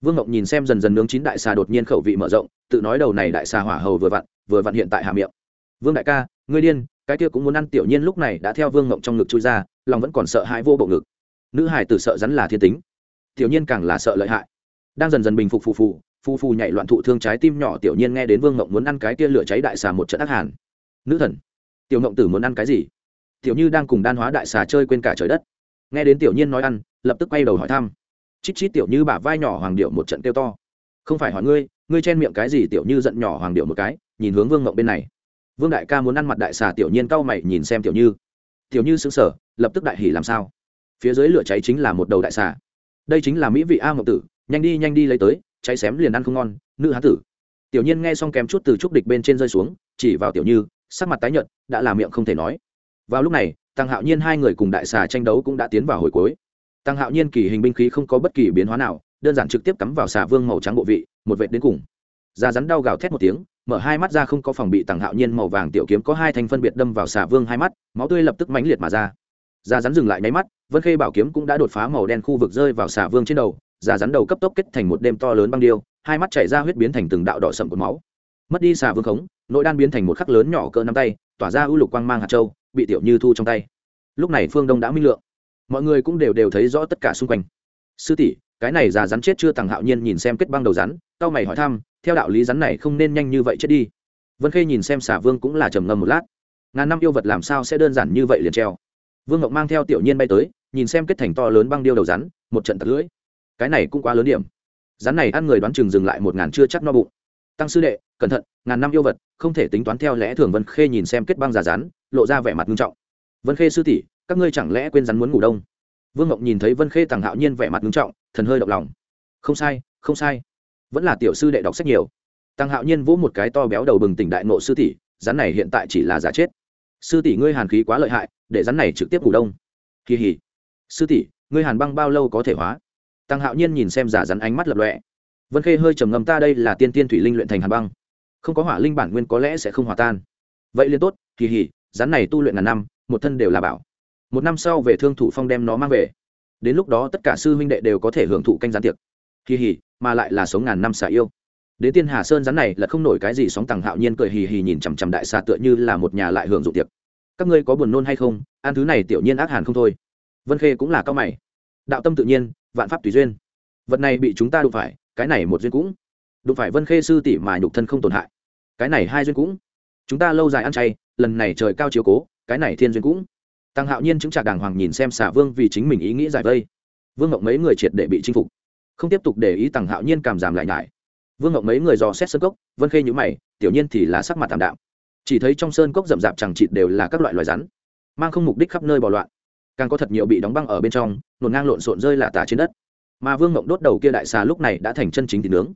Vương ngộng nhìn xem dần dần nướng chín đại xà đột nhiên khẩu vị mở rộng, tự nói đầu này đại xà hỏa hầu vừa vặn vừa vặn hiện tại hạ miệng. Vương đại ca, ngươi điên, cái kia cũng muốn ăn tiểu nhiên lúc này đã theo vương ngộng trong ngực chui ra, lòng vẫn còn sợ hãi vô bộ ngực. Nữ hải tử sợ rắn là thiên tính, tiểu nhiên càng là sợ lợi hại. Đang dần dần bình phục phù phù phù phù nhảy loạn thụ thương trái tim nhỏ tiểu nhiên nghe đến vương ngộng muốn ăn cái kia lửa cháy đại xà một trận ác hàn. Nữ thần, tiểu ngộng tử muốn ăn cái gì? Tiểu như đang cùng đan hóa đại xà chơi quên cả trời đất. Nghe đến tiểu nhiên nói ăn, lập tức quay đầu hỏi thăm. Chít chít tiểu như bả vai nhỏ hoàng điệu một trận kêu to. Không phải hỏi ngươi ngươi chen miệng cái gì? Tiểu như giận nhỏ hoàng điệu một cái, nhìn hướng vương ngộng bên này. Vương đại ca muốn ăn mặt đại xà tiểu nhiên cau mày nhìn xem tiểu như. Tiểu như xứng sở lập tức đại hỉ làm sao? Phía dưới lửa cháy chính là một đầu đại xà. Đây chính là mỹ vị a ngộng tử, nhanh đi nhanh đi lấy tới cháy xém liền ăn không ngon, nữ hán tử. Tiểu nhiên nghe xong kèm chút từ trúc địch bên trên rơi xuống, chỉ vào tiểu như, sắc mặt tái nhợt, đã làm miệng không thể nói. Vào lúc này, tăng hạo nhiên hai người cùng đại xà tranh đấu cũng đã tiến vào hồi cuối. Tăng hạo nhiên kỳ hình binh khí không có bất kỳ biến hóa nào, đơn giản trực tiếp cắm vào xà vương màu trắng bộ vị, một vệt đến cùng. Da rắn đau gào thét một tiếng, mở hai mắt ra không có phòng bị tăng hạo nhiên màu vàng tiểu kiếm có hai thanh phân biệt đâm vào xà vương hai mắt, máu tươi lập tức mãnh liệt mà ra. Da rắn dừng lại nháy mắt, vân khê bảo kiếm cũng đã đột phá màu đen khu vực rơi vào xà vương trên đầu da rắn đầu cấp tốc kết thành một đêm to lớn băng điêu, hai mắt chảy ra huyết biến thành từng đạo đỏ sậm của máu. Mất đi xà vương khống, nội đan biến thành một khắc lớn nhỏ cỡ nắm tay, tỏa ra ưu lục quang mang hạt châu, bị tiểu như thu trong tay. Lúc này phương đông đã minh lượng. Mọi người cũng đều đều thấy rõ tất cả xung quanh. Sư tỷ, cái này già rắn chết chưa tàng hạo nhiên nhìn xem kết băng đầu rắn tao mày hỏi thăm, theo đạo lý rắn này không nên nhanh như vậy chết đi. Vân khê nhìn xem xả vương cũng là trầm ngâm một lát. Ngàn năm yêu vật làm sao sẽ đơn giản như vậy liền treo? Vương ngọc mang theo tiểu nhiên bay tới, nhìn xem kết thành to lớn băng điêu đầu rắn, một trận tật lưỡi cái này cũng quá lớn điểm. Rắn này ăn người đoán chừng dừng lại một ngàn chưa chắc no bụng. Tăng sư đệ, cẩn thận, ngàn năm yêu vật, không thể tính toán theo lẽ thường vân khê nhìn xem kết băng giả rắn, lộ ra vẻ mặt nghiêm trọng. Vân khê sư tỷ, các ngươi chẳng lẽ quên rắn muốn ngủ đông? Vương ngọc nhìn thấy vân khê tàng hạo nhiên vẻ mặt nghiêm trọng, thần hơi động lòng. Không sai không sai. Vẫn là tiểu sư đệ đọc sách nhiều. Tăng hạo nhiên vỗ một cái to béo đầu bừng tỉnh đại nộ sư tỷ, rắn này hiện tại chỉ là giả chết. Sư tỷ ngươi hàn khí quá lợi hại, để rắn này trực tiếp ngủ đông. Kỳ hỉ. Sư tỷ, ngươi hàn băng bao lâu có thể hóa? Tăng hạo nhiên nhìn xem giả rắn ánh mắt lập lọe vân khê hơi trầm ngâm, ta đây là tiên tiên thủy linh luyện thành hàn băng. Không có hỏa linh bản nguyên có lẽ sẽ không hòa tan. Vậy liền tốt, kỳ hỉ, rắn này tu luyện ngàn năm, một thân đều là bảo. Một năm sau về thương thủ phong đem nó mang về. Đến lúc đó tất cả sư huynh đệ đều có thể hưởng thụ canh gián tiệc. Kỳ hỉ, mà lại là sống ngàn năm xả yêu. Đến tiên hà sơn rắn này là không nổi cái gì sóng tằng hạo nhiên cười hì hì nhìn chằm chằm đại xà tựa như là một nhà lại hưởng dụng tiệc. Các ngươi có buồn nôn hay không? Ăn thứ này tiểu nhiên ác hàn không thôi. Vân khê cũng là cao mày đạo tâm tự nhiên, vạn pháp tùy duyên. Vật này bị chúng ta đụng phải, cái này một duyên cũng. Đụng phải vân khê sư tỷ mà nhục thân không tổn hại. Cái này hai duyên cũng. Chúng ta lâu dài ăn chay, lần này trời cao chiếu cố, cái này thiên duyên cũng. Tăng hạo nhiên chứng trả đàng hoàng nhìn xem xả vương vì chính mình ý nghĩ giải vây. Vương ngộng mấy người triệt để bị chinh phục. Không tiếp tục để ý tăng hạo nhiên cảm giảm lại nhải vương ngộng mấy người dò xét sơn cốc, vân khê nhữ mày, tiểu nhiên thì là sắc mặt tạm đạm. Chỉ thấy trong sơn cốc rậm rạp chẳng chịt đều là các loại loài rắn, mang không mục đích khắp nơi bỏ loạn càng có thật nhiều bị đóng băng ở bên trong nổn ngang lộn xộn rơi lả tả trên đất. Mà vương mộng đốt đầu kia đại xà lúc này đã thành chân chính thịt nướng.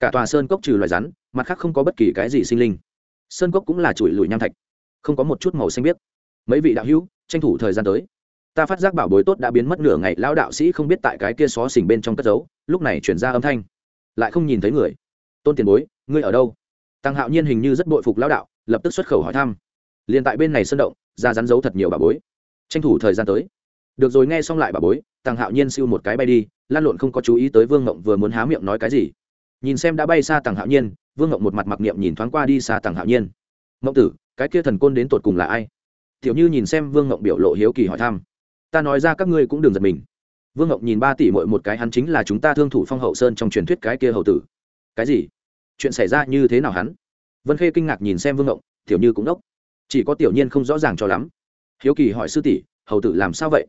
Cả tòa sơn cốc trừ loài rắn, mặt khác không có bất kỳ cái gì sinh linh. Sơn cốc cũng là chùi lùi nham thạch, không có một chút màu xanh biếc. Mấy vị đạo hữu, tranh thủ thời gian tới. Ta phát giác bảo bối tốt đã biến mất nửa ngày, lão đạo sĩ không biết tại cái kia xó xỉnh bên trong cất giấu, lúc này chuyển ra âm thanh. Lại không nhìn thấy người. Tôn tiền bối, ngươi ở đâu? Tăng hạo nhiên hình như rất bội phục lão đạo, lập tức xuất khẩu hỏi thăm. Liền tại bên này sơn động, ra rắn giấu thật nhiều bà bối tranh thủ thời gian tới. Được rồi, nghe xong lại bà bối tăng hạo nhiên siêu một cái bay đi, lan lộn không có chú ý tới vương ngộng vừa muốn há miệng nói cái gì. Nhìn xem đã bay xa tăng hạo nhiên, vương ngộng một mặt mặc niệm nhìn thoáng qua đi xa tăng hạo nhiên. Ngộng tử, cái kia thần côn đến tột cùng là ai? Tiểu như nhìn xem vương ngộng biểu lộ hiếu kỳ hỏi thăm. Ta nói ra các ngươi cũng đừng giật mình. Vương ngộng nhìn ba tỷ mội một cái, hắn chính là chúng ta thương thủ phong hậu sơn trong truyền thuyết cái kia hậu tử. Cái gì? Chuyện xảy ra như thế nào hắn? Vân khê kinh ngạc nhìn xem vương ngộng, tiểu như cũng đốc. Chỉ có tiểu nhiên không rõ ràng cho lắm hiếu kỳ hỏi sư tỷ, hầu tử làm sao vậy?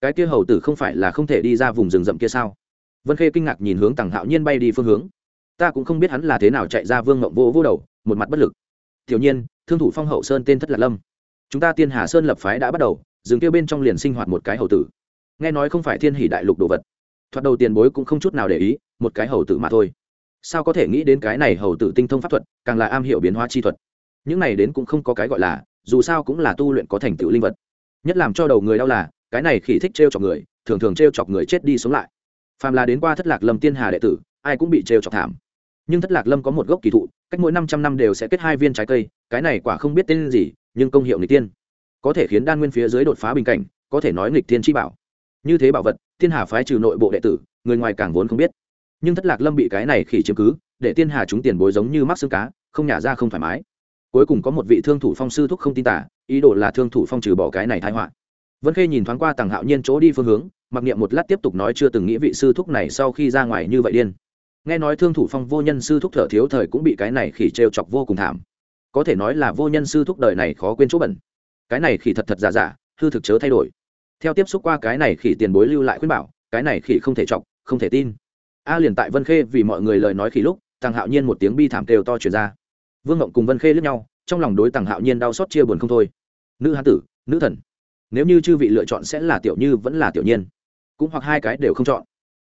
Cái kia hầu tử không phải là không thể đi ra vùng rừng rậm kia sao? Vân khê kinh ngạc nhìn hướng tằng hạo nhiên bay đi phương hướng. Ta cũng không biết hắn là thế nào chạy ra vương ngộng vô vô đầu, một mặt bất lực. Tiểu nhiên, thương thủ phong hậu sơn tên thất lạc lâm. Chúng ta tiên hà sơn lập phái đã bắt đầu, rừng kia bên trong liền sinh hoạt một cái hầu tử. Nghe nói không phải thiên hỷ đại lục đồ vật. Thoạt đầu tiền bối cũng không chút nào để ý, một cái hầu tử mà thôi. Sao có thể nghĩ đến cái này hầu tử tinh thông pháp thuật, càng là am hiểu biến hóa chi thuật. Những này đến cũng không có cái gọi là dù sao cũng là tu luyện có thành tựu linh vật. Nhất làm cho đầu người đau là, cái này khỉ thích t r e o chọc người, thường thường t r e o chọc người chết đi sống lại. Phàm là đến qua thất lạc lâm tiên hà đệ tử, ai cũng bị t r e o chọc thảm. Nhưng thất lạc lâm có một gốc kỳ thụ, cách mỗi năm trăm năm đều sẽ kết hai viên trái cây, cái này quả không biết tên gì, nhưng công hiệu người tiên. Có thể khiến đan nguyên phía dưới đột phá bình cảnh, có thể nói nghịch tiên chi bảo. Như thế bảo vật thiên hà phái trừ nội bộ đệ tử, người ngoài càng vốn không biết. Nhưng thất lạc lâm bị cái này khỉ chiếm cứ, để tiên hà chúng tiền bối giống như mắc xương cá, không nhả ra không thoải mái cuối cùng có một vị thương thủ phong sư thúc không tin tả, ý đồ là thương thủ phong trừ bỏ cái này thái họa. Vân khê nhìn thoáng qua tàng hạo nhiên chỗ đi phương hướng, mặc niệm một lát tiếp tục nói chưa từng nghĩ vị sư thúc này sau khi ra ngoài như vậy điên. Nghe nói thương thủ phong vô nhân sư thúc thở thiếu thời cũng bị cái này khỉ trêu chọc vô cùng thảm. Có thể nói là vô nhân sư thúc đời này khó quên chỗ bẩn. Cái này khỉ thật thật giả giả, hư thực chớ thay đổi. Theo tiếp xúc qua cái này khỉ tiền bối lưu lại khuyên bảo, cái này khỉ không thể chọc, không thể tin. A liền tại vân khê vì mọi người lời nói khỉ lúc thằng hạo nhiên một tiếng bi thảm kêu to truyền ra vương ngộng cùng vân khê lướt nhau, trong lòng đối tàng hạo nhiên đau xót chia buồn không thôi. Nữ hán tử, nữ thần, nếu như chư vị lựa chọn sẽ là tiểu như vẫn là tiểu nhiên, cũng hoặc hai cái đều không chọn.